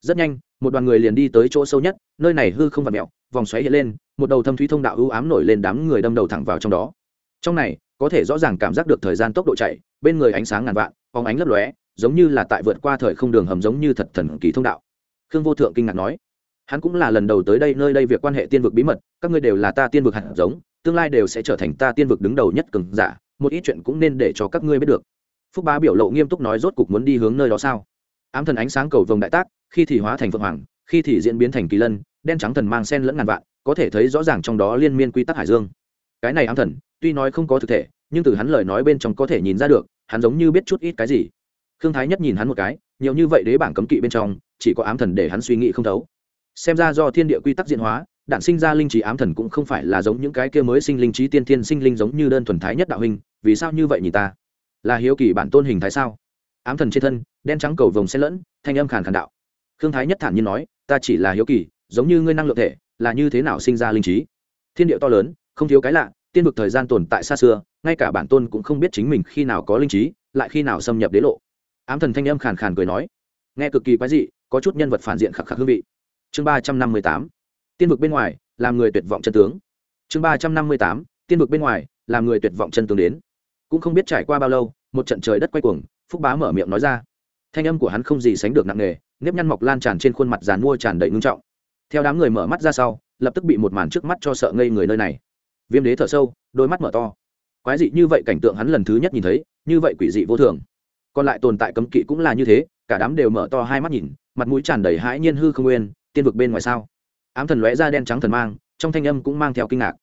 Rất nhanh, một đoàn người liền đi tới chỗ sâu nhất, nơi này hư không vặt mẹo vòng xoáy hiện lên, một đầu thâm thúy thông đạo ưu ám nổi lên đám người đâm đầu thẳng vào trong đó. Trong này, có thể rõ ràng cảm giác được thời gian tốc độ chạy, bên người ánh sáng ngàn vạn phóng ánh lấp lóe, giống như là tại vượt qua thời không đường hầm giống như thật thần kỳ thông đạo. Khương vô thượng kinh ngạc nói hắn cũng là lần đầu tới đây nơi đây việc quan hệ tiên vực bí mật, các ngươi đều là ta tiên vực hạt giống, tương lai đều sẽ trở thành ta tiên vực đứng đầu nhất cường giả, một ít chuyện cũng nên để cho các ngươi biết được. Phúc bá biểu lộ nghiêm túc nói rốt cục muốn đi hướng nơi đó sao? Ám thần ánh sáng cầu vồng đại tác, khi thì hóa thành phượng hoàng, khi thì diễn biến thành kỳ lân, đen trắng thần mang sen lẫn ngàn vạn, có thể thấy rõ ràng trong đó liên miên quy tắc hải dương. Cái này ám thần, tuy nói không có thực thể, nhưng từ hắn lời nói bên trong có thể nhìn ra được, hắn giống như biết chút ít cái gì. Khương thái nhất nhìn hắn một cái, nhiều như vậy đế bảng cấm kỵ bên trong, chỉ có ám thần để hắn suy nghĩ không thấu xem ra do thiên địa quy tắc diễn hóa đạn sinh ra linh trí ám thần cũng không phải là giống những cái kia mới sinh linh trí tiên thiên sinh linh giống như đơn thuần thái nhất đạo hình vì sao như vậy nhỉ ta? Là hiếu kỳ bản tôn hình thái sao? Ám thần trên thân, đen trắng cầu vồng xen lẫn, thanh âm khàn khàn đạo. Khương thái nhất thản nhiên nói, ta chỉ là hiếu kỳ, giống như ngươi năng lượng thể, là như thế nào sinh ra linh trí? Thiên địa to lớn, không thiếu cái lạ, tiên vực thời gian tồn tại xa xưa, ngay cả bản tôn cũng không biết chính mình khi nào có linh trí, lại khi nào xâm nhập đế lộ. Ám thần thanh âm khàn khàn cười nói, nghe cực kỳ quái dị, có chút nhân vật phản diện khắc khắc hương vị chương ba trăm năm mươi tám, tiên vực bên ngoài, làm người tuyệt vọng chân tướng. Chương ba trăm năm mươi tám, tiên vực bên ngoài, làm người tuyệt vọng chân tướng đến. Cũng không biết trải qua bao lâu, một trận trời đất quay cuồng, phúc bá mở miệng nói ra. Thanh âm của hắn không gì sánh được nặng nề, nếp nhăn mọc lan tràn trên khuôn mặt dàn mua tràn đầy ngưng trọng. Theo đám người mở mắt ra sau, lập tức bị một màn trước mắt cho sợ ngây người nơi này. Viêm đế thở sâu, đôi mắt mở to. Quái dị như vậy cảnh tượng hắn lần thứ nhất nhìn thấy, như vậy quỷ dị vô thường. Còn lại tồn tại cấm kỵ cũng là như thế, cả đám đều mở to hai mắt nhìn, mặt mũi tràn đầy hãi nhiên hư không nguyên tiên vực bên ngoài sao? Ám thần lóe ra đen trắng thần mang, trong thanh âm cũng mang theo kinh ngạc.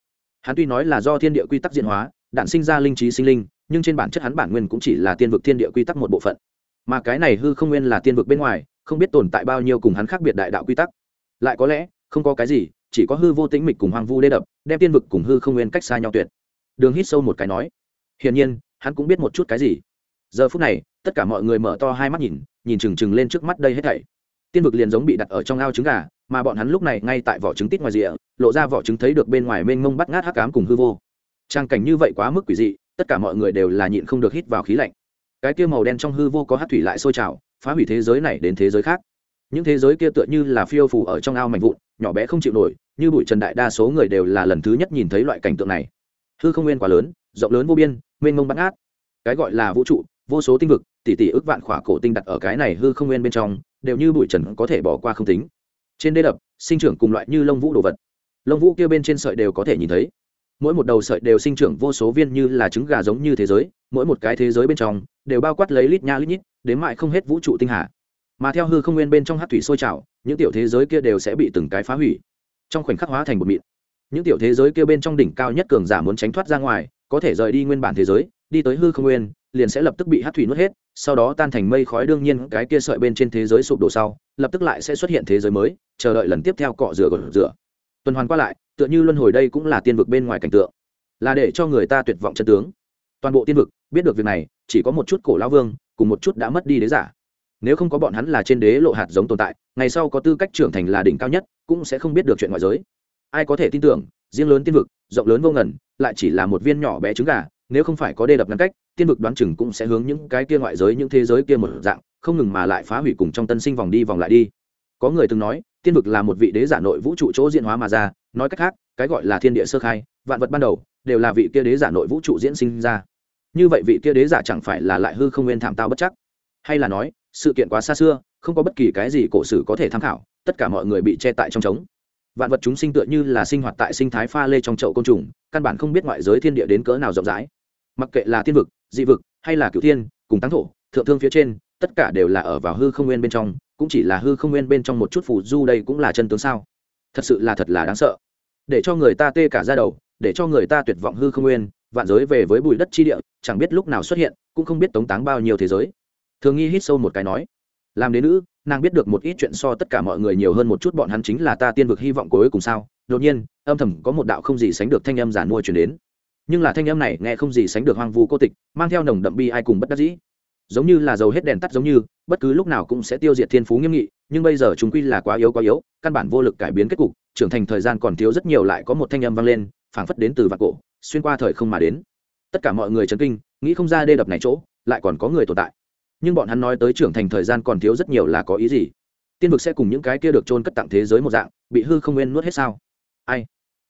Hắn tuy nói là do thiên địa quy tắc diễn hóa đạn sinh ra linh trí sinh linh, nhưng trên bản chất hắn bản nguyên cũng chỉ là tiên vực thiên địa quy tắc một bộ phận. Mà cái này hư không nguyên là tiên vực bên ngoài, không biết tồn tại bao nhiêu cùng hắn khác biệt đại đạo quy tắc. Lại có lẽ, không có cái gì, chỉ có hư vô tĩnh mịch cùng hoang vu đê đập, đem tiên vực cùng hư không nguyên cách xa nhau tuyệt. Đường hít sâu một cái nói, hiển nhiên, hắn cũng biết một chút cái gì. Giờ phút này, tất cả mọi người mở to hai mắt nhìn nhìn trừng trừng lên trước mắt đây hết thảy tiên vực liền giống bị đặt ở trong ao trứng gà, mà bọn hắn lúc này ngay tại vỏ trứng tít ngoài rìa, lộ ra vỏ trứng thấy được bên ngoài mênh mông bắt ngát hắc cám cùng hư vô. Trang cảnh như vậy quá mức quỷ dị, tất cả mọi người đều là nhịn không được hít vào khí lạnh. Cái kia màu đen trong hư vô có hát thủy lại sôi trào, phá hủy thế giới này đến thế giới khác. Những thế giới kia tựa như là phiêu phủ ở trong ao mạnh vụn, nhỏ bé không chịu nổi, như bụi trần đại đa số người đều là lần thứ nhất nhìn thấy loại cảnh tượng này. Hư không nguyên quá lớn, rộng lớn vô biên, mênh mông bắt ngát. Cái gọi là vũ trụ, vô số tinh vực, tỷ tỷ ước vạn khỏa cổ tinh đặt ở cái này hư không nguyên bên trong đều như bụi trần có thể bỏ qua không tính. Trên đê đập, sinh trưởng cùng loại như lông vũ đồ vật. Lông vũ kia bên trên sợi đều có thể nhìn thấy. Mỗi một đầu sợi đều sinh trưởng vô số viên như là trứng gà giống như thế giới, mỗi một cái thế giới bên trong đều bao quát lấy lít nha lít nhít, đến mại không hết vũ trụ tinh hà. Mà theo hư không nguyên bên trong hát thủy sôi trào, những tiểu thế giới kia đều sẽ bị từng cái phá hủy. Trong khoảnh khắc hóa thành một mịn. Những tiểu thế giới kia bên trong đỉnh cao nhất cường giả muốn tránh thoát ra ngoài, có thể rời đi nguyên bản thế giới, đi tới hư không nguyên liền sẽ lập tức bị hát thủy nuốt hết, sau đó tan thành mây khói, đương nhiên cái kia sợi bên trên thế giới sụp đổ sau, lập tức lại sẽ xuất hiện thế giới mới, chờ đợi lần tiếp theo cọ rửa gột rửa. Tuần hoàn qua lại, tựa như luân hồi đây cũng là tiên vực bên ngoài cảnh tượng, là để cho người ta tuyệt vọng chân tướng. Toàn bộ tiên vực, biết được việc này, chỉ có một chút cổ lão vương, cùng một chút đã mất đi đế giả. Nếu không có bọn hắn là trên đế lộ hạt giống tồn tại, ngày sau có tư cách trưởng thành là đỉnh cao nhất, cũng sẽ không biết được chuyện ngoại giới. Ai có thể tin tưởng, riêng lớn tiên vực, rộng lớn vô ngần, lại chỉ là một viên nhỏ bé trứng gà, nếu không phải có đê đập ngăn cách tiên vực đoán chừng cũng sẽ hướng những cái kia ngoại giới, những thế giới kia một dạng, không ngừng mà lại phá hủy cùng trong tân sinh vòng đi vòng lại đi. Có người từng nói, tiên vực là một vị đế giả nội vũ trụ chỗ diễn hóa mà ra, nói cách khác, cái gọi là thiên địa sơ khai, vạn vật ban đầu, đều là vị kia đế giả nội vũ trụ diễn sinh ra. Như vậy vị kia đế giả chẳng phải là lại hư không nguyên thảm tao bất chắc? Hay là nói, sự kiện quá xa xưa, không có bất kỳ cái gì cổ sử có thể tham khảo, tất cả mọi người bị che tại trong trống. Vạn vật chúng sinh tựa như là sinh hoạt tại sinh thái pha lê trong chậu côn trùng, căn bản không biết ngoại giới thiên địa đến cỡ nào rộng rãi. Mặc kệ là tiên vực dị vực, hay là cửu thiên, cùng tăng thổ, thượng thương phía trên, tất cả đều là ở vào hư không nguyên bên trong, cũng chỉ là hư không nguyên bên trong một chút phù du đây cũng là chân tướng sao? Thật sự là thật là đáng sợ. Để cho người ta tê cả ra đầu, để cho người ta tuyệt vọng hư không nguyên, vạn giới về với bụi đất chi địa, chẳng biết lúc nào xuất hiện, cũng không biết tống táng bao nhiêu thế giới. Thường nghi hít sâu một cái nói, làm đến nữ, nàng biết được một ít chuyện so tất cả mọi người nhiều hơn một chút, bọn hắn chính là ta tiên vực hy vọng cuối cùng sao? Đột nhiên, âm thầm có một đạo không gì sánh được thanh âm giản mua chuyển đến nhưng là thanh âm này nghe không gì sánh được hoang vu cô tịch, mang theo nồng đậm bi ai cùng bất đắc dĩ. Giống như là dầu hết đèn tắt giống như, bất cứ lúc nào cũng sẽ tiêu diệt thiên phú nghiêm nghị, nhưng bây giờ chúng quy là quá yếu quá yếu, căn bản vô lực cải biến kết cục, trưởng thành thời gian còn thiếu rất nhiều lại có một thanh âm vang lên, phảng phất đến từ vạc cổ, xuyên qua thời không mà đến. Tất cả mọi người chấn kinh, nghĩ không ra đê đập này chỗ, lại còn có người tồn tại. Nhưng bọn hắn nói tới trưởng thành thời gian còn thiếu rất nhiều là có ý gì? Tiên vực sẽ cùng những cái kia được trôn cất tặng thế giới một dạng, bị hư không nguyên nuốt hết sao? Ai?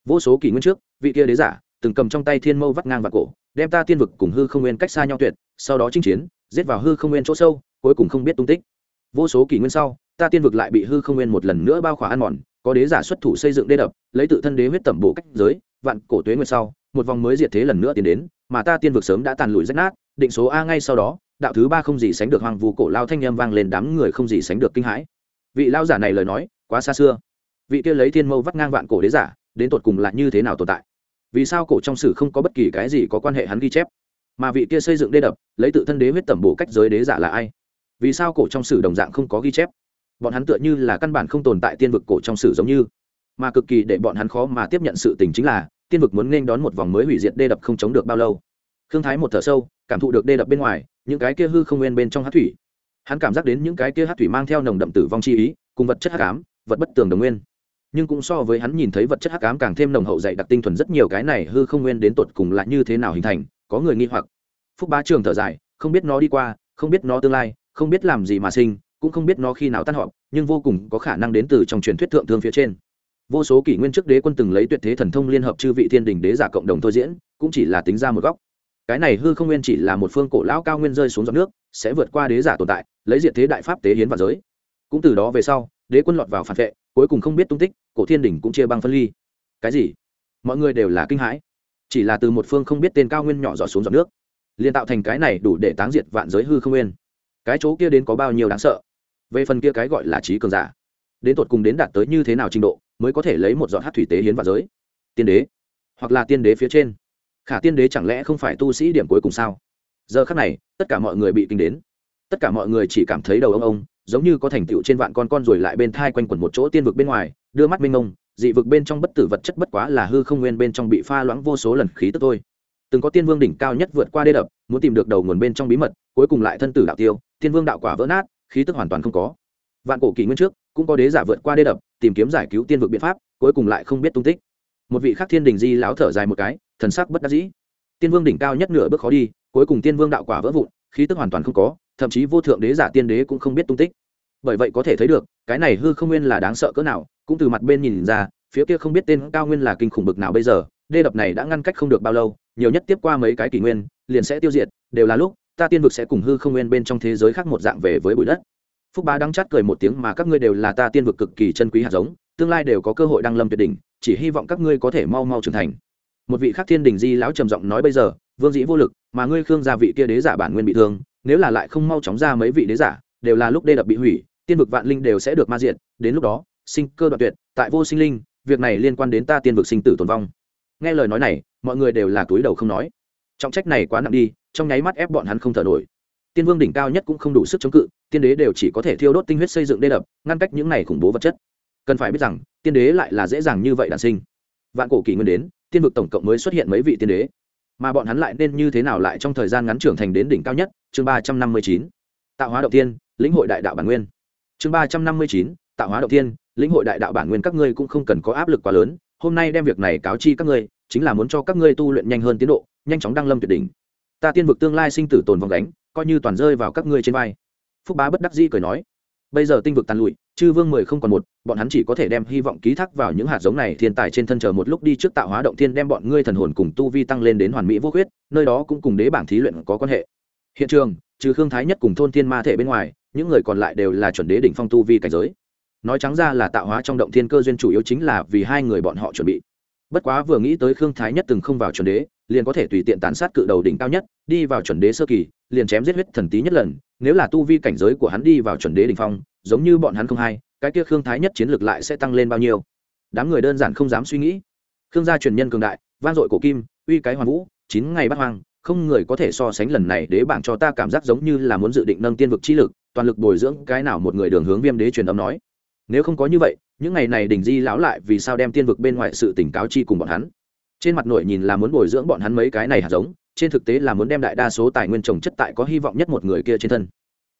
Vô số kỷ nguyên trước, vị kia đế giả từng cầm trong tay thiên mâu vắt ngang và cổ, đem ta tiên vực cùng hư không nguyên cách xa nhau tuyệt, sau đó chinh chiến, giết vào hư không nguyên chỗ sâu, cuối cùng không biết tung tích. Vô số kỷ nguyên sau, ta tiên vực lại bị hư không nguyên một lần nữa bao khỏa ăn mòn, có đế giả xuất thủ xây dựng đê đập, lấy tự thân đế huyết tẩm bổ cách giới, vạn cổ tuế nguyên sau, một vòng mới diệt thế lần nữa tiến đến, mà ta tiên vực sớm đã tàn lụi rách nát, định số a ngay sau đó, đạo thứ ba không gì sánh được hoàng vu cổ lao thanh â vang lên đám người không gì sánh được kinh hãi. Vị lao giả này lời nói, quá xa xưa. Vị kia lấy thiên mâu vắt ngang vạn cổ đế giả, đến tột cùng là như thế nào tồn tại? Vì sao cổ trong sử không có bất kỳ cái gì có quan hệ hắn ghi chép? Mà vị kia xây dựng đê đập, lấy tự thân đế huyết tẩm bổ cách giới đế giả là ai? Vì sao cổ trong sử đồng dạng không có ghi chép? Bọn hắn tựa như là căn bản không tồn tại tiên vực cổ trong sử giống như. Mà cực kỳ để bọn hắn khó mà tiếp nhận sự tình chính là, tiên vực muốn nên đón một vòng mới hủy diệt đê đập không chống được bao lâu. Khương thái một thở sâu, cảm thụ được đê đập bên ngoài, những cái kia hư không nguyên bên trong hát thủy. Hắn cảm giác đến những cái kia hát thủy mang theo nồng đậm tử vong chi ý, cùng vật chất hát cám vật bất tường đồng nguyên nhưng cũng so với hắn nhìn thấy vật chất hắc ám càng thêm nồng hậu dày đặc tinh thuần rất nhiều cái này hư không nguyên đến tột cùng là như thế nào hình thành, có người nghi hoặc. Phúc bá trường thở dài, không biết nó đi qua, không biết nó tương lai, không biết làm gì mà sinh, cũng không biết nó khi nào tan họp, nhưng vô cùng có khả năng đến từ trong truyền thuyết thượng thương phía trên. Vô số kỷ nguyên trước đế quân từng lấy tuyệt thế thần thông liên hợp chư vị thiên đình đế giả cộng đồng thôi diễn, cũng chỉ là tính ra một góc. Cái này hư không nguyên chỉ là một phương cổ lão cao nguyên rơi xuống giọt nước, sẽ vượt qua đế giả tồn tại, lấy diện thế đại pháp tế hiến vào giới. Cũng từ đó về sau, đế quân lọt vào phản vệ, cuối cùng không biết tung tích cổ thiên đình cũng chia băng phân ly. Cái gì? Mọi người đều là kinh hãi. Chỉ là từ một phương không biết tên cao nguyên nhỏ giọt xuống giọt nước, liền tạo thành cái này đủ để táng diệt vạn giới hư không nguyên. Cái chỗ kia đến có bao nhiêu đáng sợ? Về phần kia cái gọi là trí cường giả, đến tột cùng đến đạt tới như thế nào trình độ mới có thể lấy một giọt hát thủy tế hiến vạn giới? Tiên đế, hoặc là tiên đế phía trên? Khả tiên đế chẳng lẽ không phải tu sĩ điểm cuối cùng sao? Giờ khắc này, tất cả mọi người bị kinh đến. Tất cả mọi người chỉ cảm thấy đầu ông ông, giống như có thành tựu trên vạn con con rồi lại bên thai quanh quẩn một chỗ tiên vực bên ngoài đưa mắt mênh mông, dị vực bên trong bất tử vật chất bất quá là hư không nguyên bên trong bị pha loãng vô số lần khí tức thôi. Từng có tiên vương đỉnh cao nhất vượt qua đê đập, muốn tìm được đầu nguồn bên trong bí mật, cuối cùng lại thân tử đạo tiêu, tiên vương đạo quả vỡ nát, khí tức hoàn toàn không có. Vạn cổ kỷ nguyên trước, cũng có đế giả vượt qua đê đập, tìm kiếm giải cứu tiên vực biện pháp, cuối cùng lại không biết tung tích. Một vị khắc thiên đình di láo thở dài một cái, thần sắc bất đắc dĩ. Tiên vương đỉnh cao nhất nửa bước khó đi, cuối cùng tiên vương đạo quả vỡ vụn, khí tức hoàn toàn không có, thậm chí vô thượng đế giả tiên đế cũng không biết tung tích. Bởi vậy có thể thấy được cái này hư không nguyên là đáng sợ cỡ nào, cũng từ mặt bên nhìn ra, phía kia không biết tên cao nguyên là kinh khủng bực nào bây giờ, đê đập này đã ngăn cách không được bao lâu, nhiều nhất tiếp qua mấy cái kỷ nguyên, liền sẽ tiêu diệt, đều là lúc, ta tiên vực sẽ cùng hư không nguyên bên trong thế giới khác một dạng về với bụi đất. Phúc bá đắng chát cười một tiếng mà các ngươi đều là ta tiên vực cực kỳ chân quý hạt giống, tương lai đều có cơ hội đăng lâm tuyệt đỉnh, chỉ hy vọng các ngươi có thể mau mau trưởng thành. Một vị khắc thiên đình di lão trầm giọng nói bây giờ, vương dĩ vô lực, mà ngươi khương gia vị kia đế giả bản nguyên bị thương, nếu là lại không mau chóng ra mấy vị đế giả, đều là lúc đê đập bị hủy tiên vực vạn linh đều sẽ được ma diện đến lúc đó, sinh cơ đoạn tuyệt, tại vô sinh linh, việc này liên quan đến ta tiên vực sinh tử tồn vong. Nghe lời nói này, mọi người đều là túi đầu không nói. Trọng trách này quá nặng đi, trong nháy mắt ép bọn hắn không thở nổi. Tiên vương đỉnh cao nhất cũng không đủ sức chống cự, tiên đế đều chỉ có thể thiêu đốt tinh huyết xây dựng đê đập, ngăn cách những này khủng bố vật chất. Cần phải biết rằng, tiên đế lại là dễ dàng như vậy đản sinh. Vạn cổ kỷ nguyên đến, tiên vực tổng cộng mới xuất hiện mấy vị tiên đế. Mà bọn hắn lại nên như thế nào lại trong thời gian ngắn trưởng thành đến đỉnh cao nhất? Chương ba trăm năm mươi chín. Tạo hóa đầu tiên, lĩnh hội đại đạo bản nguyên chương ba trăm năm mươi chín tạo hóa động thiên, lĩnh hội đại đạo bản nguyên các ngươi cũng không cần có áp lực quá lớn hôm nay đem việc này cáo chi các ngươi chính là muốn cho các ngươi tu luyện nhanh hơn tiến độ nhanh chóng đăng lâm tuyệt đỉnh. Ta tiên vực tương lai sinh tử tồn vòng đánh coi như toàn rơi vào các ngươi trên vai. Phúc bá bất đắc dĩ cười nói. Bây giờ tinh vực tàn lụi chư vương mười không còn một bọn hắn chỉ có thể đem hy vọng ký thác vào những hạt giống này thiên tài trên thân chờ một lúc đi trước tạo hóa động thiên đem bọn ngươi thần hồn cùng tu vi tăng lên đến hoàn mỹ vô khuyết nơi đó cũng cùng đế bảng thí luyện có quan hệ. Hiện trường trừ khương thái nhất cùng thôn thiên ma thể bên ngoài, những người còn lại đều là chuẩn đế đỉnh phong tu vi cảnh giới. Nói trắng ra là tạo hóa trong động thiên cơ duyên chủ yếu chính là vì hai người bọn họ chuẩn bị. Bất quá vừa nghĩ tới khương thái nhất từng không vào chuẩn đế, liền có thể tùy tiện tàn sát cự đầu đỉnh cao nhất, đi vào chuẩn đế sơ kỳ, liền chém giết huyết thần tí nhất lần, nếu là tu vi cảnh giới của hắn đi vào chuẩn đế đỉnh phong, giống như bọn hắn không hay, cái kia khương thái nhất chiến lược lại sẽ tăng lên bao nhiêu? Đám người đơn giản không dám suy nghĩ. Khương gia truyền nhân cường đại van dội cổ kim, uy cái hoàn vũ, chín ngày bắt hoang không người có thể so sánh lần này đế bảng cho ta cảm giác giống như là muốn dự định nâng tiên vực chi lực, toàn lực bồi dưỡng cái nào một người đường hướng viêm đế truyền âm nói. Nếu không có như vậy, những ngày này đình di lão lại vì sao đem tiên vực bên ngoài sự tỉnh cáo chi cùng bọn hắn? Trên mặt nội nhìn là muốn bồi dưỡng bọn hắn mấy cái này hạt giống, trên thực tế là muốn đem đại đa số tài nguyên trồng chất tại có hy vọng nhất một người kia trên thân.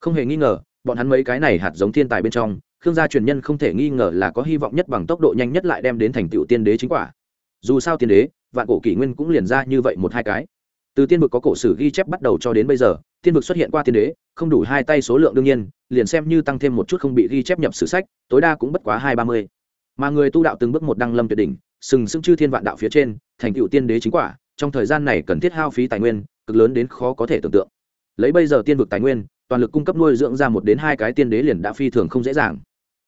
Không hề nghi ngờ, bọn hắn mấy cái này hạt giống thiên tài bên trong, khương gia truyền nhân không thể nghi ngờ là có hy vọng nhất bằng tốc độ nhanh nhất lại đem đến thành tựu tiên đế chính quả. Dù sao tiên đế, vạn cổ kỷ nguyên cũng liền ra như vậy một hai cái từ tiên vực có cổ sử ghi chép bắt đầu cho đến bây giờ, tiên vực xuất hiện qua tiên đế, không đủ hai tay số lượng đương nhiên, liền xem như tăng thêm một chút không bị ghi chép nhập sử sách, tối đa cũng bất quá hai ba mươi. Mà người tu đạo từng bước một đăng lâm tuyệt đỉnh, sừng sững chư thiên vạn đạo phía trên, thành cựu tiên đế chính quả, trong thời gian này cần thiết hao phí tài nguyên, cực lớn đến khó có thể tưởng tượng. Lấy bây giờ tiên vực tài nguyên, toàn lực cung cấp nuôi dưỡng ra một đến hai cái tiên đế liền đã phi thường không dễ dàng.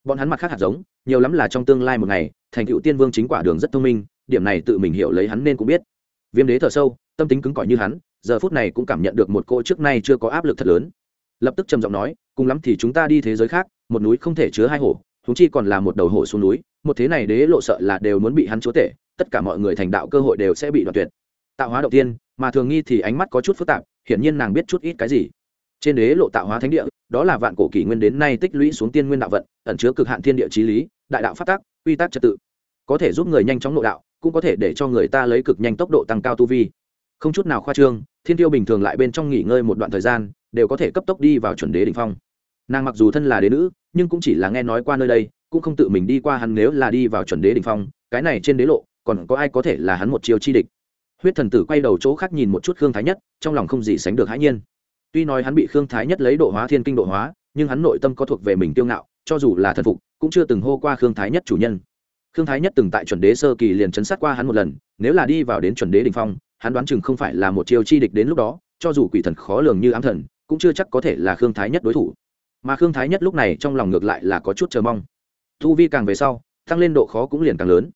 Bọn hắn mặt khác hạt giống, nhiều lắm là trong tương lai một ngày, thành cựu tiên vương chính quả đường rất thông minh, điểm này tự mình hiểu lấy hắn nên cũng biết viêm đế thở sâu, tâm tính cứng cỏi như hắn, giờ phút này cũng cảm nhận được một cô trước nay chưa có áp lực thật lớn. Lập tức trầm giọng nói, cùng lắm thì chúng ta đi thế giới khác, một núi không thể chứa hai hổ chúng chi còn là một đầu hổ xuống núi, một thế này đế lộ sợ là đều muốn bị hắn chúa tể, tất cả mọi người thành đạo cơ hội đều sẽ bị đoạt tuyệt. Tạo hóa đầu tiên, mà thường nghi thì ánh mắt có chút phức tạp, hiển nhiên nàng biết chút ít cái gì. Trên đế lộ tạo hóa thánh địa, đó là vạn cổ kỷ nguyên đến nay tích lũy xuống tiên nguyên đạo vận, ẩn chứa cực hạn thiên địa trí lý, đại đạo phát tác quy tắc trật tự. Có thể giúp người nhanh chóng nội đạo cũng có thể để cho người ta lấy cực nhanh tốc độ tăng cao tu vi. Không chút nào khoa trương, thiên tiêu bình thường lại bên trong nghỉ ngơi một đoạn thời gian, đều có thể cấp tốc đi vào chuẩn đế đ ỉ n h phong. Nàng mặc dù thân là đế nữ, nhưng cũng chỉ là nghe nói qua nơi đây, cũng không tự mình đi qua hắn nếu là đi vào chuẩn đế đ ỉ n h phong, cái này trên đế lộ, còn có ai có thể là hắn một chiều chi địch? Huyết thần tử quay đầu chỗ khác nhìn một chút khương thái nhất, trong lòng không gì sánh được hãi nhiên. Tuy nói hắn bị khương thái nhất lấy độ hóa thiên kinh độ hóa, nhưng hắn nội tâm có thuộc về mình tiêu ngạo, cho dù là thần phục, cũng chưa từng hô qua khương thái nhất chủ nhân khương thái nhất từng tại chuẩn đế sơ kỳ liền chấn sát qua hắn một lần, nếu là đi vào đến chuẩn đế đình phong, hắn đoán chừng không phải là một chiêu chi địch đến lúc đó, cho dù quỷ thần khó lường như ám thần, cũng chưa chắc có thể là khương thái nhất đối thủ. Mà khương thái nhất lúc này trong lòng ngược lại là có chút chờ mong. Thu vi càng về sau, tăng lên độ khó cũng liền càng lớn.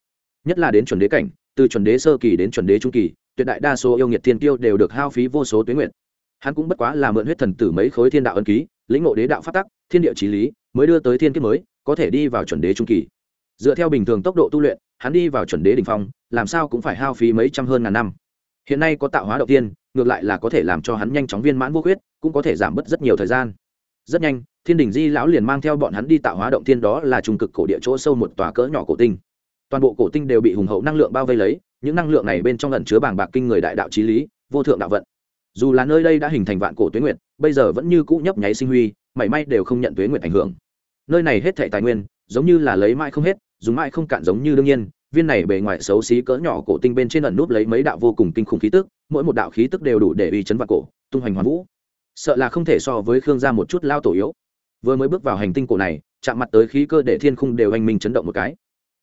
Nhất là đến chuẩn đế cảnh, từ chuẩn đế sơ kỳ đến chuẩn đế trung kỳ, tuyệt đại đa số yêu nghiệt thiên tiêu đều được hao phí vô số tuyến nguyện. Hắn cũng bất quá là mượn huyết thần tử mấy khối thiên đạo ân ký, lĩnh ngộ đế đạo phát tắc, thiên địa trí lý, mới đưa tới thiên kiếp mới, có thể đi vào chuẩn đế trung kỳ dựa theo bình thường tốc độ tu luyện, hắn đi vào chuẩn đế đ ỉ n h phong, làm sao cũng phải hao phí mấy trăm hơn ngàn năm. Hiện nay có tạo hóa đầu tiên, ngược lại là có thể làm cho hắn nhanh chóng viên mãn vô khuyết, cũng có thể giảm bớt rất nhiều thời gian. Rất nhanh, thiên đình di lão liền mang theo bọn hắn đi tạo hóa động thiên đó là trung cực cổ địa chỗ sâu một tòa cỡ nhỏ cổ tinh. Toàn bộ cổ tinh đều bị hùng hậu năng lượng bao vây lấy, những năng lượng này bên trong lần chứa bảng bạc kinh người đại đạo trí lý, vô thượng đạo vận. Dù là nơi đây đã hình thành vạn cổ tuế nguyệt, bây giờ vẫn như cũ nhấp nháy sinh huy, mảy may đều không nhận tuế nguyệt ảnh hưởng. Nơi này hết thệ tài nguyên, giống như là lấy mãi không hết dùng mãi không cạn giống như đương nhiên, viên này bề ngoài xấu xí cỡ nhỏ cổ tinh bên trên ẩn núp lấy mấy đạo vô cùng kinh khủng khí tức, mỗi một đạo khí tức đều đủ để uy chấn vạn cổ, tung hoành hoàn vũ. Sợ là không thể so với khương gia một chút lao tổ yếu. Vừa mới bước vào hành tinh cổ này, chạm mặt tới khí cơ để thiên khung đều anh minh chấn động một cái.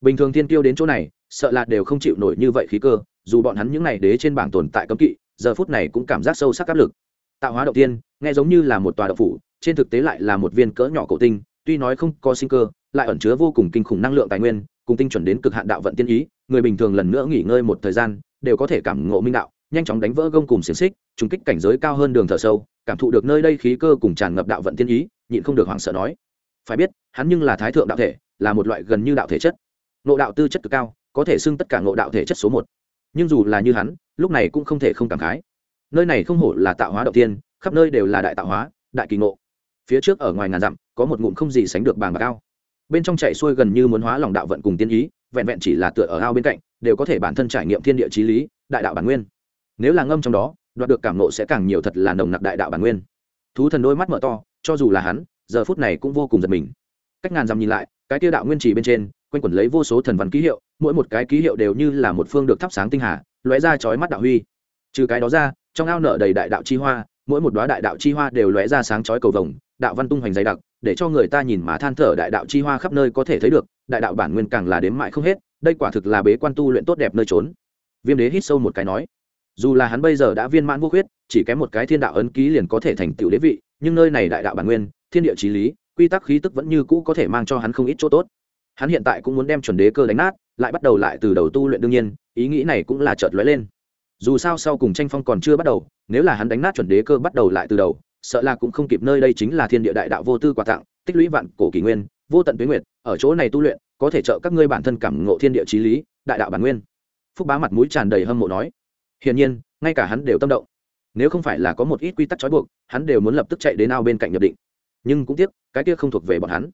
Bình thường thiên tiêu đến chỗ này, sợ là đều không chịu nổi như vậy khí cơ, dù bọn hắn những này đế trên bảng tồn tại cấm kỵ, giờ phút này cũng cảm giác sâu sắc áp lực. Tạo hóa đầu tiên, nghe giống như là một tòa độc phủ, trên thực tế lại là một viên cỡ nhỏ cổ tinh, tuy nói không có sinh cơ lại ẩn chứa vô cùng kinh khủng năng lượng tài nguyên, cùng tinh chuẩn đến cực hạn đạo vận tiên ý, người bình thường lần nữa nghỉ ngơi một thời gian, đều có thể cảm ngộ minh đạo, nhanh chóng đánh vỡ gông cùng xiềng xích, trùng kích cảnh giới cao hơn đường thở sâu, cảm thụ được nơi đây khí cơ cùng tràn ngập đạo vận tiên ý, nhịn không được hoảng sợ nói. Phải biết, hắn nhưng là thái thượng đạo thể, là một loại gần như đạo thể chất. Ngộ đạo tư chất cực cao, có thể xưng tất cả ngộ đạo thể chất số một. Nhưng dù là như hắn, lúc này cũng không thể không cảm khái. Nơi này không hổ là tạo hóa đầu tiên, khắp nơi đều là đại tạo hóa, đại kỳ ngộ. Phía trước ở ngoài ngàn dặm, có một ngụm không gì sánh được bàng bạc cao bên trong chạy xuôi gần như muốn hóa lòng đạo vận cùng tiên ý, vẹn vẹn chỉ là tựa ở ao bên cạnh, đều có thể bản thân trải nghiệm thiên địa trí lý, đại đạo bản nguyên. Nếu là ngâm trong đó, đoạt được cảm nộ sẽ càng nhiều thật là nồng nặc đại đạo bản nguyên. Thú thần đôi mắt mở to, cho dù là hắn, giờ phút này cũng vô cùng giật mình. Cách ngàn dặm nhìn lại, cái tiêu đạo nguyên trì bên trên, quanh quẩn lấy vô số thần văn ký hiệu, mỗi một cái ký hiệu đều như là một phương được thắp sáng tinh hà, lóe ra chói mắt đạo huy. Trừ cái đó ra, trong ao nở đầy đại đạo chi hoa, mỗi một đoá đại đạo chi hoa đều lóe ra sáng chói cầu vồng, đạo văn tung hoành dày đặc để cho người ta nhìn mà than thở đại đạo chi hoa khắp nơi có thể thấy được, đại đạo bản nguyên càng là đếm mãi không hết, đây quả thực là bế quan tu luyện tốt đẹp nơi trốn. Viêm đế hít sâu một cái nói, dù là hắn bây giờ đã viên mãn vô khuyết, chỉ kém một cái thiên đạo ấn ký liền có thể thành tựu đế vị, nhưng nơi này đại đạo bản nguyên, thiên địa trí lý, quy tắc khí tức vẫn như cũ có thể mang cho hắn không ít chỗ tốt. Hắn hiện tại cũng muốn đem chuẩn đế cơ đánh nát, lại bắt đầu lại từ đầu tu luyện đương nhiên, ý nghĩ này cũng là chợt lóe lên. Dù sao sau cùng tranh phong còn chưa bắt đầu, nếu là hắn đánh nát chuẩn đế cơ bắt đầu lại từ đầu sợ là cũng không kịp nơi đây chính là thiên địa đại đạo vô tư quà tặng, tích lũy vạn cổ kỷ nguyên, vô tận tuyến nguyệt, ở chỗ này tu luyện, có thể trợ các ngươi bản thân cảm ngộ thiên địa trí lý, đại đạo bản nguyên. Phúc bá mặt mũi tràn đầy hâm mộ nói. Hiển nhiên, ngay cả hắn đều tâm động. Nếu không phải là có một ít quy tắc trói buộc, hắn đều muốn lập tức chạy đến ao bên cạnh nhập định. Nhưng cũng tiếc, cái kia không thuộc về bọn hắn.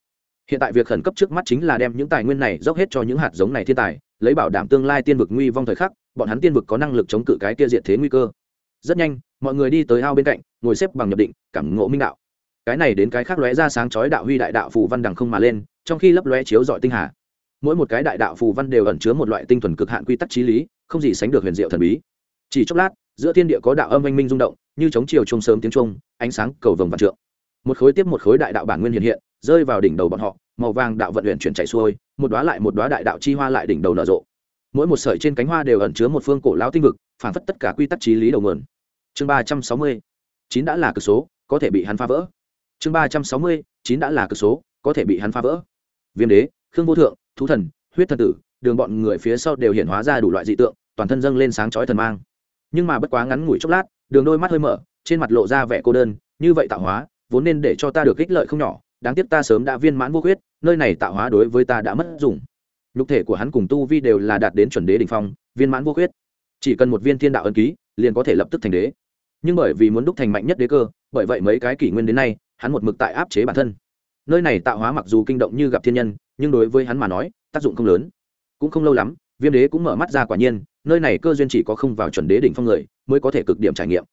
Hiện tại việc khẩn cấp trước mắt chính là đem những tài nguyên này dốc hết cho những hạt giống này thiên tài, lấy bảo đảm tương lai tiên vực nguy vong thời khắc, bọn hắn tiên vực có năng lực chống cự cái kia diệt thế nguy cơ rất nhanh, mọi người đi tới ao bên cạnh, ngồi xếp bằng nhập định, cảm ngộ minh đạo. Cái này đến cái khác lóe ra sáng chói đạo huy đại đạo phù văn đằng không mà lên, trong khi lấp lóe chiếu dọi tinh hà. Mỗi một cái đại đạo phù văn đều ẩn chứa một loại tinh thuần cực hạn quy tắc trí lý, không gì sánh được huyền diệu thần bí. Chỉ chốc lát, giữa thiên địa có đạo âm anh minh rung động, như chống chiều trông sớm tiếng trung ánh sáng cầu vồng vạn trượng. Một khối tiếp một khối đại đạo bản nguyên hiện hiện, rơi vào đỉnh đầu bọn họ, màu vàng đạo vận luyện chuyển chạy xuôi, một đóa lại một đóa đại đạo chi hoa lại đỉnh đầu nở rộ. Mỗi một sợi trên cánh hoa đều ẩn chứa một phương cổ lão tinh vực, phản phất tất cả quy tắc trí lý đầu nguồn chương ba trăm sáu mươi, chín đã là cực số, có thể bị hắn phá vỡ. Chương ba trăm sáu mươi, chín đã là cực số, có thể bị hắn phá vỡ. Viêm đế, khương vô thượng, thú thần, huyết thần tử, đường bọn người phía sau đều hiện hóa ra đủ loại dị tượng, toàn thân dâng lên sáng chói thần mang. Nhưng mà bất quá ngắn ngủi chốc lát, đường đôi mắt hơi mở, trên mặt lộ ra vẻ cô đơn, như vậy tạo hóa, vốn nên để cho ta được ích lợi không nhỏ, đáng tiếc ta sớm đã viên mãn vô khuyết, nơi này tạo hóa đối với ta đã mất dùng nhục thể của hắn cùng tu vi đều là đạt đến chuẩn đế đ ỉ n h phong, viên mãn vô khuyết. Chỉ cần một viên thiên đạo ân ký liền có thể lập tức thành đế. Nhưng bởi vì muốn đúc thành mạnh nhất đế cơ, bởi vậy mấy cái kỷ nguyên đến nay, hắn một mực tại áp chế bản thân. Nơi này tạo hóa mặc dù kinh động như gặp thiên nhân, nhưng đối với hắn mà nói, tác dụng không lớn. Cũng không lâu lắm, viêm đế cũng mở mắt ra quả nhiên, nơi này cơ duyên chỉ có không vào chuẩn đế đỉnh phong người, mới có thể cực điểm trải nghiệm.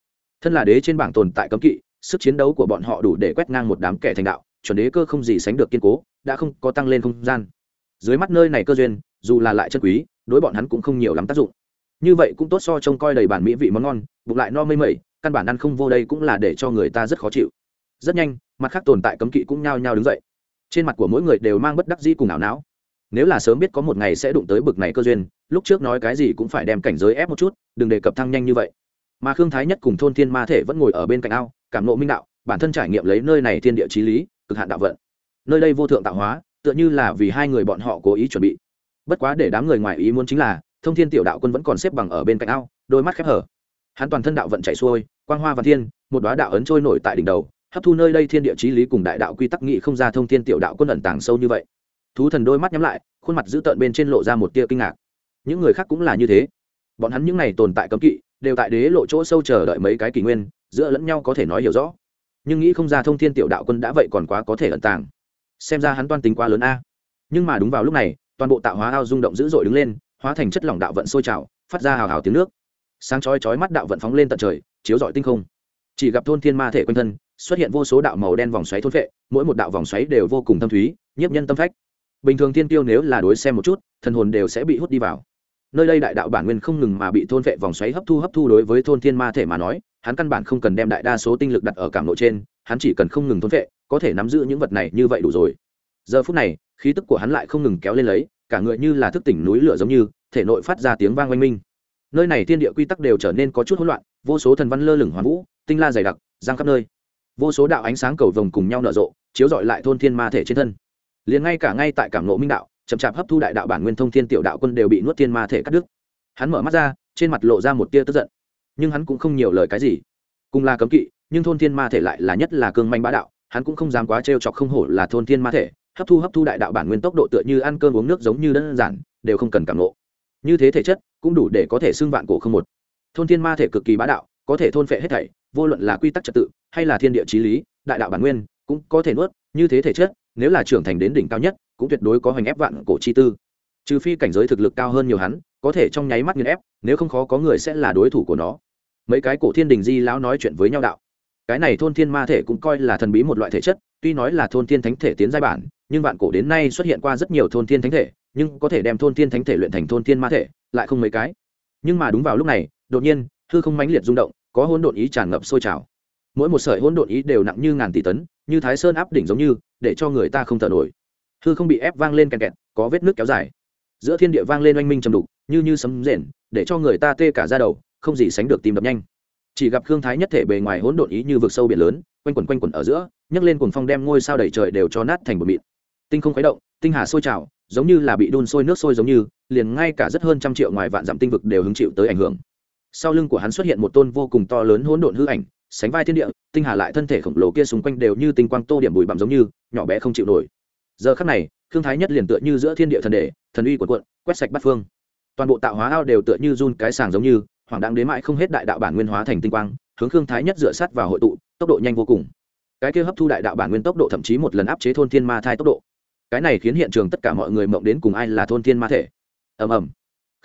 Thân là đế trên bảng tồn tại cấm kỵ, sức chiến đấu của bọn họ đủ để quét ngang một đám kẻ thành đạo, chuẩn đế cơ không gì sánh được kiên cố, đã không có tăng lên không gian. Dưới mắt nơi này cơ duyên, dù là lại chân quý, đối bọn hắn cũng không nhiều lắm tác dụng như vậy cũng tốt so trông coi đầy bản mỹ vị món ngon, bụng lại no mây mẩy, căn bản ăn không vô đây cũng là để cho người ta rất khó chịu. Rất nhanh, mặt khác tồn tại cấm kỵ cũng nhao nhao đứng dậy. Trên mặt của mỗi người đều mang bất đắc dĩ cùng ảo não. Nếu là sớm biết có một ngày sẽ đụng tới bực này cơ duyên, lúc trước nói cái gì cũng phải đem cảnh giới ép một chút, đừng đề cập thăng nhanh như vậy. Mà khương thái nhất cùng thôn thiên ma thể vẫn ngồi ở bên cạnh ao, cảm nộ minh đạo, bản thân trải nghiệm lấy nơi này thiên địa t r í lý, cực hạn đạo vận. Nơi đây vô thượng tạo hóa, tựa như là vì hai người bọn họ cố ý chuẩn bị. Bất quá để đám người ngoài ý muốn chính là thông thiên tiểu đạo quân vẫn còn xếp bằng ở bên cạnh ao, đôi mắt khép hở. Hắn toàn thân đạo vận chạy xuôi, quang hoa và thiên, một đoá đạo ấn trôi nổi tại đỉnh đầu, hấp thu nơi đây thiên địa t r í lý cùng đại đạo quy tắc nghị không ra thông thiên tiểu đạo quân ẩn tàng sâu như vậy. Thú thần đôi mắt nhắm lại, khuôn mặt dữ tợn bên trên lộ ra một tia kinh ngạc. Những người khác cũng là như thế. Bọn hắn những n à y tồn tại cấm kỵ, đều tại đế lộ chỗ sâu chờ đợi mấy cái kỷ nguyên, giữa lẫn nhau có thể nói hiểu rõ. Nhưng nghĩ không ra thông thiên tiểu đạo quân đã vậy còn quá có thể ẩn tàng. Xem ra hắn toan tính quá lớn a. Nhưng mà đúng vào lúc này, toàn bộ tạo hóa ao rung động dữ dội đứng lên hóa thành chất lỏng đạo vận sôi trào, phát ra hào hào tiếng nước. Sáng chói chói mắt đạo vận phóng lên tận trời, chiếu rọi tinh không. Chỉ gặp thôn thiên ma thể quanh thân, xuất hiện vô số đạo màu đen vòng xoáy thôn vệ mỗi một đạo vòng xoáy đều vô cùng thâm thúy, nhiếp nhân tâm phách. Bình thường thiên tiêu nếu là đối xem một chút, thần hồn đều sẽ bị hút đi vào. Nơi đây đại đạo bản nguyên không ngừng mà bị thôn vệ vòng xoáy hấp thu hấp thu đối với thôn thiên ma thể mà nói, hắn căn bản không cần đem đại đa số tinh lực đặt ở cảm nội trên, hắn chỉ cần không ngừng thôn vệ có thể nắm giữ những vật này như vậy đủ rồi. Giờ phút này, khí tức của hắn lại không ngừng kéo lên lấy cả người như là thức tỉnh núi lửa giống như, thể nội phát ra tiếng vang oanh minh. Nơi này thiên địa quy tắc đều trở nên có chút hỗn loạn, vô số thần văn lơ lửng hoàn vũ, tinh la dày đặc, giang khắp nơi. Vô số đạo ánh sáng cầu vồng cùng nhau nở rộ, chiếu rọi lại thôn thiên ma thể trên thân. Liền ngay cả ngay tại cảm nộ minh đạo, chậm chạp hấp thu đại đạo bản nguyên thông thiên tiểu đạo quân đều bị nuốt thiên ma thể cắt đứt. Hắn mở mắt ra, trên mặt lộ ra một tia tức giận. Nhưng hắn cũng không nhiều lời cái gì. Cùng là cấm kỵ, nhưng thôn thiên ma thể lại là nhất là cương manh bá đạo, hắn cũng không dám quá trêu chọc không hổ là thôn thiên ma thể hấp thu hấp thu đại đạo bản nguyên tốc độ tựa như ăn cơm uống nước giống như đơn giản, đều không cần cảm nộ như thế thể chất cũng đủ để có thể xưng vạn cổ không một. Thôn thiên ma thể cực kỳ bá đạo, có thể thôn phệ hết thảy, vô luận là quy tắc trật tự hay là thiên địa trí lý, đại đạo bản nguyên cũng có thể nuốt, như thế thể chất, nếu là trưởng thành đến đỉnh cao nhất, cũng tuyệt đối có hoành ép vạn cổ chi tư. Trừ phi cảnh giới thực lực cao hơn nhiều hắn, có thể trong nháy mắt nghiền ép, nếu không khó có người sẽ là đối thủ của nó. Mấy cái cổ thiên đình di lão nói chuyện với nhau đạo. Cái này thôn thiên ma thể cũng coi là thần bí một loại thể chất, tuy nói là thôn thiên thánh thể tiến giai bản nhưng vạn cổ đến nay xuất hiện qua rất nhiều thôn thiên thánh thể, nhưng có thể đem thôn thiên thánh thể luyện thành thôn thiên ma thể, lại không mấy cái. Nhưng mà đúng vào lúc này, đột nhiên, hư không mãnh liệt rung động, có hỗn độn ý tràn ngập sôi trào. Mỗi một sợi hỗn độn ý đều nặng như ngàn tỷ tấn, như thái sơn áp đỉnh giống như, để cho người ta không thở nổi. Hư không bị ép vang lên kẹt kẹt, có vết nước kéo dài. Giữa thiên địa vang lên oanh minh trầm đục, như như sấm rền, để cho người ta tê cả ra đầu, không gì sánh được tìm đập nhanh. Chỉ gặp khương thái nhất thể bề ngoài hỗn độn ý như vực sâu biển lớn, quanh quẩn quanh quẩn ở giữa, nhấc lên cuồng phong đem ngôi sao đầy trời đều cho nát thành một mịn tinh không khuấy động, tinh hà sôi trào, giống như là bị đun sôi nước sôi giống như, liền ngay cả rất hơn trăm triệu ngoài vạn dặm tinh vực đều hứng chịu tới ảnh hưởng. Sau lưng của hắn xuất hiện một tôn vô cùng to lớn hỗn độn hư ảnh, sánh vai thiên địa, tinh hà lại thân thể khổng lồ kia xung quanh đều như tinh quang tô điểm bụi bặm giống như, nhỏ bé không chịu nổi. Giờ khắc này thương thái nhất liền tựa như giữa thiên địa thần đệ, thần uy quần quận quét sạch bắt phương. Toàn bộ tạo hóa ao đều tựa như run cái sàng giống như hoàng đáng đến mãi không hết đại đạo bản nguyên hóa thành tinh quang, hướng thương thái nhất dựa sát vào hội tụ, tốc độ nhanh vô cùng. Cái kia hấp thu đại đạo bản nguyên tốc độ thậm chí một lần áp chế thôn thiên ma thai tốc độ cái này khiến hiện trường tất cả mọi người mộng đến cùng ai là thôn thiên ma thể. Ầm ầm.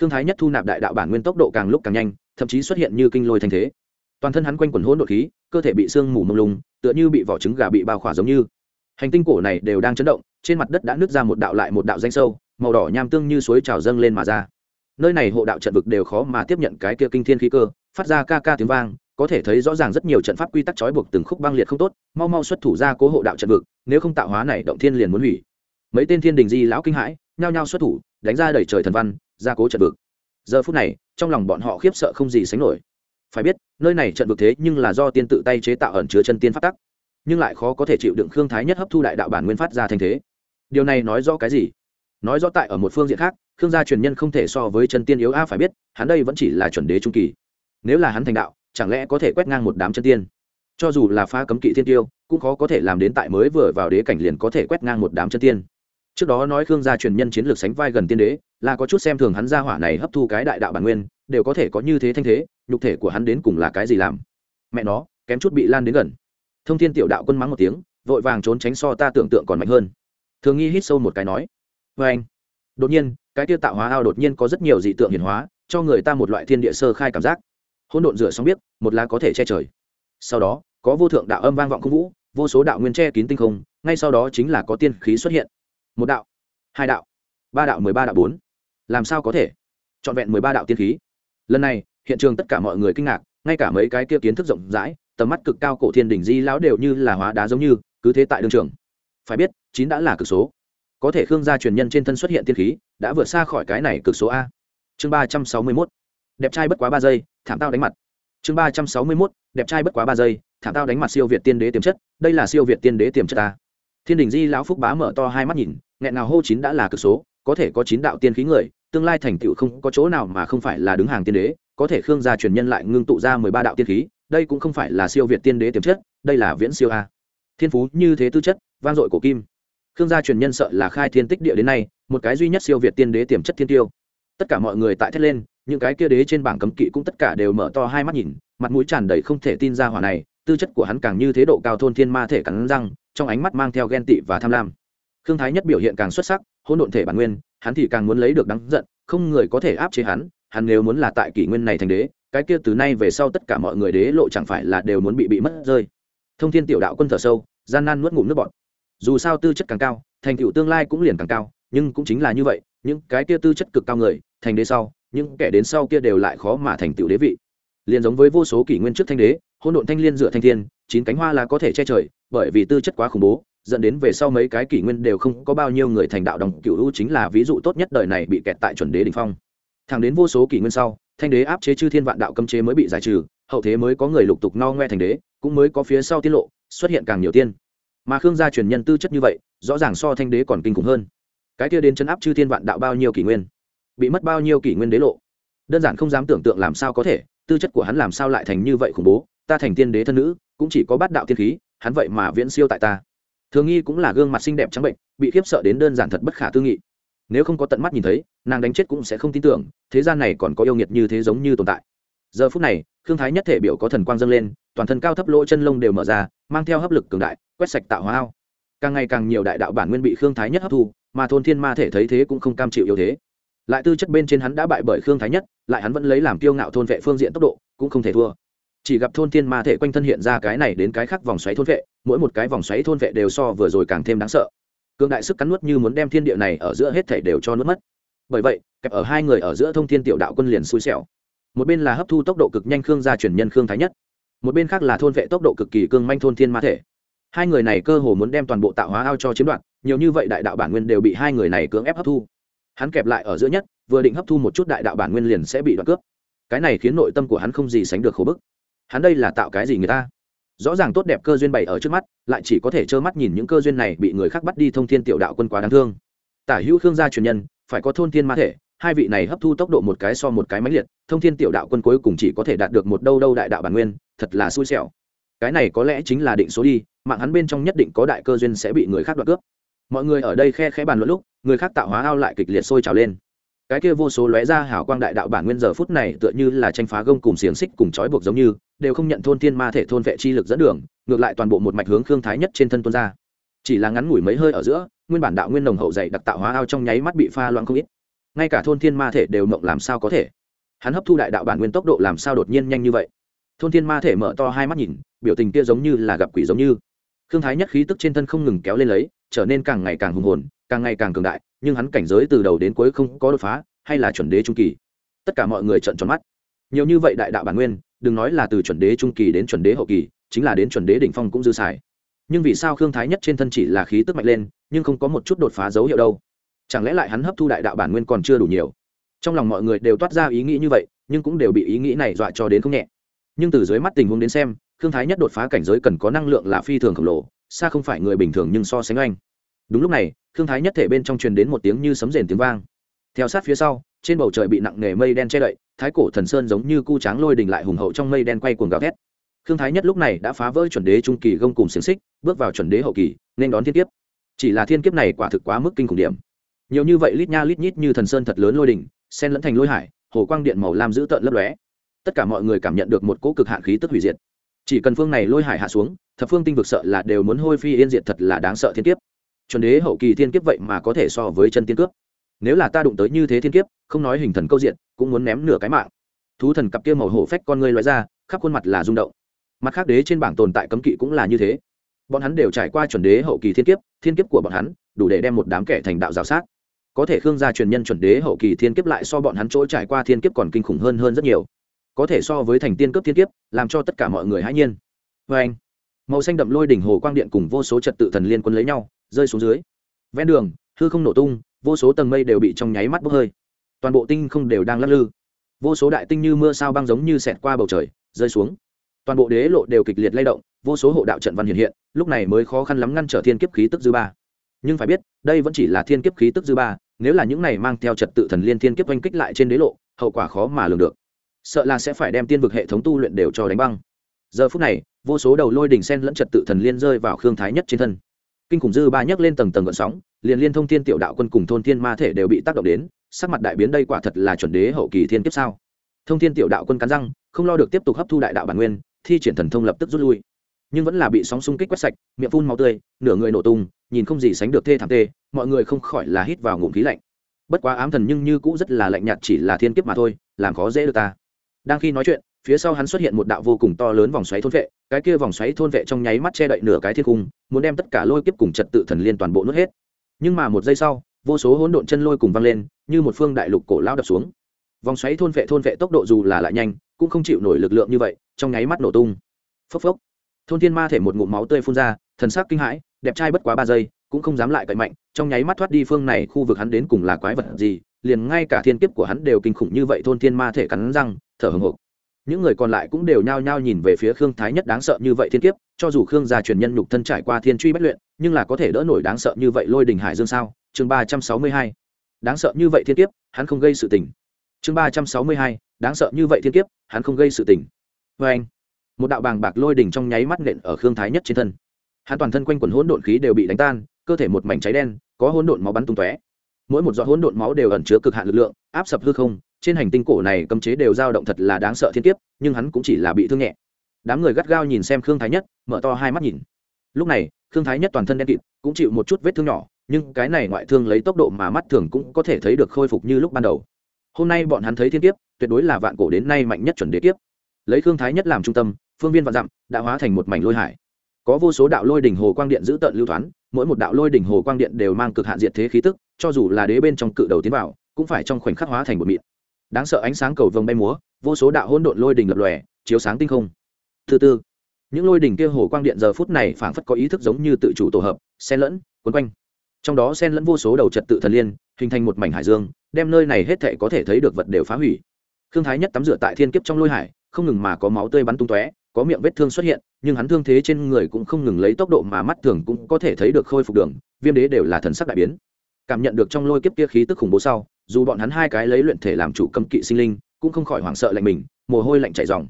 Khương thái nhất thu nạp đại đạo bản nguyên tốc độ càng lúc càng nhanh, thậm chí xuất hiện như kinh lôi thành thế. Toàn thân hắn quanh quần hỗn độn khí, cơ thể bị sương mù mông lung, tựa như bị vỏ trứng gà bị bao khỏa giống như. Hành tinh cổ này đều đang chấn động, trên mặt đất đã nứt ra một đạo lại một đạo danh sâu, màu đỏ nham tương như suối trào dâng lên mà ra. Nơi này hộ đạo trận vực đều khó mà tiếp nhận cái kia kinh thiên khí cơ, phát ra ca ca tiếng vang, có thể thấy rõ ràng rất nhiều trận pháp quy tắc trói buộc từng khúc băng liệt không tốt, mau mau xuất thủ ra cố hộ đạo trận vực, nếu không tạo hóa này động thiên liền muốn hủy mấy tên thiên đình di lão kinh hãi, nhao nhao xuất thủ, đánh ra đẩy trời thần văn ra cố trận vực. Giờ phút này, trong lòng bọn họ khiếp sợ không gì sánh nổi. Phải biết, nơi này trận vực thế nhưng là do tiên tự tay chế tạo ẩn chứa chân tiên phát tắc, nhưng lại khó có thể chịu đựng khương thái nhất hấp thu đại đạo bản nguyên phát ra thành thế. Điều này nói rõ cái gì? Nói rõ tại ở một phương diện khác, khương gia truyền nhân không thể so với chân tiên yếu a, phải biết, hắn đây vẫn chỉ là chuẩn đế trung kỳ. Nếu là hắn thành đạo, chẳng lẽ có thể quét ngang một đám chân tiên? Cho dù là phá cấm kỵ thiên tiêu, cũng khó có thể làm đến tại mới vừa vào đế cảnh liền có thể quét ngang một đám chân tiên trước đó nói khương gia truyền nhân chiến lược sánh vai gần tiên đế, là có chút xem thường hắn gia hỏa này hấp thu cái đại đạo bản nguyên, đều có thể có như thế thanh thế, nhục thể của hắn đến cùng là cái gì làm? Mẹ nó, kém chút bị lan đến gần. Thông thiên tiểu đạo quân mắng một tiếng, vội vàng trốn tránh so ta tưởng tượng còn mạnh hơn. Thường nghi hít sâu một cái nói vê anh. Đột nhiên, cái tiêu tạo hóa ao đột nhiên có rất nhiều dị tượng hiển hóa, cho người ta một loại thiên địa sơ khai cảm giác. Hỗn độn rửa xong biết, một lá có thể che trời. Sau đó, có vô thượng đạo âm vang vọng không vũ, vô số đạo nguyên che kín tinh không, ngay sau đó chính là có tiên khí xuất hiện một đạo, hai đạo, ba đạo mười ba đạo bốn. Làm sao có thể? Trọn vẹn mười ba đạo tiên khí. Lần này, hiện trường tất cả mọi người kinh ngạc, ngay cả mấy cái kia kiến thức rộng rãi, tầm mắt cực cao cổ thiên đỉnh di lão đều như là hóa đá giống như, cứ thế tại đương trường. Phải biết, chín đã là cực số. Có thể khương gia truyền nhân trên thân xuất hiện tiên khí, đã vượt xa khỏi cái này cực số a. Chương ba trăm sáu mươi mốt. Đẹp trai bất quá ba giây, thảm tao đánh mặt. Chương ba trăm sáu mươi mốt. Đẹp trai bất quá ba giây, thảm tao đánh mặt siêu việt tiên đế tiềm chất, đây là siêu việt tiên đế tiềm chất ta thiên đình di lão phúc bá mở to hai mắt nhìn, nghẹn nào hô chín đã là cực số, có thể có chín đạo tiên khí người, tương lai thành tựu không có chỗ nào mà không phải là đứng hàng tiên đế, có thể khương gia truyền nhân lại ngưng tụ ra mười ba đạo tiên khí, đây cũng không phải là siêu việt tiên đế tiềm chất, đây là viễn siêu a. Thiên phú như thế tư chất, vang dội của kim. Khương gia truyền nhân sợ là khai thiên tích địa đến nay, một cái duy nhất siêu việt tiên đế tiềm chất thiên tiêu. Tất cả mọi người tại thét lên, những cái kia đế trên bảng cấm kỵ cũng tất cả đều mở to hai mắt nhìn, mặt mũi tràn đầy không thể tin ra hỏa này, tư chất của hắn càng như thế độ cao thôn thiên ma thể cắn răng trong ánh mắt mang theo ghen tị và tham lam. Khương thái nhất biểu hiện càng xuất sắc, hỗn độn thể bản nguyên, hắn thì càng muốn lấy được đáng giận, không người có thể áp chế hắn hắn nếu muốn là tại kỷ nguyên này thành đế, cái kia từ nay về sau tất cả mọi người đế lộ chẳng phải là đều muốn bị bị mất rơi. Thông thiên tiểu đạo quân thở sâu, gian nan nuốt ngụm nước bọt. Dù sao tư chất càng cao, thành tựu tương lai cũng liền càng cao, nhưng cũng chính là như vậy, những cái kia tư chất cực cao người, thành đế sau, những kẻ đến sau kia đều lại khó mà thành tựu đế vị. Liền giống với vô số kỷ nguyên trước thanh đế hôn độn thanh liên dựa thanh thiên, chín cánh hoa là có thể che trời bởi vì tư chất quá khủng bố, dẫn đến về sau mấy cái kỷ nguyên đều không có bao nhiêu người thành đạo đồng. Cựu u chính là ví dụ tốt nhất đời này bị kẹt tại chuẩn đế đ ỉ n h phong. Thẳng đến vô số kỷ nguyên sau, thanh đế áp chế chư thiên vạn đạo cấm chế mới bị giải trừ, hậu thế mới có người lục tục no ngoe thành đế, cũng mới có phía sau tiết lộ, xuất hiện càng nhiều tiên. Mà khương gia truyền nhân tư chất như vậy, rõ ràng so thanh đế còn kinh khủng hơn. Cái kia đến chấn áp chư thiên vạn đạo bao nhiêu kỷ nguyên? Bị mất bao nhiêu kỷ nguyên đế lộ? Đơn giản không dám tưởng tượng làm sao có thể, tư chất của hắn làm sao lại thành như vậy khủng bố, ta thành tiên đế thân nữ, cũng chỉ có bát đạo tiên khí hắn vậy mà viễn siêu tại ta. Thường nghi cũng là gương mặt xinh đẹp trắng bệnh, bị khiếp sợ đến đơn giản thật bất khả tư nghị. Nếu không có tận mắt nhìn thấy, nàng đánh chết cũng sẽ không tin tưởng, thế gian này còn có yêu nghiệt như thế giống như tồn tại. Giờ phút này thương thái nhất thể biểu có thần quang dâng lên, toàn thân cao thấp lỗ chân lông đều mở ra, mang theo hấp lực cường đại, quét sạch tạo hóa ao. Càng ngày càng nhiều đại đạo bản nguyên bị khương thái nhất hấp thu, mà thôn thiên ma thể thấy thế cũng không cam chịu yếu thế. Lại tư chất bên trên hắn đã bại bởi khương thái nhất, lại hắn vẫn lấy làm kiêu ngạo thôn vệ phương diện tốc độ, cũng không thể thua chỉ gặp thôn thiên ma thể quanh thân hiện ra cái này đến cái khác vòng xoáy thôn vệ, mỗi một cái vòng xoáy thôn vệ đều so vừa rồi càng thêm đáng sợ. Cương đại sức cắn nuốt như muốn đem thiên địa này ở giữa hết thể đều cho nuốt mất. Bởi vậy, kẹp ở hai người ở giữa thông thiên tiểu đạo quân liền xui xẻo. Một bên là hấp thu tốc độ cực nhanh khương gia truyền nhân khương thái nhất, một bên khác là thôn vệ tốc độ cực kỳ cương manh thôn thiên ma thể. Hai người này cơ hồ muốn đem toàn bộ tạo hóa ao cho chiếm đoạt, nhiều như vậy đại đạo bản nguyên đều bị hai người này cưỡng ép hấp thu. Hắn kẹp lại ở giữa nhất, vừa định hấp thu một chút đại đạo bản nguyên liền sẽ bị đoạt cướp. Cái này khiến nội tâm của hắn không gì sánh được khổ bức hắn đây là tạo cái gì người ta? Rõ ràng tốt đẹp cơ duyên bày ở trước mắt, lại chỉ có thể trơ mắt nhìn những cơ duyên này bị người khác bắt đi thông thiên tiểu đạo quân quá đáng thương. Tả hữu khương gia truyền nhân, phải có thôn thiên ma thể, hai vị này hấp thu tốc độ một cái so một cái máy liệt, thông thiên tiểu đạo quân cuối cùng chỉ có thể đạt được một đâu đâu đại đạo bản nguyên, thật là xui xẻo. Cái này có lẽ chính là định số đi, mạng hắn bên trong nhất định có đại cơ duyên sẽ bị người khác đoạt cướp. Mọi người ở đây khe khẽ bàn luận lúc, người khác tạo hóa ao lại kịch liệt sôi trào lên cái kia vô số lóe ra hảo quang đại đạo bản nguyên giờ phút này tựa như là tranh phá gông cùng xiềng xích cùng trói buộc giống như, đều không nhận thôn thiên ma thể thôn vệ chi lực dẫn đường, ngược lại toàn bộ một mạch hướng khương thái nhất trên thân tuôn ra. Chỉ là ngắn ngủi mấy hơi ở giữa, nguyên bản đạo nguyên nồng hậu dày đặc tạo hóa ao trong nháy mắt bị pha loãng không ít. Ngay cả thôn thiên ma thể đều mộng làm sao có thể? Hắn hấp thu đại đạo bản nguyên tốc độ làm sao đột nhiên nhanh như vậy? Thôn thiên ma thể mở to hai mắt nhìn, biểu tình kia giống như là gặp quỷ giống như. Khương thái nhất khí tức trên thân không ngừng kéo lên lấy, trở nên càng ngày càng hùng hồn càng ngày càng cường đại, nhưng hắn cảnh giới từ đầu đến cuối không có đột phá, hay là chuẩn đế trung kỳ. Tất cả mọi người trợn tròn mắt. Nhiều như vậy đại đạo bản nguyên, đừng nói là từ chuẩn đế trung kỳ đến chuẩn đế hậu kỳ, chính là đến chuẩn đế đỉnh phong cũng dư xài. Nhưng vì sao khương thái nhất trên thân chỉ là khí tức mạnh lên, nhưng không có một chút đột phá dấu hiệu đâu? Chẳng lẽ lại hắn hấp thu đại đạo bản nguyên còn chưa đủ nhiều? Trong lòng mọi người đều toát ra ý nghĩ như vậy, nhưng cũng đều bị ý nghĩ này dọa cho đến không nhẹ. Nhưng từ dưới mắt tình huống đến xem, khương thái nhất đột phá cảnh giới cần có năng lượng là phi thường khổng lồ, xa không phải người bình thường nhưng so sánh anh đúng lúc này thương thái nhất thể bên trong truyền đến một tiếng như sấm rền tiếng vang. Theo sát phía sau, trên bầu trời bị nặng nề mây đen che đậy, thái cổ thần sơn giống như cu tráng lôi đình lại hùng hậu trong mây đen quay cuồng gào thét. Thương thái nhất lúc này đã phá vỡ chuẩn đế trung kỳ gông cùng xiềng xích, bước vào chuẩn đế hậu kỳ, nên đón thiên kiếp. Chỉ là thiên kiếp này quả thực quá mức kinh khủng điểm. Nhiều như vậy lít nha lít nhít như thần sơn thật lớn lôi đỉnh sen lẫn thành lôi hải, hồ quang điện màu lam giữ tợn lấp lóe. Tất cả mọi người cảm nhận được một cỗ cực hạn khí tức hủy diệt. Chỉ cần phương này lôi hải hạ xuống, thập phương tinh vực sợ là đều muốn hôi phi yên diệt thật là đáng sợ thiên kiếp chuẩn đế hậu kỳ thiên kiếp vậy mà có thể so với chân tiên cướp. Nếu là ta đụng tới như thế thiên kiếp, không nói hình thần câu diện, cũng muốn ném nửa cái mạng. Thú thần cặp kia màu hổ phách con ngươi loại ra, khắp khuôn mặt là rung động. Mặt khác đế trên bảng tồn tại cấm kỵ cũng là như thế. Bọn hắn đều trải qua chuẩn đế hậu kỳ thiên kiếp thiên kiếp của bọn hắn, đủ để đem một đám kẻ thành đạo giáo sát. Có thể khương gia truyền nhân chuẩn đế hậu kỳ thiên kiếp lại so bọn hắn chỗ trải qua thiên kiếp còn kinh khủng hơn hơn rất nhiều. Có thể so với thành tiên cấp thiên kiếp, làm cho tất cả mọi người hãy nhiên. Vê anh màu xanh đậm lôi đỉnh hồ quang điện cùng vô số trật tự thần liên quân lấy nhau rơi xuống dưới. Ven đường, hư không nổ tung, vô số tầng mây đều bị trong nháy mắt bốc hơi. Toàn bộ tinh không đều đang lắc lư. Vô số đại tinh như mưa sao băng giống như xẹt qua bầu trời, rơi xuống. Toàn bộ đế lộ đều kịch liệt lay động, vô số hộ đạo trận văn hiện hiện, lúc này mới khó khăn lắm ngăn trở thiên kiếp khí tức dư ba. Nhưng phải biết, đây vẫn chỉ là thiên kiếp khí tức dư ba, nếu là những này mang theo trật tự thần liên thiên kiếp oanh kích lại trên đế lộ, hậu quả khó mà lường được. Sợ là sẽ phải đem tiên vực hệ thống tu luyện đều cho đánh băng. Giờ phút này, vô số đầu lôi đỉnh sen lẫn trật tự thần liên rơi vào khương thái nhất trên thân kinh khủng dư ba nhấc lên tầng tầng gợn sóng, liền liên thông thiên tiểu đạo quân cùng thôn thiên ma thể đều bị tác động đến, sắc mặt đại biến đây quả thật là chuẩn đế hậu kỳ thiên kiếp sao. Thông thiên tiểu đạo quân cắn răng, không lo được tiếp tục hấp thu đại đạo bản nguyên, thi triển thần thông lập tức rút lui. Nhưng vẫn là bị sóng xung kích quét sạch, miệng phun máu tươi, nửa người nổ tung, nhìn không gì sánh được thê thảm tê, mọi người không khỏi là hít vào ngụm khí lạnh. Bất quá ám thần nhưng như cũ rất là lạnh nhạt chỉ là thiên kiếp mà thôi, làm khó dễ được ta. Đang khi nói chuyện phía sau hắn xuất hiện một đạo vô cùng to lớn vòng xoáy thôn vệ, cái kia vòng xoáy thôn vệ trong nháy mắt che đậy nửa cái thiên cung muốn đem tất cả lôi kiếp cùng trật tự thần liên toàn bộ nuốt hết. Nhưng mà một giây sau, vô số hỗn độn chân lôi cùng văng lên, như một phương đại lục cổ lao đập xuống. Vòng xoáy thôn vệ thôn vệ tốc độ dù là lại nhanh, cũng không chịu nổi lực lượng như vậy, trong nháy mắt nổ tung. Phốc phốc. Thôn thiên ma thể một ngụm máu tươi phun ra, thần sắc kinh hãi, đẹp trai bất quá ba giây, cũng không dám lại cậy mạnh, trong nháy mắt thoát đi phương này khu vực hắn đến cùng là quái vật gì, liền ngay cả thiên kiếp của hắn đều kinh khủng như vậy thôn thiên ma thể cắn răng, thở hồng hộc những người còn lại cũng đều nhao nhao nhìn về phía khương thái nhất đáng sợ như vậy thiên kiếp, cho dù khương gia truyền nhân nhục thân trải qua thiên truy bất luyện, nhưng là có thể đỡ nổi đáng sợ như vậy lôi đình hải dương sao? Chương ba trăm sáu mươi hai. Đáng sợ như vậy thiên kiếp, hắn không gây sự tình. Chương ba trăm sáu mươi hai. Đáng sợ như vậy thiên kiếp, hắn không gây sự tình. Vê anh, một đạo bàng bạc lôi đình trong nháy mắt nện ở khương thái nhất trên thân. Hắn toàn thân quanh quần hỗn độn khí đều bị đánh tan, cơ thể một mảnh cháy đen, có hỗn độn máu bắn tung tóe. Mỗi một giọt hỗn độn máu đều ẩn chứa cực hạn lực lượng, áp sập hư không trên hành tinh cổ này cấm chế đều dao động thật là đáng sợ thiên kiếp, nhưng hắn cũng chỉ là bị thương nhẹ. Đám người gắt gao nhìn xem khương thái nhất, mở to hai mắt nhìn. Lúc này, khương thái nhất toàn thân đen kịt, cũng chịu một chút vết thương nhỏ, nhưng cái này ngoại thương lấy tốc độ mà mắt thường cũng có thể thấy được khôi phục như lúc ban đầu. Hôm nay bọn hắn thấy thiên kiếp, tuyệt đối là vạn cổ đến nay mạnh nhất chuẩn đế kiếp. Lấy khương thái nhất làm trung tâm, phương viên vạn dặm, đã hóa thành một mảnh lôi hải. Có vô số đạo lôi đỉnh hồ quang điện giữ tận lưu thoáng mỗi một đạo lôi đỉnh hồ quang điện đều mang cực hạn diệt thế khí tức, cho dù là đế bên trong cự đầu tiến vào, cũng phải trong khoảnh khắc hóa thành một mịn đáng sợ ánh sáng cầu vồng bay múa, vô số đạo hỗn độn lôi đỉnh lập lòe, chiếu sáng tinh không. Thứ tư những lôi đỉnh kia hồ quang điện giờ phút này phảng phất có ý thức giống như tự chủ tổ hợp, xen lẫn quấn quanh. Trong đó xen lẫn vô số đầu trật tự thần liên, hình thành một mảnh hải dương, đem nơi này hết thệ có thể thấy được vật đều phá hủy. Thương thái nhất tắm rửa tại thiên kiếp trong lôi hải, không ngừng mà có máu tươi bắn tung tóe, có miệng vết thương xuất hiện, nhưng hắn thương thế trên người cũng không ngừng lấy tốc độ mà mắt thường cũng có thể thấy được khôi phục đường, viêm đế đều là thần sắc đại biến cảm nhận được trong lôi kiếp kia khí tức khủng bố sau, dù bọn hắn hai cái lấy luyện thể làm chủ cấm kỵ sinh linh, cũng không khỏi hoảng sợ lạnh mình, mồ hôi lạnh chảy dòng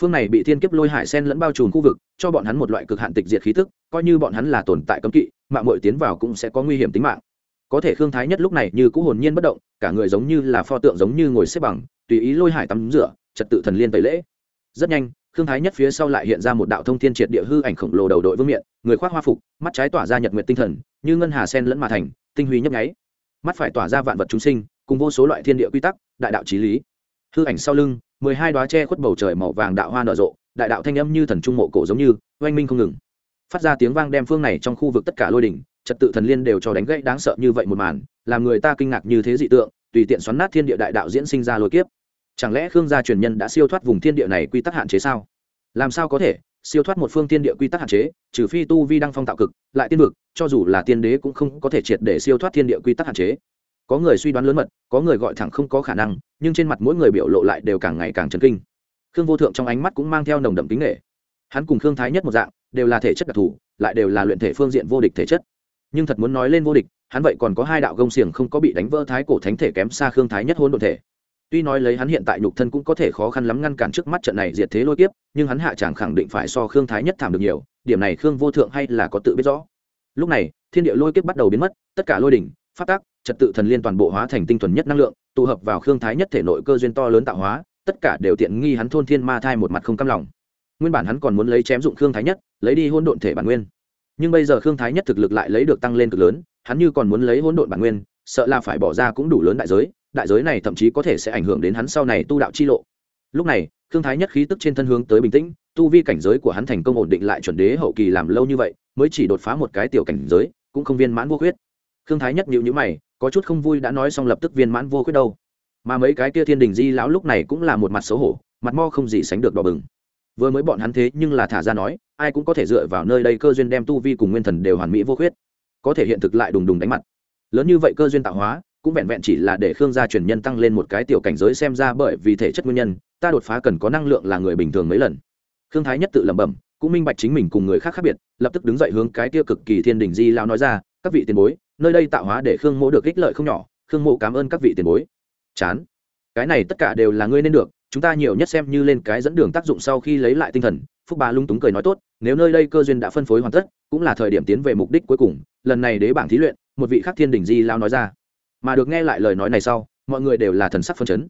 phương này bị thiên kiếp lôi hải sen lẫn bao trùm khu vực, cho bọn hắn một loại cực hạn tịch diệt khí tức, coi như bọn hắn là tồn tại cấm kỵ, mạng mội tiến vào cũng sẽ có nguy hiểm tính mạng. Có thể khương thái nhất lúc này như cũ hồn nhiên bất động, cả người giống như là pho tượng giống như ngồi xếp bằng, tùy ý lôi hải tắm rửa, trật tự thần liên tẩy lễ. Rất nhanh, khương thái nhất phía sau lại hiện ra một đạo thông thiên triệt địa hư ảnh khổng lồ đầu đội vương miện, người khoác hoa phục, mắt trái tỏa ra nhật nguyện tinh thần, như ngân hà sen lẫn mà thành tinh huy nhấp nháy. Mắt phải tỏa ra vạn vật chúng sinh, cùng vô số loại thiên địa quy tắc, đại đạo trí lý. Hư ảnh sau lưng, mười hai đoá tre khuất bầu trời màu vàng đạo hoa nở rộ, đại đạo thanh âm như thần trung mộ cổ giống như, oanh minh không ngừng. Phát ra tiếng vang đem phương này trong khu vực tất cả lôi đỉnh, trật tự thần liên đều cho đánh gãy, đáng sợ như vậy một màn, làm người ta kinh ngạc như thế dị tượng, tùy tiện xoắn nát thiên địa đại đạo diễn sinh ra lôi kiếp. Chẳng lẽ khương gia truyền nhân đã siêu thoát vùng thiên địa này quy tắc hạn chế sao? Làm sao có thể? Siêu thoát một phương thiên địa quy tắc hạn chế, trừ phi tu vi đăng phong tạo cực, lại tiên vực, cho dù là tiên đế cũng không có thể triệt để siêu thoát thiên địa quy tắc hạn chế. Có người suy đoán lớn mật, có người gọi thẳng không có khả năng, nhưng trên mặt mỗi người biểu lộ lại đều càng ngày càng chấn kinh. Khương vô thượng trong ánh mắt cũng mang theo nồng đậm kính nghệ hắn cùng khương thái nhất một dạng, đều là thể chất đặc thù, lại đều là luyện thể phương diện vô địch thể chất. Nhưng thật muốn nói lên vô địch, hắn vậy còn có hai đạo gông xiềng không có bị đánh vỡ thái cổ thánh thể kém xa khương thái nhất hôn đ ộ thể tuy nói lấy hắn hiện tại nhục thân cũng có thể khó khăn lắm ngăn cản trước mắt trận này diệt thế lôi kiếp, nhưng hắn hạ chẳng khẳng định phải so khương thái nhất thảm được nhiều, điểm này khương vô thượng hay là có tự biết rõ. Lúc này, thiên địa lôi kiếp bắt đầu biến mất, tất cả lôi đỉnh phát tác trật tự thần liên toàn bộ hóa thành tinh thuần nhất năng lượng, tụ hợp vào khương thái nhất thể nội cơ duyên to lớn tạo hóa, tất cả đều tiện nghi hắn thôn thiên ma thai một mặt không cam lòng. Nguyên bản hắn còn muốn lấy chém dụng khương thái nhất, lấy đi hôn độn thể bản nguyên. Nhưng bây giờ khương thái nhất thực lực lại lấy được tăng lên cực lớn, hắn như còn muốn lấy hôn độn bản nguyên, sợ là phải bỏ ra cũng đủ lớn đại giới đại giới này thậm chí có thể sẽ ảnh hưởng đến hắn sau này tu đạo chi lộ. Lúc này, khương thái nhất khí tức trên thân hướng tới bình tĩnh, tu vi cảnh giới của hắn thành công ổn định lại chuẩn đế hậu kỳ làm lâu như vậy, mới chỉ đột phá một cái tiểu cảnh giới, cũng không viên mãn vô khuyết. Khương thái nhất nhịu nhữ mày, có chút không vui đã nói xong lập tức viên mãn vô khuyết đâu. Mà mấy cái kia thiên đình di lão lúc này cũng là một mặt xấu hổ, mặt mo không gì sánh được đỏ bừng. Vừa mới bọn hắn thế nhưng là thả ra nói, ai cũng có thể dựa vào nơi đây cơ duyên đem tu vi cùng nguyên thần đều hoàn mỹ vô khuyết, có thể hiện thực lại đùng đùng đánh mặt. Lớn như vậy cơ duyên tạo hóa cũng vẹn vẹn chỉ là để khương gia truyền nhân tăng lên một cái tiểu cảnh giới xem ra bởi vì thể chất nguyên nhân, ta đột phá cần có năng lượng là người bình thường mấy lần. Khương thái nhất tự lẩm bẩm, cũng minh bạch chính mình cùng người khác khác biệt, lập tức đứng dậy hướng cái tiêu cực kỳ thiên đình di lao nói ra, các vị tiền bối, nơi đây tạo hóa để khương mộ được ích lợi không nhỏ, khương mộ cảm ơn các vị tiền bối. Chán. Cái này tất cả đều là ngươi nên được, chúng ta nhiều nhất xem như lên cái dẫn đường tác dụng sau khi lấy lại tinh thần. Phúc bà lung túng cười nói tốt, nếu nơi đây cơ duyên đã phân phối hoàn tất, cũng là thời điểm tiến về mục đích cuối cùng. Lần này đế bảng thí luyện, một vị khắc thiên đình di lao nói ra mà được nghe lại lời nói này sau, mọi người đều là thần sắc phân chấn.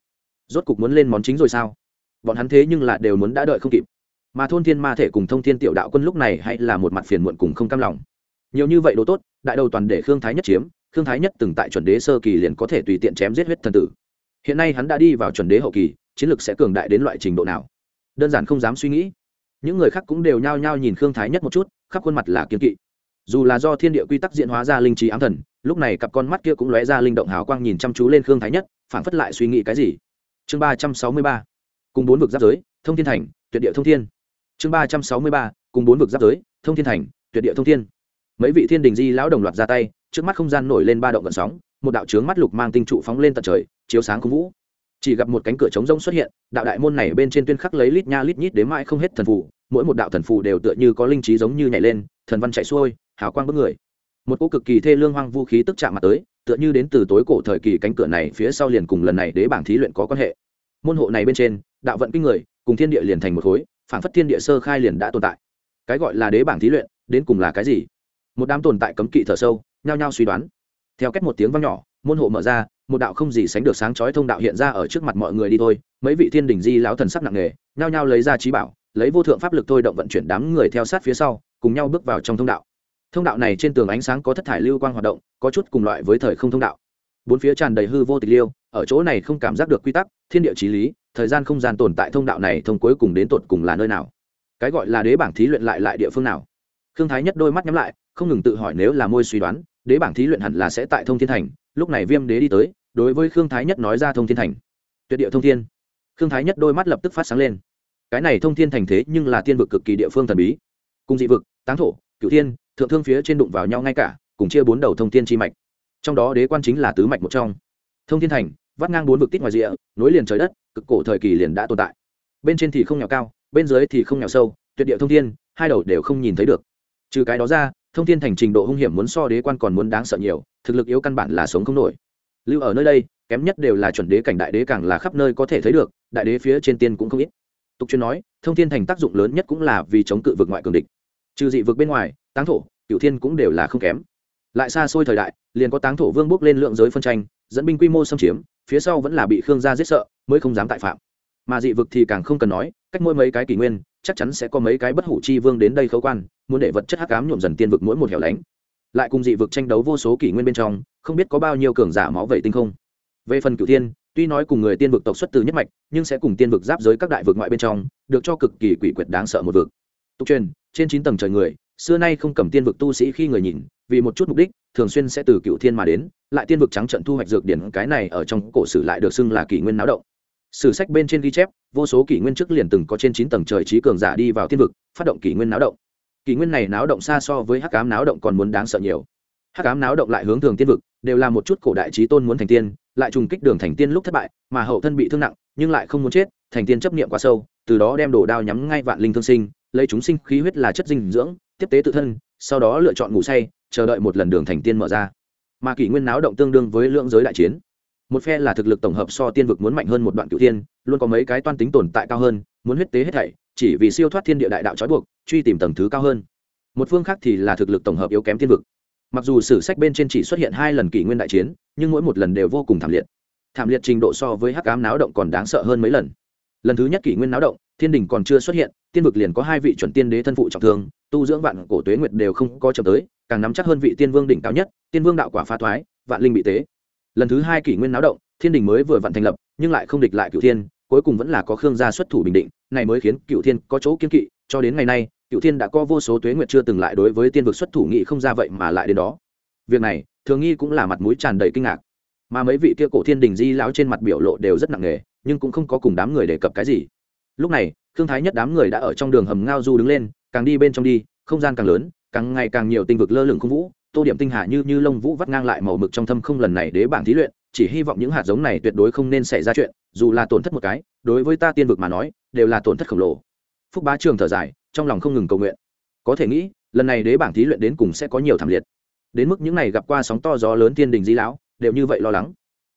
Rốt cục muốn lên món chính rồi sao? Bọn hắn thế nhưng là đều muốn đã đợi không kịp. Mà thôn thiên ma thể cùng thông thiên tiểu đạo quân lúc này hay là một mặt phiền muộn cùng không cam lòng. Nhiều như vậy đồ tốt, đại đầu toàn để khương thái nhất chiếm, khương thái nhất từng tại chuẩn đế sơ kỳ liền có thể tùy tiện chém giết huyết thần tử. Hiện nay hắn đã đi vào chuẩn đế hậu kỳ, chiến lược sẽ cường đại đến loại trình độ nào? Đơn giản không dám suy nghĩ. Những người khác cũng đều nhao nhao nhìn khương thái nhất một chút, khắp khuôn mặt là kiên kỵ. Dù là do thiên địa quy tắc diễn hóa ra linh trí ám thần lúc này cặp con mắt kia cũng lóe ra linh động hào quang nhìn chăm chú lên khương thái nhất phản phất lại suy nghĩ cái gì. Chương ba trăm sáu mươi ba, cùng bốn vực giáp giới, thông thiên thành, tuyệt địa thông thiên. Chương ba trăm sáu mươi ba, cùng bốn vực giáp giới, thông thiên thành, tuyệt địa thông thiên. Mấy vị thiên đình di lão đồng loạt ra tay, trước mắt không gian nổi lên ba động gợn sóng, một đạo trướng mắt lục mang tinh trụ phóng lên tận trời, chiếu sáng không vũ. Chỉ gặp một cánh cửa trống rông xuất hiện, đạo đại môn này bên trên tuyên khắc lấy lít nha lít nhít đến mãi không hết thần phù, mỗi một đạo thần phù đều tựa như có linh trí giống như nhảy lên, thần văn chạy xuôi, hào quang bức người một cỗ cực kỳ thê lương hoang vũ khí tức chạm mặt tới, tựa như đến từ tối cổ thời kỳ cánh cửa này phía sau liền cùng lần này đế bảng thí luyện có quan hệ. Môn hộ này bên trên, đạo vận kinh người, cùng thiên địa liền thành một khối, phản phất thiên địa sơ khai liền đã tồn tại. Cái gọi là đế bảng thí luyện, đến cùng là cái gì? Một đám tồn tại cấm kỵ thở sâu, nhao nhao suy đoán. Theo cách một tiếng vang nhỏ, môn hộ mở ra, một đạo không gì sánh được sáng chói thông đạo hiện ra ở trước mặt mọi người đi thôi. Mấy vị thiên đình di lão thần sắc nặng nề, nhao nhao lấy ra trí bảo, lấy vô thượng pháp lực thôi động vận chuyển đám người theo sát phía sau, cùng nhau bước vào trong thông đạo thông đạo này trên tường ánh sáng có thất thải lưu quang hoạt động, có chút cùng loại với thời không thông đạo. Bốn phía tràn đầy hư vô tịch liêu, ở chỗ này không cảm giác được quy tắc, thiên địa trí lý, thời gian không gian tồn tại thông đạo này thông cuối cùng đến tột cùng là nơi nào? Cái gọi là đế bảng thí luyện lại lại địa phương nào? Khương thái nhất đôi mắt nhắm lại, không ngừng tự hỏi nếu là môi suy đoán, đế bảng thí luyện hẳn là sẽ tại thông thiên thành, lúc này viêm đế đi tới, đối với khương thái nhất nói ra thông thiên thành. Tuyệt địa thông thiên. Khương thái nhất đôi mắt lập tức phát sáng lên. Cái này thông thiên thành thế nhưng là tiên vực cực kỳ địa phương thần bí. Cùng dị vực, táng thổ cựu thiên thượng thương phía trên đụng vào nhau ngay cả, cùng chia bốn đầu thông thiên chi mạch. Trong đó đế quan chính là tứ mạch một trong. Thông thiên thành, vắt ngang bốn vực tích ngoài rìa, nối liền trời đất, cực cổ thời kỳ liền đã tồn tại. Bên trên thì không nhỏ cao, bên dưới thì không nhỏ sâu, tuyệt địa thông thiên, hai đầu đều không nhìn thấy được. Trừ cái đó ra, thông thiên thành trình độ hung hiểm muốn so đế quan còn muốn đáng sợ nhiều, thực lực yếu căn bản là sống không nổi. Lưu ở nơi đây, kém nhất đều là chuẩn đế cảnh đại đế càng là khắp nơi có thể thấy được, đại đế phía trên tiên cũng không ít. Tục chuyên nói, thông thiên thành tác dụng lớn nhất cũng là vì chống cự vực ngoại cường địch. Trừ dị vực bên ngoài táng thổ cựu thiên cũng đều là không kém. Lại xa xôi thời đại, liền có táng thổ vương bước lên lượng giới phân tranh, dẫn binh quy mô xâm chiếm, phía sau vẫn là bị khương gia giết sợ, mới không dám tại phạm. Mà dị vực thì càng không cần nói, cách mỗi mấy cái kỷ nguyên, chắc chắn sẽ có mấy cái bất hủ chi vương đến đây khấu quan, muốn để vật chất hắc ám nhuộm dần tiên vực mỗi một hẻo lánh. Lại cùng dị vực tranh đấu vô số kỷ nguyên bên trong, không biết có bao nhiêu cường giả máu vậy tinh không. Về phần cửu tiên tuy nói cùng người tiên vực tộc xuất từ nhất mạch, nhưng sẽ cùng tiên vực giáp giới các đại vực ngoại bên trong, được cho cực kỳ quỷ quyệt đáng sợ một vực. Tục truyền, trên chín tầng trời người xưa nay không cầm tiên vực tu sĩ khi người nhìn, vì một chút mục đích, thường xuyên sẽ từ cựu thiên mà đến, lại tiên vực trắng trận thu hoạch dược điển cái này ở trong cổ sử lại được xưng là kỷ nguyên náo động. Sử sách bên trên ghi chép, vô số kỷ nguyên trước liền từng có trên chín tầng trời trí cường giả đi vào tiên vực, phát động kỷ nguyên náo động. Kỷ nguyên này náo động xa so với hắc cám náo động còn muốn đáng sợ nhiều. Hắc cám náo động lại hướng thường tiên vực, đều là một chút cổ đại trí tôn muốn thành tiên, lại trùng kích đường thành tiên lúc thất bại, mà hậu thân bị thương nặng, nhưng lại không muốn chết, thành tiên chấp niệm quá sâu, từ đó đem đồ đao nhắm ngay vạn linh thương sinh lấy chúng sinh khí huyết là chất dinh dưỡng, tiếp tế tự thân, sau đó lựa chọn ngủ say, chờ đợi một lần đường thành tiên mở ra. Mà kỷ nguyên náo động tương đương với lượng giới đại chiến. Một phe là thực lực tổng hợp so tiên vực muốn mạnh hơn một đoạn cựu tiên luôn có mấy cái toan tính tồn tại cao hơn, muốn huyết tế hết thảy, chỉ vì siêu thoát thiên địa đại đạo trói buộc, truy tìm tầng thứ cao hơn. Một phương khác thì là thực lực tổng hợp yếu kém tiên vực. Mặc dù sử sách bên trên chỉ xuất hiện hai lần kỷ nguyên đại chiến, nhưng mỗi một lần đều vô cùng thảm liệt. Thảm liệt trình độ so với hắc ám náo động còn đáng sợ hơn mấy lần. Lần thứ nhất kỷ nguyên náo động thiên đình còn chưa xuất hiện, tiên vực liền có hai vị chuẩn tiên đế thân phụ trọng thương, tu dưỡng vạn cổ tuế nguyệt đều không có chậm tới, càng nắm chắc hơn vị tiên vương đỉnh cao nhất, tiên vương đạo quả phá thoái, vạn linh bị tế. Lần thứ hai kỷ nguyên náo động, thiên đình mới vừa vặn thành lập, nhưng lại không địch lại cựu thiên, cuối cùng vẫn là có khương gia xuất thủ bình định, này mới khiến cựu thiên có chỗ kiên kỵ, cho đến ngày nay cựu thiên đã có vô số tuế nguyệt chưa từng lại đối với tiên vực xuất thủ nghị không ra vậy mà lại đến đó. Việc này, thường nghi cũng là mặt mũi tràn đầy kinh ngạc. Mà mấy vị kia cổ thiên đình di lão trên mặt biểu lộ đều rất nặng nề, nhưng cũng không có cùng đám người đề cập cái gì lúc này thương thái nhất đám người đã ở trong đường hầm ngao du đứng lên, càng đi bên trong đi, không gian càng lớn, càng ngày càng nhiều tinh vực lơ lửng không vũ, tô điểm tinh hạ như như lông vũ vắt ngang lại màu mực trong thâm không lần này đế bảng thí luyện, chỉ hy vọng những hạt giống này tuyệt đối không nên xảy ra chuyện, dù là tổn thất một cái, đối với ta tiên vực mà nói, đều là tổn thất khổng lồ. Phúc bá trường thở dài, trong lòng không ngừng cầu nguyện. Có thể nghĩ, lần này đế bảng thí luyện đến cùng sẽ có nhiều thảm liệt. Đến mức những này gặp qua sóng to gió lớn tiên đình di lão, đều như vậy lo lắng.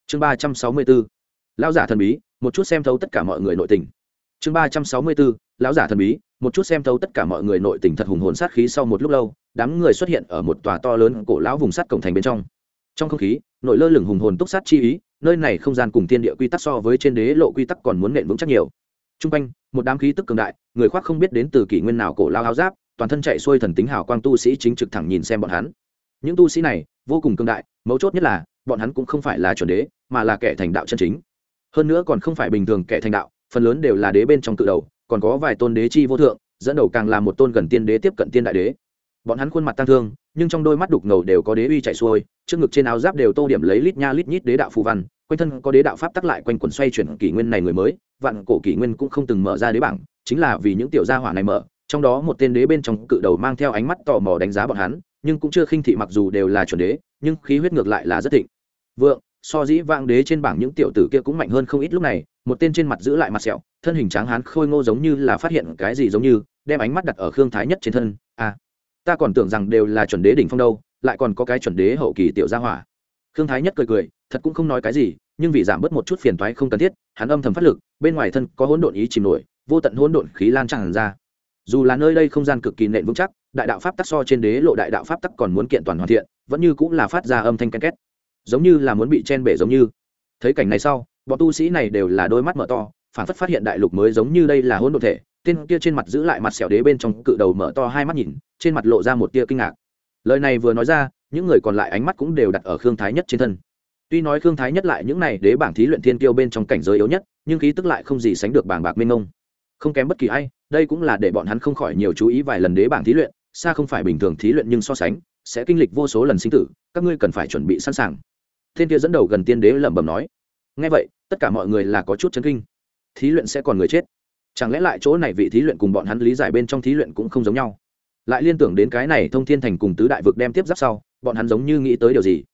Chương ba trăm sáu mươi bốn. Lao giả thần bí, một chút xem thấu tất cả mọi người nội tình chương ba trăm sáu mươi bốn lão giả thần bí, một chút xem thấu tất cả mọi người nội tình thật hùng hồn sát khí sau một lúc lâu, đám người xuất hiện ở một tòa to lớn cổ lão vùng sắt cổng thành bên trong. Trong không khí, nội lơ lửng hùng hồn túc sát chi ý, nơi này không gian cùng tiên địa quy tắc so với trên đế lộ quy tắc còn muốn nện vững chắc nhiều. T r u n g quanh, một đám khí tức cường đại, người khoác không biết đến từ kỷ nguyên nào cổ lao áo giáp, toàn thân chạy xuôi thần tính hào quang tu sĩ chính trực thẳng nhìn xem bọn hắn. Những tu sĩ này, vô cùng cường đại, mấu chốt nhất là, bọn hắn cũng không phải là chuẩn đế, mà là kẻ thành đạo chân chính. Hơn nữa còn không phải bình thường kẻ thành đạo phần lớn đều là đế bên trong cự đầu, còn có vài tôn đế chi vô thượng, dẫn đầu càng là một tôn gần tiên đế tiếp cận tiên đại đế. Bọn hắn khuôn mặt tăng thương, nhưng trong đôi mắt đục ngầu đều có đế uy chạy xuôi, trước ngực trên áo giáp đều tô điểm lấy lít nha lít nhít đế đạo phù văn, quanh thân có đế đạo pháp tắc lại quanh quần xoay chuyển kỷ nguyên này người mới, vạn cổ kỷ nguyên cũng không từng mở ra đế bảng, chính là vì những tiểu gia hỏa này mở, trong đó một tên đế bên trong cự đầu mang theo ánh mắt tò mò đánh giá bọn hắn, nhưng cũng chưa khinh thị mặc dù đều là chuẩn đế, nhưng khí huyết ngược lại là rất thịnh. Vượng, so dĩ vang đế trên bảng những tiểu tử kia cũng mạnh hơn không ít lúc này một tên trên mặt giữ lại mặt sẹo thân hình tráng hán khôi ngô giống như là phát hiện cái gì giống như đem ánh mắt đặt ở khương thái nhất trên thân. A à, ta còn tưởng rằng đều là chuẩn đế đỉnh phong đâu lại còn có cái chuẩn đế hậu kỳ tiểu gia hỏa. Khương thái nhất cười cười thật cũng không nói cái gì nhưng vì giảm bớt một chút phiền toái không cần thiết hắn âm thầm phát lực bên ngoài thân có hỗn độn ý chìm nổi vô tận hỗn độn khí lan tràn ra. Dù là nơi đây không gian cực kỳ nện vững chắc đại đạo pháp tắc so trên đế lộ đại đạo pháp tắc còn muốn kiện toàn hoàn thiện vẫn như cũng là phát ra âm thanh ken két giống như là muốn bị chen bể giống như. Thấy cảnh này sau bọn tu sĩ này đều là đôi mắt mở to phản phất phát hiện đại lục mới giống như đây là hỗn độn thể, tên kia trên mặt giữ lại mặt sẹo đế bên trong cự đầu mở to hai mắt nhìn, trên mặt lộ ra một tia kinh ngạc. Lời này vừa nói ra, những người còn lại ánh mắt cũng đều đặt ở khương thái nhất trên thân. Tuy nói khương thái nhất lại những này đế bảng thí luyện thiên tiêu bên trong cảnh giới yếu nhất, nhưng khí tức lại không gì sánh được bảng bạc minh ông không kém bất kỳ ai, đây cũng là để bọn hắn không khỏi nhiều chú ý vài lần đế bảng thí luyện, xa không phải bình thường thí luyện nhưng so sánh, sẽ kinh lịch vô số lần sinh tử, các ngươi cần phải chuẩn bị sẵn sàng. Thiên kia dẫn đầu gần tiên đế lẩm bẩm nói ngay vậy, tất cả mọi người là có chút chấn kinh. Thí luyện sẽ còn người chết. Chẳng lẽ lại chỗ này vị thí luyện cùng bọn hắn lý giải bên trong thí luyện cũng không giống nhau? Lại liên tưởng đến cái này thông thiên thành cùng tứ đại vực đem tiếp giáp sau, bọn hắn giống như nghĩ tới điều gì?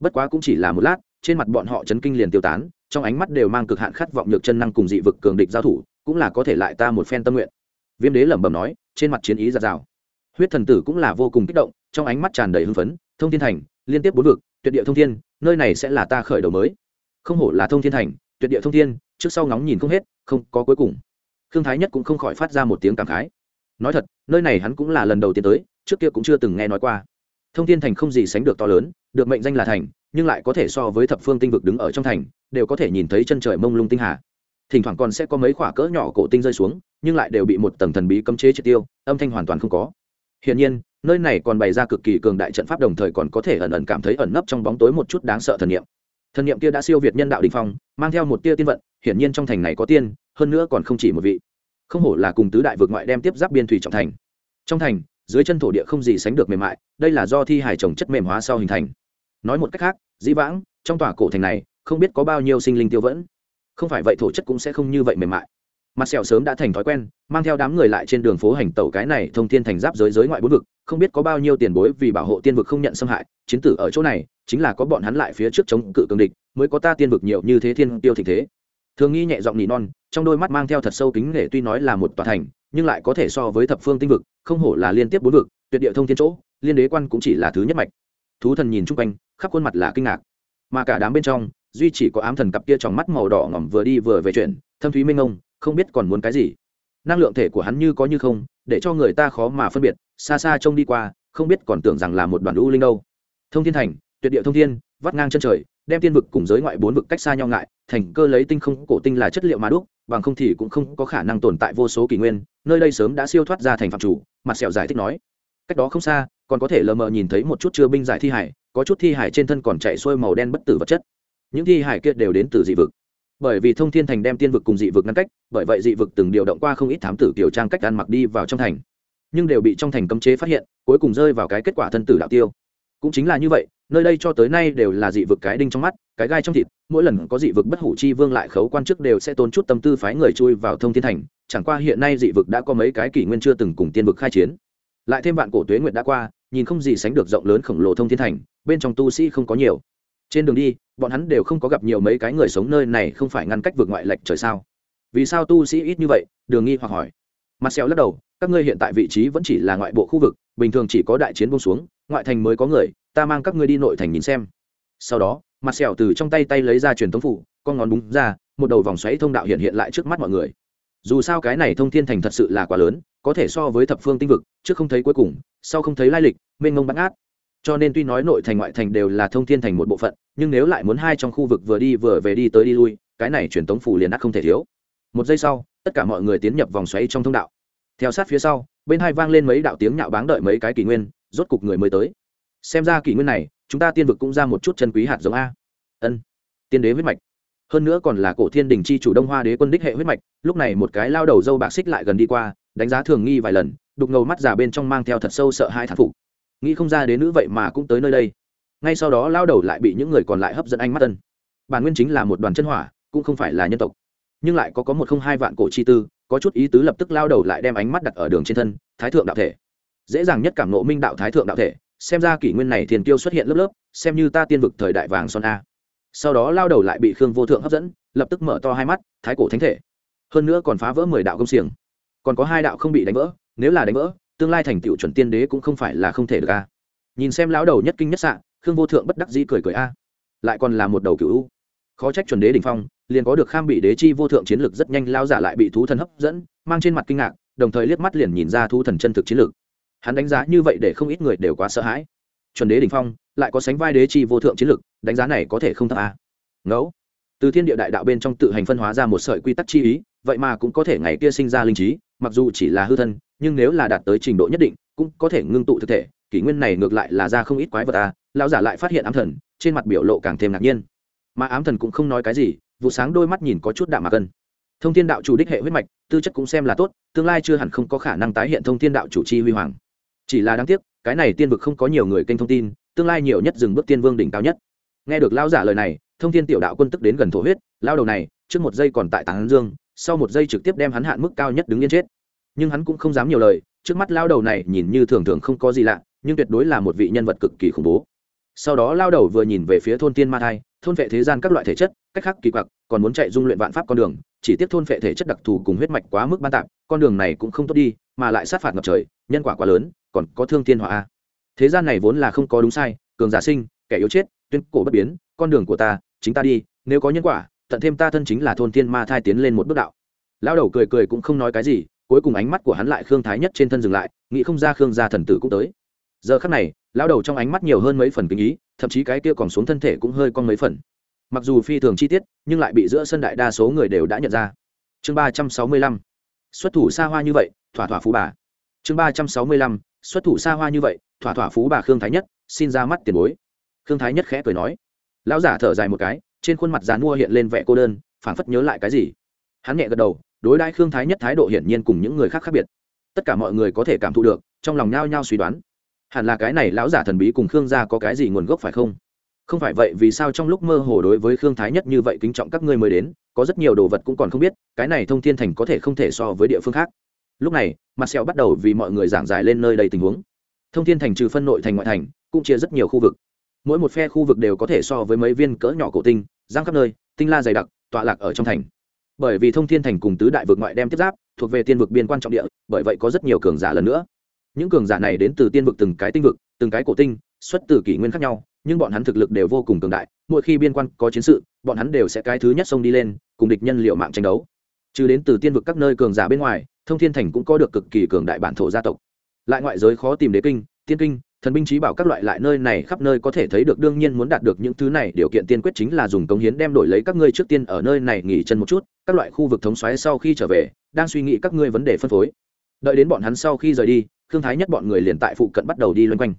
Bất quá cũng chỉ là một lát, trên mặt bọn họ chấn kinh liền tiêu tán, trong ánh mắt đều mang cực hạn khát vọng nhược chân năng cùng dị vực cường địch giao thủ, cũng là có thể lại ta một phen tâm nguyện. Viêm đế lẩm bẩm nói, trên mặt chiến ý giạt rào. Huyết thần tử cũng là vô cùng kích động, trong ánh mắt tràn đầy hưng phấn, thông thiên thành, liên tiếp bốn vực, tuyệt địa thông thiên, nơi này sẽ là ta khởi đầu mới không hổ là thông thiên thành, tuyệt địa thông thiên, trước sau ngóng nhìn không hết, không có cuối cùng. Khương thái nhất cũng không khỏi phát ra một tiếng cảm khái. Nói thật, nơi này hắn cũng là lần đầu tiên tới, trước kia cũng chưa từng nghe nói qua. Thông thiên thành không gì sánh được to lớn, được mệnh danh là thành, nhưng lại có thể so với thập phương tinh vực đứng ở trong thành, đều có thể nhìn thấy chân trời mông lung tinh hà. Thỉnh thoảng còn sẽ có mấy khoả cỡ nhỏ cổ tinh rơi xuống, nhưng lại đều bị một tầng thần bí cấm chế triệt tiêu, âm thanh hoàn toàn không có. Hiển nhiên, nơi này còn bày ra cực kỳ cường đại trận pháp đồng thời còn có thể ẩn ẩn cảm thấy ẩn nấp trong bóng tối một chút đáng sợ thần niệm thần niệm kia đã siêu việt nhân đạo đình phong, mang theo một tia tiên vận, hiển nhiên trong thành này có tiên, hơn nữa còn không chỉ một vị. Không hổ là cùng tứ đại vượt ngoại đem tiếp giáp biên thủy trọng thành. Trong thành, dưới chân thổ địa không gì sánh được mềm mại, đây là do thi hải trồng chất mềm hóa sau hình thành. Nói một cách khác, dĩ vãng, trong tòa cổ thành này, không biết có bao nhiêu sinh linh tiêu vẫn. Không phải vậy thổ chất cũng sẽ không như vậy mềm mại. Mặt sẹo sớm đã thành thói quen, mang theo đám người lại trên đường phố hành tẩu cái này thông thiên thành giáp giới giới ngoại bốn vực, không biết có bao nhiêu tiền bối vì bảo hộ tiên vực không nhận xâm hại, chiến tử ở chỗ này chính là có bọn hắn lại phía trước chống cự cường địch, mới có ta tiên vực nhiều như thế thiên tiêu thịnh thế. Thường nghi nhẹ giọng nỉ non, trong đôi mắt mang theo thật sâu kính nể tuy nói là một tòa thành, nhưng lại có thể so với thập phương tinh vực, không hổ là liên tiếp bốn vực, tuyệt địa thông thiên chỗ, liên đế quan cũng chỉ là thứ nhất mạch. Thú thần nhìn chung quanh, khắp khuôn mặt là kinh ngạc. Mà cả đám bên trong, duy chỉ có ám thần cặp kia trong mắt màu đỏ ngỏm vừa đi vừa về chuyện, thâm thúy minh ông không biết còn muốn cái gì. Năng lượng thể của hắn như có như không, để cho người ta khó mà phân biệt, xa xa trông đi qua, không biết còn tưởng rằng là một đoàn u linh đâu. Thông thiên thành tuyệt địa thông thiên, vắt ngang chân trời, đem tiên vực cùng giới ngoại bốn vực cách xa nhau ngại, thành cơ lấy tinh không cổ tinh là chất liệu mà đúc, bằng không thì cũng không có khả năng tồn tại vô số kỷ nguyên, nơi đây sớm đã siêu thoát ra thành phạm chủ, mặt sẹo giải thích nói. Cách đó không xa, còn có thể lờ mờ nhìn thấy một chút chưa binh giải thi hải, có chút thi hải trên thân còn chạy xuôi màu đen bất tử vật chất. Những thi hải kia đều đến từ dị vực. Bởi vì thông thiên thành đem tiên vực cùng dị vực ngăn cách, bởi vậy dị vực từng điều động qua không ít thám tử kiểu trang cách ăn mặc đi vào trong thành. Nhưng đều bị trong thành cấm chế phát hiện, cuối cùng rơi vào cái kết quả thân tử đạo tiêu. Cũng chính là như vậy nơi đây cho tới nay đều là dị vực cái đinh trong mắt, cái gai trong thịt, mỗi lần có dị vực bất hủ chi vương lại khấu quan chức đều sẽ tốn chút tâm tư phái người chui vào thông thiên thành, chẳng qua hiện nay dị vực đã có mấy cái kỷ nguyên chưa từng cùng tiên vực khai chiến. Lại thêm vạn cổ tuế nguyệt đã qua, nhìn không gì sánh được rộng lớn khổng lồ thông thiên thành, bên trong tu sĩ không có nhiều. Trên đường đi, bọn hắn đều không có gặp nhiều mấy cái người sống nơi này không phải ngăn cách vượt ngoại lệch trời sao? Vì sao tu sĩ ít như vậy? Đường nghi hoặc hỏi. Mặt xéo lắc đầu, các ngươi hiện tại vị trí vẫn chỉ là ngoại bộ khu vực, bình thường chỉ có đại chiến bông xuống, ngoại thành mới có người ta mang các ngươi đi nội thành nhìn xem. Sau đó, mặt sẹo từ trong tay tay lấy ra truyền tống phủ, con ngón búng ra, một đầu vòng xoáy thông đạo hiện hiện lại trước mắt mọi người. Dù sao cái này thông thiên thành thật sự là quá lớn, có thể so với thập phương tinh vực, trước không thấy cuối cùng, sau không thấy lai lịch, mênh mông bắn ngát. Cho nên tuy nói nội thành ngoại thành đều là thông thiên thành một bộ phận, nhưng nếu lại muốn hai trong khu vực vừa đi vừa về đi tới đi lui, cái này truyền tống phủ liền ắt không thể thiếu. Một giây sau, tất cả mọi người tiến nhập vòng xoáy trong thông đạo. Theo sát phía sau, bên hai vang lên mấy đạo tiếng nhạo báng đợi mấy cái kỷ nguyên, rốt cục người mới tới xem ra kỷ nguyên này, chúng ta tiên vực cũng ra một chút chân quý hạt giống a. Ân, tiên đế huyết mạch. Hơn nữa còn là cổ thiên đình chi chủ đông hoa đế quân đích hệ huyết mạch, lúc này một cái lao đầu dâu bạc xích lại gần đi qua, đánh giá thường nghi vài lần, đục ngầu mắt già bên trong mang theo thật sâu sợ hai thản phục. Nghĩ không ra đến nữ vậy mà cũng tới nơi đây. Ngay sau đó lao đầu lại bị những người còn lại hấp dẫn ánh mắt tân bản nguyên chính là một đoàn chân hỏa, cũng không phải là nhân tộc. Nhưng lại có có một không hai vạn cổ chi tư, có chút ý tứ lập tức lao đầu lại đem ánh mắt đặt ở đường trên thân, thái thượng đạo thể. Dễ dàng nhất cảm nộ minh đạo thái thượng đạo thể xem ra kỷ nguyên này thiền tiêu xuất hiện lớp lớp, xem như ta tiên vực thời đại vàng son a. Sau đó lao đầu lại bị khương vô thượng hấp dẫn, lập tức mở to hai mắt, thái cổ thánh thể. Hơn nữa còn phá vỡ mười đạo công xiềng. Còn có hai đạo không bị đánh vỡ, nếu là đánh vỡ, tương lai thành tựu chuẩn tiên đế cũng không phải là không thể được a. Nhìn xem lão đầu nhất kinh nhất sạn khương vô thượng bất đắc dĩ cười cười a. Lại còn là một đầu cựu u. Khó trách chuẩn đế đình phong, liền có được kham bị đế chi vô thượng chiến lực rất nhanh lao giả lại bị thú thần hấp dẫn, mang trên mặt kinh ngạc, đồng thời liếc mắt liền nhìn ra thú thần chân thực chiến lực hắn đánh giá như vậy để không ít người đều quá sợ hãi chuẩn đế đình phong, lại có sánh vai đế chi vô thượng chiến lực, đánh giá này có thể không thấp à? ngẫu, từ thiên địa đại đạo bên trong tự hành phân hóa ra một sợi quy tắc chi ý, vậy mà cũng có thể ngày kia sinh ra linh trí, mặc dù chỉ là hư thân, nhưng nếu là đạt tới trình độ nhất định, cũng có thể ngưng tụ thực thể, kỷ nguyên này ngược lại là ra không ít quái vật à? lão giả lại phát hiện ám thần, trên mặt biểu lộ càng thêm ngạc nhiên mà ám thần cũng không nói cái gì, vụ sáng đôi mắt nhìn có chút đạm mạc cân thông thiên đạo chủ đích hệ huyết mạch, tư chất cũng xem là tốt, tương lai chưa hẳn không có khả năng tái hiện thông thiên đạo chủ chi huy hoàng chỉ là đáng tiếc, cái này tiên vực không có nhiều người kênh thông tin, tương lai nhiều nhất dừng bước tiên vương đỉnh cao nhất. Nghe được lao giả lời này, thông thiên tiểu đạo quân tức đến gần thổ huyết, lao đầu này, trước một giây còn tại tảng dương, sau một giây trực tiếp đem hắn hạn mức cao nhất đứng yên chết. Nhưng hắn cũng không dám nhiều lời, trước mắt lao đầu này nhìn như thường thường không có gì lạ, nhưng tuyệt đối là một vị nhân vật cực kỳ khủng bố. Sau đó lao đầu vừa nhìn về phía thôn tiên ma thai, thôn vệ thế gian các loại thể chất, cách khác kỳ quặc, còn muốn chạy dung luyện vạn pháp con đường, chỉ tiếp thôn vệ thể chất đặc thù cùng huyết mạch quá mức ban tạp, con đường này cũng không tốt đi, mà lại sát phạt ngập trời, nhân quả quá lớn còn có thương thiên hỏa thế gian này vốn là không có đúng sai, cường giả sinh, kẻ yếu chết, tuyên cổ bất biến, con đường của ta, chính ta đi, nếu có nhân quả, tận thêm ta thân chính là thôn thiên ma thai tiến lên một bước đạo. Lão đầu cười cười cũng không nói cái gì, cuối cùng ánh mắt của hắn lại khương thái nhất trên thân dừng lại, nghĩ không ra khương gia thần tử cũng tới. Giờ khắc này, Lão đầu trong ánh mắt nhiều hơn mấy phần kinh ý, thậm chí cái kia còn xuống thân thể cũng hơi con mấy phần. Mặc dù phi thường chi tiết, nhưng lại bị giữa sân đại đa số người đều đã nhận ra. Chương ba trăm sáu mươi lăm. Xuất thủ xa hoa như vậy, thỏa thỏa phú bà. Chương ba trăm sáu mươi lăm xuất thủ xa hoa như vậy, thỏa thỏa phú bà khương thái nhất, xin ra mắt tiền bối. Khương thái nhất khẽ cười nói. Lão giả thở dài một cái, trên khuôn mặt dán mua hiện lên vẻ cô đơn, phảng phất nhớ lại cái gì. Hắn nhẹ gật đầu, đối đãi khương thái nhất thái độ hiển nhiên cùng những người khác khác biệt. Tất cả mọi người có thể cảm thụ được, trong lòng nhao nhao suy đoán. Hẳn là cái này lão giả thần bí cùng khương gia có cái gì nguồn gốc phải không? Không phải vậy, vì sao trong lúc mơ hồ đối với khương thái nhất như vậy kính trọng các ngươi mới đến, có rất nhiều đồ vật cũng còn không biết, cái này thông thiên thành có thể không thể so với địa phương khác lúc này, mặt sẹo bắt đầu vì mọi người giảng giải lên nơi đây tình huống. Thông thiên thành trừ phân nội thành ngoại thành, cũng chia rất nhiều khu vực. Mỗi một phe khu vực đều có thể so với mấy viên cỡ nhỏ cổ tinh, giang khắp nơi, tinh la dày đặc, tọa lạc ở trong thành. Bởi vì thông thiên thành cùng tứ đại vực ngoại đem tiếp giáp, thuộc về tiên vực biên quan trọng địa, bởi vậy có rất nhiều cường giả lần nữa. Những cường giả này đến từ tiên vực từng cái tinh vực, từng cái cổ tinh, xuất từ kỷ nguyên khác nhau, nhưng bọn hắn thực lực đều vô cùng cường đại, mỗi khi biên quan có chiến sự, bọn hắn đều sẽ cái thứ nhất xông đi lên, cùng địch nhân liệu mạng tranh đấu trừ đến từ tiên vực các nơi cường giả bên ngoài, thông thiên thành cũng có được cực kỳ cường đại bản thổ gia tộc. Lại ngoại giới khó tìm đế kinh, tiên kinh, thần binh trí bảo các loại lại nơi này khắp nơi có thể thấy được đương nhiên muốn đạt được những thứ này, điều kiện tiên quyết chính là dùng cống hiến đem đổi lấy các ngươi trước tiên ở nơi này nghỉ chân một chút, các loại khu vực thống xoáy sau khi trở về, đang suy nghĩ các ngươi vấn đề phân phối. Đợi đến bọn hắn sau khi rời đi thương thái nhất bọn người liền tại phụ cận bắt đầu đi loanh quanh.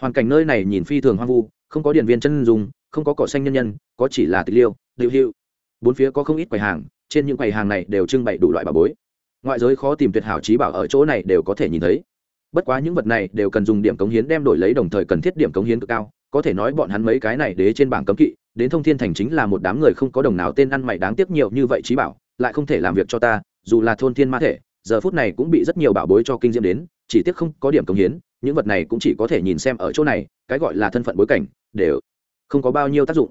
Hoàn cảnh nơi này nhìn phi thường hoang vu, không có điện viên chân dùng không có cỏ xanh nhân nhân, có chỉ là tịch liêu, điệu hiệu bốn phía có không ít quầy hàng trên những quầy hàng này đều trưng bày đủ loại bảo bối. Ngoại giới khó tìm tuyệt hảo trí bảo ở chỗ này đều có thể nhìn thấy. Bất quá những vật này đều cần dùng điểm cống hiến đem đổi lấy đồng thời cần thiết điểm cống hiến cực cao. Có thể nói bọn hắn mấy cái này đế trên bảng cấm kỵ, đến thông thiên thành chính là một đám người không có đồng nào tên ăn mày đáng tiếc nhiều như vậy trí bảo, lại không thể làm việc cho ta, dù là thôn thiên ma thể, giờ phút này cũng bị rất nhiều bảo bối cho kinh diễm đến, chỉ tiếc không có điểm cống hiến, những vật này cũng chỉ có thể nhìn xem ở chỗ này, cái gọi là thân phận bối cảnh, đều không có bao nhiêu tác dụng.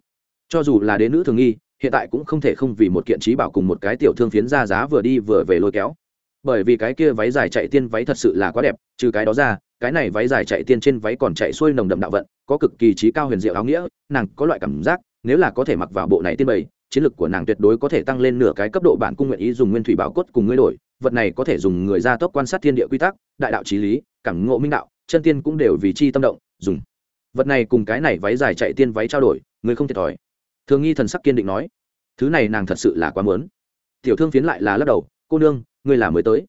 Cho dù là đế nữ thường nghi hiện tại cũng không thể không vì một kiện trí bảo cùng một cái tiểu thương phiến ra giá vừa đi vừa về lôi kéo. Bởi vì cái kia váy dài chạy tiên váy thật sự là quá đẹp, trừ cái đó ra, cái này váy dài chạy tiên trên váy còn chạy xuôi nồng đậm đạo vận, có cực kỳ trí cao huyền diệu áo nghĩa, nàng có loại cảm giác, nếu là có thể mặc vào bộ này tiên bầy chiến lực của nàng tuyệt đối có thể tăng lên nửa cái cấp độ bản cung nguyện ý dùng nguyên thủy bảo cốt cùng ngươi đổi, vật này có thể dùng người ra tốc quan sát thiên địa quy tắc, đại đạo trí lý, cảm ngộ minh đạo, chân tiên cũng đều vì chi tâm động, dùng. Vật này cùng cái này váy dài chạy tiên váy trao đổi người không thiệt thòi thường nghi thần sắc kiên định nói, thứ này nàng thật sự là quá muốn. Tiểu thương phiến lại là lắc đầu, cô nương, ngươi là mới tới.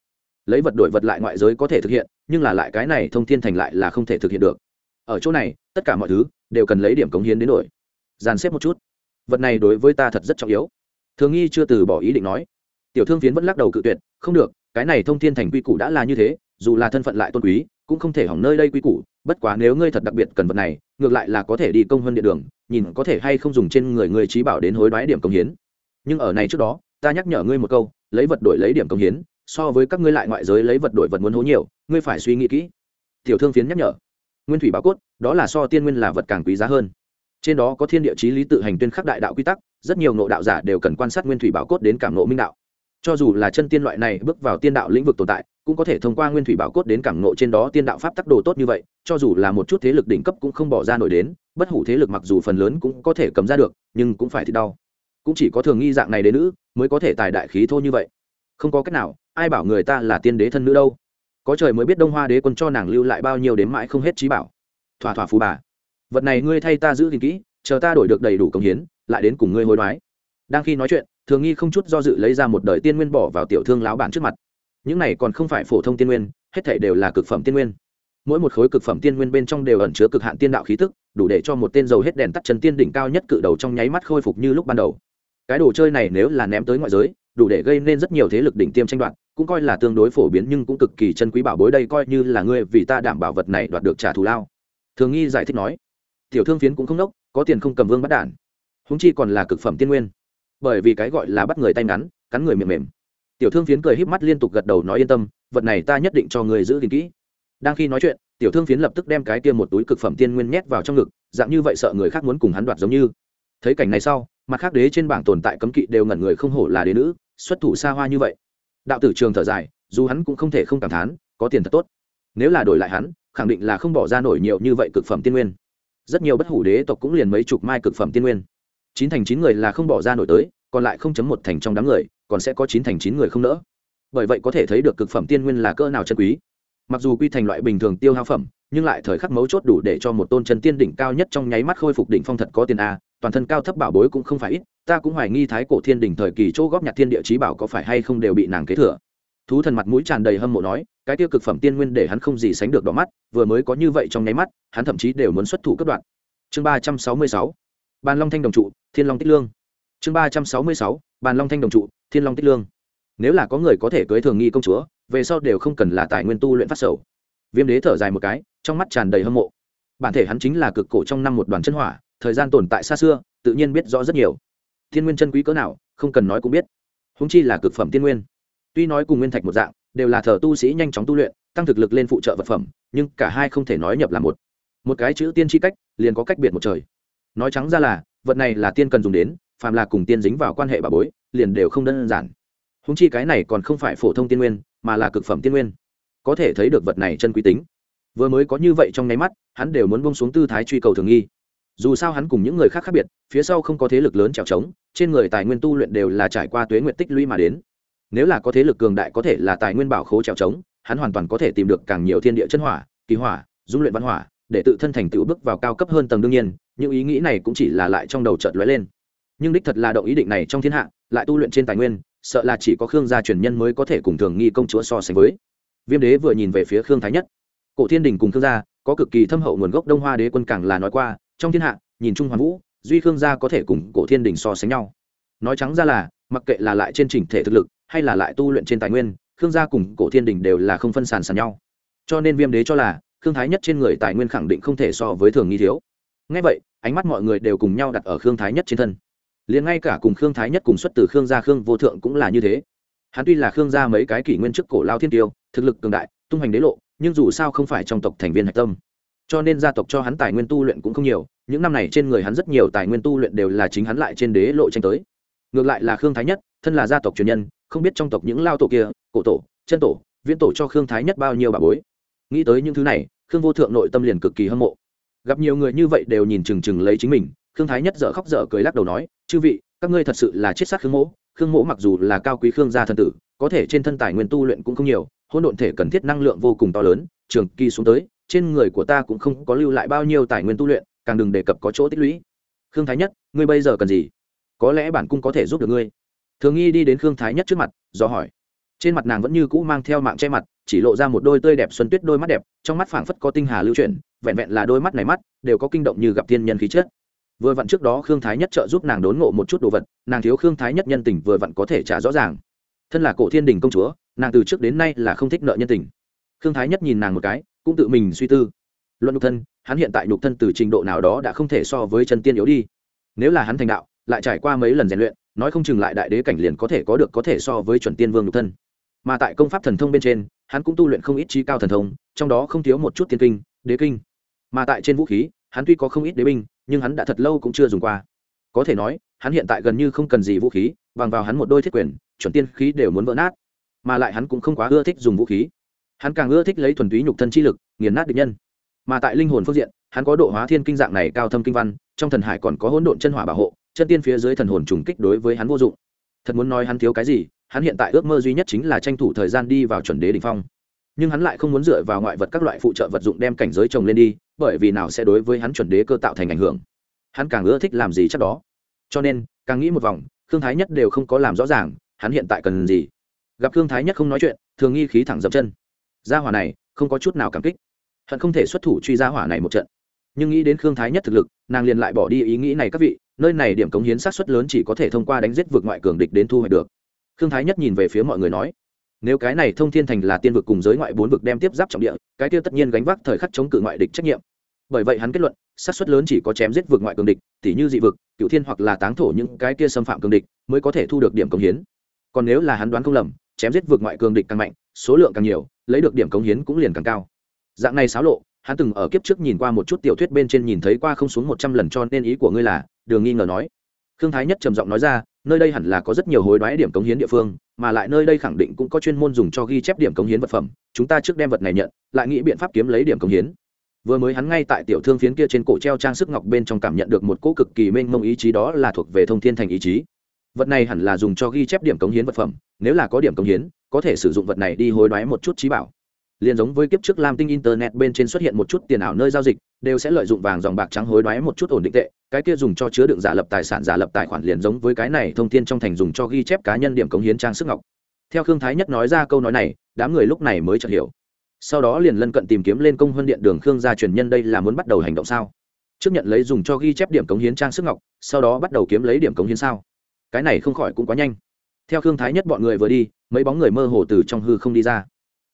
Lấy vật đổi vật lại ngoại giới có thể thực hiện, nhưng là lại cái này thông thiên thành lại là không thể thực hiện được. Ở chỗ này, tất cả mọi thứ đều cần lấy điểm cống hiến đến đổi. Dàn xếp một chút. Vật này đối với ta thật rất trọng yếu. Thường nghi chưa từ bỏ ý định nói. Tiểu thương phiến vẫn lắc đầu cự tuyệt, không được, cái này thông thiên thành quy củ đã là như thế, dù là thân phận lại tôn quý, cũng không thể hỏng nơi đây quy củ bất quá nếu ngươi thật đặc biệt cần vật này, ngược lại là có thể đi công hơn địa đường, nhìn có thể hay không dùng trên người ngươi trí bảo đến hối đoái điểm công hiến. Nhưng ở này trước đó, ta nhắc nhở ngươi một câu, lấy vật đổi lấy điểm công hiến, so với các ngươi lại ngoại giới lấy vật đổi vật muốn hố nhiều, ngươi phải suy nghĩ kỹ. Tiểu thương phiến nhắc nhở, nguyên thủy báo cốt, đó là so tiên nguyên là vật càng quý giá hơn. Trên đó có thiên địa chí lý tự hành tuyên khắc đại đạo quy tắc, rất nhiều ngộ đạo giả đều cần quan sát nguyên thủy bảo cốt đến cảm ngộ minh đạo. Cho dù là chân tiên loại này bước vào tiên đạo lĩnh vực tồn tại cũng có thể thông qua nguyên thủy bảo cốt đến cảng nộ trên đó tiên đạo pháp tắc đồ tốt như vậy, cho dù là một chút thế lực đỉnh cấp cũng không bỏ ra nổi đến, bất hủ thế lực mặc dù phần lớn cũng có thể cầm ra được, nhưng cũng phải thì đau. Cũng chỉ có thường nghi dạng này đến nữ, mới có thể tài đại khí thô như vậy. Không có cách nào, ai bảo người ta là tiên đế thân nữ đâu. Có trời mới biết đông hoa đế quân cho nàng lưu lại bao nhiêu đến mãi không hết trí bảo. Thỏa thỏa phù bà. Vật này ngươi thay ta giữ gìn kỹ, chờ ta đổi được đầy đủ công hiến, lại đến cùng ngươi hối đoái. Đang khi nói chuyện, thường nghi không chút do dự lấy ra một đời tiên nguyên bỏ vào tiểu thương lão bản trước mặt những này còn không phải phổ thông tiên nguyên, hết thể đều là cực phẩm tiên nguyên. Mỗi một khối cực phẩm tiên nguyên bên trong đều ẩn chứa cực hạn tiên đạo khí tức, đủ để cho một tên dầu hết đèn tắt chân tiên đỉnh cao nhất cự đầu trong nháy mắt khôi phục như lúc ban đầu. Cái đồ chơi này nếu là ném tới ngoại giới, đủ để gây nên rất nhiều thế lực đỉnh tiêm tranh đoạt, cũng coi là tương đối phổ biến nhưng cũng cực kỳ chân quý bảo bối đây coi như là ngươi vì ta đảm bảo vật này đoạt được trả thù lao. Thường nghi giải thích nói, tiểu thương phiến cũng không nốc có tiền không cầm vương bắt đản. Húng chi còn là cực phẩm tiên nguyên. Bởi vì cái gọi là bắt người tay ngắn, cắn người mềm mềm tiểu thương phiến cười híp mắt liên tục gật đầu nói yên tâm, vật này ta nhất định cho người giữ gìn kỹ. Đang khi nói chuyện, tiểu thương phiến lập tức đem cái kia một túi cực phẩm tiên nguyên nhét vào trong ngực, dạng như vậy sợ người khác muốn cùng hắn đoạt giống như. Thấy cảnh này sau, mặt khác đế trên bảng tồn tại cấm kỵ đều ngẩn người không hổ là đế nữ, xuất thủ xa hoa như vậy. Đạo tử trường thở dài, dù hắn cũng không thể không cảm thán, có tiền thật tốt. Nếu là đổi lại hắn, khẳng định là không bỏ ra nổi nhiều như vậy cực phẩm tiên nguyên. Rất nhiều bất hủ đế tộc cũng liền mấy chục mai cực phẩm tiên nguyên. Chín thành chín người là không bỏ ra nổi tới còn lại không chấm một thành trong đám người, còn sẽ có chín thành chín người không nỡ. Bởi vậy có thể thấy được cực phẩm tiên nguyên là cỡ nào chân quý. Mặc dù quy thành loại bình thường tiêu hao phẩm, nhưng lại thời khắc mấu chốt đủ để cho một tôn chân tiên đỉnh cao nhất trong nháy mắt khôi phục đỉnh phong thật có tiền a, toàn thân cao thấp bảo bối cũng không phải ít, ta cũng hoài nghi thái cổ thiên đỉnh thời kỳ chỗ góp nhặt thiên địa trí bảo có phải hay không đều bị nàng kế thừa. Thú thần mặt mũi tràn đầy hâm mộ nói, cái tiêu cực phẩm tiên nguyên để hắn không gì sánh được đỏ mắt, vừa mới có như vậy trong nháy mắt, hắn thậm chí đều muốn xuất thủ cấp đoạn chương ba trăm sáu mươi sáu. Bàn long thanh đồng trụ, thiên long tích lương chương ba trăm sáu mươi sáu, bàn long thanh đồng trụ, thiên long tích lương. Nếu là có người có thể cưới thường nghi công chúa, về sau đều không cần là tài nguyên tu luyện phát sầu. Viêm đế thở dài một cái, trong mắt tràn đầy hâm mộ. Bản thể hắn chính là cực cổ trong năm một đoàn chân hỏa, thời gian tồn tại xa xưa, tự nhiên biết rõ rất nhiều. Thiên nguyên chân quý cỡ nào, không cần nói cũng biết. Húng chi là cực phẩm tiên nguyên. Tuy nói cùng nguyên thạch một dạng, đều là thờ tu sĩ nhanh chóng tu luyện, tăng thực lực lên phụ trợ vật phẩm, nhưng cả hai không thể nói nhập là một. Một cái chữ tiên tri cách, liền có cách biệt một trời. Nói trắng ra là, vật này là tiên cần dùng đến phàm là cùng tiên dính vào quan hệ bà bối, liền đều không đơn giản. Húng chi cái này còn không phải phổ thông tiên nguyên, mà là cực phẩm tiên nguyên. Có thể thấy được vật này chân quý tính. Vừa mới có như vậy trong nháy mắt, hắn đều muốn bông xuống tư thái truy cầu thường nghi. Dù sao hắn cùng những người khác khác biệt, phía sau không có thế lực lớn trèo trống trên người tài nguyên tu luyện đều là trải qua tuế nguyện tích lũy mà đến. Nếu là có thế lực cường đại có thể là tài nguyên bảo khố trèo trống hắn hoàn toàn có thể tìm được càng nhiều thiên địa chân hỏa, kỳ hỏa, dung luyện văn hỏa, để tự thân thành tựu bước vào cao cấp hơn tầng đương nhiên, những ý nghĩ này cũng chỉ là lại trong đầu chợt lóe lên nhưng đích thật là động ý định này trong thiên hạ, lại tu luyện trên tài nguyên, sợ là chỉ có khương gia truyền nhân mới có thể cùng thường nghi công chúa so sánh với. Viêm đế vừa nhìn về phía khương thái nhất. Cổ thiên đình cùng khương gia, có cực kỳ thâm hậu nguồn gốc đông hoa đế quân càng là nói qua, trong thiên hạ, nhìn trung hoàn vũ, duy khương gia có thể cùng cổ thiên đình so sánh nhau. Nói trắng ra là, mặc kệ là lại trên chỉnh thể thực lực, hay là lại tu luyện trên tài nguyên, khương gia cùng cổ thiên đình đều là không phân sàn sàn nhau. Cho nên viêm đế cho là, khương thái nhất trên người tài nguyên khẳng định không thể so với thường nghi thiếu. Ngay vậy, ánh mắt mọi người đều cùng nhau đặt ở khương thái nhất trên thân liền ngay cả cùng khương thái nhất cùng xuất từ khương gia khương vô thượng cũng là như thế. Hắn tuy là khương gia mấy cái kỷ nguyên trước cổ lao thiên tiêu, thực lực cường đại, tung hành đế lộ, nhưng dù sao không phải trong tộc thành viên hạch tâm. Cho nên gia tộc cho hắn tài nguyên tu luyện cũng không nhiều, những năm này trên người hắn rất nhiều tài nguyên tu luyện đều là chính hắn lại trên đế lộ tranh tới. Ngược lại là khương thái nhất, thân là gia tộc truyền nhân, không biết trong tộc những lao tổ kia, cổ tổ, chân tổ, viễn tổ cho khương thái nhất bao nhiêu bà bối. Nghĩ tới những thứ này, khương vô thượng nội tâm liền cực kỳ hâm mộ. Gặp nhiều người như vậy đều nhìn chừng chừng lấy chính mình khương thái nhất dở khóc dở cười lắc đầu nói, chư vị, các ngươi thật sự là chết sát khương mỗ. Khương mỗ mặc dù là cao quý khương gia thần tử, có thể trên thân tài nguyên tu luyện cũng không nhiều hôn độn thể cần thiết năng lượng vô cùng to lớn, trường kỳ xuống tới, trên người của ta cũng không có lưu lại bao nhiêu tài nguyên tu luyện, càng đừng đề cập có chỗ tích lũy. Khương thái nhất, ngươi bây giờ cần gì? Có lẽ bản cung có thể giúp được ngươi. Thường nghi đi đến khương thái nhất trước mặt, do hỏi. Trên mặt nàng vẫn như cũ mang theo mạng che mặt, chỉ lộ ra một đôi tươi đẹp xuân tuyết đôi mắt đẹp, trong mắt phảng phất có tinh hà lưu chuyển, vẹn vẹn là đôi mắt này mắt, đều có kinh động như gặp thiên nhân khí chất vừa vặn trước đó khương thái nhất trợ giúp nàng đốn ngộ một chút đồ vật, nàng thiếu khương thái nhất nhân tình vừa vặn có thể trả rõ ràng. Thân là cổ thiên đình công chúa, nàng từ trước đến nay là không thích nợ nhân tình. Khương thái nhất nhìn nàng một cái, cũng tự mình suy tư. Luận nhục thân, hắn hiện tại nhục thân từ trình độ nào đó đã không thể so với chân tiên yếu đi. Nếu là hắn thành đạo, lại trải qua mấy lần rèn luyện, nói không chừng lại đại đế cảnh liền có thể có được có thể so với chuẩn tiên vương nhục thân. Mà tại công pháp thần thông bên trên, hắn cũng tu luyện không ít trí cao thần thông, trong đó không thiếu một chút tiên kinh, đế kinh. Mà tại trên vũ khí hắn tuy có không ít đế binh, nhưng hắn đã thật lâu cũng chưa dùng qua. Có thể nói, hắn hiện tại gần như không cần gì vũ khí, bằng vào hắn một đôi thiết quyền, chuẩn tiên khí đều muốn vỡ nát. Mà lại hắn cũng không quá ưa thích dùng vũ khí. Hắn càng ưa thích lấy thuần túy nhục thân chi lực, nghiền nát địch nhân. Mà tại linh hồn phương diện, hắn có độ hóa thiên kinh dạng này cao thâm kinh văn, trong thần hải còn có hỗn độn chân hỏa bảo hộ, chân tiên phía dưới thần hồn trùng kích đối với hắn vô dụng. Thật muốn nói hắn thiếu cái gì, hắn hiện tại ước mơ duy nhất chính là tranh thủ thời gian đi vào chuẩn đế đ ỉ n h phong nhưng hắn lại không muốn dựa vào ngoại vật các loại phụ trợ vật dụng đem cảnh giới trồng lên đi, bởi vì nào sẽ đối với hắn chuẩn đế cơ tạo thành ảnh hưởng. Hắn càng ưa thích làm gì chắc đó. Cho nên, càng nghĩ một vòng thương thái nhất đều không có làm rõ ràng, hắn hiện tại cần gì. Gặp thương thái nhất không nói chuyện, thường nghi khí thẳng dập chân. Gia hỏa này, không có chút nào cảm kích. Hận không thể xuất thủ truy gia hỏa này một trận. Nhưng nghĩ đến khương thái nhất thực lực, nàng liền lại bỏ đi ý nghĩ này các vị, nơi này điểm cống hiến sát xuất lớn chỉ có thể thông qua đánh giết vượt ngoại cường địch đến thu hoạch được. Khương thái nhất nhìn về phía mọi người nói nếu cái này thông thiên thành là tiên vực cùng giới ngoại bốn vực đem tiếp giáp trọng địa, cái tiêu tất nhiên gánh vác thời khắc chống cự ngoại địch trách nhiệm. Bởi vậy hắn kết luận sát xuất lớn chỉ có chém giết vượt ngoại cường địch, tỉ như dị vực, cựu thiên hoặc là táng thổ những cái kia xâm phạm cường địch mới có thể thu được điểm cống hiến. Còn nếu là hắn đoán không lầm, chém giết vượt ngoại cường địch càng mạnh, số lượng càng nhiều, lấy được điểm cống hiến cũng liền càng cao. Dạng này xáo lộ, hắn từng ở kiếp trước nhìn qua một chút tiểu thuyết bên trên nhìn thấy qua không xuống một trăm lần cho nên ý của ngươi là đường nghi ngờ nói. Khương thái nhất trầm giọng nói ra, nơi đây hẳn là có rất nhiều hối đoái điểm cống hiến địa phương mà lại nơi đây khẳng định cũng có chuyên môn dùng cho ghi chép điểm cống hiến vật phẩm, chúng ta trước đem vật này nhận, lại nghĩ biện pháp kiếm lấy điểm cống hiến. Vừa mới hắn ngay tại tiểu thương phiến kia trên cổ treo trang sức ngọc bên trong cảm nhận được một cỗ cực kỳ mênh mông ý chí đó là thuộc về thông thiên thành ý chí. Vật này hẳn là dùng cho ghi chép điểm cống hiến vật phẩm, nếu là có điểm cống hiến, có thể sử dụng vật này đi hối đoái một chút trí bảo liền giống với kiếp trước lam tinh internet bên trên xuất hiện một chút tiền ảo nơi giao dịch, đều sẽ lợi dụng vàng dòng bạc trắng hối đoái một chút ổn định tệ, cái kia dùng cho chứa đựng giả lập tài sản giả lập tài khoản liền giống với cái này thông tin trong thành dùng cho ghi chép cá nhân điểm cống hiến trang sức ngọc. Theo khương thái nhất nói ra câu nói này, đám người lúc này mới chợt hiểu. Sau đó liền lân cận tìm kiếm lên công hơn điện đường khương gia truyền nhân đây là muốn bắt đầu hành động sao? Trước nhận lấy dùng cho ghi chép điểm cống hiến trang sức ngọc, sau đó bắt đầu kiếm lấy điểm cống hiến sao? Cái này không khỏi cũng quá nhanh. Theo khương thái nhất bọn người vừa đi, mấy bóng người mơ hồ từ trong hư không đi ra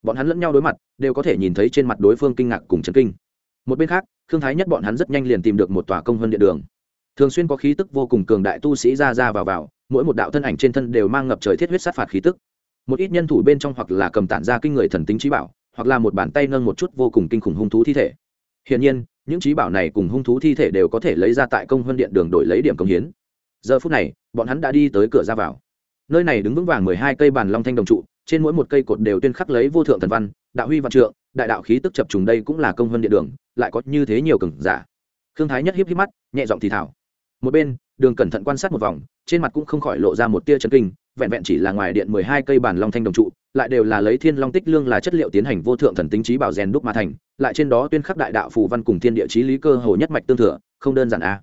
bọn hắn lẫn nhau đối mặt, đều có thể nhìn thấy trên mặt đối phương kinh ngạc cùng chấn kinh. Một bên khác Thương thái nhất bọn hắn rất nhanh liền tìm được một tòa công hơn điện đường. Thường xuyên có khí tức vô cùng cường đại tu sĩ ra ra vào vào, mỗi một đạo thân ảnh trên thân đều mang ngập trời thiết huyết sát phạt khí tức. Một ít nhân thủ bên trong hoặc là cầm tản ra kinh người thần tính trí bảo, hoặc là một bàn tay nâng một chút vô cùng kinh khủng hung thú thi thể. Hiển nhiên, những trí bảo này cùng hung thú thi thể đều có thể lấy ra tại công hơn điện đường đổi lấy điểm công hiến. Giờ phút này, bọn hắn đã đi tới cửa ra vào. Nơi này đứng vững vàng mười hai cây bàn long thanh đồng trụ trên mỗi một cây cột đều tuyên khắc lấy vô thượng thần văn, đạo huy văn trượng, đại đạo khí tức chập trùng đây cũng là công hơn địa đường, lại có như thế nhiều cường giả khương thái nhất hiếp hiếp mắt, nhẹ giọng thì thảo một bên, đường cẩn thận quan sát một vòng, trên mặt cũng không khỏi lộ ra một tia chấn kinh, vẹn vẹn chỉ là ngoài điện mười hai cây bản long thanh đồng trụ, lại đều là lấy thiên long tích lương là chất liệu tiến hành vô thượng thần tính trí bảo rèn đúc mà thành, lại trên đó tuyên khắc đại đạo phù văn cùng thiên địa chí lý cơ hồ nhất mạch tương thừa, không đơn giản a à.